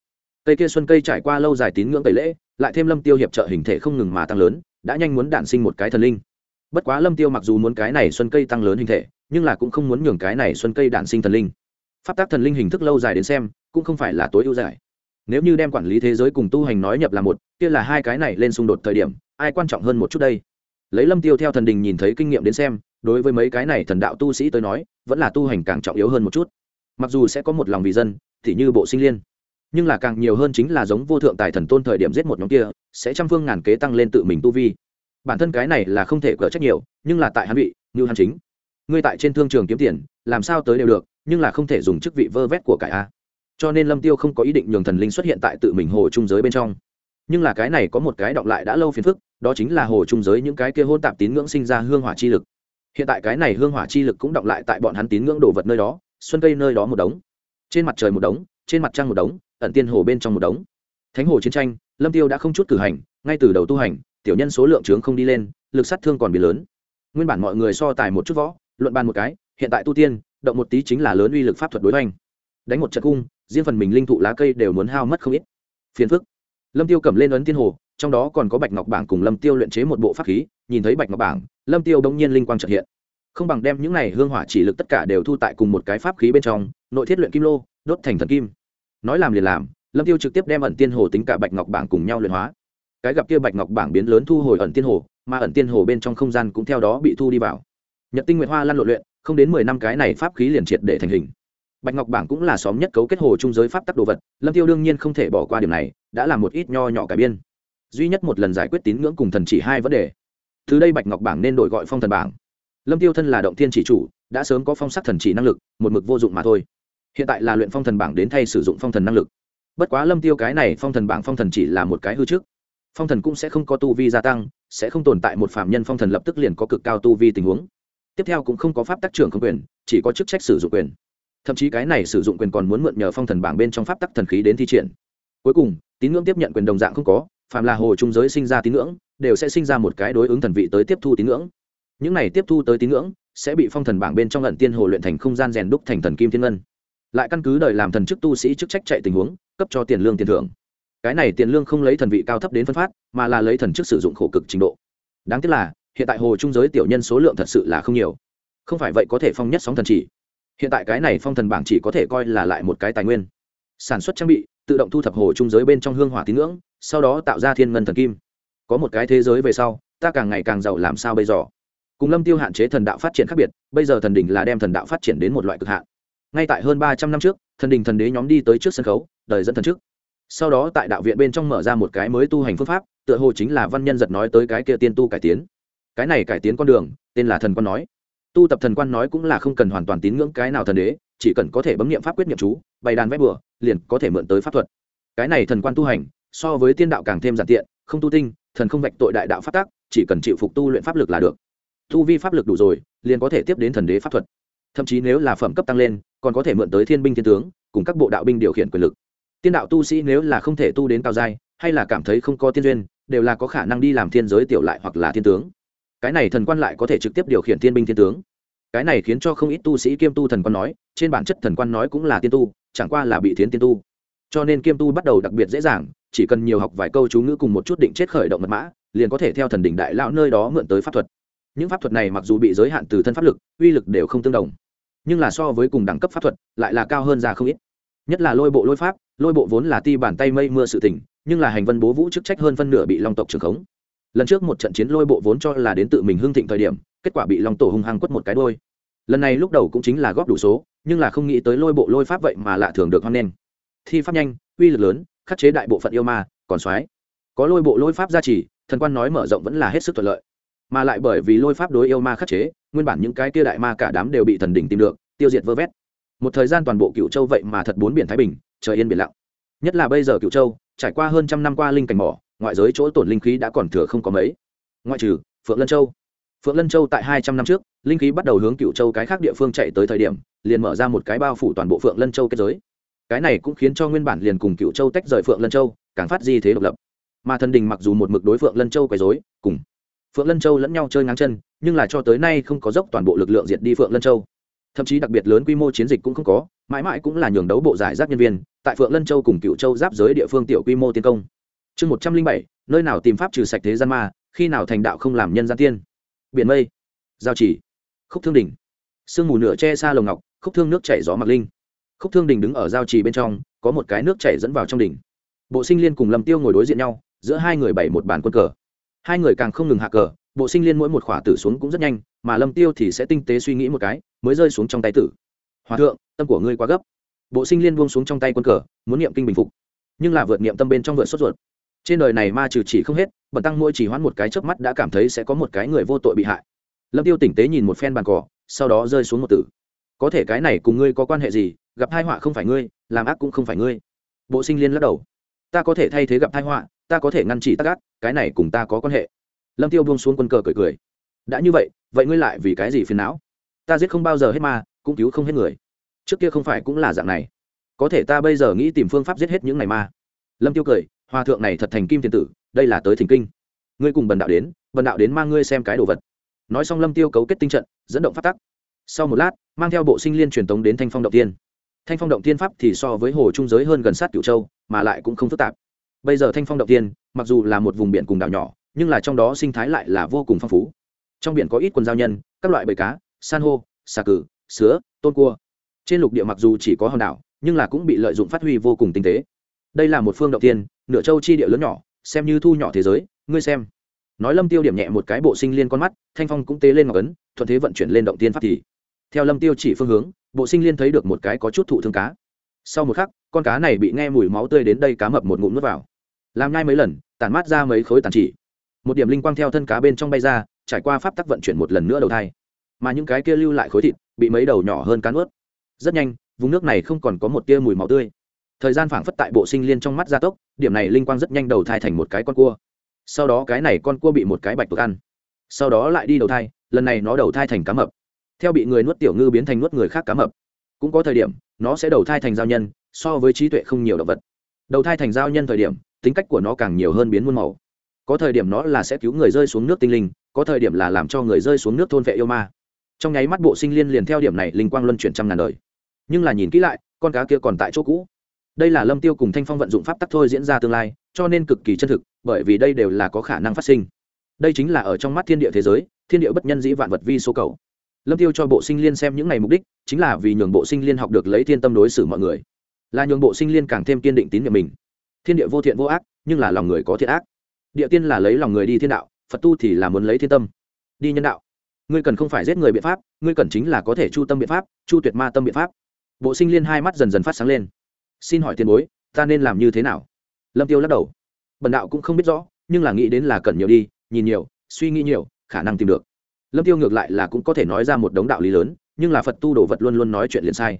Cây kia xuân cây trải qua lâu dài tín ngưỡng tẩy lễ, lại thêm lâm tiêu hiệp trợ hình thể không ngừng mà tăng lớn, đã nhanh muốn đản sinh một cái thần linh. Bất quá lâm tiêu mặc dù muốn cái này xuân cây tăng lớn hình thể, nhưng là cũng không muốn nhường cái này xuân cây đản sinh thần linh. Pháp tác thần linh hình thức lâu dài đến xem, cũng không phải là tối ưu giải nếu như đem quản lý thế giới cùng tu hành nói nhập là một, kia là hai cái này lên xung đột thời điểm, ai quan trọng hơn một chút đây? Lấy lâm tiêu theo thần đình nhìn thấy kinh nghiệm đến xem, đối với mấy cái này thần đạo tu sĩ tới nói, vẫn là tu hành càng trọng yếu hơn một chút. Mặc dù sẽ có một lòng vì dân, thì như bộ sinh liên, nhưng là càng nhiều hơn chính là giống vô thượng tài thần tôn thời điểm giết một nhóm kia, sẽ trăm phương ngàn kế tăng lên tự mình tu vi. Bản thân cái này là không thể cỡ trách nhiều, nhưng là tại hắn vị, như hắn chính. Ngươi tại trên thương trường kiếm tiền, làm sao tới đều được, nhưng là không thể dùng chức vị vơ vét của cải a. Cho nên lâm tiêu không có ý định nhường thần linh xuất hiện tại tự mình hồ trung giới bên trong nhưng là cái này có một cái động lại đã lâu phiền phức, đó chính là hồ trung giới những cái kia hôn tạp tín ngưỡng sinh ra hương hỏa chi lực. Hiện tại cái này hương hỏa chi lực cũng động lại tại bọn hắn tín ngưỡng đồ vật nơi đó, xuân cây nơi đó một đống, trên mặt trời một đống, trên mặt trăng một đống, ẩn tiên hồ bên trong một đống. Thánh hồ chiến tranh, lâm tiêu đã không chút cử hành, ngay từ đầu tu hành, tiểu nhân số lượng trướng không đi lên, lực sát thương còn bị lớn. Nguyên bản mọi người so tài một chút võ, luận bàn một cái, hiện tại tu tiên, động một tí chính là lớn uy lực pháp thuật đối hoành. Đánh một trận cung, riêng phần mình linh thụ lá cây đều muốn hao mất không ít. Phiền phức lâm tiêu cầm lên ấn tiên hồ, trong đó còn có bạch ngọc bảng cùng lâm tiêu luyện chế một bộ pháp khí, nhìn thấy bạch ngọc bảng, lâm tiêu đông nhiên linh quang trợ hiện. Không bằng đem những này hương hỏa chỉ lực tất cả đều thu tại cùng một cái pháp khí bên trong, nội thiết luyện kim lô, đốt thành thần kim. Nói làm liền làm, lâm tiêu trực tiếp đem ẩn tiên hồ tính cả bạch ngọc bảng cùng nhau luyện hóa. Cái gặp kia bạch ngọc bảng biến lớn thu hồi ẩn tiên hồ, mà ẩn tiên hồ bên trong không gian cũng theo đó bị thu đi vào. Nhật tinh nguyệt hoa lăn lộ luyện, không đến mười năm cái này pháp khí liền triệt để thành hình bạch ngọc bảng cũng là xóm nhất cấu kết hồ trung giới pháp tắc đồ vật, lâm tiêu đương nhiên không thể bỏ qua điểm này, đã là một ít nho nhỏ cải biên. Duy nhất một lần giải quyết tín ngưỡng cùng thần chỉ hai vấn đề. Từ đây bạch ngọc bảng nên đổi gọi phong thần bảng. Lâm tiêu thân là động thiên chỉ chủ, đã sớm có phong sắc thần chỉ năng lực, một mực vô dụng mà thôi. Hiện tại là luyện phong thần bảng đến thay sử dụng phong thần năng lực. Bất quá lâm tiêu cái này phong thần bảng phong thần chỉ là một cái hư trước. Phong thần cũng sẽ không có tu vi gia tăng, sẽ không tồn tại một phạm nhân phong thần lập tức liền có cực cao tu vi tình huống. Tiếp theo cũng không có pháp tác trưởng không quyền, chỉ có chức trách sử dụng quyền thậm chí cái này sử dụng quyền còn muốn mượn nhờ phong thần bảng bên trong pháp tắc thần khí đến thi triển. Cuối cùng, tín ngưỡng tiếp nhận quyền đồng dạng không có, phàm là hồ trung giới sinh ra tín ngưỡng, đều sẽ sinh ra một cái đối ứng thần vị tới tiếp thu tín ngưỡng. Những này tiếp thu tới tín ngưỡng, sẽ bị phong thần bảng bên trong lận tiên hồ luyện thành không gian rèn đúc thành thần kim thiên ngân. Lại căn cứ đời làm thần chức tu sĩ chức trách chạy tình huống, cấp cho tiền lương tiền thưởng. Cái này tiền lương không lấy thần vị cao thấp đến phân phát, mà là lấy thần chức sử dụng khổ cực trình độ. Đáng tiếc là, hiện tại hồ trung giới tiểu nhân số lượng thật sự là không nhiều. Không phải vậy có thể phong nhất sóng thần chỉ hiện tại cái này phong thần bảng chỉ có thể coi là lại một cái tài nguyên. Sản xuất trang bị, tự động thu thập hồ trung giới bên trong hương hỏa tín ngưỡng, sau đó tạo ra thiên ngân thần kim. Có một cái thế giới về sau, ta càng ngày càng giàu làm sao bây giờ? Cùng lâm tiêu hạn chế thần đạo phát triển khác biệt, bây giờ thần đình là đem thần đạo phát triển đến một loại cực hạn. Ngay tại hơn ba trăm năm trước, thần đình thần đế nhóm đi tới trước sân khấu, đời dẫn thần trước. Sau đó tại đạo viện bên trong mở ra một cái mới tu hành phương pháp, tựa hồ chính là văn nhân giật nói tới cái kia tiên tu cải tiến. Cái này cải tiến con đường, tên là thần con nói tu tập thần quan nói cũng là không cần hoàn toàn tín ngưỡng cái nào thần đế, chỉ cần có thể bấm nghiệm pháp quyết nghiệm chú, bày đàn vét bừa, liền có thể mượn tới pháp thuật. Cái này thần quan tu hành, so với tiên đạo càng thêm giản tiện, không tu tinh, thần không vạch tội đại đạo phát tác chỉ cần chịu phục tu luyện pháp lực là được. Tu vi pháp lực đủ rồi, liền có thể tiếp đến thần đế pháp thuật. Thậm chí nếu là phẩm cấp tăng lên, còn có thể mượn tới thiên binh thiên tướng, cùng các bộ đạo binh điều khiển quyền lực. Tiên đạo tu sĩ nếu là không thể tu đến cao giai, hay là cảm thấy không có tiên duyên, đều là có khả năng đi làm thiên giới tiểu lại hoặc là thiên tướng cái này thần quan lại có thể trực tiếp điều khiển thiên binh thiên tướng. Cái này khiến cho không ít tu sĩ kiêm tu thần quan nói, trên bản chất thần quan nói cũng là tiên tu, chẳng qua là bị thiến tiên tu. Cho nên kiêm tu bắt đầu đặc biệt dễ dàng, chỉ cần nhiều học vài câu chú ngữ cùng một chút định chết khởi động mật mã, liền có thể theo thần đỉnh đại lão nơi đó mượn tới pháp thuật. Những pháp thuật này mặc dù bị giới hạn từ thân pháp lực, uy lực đều không tương đồng, nhưng là so với cùng đẳng cấp pháp thuật, lại là cao hơn ra không ít. Nhất là lôi bộ lôi pháp, lôi bộ vốn là ti bàn tay mây mưa sự tình, nhưng là hành vân bố vũ chức trách hơn phân nửa bị long tộc trường khống lần trước một trận chiến lôi bộ vốn cho là đến tự mình hưng thịnh thời điểm, kết quả bị long tổ hung hăng quất một cái đôi lần này lúc đầu cũng chính là góp đủ số, nhưng là không nghĩ tới lôi bộ lôi pháp vậy mà lạ thường được hoan nghênh. Thi pháp nhanh, uy lực lớn, khắc chế đại bộ phận yêu ma, còn soái có lôi bộ lôi pháp gia trì, thần quan nói mở rộng vẫn là hết sức thuận lợi. Mà lại bởi vì lôi pháp đối yêu ma khắc chế, nguyên bản những cái kia đại ma cả đám đều bị thần đỉnh tìm được, tiêu diệt vơ vét. Một thời gian toàn bộ cựu châu vậy mà thật bốn biển thái bình, trời yên biển lặng. Nhất là bây giờ cựu châu, trải qua hơn trăm năm qua linh cảnh mỏ ngoại giới chỗ tổn linh khí đã còn thừa không có mấy. Ngoại trừ, phượng lân châu. Phượng lân châu tại hai trăm năm trước, linh khí bắt đầu hướng cựu châu cái khác địa phương chạy tới thời điểm, liền mở ra một cái bao phủ toàn bộ phượng lân châu kết giới. Cái này cũng khiến cho nguyên bản liền cùng cựu châu tách rời phượng lân châu, càng phát di thế độc lập. Mà thần đình mặc dù một mực đối phượng lân châu quấy dối cùng phượng lân châu lẫn nhau chơi ngang chân, nhưng là cho tới nay không có dốc toàn bộ lực lượng diệt đi phượng lân châu. Thậm chí đặc biệt lớn quy mô chiến dịch cũng không có, mãi mãi cũng là nhường đấu bộ giải rác nhân viên, tại phượng lân châu cùng cựu châu giáp giới địa phương tiểu quy mô tiến công chương một trăm linh bảy, nơi nào tìm pháp trừ sạch thế gian ma, khi nào thành đạo không làm nhân gian tiên. Biển mây. Giao chỉ. Khúc thương đỉnh. Sương mù nửa che xa lồng ngọc, khúc thương nước chảy gió mặc linh. Khúc thương đỉnh đứng ở giao trì bên trong, có một cái nước chảy dẫn vào trong đỉnh. Bộ sinh liên cùng lâm tiêu ngồi đối diện nhau, giữa hai người bảy một bàn quân cờ. Hai người càng không ngừng hạ cờ, bộ sinh liên mỗi một khỏa tử xuống cũng rất nhanh, mà lâm tiêu thì sẽ tinh tế suy nghĩ một cái, mới rơi xuống trong tay tử. Hòa thượng, tâm của ngươi quá gấp. Bộ sinh liên buông xuống trong tay quân cờ, muốn niệm kinh bình phục, nhưng là vượt niệm tâm bên trong vượt sốt ruột trên đời này ma trừ chỉ không hết bẩn tăng mỗi chỉ hoãn một cái chớp mắt đã cảm thấy sẽ có một cái người vô tội bị hại. Lâm tiêu tỉnh tế nhìn một phen bàn cỏ, sau đó rơi xuống một tử. Có thể cái này cùng ngươi có quan hệ gì, gặp hai họa không phải ngươi, làm ác cũng không phải ngươi. Bộ sinh liên lắc đầu. Ta có thể thay thế gặp hai họa, ta có thể ngăn chỉ tắc ác, cái này cùng ta có quan hệ. Lâm tiêu buông xuống quân cờ cười cười. Đã như vậy vậy ngươi lại vì cái gì phiền não? Ta giết không bao giờ hết ma, cũng cứu không hết người. Trước kia không phải cũng là dạng này. Có thể ta bây giờ nghĩ tìm phương pháp giết hết những ngày ma. Lâm tiêu cười hòa thượng này thật thành kim thiên tử, đây là tới thỉnh kinh. Ngươi cùng bần đạo đến, bần đạo đến mang ngươi xem cái đồ vật. Nói xong lâm tiêu cấu kết tinh trận, dẫn động phát tắc. Sau một lát, mang theo bộ sinh liên truyền tống đến thanh phong động tiên. Thanh phong động tiên pháp thì so với hồ trung giới hơn gần sát cửu châu, mà lại cũng không phức tạp. Bây giờ thanh phong động tiên, mặc dù là một vùng biển cùng đảo nhỏ, nhưng là trong đó sinh thái lại là vô cùng phong phú. Trong biển có ít quần giao nhân, các loại bầy cá, san hô, xà cừ sứa, tôn cua. Trên lục địa mặc dù chỉ có hòn đảo, nhưng là cũng bị lợi dụng phát huy vô cùng tinh tế. Đây là một phương động tiên nửa châu chi địa lớn nhỏ, xem như thu nhỏ thế giới, ngươi xem. Nói lâm tiêu điểm nhẹ một cái bộ sinh liên con mắt, thanh phong cũng tế lên ngọc ấn, thuận thế vận chuyển lên động tiên pháp thì. Theo lâm tiêu chỉ phương hướng, bộ sinh liên thấy được một cái có chút thụ thương cá. Sau một khắc, con cá này bị nghe mùi máu tươi đến đây cá mập một ngụm nuốt vào. Làm ngay mấy lần, tản mát ra mấy khối tàn chỉ. Một điểm linh quang theo thân cá bên trong bay ra, trải qua pháp tắc vận chuyển một lần nữa đầu thai. Mà những cái kia lưu lại khối thịt, bị mấy đầu nhỏ hơn cá nuốt. Rất nhanh, vùng nước này không còn có một tia mùi máu tươi thời gian phảng phất tại bộ sinh liên trong mắt gia tốc, điểm này linh quang rất nhanh đầu thai thành một cái con cua. Sau đó cái này con cua bị một cái bạch tuộc ăn. Sau đó lại đi đầu thai, lần này nó đầu thai thành cá mập. Theo bị người nuốt tiểu ngư biến thành nuốt người khác cá mập. Cũng có thời điểm, nó sẽ đầu thai thành giao nhân, so với trí tuệ không nhiều động vật. Đầu thai thành giao nhân thời điểm, tính cách của nó càng nhiều hơn biến muôn màu. Có thời điểm nó là sẽ cứu người rơi xuống nước tinh linh, có thời điểm là làm cho người rơi xuống nước thôn vệ yêu ma. Trong nháy mắt bộ sinh liên liền theo điểm này linh quang luân chuyển trăm ngàn đời. Nhưng là nhìn kỹ lại, con cá kia còn tại chỗ cũ đây là lâm tiêu cùng thanh phong vận dụng pháp tắc thôi diễn ra tương lai, cho nên cực kỳ chân thực, bởi vì đây đều là có khả năng phát sinh. Đây chính là ở trong mắt thiên địa thế giới, thiên địa bất nhân dĩ vạn vật vi số cầu. Lâm tiêu cho bộ sinh liên xem những ngày mục đích, chính là vì nhường bộ sinh liên học được lấy thiên tâm đối xử mọi người. Là nhường bộ sinh liên càng thêm kiên định tín nhiệm mình. Thiên địa vô thiện vô ác, nhưng là lòng người có thiện ác. Địa tiên là lấy lòng người đi thiên đạo, phật tu thì là muốn lấy thiên tâm. Đi nhân đạo. Ngươi cần không phải giết người biện pháp, ngươi cần chính là có thể chu tâm biện pháp, chu tuyệt ma tâm biện pháp. Bộ sinh liên hai mắt dần dần phát sáng lên xin hỏi tiền bối, ta nên làm như thế nào? Lâm tiêu lắc đầu. Bần đạo cũng không biết rõ, nhưng là nghĩ đến là cần nhiều đi, nhìn nhiều, suy nghĩ nhiều, khả năng tìm được. Lâm tiêu ngược lại là cũng có thể nói ra một đống đạo lý lớn, nhưng là phật tu đồ vật luôn luôn nói chuyện liền sai.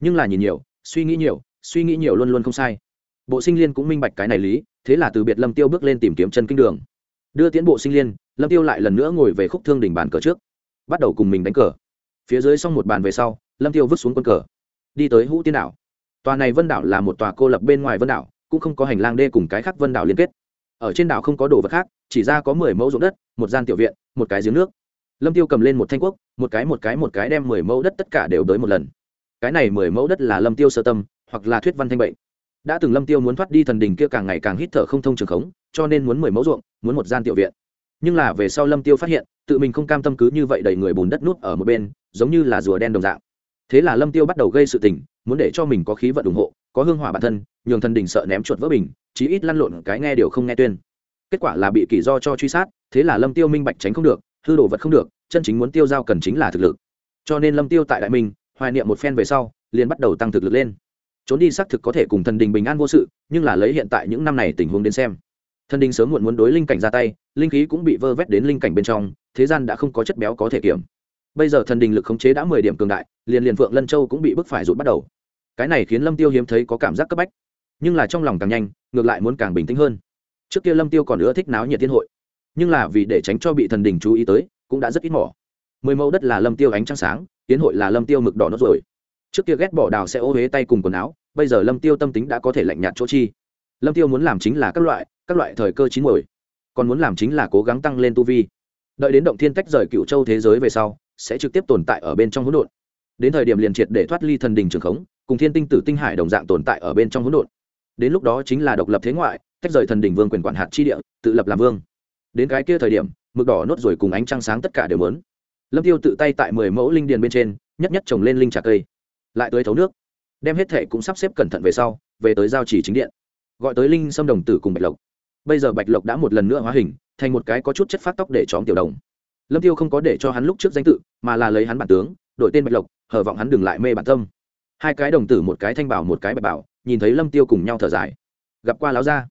Nhưng là nhìn nhiều, suy nghĩ nhiều, suy nghĩ nhiều luôn luôn không sai. Bộ sinh liên cũng minh bạch cái này lý, thế là từ biệt lâm tiêu bước lên tìm kiếm chân kinh đường. Đưa tiến bộ sinh liên, lâm tiêu lại lần nữa ngồi về khúc thương đỉnh bàn cờ trước. Bắt đầu cùng mình đánh cờ. Phía dưới xong một bàn về sau, lâm tiêu vứt xuống quân cờ. Đi tới hũ tiên đảo tòa này vân đảo là một tòa cô lập bên ngoài vân đảo, cũng không có hành lang đê cùng cái khác vân đảo liên kết. Ở trên đảo không có đồ vật khác, chỉ ra có mười mẫu ruộng đất, một gian tiểu viện, một cái giếng nước. Lâm tiêu cầm lên một thanh quốc, một cái một cái một cái đem mười mẫu đất tất cả đều tới một lần. Cái này mười mẫu đất là lâm tiêu sơ tâm, hoặc là thuyết văn thanh bệnh. Đã từng lâm tiêu muốn thoát đi thần đình kia càng ngày càng hít thở không thông trường khống, cho nên muốn mười mẫu ruộng, muốn một gian tiểu viện. Nhưng là về sau lâm tiêu phát hiện, tự mình không cam tâm cứ như vậy đầy người bùn đất nuốt ở một bên, giống như là rùa đen đồng dạng. Thế là lâm tiêu bắt đầu gây sự tình muốn để cho mình có khí vận ủng hộ, có hương hỏa bản thân, nhường thần đình sợ ném chuột vỡ bình, chí ít lăn lộn cái nghe điều không nghe tuyên. Kết quả là bị kỷ do cho truy sát, thế là lâm tiêu minh bạch tránh không được, hư đồ vật không được, chân chính muốn tiêu giao cần chính là thực lực. Cho nên lâm tiêu tại đại minh, hoài niệm một phen về sau, liền bắt đầu tăng thực lực lên. Trốn đi xác thực có thể cùng thần đình bình an vô sự, nhưng là lấy hiện tại những năm này tình huống đến xem. Thần đình sớm muộn muốn đối linh cảnh ra tay, linh khí cũng bị vơ vét đến linh cảnh bên trong, thế gian đã không có chất béo có thể kiểm bây giờ thần đình lực khống chế đã mười điểm cường đại, liền liền phượng lân châu cũng bị bức phải rụt bắt đầu. Cái này khiến lâm tiêu hiếm thấy có cảm giác cấp bách. Nhưng là trong lòng càng nhanh, ngược lại muốn càng bình tĩnh hơn. Trước kia lâm tiêu còn ưa thích náo nhiệt thiên hội. Nhưng là vì để tránh cho bị thần đình chú ý tới, cũng đã rất ít mỏ mười mẫu đất là lâm tiêu ánh trăng sáng, tiến hội là lâm tiêu mực đỏ nốt rồi trước kia ghét bỏ đào sẽ ô huế tay cùng quần áo, bây giờ lâm tiêu tâm tính đã có thể lạnh nhạt chỗ chi. Lâm tiêu muốn làm chính là các loại các loại thời cơ chín mồi còn muốn làm chính là cố gắng tăng lên tu vi đợi đến động thiên tách rời cựu châu thế giới về sau, sẽ trực tiếp tồn tại ở bên trong hỗn độn. Đến thời điểm liền triệt để thoát ly thần đình trường khống, cùng thiên tinh tử tinh hải đồng dạng tồn tại ở bên trong hỗn độn. Đến lúc đó chính là độc lập thế ngoại, tách rời thần đình vương quyền quản hạt chi địa, tự lập làm vương. Đến cái kia thời điểm, mực đỏ nốt rồi cùng ánh trăng sáng tất cả đều lớn lâm tiêu tự tay tại mười mẫu linh điền bên trên, nhất nhất trồng lên linh trà cây. Lại tới thấu nước. Đem hết thể cũng sắp xếp cẩn thận về sau, về tới giao chỉ chính điện. Gọi tới linh sâm đồng tử cùng bạch lộc. Bây giờ bạch lộc đã một lần nữa hóa hình thành một cái có chút chất phát tóc để chóm tiểu đồng. Lâm tiêu không có để cho hắn lúc trước danh tự, mà là lấy hắn bản tướng, đổi tên bạch lộc, hờ vọng hắn đừng lại mê bản tâm. Hai cái đồng tử, một cái thanh bảo, một cái bạch bảo, nhìn thấy lâm tiêu cùng nhau thở dài. Gặp qua láo ra